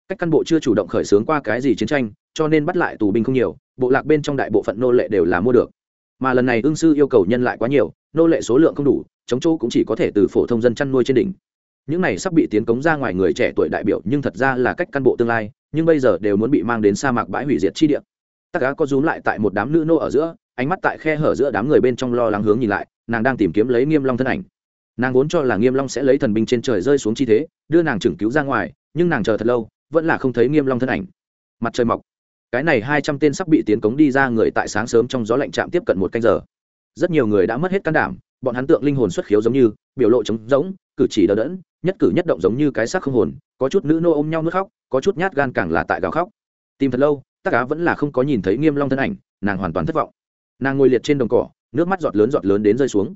cách căn bộ chưa chủ động khởi xướng qua cái gì chiến tranh, cho nên bắt lại tù binh không nhiều, bộ lạc bên trong đại bộ phận nô lệ đều là mua được. Mà lần này ương sư yêu cầu nhân lại quá nhiều, nô lệ số lượng không đủ, chống chỗ cũng chỉ có thể từ phổ thông dân chăn nuôi trên đỉnh. Những này sắp bị tiến cống ra ngoài người trẻ tuổi đại biểu, nhưng thật ra là cách căn bộ tương lai, nhưng bây giờ đều muốn bị mang đến sa mạc bãi hủy diệt chi địa. Tắc cá có rúm lại tại một đám nữ nô ở giữa, ánh mắt tại khe hở giữa đám người bên trong lo lắng hướng nhìn lại, nàng đang tìm kiếm lấy nghiêm long thân ảnh. Nàng vốn cho là nghiêm long sẽ lấy thần binh trên trời rơi xuống chi thế, đưa nàng chừng cứu ra ngoài, nhưng nàng chờ thật lâu vẫn là không thấy nghiêm long thân ảnh. Mặt trời mọc. Cái này hai trăm tên sắp bị tiến cống đi ra người tại sáng sớm trong gió lạnh chạm tiếp cận một canh giờ. Rất nhiều người đã mất hết can đảm, bọn hắn tượng linh hồn xuất khiếu giống như, biểu lộ trống rỗng, cử chỉ đờ đẫn, nhất cử nhất động giống như cái xác không hồn, có chút nữ nô ôm nhau nước khóc, có chút nhát gan càng là tại gào khóc. Tìm thật lâu tất cả vẫn là không có nhìn thấy nghiêm long thân ảnh, nàng hoàn toàn thất vọng. Nàng ngồi liệt trên đồng cỏ, nước mắt giọt lớn giọt lớn đến rơi xuống.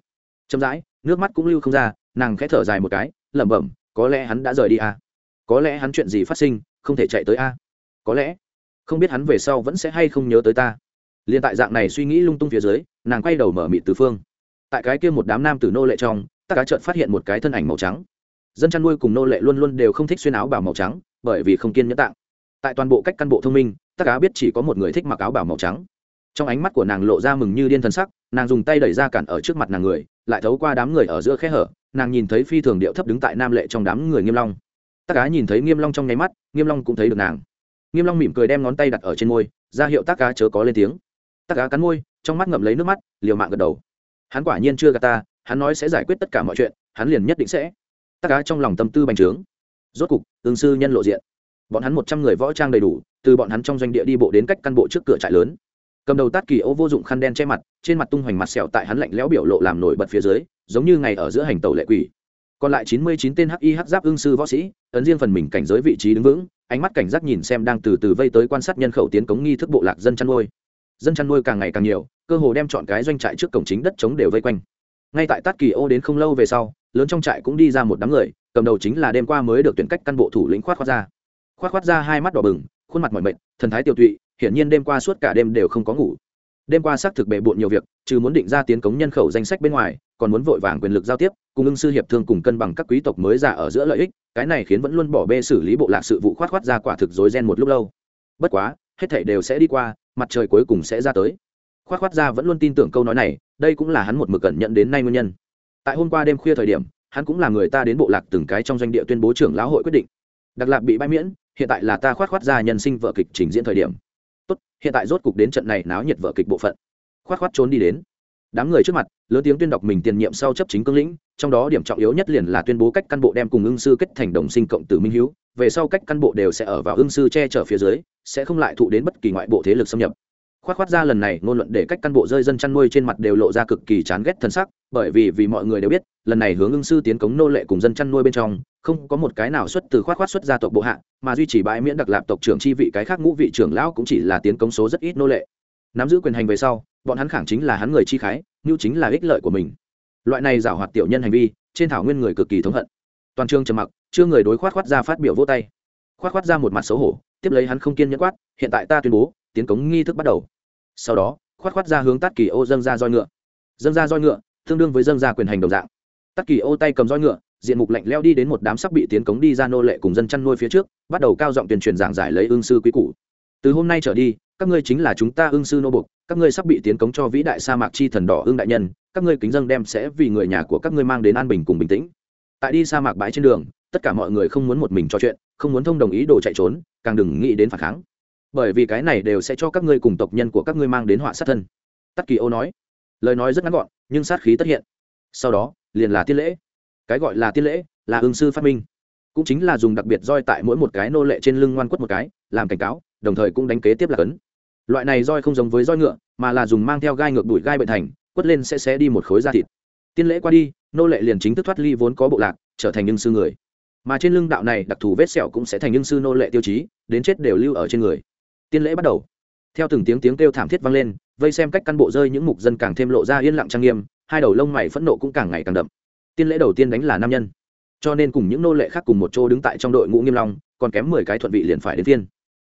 Chậm rãi, nước mắt cũng lưu không ra, nàng khẽ thở dài một cái, lẩm bẩm, có lẽ hắn đã rời đi à? Có lẽ hắn chuyện gì phát sinh, không thể chạy tới a. Có lẽ, không biết hắn về sau vẫn sẽ hay không nhớ tới ta. Liền tại dạng này suy nghĩ lung tung phía dưới, nàng quay đầu mở mịt từ phương. Tại cái kia một đám nam tử nô lệ trong, tất cả trợn phát hiện một cái thân ảnh màu trắng. Dân chăn nuôi cùng nô lệ luôn luôn đều không thích xuyên áo bảo màu trắng, bởi vì không kiên nhẫn tạng. Tại toàn bộ cách căn bộ thông minh, tất cả biết chỉ có một người thích mặc áo bảo màu trắng. Trong ánh mắt của nàng lộ ra mừng như điên thân sắc, nàng dùng tay đẩy ra cản ở trước mặt nàng người, lại thấu qua đám người ở giữa khe hở, nàng nhìn thấy phi thường điệu thấp đứng tại nam lệ trong đám người nghiêm long tác cá nhìn thấy nghiêm long trong nháy mắt, nghiêm long cũng thấy được nàng. Nghiêm long mỉm cười đem ngón tay đặt ở trên môi, ra hiệu tác cá chớ có lên tiếng. Tác cá cắn môi, trong mắt ngậm lấy nước mắt, liều mạng gật đầu. Hắn quả nhiên chưa gạt ta, hắn nói sẽ giải quyết tất cả mọi chuyện, hắn liền nhất định sẽ. Tác cá trong lòng tâm tư bành trướng. Rốt cục, tương sư nhân lộ diện. Bọn hắn một trăm người võ trang đầy đủ, từ bọn hắn trong doanh địa đi bộ đến cách căn bộ trước cửa trại lớn. Cầm đầu tát kỳ ô vô dụng khăn đen che mặt, trên mặt tung hoành mặt sẹo tại hắn lạnh lẽo biểu lộ làm nổi bật phía dưới, giống như ngày ở giữa hành tàu lệ quỷ còn lại chín mươi chín tên hi hắc giáp ương sư võ sĩ, ấn riêng phần mình cảnh giới vị trí đứng vững, ánh mắt cảnh giác nhìn xem đang từ từ vây tới quan sát nhân khẩu tiến cống nghi thức bộ lạc dân chăn nuôi. Dân chăn nuôi càng ngày càng nhiều, cơ hồ đem chọn cái doanh trại trước cổng chính đất chống đều vây quanh. Ngay tại tát kỳ ô đến không lâu về sau, lớn trong trại cũng đi ra một đám người, cầm đầu chính là đêm qua mới được tuyển cách căn bộ thủ lĩnh khoát khoát ra. Khoát khoát ra hai mắt đỏ bừng, khuôn mặt mỏi mệt, thần thái tiêu tụy, hiển nhiên đêm qua suốt cả đêm đều không có ngủ đêm qua xác thực bệ bộn nhiều việc, trừ muốn định ra tiến cống nhân khẩu danh sách bên ngoài, còn muốn vội vàng quyền lực giao tiếp, cùng ưng sư hiệp thương cùng cân bằng các quý tộc mới giả ở giữa lợi ích, cái này khiến vẫn luôn bỏ bê xử lý bộ lạc sự vụ khoát khoát ra quả thực dối ren một lúc lâu. Bất quá, hết thảy đều sẽ đi qua, mặt trời cuối cùng sẽ ra tới. Khoát khoát ra vẫn luôn tin tưởng câu nói này, đây cũng là hắn một mực cẩn nhận đến nay nguyên nhân. Tại hôm qua đêm khuya thời điểm, hắn cũng là người ta đến bộ lạc từng cái trong doanh địa tuyên bố trưởng lão hội quyết định. Đặc lạc bị bãi miễn, hiện tại là ta khoát khoát ra nhân sinh vợ kịch trình diễn thời điểm hiện tại rốt cục đến trận này náo nhiệt vở kịch bộ phận. Khoát khoát trốn đi đến. Đám người trước mặt, lớn tiếng tuyên đọc mình tiền nhiệm sau chấp chính cương lĩnh, trong đó điểm trọng yếu nhất liền là tuyên bố cách căn bộ đem cùng ưng sư kết thành đồng sinh cộng tử minh hữu về sau cách căn bộ đều sẽ ở vào ưng sư che chở phía dưới, sẽ không lại thụ đến bất kỳ ngoại bộ thế lực xâm nhập. Khoát khoát ra lần này, ngôn luận để cách căn bộ rơi dân chăn nuôi trên mặt đều lộ ra cực kỳ chán ghét thân sắc, bởi vì vì mọi người đều biết, lần này hướng ưng sư tiến cống nô lệ cùng dân chăn nuôi bên trong không có một cái nào xuất từ khoát khoát xuất gia tộc bộ hạ, mà duy trì bãi miễn đặc lạp tộc trưởng chi vị cái khác ngũ vị trưởng lão cũng chỉ là tiến công số rất ít nô lệ. Nắm giữ quyền hành về sau, bọn hắn khẳng chính là hắn người chi khái, như chính là ích lợi của mình. Loại này giảo hoạt tiểu nhân hành vi, trên thảo nguyên người cực kỳ thống hận. Toàn trường trầm mặc, chưa người đối khoát khoát ra phát biểu vô tay. Khoát khoát ra một mặt xấu hổ, tiếp lấy hắn không kiên nhẫn quát, hiện tại ta tuyên bố, tiến cống nghi thức bắt đầu. Sau đó, khoát khoát ra hướng tát kỳ ô dâng ra roi ngựa. Dâng ra roi ngựa, tương đương với dâng ra quyền hành đồng dạng. Tát kỳ ô tay cầm roi ngựa diện mục lạnh leo đi đến một đám sắc bị tiến cống đi ra nô lệ cùng dân chăn nuôi phía trước, bắt đầu cao giọng tuyên truyền giảng giải lấy ương sư quý cũ từ hôm nay trở đi, các ngươi chính là chúng ta ương sư nô bục các ngươi sắp bị tiến cống cho vĩ đại sa mạc chi thần đỏ ương đại nhân, các ngươi kính dân đem sẽ vì người nhà của các ngươi mang đến an bình cùng bình tĩnh. Tại đi sa mạc bãi trên đường, tất cả mọi người không muốn một mình trò chuyện, không muốn thông đồng ý đồ chạy trốn, càng đừng nghĩ đến phản kháng. Bởi vì cái này đều sẽ cho các ngươi cùng tộc nhân của các ngươi mang đến họa sát thân. Tắc kỳ ô nói. Lời nói rất ngắn gọn, nhưng sát khí tất hiện. Sau đó, liền là tiên lễ cái gọi là tiên lễ, là ương sư phát minh. Cũng chính là dùng đặc biệt roi tại mỗi một cái nô lệ trên lưng ngoan quất một cái, làm cảnh cáo, đồng thời cũng đánh kế tiếp là cấn. Loại này roi không giống với roi ngựa, mà là dùng mang theo gai ngược đuổi gai bệnh thành, quất lên sẽ xé đi một khối da thịt. Tiên lễ qua đi, nô lệ liền chính thức thoát ly vốn có bộ lạc, trở thành nhân sư người. Mà trên lưng đạo này đặc thù vết sẹo cũng sẽ thành nhân sư nô lệ tiêu chí, đến chết đều lưu ở trên người. Tiên lễ bắt đầu. Theo từng tiếng tiếng kêu thảm thiết vang lên, vây xem cách căn bộ rơi những mục dân càng thêm lộ ra yên lặng trang nghiêm, hai đầu lông mày phẫn nộ cũng càng ngày càng đậm tiên lễ đầu tiên đánh là nam nhân. Cho nên cùng những nô lệ khác cùng một chỗ đứng tại trong đội ngũ nghiêm long, còn kém mười cái thuận vị liền phải đến tiên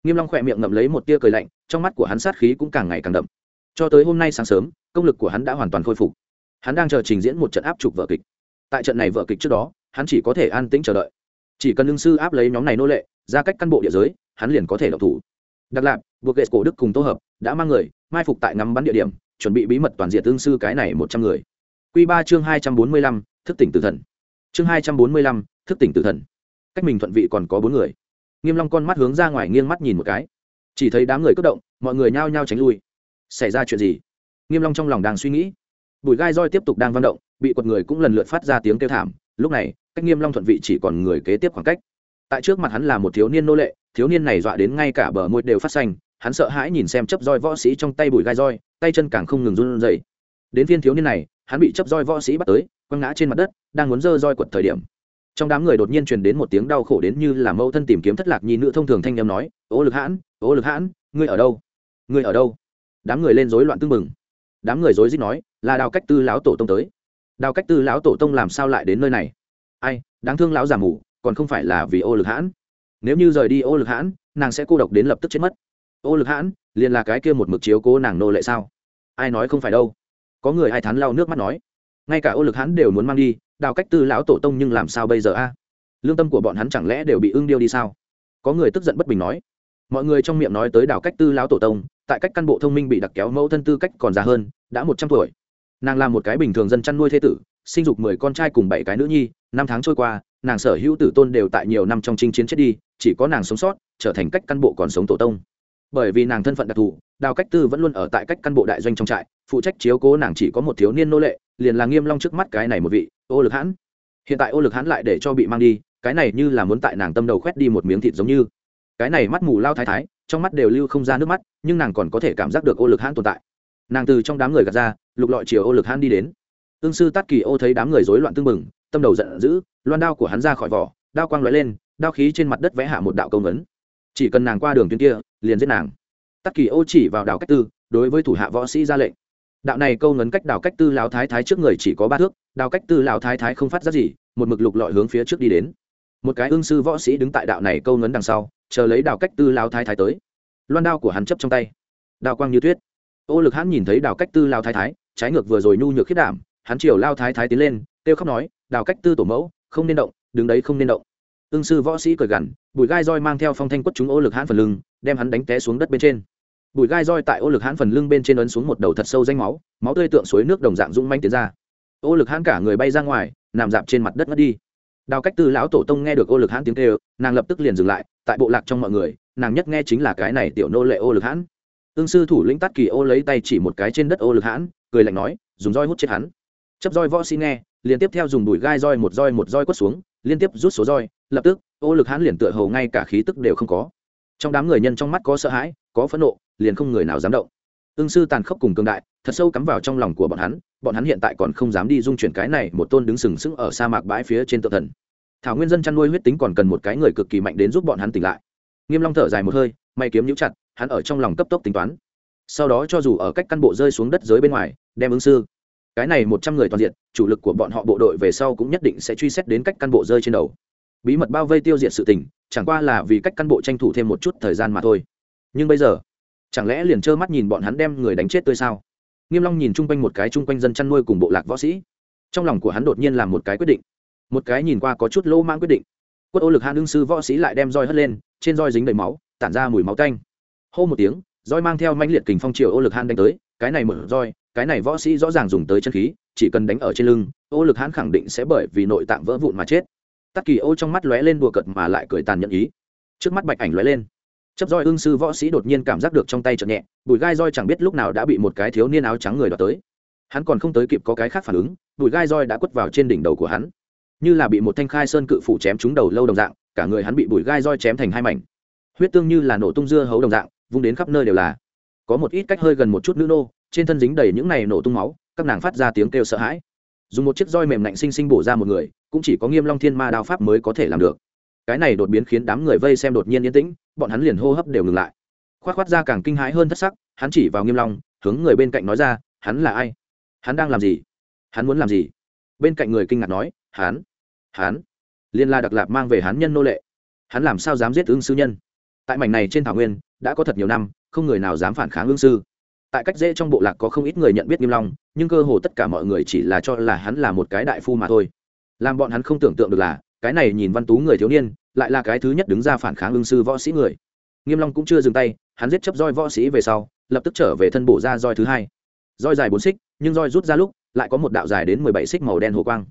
nghiêm long khỏe miệng ngậm lấy một tia cười lạnh, trong mắt của hắn sát khí cũng càng ngày càng đậm. Cho tới hôm nay sáng sớm, công lực của hắn đã hoàn toàn khôi phục. Hắn đang chờ trình diễn một trận áp trục vở kịch. Tại trận này vở kịch trước đó, hắn chỉ có thể an tĩnh chờ đợi. Chỉ cần lương sư áp lấy nhóm này nô lệ, ra cách căn bộ địa giới, hắn liền có thể độc thủ. Đặc lạc buộc ghệ cổ đức cùng tô hợp đã mang người, mai phục tại ngắm bắn địa điểm, chuẩn bị bí mật toàn diện tương sư cái này một trăm người. Q ba chương hai trăm bốn mươi lăm thức tỉnh tử thần. Chương hai trăm bốn mươi lăm, thức tỉnh tử thần. Cách mình thuận vị còn có bốn người. Nghiêm long con mắt hướng ra ngoài nghiêng mắt nhìn một cái. Chỉ thấy đám người cất động, mọi người nhao nhao tránh lui. Xảy ra chuyện gì? Nghiêm long trong lòng đang suy nghĩ. Bụi gai roi tiếp tục đang vận động, bị quật người cũng lần lượt phát ra tiếng kêu thảm. Lúc này, cách nghiêm long thuận vị chỉ còn người kế tiếp khoảng cách. Tại trước mặt hắn là một thiếu niên nô lệ, thiếu niên này dọa đến ngay cả bờ môi đều phát xanh. Hắn sợ hãi nhìn xem chấp roi võ sĩ trong tay bùi gai roi, tay chân càng không ngừng run rẩy. Đến viên thiếu niên này hắn bị chấp roi võ sĩ bắt tới, quăng ngã trên mặt đất, đang muốn dơ roi quật thời điểm. Trong đám người đột nhiên truyền đến một tiếng đau khổ đến như là mâu thân tìm kiếm thất lạc nhi nữ thông thường thanh em nói ố lực hãn ố lực hãn, ngươi ở đâu? Ngươi ở đâu? Đám người lên rối loạn tưng mừng đám người rối rít nói, là đào cách tư lão tổ tông tới. Đào cách tư lão tổ tông làm sao lại đến nơi này? Ai, đáng thương lão già mù, còn không phải là vì ô lực hãn. Nếu như rời đi ô lực hãn, nàng sẽ cô độc đến lập tức chết mất. Ô lực hãn, liền là cái kia một mực chiếu cố nàng nô lệ sao? Ai nói không phải đâu? Có người ai thán lau nước mắt nói, ngay cả ô lực hắn đều muốn mang đi, đào cách tư lão tổ tông nhưng làm sao bây giờ a? Lương tâm của bọn hắn chẳng lẽ đều bị ưng điêu đi sao? Có người tức giận bất bình nói, mọi người trong miệng nói tới đào cách tư lão tổ tông, tại cách căn bộ thông minh bị đặc kéo mẫu thân tư cách còn già hơn, đã một trăm tuổi. Nàng là một cái bình thường dân chăn nuôi thế tử, sinh dục mười con trai cùng bảy cái nữ nhi, năm tháng trôi qua, nàng sở hữu tử tôn đều tại nhiều năm trong chinh chiến chết đi, chỉ có nàng sống sót, trở thành cách căn bộ còn sống tổ tông bởi vì nàng thân phận đặc thù, đào cách tư vẫn luôn ở tại cách căn bộ đại doanh trong trại, phụ trách chiếu cố nàng chỉ có một thiếu niên nô lệ, liền là nghiêm long trước mắt cái này một vị, ô lực hãn. Hiện tại ô lực hãn lại để cho bị mang đi, cái này như là muốn tại nàng tâm đầu khoét đi một miếng thịt giống như. Cái này mắt mù lao thái thái, trong mắt đều lưu không ra nước mắt, nhưng nàng còn có thể cảm giác được ô lực hãn tồn tại. Nàng từ trong đám người gạt ra, lục lọi chiều ô lực hãn đi đến. Tương sư tát kỳ ô thấy đám người rối loạn tương mừng tâm đầu giận dữ, loan đao của hắn ra khỏi vỏ, đao quang lóe lên, đao khí trên mặt đất vẽ hạ một đạo công ấn chỉ cần nàng qua đường tuyến kia, liền giết nàng. Tắc kỳ ô chỉ vào đào cách tư, đối với thủ hạ võ sĩ ra lệnh. Đạo này câu ngấn cách đào cách tư lão thái thái trước người chỉ có ba thước đào cách tư lão thái thái không phát ra gì, một mực lục lọi hướng phía trước đi đến. Một cái ương sư võ sĩ đứng tại đạo này câu ngấn đằng sau, chờ lấy đào cách tư lão thái thái tới. Loan đao của hắn chấp trong tay. Đào quang như tuyết. Ô lực hắn nhìn thấy đào cách tư lão thái thái, trái ngược vừa rồi nhu nhược khiết đảm, hắn chiều lao thái thái tiến lên, kêu khóc nói đào cách tư tổ mẫu, không nên động, đứng đấy không nên động ương sư võ sĩ cười gằn, bùi gai roi mang theo phong thanh quất chúng ô lực hãn phần lưng, đem hắn đánh té xuống đất bên trên. Bùi gai roi tại ô lực hãn phần lưng bên trên ấn xuống một đầu thật sâu danh máu máu tươi tượng suối nước đồng dạng rung manh tiến ra. Ô lực hãn cả người bay ra ngoài, nằm dạp trên mặt đất ngất đi. Đào cách tư lão tổ tông nghe được ô lực hãn tiếng kêu, nàng lập tức liền dừng lại, tại bộ lạc trong mọi người, nàng nhất nghe chính là cái này tiểu nô lệ ô lực hãn. Ương sư thủ lĩnh tắt kỳ ô lấy tay chỉ một cái trên đất ô lực hãn, cười lạnh nói, dùng roi hút chết hắn. Chấp roi võ sĩ nghe liên tiếp theo dùng đùi gai roi một roi một roi quất xuống liên tiếp rút số roi, lập tức, ô lực hãn liền tựa hầu ngay cả khí tức đều không có. Trong đám người nhân trong mắt có sợ hãi, có phẫn nộ, liền không người nào dám động. Ương sư tàn khốc cùng cường đại, thật sâu cắm vào trong lòng của bọn hắn bọn hắn hiện tại còn không dám đi dung chuyển cái này, một tôn đứng sừng sững ở sa mạc bãi phía trên tự thần. Thảo nguyên dân chăn nuôi huyết tính còn cần một cái người cực kỳ mạnh đến giúp bọn hắn tỉnh lại. Nghiêm long thở dài một hơi may kiếm nhũ chặt, hắn ở trong lòng cấp tốc tính toán. Sau đó cho dù ở cách căn bộ rơi xuống đất dưới bên ngoài, đem ứng sư cái này một trăm người toàn diện, chủ lực của bọn họ bộ đội về sau cũng nhất định sẽ truy xét đến cách căn bộ rơi trên đầu. Bí mật bao vây tiêu diệt sự tình, chẳng qua là vì cách căn bộ tranh thủ thêm một chút thời gian mà thôi. Nhưng bây giờ, chẳng lẽ liền trơ mắt nhìn bọn hắn đem người đánh chết tươi sao? Nghiêm long nhìn chung quanh một cái chung quanh dân chăn nuôi cùng bộ lạc võ sĩ. Trong lòng của hắn đột nhiên làm một cái quyết định. Một cái nhìn qua có chút lỗ mãng quyết định. Quất ô lực hạ đương sư võ sĩ lại đem roi hất lên, trên roi dính đầy máu, tản ra mùi máu tanh. Hô một tiếng, roi mang theo mãnh liệt kình phong triều ô lực han đánh tới, cái này mở roi cái này võ sĩ rõ ràng dùng tới chân khí, chỉ cần đánh ở trên lưng, ô lực hãn khẳng định sẽ bởi vì nội tạng vỡ vụn mà chết. Tắc kỳ ô trong mắt lóe lên đùa cợt mà lại cười tàn nhẫn ý. Trước mắt bạch ảnh lóe lên. Chấp roi ương sư võ sĩ đột nhiên cảm giác được trong tay chợt nhẹ, bùi gai roi chẳng biết lúc nào đã bị một cái thiếu niên áo trắng người đoạt tới. Hắn còn không tới kịp có cái khác phản ứng, bùi gai roi đã quất vào trên đỉnh đầu của hắn. Như là bị một thanh khai sơn cự phủ chém trúng đầu lâu đồng dạng, cả người hắn bị bùi gai roi chém thành hai mảnh. Huyết tương như là nổ tung dưa hấu đồng dạng, vung đến khắp nơi đều là. Có một ít cách hơi gần một chút nữ nô trên thân dính đầy những này nổ tung máu, các nàng phát ra tiếng kêu sợ hãi. Dùng một chiếc roi mềm lạnh xinh xinh bổ ra một người, cũng chỉ có nghiêm long thiên ma đao pháp mới có thể làm được. Cái này đột biến khiến đám người vây xem đột nhiên yên tĩnh, bọn hắn liền hô hấp đều ngừng lại. Khoát khoát ra càng kinh hãi hơn thất sắc, hắn chỉ vào nghiêm long, hướng người bên cạnh nói ra, hắn là ai? Hắn đang làm gì? Hắn muốn làm gì? Bên cạnh người kinh ngạc nói, hắn hắn, liên la đặc lạp mang về hắn nhân nô lệ. Hắn làm sao dám giết ương sư nhân? Tại mảnh này trên thảo nguyên, đã có thật nhiều năm, không người nào dám phản kháng ương sư tại cách dễ trong bộ lạc có không ít người nhận biết nghiêm long, nhưng cơ hồ tất cả mọi người chỉ là cho là hắn là một cái đại phu mà thôi. Làm bọn hắn không tưởng tượng được là, cái này nhìn văn tú người thiếu niên, lại là cái thứ nhất đứng ra phản kháng ương sư võ sĩ người. Nghiêm long cũng chưa dừng tay, hắn giết chấp roi võ sĩ về sau, lập tức trở về thân bổ ra roi thứ hai. Roi dài bốn xích, nhưng roi rút ra lúc, lại có một đạo dài đến mười bảy xích màu đen hồ quang.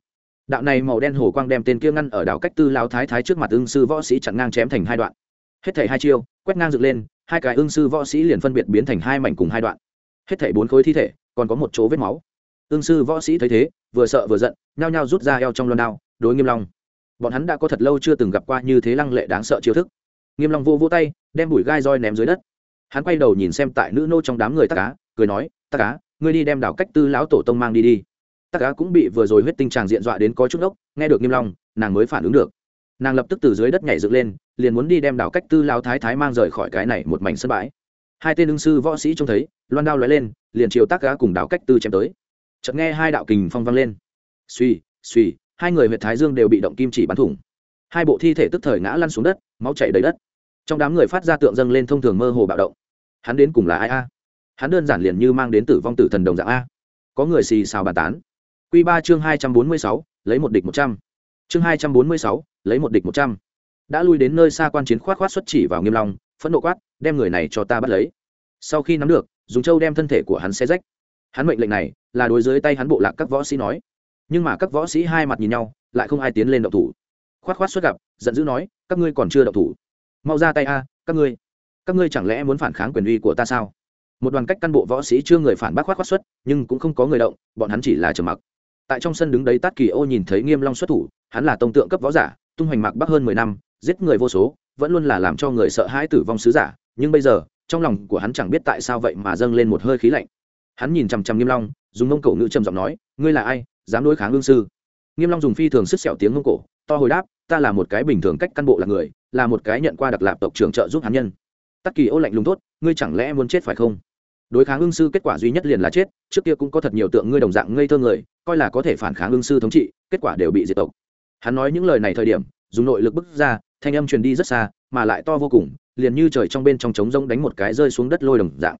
Đạo này màu đen hồ quang đem tên kia ngăn ở đảo cách tư lao thái thái trước mặt ương sư võ sĩ chặn ngang chém thành hai đoạn. Hết thảy hai chiêu, quét ngang dựng lên, hai cái ương sư võ sĩ liền phân biệt biến thành hai mảnh cùng hai đoạn hết thảy bốn khối thi thể, còn có một chỗ vết máu. Ương sư võ sĩ thấy thế, vừa sợ vừa giận, nhao nhao rút ra eo trong loan đao, đối nghiêm long. Bọn hắn đã có thật lâu chưa từng gặp qua như thế lăng lệ đáng sợ chiêu thức. Nghiêm long vô vô tay, đem bụi gai roi ném dưới đất. Hắn quay đầu nhìn xem tại nữ nô trong đám người tắc cá cười nói, tắc cá ngươi đi đem đảo cách tư lão tổ tông mang đi đi. Tắc cá cũng bị vừa rồi huyết tinh tràng diện dọa đến có chút ốc nghe được nghiêm long, nàng mới phản ứng được. Nàng lập tức từ dưới đất nhảy dựng lên, liền muốn đi đem đảo cách tư lão thái thái mang rời khỏi cái này một mảnh sân bãi hai tên ứng sư võ sĩ trông thấy, loan đao lóe lên, liền chiều tác gá cùng đảo cách tư chém tới. Chợt nghe hai đạo kình phong vang lên. Suy suy hai người huyện thái dương đều bị động kim chỉ bắn thủng. Hai bộ thi thể tức thời ngã lăn xuống đất, máu chảy đầy đất. Trong đám người phát ra tượng dâng lên thông thường mơ hồ bạo động. Hắn đến cùng là ai a? Hắn đơn giản liền như mang đến tử vong tử thần đồng dạng a. Có người xì xào bàn tán. Q ba chương hai trăm bốn mươi sáu, lấy một địch một trăm. Chương hai trăm bốn mươi sáu, lấy một địch một trăm. Đã lui đến nơi xa quan chiến khoát khoát xuất chỉ vào nghiêm long, phẫn nộ quát đem người này cho ta bắt lấy. Sau khi nắm được, dùng châu đem thân thể của hắn xe rách. Hắn mệnh lệnh này là đối dưới tay hắn bộ lạc các võ sĩ nói. Nhưng mà các võ sĩ hai mặt nhìn nhau, lại không ai tiến lên động thủ. Khoát khoát xuất gặp, giận dữ nói, các ngươi còn chưa động thủ. Mau ra tay a, các ngươi. Các ngươi chẳng lẽ muốn phản kháng quyền uy của ta sao? Một đoàn cách căn bộ võ sĩ chưa người phản bác khoát khoát xuất, nhưng cũng không có người động, bọn hắn chỉ là trầm mặc. Tại trong sân đứng đấy tát kỳ ô nhìn thấy nghiêm long xuất thủ, hắn là tông tượng cấp võ giả, tung hoành mạc bắc hơn mười năm, giết người vô số, vẫn luôn là làm cho người sợ hãi tử vong sứ giả nhưng bây giờ, trong lòng của hắn chẳng biết tại sao vậy mà dâng lên một hơi khí lạnh. Hắn nhìn chằm chằm nghiêm long, dùng mông cổ ngữ trầm giọng nói, ngươi là ai? Dám đối kháng ương sư? Nghiêm long dùng phi thường sức sẹo tiếng mông cổ, to hồi đáp, ta là một cái bình thường cách căn bộ là người, là một cái nhận qua đặc lạp tộc trưởng trợ giúp hắn nhân. Tắc kỳ ô lạnh lùng tốt ngươi chẳng lẽ muốn chết phải không? Đối kháng ương sư kết quả duy nhất liền là chết, trước kia cũng có thật nhiều tượng ngươi đồng dạng ngây thơ người, coi là có thể phản kháng ương sư thống trị, kết quả đều bị diệt tộc. Hắn nói những lời này thời điểm, dùng nội lực bức ra thanh âm truyền đi rất xa, mà lại to vô cùng, liền như trời trong bên trong trống rông đánh một cái rơi xuống đất lôi đồng dạng.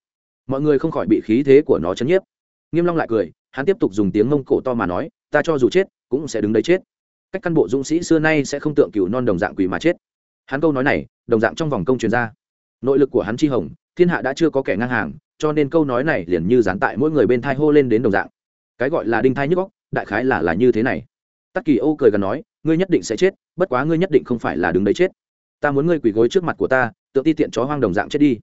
Mọi người không khỏi bị khí thế của nó chấn nhiếp. Nghiêm long lại cười, hắn tiếp tục dùng tiếng mông cổ to mà nói, ta cho dù chết, cũng sẽ đứng đấy chết. Cách căn bộ dũng sĩ xưa nay sẽ không tượng cửu non đồng dạng quỷ mà chết. Hắn câu nói này, đồng dạng trong vòng công truyền ra. Nội lực của hắn chi hồng, thiên hạ đã chưa có kẻ ngang hàng, cho nên câu nói này liền như dán tại mỗi người bên thai hô lên đến đồng dạng. Cái gọi là đinh thai nhức góc đại khái là là như thế này tắc kỳ ô cười gần nói, ngươi nhất định sẽ chết, bất quá ngươi nhất định không phải là đứng đấy chết. Ta muốn ngươi quỳ gối trước mặt của ta tự ti tiện chó hoang đồng dạng chết đi.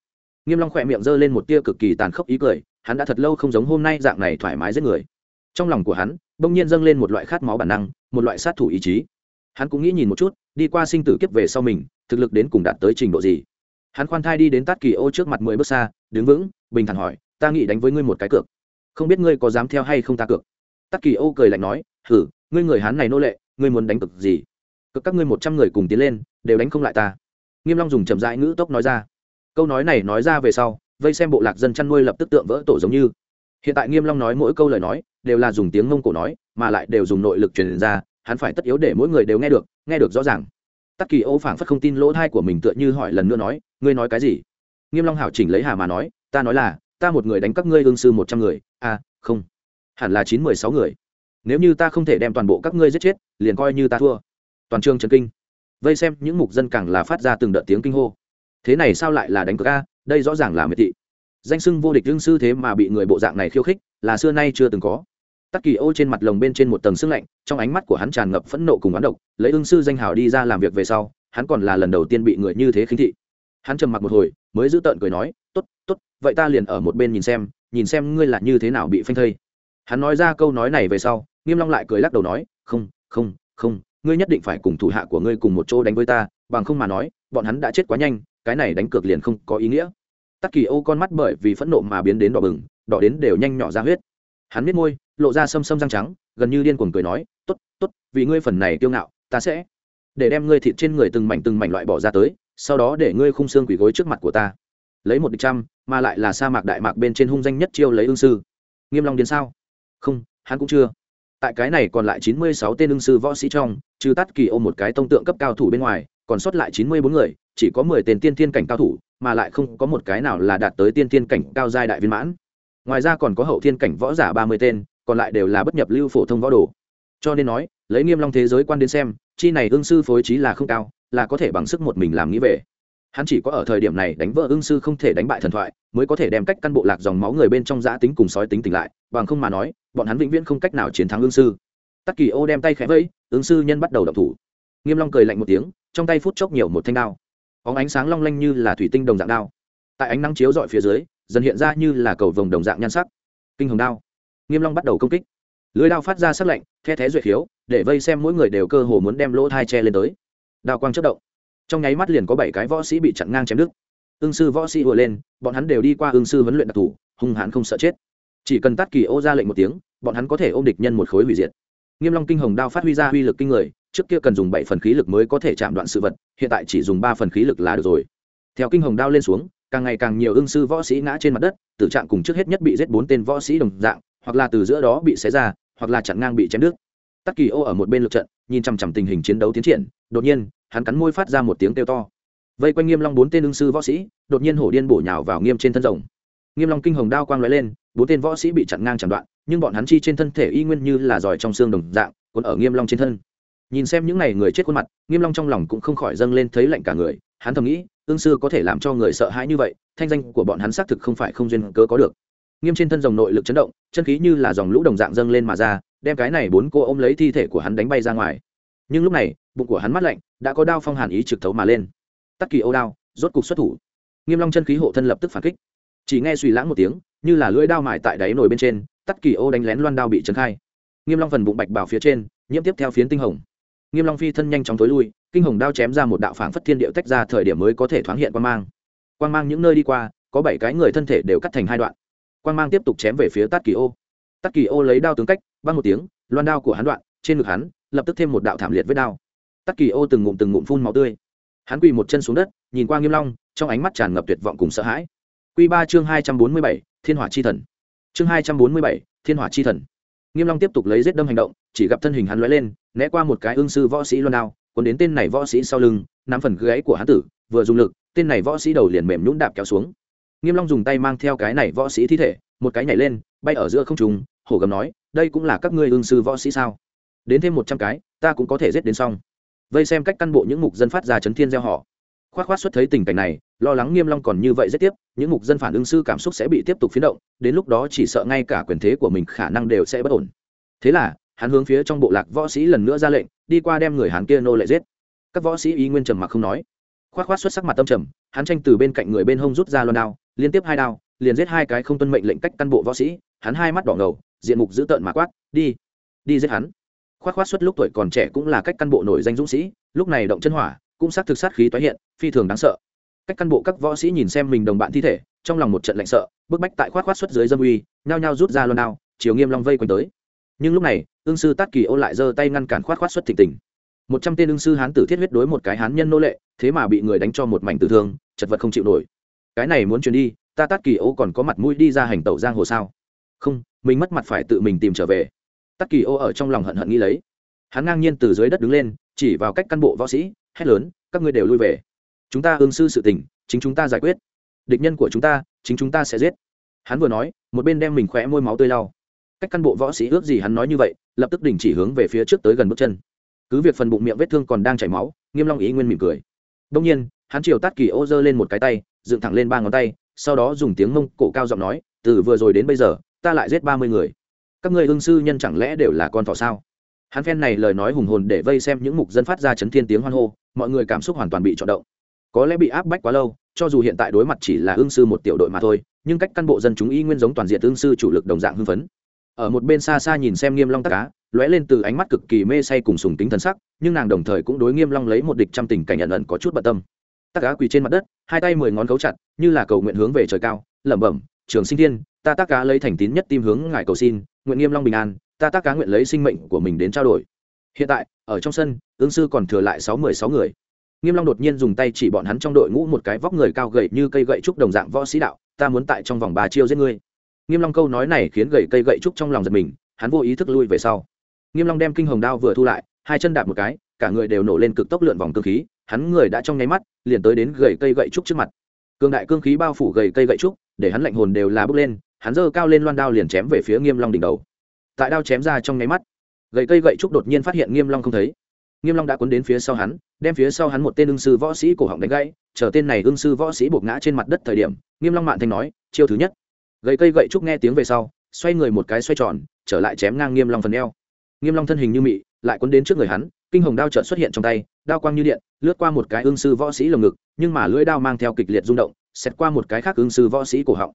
Nghiêm long khỏe miệng giơ lên một tia cực kỳ tàn khốc ý cười, hắn đã thật lâu không giống hôm nay dạng này thoải mái giết người. Trong lòng của hắn, bỗng nhiên dâng lên một loại khát máu bản năng, một loại sát thủ ý chí. Hắn cũng nghĩ nhìn một chút, đi qua sinh tử kiếp về sau mình, thực lực đến cùng đạt tới trình độ gì. Hắn khoan thai đi đến tát kỳ ô trước mặt mười bước xa, đứng vững, bình thản hỏi, ta nghĩ đánh với ngươi một cái cược. Không biết ngươi có dám theo hay không ta cược? Tát kỳ ô cười lạnh nói, hử ngươi người hắn này nô lệ, ngươi muốn đánh cực gì? Cực các ngươi một trăm người cùng tiến lên, đều đánh không lại ta. Nghiêm long dùng chậm rãi ngữ tốc nói ra. Câu nói này nói ra về sau, vây xem bộ lạc dân chăn nuôi lập tức tượng vỡ tổ giống như. Hiện tại nghiêm long nói mỗi câu lời nói, đều là dùng tiếng mông cổ nói, mà lại đều dùng nội lực truyền ra, hắn phải tất yếu để mỗi người đều nghe được nghe được rõ ràng. Tắc kỳ ô phảng phất không tin lỗ thai của mình tựa như hỏi lần nữa nói, ngươi nói cái gì? Nghiêm long hảo chỉnh lấy hà mà nói, ta nói là, ta một người đánh các ngươi ương sư một trăm người à không, hẳn là chín mười sáu người nếu như ta không thể đem toàn bộ các ngươi giết chết, liền coi như ta thua. Toàn trường trần kinh. Vây xem những mục dân càng là phát ra từng đợt tiếng kinh hô. Thế này sao lại là đánh cược a? Đây rõ ràng là miệt thị. Danh sưng vô địch đương sư thế mà bị người bộ dạng này khiêu khích, là xưa nay chưa từng có. Tắc kỳ ô trên mặt lồng bên trên một tầng sưng lạnh, trong ánh mắt của hắn tràn ngập phẫn nộ cùng oán độc, lấy ương sư danh hào đi ra làm việc về sau, hắn còn là lần đầu tiên bị người như thế khinh thị. Hắn trầm mặc một hồi, mới giữ tợn cười nói t ố t t ố t vậy ta liền ở một bên nhìn xem nhìn xem ngươi là như thế nào bị phanh thây. Hắn nói ra câu nói này về sau nghiêm long lại cười lắc đầu nói, không không không, ngươi nhất định phải cùng thủ hạ của ngươi cùng một chỗ đánh với ta, bằng không mà nói, bọn hắn đã chết quá nhanh, cái này đánh cược liền không có ý nghĩa. Tắc kỳ ô con mắt bởi vì phẫn nộ mà biến đến đỏ bừng, đỏ đến đều nhanh nhỏ ra huyết. Hắn biết môi, lộ ra sâm sâm răng trắng, gần như điên cuồng cười nói t ố t t ố t vì ngươi phần này kiêu ngạo, ta sẽ để đem ngươi thịt trên người từng mảnh từng mảnh loại bỏ ra tới, sau đó để ngươi khung xương quỳ gối trước mặt của ta. Lấy một địch trăm, mà lại là sa mạc đại mạc bên trên hung danh nhất chiêu lấy ương sư. Nghiêm long điên sao? Không, hắn cũng chưa tại cái này còn lại chín mươi sáu tên ương sư võ sĩ trong, trừ tắt kỳ ôm một cái tông tượng cấp cao thủ bên ngoài, còn sót lại chín mươi bốn người, chỉ có mười tên tiên thiên cảnh cao thủ, mà lại không có một cái nào là đạt tới tiên thiên cảnh cao giai đại viên mãn. Ngoài ra còn có hậu thiên cảnh võ giả ba mươi tên, còn lại đều là bất nhập lưu phổ thông võ đồ. Cho nên nói, lấy nghiêm long thế giới quan đến xem, chi này ương sư phối trí là không cao, là có thể bằng sức một mình làm nghĩ về hắn chỉ có ở thời điểm này đánh vỡ ưng sư không thể đánh bại thần thoại, mới có thể đem cách căn bộ lạc dòng máu người bên trong giã tính cùng sói tính tỉnh lại, bằng không mà nói, bọn hắn vĩnh viễn không cách nào chiến thắng ưng sư. Tắc kỳ ô đem tay khẽ vẫy, ưng sư nhân bắt đầu đập thủ. Nghiêm long cười lạnh một tiếng, trong tay phút chốc nhiều một thanh đao. Óng ánh sáng long lanh như là thủy tinh đồng dạng đao. Tại ánh nắng chiếu dọi phía dưới, dần hiện ra như là cầu vồng đồng dạng nhan sắc. Kinh hồng đao. Nghiêm long bắt đầu công kích. Lưới đao phát ra sắc lạnh, the thé duyệt khiếu, để vây xem mỗi người đều cơ hồ muốn đem lỗ thai che lên tới. Đao quang chất động trong nháy mắt liền có bảy cái võ sĩ bị chặn ngang chém đứt. Ương sư võ sĩ vừa lên, bọn hắn đều đi qua ương sư huấn luyện đặc thù hung hãn không sợ chết. Chỉ cần tắt kỳ ô ra lệnh một tiếng, bọn hắn có thể ôm địch nhân một khối hủy diệt. Nghiêm long kinh hồng đao phát huy ra uy lực kinh người, trước kia cần dùng bảy phần khí lực mới có thể chạm đoạn sự vật, hiện tại chỉ dùng ba phần khí lực là được rồi. Theo kinh hồng đao lên xuống, càng ngày càng nhiều ương sư võ sĩ ngã trên mặt đất, tử trạng cùng trước hết nhất bị giết bốn tên võ sĩ đồng dạng, hoặc là từ giữa đó bị xé ra, hoặc là chặn ngang bị chém đứt. Tắc kỳ ô ở một bên lượt trận, nhìn chằm chằm tình hình chiến đấu tiến triển, đột nhiên hắn cắn môi phát ra một tiếng kêu to. Vây quanh nghiêm long bốn tên đương sư võ sĩ, đột nhiên hổ điên bổ nhào vào nghiêm trên thân rồng. Nghiêm long kinh hồng đao quang lóe lên, bốn tên võ sĩ bị chặn ngang chặn đoạn, nhưng bọn hắn chi trên thân thể y nguyên như là giỏi trong xương đồng dạng còn ở nghiêm long trên thân. Nhìn xem những này người chết khuôn mặt, nghiêm long trong lòng cũng không khỏi dâng lên thấy lạnh cả người, hắn thầm nghĩ ương sư có thể làm cho người sợ hãi như vậy, thanh danh của bọn hắn xác thực không phải không duyên cớ có được. Nghiêm trên thân dòng nội lực chấn động, chân khí như là dòng lũ đồng dạng dâng lên mà ra, đem cái này bốn cô ôm lấy thi thể của hắn đánh bay ra ngoài nhưng lúc này, bụng của hắn mắt lạnh, đã có đao phong hàn ý trực thấu mà lên. Tắc kỳ ô đao, rốt cục xuất thủ. Nghiêm long chân khí hộ thân lập tức phản kích. Chỉ nghe suy lãng một tiếng, như là lưỡi đao mài tại đáy nồi bên trên, tắc kỳ ô đánh lén loan đao bị trấn khai. Nghiêm long phần bụng bạch bảo phía trên, nhiễm tiếp theo phiến tinh hồng. Nghiêm long phi thân nhanh chóng tối lui, kinh hồng đao chém ra một đạo phảng phất thiên điệu tách ra thời điểm mới có thể thoáng hiện quan mang. Quan mang những nơi đi qua, có bảy cái người thân thể đều cắt thành hai đoạn. Quan mang tiếp tục chém về phía tát kỳ ô tát kỳ ô lấy đao tướng cách, băng một tiếng, loan đao của hắn đoạn, trên ngực hắn lập tức thêm một đạo thảm liệt với đao. Tắc kỳ ô từng ngụm từng ngụm phun máu tươi. Hắn quỳ một chân xuống đất, nhìn qua nghiêm long, trong ánh mắt tràn ngập tuyệt vọng cùng sợ hãi. Quy ba chương hai trăm bốn mươi bảy, thiên hỏa chi thần. Chương hai trăm bốn mươi bảy, thiên hỏa chi thần. Nghiêm long tiếp tục lấy giết đâm hành động, chỉ gặp thân hình hắn lóe lên, né qua một cái ương sư võ sĩ loan đao còn đến tên này võ sĩ sau lưng, nắm phần gáy của hắn tử, vừa dùng lực, tên này võ sĩ đầu liền mềm nhũn đạp kéo xuống. Nghiêm long dùng tay mang theo cái này võ sĩ thi thể, một cái nhảy lên, bay ở giữa không trung, hổ gầm nói, đây cũng là các ngươi ương sư võ sĩ sao? Đến thêm một trăm cái, ta cũng có thể giết đến xong. Vây xem cách căn bộ những mục dân phát ra chấn thiên gieo họ. Khoát khoát xuất thấy tình cảnh này, lo lắng nghiêm long còn như vậy rất tiếp, những mục dân phản ứng sư cảm xúc sẽ bị tiếp tục phiến động, đến lúc đó chỉ sợ ngay cả quyền thế của mình khả năng đều sẽ bất ổn. Thế là, hắn hướng phía trong bộ lạc võ sĩ lần nữa ra lệnh, đi qua đem người hắn kia nô lệ giết. Các võ sĩ ý nguyên trầm mặc không nói. Khoát khoát xuất sắc mặt tâm trầm, hắn tranh từ bên cạnh người bên hông rút ra loan đao, liên tiếp hai đao, liền giết hai cái không tuân mệnh lệnh cách căn bộ võ sĩ, hắn hai mắt đỏ ngầu, diện mục dữ tợn mà quát, đi đi giết hắn khoát khoát suất lúc tuổi còn trẻ cũng là cách căn bộ nổi danh dũng sĩ, lúc này động chân hỏa, cũng xác thực sát khí tái hiện, phi thường đáng sợ. Cách căn bộ các võ sĩ nhìn xem mình đồng bạn thi thể, trong lòng một trận lạnh sợ, bức bách tại khoát khoát xuất dưới dâm uy, nhao nhao rút ra loan nào chiều nghiêm long vây quanh tới. Nhưng lúc này, ương sư tát kỳ ô lại giơ tay ngăn cản khoát khoát xuất thịnh tình. Một trăm tên ương sư hán tử thiết huyết đối một cái hán nhân nô lệ, thế mà bị người đánh cho một mảnh tử thương, chật vật không chịu nổi. Cái này muốn chuyển đi, ta tát kỳ ô còn có mặt mũi đi ra hành tẩu giang hồ sao? Không, mình mất mặt phải tự mình tìm trở về tắc kỳ ô ở trong lòng hận hận nghĩ lấy. Hắn ngang nhiên từ dưới đất đứng lên, chỉ vào cách căn bộ võ sĩ, hét lớn, các ngươi đều lui về. Chúng ta ương sư sự tình, chính chúng ta giải quyết. Địch nhân của chúng ta, chính chúng ta sẽ giết. Hắn vừa nói, một bên đem mình khỏe môi máu tươi lau. Cách căn bộ võ sĩ ước gì hắn nói như vậy, lập tức đình chỉ hướng về phía trước tới gần bước chân. Cứ việc phần bụng miệng vết thương còn đang chảy máu, nghiêm long ý nguyên mỉm cười. Đông nhiên, hắn chiều tát kỳ ô giơ lên một cái tay, dựng thẳng lên ba ngón tay, sau đó dùng tiếng mông cổ cao giọng nói, từ vừa rồi đến bây giờ, ta lại giết ba mươi người các ngươi ương sư nhân chẳng lẽ đều là con thỏ sao? Hắn phen này lời nói hùng hồn để vây xem những mục dân phát ra chấn thiên tiếng hoan hô, mọi người cảm xúc hoàn toàn bị trọn động. Có lẽ bị áp bách quá lâu, cho dù hiện tại đối mặt chỉ là ương sư một tiểu đội mà thôi, nhưng cách căn bộ dân chúng y nguyên giống toàn diện ương sư chủ lực đồng dạng hưng phấn. Ở một bên xa xa nhìn xem nghiêm long tắc cá, lóe lên từ ánh mắt cực kỳ mê say cùng sùng tính thần sắc, nhưng nàng đồng thời cũng đối nghiêm long lấy một địch trăm tình cảnh nhận ẩn có chút bận tâm. Tắc cá quỳ trên mặt đất, hai tay mười ngón cấu chặt, như là cầu nguyện hướng về trời cao, lẩm bẩm, trường sinh thiên, ta tắc cá lấy thành tín nhất tim hướng ngài cầu xin nguyện nghiêm long bình an, ta tác cá nguyện lấy sinh mệnh của mình đến trao đổi. Hiện tại, ở trong sân, ứng sư còn thừa lại sáu mười sáu người. Nghiêm long đột nhiên dùng tay chỉ bọn hắn trong đội ngũ một cái vóc người cao gầy như cây gậy trúc đồng dạng võ sĩ đạo, ta muốn tại trong vòng ba chiêu giết ngươi. Nghiêm long câu nói này khiến gậy cây gậy trúc trong lòng giật mình, hắn vô ý thức lui về sau. Nghiêm long đem kinh hồng đao vừa thu lại, hai chân đạp một cái, cả người đều nổ lên cực tốc lượn vòng cương khí, hắn người đã trong nháy mắt, liền tới đến gậy cây gậy trúc trước mặt. Cương đại cương khí bao phủ gậy cây gậy trúc, để hắn lạnh hồn đều là bước lên hắn giơ cao lên loan đao liền chém về phía nghiêm long đỉnh đầu. Tại đao chém ra trong nháy mắt, gậy cây gậy trúc đột nhiên phát hiện nghiêm long không thấy. Nghiêm long đã cuốn đến phía sau hắn, đem phía sau hắn một tên ương sư võ sĩ cổ họng đánh gãy, chờ tên này ương sư võ sĩ buộc ngã trên mặt đất thời điểm, nghiêm long mạn thanh nói, chiêu thứ nhất. Gậy cây gậy trúc nghe tiếng về sau, xoay người một cái xoay tròn, trở lại chém ngang nghiêm long phần eo. Nghiêm long thân hình như mị, lại cuốn đến trước người hắn, kinh hồng đao chợt xuất hiện trong tay, đao quang như điện, lướt qua một cái ương sư võ sĩ lồng ngực, nhưng mà lưỡi đao mang theo kịch liệt rung động xét qua một cái khác ương sư võ sĩ cổ họng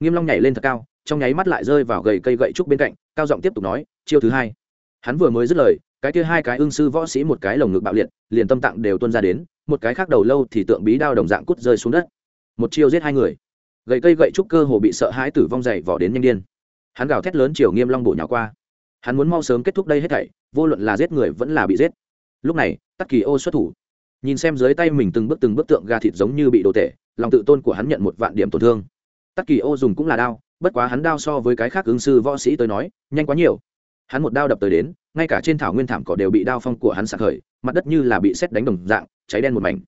nghiêm long nhảy lên thật cao, trong nháy mắt lại rơi vào gậy cây gậy trúc bên cạnh, cao giọng tiếp tục nói, chiêu thứ hai. Hắn vừa mới dứt lời, cái kia hai cái ương sư võ sĩ một cái lồng ngực bạo liệt, liền tâm tạng đều tuôn ra đến, một cái khác đầu lâu thì tượng bí đao đồng dạng cút rơi xuống đất. Một chiêu giết hai người. Gậy cây gậy trúc cơ hồ bị sợ hãi tử vong dày vỏ đến nhanh điên. Hắn gào thét lớn chiều nghiêm long bổ nhào qua. Hắn muốn mau sớm kết thúc đây hết thảy, vô luận là giết người vẫn là bị giết. Lúc này, tắc kỳ ô xuất thủ. Nhìn xem dưới tay mình từng bước từng bước tượng gà thịt giống như bị đồ tể, lòng tự tôn của hắn nhận một vạn điểm tổn thương tắc kỳ ô dùng cũng là đao, bất quá hắn đao so với cái khác ứng sư võ sĩ tới nói, nhanh quá nhiều. Hắn một đao đập tới đến, ngay cả trên thảo nguyên thảm cỏ đều bị đao phong của hắn sạc khởi, mặt đất như là bị xét đánh đồng dạng, cháy đen một mảnh.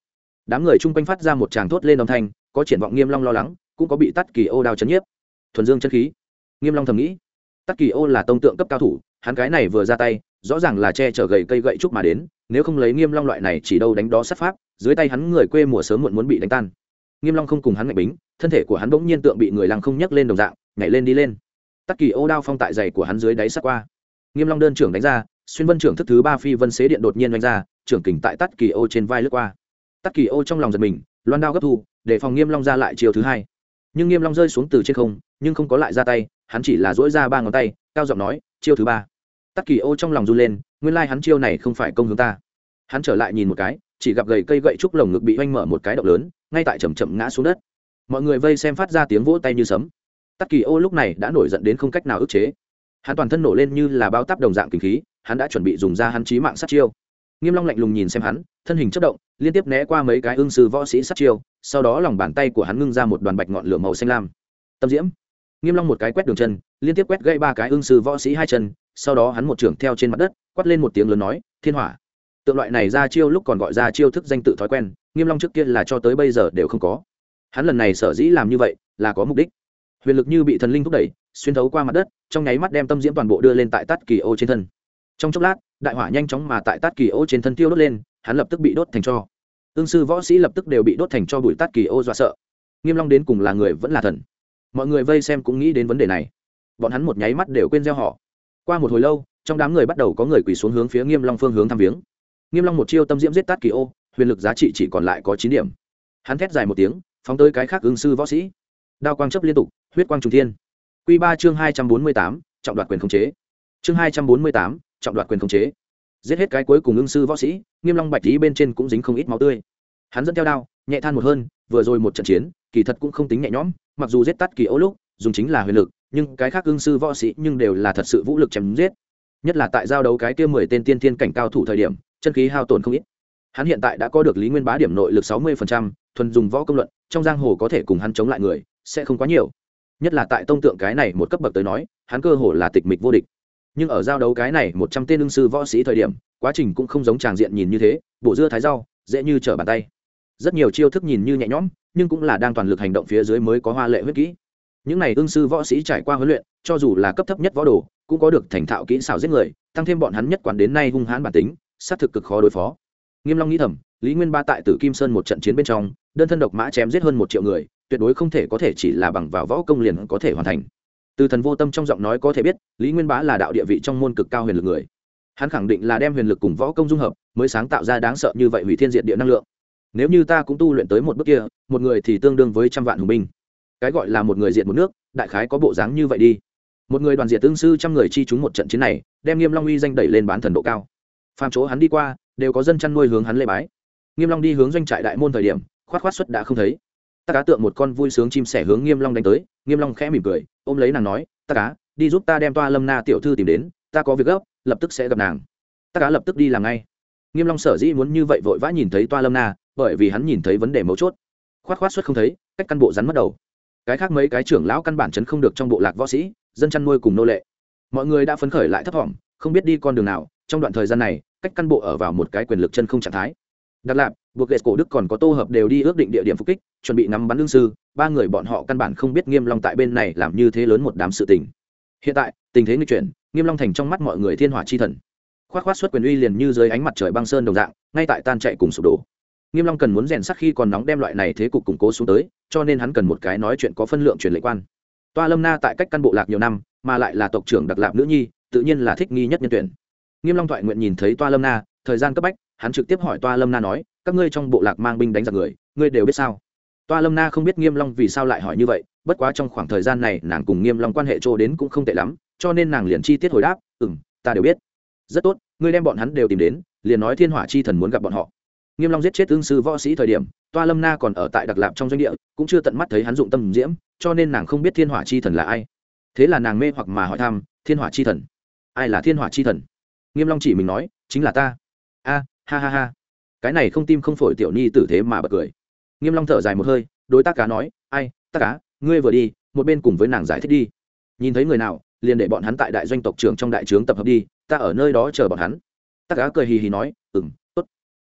Đám người chung quanh phát ra một tràng thốt lên âm thanh, có triển vọng nghiêm long lo lắng, cũng có bị tắt kỳ ô đao chấn nhiếp. Thuần dương chân khí. Nghiêm long thầm nghĩ tắt kỳ ô là tông tượng cấp cao thủ, hắn cái này vừa ra tay, rõ ràng là che chở gậy cây gậy trúc mà đến, nếu không lấy nghiêm long loại này chỉ đâu đánh đó sát pháp, dưới tay hắn người quê mùa sớm muộn muốn bị đánh tan nghiêm long không cùng hắn ngạch bính, thân thể của hắn bỗng nhiên tượng bị người lăng không nhấc lên đồng dạng, nhảy lên đi lên. Tắt kỳ ô đao phong tại giày của hắn dưới đáy sát qua. Nghiêm long đơn trưởng đánh ra, xuyên vân trưởng thức thứ ba phi vân xế điện đột nhiên đánh ra, trưởng kình tại tắt kỳ ô trên vai lướt qua. Tắt kỳ ô trong lòng giật mình, loan đao gấp thu, để phòng nghiêm long ra lại chiều thứ hai. Nhưng nghiêm long rơi xuống từ trên không, nhưng không có lại ra tay, hắn chỉ là duỗi ra ba ngón tay, cao giọng nói, chiêu thứ ba. Tắt kỳ ô trong lòng run lên, nguyên lai hắn chiêu này không phải công hướng ta. Hắn trở lại nhìn một cái chỉ gặp gầy cây gậy trúc lồng ngực bị oanh mở một cái động lớn, ngay tại chầm chậm ngã xuống đất. Mọi người vây xem phát ra tiếng vỗ tay như sấm. Tắc kỳ ô lúc này đã nổi giận đến không cách nào ức chế. Hắn toàn thân nổ lên như là bao tắp đồng dạng kinh khí, hắn đã chuẩn bị dùng ra hắn trí mạng sát chiêu. Nghiêm long lạnh lùng nhìn xem hắn, thân hình chất động, liên tiếp né qua mấy cái ương sư võ sĩ sát chiêu, sau đó lòng bàn tay của hắn ngưng ra một đoàn bạch ngọn lửa màu xanh lam. Tâm diễm. Nghiêm long một cái quét đường chân, liên tiếp quét gãy ba cái ương sư võ sĩ hai chân, sau đó hắn một trưởng theo trên mặt đất, quát lên một tiếng lớn nói, thiên hỏa tượng loại này ra chiêu lúc còn gọi ra chiêu thức danh tự thói quen, nghiêm long trước kia là cho tới bây giờ đều không có. Hắn lần này sở dĩ làm như vậy là có mục đích. Huyền lực như bị thần linh thúc đẩy, xuyên thấu qua mặt đất, trong nháy mắt đem tâm diễm toàn bộ đưa lên tại tát kỳ ô trên thân. Trong chốc lát, đại hỏa nhanh chóng mà tại tát kỳ ô trên thân tiêu đốt lên, hắn lập tức bị đốt thành cho. Ương sư võ sĩ lập tức đều bị đốt thành cho bụi tát kỳ ô dọa sợ. Nghiêm long đến cùng là người vẫn là thần? Mọi người vây xem cũng nghĩ đến vấn đề này. Bọn hắn một nháy mắt đều quên gieo họ. Qua một hồi lâu, trong đám người bắt đầu có người quỳ xuống hướng phía nghiêm long phương hướng thăm viếng nghiêm long một chiêu tâm diễm giết tát kỳ ô, huyền lực giá trị chỉ còn lại có chín điểm. Hắn thét dài một tiếng, phóng tới cái khác ứng sư võ sĩ. Đao quang chấp liên tục, huyết quang trùng thiên. Q ba chương hai trăm bốn mươi tám, trọng đoạt quyền khống chế. Chương hai trăm bốn mươi tám, trọng đoạt quyền khống chế. Giết hết cái cuối cùng ứng sư võ sĩ, nghiêm long bạch tí bên trên cũng dính không ít máu tươi. Hắn dẫn theo đao, nhẹ than một hơn, vừa rồi một trận chiến, kỳ thật cũng không tính nhẹ nhõm, mặc dù giết tắt kỳ ô lúc, dùng chính là huyền lực, nhưng cái khác ứng sư võ sĩ nhưng đều là thật sự vũ lực chém giết. Nhất là tại giao đấu cái kia mười tên tiên thiên cảnh cao thủ thời điểm chân khí hao tổn không ít. Hắn hiện tại đã có được lý nguyên bá điểm nội lực sáu mươi thuần dùng võ công luận, trong giang hồ có thể cùng hắn chống lại người, sẽ không quá nhiều. Nhất là tại tông tượng cái này một cấp bậc tới nói, hắn cơ hồ là tịch mịch vô địch. Nhưng ở giao đấu cái này một trăm tên lương sư võ sĩ thời điểm, quá trình cũng không giống tràng diện nhìn như thế bộ dưa thái rau, dễ như trở bàn tay. Rất nhiều chiêu thức nhìn như nhẹ nhõm, nhưng cũng là đang toàn lực hành động phía dưới mới có hoa lệ huyết kỹ. Những này ương sư võ sĩ trải qua huấn luyện, cho dù là cấp thấp nhất võ đồ, cũng có được thành thạo kỹ xảo giết người, tăng thêm bọn hắn nhất quản đến nay hung hãn bản tính xác thực cực khó đối phó. Nghiêm long nghĩ thầm, lý nguyên ba tại tử kim sơn một trận chiến bên trong, đơn thân độc mã chém giết hơn một triệu người, tuyệt đối không thể có thể chỉ là bằng vào võ công liền có thể hoàn thành. Từ thần vô tâm trong giọng nói có thể biết, lý nguyên bá là đạo địa vị trong môn cực cao huyền lực người. Hắn khẳng định là đem huyền lực cùng võ công dung hợp, mới sáng tạo ra đáng sợ như vậy hủy thiên diện địa năng lượng. Nếu như ta cũng tu luyện tới một bước kia, một người thì tương đương với trăm vạn hùng binh. Cái gọi là một người diện một nước, đại khái có bộ dáng như vậy đi. Một người đoàn diện tương sư trăm người chi chúng một trận chiến này, đem nghiêm long uy danh đẩy lên bán thần độ cao phàm chỗ hắn đi qua, đều có dân chăn nuôi hướng hắn lê bái. Nghiêm long đi hướng doanh trại đại môn thời điểm, khoát khoát xuất đã không thấy. Ta cá tượng một con vui sướng chim sẻ hướng nghiêm long đánh tới, nghiêm long khẽ mỉm cười, ôm lấy nàng nói ta cá, đi giúp ta đem toa lâm na tiểu thư tìm đến, ta có việc gấp, lập tức sẽ gặp nàng. Ta cá lập tức đi làm ngay. Nghiêm long sở dĩ muốn như vậy vội vã nhìn thấy toa lâm na, bởi vì hắn nhìn thấy vấn đề mấu chốt. Khoát khoát xuất không thấy, cách căn bộ rắn mất đầu. Cái khác mấy cái trưởng lão căn bản chấn không được trong bộ lạc võ sĩ, dân chăn nuôi cùng nô lệ. Mọi người đã phấn khởi lại thấp thỏm, không biết đi con đường nào trong đoạn thời gian này, cách căn bộ ở vào một cái quyền lực chân không trạng thái. Đặc lạp buộc lệ cổ đức còn có tô hợp đều đi ước định địa điểm phục kích, chuẩn bị ngắm bắn lương sư, ba người bọn họ căn bản không biết nghiêm long tại bên này làm như thế lớn một đám sự tình. Hiện tại, tình thế nghịch chuyển, nghiêm long thành trong mắt mọi người thiên hỏa chi thần. Khoát khoát xuất quyền uy liền như dưới ánh mặt trời băng sơn đồng dạng, ngay tại tan chạy cùng sụp đổ. Nghiêm long cần muốn rèn sắc khi còn nóng đem loại này thế cục củng cố xuống tới, cho nên hắn cần một cái nói chuyện có phân lượng truyền lệ quan. Toa lâm na tại cách căn bộ lạc nhiều năm, mà lại là tộc trưởng đặc lạp nữ nhi, tự nhiên là thích nghi nhất nhân tuyển nghiêm long thoại nguyện nhìn thấy toa lâm na, thời gian cấp bách, hắn trực tiếp hỏi toa lâm na nói, các ngươi trong bộ lạc mang binh đánh giặc người, ngươi đều biết sao? Toa lâm na không biết nghiêm long vì sao lại hỏi như vậy, bất quá trong khoảng thời gian này, nàng cùng nghiêm long quan hệ trô đến cũng không tệ lắm, cho nên nàng liền chi tiết hồi đáp, ừm, ta đều biết. Rất tốt, ngươi đem bọn hắn đều tìm đến, liền nói thiên hỏa chi thần muốn gặp bọn họ. Nghiêm long giết chết tương sư võ sĩ thời điểm, toa lâm na còn ở tại đặc lạp trong doanh địa, cũng chưa tận mắt thấy hắn dụng tâm diễm, cho nên nàng không biết thiên hỏa chi thần là ai. Thế là nàng mê hoặc mà hỏi thăm, thiên hỏa chi thần? Ai là thiên hỏa chi thần? Nghiêm long chỉ mình nói chính là ta. A ha ha ha. Cái này không tim không phổi tiểu nhi tử thế mà bật cười. Nghiêm long thở dài một hơi đối tác cá nói ai tác cá ngươi vừa đi một bên cùng với nàng giải thích đi. Nhìn thấy người nào liền để bọn hắn tại đại doanh tộc trưởng trong đại trướng tập hợp đi ta ở nơi đó chờ bọn hắn. Tắc cá cười hì hì nói ừm, tốt.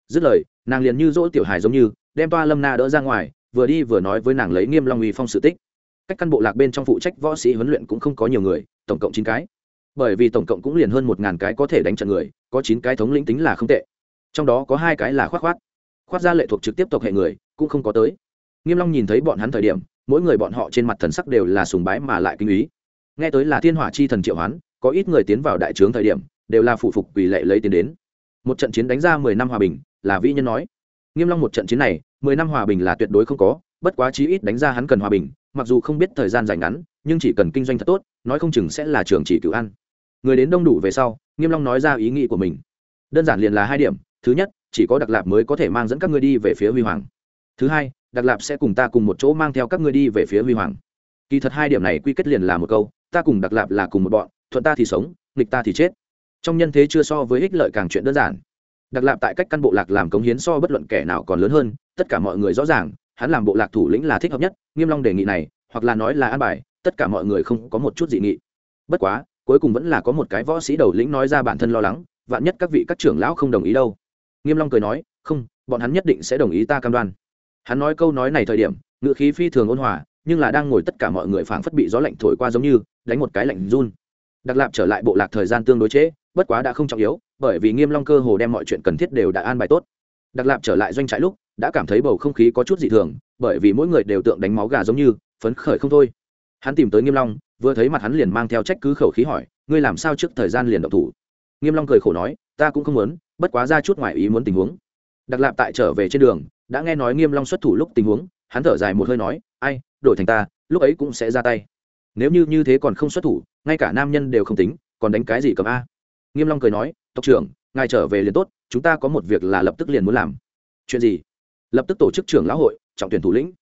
dứt lời nàng liền như dỗ tiểu hài giống như đem toa lâm na đỡ ra ngoài vừa đi vừa nói với nàng lấy nghiêm long uy phong sự tích. Cách căn bộ lạc bên trong phụ trách võ sĩ huấn luyện cũng không có nhiều người tổng cộng chín cái bởi vì tổng cộng cũng liền hơn một ngàn cái có thể đánh trận người, có chín cái thống lĩnh tính là không tệ. Trong đó có hai cái là khoác khoát khoát ra lệ thuộc trực tiếp tộc hệ người, cũng không có tới. Nghiêm long nhìn thấy bọn hắn thời điểm, mỗi người bọn họ trên mặt thần sắc đều là sùng bái mà lại kinh ý. Nghe tới là thiên hỏa chi thần triệu hoán, có ít người tiến vào đại trướng thời điểm, đều là phụ phục quỳ lệ lấy tiền đến. Một trận chiến đánh ra mười năm hòa bình, là vĩ nhân nói. Nghiêm long một trận chiến này, mười năm hòa bình là tuyệt đối không có, bất quá chí ít đánh ra hắn cần hòa bình, mặc dù không biết thời gian dài ngắn, nhưng chỉ cần kinh doanh thật tốt, nói không chừng sẽ là trường chỉ cửu ăn người đến đông đủ về sau, nghiêm long nói ra ý nghĩ của mình. Đơn giản liền là hai điểm. Thứ nhất, chỉ có đặc lạp mới có thể mang dẫn các ngươi đi về phía huy hoàng. Thứ hai đặc lạp sẽ cùng ta cùng một chỗ mang theo các ngươi đi về phía huy hoàng. Kỳ thật hai điểm này quy kết liền là một câu, ta cùng đặc lạp là cùng một bọn, thuận ta thì sống, nghịch ta thì chết. Trong nhân thế chưa so với ích lợi càng chuyện đơn giản. Đặc lạp tại cách căn bộ lạc làm cống hiến so bất luận kẻ nào còn lớn hơn, tất cả mọi người rõ ràng, hắn làm bộ lạc thủ lĩnh là thích hợp nhất, nghiêm long đề nghị này, hoặc là nói là an bài, tất cả mọi người không có một chút dị nghị. Bất quá cuối cùng vẫn là có một cái võ sĩ đầu lĩnh nói ra bản thân lo lắng vạn nhất các vị các trưởng lão không đồng ý đâu. Nghiêm long cười nói không bọn hắn nhất định sẽ đồng ý ta cam đoan. Hắn nói câu nói này thời điểm ngựa khí phi thường ôn hòa nhưng là đang ngồi tất cả mọi người phảng phất bị gió lạnh thổi qua giống như đánh một cái lạnh run. Đặc lạp trở lại bộ lạc thời gian tương đối chế, bất quá đã không trọng yếu bởi vì nghiêm long cơ hồ đem mọi chuyện cần thiết đều đã an bài tốt. Đặc lạp trở lại doanh trại lúc đã cảm thấy bầu không khí có chút dị thường bởi vì mỗi người đều tượng đánh máu gà giống như phấn khởi không thôi. Hắn tìm tới nghiêm long vừa thấy mặt hắn liền mang theo trách cứ khẩu khí hỏi, ngươi làm sao trước thời gian liền động thủ? Nghiêm long cười khổ nói, ta cũng không muốn, bất quá ra chút ngoài ý muốn tình huống. Đặc lạp tại trở về trên đường, đã nghe nói nghiêm long xuất thủ lúc tình huống, hắn thở dài một hơi nói, ai, đổi thành ta, lúc ấy cũng sẽ ra tay. Nếu như như thế còn không xuất thủ, ngay cả nam nhân đều không tính, còn đánh cái gì cầm a? Nghiêm long cười nói, tộc trưởng, ngài trở về liền tốt, chúng ta có một việc là lập tức liền muốn làm. Chuyện gì? Lập tức tổ chức trưởng lão hội, trọng tuyển thủ lĩnh.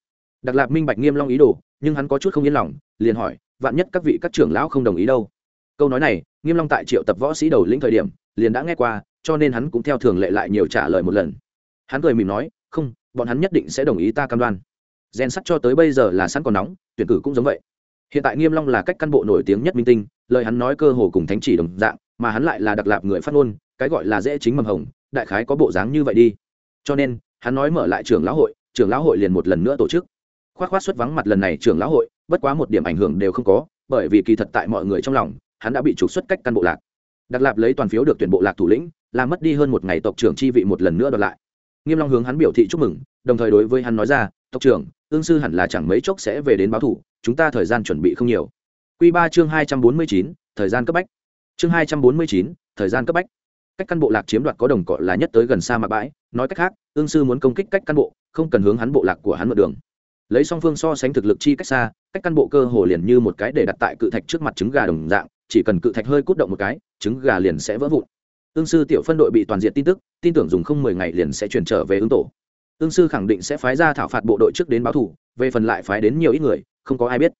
Đặc lạp minh bạch nghiêm long ý đồ, nhưng hắn có chút không yên lòng, liền hỏi vạn nhất các vị các trưởng lão không đồng ý đâu. Câu nói này, nghiêm long tại triệu tập võ sĩ đầu lĩnh thời điểm, liền đã nghe qua, cho nên hắn cũng theo thường lệ lại nhiều trả lời một lần. Hắn cười mỉm nói, không, bọn hắn nhất định sẽ đồng ý ta cam đoan. Gen sắt cho tới bây giờ là sẵn còn nóng, tuyển cử cũng giống vậy. Hiện tại nghiêm long là cách căn bộ nổi tiếng nhất minh tinh, lời hắn nói cơ hồ cùng thánh chỉ đồng dạng, mà hắn lại là đặc lạp người phát ngôn, cái gọi là dễ chính mầm hồng, đại khái có bộ dáng như vậy đi. Cho nên, hắn nói mở lại trường lão hội, trưởng lão hội liền một lần nữa tổ chức. Khoát khoát xuất vắng mặt lần này trưởng lão hội bất quá một điểm ảnh hưởng đều không có, bởi vì kỳ thật tại mọi người trong lòng, hắn đã bị trục xuất cách căn bộ lạc. Đặc lạp lấy toàn phiếu được tuyển bộ lạc thủ lĩnh, làm mất đi hơn một ngày tộc trưởng chi vị một lần nữa đoạt lại. Nghiêm long hướng hắn biểu thị chúc mừng, đồng thời đối với hắn nói ra, tộc trưởng, ương sư hẳn là chẳng mấy chốc sẽ về đến báo thủ, chúng ta thời gian chuẩn bị không nhiều. Quy ba chương hai trăm bốn mươi chín, thời gian cấp bách. Chương hai trăm bốn mươi chín, thời gian cấp bách. Cách căn bộ lạc chiếm đoạt có đồng cọ là nhất tới gần xa mà bãi, nói cách khác, ương sư muốn công kích cách căn bộ, không cần hướng hắn bộ lạc của hắn mượn đường lấy song phương so sánh thực lực chi cách xa, cách căn bộ cơ hồ liền như một cái để đặt tại cự thạch trước mặt trứng gà đồng dạng, chỉ cần cự thạch hơi cút động một cái, trứng gà liền sẽ vỡ vụn. Ương sư tiểu phân đội bị toàn diện tin tức, tin tưởng dùng không mười ngày liền sẽ chuyển trở về ứng tổ. Ương sư khẳng định sẽ phái ra thảo phạt bộ đội trước đến báo thủ, về phần lại phái đến nhiều ít người, không có ai biết.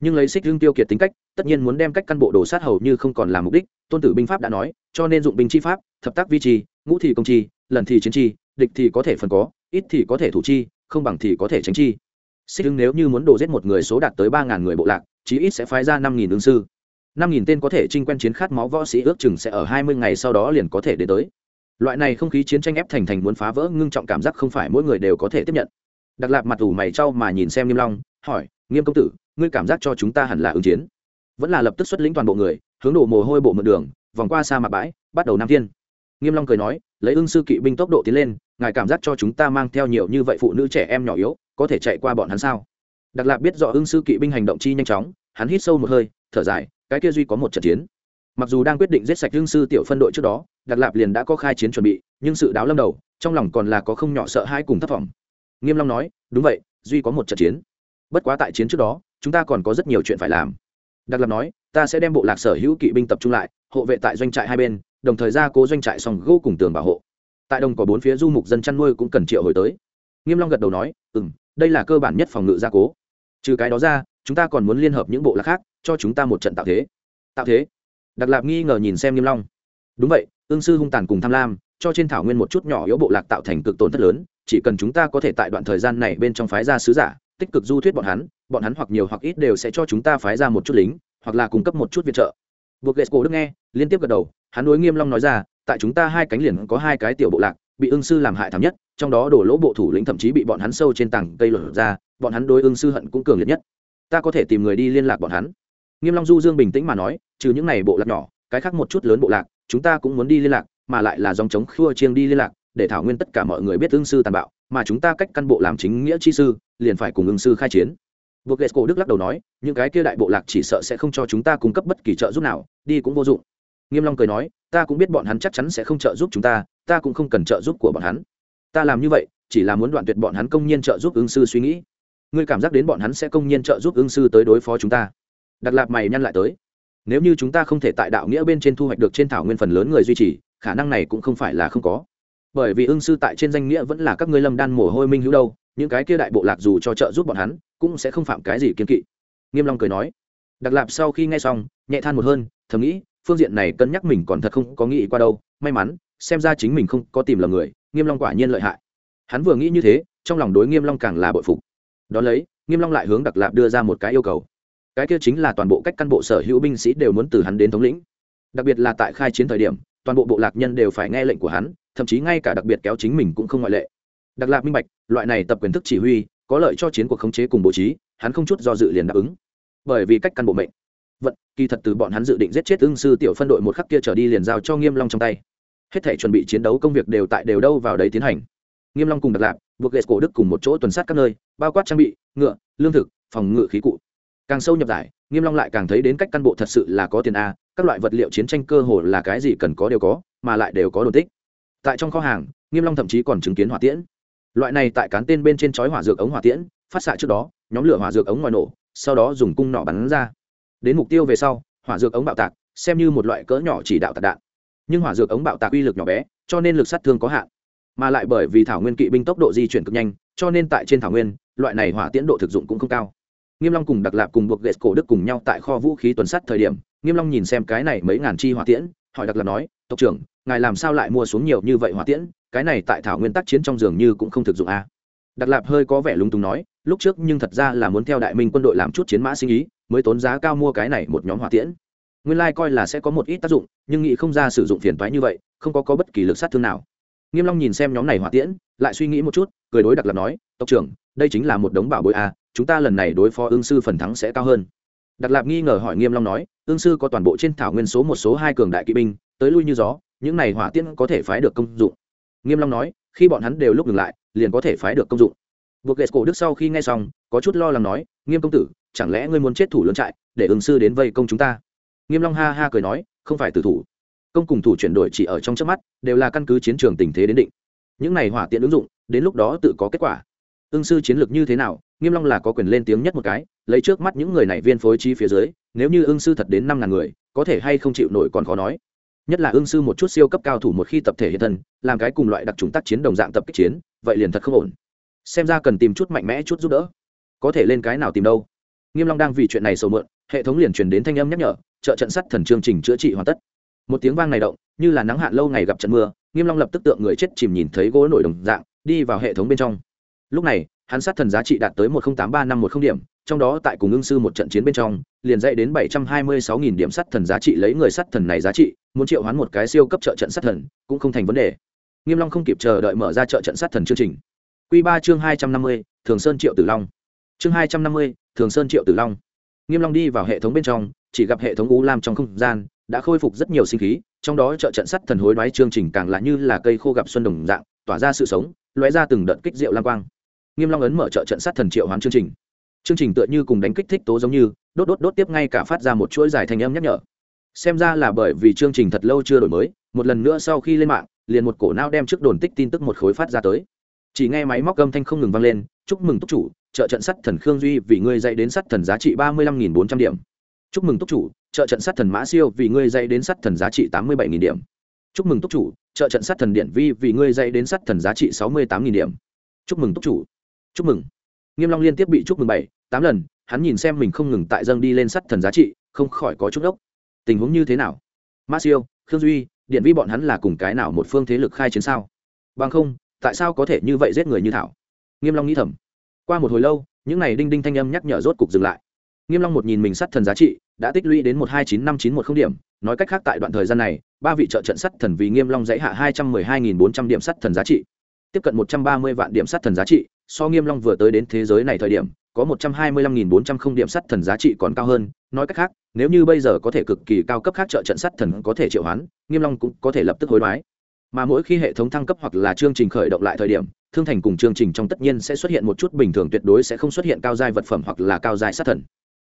Nhưng lấy xích lương tiêu kiệt tính cách, tất nhiên muốn đem cách căn bộ đồ sát hầu như không còn làm mục đích, tôn tử binh pháp đã nói, cho nên dụng binh chi pháp, thập tác vi trì ngũ thì công chi, lần thì chiến chi, địch thì có thể phần có, ít thì có thể thủ chi, không bằng thì có thể tránh chi xích hưng nếu như muốn đổ giết một người số đạt tới ba ngàn người bộ lạc, chí ít sẽ phái ra năm nghìn ứng sư. Năm nghìn tên có thể trinh quen chiến khát máu võ sĩ ước chừng sẽ ở hai mươi ngày sau đó liền có thể đến tới. Loại này không khí chiến tranh ép thành thành muốn phá vỡ ngưng trọng cảm giác không phải mỗi người đều có thể tiếp nhận. Đặc lạp mặt ủ mày trau mà nhìn xem nghiêm long, hỏi, nghiêm công tử, ngươi cảm giác cho chúng ta hẳn là ứng chiến? Vẫn là lập tức xuất lĩnh toàn bộ người, hướng đổ mồ hôi bộ mượn đường, vòng qua sa mạc bãi, bắt đầu nam thiên. Nghiêm long cười nói, lấy ưng sư kỵ binh tốc độ tiến lên, ngài cảm giác cho chúng ta mang theo nhiều như vậy phụ nữ trẻ em nhỏ yếu có thể chạy qua bọn hắn sao? Đặc lạp biết rõ ưng sư kỵ binh hành động chi nhanh chóng, hắn hít sâu một hơi, thở dài, cái kia duy có một trận chiến. Mặc dù đang quyết định giết sạch ưng sư tiểu phân đội trước đó đặc lạp liền đã có khai chiến chuẩn bị, nhưng sự đáo lâm đầu, trong lòng còn là có không nhỏ sợ hãi cùng thất vọng. Nghiêm long nói, đúng vậy, duy có một trận chiến. Bất quá tại chiến trước đó, chúng ta còn có rất nhiều chuyện phải làm. Đặc lạp nói, ta sẽ đem bộ lạc sở hữu kỵ binh tập trung lại, hộ vệ tại doanh trại hai bên, đồng thời ra cố doanh trại song gỗ cùng tường bảo hộ. Tại đồng có bốn phía du mục dân chăn nuôi cũng cần triệu hồi tới. Nghiêm long gật đầu nói, ừm đây là cơ bản nhất phòng ngự gia cố. Trừ cái đó ra, chúng ta còn muốn liên hợp những bộ lạc khác, cho chúng ta một trận tạo thế. Tạo thế? Đặc lạp nghi ngờ nhìn xem nghiêm long. Đúng vậy ương sư hung tàn cùng tham lam, cho trên thảo nguyên một chút nhỏ yếu bộ lạc tạo thành cực tổn thất lớn, chỉ cần chúng ta có thể tại đoạn thời gian này bên trong phái ra sứ giả, tích cực du thuyết bọn hắn bọn hắn hoặc nhiều hoặc ít đều sẽ cho chúng ta phái ra một chút lính, hoặc là cung cấp một chút viện trợ. Buộc ghét cổ đức nghe, liên tiếp gật đầu, hắn đối nghiêm long nói ra, tại chúng ta hai cánh liền có hai cái tiểu bộ lạc, bị ưng sư làm hại thảm nhất trong đó đổ lỗ bộ thủ lĩnh thậm chí bị bọn hắn sâu trên tảng cây lở ra bọn hắn đối ưng sư hận cũng cường liệt nhất ta có thể tìm người đi liên lạc bọn hắn nghiêm long du dương bình tĩnh mà nói trừ những này bộ lạc nhỏ cái khác một chút lớn bộ lạc chúng ta cũng muốn đi liên lạc mà lại là dòng chống khua chiêng đi liên lạc để thảo nguyên tất cả mọi người biết ưng sư tàn bạo mà chúng ta cách căn bộ làm chính nghĩa chi sư liền phải cùng ưng sư khai chiến Buộc Lệ Cổ Đức lắc đầu nói, những cái kia đại bộ lạc chỉ sợ sẽ không cho chúng ta cung cấp bất kỳ trợ giúp nào, đi cũng vô dụng. Nghiêm Long cười nói, ta cũng biết bọn hắn chắc chắn sẽ không trợ giúp chúng ta, ta cũng không cần trợ giúp của bọn hắn. Ta làm như vậy, chỉ là muốn đoạn tuyệt bọn hắn công nhiên trợ giúp ứng sư suy nghĩ. Ngươi cảm giác đến bọn hắn sẽ công nhiên trợ giúp ứng sư tới đối phó chúng ta. Đặc Lạp mày nhăn lại tới. Nếu như chúng ta không thể tại đạo nghĩa bên trên thu hoạch được trên thảo nguyên phần lớn người duy trì, khả năng này cũng không phải là không có. Bởi vì ưng sư tại trên danh nghĩa vẫn là các ngươi lâm đan mồ hôi minh hữu đâu, những cái kia đại bộ lạc dù cho trợ giúp bọn hắn cũng sẽ không phạm cái gì kiên kỵ nghiêm long cười nói đặc lạp sau khi nghe xong nhẹ than một hơn thầm nghĩ phương diện này cân nhắc mình còn thật không có nghĩ qua đâu may mắn xem ra chính mình không có tìm lầm người, nghiêm long quả nhiên lợi hại. Hắn vừa nghĩ như thế, trong lòng đối nghiêm long càng là bội phục. Đó lấy, nghiêm long lại hướng đặc lạp đưa ra một cái yêu cầu. Cái kia chính là toàn bộ cách căn bộ sở hữu binh sĩ đều muốn từ hắn đến thống lĩnh. Đặc biệt là tại khai chiến thời điểm, toàn bộ bộ lạc nhân đều phải nghe lệnh của hắn, thậm chí ngay cả đặc biệt kéo chính mình cũng không ngoại lệ. Đặc lạc minh bạch, loại này tập quyền thức chỉ huy, có lợi cho chiến cuộc khống chế cùng bố trí, hắn không chút do dự liền đáp ứng. Bởi vì cách căn bộ mệnh. Vận, kỳ thật từ bọn hắn dự định giết chết ưng sư tiểu phân đội một khắc kia trở đi liền giao cho nghiêm long trong tay hết thể chuẩn bị chiến đấu công việc đều tại đều đâu vào đấy tiến hành. Nghiêm long cùng đặc lạc buộc ghệ cổ đức cùng một chỗ tuần sát các nơi, bao quát trang bị, ngựa, lương thực, phòng ngự khí cụ. Càng sâu nhập giải, nghiêm long lại càng thấy đến cách căn bộ thật sự là có tiền a, các loại vật liệu chiến tranh cơ hồ là cái gì cần có đều có, mà lại đều có đồn tích. Tại trong kho hàng, nghiêm long thậm chí còn chứng kiến hỏa tiễn. Loại này tại cán tên bên trên chói hỏa dược ống hỏa tiễn, phát xạ trước đó, nhóm lửa hỏa dược ống ngoài nổ, sau đó dùng cung nỏ bắn ra. Đến mục tiêu về sau, hỏa dược ống bạo tạc, xem như một loại cỡ nhỏ chỉ đạo tạc đạn nhưng hỏa dược ống bạo tạc uy lực nhỏ bé, cho nên lực sát thương có hạn. Mà lại bởi vì thảo nguyên kỵ binh tốc độ di chuyển cực nhanh, cho nên tại trên thảo nguyên, loại này hỏa tiễn độ thực dụng cũng không cao. Nghiêm long cùng đặc lạp cùng buộc ghét cổ đức cùng nhau tại kho vũ khí tuần sắt thời điểm, nghiêm long nhìn xem cái này mấy ngàn chi hỏa tiễn, hỏi đặc lạp nói, tộc trưởng, ngài làm sao lại mua xuống nhiều như vậy hỏa tiễn? Cái này tại thảo nguyên tác chiến trong giường như cũng không thực dụng a à. đặc lạp hơi có vẻ lúng túng nói, lúc trước nhưng thật ra là muốn theo đại minh quân đội làm chút chiến mã sinh ý, mới tốn giá cao mua cái này một nhóm hỏa tiễn nguyên lai coi là sẽ có một ít tác dụng nhưng nghĩ không ra sử dụng phiền toái như vậy không có, có bất kỳ lực sát thương nào. Nghiêm long nhìn xem nhóm này hỏa tiễn lại suy nghĩ một chút cười đối đặc lập nói tộc trưởng đây chính là một đống bảo bối a à, chúng ta lần này đối phó ương sư phần thắng sẽ cao hơn. Đặc lạp nghi ngờ hỏi nghiêm long nói ương sư có toàn bộ trên thảo nguyên số một số hai cường đại kỵ binh tới lui như gió những này hỏa tiễn có thể phái được công dụng. Nghiêm long nói khi bọn hắn đều lúc dừng lại liền có thể phái được công dụng. Buộc ghét cổ đức sau khi nghe xong có chút lo lắng nói nghiêm công tử chẳng lẽ ngươi muốn chết thủ lớn trại để ương sư đến vây công chúng ta? Nghiêm long ha ha cười nói, không phải tử thủ. Công cùng thủ chuyển đổi chỉ ở trong chớp mắt, đều là căn cứ chiến trường tình thế đến định. Những này hỏa tiện ứng dụng, đến lúc đó tự có kết quả. Ưng sư chiến lược như thế nào, nghiêm long là có quyền lên tiếng nhất một cái, lấy trước mắt những người này viên phối trí phía dưới, nếu như ưng sư thật đến năm ngàn người, có thể hay không chịu nổi còn khó nói. Nhất là ương sư một chút siêu cấp cao thủ một khi tập thể hiện thân, làm cái cùng loại đặc trùng tác chiến đồng dạng tập kích chiến, vậy liền thật không ổn. Xem ra cần tìm chút mạnh mẽ chút giúp đỡ. Có thể lên cái nào tìm đâu? Nghiêm long đang vì chuyện này sầu mượn, hệ thống liền truyền đến thanh âm nhắc nhở trợ trận sắt thần chương trình chữa trị hoàn tất. Một tiếng vang này động, như là nắng hạn lâu ngày gặp trận mưa, nghiêm long lập tức tượng người chết chìm nhìn thấy gỗ nổi đồng dạng, đi vào hệ thống bên trong. Lúc này, hắn sát thần giá trị đạt tới một tám ba năm một không điểm, trong đó tại cùng ưng sư một trận chiến bên trong, liền dậy đến bảy trăm hai mươi sáu nghìn điểm sắt thần giá trị lấy người sắt thần này giá trị, muốn triệu hoán một cái siêu cấp trợ trận sắt thần, cũng không thành vấn đề. Nghiêm long không kịp chờ đợi mở ra trợ trận sắt thần chương trình. Quy ba chương hai trăm năm mươi, thường sơn triệu tử long. Chương hai trăm năm mươi, thường sơn triệu tử long. Nghiêm long đi vào hệ thống bên trong chỉ gặp hệ thống u lam trong không gian, đã khôi phục rất nhiều sinh khí, trong đó trợ trận sắt thần hối đoái chương trình càng là như là cây khô gặp xuân đồng dạng, tỏa ra sự sống, lóe ra từng đợt kích diệu lam quang. Nghiêm long ấn mở trợ trận sắt thần triệu hoán chương trình. Chương trình tựa như cùng đánh kích thích tố giống như, đốt đốt đốt tiếp ngay cả phát ra một chuỗi dài thành âm nhắc nhở. Xem ra là bởi vì chương trình thật lâu chưa đổi mới, một lần nữa sau khi lên mạng, liền một cổ não đem trước đồn tích tin tức một khối phát ra tới. Chỉ nghe máy móc âm thanh không ngừng vang lên, chúc mừng túc chủ, trợ trận sắt thần khương duy vì ngươi dạy đến sắt thần giá trị ba mươi lăm nghìn bốn trăm điểm chúc mừng túc chủ, trợ trận sát thần mã siêu vì ngươi dạy đến sát thần giá trị tám mươi bảy nghìn điểm. Chúc mừng túc chủ, trợ trận sát thần điện vi vì ngươi dạy đến sát thần giá trị sáu mươi tám nghìn điểm. Chúc mừng túc chủ, chúc mừng. Nghiêm long liên tiếp bị chúc mừng bảy, tám lần, hắn nhìn xem mình không ngừng tại dâng đi lên sát thần giá trị, không khỏi có chút ốc tình huống như thế nào? Ma siêu, khương duy, điện vi bọn hắn là cùng cái nào một phương thế lực khai chiến sao? Bằng không, tại sao có thể như vậy giết người như thảo? Nghiêm long nghĩ thầm. Qua một hồi lâu, những này đinh đinh thanh âm nhắc nhở rốt cục dừng lại. Nghiêm long một nhìn mình sát thần giá trị đã tích lũy đến một hai chín năm chín một không điểm. Nói cách khác tại đoạn thời gian này, ba vị trợ trận sắt thần vì nghiêm long dãy hạ hai trăm mười hai nghìn bốn trăm điểm sắt thần giá trị. Tiếp cận một trăm ba mươi vạn điểm sắt thần giá trị, so nghiêm long vừa tới đến thế giới này thời điểm, có một trăm hai mươi lăm nghìn bốn trăm không điểm sắt thần giá trị còn cao hơn. Nói cách khác, nếu như bây giờ có thể cực kỳ cao cấp khác trợ trận sắt thần có thể triệu hoán, nghiêm long cũng có thể lập tức hối đoái. Mà mỗi khi hệ thống thăng cấp hoặc là chương trình khởi động lại thời điểm, thương thành cùng chương trình trong tất nhiên sẽ xuất hiện một chút bình thường tuyệt đối sẽ không xuất hiện cao giai vật phẩm hoặc là cao giai sát thần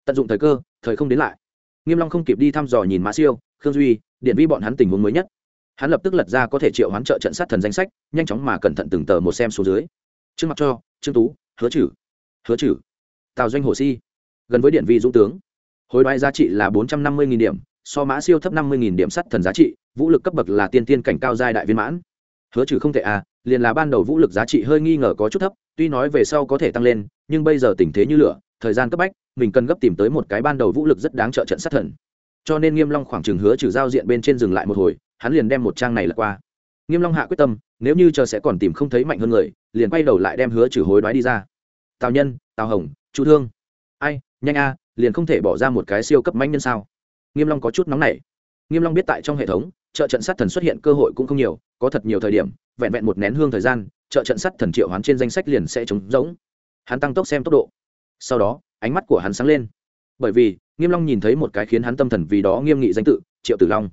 tận dụng thời cơ, thời không đến lại. Nghiêm long không kịp đi thăm dò nhìn mã siêu, khương duy điện vi bọn hắn tình huống mới nhất. Hắn lập tức lật ra có thể triệu hoán trợ trận sát thần danh sách, nhanh chóng mà cẩn thận từng tờ một xem xuống dưới. Trương mặc cho, trương tú, hứa chử hứa chử tào doanh hồ si, gần với điện vi dũng tướng. Hồi đoái giá trị là bốn trăm năm mươi điểm, so mã siêu thấp năm mươi điểm sắt thần giá trị, vũ lực cấp bậc là tiên tiên cảnh cao giai đại viên mãn. Hứa trừ không thể à liền là ban đầu vũ lực giá trị hơi nghi ngờ có chút thấp, tuy nói về sau có thể tăng lên, nhưng bây giờ tình thế như lửa thời gian cấp bách, mình cần gấp tìm tới một cái ban đầu vũ lực rất đáng trợ trận sát thần. Cho nên nghiêm long khoảng chừng hứa trừ giao diện bên trên dừng lại một hồi, hắn liền đem một trang này lật qua. Nghiêm long hạ quyết tâm, nếu như chờ sẽ còn tìm không thấy mạnh hơn người, liền quay đầu lại đem hứa trừ hối đoái đi ra. Tào nhân, tào hồng, chu thương. Ai, nhanh a, liền không thể bỏ ra một cái siêu cấp manh nhân sao? Nghiêm long có chút nóng nảy. Nghiêm long biết tại trong hệ thống, trợ trận sát thần xuất hiện cơ hội cũng không nhiều, có thật nhiều thời điểm, vẹn vẹn một nén hương thời gian, trợ trận sát thần triệu hoán trên danh sách liền sẽ trống rỗng. Hắn tăng tốc xem tốc độ sau đó, ánh mắt của hắn sáng lên. Bởi vì, nghiêm long nhìn thấy một cái khiến hắn tâm thần vì đó nghiêm nghị danh tự, triệu tử long.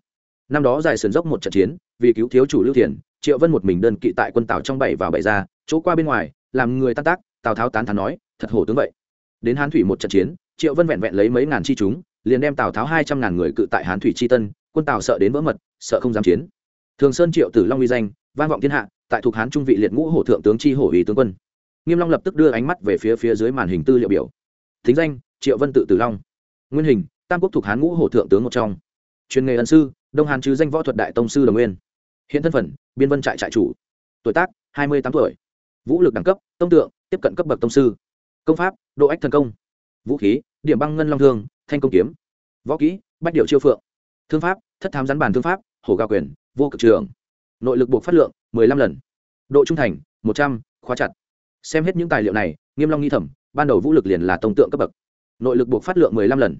Năm đó dài sườn dốc một trận chiến, vì cứu thiếu chủ lưu thiền triệu vân một mình đơn kỵ tại quân tào trong bảy vào bảy ra, chỗ qua bên ngoài, làm người tan tác, tào tháo tán thán nói, thật hổ tướng vậy. Đến hán thủy một trận chiến, triệu vân vẹn vẹn lấy mấy ngàn chi chúng, liền đem tào tháo hai trăm ngàn người cự tại hán thủy chi tân, quân tào sợ đến vỡ mật, sợ không dám chiến. Thường sơn triệu tử long uy danh, vang vọng thiên hạ, tại thuộc hán trung vị liệt ngũ hổ thượng tướng chi hổ ủy tướng quân nghiêm long lập tức đưa ánh mắt về phía phía dưới màn hình tư liệu biểu. Thính danh, triệu vân tự tử long. Nguyên hình, tam quốc thuộc hán ngũ hổ thượng tướng một trong. Chuyên nghề ân sư, đông hán chứ danh võ thuật đại tông sư đồng nguyên. Hiện thân phận, biên vân trại trại chủ. Tuổi tác, hai mươi tám tuổi. Vũ lực đẳng cấp, tông tượng, tiếp cận cấp bậc tông sư. Công pháp, độ ách thần công. Vũ khí, điểm băng ngân long thương, thanh công kiếm. Võ kỹ, bách điệu chiêu phượng. Thương pháp, thất thám rắn bàn thương pháp, hổ cao quyền, vô cực trường. Nội lực buộc phát lượng, mười lăm lần. Độ trung thành, một trăm, khóa chặt xem hết những tài liệu này, nghiêm long nghi thẩm ban đầu vũ lực liền là tông tượng cấp bậc. Nội lực buộc phát lượng mười lăm lần.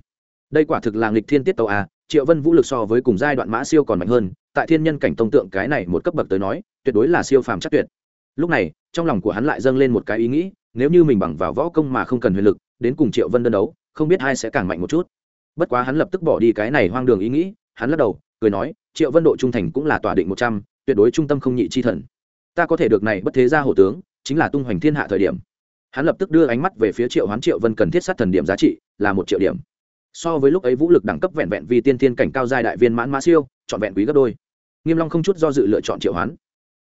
Đây quả thực là nghịch thiên tiết tàu a, triệu vân vũ lực so với cùng giai đoạn mã siêu còn mạnh hơn, tại thiên nhân cảnh tông tượng cái này một cấp bậc tới nói, tuyệt đối là siêu phàm chắc tuyệt. Lúc này, trong lòng của hắn lại dâng lên một cái ý nghĩ, nếu như mình bằng vào võ công mà không cần huyền lực, đến cùng triệu vân đơn đấu, không biết ai sẽ càng mạnh một chút. Bất quá hắn lập tức bỏ đi cái này hoang đường ý nghĩ, hắn lắc đầu, cười nói, triệu vân độ trung thành cũng là tòa định một trăm, tuyệt đối trung tâm không nhị chi thần. Ta có thể được này bất thế gia hổ tướng chính là tung hoành thiên hạ thời điểm. Hắn lập tức đưa ánh mắt về phía triệu hoán triệu vân cần thiết sát thần điểm giá trị là một triệu điểm. So với lúc ấy vũ lực đẳng cấp vẹn vẹn vì tiên tiên cảnh cao giai đại viên mãn mã siêu chọn vẹn quý gấp đôi. Nghiêm long không chút do dự lựa chọn triệu hoán.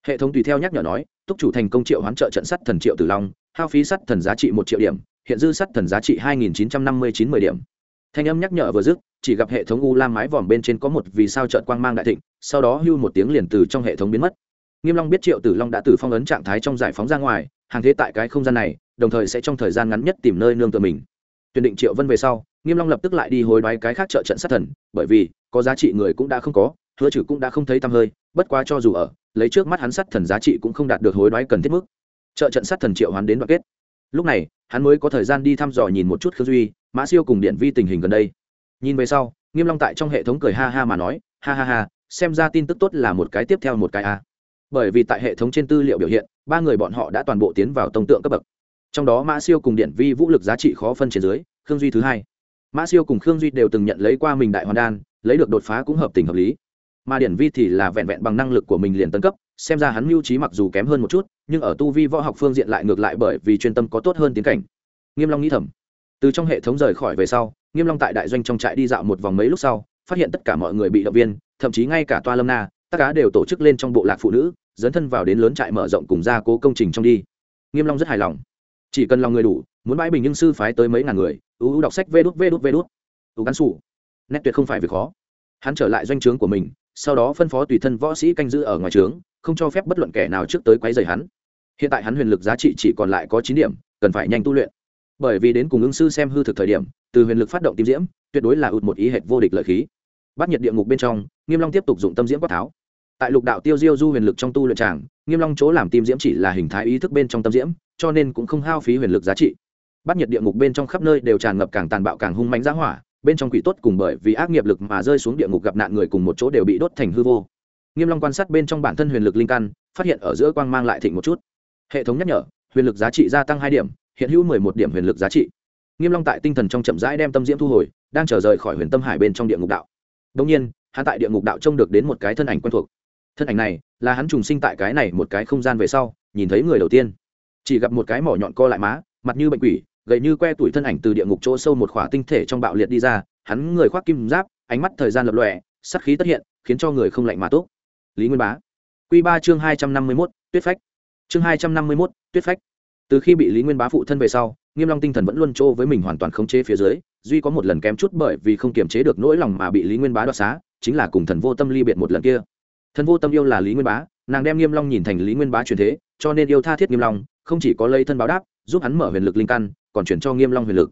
Hệ thống tùy theo nhắc nhở nói, túc chủ thành công triệu hoán trợ trận sắt thần triệu tử long, hao phí sắt thần giá trị một triệu điểm, hiện dư sắt thần giá trị hai nghìn chín trăm năm mươi chín mười điểm. Thanh âm nhắc nhở vừa dứt, chỉ gặp hệ thống u lam mái vòm bên trên có một vì sao trợn quang mang đại thịnh, sau đó hưu một tiếng liền từ trong hệ thống biến mất nghiêm long biết triệu tử long đã từ phong ấn trạng thái trong giải phóng ra ngoài, hàng thế tại cái không gian này, đồng thời sẽ trong thời gian ngắn nhất tìm nơi nương tựa mình. Tuyển định triệu vân về sau, nghiêm long lập tức lại đi hối đoái cái khác trợ trận sát thần, bởi vì, có giá trị người cũng đã không có, hứa trừ cũng đã không thấy tăm hơi, bất quá cho dù ở, lấy trước mắt hắn sát thần giá trị cũng không đạt được hối đoái cần thiết mức. Trợ trận sát thần triệu hoán đến đoạn kết. Lúc này, hắn mới có thời gian đi thăm dò nhìn một chút khương duy, mã siêu cùng điện vi tình hình gần đây. Nhìn về sau, nghiêm long tại trong hệ thống cười ha ha mà nói, ha ha ha, xem ra tin tức tốt là một cái tiếp theo một cái a bởi vì tại hệ thống trên tư liệu biểu hiện, ba người bọn họ đã toàn bộ tiến vào tông tượng cấp bậc. Trong đó mã siêu cùng điện vi vũ lực giá trị khó phân trên dưới, khương duy thứ hai. Mã siêu cùng khương duy đều từng nhận lấy qua mình đại hoàn đan, lấy được đột phá cũng hợp tình hợp lý. Mà điển vi thì là vẹn vẹn bằng năng lực của mình liền tấn cấp, xem ra hắn mưu trí mặc dù kém hơn một chút, nhưng ở tu vi võ học phương diện lại ngược lại bởi vì chuyên tâm có tốt hơn tiến cảnh. Nghiêm long nghĩ thầm. Từ trong hệ thống rời khỏi về sau, nghiêm long tại đại doanh trong trại đi dạo một vòng mấy lúc sau, phát hiện tất cả mọi người bị động viên, thậm chí ngay cả toa lâm na tất cả đều tổ chức lên trong bộ lạc phụ nữ, dấn thân vào đến lớn trại mở rộng cùng gia cố công trình trong đi. Nghiêm long rất hài lòng. Chỉ cần lòng người đủ, muốn bãi bình nhưng sư phái tới mấy ngàn người ưu đọc sách vê đút vê đút vê đút. Ưu cán sủ. Nét tuyệt không phải việc khó. Hắn trở lại doanh trướng của mình, sau đó phân phó tùy thân võ sĩ canh giữ ở ngoài trướng, không cho phép bất luận kẻ nào trước tới quấy rầy hắn. Hiện tại hắn huyền lực giá trị chỉ còn lại có chín điểm, cần phải nhanh tu luyện. Bởi vì đến cùng ứng sư xem hư thực thời điểm, từ huyền lực phát động tim diễm, tuyệt đối là ụt một ý hệt vô địch lợi khí. Bắt nhiệt địa ngục bên trong, nghiêm long tiếp tục dụng tâm diễm quát tháo tại lục đạo tiêu diêu du huyền lực trong tu luyện tràng, nghiêm long chỗ làm tim diễm chỉ là hình thái ý thức bên trong tâm diễm, cho nên cũng không hao phí huyền lực giá trị. Bắt nhiệt địa ngục bên trong khắp nơi đều tràn ngập càng tàn bạo càng hung mãnh giá hỏa, bên trong quỷ tốt cùng bởi vì ác nghiệp lực mà rơi xuống địa ngục gặp nạn người cùng một chỗ đều bị đốt thành hư vô. Nghiêm long quan sát bên trong bản thân huyền lực linh căn, phát hiện ở giữa quang mang lại thịnh một chút. Hệ thống nhắc nhở, huyền lực giá trị gia tăng hai điểm, hiện hữu mười một điểm huyền lực giá trị. Nghiêm long tại tinh thần trong chậm rãi đem tâm diễm thu hồi, đang chờ rời khỏi huyền tâm hải bên trong địa ngục đạo. Đồng nhiên, hắn tại địa ngục đạo trông được đến một cái thân ảnh quen thuộc thân ảnh này là hắn trùng sinh tại cái này một cái không gian về sau, nhìn thấy người đầu tiên. Chỉ gặp một cái mỏ nhọn co lại má, mặt như bệnh quỷ, gầy như que tuổi thân ảnh từ địa ngục chỗ sâu một khỏa tinh thể trong bạo liệt đi ra, hắn người khoác kim giáp, ánh mắt thời gian lập lòe sắc khí tất hiện, khiến cho người không lạnh mà tốt. Lý nguyên bá. Q ba chương hai trăm năm mươi mốt, tuyết phách. Chương hai trăm năm mươi mốt, tuyết phách. Từ khi bị lý nguyên bá phụ thân về sau, nghiêm long tinh thần vẫn luôn trô với mình hoàn toàn khống chế phía dưới, duy có một lần kém chút bởi vì không kiềm chế được nỗi lòng mà bị lý nguyên bá đoạt xá, chính là cùng thần vô tâm ly biệt một lần kia thần vô tâm yêu là lý nguyên bá, nàng đem nghiêm long nhìn thành lý nguyên bá truyền thế, cho nên yêu tha thiết nghiêm long, không chỉ có lấy thân báo đáp, giúp hắn mở huyền lực linh căn, còn chuyển cho nghiêm long huyền lực.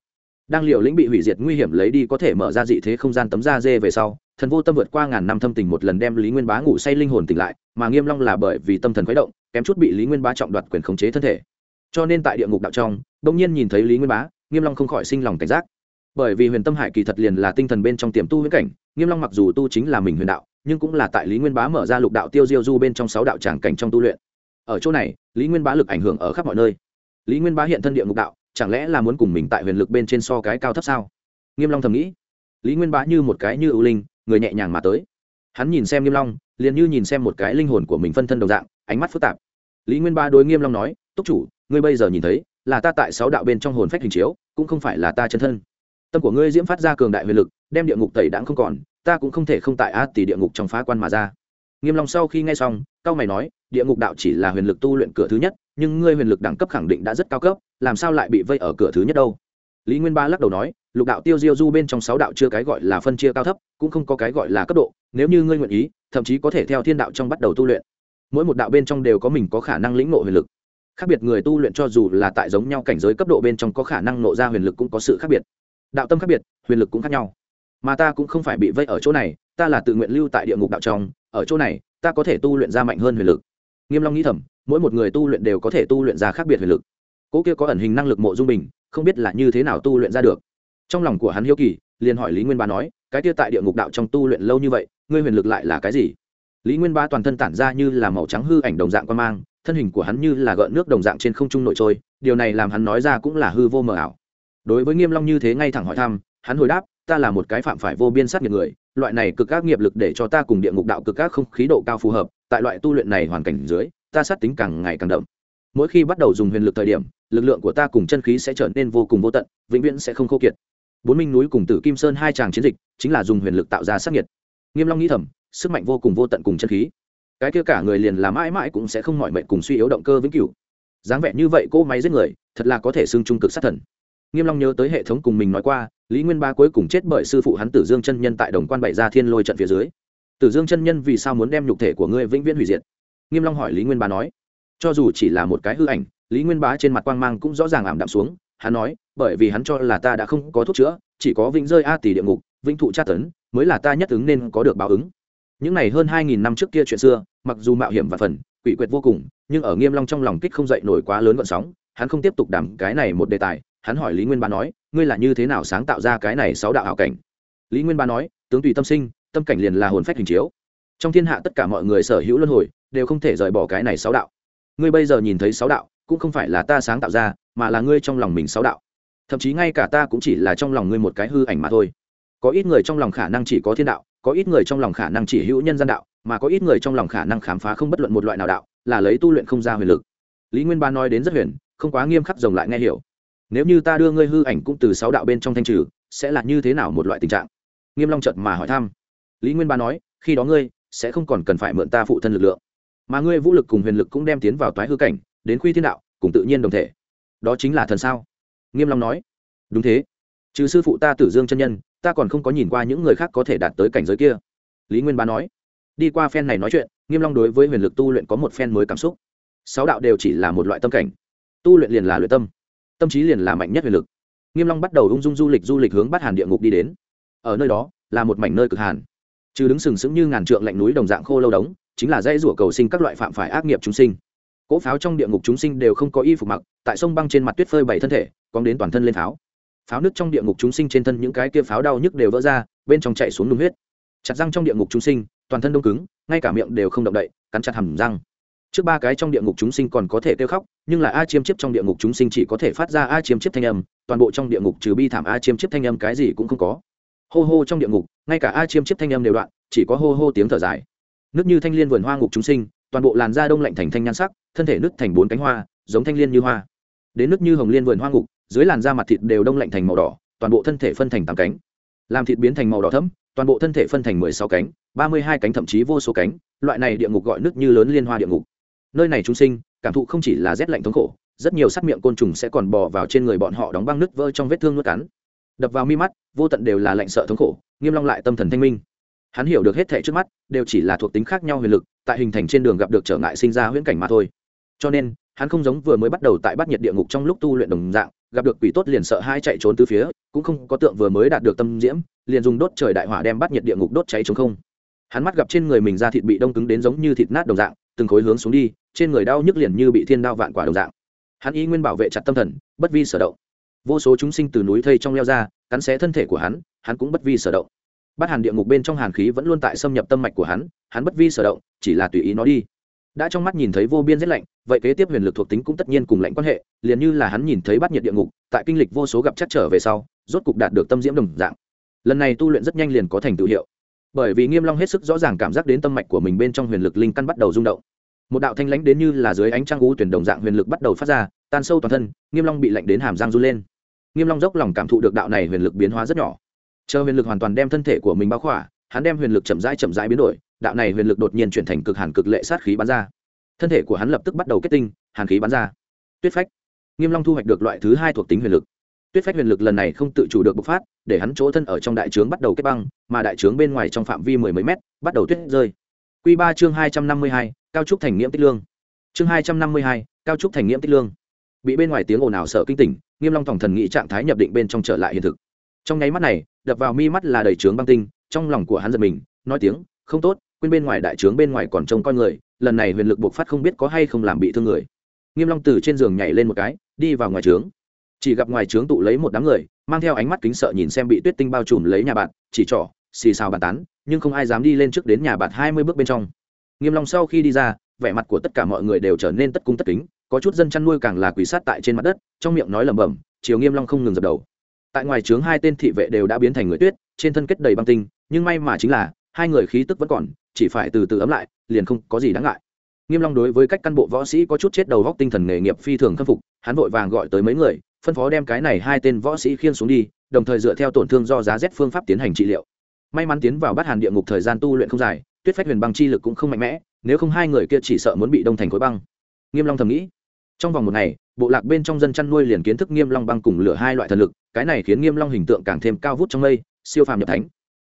Đang liều lĩnh bị hủy diệt nguy hiểm lấy đi có thể mở ra dị thế không gian tấm da dê về sau, thần vô tâm vượt qua ngàn năm thâm tình một lần đem lý nguyên bá ngủ say linh hồn tỉnh lại, mà nghiêm long là bởi vì tâm thần khuấy động, kém chút bị lý nguyên bá trọng đoạt quyền khống chế thân thể. Cho nên tại địa ngục đạo trong đông nhiên nhìn thấy lý nguyên bá, nghiêm long không khỏi sinh lòng cảnh giác. Bởi vì huyền tâm hải kỳ thật liền là tinh thần bên trong tiềm tu huyễn cảnh, nghiêm long mặc dù tu chính là mình huyền đạo nhưng cũng là tại lý nguyên bá mở ra lục đạo tiêu diêu du bên trong sáu đạo tràng cảnh trong tu luyện. Ở chỗ này, lý nguyên bá lực ảnh hưởng ở khắp mọi nơi. Lý nguyên bá hiện thân địa ngục đạo, chẳng lẽ là muốn cùng mình tại huyền lực bên trên so cái cao thấp sao? Nghiêm long thầm nghĩ. Lý nguyên bá như một cái như ưu linh, người nhẹ nhàng mà tới. Hắn nhìn xem nghiêm long, liền như nhìn xem một cái linh hồn của mình phân thân đồng dạng, ánh mắt phức tạp. Lý nguyên bá đối nghiêm long nói, túc chủ, ngươi bây giờ nhìn thấy, là ta tại sáu đạo bên trong hồn phách hình chiếu, cũng không phải là ta chân thân. Tâm của ngươi diễm phát ra cường đại huyền lực, đem địa ngục tẩy đãng không còn ta cũng không thể không tại át tỷ địa ngục trong phá quan mà ra. Nghiêm long sau khi nghe xong, cao mày nói, địa ngục đạo chỉ là huyền lực tu luyện cửa thứ nhất, nhưng ngươi huyền lực đẳng cấp khẳng định đã rất cao cấp, làm sao lại bị vây ở cửa thứ nhất đâu? Lý nguyên ba lắc đầu nói, lục đạo tiêu diêu du bên trong sáu đạo chưa cái gọi là phân chia cao thấp, cũng không có cái gọi là cấp độ, nếu như ngươi nguyện ý, thậm chí có thể theo thiên đạo trong bắt đầu tu luyện. Mỗi một đạo bên trong đều có mình có khả năng lĩnh ngộ huyền lực. Khác biệt người tu luyện cho dù là tại giống nhau cảnh giới cấp độ bên trong có khả năng nộ ra huyền lực cũng có sự khác biệt. Đạo tâm khác biệt, huyền lực cũng khác nhau mà ta cũng không phải bị vây ở chỗ này, ta là tự nguyện lưu tại địa ngục đạo trong, ở chỗ này, ta có thể tu luyện ra mạnh hơn huyền lực. Nghiêm long nghĩ thầm, mỗi một người tu luyện đều có thể tu luyện ra khác biệt huyền lực. Cỗ kia có ẩn hình năng lực mộ dung bình, không biết là như thế nào tu luyện ra được. Trong lòng của hắn hiếu kỳ, liền hỏi lý nguyên bá nói, cái kia tại địa ngục đạo trong tu luyện lâu như vậy, ngươi huyền lực lại là cái gì? Lý nguyên bá toàn thân tản ra như là màu trắng hư ảnh đồng dạng quan mang, thân hình của hắn như là gợn nước đồng dạng trên không trung nội trôi, điều này làm hắn nói ra cũng là hư vô mờ ảo. Đối với nghiêm long như thế ngay thẳng hỏi thăm, hắn hồi đáp ta là một cái phạm phải vô biên sát nghiệp người, loại này cực các nghiệp lực để cho ta cùng địa ngục đạo cực các không khí độ cao phù hợp, tại loại tu luyện này hoàn cảnh dưới, ta sát tính càng ngày càng đậm. Mỗi khi bắt đầu dùng huyền lực thời điểm, lực lượng của ta cùng chân khí sẽ trở nên vô cùng vô tận, vĩnh viễn sẽ không khô kiệt. Bốn minh núi cùng tử kim sơn hai tràng chiến dịch, chính là dùng huyền lực tạo ra sát nhiệt nghiêm long nghĩ thầm, sức mạnh vô cùng vô tận cùng chân khí. Cái kia cả người liền là mãi mãi cũng sẽ không mỏi mệt cùng suy yếu động cơ vĩnh cửu. Dáng vẻ như vậy cô máy giết người, thật là có thể xưng trung cực sát thần nghiêm long nhớ tới hệ thống cùng mình nói qua, lý nguyên ba cuối cùng chết bởi sư phụ hắn tử dương chân nhân tại đồng quan bảy gia thiên lôi trận phía dưới. Tử dương chân nhân vì sao muốn đem nhục thể của ngươi vĩnh viễn hủy diệt? Nghiêm long hỏi lý nguyên bá nói. Cho dù chỉ là một cái hư ảnh, lý nguyên bá trên mặt quang mang cũng rõ ràng ảm đạm xuống. Hắn nói, bởi vì hắn cho là ta đã không có thuốc chữa, chỉ có vĩnh rơi a tỷ địa ngục, vĩnh thụ tra tấn, mới là ta nhất ứng nên có được báo ứng. Những này hơn hai nghìn năm trước kia chuyện xưa, mặc dù mạo hiểm và phần, quỷ quyệt vô cùng, nhưng ở nghiêm long trong lòng kích không dậy nổi quá lớn gợn sóng, hắn không tiếp tục đảm cái này một đề tài hắn hỏi lý nguyên bá nói, ngươi là như thế nào sáng tạo ra cái này sáu đạo hảo cảnh? Lý nguyên bá nói, tướng tùy tâm sinh, tâm cảnh liền là hồn phách hình chiếu. Trong thiên hạ tất cả mọi người sở hữu luân hồi, đều không thể rời bỏ cái này sáu đạo. Ngươi bây giờ nhìn thấy sáu đạo, cũng không phải là ta sáng tạo ra, mà là ngươi trong lòng mình sáu đạo. Thậm chí ngay cả ta cũng chỉ là trong lòng ngươi một cái hư ảnh mà thôi. Có ít người trong lòng khả năng chỉ có thiên đạo, có ít người trong lòng khả năng chỉ hữu nhân gian đạo, mà có ít người trong lòng khả năng khám phá không bất luận một loại nào đạo, là lấy tu luyện không ra huyền lực. Lý nguyên ba nói đến rất huyền, không quá nghiêm khắc rồng lại nghe hiểu nếu như ta đưa ngươi hư ảnh cũng từ sáu đạo bên trong thanh trừ, sẽ là như thế nào một loại tình trạng? Nghiêm long chợt mà hỏi thăm. Lý nguyên ba nói, khi đó ngươi sẽ không còn cần phải mượn ta phụ thân lực lượng, mà ngươi vũ lực cùng huyền lực cũng đem tiến vào toái hư cảnh, đến khuy thiên đạo, cùng tự nhiên đồng thể. Đó chính là thần sao? Nghiêm long nói. Đúng thế. Trừ sư phụ ta tử dương chân nhân, ta còn không có nhìn qua những người khác có thể đạt tới cảnh giới kia. Lý nguyên ba nói. Đi qua phen này nói chuyện, nghiêm long đối với huyền lực tu luyện có một phen mới cảm xúc. Sáu đạo đều chỉ là một loại tâm cảnh. Tu luyện liền là luyện tâm tâm trí liền là mạnh nhất huyền lực. Nghiêm long bắt đầu ung dung du lịch du lịch hướng bát hàn địa ngục đi đến. Ở nơi đó, là một mảnh nơi cực hàn. Trừ đứng sừng sững như ngàn trượng lạnh núi đồng dạng khô lâu đống, chính là dây rủa cầu sinh các loại phạm phải ác nghiệp chúng sinh. Cỗ pháo trong địa ngục chúng sinh đều không có y phục mặc, tại sông băng trên mặt tuyết phơi bảy thân thể cóng đến toàn thân lên pháo. Pháo nước trong địa ngục chúng sinh trên thân những cái kia pháo đau nhức đều vỡ ra, bên trong chạy xuống đúng huyết. Chặt răng trong địa ngục chúng sinh, toàn thân đông cứng, ngay cả miệng đều không động đậy, cắn chặt hầm răng trước ba cái trong địa ngục chúng sinh còn có thể kêu khóc, nhưng là a chiêm chiếp trong địa ngục chúng sinh chỉ có thể phát ra a chiêm chiếp thanh âm, toàn bộ trong địa ngục trừ bi thảm a chiêm chiếp thanh âm cái gì cũng không có. Hô hô trong địa ngục, ngay cả a chiêm chiếp thanh âm đều đoạn, chỉ có hô hô tiếng thở dài. Nước như thanh liên vườn hoa ngục chúng sinh, toàn bộ làn da đông lạnh thành thanh nhan sắc, thân thể nứt thành bốn cánh hoa, giống thanh liên như hoa. Đến nước như hồng liên vườn hoa ngục, dưới làn da mặt thịt đều đông lạnh thành màu đỏ, toàn bộ thân thể phân thành tám cánh. Làm thịt biến thành màu đỏ thẫm, toàn bộ thân thể phân thành mười sáu cánh, ba mươi hai cánh thậm chí vô số cánh. Loại này địa ngục gọi nước như lớn liên hoa địa ngục nơi này chúng sinh, cảm thụ không chỉ là rét lạnh thống khổ, rất nhiều sắc miệng côn trùng sẽ còn bò vào trên người bọn họ đóng băng nứt vỡ trong vết thương nuốt cắn. Đập vào mi mắt, vô tận đều là lạnh sợ thống khổ, nghiêm long lại tâm thần thanh minh. Hắn hiểu được hết thảy trước mắt, đều chỉ là thuộc tính khác nhau huyền lực, tại hình thành trên đường gặp được trở ngại sinh ra huyễn cảnh mà thôi. Cho nên, hắn không giống vừa mới bắt đầu tại bát nhiệt địa ngục trong lúc tu luyện đồng dạng, gặp được quỷ tốt liền sợ hai chạy trốn từ phía, cũng không có tượng vừa mới đạt được tâm diễm, liền dùng đốt trời đại hỏa đem bát nhiệt địa ngục đốt cháy chống không. Hắn mắt gặp trên người mình da thịt bị đông cứng đến giống như thịt nát đồng dạng từng khối hướng xuống đi, trên người đau nhức liền như bị thiên đao vạn quả đồng dạng. Hắn ý nguyên bảo vệ chặt tâm thần, bất vi sở động. Vô số chúng sinh từ núi thây trong leo ra, cắn xé thân thể của hắn hắn cũng bất vi sở động. Bắt hàn địa ngục bên trong hàn khí vẫn luôn tại xâm nhập tâm mạch của hắn hắn bất vi sở động, chỉ là tùy ý nó đi. Đã trong mắt nhìn thấy vô biên rét lạnh, vậy kế tiếp huyền lực thuộc tính cũng tất nhiên cùng lạnh quan hệ, liền như là hắn nhìn thấy bắt nhiệt địa ngục, tại kinh lịch vô số gặp chắc trở về sau, rốt cục đạt được tâm diễm đồng dạng. Lần này tu luyện rất nhanh liền có thành tựu hiệu bởi vì nghiêm long hết sức rõ ràng cảm giác đến tâm mạch của mình bên trong huyền lực linh căn bắt đầu rung động. Một đạo thanh lãnh đến như là dưới ánh trăng u tuyển đồng dạng huyền lực bắt đầu phát ra, tan sâu toàn thân, nghiêm long bị lạnh đến hàm răng run lên. Nghiêm long dốc lòng cảm thụ được đạo này huyền lực biến hóa rất nhỏ. Chờ huyền lực hoàn toàn đem thân thể của mình bao khỏa, hắn đem huyền lực chậm rãi chậm rãi biến đổi, đạo này huyền lực đột nhiên chuyển thành cực hàn cực lệ sát khí bắn ra. Thân thể của hắn lập tức bắt đầu kết tinh, hàn khí bắn ra. Tuyết phách. Nghiêm long thu hoạch được loại thứ hai thuộc tính huyền lực tuyết phách huyền lực lần này không tự chủ được bộc phát, để hắn chỗ thân ở trong đại trướng bắt đầu kết băng, mà đại trướng bên ngoài trong phạm vi mười mấy mét, bắt đầu tuyết rơi. Quy ba chương hai trăm năm mươi hai, cao trúc thành nghiễm tích lương. Chương hai trăm năm mươi hai, cao trúc thành nghiễm tích lương. Bị bên ngoài tiếng ồn ào sợ kinh tỉnh, nghiêm long tổng thần nghĩ trạng thái nhập định bên trong trở lại hiện thực. Trong nháy mắt này, đập vào mi mắt là đầy trướng băng tinh, trong lòng của hắn giật mình, nói tiếng, không tốt, quên bên ngoài đại trướng bên ngoài còn trông coi người, lần này huyền lực bộc phát không biết có hay không làm bị thương người. Nghiêm long từ trên giường nhảy lên một cái, đi vào ngoài trướng chỉ gặp ngoài trướng tụ lấy một đám người, mang theo ánh mắt kính sợ nhìn xem bị tuyết tinh bao trùm lấy nhà bạn, chỉ trỏ, xì xào bàn tán, nhưng không ai dám đi lên trước đến nhà bạn hai mươi bước bên trong. Nghiêm long sau khi đi ra, vẻ mặt của tất cả mọi người đều trở nên tất cung tất kính, có chút dân chăn nuôi càng là quỳ sát tại trên mặt đất, trong miệng nói lẩm bẩm, chiều nghiêm long không ngừng dập đầu. Tại ngoài trướng hai tên thị vệ đều đã biến thành người tuyết, trên thân kết đầy băng tinh, nhưng may mà chính là, hai người khí tức vẫn còn, chỉ phải từ từ ấm lại, liền không có gì đáng ngại. Nghiêm long đối với cách căn bộ võ sĩ có chút chết đầu góc tinh thần nghề nghiệp phi thường khâm phục, hắn vội vàng gọi tới mấy người phân phó đem cái này hai tên võ sĩ khiêng xuống đi, đồng thời dựa theo tổn thương do giá rét phương pháp tiến hành trị liệu. May mắn tiến vào bắt hàn địa ngục thời gian tu luyện không dài, tuyết phách huyền băng chi lực cũng không mạnh mẽ, nếu không hai người kia chỉ sợ muốn bị đông thành khối băng. Nghiêm long thầm nghĩ. Trong vòng một ngày, bộ lạc bên trong dân chăn nuôi liền kiến thức nghiêm long băng cùng lửa hai loại thần lực, cái này khiến nghiêm long hình tượng càng thêm cao vút trong mây, siêu phàm nhập thánh.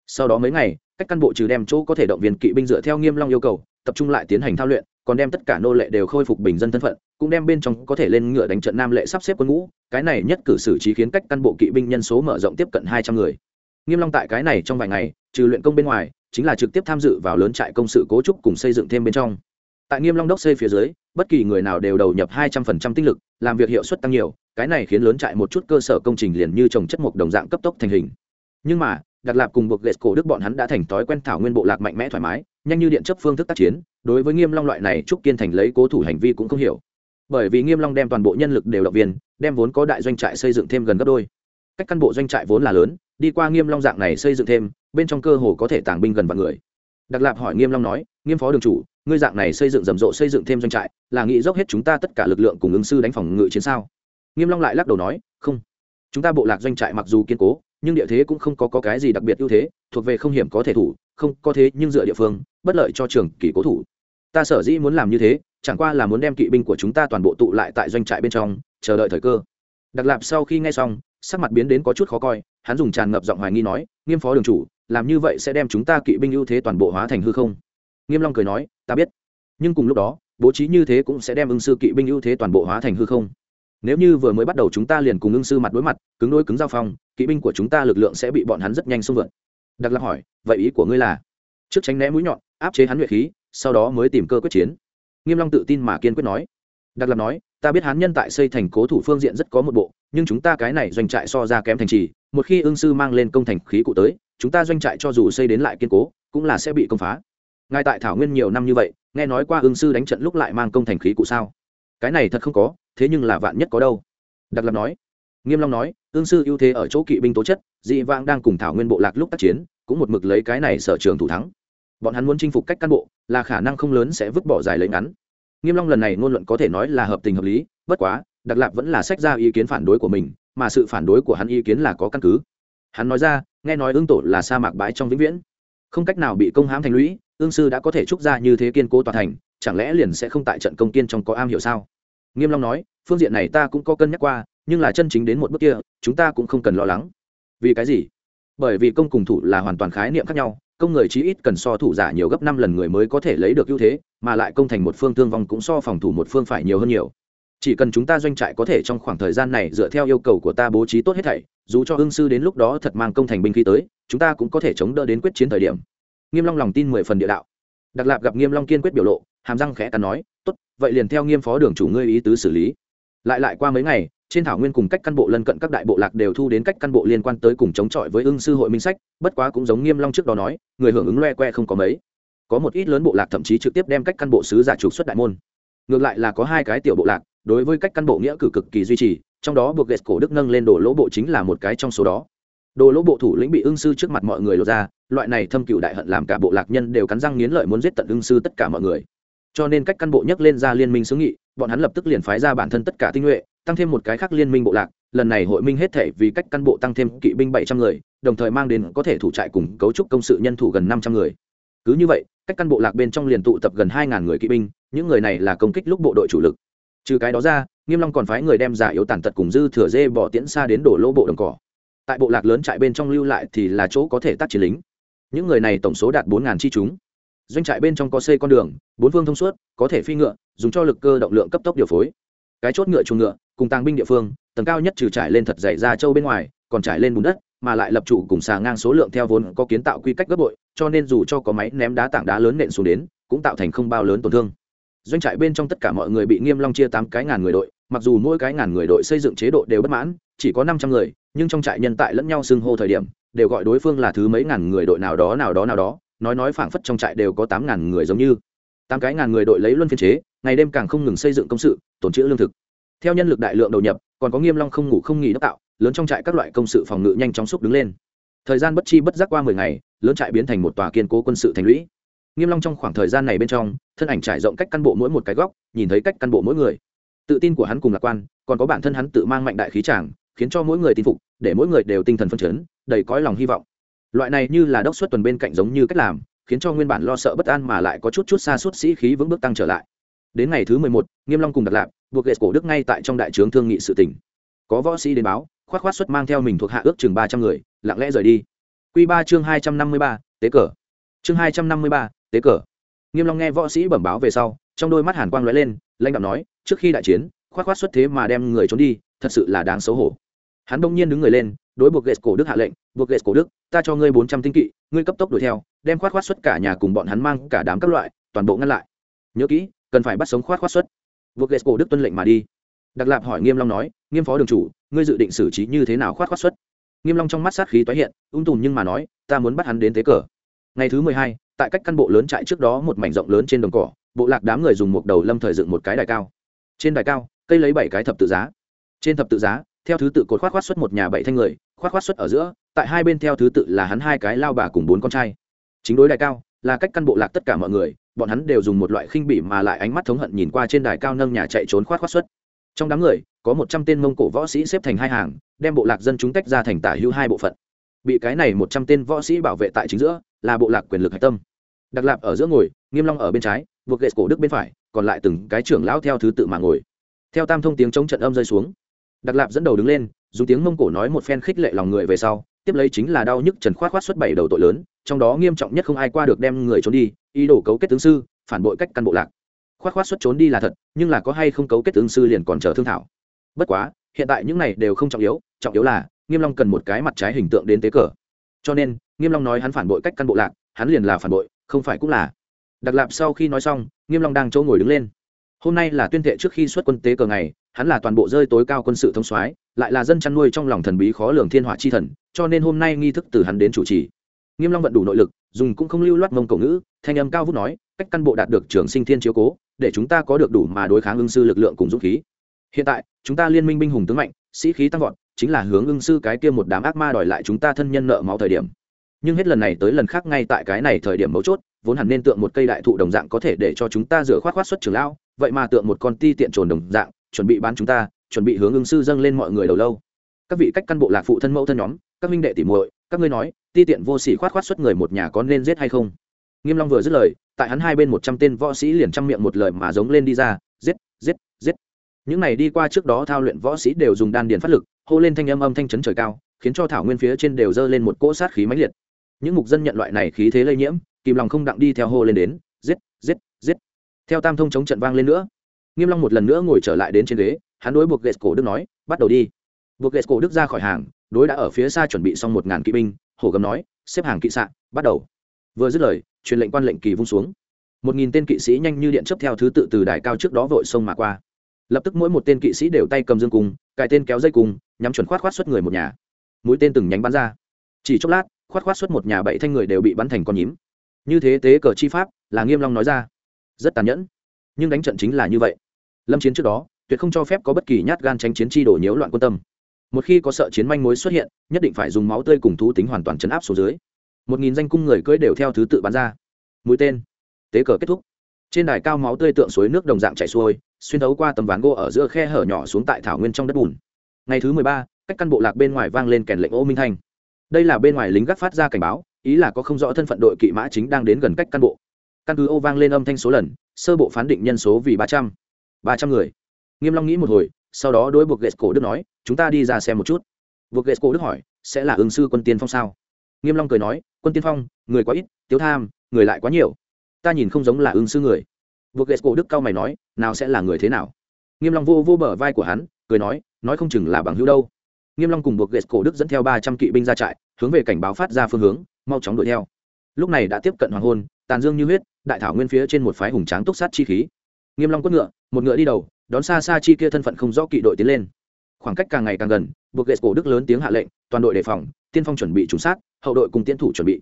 Sau đó mấy ngày, cách căn bộ trừ đem chỗ có thể động viên kỵ binh dựa theo nghiêm long yêu cầu, tập trung lại tiến hành thao luyện, còn đem tất cả nô lệ đều khôi phục bình dân thân phận cũng đem bên trong có thể lên ngựa đánh trận nam lệ sắp xếp quân ngũ, cái này nhất cử xử trí khiến cách căn bộ kỵ binh nhân số mở rộng tiếp cận hai trăm người. Nghiêm long tại cái này trong vài ngày, trừ luyện công bên ngoài, chính là trực tiếp tham dự vào lớn trại công sự cố trúc cùng xây dựng thêm bên trong. Tại nghiêm long đốc xây phía dưới, bất kỳ người nào đều đầu nhập hai trăm phần trăm tinh lực, làm việc hiệu suất tăng nhiều, cái này khiến lớn trại một chút cơ sở công trình liền như trồng chất mục đồng dạng cấp tốc thành hình. Nhưng mà đặc lạp cùng buộc lệ cổ đức bọn hắn đã thành thói quen thảo nguyên bộ lạc mạnh mẽ thoải mái, nhanh như điện chấp phương thức tác chiến, đối với nghiêm long loại này trúc kiên thành lấy cố thủ hành vi cũng không hiểu bởi vì nghiêm long đem toàn bộ nhân lực đều động viên đem vốn có đại doanh trại xây dựng thêm gần gấp đôi. Cách căn bộ doanh trại vốn là lớn đi qua nghiêm long dạng này xây dựng thêm bên trong cơ hồ có thể tàng binh gần vạn người. Đặc lạp hỏi nghiêm long nói nghiêm phó đường chủ ngươi dạng này xây dựng rầm rộ xây dựng thêm doanh trại là nghĩ dốc hết chúng ta tất cả lực lượng cùng ứng sư đánh phòng ngự chiến sao? Nghiêm long lại lắc đầu nói không. Chúng ta bộ lạc doanh trại mặc dù kiên cố nhưng địa thế cũng không có, có cái gì đặc biệt ưu thế thuộc về không hiểm có thể thủ không có thế nhưng dựa địa phương bất lợi cho trường kỳ cố thủ. Ta sở dĩ muốn làm như thế chẳng qua là muốn đem kỵ binh của chúng ta toàn bộ tụ lại tại doanh trại bên trong, chờ đợi thời cơ. Đặc lạp sau khi nghe xong, sắc mặt biến đến có chút khó coi, hắn dùng tràn ngập giọng hoài nghi nói, nghiêm phó đường chủ, làm như vậy sẽ đem chúng ta kỵ binh ưu thế toàn bộ hóa thành hư không? Nghiêm long cười nói, ta biết. Nhưng cùng lúc đó, bố trí như thế cũng sẽ đem ưng sư kỵ binh ưu thế toàn bộ hóa thành hư không. Nếu như vừa mới bắt đầu chúng ta liền cùng ưng sư mặt đối mặt, cứng đối cứng giao phong, kỵ binh của chúng ta lực lượng sẽ bị bọn hắn rất nhanh xung vượt. Đặc lạc hỏi, vậy ý của ngươi là? Trước tránh né mũi nhọn, áp chế hắn nhuệ khí, sau đó mới tìm cơ quyết chiến nghiêm long tự tin mà kiên quyết nói. Đặc lập nói, ta biết hắn nhân tại xây thành cố thủ phương diện rất có một bộ, nhưng chúng ta cái này doanh trại so ra kém thành trì, một khi ương sư mang lên công thành khí cụ tới, chúng ta doanh trại cho dù xây đến lại kiên cố, cũng là sẽ bị công phá. Ngay tại thảo nguyên nhiều năm như vậy, nghe nói qua ương sư đánh trận lúc lại mang công thành khí cụ sao? Cái này thật không có, thế nhưng là vạn nhất có đâu. Đặc lập nói. Nghiêm long nói, ương sư ưu thế ở chỗ kỵ binh tố chất, dị vãng đang cùng thảo nguyên bộ lạc lúc tác chiến, cũng một mực lấy cái này sở trường thủ thắng bọn hắn muốn chinh phục cách cán bộ, là khả năng không lớn sẽ vứt bỏ dài lấy ngắn. Nghiêm long lần này ngôn luận có thể nói là hợp tình hợp lý, bất quá đặc lạp vẫn là sách ra ý kiến phản đối của mình, mà sự phản đối của hắn ý kiến là có căn cứ. Hắn nói ra, nghe nói ương tổ là sa mạc bãi trong vĩnh viễn. Không cách nào bị công hãm thành lũy, ương sư đã có thể trúc ra như thế kiên cố toàn thành, chẳng lẽ liền sẽ không tại trận công kiên trong có am hiểu sao? Nghiêm long nói, phương diện này ta cũng có cân nhắc qua, nhưng là chân chính đến một bước kia, chúng ta cũng không cần lo lắng. Vì cái gì? Bởi vì công cùng thủ là hoàn toàn khái niệm khác nhau công người chí ít cần so thủ giả nhiều gấp năm lần người mới có thể lấy được ưu thế, mà lại công thành một phương thương vong cũng so phòng thủ một phương phải nhiều hơn nhiều. Chỉ cần chúng ta doanh trại có thể trong khoảng thời gian này dựa theo yêu cầu của ta bố trí tốt hết thảy, dù cho hương sư đến lúc đó thật mang công thành binh khí tới, chúng ta cũng có thể chống đỡ đến quyết chiến thời điểm. Nghiêm long lòng tin mười phần địa đạo. Đặc lạp gặp nghiêm long kiên quyết biểu lộ, hàm răng khẽ cắn nói, tốt, vậy liền theo nghiêm phó đường chủ ngươi ý tứ xử lý. Lại lại qua mấy ngày trên thảo nguyên cùng cách căn bộ lân cận các đại bộ lạc đều thu đến cách căn bộ liên quan tới cùng chống chọi với ưng sư hội minh sách, bất quá cũng giống nghiêm long trước đó nói, người hưởng ứng loe que không có mấy. Có một ít lớn bộ lạc thậm chí trực tiếp đem cách căn bộ sứ giả trục xuất đại môn. Ngược lại là có hai cái tiểu bộ lạc, đối với cách căn bộ nghĩa cử cực kỳ duy trì, trong đó buộc ghét cổ đức nâng lên đồ lỗ bộ chính là một cái trong số đó. Đồ lỗ bộ thủ lĩnh bị ưng sư trước mặt mọi người lột ra, loại này thâm cựu đại hận làm cả bộ lạc nhân đều cắn răng nghiến lợi muốn giết tận ưng sư tất cả mọi người. Cho nên cách căn bộ nhắc lên ra liên minh xứ nghị, bọn hắn lập tức liền phái ra bản thân tất cả tinh nhuệ tăng thêm một cái khác liên minh bộ lạc, lần này hội minh hết thể vì cách căn bộ tăng thêm kỵ binh bảy trăm người, đồng thời mang đến có thể thủ trại cùng cấu trúc công sự nhân thủ gần năm trăm người. Cứ như vậy, cách căn bộ lạc bên trong liền tụ tập gần hai ngàn người kỵ binh, những người này là công kích lúc bộ đội chủ lực. Trừ cái đó ra, nghiêm long còn phái người đem giả yếu tàn tật cùng dư thừa dê bỏ tiễn xa đến đổ lỗ bộ đồng cỏ. Tại bộ lạc lớn trại bên trong lưu lại thì là chỗ có thể tác chiến lính. Những người này tổng số đạt bốn ngàn chi chúng. Doanh trại bên trong có xây con đường, bốn phương thông suốt, có thể phi ngựa, dùng cho lực cơ động lượng cấp tốc điều phối cái chốt ngựa chuồng ngựa, cùng tàng binh địa phương, tầng cao nhất trừ trải lên thật dày ra châu bên ngoài, còn trải lên bùn đất, mà lại lập trụ cùng xà ngang số lượng theo vốn có kiến tạo quy cách gấp bội, cho nên dù cho có máy ném đá tảng đá lớn nện xuống đến, cũng tạo thành không bao lớn tổn thương. Doanh trại bên trong tất cả mọi người bị nghiêm long chia tám cái ngàn người đội, mặc dù mỗi cái ngàn người đội xây dựng chế độ đều bất mãn, chỉ có năm trăm người, nhưng trong trại nhân tại lẫn nhau xưng hô thời điểm, đều gọi đối phương là thứ mấy ngàn người đội nào đó nào đó nào đó, nói nói phảng phất trong trại đều có tám ngàn người giống như tám cái ngàn người đội lấy luân phiên chế, ngày đêm càng không ngừng xây dựng công sự tồn trữ lương thực. Theo nhân lực đại lượng đầu nhập, còn có nghiêm long không ngủ không nghỉ đốc tạo, lớn trong trại các loại công sự phòng ngự nhanh chóng xúc đứng lên. Thời gian bất chi bất giác qua mười ngày, lớn trại biến thành một tòa kiên cố quân sự thành lũy. Nghiêm long trong khoảng thời gian này bên trong, thân ảnh trải rộng cách căn bộ mỗi một cái góc, nhìn thấy cách căn bộ mỗi người. Tự tin của hắn cùng lạc quan, còn có bản thân hắn tự mang mạnh đại khí tràng khiến cho mỗi người tin phục, để mỗi người đều tinh thần phấn chấn, đầy cõi lòng hy vọng. Loại này như là đốc xuất tuần bên cạnh giống như cách làm khiến cho nguyên bản lo sợ bất an mà lại có chút chút xa suốt sĩ khí vững bước tăng trở lại. Đến ngày thứ mười một, nghiêm long cùng đặt lạp buộc ghệ cổ đức ngay tại trong đại trướng thương nghị sự tình. có võ sĩ đến báo khoát khoát xuất mang theo mình thuộc hạ ước chừng ba trăm người, lặng lẽ rời đi. Quy ba chương hai trăm năm mươi ba, tế cờ. Chương hai trăm năm mươi ba, tế cờ. Nghiêm long nghe võ sĩ bẩm báo về sau, trong đôi mắt hàn quang lóe lên, lãnh đạo nói, trước khi đại chiến khoát khoát xuất thế mà đem người trốn đi, thật sự là đáng xấu hổ. Hắn đông nhiên đứng người lên, đối buộc ghệ cổ đức hạ lệnh, buộc ghệ cổ đức, ta cho ngươi bốn trăm tinh kỵ, ngươi cấp tốc đuổi theo đem khoát khoát xuất cả nhà cùng bọn hắn mang cả đám các loại, toàn bộ ngăn lại. Nhớ kỹ, cần phải bắt sống khoát khoát xuất buộc ghệ cổ đức tuân lệnh mà đi. Đặc lạp hỏi nghiêm long nói, nghiêm phó đường chủ, ngươi dự định xử trí như thế nào khoát khoát xuất nghiêm long trong mắt sát khí tái hiện, ung tùm nhưng mà nói, ta muốn bắt hắn đến thế cờ. Ngày thứ mười hai, tại cách căn bộ lớn trại trước đó một mảnh rộng lớn trên đồng cỏ, bộ lạc đám người dùng một đầu lâm thời dựng một cái đài cao. Trên đài cao, cây lấy bảy cái thập tự giá. Trên thập tự giá, theo thứ tự cột khoát khoát xuất một nhà bảy thanh người, khoát khoát xuất ở giữa, tại hai bên theo thứ tự là hắn hai cái lao bà cùng bốn con trai chính đối đài cao, là cách căn bộ lạc tất cả mọi người, bọn hắn đều dùng một loại khinh bỉ mà lại ánh mắt thống hận nhìn qua trên đài cao nâng nhà chạy trốn khoát khoát xuất. Trong đám người, có một trăm tên mông cổ võ sĩ xếp thành hai hàng, đem bộ lạc dân chúng tách ra thành tả hữu hai bộ phận. Bị cái này một trăm tên võ sĩ bảo vệ tại chính giữa, là bộ lạc quyền lực hạch tâm. Đặc lạp ở giữa ngồi, nghiêm long ở bên trái, buộc gậy cổ đức bên phải, còn lại từng cái trưởng lão theo thứ tự mà ngồi. Theo tam thông tiếng chống trận âm rơi xuống, đặc lạp dẫn đầu đứng lên, dùng tiếng mông cổ nói một phen khích lệ lòng người về sau tiếp lấy chính là đau nhức trần khoát khoát xuất bảy đầu tội lớn, trong đó nghiêm trọng nhất không ai qua được đem người trốn đi, ý đồ cấu kết tướng sư, phản bội cách căn bộ lạc. Khoát khoát xuất trốn đi là thật, nhưng là có hay không cấu kết tướng sư liền còn chờ thương thảo. Bất quá, hiện tại những này đều không trọng yếu trọng yếu là, nghiêm long cần một cái mặt trái hình tượng đến tế cờ. Cho nên, nghiêm long nói hắn phản bội cách căn bộ lạc, hắn liền là phản bội, không phải cũng là. Đặc lạp sau khi nói xong, nghiêm long đang chỗ ngồi đứng lên. Hôm nay là tuyên thệ trước khi xuất quân tế cờ ngày hắn là toàn bộ rơi tối cao quân sự thông soái, lại là dân chăn nuôi trong lòng thần bí khó lường thiên hỏa chi thần, cho nên hôm nay nghi thức từ hắn đến chủ trì. Nghiêm long vận đủ nội lực, dùng cũng không lưu loát mông cổ ngữ, thanh âm cao vút nói, cách căn bộ đạt được trường sinh thiên chiếu cố, để chúng ta có được đủ mà đối kháng ưng sư lực lượng cùng dũng khí. Hiện tại, chúng ta liên minh binh hùng tướng mạnh, sĩ khí tăng vọt, chính là hướng ưng sư cái kia một đám ác ma đòi lại chúng ta thân nhân nợ máu thời điểm. Nhưng hết lần này tới lần khác ngay tại cái này thời điểm mấu chốt, vốn hẳn nên tượng một cây đại thụ đồng dạng có thể để cho chúng ta rửa khoát khoát xuất trường lão, vậy mà tượng một con ti tiện trồn đồng dạng chuẩn bị bán chúng ta, chuẩn bị hướng ứng sư dâng lên mọi người đầu lâu. Các vị cách căn bộ lạc phụ thân mẫu thân nhóm, các minh đệ tỉ muội, các ngươi nói, ti tiện vô sỉ khoát khoát xuất người một nhà có nên giết hay không? Nghiêm long vừa dứt lời, tại hắn hai bên một trăm tên võ sĩ liền trăm miệng một lời mà giống lên đi ra, giết giết giết. Những này đi qua trước đó thao luyện võ sĩ đều dùng đan điền phát lực, hô lên thanh âm âm thanh chấn trời cao, khiến cho thảo nguyên phía trên đều dơ lên một cỗ sát khí mãnh liệt. Những mục dân nhận loại này khí thế lây nhiễm kìm lòng không đặng đi theo hô lên đến, giết giết giết. Theo tam thông chống trận vang lên nữa nghiêm long một lần nữa ngồi trở lại đến trên ghế, hắn đối buộc ghét cổ đức nói, bắt đầu đi. Buộc ghét cổ đức ra khỏi hàng, đối đã ở phía xa chuẩn bị xong một ngàn kỵ binh, hổ gầm nói, xếp hàng kỵ sạn bắt đầu. Vừa dứt lời, truyền lệnh quan lệnh kỳ vung xuống. Một nghìn tên kỵ sĩ nhanh như điện chấp theo thứ tự từ đài cao trước đó vội sông mà qua. Lập tức mỗi một tên kỵ sĩ đều tay cầm dương cung, cài tên kéo dây cung, nhắm chuẩn khoát khoát xuất người một nhà. Mũi tên từng nhánh bắn ra. Chỉ chốc lát, khoát khoát xuất một nhà bảy thanh người đều bị bắn thành con nhím. Như thế tế cờ chi pháp, là nghiêm long nói ra. Rất tàn nhẫn. Nhưng đánh trận chính là như vậy lâm chiến trước đó, tuyệt không cho phép có bất kỳ nhát gan tránh chiến chi đổ nhiễu loạn quân tâm. Một khi có sợ chiến manh mối xuất hiện, nhất định phải dùng máu tươi cùng thú tính hoàn toàn chấn áp xuống dưới. Một nghìn danh cung người cưỡi đều theo thứ tự bắn ra. Mũi tên. Tế cờ kết thúc. Trên đài cao máu tươi tượng suối nước đồng dạng chảy xuôi, xuyên thấu qua tấm ván gỗ ở giữa khe hở nhỏ xuống tại thảo nguyên trong đất bùn. Ngày thứ mười ba, cách căn bộ lạc bên ngoài vang lên kèn lệnh ô minh thanh. Đây là bên ngoài lính gác phát ra cảnh báo, ý là có không rõ thân phận đội kỵ mã chính đang đến gần cách căn bộ. Căn cứ ô vang lên âm thanh số lần, sơ bộ phán định nhân số vì ba trăm ba trăm người. Nghiêm long nghĩ một hồi, sau đó đối buộc ghệ cổ đức nói, chúng ta đi ra xem một chút. Buộc ghệ cổ đức hỏi, sẽ là ứng sư quân tiên phong sao? Nghiêm long cười nói, quân tiên phong, người quá ít tiếu tham, người lại quá nhiều. Ta nhìn không giống là ứng sư người. Buộc ghệ cổ đức cao mày nói, nào sẽ là người thế nào? Nghiêm long vô vô bờ vai của hắn, cười nói nói không chừng là bằng hữu đâu. Nghiêm long cùng buộc ghệ cổ đức dẫn theo ba trăm kỵ binh ra trại, hướng về cảnh báo phát ra phương hướng, mau chóng đuổi theo. Lúc này đã tiếp cận hoàng hôn, tàn dương như huyết, đại thảo nguyên phía trên một phái hùng tráng túc sát chi khí nghiêm long quất ngựa, một ngựa đi đầu, đón xa xa chi kia thân phận không rõ kỵ đội tiến lên. Khoảng cách càng ngày càng gần, buộc ghệ cổ đức lớn tiếng hạ lệnh, toàn đội đề phòng, tiên phong chuẩn bị trùng sát, hậu đội cùng tiến thủ chuẩn bị.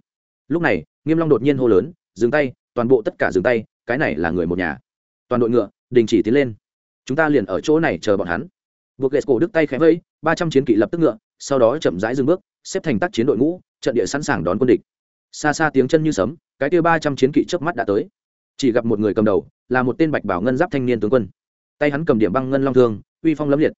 Lúc này, nghiêm long đột nhiên hô lớn, dừng tay, toàn bộ tất cả dừng tay, cái này là người một nhà. Toàn đội ngựa, đình chỉ tiến lên. Chúng ta liền ở chỗ này chờ bọn hắn. Buộc ghệ cổ đức tay khẽ vẫy ba trăm chiến kỵ lập tức ngựa, sau đó chậm rãi dừng bước, xếp thành tác chiến đội ngũ, trận địa sẵn sàng đón quân địch. Xa xa tiếng chân như sấm, cái kia ba trăm chiến kỵ trước mắt đã tới. Chỉ gặp một người cầm đầu là một tên bạch bảo ngân giáp thanh niên tướng quân. Tay hắn cầm điểm băng ngân long thương, uy phong lẫm liệt.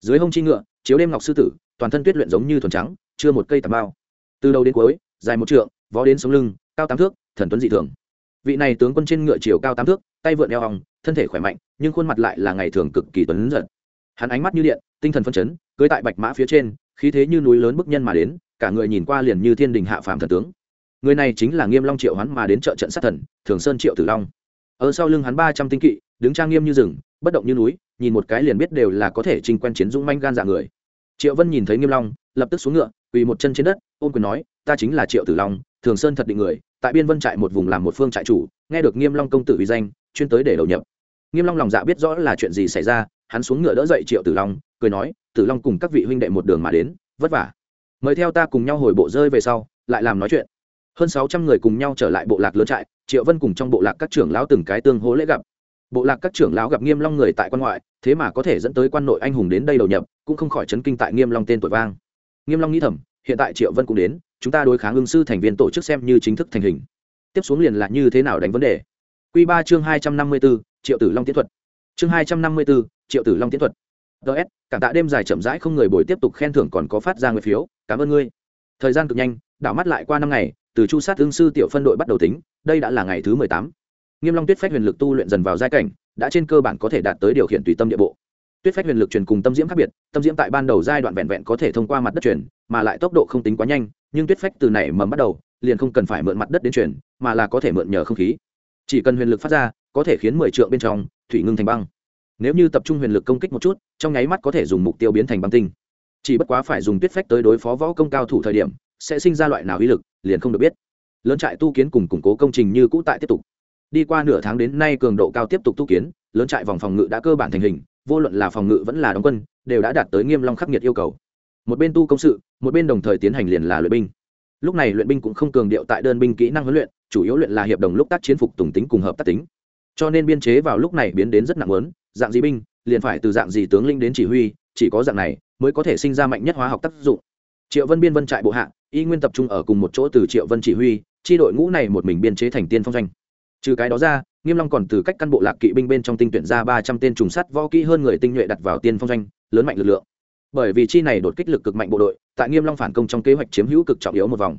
Dưới hông chi ngựa, chiếu đêm ngọc sư tử, toàn thân tuyết luyện giống như thuần trắng, chưa một cây tạp bao từ đầu đến cuối, dài một trượng, vó đến sống lưng, cao tám thước, thần tuấn dị thường. Vị này tướng quân trên ngựa chiều cao tám thước, tay vượn eo hòng, thân thể khỏe mạnh, nhưng khuôn mặt lại là ngày thường cực kỳ tuấn giật. Hắn ánh mắt như điện, tinh thần phân chấn cưới tại bạch mã phía trên, khí thế như núi lớn bức nhân mà đến, cả người nhìn qua liền như thiên đình hạ phàm thần tướng. Người này chính là nghiêm long triệu hắn mà đến trợ trận sát thần, thường sơn triệu tử long ở sau lưng hắn ba trăm tinh kỵ, đứng trang nghiêm như rừng, bất động như núi, nhìn một cái liền biết đều là có thể trình quen chiến dũng manh gan dạ người. Triệu vân nhìn thấy nghiêm long, lập tức xuống ngựa, quỳ một chân trên đất ôm quyền nói, ta chính là triệu tử long, thường sơn thật định người, tại biên vân trại một vùng làm một phương trại chủ, nghe được nghiêm long công tử uy danh, chuyên tới để đầu nhập. Nghiêm long lòng dạ biết rõ là chuyện gì xảy ra, hắn xuống ngựa đỡ dậy triệu tử long, cười nói, tử long cùng các vị huynh đệ một đường mà đến, vất vả. Mời theo ta cùng nhau hồi bộ rơi về sau, lại làm nói chuyện. Hơn sáu trăm người cùng nhau trở lại bộ lạc lớn trại triệu vân cùng trong bộ lạc các trưởng lão từng cái tương hỗ lễ gặp. Bộ lạc các trưởng lão gặp nghiêm long người tại quan ngoại thế mà có thể dẫn tới quan nội anh hùng đến đây đầu nhập cũng không khỏi chấn kinh tại nghiêm long tên tuổi vang. Nghiêm long nghĩ thầm hiện tại triệu vân cũng đến chúng ta đối kháng ương sư thành viên tổ chức xem như chính thức thành hình. Tiếp xuống liền là như thế nào đánh vấn đề. Quy ba chương hai trăm năm mươi 254, triệu tử long tiến thuật. Chương hai trăm năm mươi 254, triệu tử long tiến thuật. Ts cảm tạ đêm dài chậm rãi không người bồi tiếp tục khen thưởng còn có phát ra người phiếu cảm ơn ngươi. Thời gian cực nhanh đảo mắt lại qua năm ngày từ chu sát ương sư tiểu phân đội bắt đầu tính đây đã là ngày thứ mười tám. Nghiêm long tuyết phách huyền lực tu luyện dần vào giai cảnh, đã trên cơ bản có thể đạt tới điều khiển tùy tâm địa bộ. Tuyết phách huyền lực truyền cùng tâm diễm khác biệt, tâm diễm tại ban đầu giai đoạn vẹn vẹn có thể thông qua mặt đất truyền, mà lại tốc độ không tính quá nhanh, nhưng tuyết phách từ nảy mầm bắt đầu, liền không cần phải mượn mặt đất đến truyền, mà là có thể mượn nhờ không khí. Chỉ cần huyền lực phát ra, có thể khiến mười trượng bên trong, thủy ngưng thành băng. Nếu như tập trung huyền lực công kích một chút, trong nháy mắt có thể dùng mục tiêu biến thành băng tinh. Chỉ bất quá phải dùng tuyết phách tới đối phó võ công cao thủ thời điểm, sẽ sinh ra loại nào uy lực, liền không được biết lớn trại tu kiến cùng củng cố công trình như cũ tại tiếp tục. Đi qua nửa tháng đến nay cường độ cao tiếp tục tu kiến, lớn trại vòng phòng ngự đã cơ bản thành hình, vô luận là phòng ngự vẫn là đóng quân, đều đã đạt tới nghiêm long khắc nghiệt yêu cầu. Một bên tu công sự, một bên đồng thời tiến hành liền là luyện binh. Lúc này luyện binh cũng không cường điệu tại đơn binh kỹ năng huấn luyện, chủ yếu luyện là hiệp đồng lúc tác chiến phục tùng tính cùng hợp tác tính. Cho nên biên chế vào lúc này biến đến rất nặng lớn dạng gì binh, liền phải từ dạng gì tướng linh đến chỉ huy, chỉ có dạng này mới có thể sinh ra mạnh nhất hóa học tác dụng. Triệu vân biên vân trại bộ hạ, y nguyên tập trung ở cùng một chỗ từ triệu vân chỉ huy chi đội ngũ này một mình biên chế thành tiên phong doanh. Trừ cái đó ra, nghiêm long còn từ cách căn bộ lạc kỵ binh bên trong tinh tuyển ra ba trăm tên trùng sắt võ kỹ hơn người tinh nhuệ đặt vào tiên phong doanh, lớn mạnh lực lượng. Bởi vì chi này đột kích lực cực mạnh bộ đội, tại nghiêm long phản công trong kế hoạch chiếm hữu cực trọng yếu một vòng.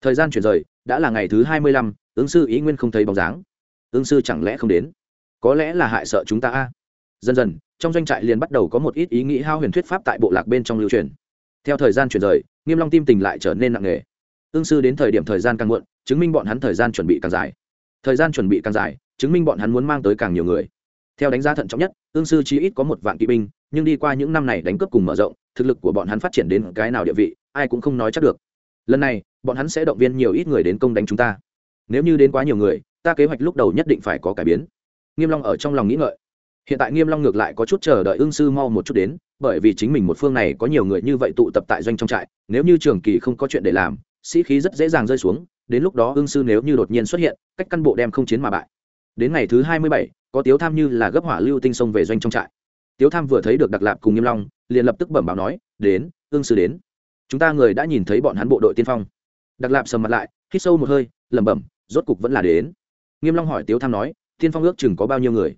Thời gian chuyển rời, đã là ngày thứ hai mươi lăm, ứng sư ý nguyên không thấy bóng dáng. Ứng sư chẳng lẽ không đến? Có lẽ là hại sợ chúng ta a. Dần dần, trong doanh trại liền bắt đầu có một ít ý nghĩ hao huyền thuyết pháp tại bộ lạc bên trong lưu truyền. Theo thời gian chuyển rời, nghiêm long tim tình lại trở nên nặng nề ương sư đến thời điểm thời gian càng muộn, chứng minh bọn hắn thời gian chuẩn bị càng dài. Thời gian chuẩn bị càng dài, chứng minh bọn hắn muốn mang tới càng nhiều người. Theo đánh giá thận trọng nhất ương sư chí ít có một vạn kỵ binh, nhưng đi qua những năm này đánh cướp cùng mở rộng, thực lực của bọn hắn phát triển đến cái nào địa vị, ai cũng không nói chắc được. Lần này, bọn hắn sẽ động viên nhiều ít người đến công đánh chúng ta. Nếu như đến quá nhiều người, ta kế hoạch lúc đầu nhất định phải có cải biến. Nghiêm long ở trong lòng nghĩ ngợi. Hiện tại nghiêm long ngược lại có chút chờ đợi ương sư mau một chút đến, bởi vì chính mình một phương này có nhiều người như vậy tụ tập tại doanh trong trại, nếu như trường kỳ không có chuyện để làm sĩ khí rất dễ dàng rơi xuống đến lúc đó ương sư nếu như đột nhiên xuất hiện cách căn bộ đem không chiến mà bại. Đến ngày thứ hai mươi bảy, có tiếu tham như là gấp hỏa lưu tinh sông về doanh trong trại. Tiếu tham vừa thấy được đặc lạp cùng nghiêm long liền lập tức bẩm báo nói đến ương sư đến. Chúng ta người đã nhìn thấy bọn hắn bộ đội tiên phong. Đặc lạp sầm mặt lại hít sâu một hơi lẩm bẩm rốt cục vẫn là đến. Nghiêm long hỏi tiếu tham nói tiên phong ước chừng có bao nhiêu người?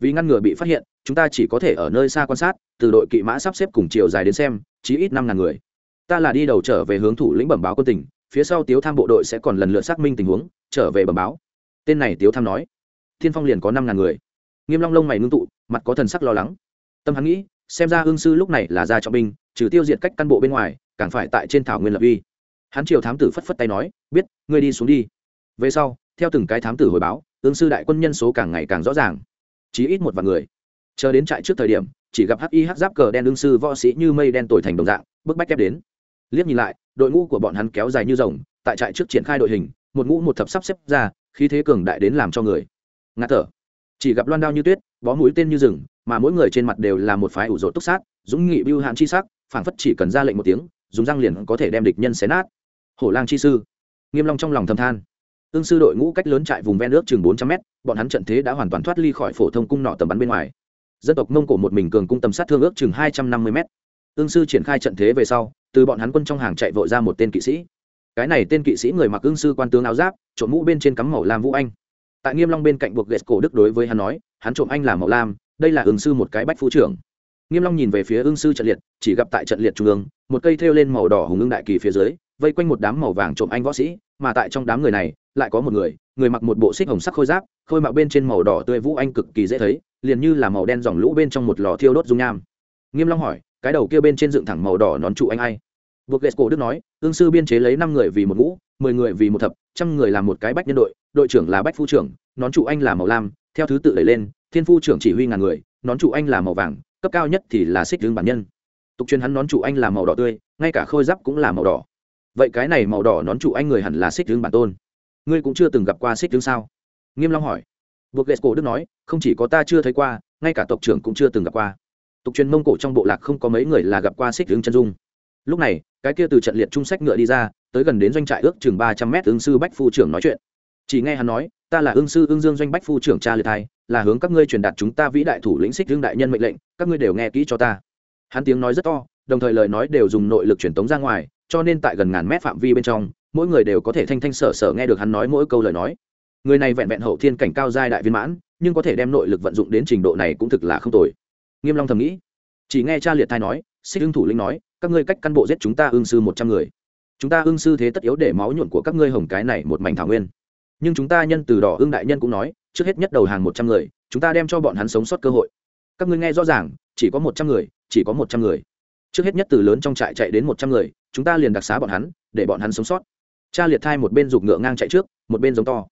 Vì ngăn ngừa bị phát hiện chúng ta chỉ có thể ở nơi xa quan sát từ đội kỵ mã sắp xếp cùng chiều dài đến xem chí ít năm ngàn người ta là đi đầu trở về hướng thủ lĩnh bẩm báo quân tình, phía sau tiếu tham bộ đội sẽ còn lần lượt xác minh tình huống trở về bẩm báo. Tên này tiếu tham nói. Thiên phong liền có năm ngàn người. Nghiêm long lông mày ngưng tụ mặt có thần sắc lo lắng. Tâm hắn nghĩ xem ra hương sư lúc này là ra trọng binh trừ tiêu diệt cách căn bộ bên ngoài càng phải tại trên thảo nguyên lập uy. Hắn triều thám tử phất phất tay nói biết ngươi đi xuống đi. Về sau theo từng cái thám tử hồi báo hương sư đại quân nhân số càng ngày càng rõ ràng. Chí ít một vạn người. Chờ đến trại trước thời điểm chỉ gặp hắc y hắc giáp cờ đen đương sư võ sĩ như mây đen tồi thành đồng dạng bức bách kép đến liếc nhìn lại, đội ngũ của bọn hắn kéo dài như rồng, tại trại trước triển khai đội hình, một ngũ một thập sắp xếp ra, khí thế cường đại đến làm cho người. Ngạt thở. Chỉ gặp loan đao như tuyết, bó mũi tên như rừng, mà mỗi người trên mặt đều là một phái ủ rột túc sát, dũng nghị bưu hạn chi sắc, phảng phất chỉ cần ra lệnh một tiếng, dùng răng liền có thể đem địch nhân xé nát. Hổ lang chi sư. Nghiêm long trong lòng thầm than. Ương sư đội ngũ cách lớn trại vùng ven nước chừng bốn trăm mét, bọn hắn trận thế đã hoàn toàn thoát ly khỏi phổ thông cung nọ tầm bắn bên ngoài. Dân tộc mông cổ một mình cường cung tầm sát thương ước chừng hai trăm năm mươi mét. Ương sư triển khai trận thế về sau từ bọn hắn quân trong hàng chạy vội ra một tên kỵ sĩ. Cái này tên kỵ sĩ người mặc ương sư quan tướng áo giáp, trộm mũ bên trên cắm màu lam vũ anh. Tại nghiêm long bên cạnh buộc ghét cổ đức đối với hắn nói, hắn trộm anh là màu lam, đây là ương sư một cái bách phu trưởng. Nghiêm long nhìn về phía ương sư trận liệt, chỉ gặp tại trận liệt trung ương, một cây thêu lên màu đỏ hùng ương đại kỳ phía dưới, vây quanh một đám màu vàng trộm anh võ sĩ, mà tại trong đám người này, lại có một người người mặc một bộ xích hồng sắc khôi giáp, khôi mạo bên trên màu đỏ tươi vũ anh cực kỳ dễ thấy, liền như là màu đen dòng lũ bên trong một lò thiêu đốt dung nham. Nghiêm long hỏi cái đầu kia bên trên dựng thẳng màu đỏ nón trụ anh ai. Buộc ghét cổ đức nói ương sư biên chế lấy năm người vì một ngũ, mười người vì một thập, trăm người làm một cái bách nhân đội đội trưởng là bách phu trưởng, nón trụ anh là màu lam, theo thứ tự đẩy lên, thiên phu trưởng chỉ huy ngàn người, nón trụ anh là màu vàng, cấp cao nhất thì là xích lương bản nhân. Tục truyền hắn nón trụ anh là màu đỏ tươi, ngay cả khôi giáp cũng là màu đỏ. Vậy cái này màu đỏ nón trụ anh người hẳn là xích lương bản tôn. Ngươi cũng chưa từng gặp qua xích lương sao? Nghiêm long hỏi. Buộc ghét cổ đức nói, không chỉ có ta chưa thấy qua, ngay cả tộc trưởng cũng chưa từng gặp qua tục truyền mông cổ trong bộ lạc không có mấy người là gặp qua xích hướng chân dung. Lúc này, cái kia từ trận liệt trung sách ngựa đi ra, tới gần đến doanh trại ước chừng ba trăm mét ứng sư bách phu trưởng nói chuyện. Chỉ nghe hắn nói, ta là ương sư ương dương doanh bách phu trưởng cha liệt thai, là hướng các ngươi truyền đạt chúng ta vĩ đại thủ lĩnh xích hương đại nhân mệnh lệnh, các ngươi đều nghe kỹ cho ta. Hắn tiếng nói rất to, đồng thời lời nói đều dùng nội lực truyền tống ra ngoài, cho nên tại gần ngàn mét phạm vi bên trong, mỗi người đều có thể thanh thanh sở sở nghe được hắn nói mỗi câu lời nói. Người này vẹn vẹn hậu thiên cảnh cao giai đại viên mãn, nhưng có thể đem nội lực vận dụng đến trình độ này cũng thực là không tồi nghiêm long thầm nghĩ. Chỉ nghe cha liệt thai nói, xích hưng thủ lĩnh nói, các ngươi cách căn bộ giết chúng ta ương sư một trăm người. Chúng ta ương sư thế tất yếu để máu nhuộn của các ngươi hồng cái này một mảnh thảo nguyên. Nhưng chúng ta nhân từ đỏ ương đại nhân cũng nói, trước hết nhất đầu hàng một trăm người, chúng ta đem cho bọn hắn sống sót cơ hội. Các ngươi nghe rõ ràng, chỉ có một trăm người, chỉ có một trăm người. Trước hết nhất từ lớn trong trại chạy đến một trăm người, chúng ta liền đặc xá bọn hắn, để bọn hắn sống sót. Cha liệt thai một bên giục ngựa ngang chạy trước, một bên giống to.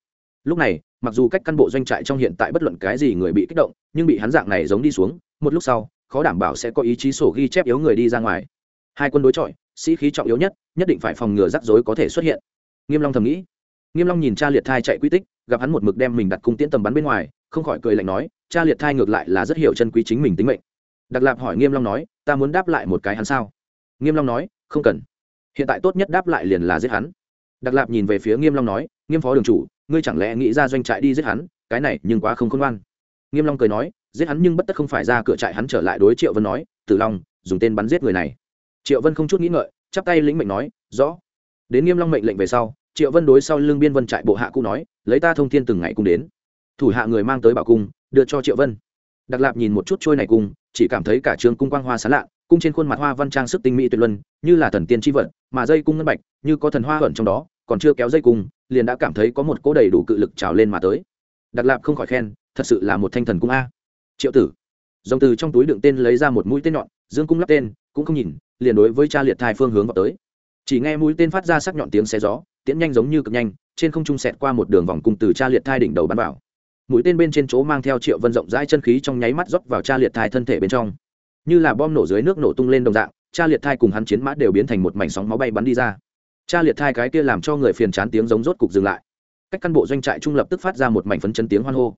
Lúc này, mặc dù cách căn bộ doanh trại trong hiện tại bất luận cái gì người bị kích động, nhưng bị hắn dạng này giống đi xuống một lúc sau, khó đảm bảo sẽ có ý chí sổ ghi chép yếu người đi ra ngoài. Hai quân đối chọi, sĩ khí trọng yếu nhất nhất định phải phòng ngừa rắc rối có thể xuất hiện. Nghiêm long thầm nghĩ. Nghiêm long nhìn cha liệt thai chạy quy tích, gặp hắn một mực đem mình đặt cung tiễn tầm bắn bên ngoài, không khỏi cười lạnh nói, cha liệt thai ngược lại là rất hiểu chân quý chính mình tính mệnh. Đặc lạp hỏi nghiêm long nói, ta muốn đáp lại một cái hắn sao? Nghiêm long nói, không cần. Hiện tại tốt nhất đáp lại liền là giết hắn. Đặc lạp nhìn về phía nghiêm long nói, nghiêm phó đường chủ, ngươi chẳng lẽ nghĩ ra doanh trại đi giết hắn? Cái này nhưng quá không khôn ngoan. Nghiêm long cười nói giết hắn nhưng bất tất không phải ra cửa trại hắn trở lại đối triệu vân nói, tử long, dùng tên bắn giết người này. Triệu vân không chút nghĩ ngợi, chắp tay lĩnh mệnh nói, rõ. Đến nghiêm long mệnh lệnh về sau, triệu vân đối sau lưng biên vân trại bộ hạ cũ nói, lấy ta thông thiên từng ngày cung đến. Thủ hạ người mang tới bảo cung, đưa cho triệu vân. Đặc lạp nhìn một chút trôi này cung, chỉ cảm thấy cả trường cung quang hoa sáng lạ, cung trên khuôn mặt hoa văn trang sức tinh mỹ tuyệt luân, như là thần tiên tri vật, mà dây cung ngân bạch, như có thần hoa ẩn trong đó, còn chưa kéo dây cung, liền đã cảm thấy có một cỗ đầy đủ cự lực trào lên mà tới. Đặc lạp không khỏi khen, thật sự là một thanh thần cung a triệu tử. Dòng từ trong túi đựng tên lấy ra một mũi tên nhọn, dương cung lắp tên, cũng không nhìn, liền đối với cha liệt thai phương hướng vào tới. Chỉ nghe mũi tên phát ra sắc nhọn tiếng xe gió, tiễn nhanh giống như cực nhanh, trên không trung sẹt qua một đường vòng cung từ cha liệt thai đỉnh đầu bắn vào. Mũi tên bên trên chỗ mang theo triệu vân rộng rãi chân khí trong nháy mắt rót vào cha liệt thai thân thể bên trong. Như là bom nổ dưới nước nổ tung lên đồng dạng, cha liệt thai cùng hắn chiến mã đều biến thành một mảnh sóng máu bay bắn đi ra. Cha liệt thai cái kia làm cho người phiền chán tiếng giống rốt cục dừng lại. Cách căn bộ doanh trại trung lập tức phát ra một mảnh phấn chân tiếng hoan hô.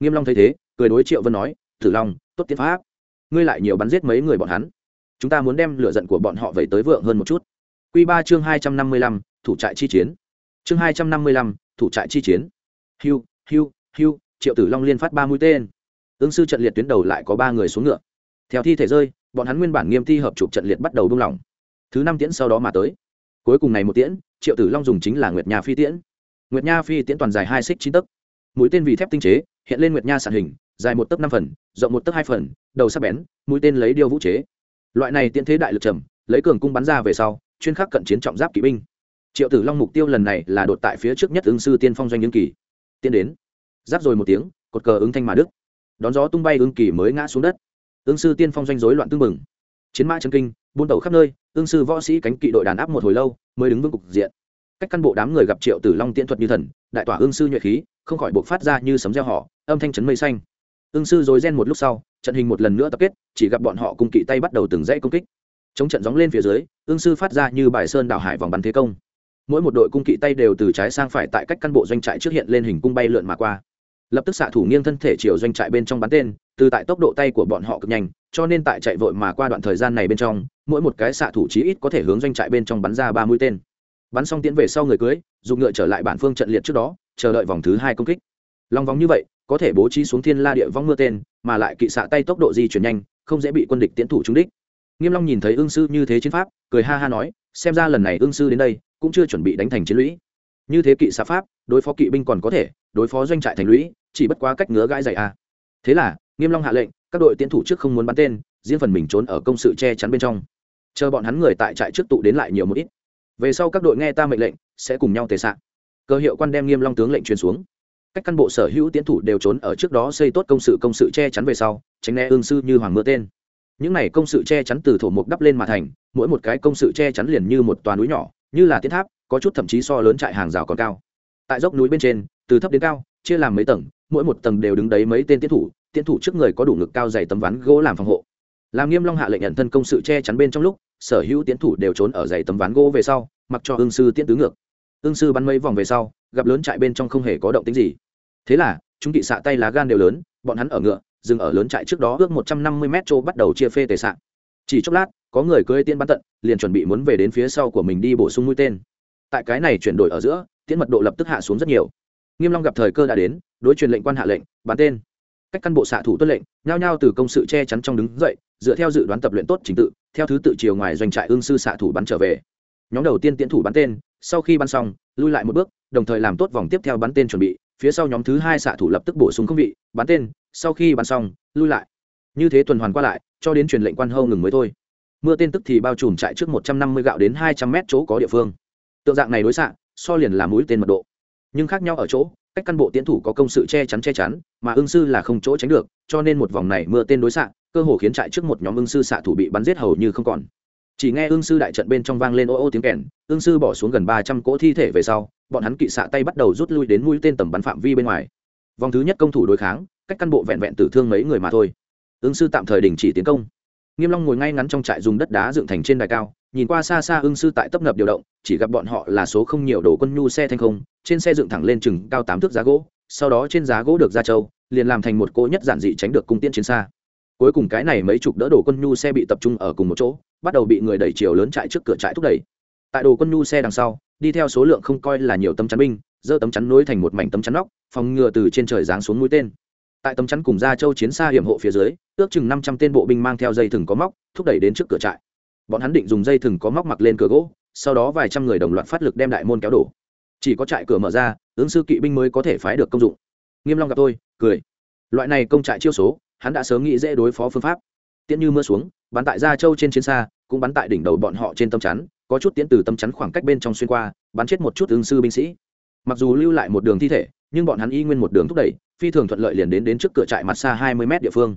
Nghiêm long thấy thế, cười đối triệu vân nói tử long, tốt tiến pháp. Ngươi lại nhiều bắn giết mấy người bọn hắn. Chúng ta muốn đem lửa giận của bọn họ vẩy tới vượng hơn một chút. Quy ba chương hai trăm năm mươi lăm, thủ trại chi chiến. Chương hai trăm năm mươi lăm, thủ trại chi chiến. Hiu hiu hiu, triệu tử long liên phát ba mũi tên. Ứng sư trận liệt tuyến đầu lại có ba người xuống ngựa. Theo thi thể rơi, bọn hắn nguyên bản nghiêm thi hợp chụp trận liệt bắt đầu buông lỏng. Thứ năm tiễn sau đó mà tới. Cuối cùng này một tiễn, triệu tử long dùng chính là nguyệt nha phi tiễn. Nguyệt nha phi tiễn toàn dài hai xích chín tấc. Mũi tên vì thép tinh chế, hiện lên nguyệt nha sản hình dài một tấc năm phần, rộng một tấc hai phần, đầu sắc bén, mũi tên lấy điêu vũ chế. Loại này tiễn thế đại lực trầm, lấy cường cung bắn ra về sau, chuyên khắc cận chiến trọng giáp kỵ binh. Triệu tử long mục tiêu lần này là đột tại phía trước nhất ứng sư tiên phong doanh ứng kỳ. Tiến đến, giáp rồi một tiếng, cột cờ ứng thanh mà đức. Đón gió tung bay ứng kỳ mới ngã xuống đất. Ứng sư tiên phong doanh rối loạn tương mừng chiến mã chân kinh, buôn tẩu khắp nơi, ứng sư võ sĩ cánh kỵ đội đàn áp một hồi lâu, mới đứng vững cục diện. Cách căn bộ đám người gặp triệu tử long tiễn thuật như thần, đại tỏa ứng sư nhuệ khí, không khỏi buộc phát ra như sấm gieo họ âm thanh chấn mây xanh ương sư dối ren một lúc sau, trận hình một lần nữa tập kết, chỉ gặp bọn họ cùng kỵ tay bắt đầu từng dãy công kích. Chống trận gióng lên phía dưới ương sư phát ra như bài sơn đảo hải vòng bắn thế công. Mỗi một đội cung kỵ tay đều từ trái sang phải tại cách căn bộ doanh trại trước hiện lên hình cung bay lượn mà qua. Lập tức xạ thủ nghiêng thân thể chiều doanh trại bên trong bắn tên, từ tại tốc độ tay của bọn họ cực nhanh, cho nên tại chạy vội mà qua đoạn thời gian này bên trong, mỗi một cái xạ thủ chí ít có thể hướng doanh trại bên trong bắn ra ba mũi tên. Bắn xong tiến về sau người cưới dùng ngựa trở lại bản phương trận liệt trước đó, chờ đợi vòng thứ hai công kích. Lòng vòng như vậy có thể bố trí xuống thiên la địa vong mưa tên, mà lại kỵ xạ tay tốc độ di chuyển nhanh, không dễ bị quân địch tiến thủ trúng đích. Nghiêm long nhìn thấy ương sư như thế chiến pháp, cười ha ha nói, xem ra lần này ương sư đến đây, cũng chưa chuẩn bị đánh thành chiến lũy. Như thế kỵ xạ pháp, đối phó kỵ binh còn có thể, đối phó doanh trại thành lũy, chỉ bất quá cách ngứa gãi dày à. thế là, nghiêm long hạ lệnh, các đội tiến thủ trước không muốn bắn tên, riêng phần mình trốn ở công sự che chắn bên trong. Chờ bọn hắn người tại trại trước tụ đến lại nhiều một ít. Về sau các đội nghe ta mệnh lệnh, sẽ cùng nhau tề sạ. cơ hiệu quan đem nghiêm long tướng lệnh truyền xuống cách căn bộ sở hữu tiến thủ đều trốn ở trước đó xây tốt công sự công sự che chắn về sau, tránh né ương sư như hoàng mưa tên. Những này công sự che chắn từ thổ mục đắp lên mà thành, mỗi một cái công sự che chắn liền như một toàn núi nhỏ, như là tiến tháp, có chút thậm chí so lớn trại hàng rào còn cao. Tại dốc núi bên trên, từ thấp đến cao, chia làm mấy tầng, mỗi một tầng đều đứng đấy mấy tên tiến thủ tiến thủ trước người có đủ ngực cao dày tấm ván gỗ làm phòng hộ. Làm nghiêm long hạ lệnh nhận thân công sự che chắn bên trong lúc, sở hữu tiến thủ đều trốn ở dày tấm ván gỗ về sau, mặc cho ương sư tiến tứ ngược ương sư bắn mấy vòng về sau, gặp lớn trại bên trong không hề có động tĩnh gì. Thế là, chúng kỵ xạ tay lá gan đều lớn, bọn hắn ở ngựa, dừng ở lớn trại trước đó ước một trăm năm mươi mét chỗ bắt đầu chia phê tề xạ. Chỉ chốc lát, có người cưỡi tiên bắn tận, liền chuẩn bị muốn về đến phía sau của mình đi bổ sung mũi tên. Tại cái này chuyển đổi ở giữa, tiễn mật độ lập tức hạ xuống rất nhiều. Nghiêm long gặp thời cơ đã đến, đối truyền lệnh quan hạ lệnh, bắn tên. Cách căn bộ xạ thủ tuân lệnh, nhao nhao từ công sự che chắn trong đứng dậy, dựa theo dự đoán tập luyện tốt trình tự, theo thứ tự chiều ngoài doanh trại ương sư xạ thủ bắn trở về. Nhóm đầu tiên tiễn thủ bắn tên sau khi bắn xong, lui lại một bước, đồng thời làm tốt vòng tiếp theo bắn tên chuẩn bị, phía sau nhóm thứ hai xạ thủ lập tức bổ sung không vị, bắn tên, sau khi bắn xong, lui lại. Như thế tuần hoàn qua lại, cho đến truyền lệnh quan hâu ngừng mới thôi. Mưa tên tức thì bao trùm trại trước một trăm năm mươi gạo đến hai trăm mét chỗ có địa phương. Tượng dạng này đối xạ, so liền là mũi tên mật độ. Nhưng khác nhau ở chỗ, cách căn bộ tiến thủ có công sự che chắn che chắn, mà ưng sư là không chỗ tránh được, cho nên một vòng này mưa tên đối xạ, cơ hồ khiến trại trước một nhóm ưng sư xạ thủ bị bắn giết hầu như không còn chỉ nghe ương sư đại trận bên trong vang lên ô ô tiếng kèn, ương sư bỏ xuống gần ba trăm cỗ thi thể về sau, bọn hắn kỵ xạ tay bắt đầu rút lui đến mũi tên tầm bắn phạm vi bên ngoài. Vòng thứ nhất công thủ đối kháng, cách căn bộ vẹn vẹn tử thương mấy người mà thôi. Ương sư tạm thời đình chỉ tiến công. Nghiêm long ngồi ngay ngắn trong trại dùng đất đá dựng thành trên đài cao, nhìn qua xa xa ương sư tại tấp nập điều động, chỉ gặp bọn họ là số không nhiều đồ quân nhu xe thanh không, trên xe dựng thẳng lên chừng cao tám thước giá gỗ, sau đó trên giá gỗ được ra châu, liền làm thành một cỗ nhất giản dị tránh được cung tiễn chiến xa cuối cùng cái này mấy chục đỡ đồ quân nhu xe bị tập trung ở cùng một chỗ, bắt đầu bị người đẩy chiều lớn chạy trước cửa trại thúc đẩy. Tại đồ quân nhu xe đằng sau, đi theo số lượng không coi là nhiều tấm chắn binh, giơ tấm chắn nối thành một mảnh tấm chắn nóc, phòng ngừa từ trên trời giáng xuống mũi tên. Tại tấm chắn cùng ra châu chiến xa hiểm hộ phía dưới, ước chừng năm trăm tên bộ binh mang theo dây thừng có móc, thúc đẩy đến trước cửa trại. Bọn hắn định dùng dây thừng có móc mặc lên cửa gỗ, sau đó vài trăm người đồng loạt phát lực đem đại môn kéo đổ. Chỉ có trại cửa mở ra, ứng sư kỵ binh mới có thể phái được công dụng. Nghiêm long gặp tôi, cười. Loại này công trại chiêu số hắn đã sớm nghĩ dễ đối phó phương pháp. Tiễn như mưa xuống, bắn tại gia châu trên chiến xa, cũng bắn tại đỉnh đầu bọn họ trên tâm chắn, có chút tiễn từ tâm chắn khoảng cách bên trong xuyên qua, bắn chết một chút ứng sư binh sĩ. Mặc dù lưu lại một đường thi thể, nhưng bọn hắn y nguyên một đường thúc đẩy, phi thường thuận lợi liền đến đến trước cửa trại mặt xa hai mươi mét địa phương.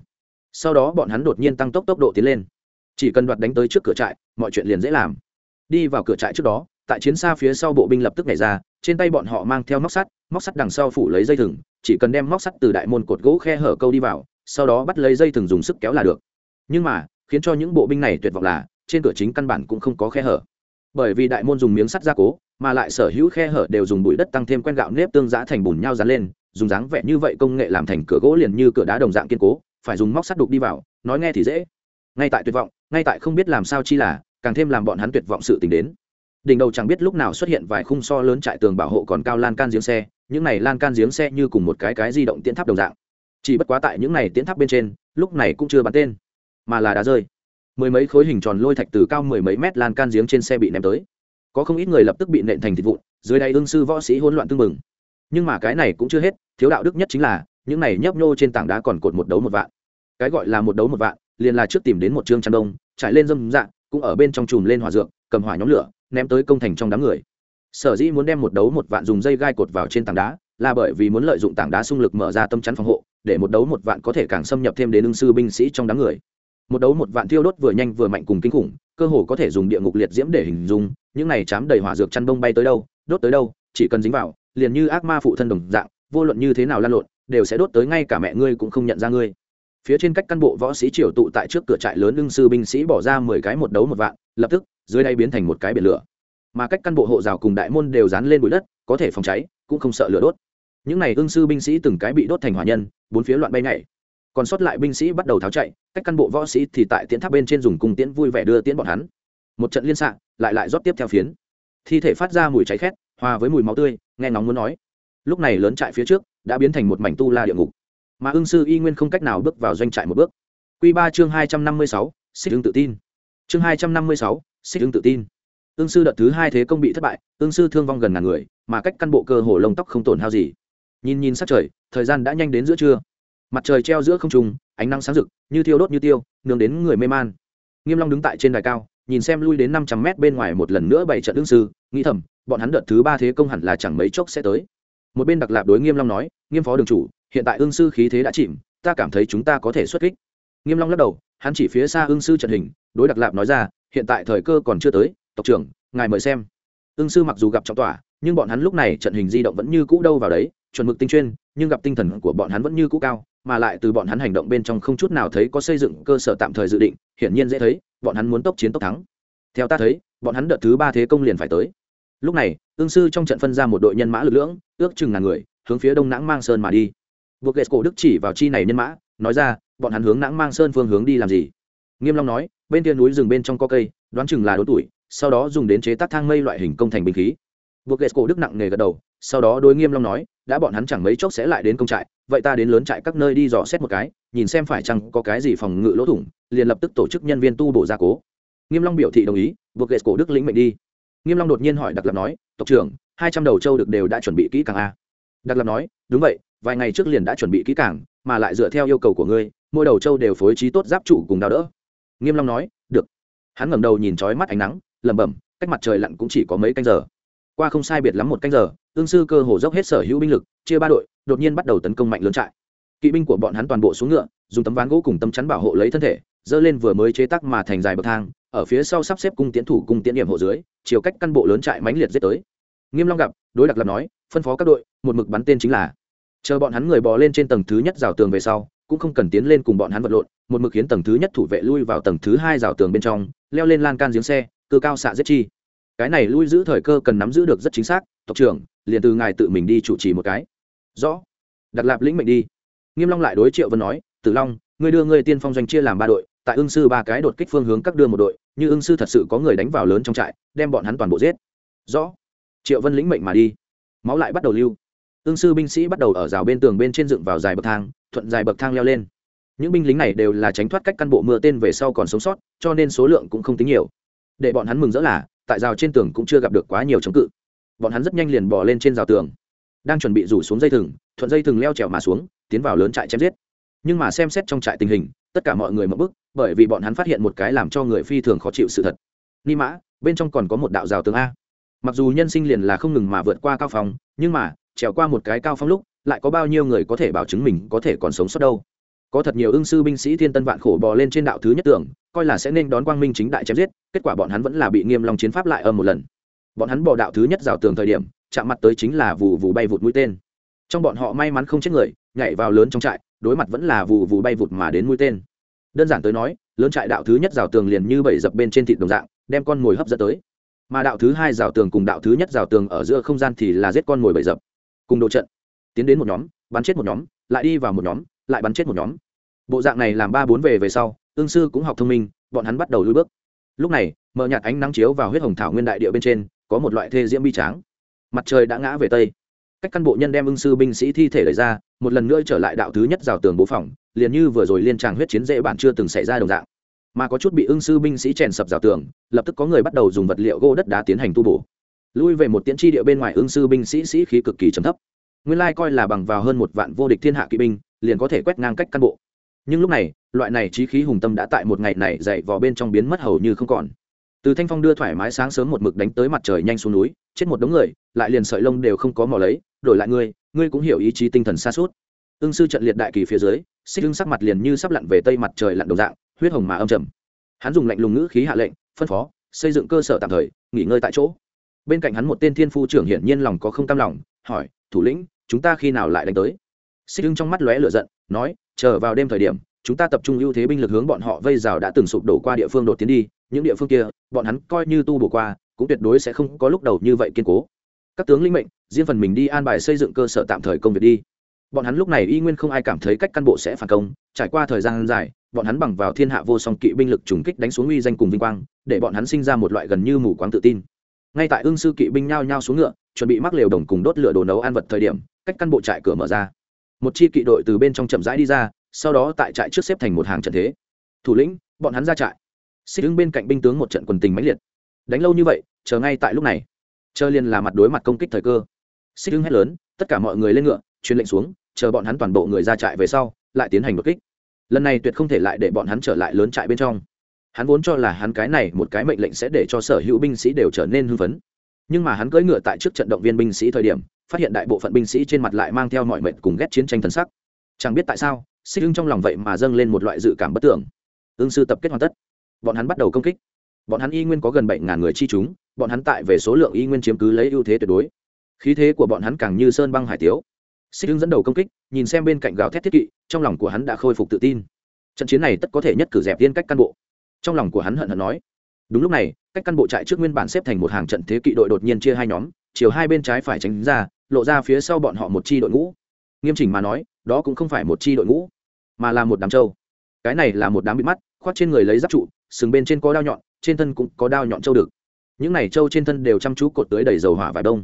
Sau đó bọn hắn đột nhiên tăng tốc tốc độ tiến lên. Chỉ cần đoạt đánh tới trước cửa trại, mọi chuyện liền dễ làm. Đi vào cửa trại trước đó, tại chiến xa phía sau bộ binh lập tức nhảy ra, trên tay bọn họ mang theo móc sắt móc sắt đằng sau phủ lấy dây thừng, chỉ cần đem móc sắt từ đại môn cột gỗ khe hở câu đi vào sau đó bắt lấy dây thừng dùng sức kéo là được. Nhưng mà, khiến cho những bộ binh này tuyệt vọng là, trên cửa chính căn bản cũng không có khe hở. Bởi vì đại môn dùng miếng sắt gia cố, mà lại sở hữu khe hở đều dùng bụi đất tăng thêm quen gạo nếp tương giã thành bùn nhau dán lên, dùng dáng vẻ như vậy công nghệ làm thành cửa gỗ liền như cửa đá đồng dạng kiên cố, phải dùng móc sắt đục đi vào, nói nghe thì dễ. Ngay tại tuyệt vọng, ngay tại không biết làm sao chi là, càng thêm làm bọn hắn tuyệt vọng sự tình đến. Đỉnh đầu chẳng biết lúc nào xuất hiện vài khung so lớn trại tường bảo hộ còn cao lan can giếng xe, những này lan can giếng xe như cùng một cái cái di động tiến tháp đồng dạng chỉ bất quá tại những này tiến tháp bên trên, lúc này cũng chưa bắn tên, mà là đá rơi. Mười mấy khối hình tròn lôi thạch từ cao mười mấy mét lan can giếng trên xe bị ném tới. Có không ít người lập tức bị nện thành thịt vụn, dưới đây ương sư võ sĩ hỗn loạn tưng mừng nhưng mà cái này cũng chưa hết, thiếu đạo đức nhất chính là, những này nhấp nhô trên tảng đá còn cột một đấu một vạn. Cái gọi là một đấu một vạn, liền là trước tìm đến một trương chăn đông, trải lên dâm dạng cũng ở bên trong chùm lên hỏa dược, cầm hỏa nhóm lửa, ném tới công thành trong đám người. Sở dĩ muốn đem một đấu một vạn dùng dây gai cột vào trên tảng đá, là bởi vì muốn lợi dụng tảng đá xung lực mở ra tâm chắn phòng hộ để một đấu một vạn có thể càng xâm nhập thêm đến ưng sư binh sĩ trong đám người. Một đấu một vạn thiêu đốt vừa nhanh vừa mạnh cùng kinh khủng, cơ hồ có thể dùng địa ngục liệt diễm để hình dung, những này chám đầy hỏa dược chăn bông bay tới đâu, đốt tới đâu, chỉ cần dính vào, liền như ác ma phụ thân đồng dạng, vô luận như thế nào lan lộn, đều sẽ đốt tới ngay cả mẹ ngươi cũng không nhận ra ngươi. Phía trên cách căn bộ võ sĩ triều tụ tại trước cửa trại lớn ưng sư binh sĩ bỏ ra mười cái một đấu một vạn, lập tức, dưới đây biến thành một cái biển lửa. Mà cách căn bộ hộ rào cùng đại môn đều dán lên bụi đất, có thể phòng cháy, cũng không sợ lửa đốt những n à y ương sư binh sĩ từng cái bị đốt thành hỏa nhân, bốn phía loạn bay nhảy. Còn sót lại binh sĩ bắt đầu tháo chạy, cách căn bộ võ sĩ thì tại tiễn tháp bên trên dùng cung tiễn vui vẻ đưa tiễn bọn hắn. Một trận liên xạ, lại lại rót tiếp theo phiến. Thi thể phát ra mùi cháy khét, hòa với mùi máu tươi, nghe ngóng muốn nói. Lúc này lớn trại phía trước, đã biến thành một mảnh tu la địa ngục. Mà ưng sư y nguyên không cách nào bước vào doanh trại một bước. Q ba chương hai trăm năm mươi sáu, xích ưng tự tin. Chương hai trăm năm mươi sáu, xích ưng tự tin. Ương sư đợt thứ hai thế công bị thất bại ương sư thương vong gần ngàn người, mà cách căn bộ cơ hồ lông tóc không tổn hao gì nhìn nhìn sát trời, thời gian đã nhanh đến giữa trưa. Mặt trời treo giữa không trung, ánh nắng sáng rực, như thiêu đốt như tiêu nướng đến người mê man. Nghiêm long đứng tại trên đài cao, nhìn xem lui đến năm trăm mét bên ngoài một lần nữa bảy trận đương sư nghĩ thầm, bọn hắn đợt thứ ba thế công hẳn là chẳng mấy chốc sẽ tới. Một bên đặc lạp đối nghiêm long nói, nghiêm phó đường chủ, hiện tại ương sư khí thế đã chìm, ta cảm thấy chúng ta có thể xuất kích. Nghiêm long lắc đầu, hắn chỉ phía xa ương sư trận hình, đối đặc lạp nói ra, hiện tại thời cơ còn chưa tới, tộc trưởng, ngài mời xem. Ương sư mặc dù gặp trọng tỏa nhưng bọn hắn lúc này trận hình di động vẫn như cũ đâu vào đấy, chuẩn mực tinh chuyên, nhưng gặp tinh thần của bọn hắn vẫn như cũ cao, mà lại từ bọn hắn hành động bên trong không chút nào thấy có xây dựng cơ sở tạm thời dự định, hiển nhiên dễ thấy, bọn hắn muốn tốc chiến tốc thắng. Theo ta thấy, bọn hắn đợt thứ ba thế công liền phải tới. Lúc này, ương sư trong trận phân ra một đội nhân mã lực lưỡng, ước chừng ngàn người, hướng phía đông nãng mang sơn mà đi. Buộc ghệ cổ đức chỉ vào chi này nhân mã, nói ra, bọn hắn hướng nãng mang sơn phương hướng đi làm gì? Nghiêm long nói, bên kia núi rừng bên trong có cây, đoán chừng là đốn tuổi, sau đó dùng đến chế tác thang mây loại hình công thành binh khí buộc ghệ cổ đức nặng nề gật đầu, sau đó đối nghiêm long nói, đã bọn hắn chẳng mấy chốc sẽ lại đến công trại, vậy ta đến lớn trại các nơi đi dò xét một cái, nhìn xem phải chăng có cái gì phòng ngự lỗ thủng, liền lập tức tổ chức nhân viên tu bổ gia cố. Nghiêm long biểu thị đồng ý, buộc ghệ cổ đức lĩnh mệnh đi. Nghiêm long đột nhiên hỏi đặc lập nói, tộc trưởng, hai trăm đầu châu được đều đã chuẩn bị kỹ càng a? Đặc lập nói, đúng vậy, vài ngày trước liền đã chuẩn bị kỹ càng, mà lại dựa theo yêu cầu của ngươi, mỗi đầu châu đều phối trí tốt giáp trụ cùng đào đỡ. Nghiêm long nói, được. Hắn ngẩng đầu nhìn chói mắt ánh nắng, lẩm bẩm, cách mặt trời lặn cũng chỉ có mấy canh giờ qua không sai biệt lắm một canh giờ, ương sư cơ hồ dốc hết sở hữu binh lực, chia ba đội, đột nhiên bắt đầu tấn công mạnh lớn trại. Kỵ binh của bọn hắn toàn bộ xuống ngựa, dùng tấm ván gỗ cùng tấm chắn bảo hộ lấy thân thể, dơ lên vừa mới chế tác mà thành dài bậc thang, ở phía sau sắp xếp cung tiến thủ cung tiến điểm hộ dưới, chiều cách căn bộ lớn trại mãnh liệt giết tới. Nghiêm long gặp, đối đặc lập nói, phân phó các đội, một mực bắn tên chính là. Chờ bọn hắn người bò lên trên tầng thứ nhất rào tường về sau, cũng không cần tiến lên cùng bọn hắn vật lộn, một mực khiến tầng thứ nhất thủ vệ lui vào tầng thứ hai rào tường bên trong, leo lên lan can giếng xe cơ cao xạ giết chi cái này lui giữ thời cơ cần nắm giữ được rất chính xác, tộc trưởng, liền từ ngài tự mình đi chủ trì một cái. Rõ. Đặt lạp lĩnh mệnh đi. Nghiêm long lại đối triệu vân nói, tử long, ngươi đưa ngươi tiên phong doanh chia làm ba đội, tại ưng sư ba cái đột kích phương hướng các đưa một đội, như ưng sư thật sự có người đánh vào lớn trong trại, đem bọn hắn toàn bộ giết. Rõ. Triệu vân lĩnh mệnh mà đi. Máu lại bắt đầu lưu. Ưng sư binh sĩ bắt đầu ở rào bên tường bên trên dựng vào dài bậc thang, thuận dài bậc thang leo lên. Những binh lính này đều là tránh thoát cách căn bộ mưa tên về sau còn sống sót, cho nên số lượng cũng không tính nhiều. Để bọn hắn mừng rỡ là tại rào trên tường cũng chưa gặp được quá nhiều chống cự. Bọn hắn rất nhanh liền bỏ lên trên rào tường, đang chuẩn bị rủ xuống dây thừng, thuận dây thừng leo trèo mà xuống, tiến vào lớn trại chém giết. Nhưng mà xem xét trong trại tình hình, tất cả mọi người mất bức, bởi vì bọn hắn phát hiện một cái làm cho người phi thường khó chịu sự thật. Ni mã, bên trong còn có một đạo rào tường a. Mặc dù nhân sinh liền là không ngừng mà vượt qua cao phòng nhưng mà, trèo qua một cái cao phong lúc, lại có bao nhiêu người có thể bảo chứng mình có thể còn sống sót đâu? Có thật nhiều ưng sư binh sĩ thiên tân vạn khổ bò lên trên đạo thứ nhất tưởng coi là sẽ nên đón quang minh chính đại chém giết, kết quả bọn hắn vẫn là bị nghiêm lòng chiến pháp lại âm một lần. Bọn hắn bò đạo thứ nhất rào tường thời điểm, chạm mặt tới chính là vụ vụ bay vụt mũi tên. Trong bọn họ may mắn không chết người, nhảy vào lớn trong trại, đối mặt vẫn là vụ vụ bay vụt mà đến mũi tên. Đơn giản tới nói, lớn trại đạo thứ nhất rào tường liền như bảy dập bên trên thịt đồng dạng, đem con mồi hấp dẫn tới. Mà đạo thứ hai rào tường cùng đạo thứ nhất rào tường ở giữa không gian thì là giết con mồi bảy dập. Cùng độ trận, tiến đến một nhóm, bắn chết một nhóm, lại đi vào một nhóm lại bắn chết một nhóm. Bộ dạng này làm ba bốn về về sau, ương sư cũng học thông minh, bọn hắn bắt đầu lùi bước. Lúc này mở nhạt ánh nắng chiếu vào huyết hồng thảo nguyên đại địa bên trên, có một loại thê diễm bi tráng. Mặt trời đã ngã về tây. Cách căn bộ nhân đem ưng sư binh sĩ thi thể lấy ra, một lần nữa trở lại đạo thứ nhất rào tường bố phòng, liền như vừa rồi liên tràng huyết chiến dễ bản chưa từng xảy ra đồng dạng. Mà có chút bị ưng sư binh sĩ chèn sập rào tường, lập tức có người bắt đầu dùng vật liệu gỗ đất đá tiến hành tu bổ. Lui về một tiến tri địa bên ngoài ưng sư binh sĩ sĩ khí cực kỳ trầm thấp. Nguyên lai coi là bằng vào hơn một vạn vô địch thiên hạ kỵ binh liền có thể quét ngang cách căn bộ. Nhưng lúc này, loại này trí khí hùng tâm đã tại một ngày này dậy vò bên trong biến mất hầu như không còn. Từ thanh phong đưa thoải mái sáng sớm một mực đánh tới mặt trời nhanh xuống núi, chết một đống người, lại liền sợi lông đều không có mò lấy, đổi lại ngươi ngươi cũng hiểu ý chí tinh thần xa suốt. Ưng sư trận liệt đại kỳ phía dưới, xích ưng sắc mặt liền như sắp lặn về tây mặt trời lặn đồng dạng, huyết hồng mà âm trầm. Hắn dùng lạnh lùng ngữ khí hạ lệnh, phân phó, xây dựng cơ sở tạm thời, nghỉ ngơi tại chỗ. Bên cạnh hắn một tên thiên phu trưởng hiển nhiên lòng có không cam lòng, hỏi, thủ lĩnh, chúng ta khi nào lại đánh tới? Xích Hưng trong mắt lóe lửa giận, nói, chờ vào đêm thời điểm, chúng ta tập trung ưu thế binh lực hướng bọn họ vây rào đã từng sụp đổ qua địa phương đột tiến đi, những địa phương kia, bọn hắn coi như tu bổ qua, cũng tuyệt đối sẽ không có lúc đầu như vậy kiên cố. Các tướng linh mệnh, riêng phần mình đi an bài xây dựng cơ sở tạm thời công việc đi. Bọn hắn lúc này y nguyên không ai cảm thấy cách căn bộ sẽ phản công, trải qua thời gian dài, bọn hắn bằng vào thiên hạ vô song kỵ binh lực trùng kích đánh xuống uy danh cùng vinh quang, để bọn hắn sinh ra một loại gần như mù quáng tự tin. Ngay tại ương sư kỵ binh nhao nhao xuống ngựa, chuẩn bị mắc lều đồng cùng đốt lửa đồ nấu ăn vật thời điểm, cách căn bộ trại cửa mở ra một chi kỵ đội từ bên trong chậm rãi đi ra, sau đó tại trại trước xếp thành một hàng trận thế. Thủ lĩnh, bọn hắn ra trại. Xích đứng bên cạnh binh tướng một trận quần tình mãnh liệt. Đánh lâu như vậy, chờ ngay tại lúc này. Chờ liền là mặt đối mặt công kích thời cơ. Xích đứng hét lớn, tất cả mọi người lên ngựa, truyền lệnh xuống, chờ bọn hắn toàn bộ người ra trại về sau, lại tiến hành đột kích. Lần này tuyệt không thể lại để bọn hắn trở lại lớn trại bên trong. Hắn vốn cho là hắn cái này một cái mệnh lệnh sẽ để cho sở hữu binh sĩ đều trở nên hưng phấn. Nhưng mà hắn cưỡi ngựa tại trước trận động viên binh sĩ thời điểm phát hiện đại bộ phận binh sĩ trên mặt lại mang theo mọi mệnh cùng ghét chiến tranh thần sắc. Chẳng biết tại sao, xích ưng trong lòng vậy mà dâng lên một loại dự cảm bất tưởng. Ương sư tập kết hoàn tất. Bọn hắn bắt đầu công kích. Bọn hắn y nguyên có gần bảy ngàn người chi chúng, bọn hắn tại về số lượng y nguyên chiếm cứ lấy ưu thế tuyệt đối. Khí thế của bọn hắn càng như sơn băng hải tiếu. Xích ưng dẫn đầu công kích, nhìn xem bên cạnh gào thét thiết kỵ, trong lòng của hắn đã khôi phục tự tin. Trận chiến này tất có thể nhất cử dẹp tiên cách căn bộ. Trong lòng của hắn hận hận nói, đúng lúc này, cách căn bộ trại trước nguyên bản xếp thành một hàng trận thế kỵ đội đột nhiên chia hai nhóm, chiều hai bên trái phải tránh ra lộ ra phía sau bọn họ một chi đội ngũ. Nghiêm chỉnh mà nói, đó cũng không phải một chi đội ngũ, mà là một đám trâu. Cái này là một đám bị mắt, khoác trên người lấy giáp trụ, sừng bên trên có đao nhọn, trên thân cũng có đao nhọn trâu được. Những này trâu trên thân đều chăm chú cột tới đầy dầu hỏa và đông.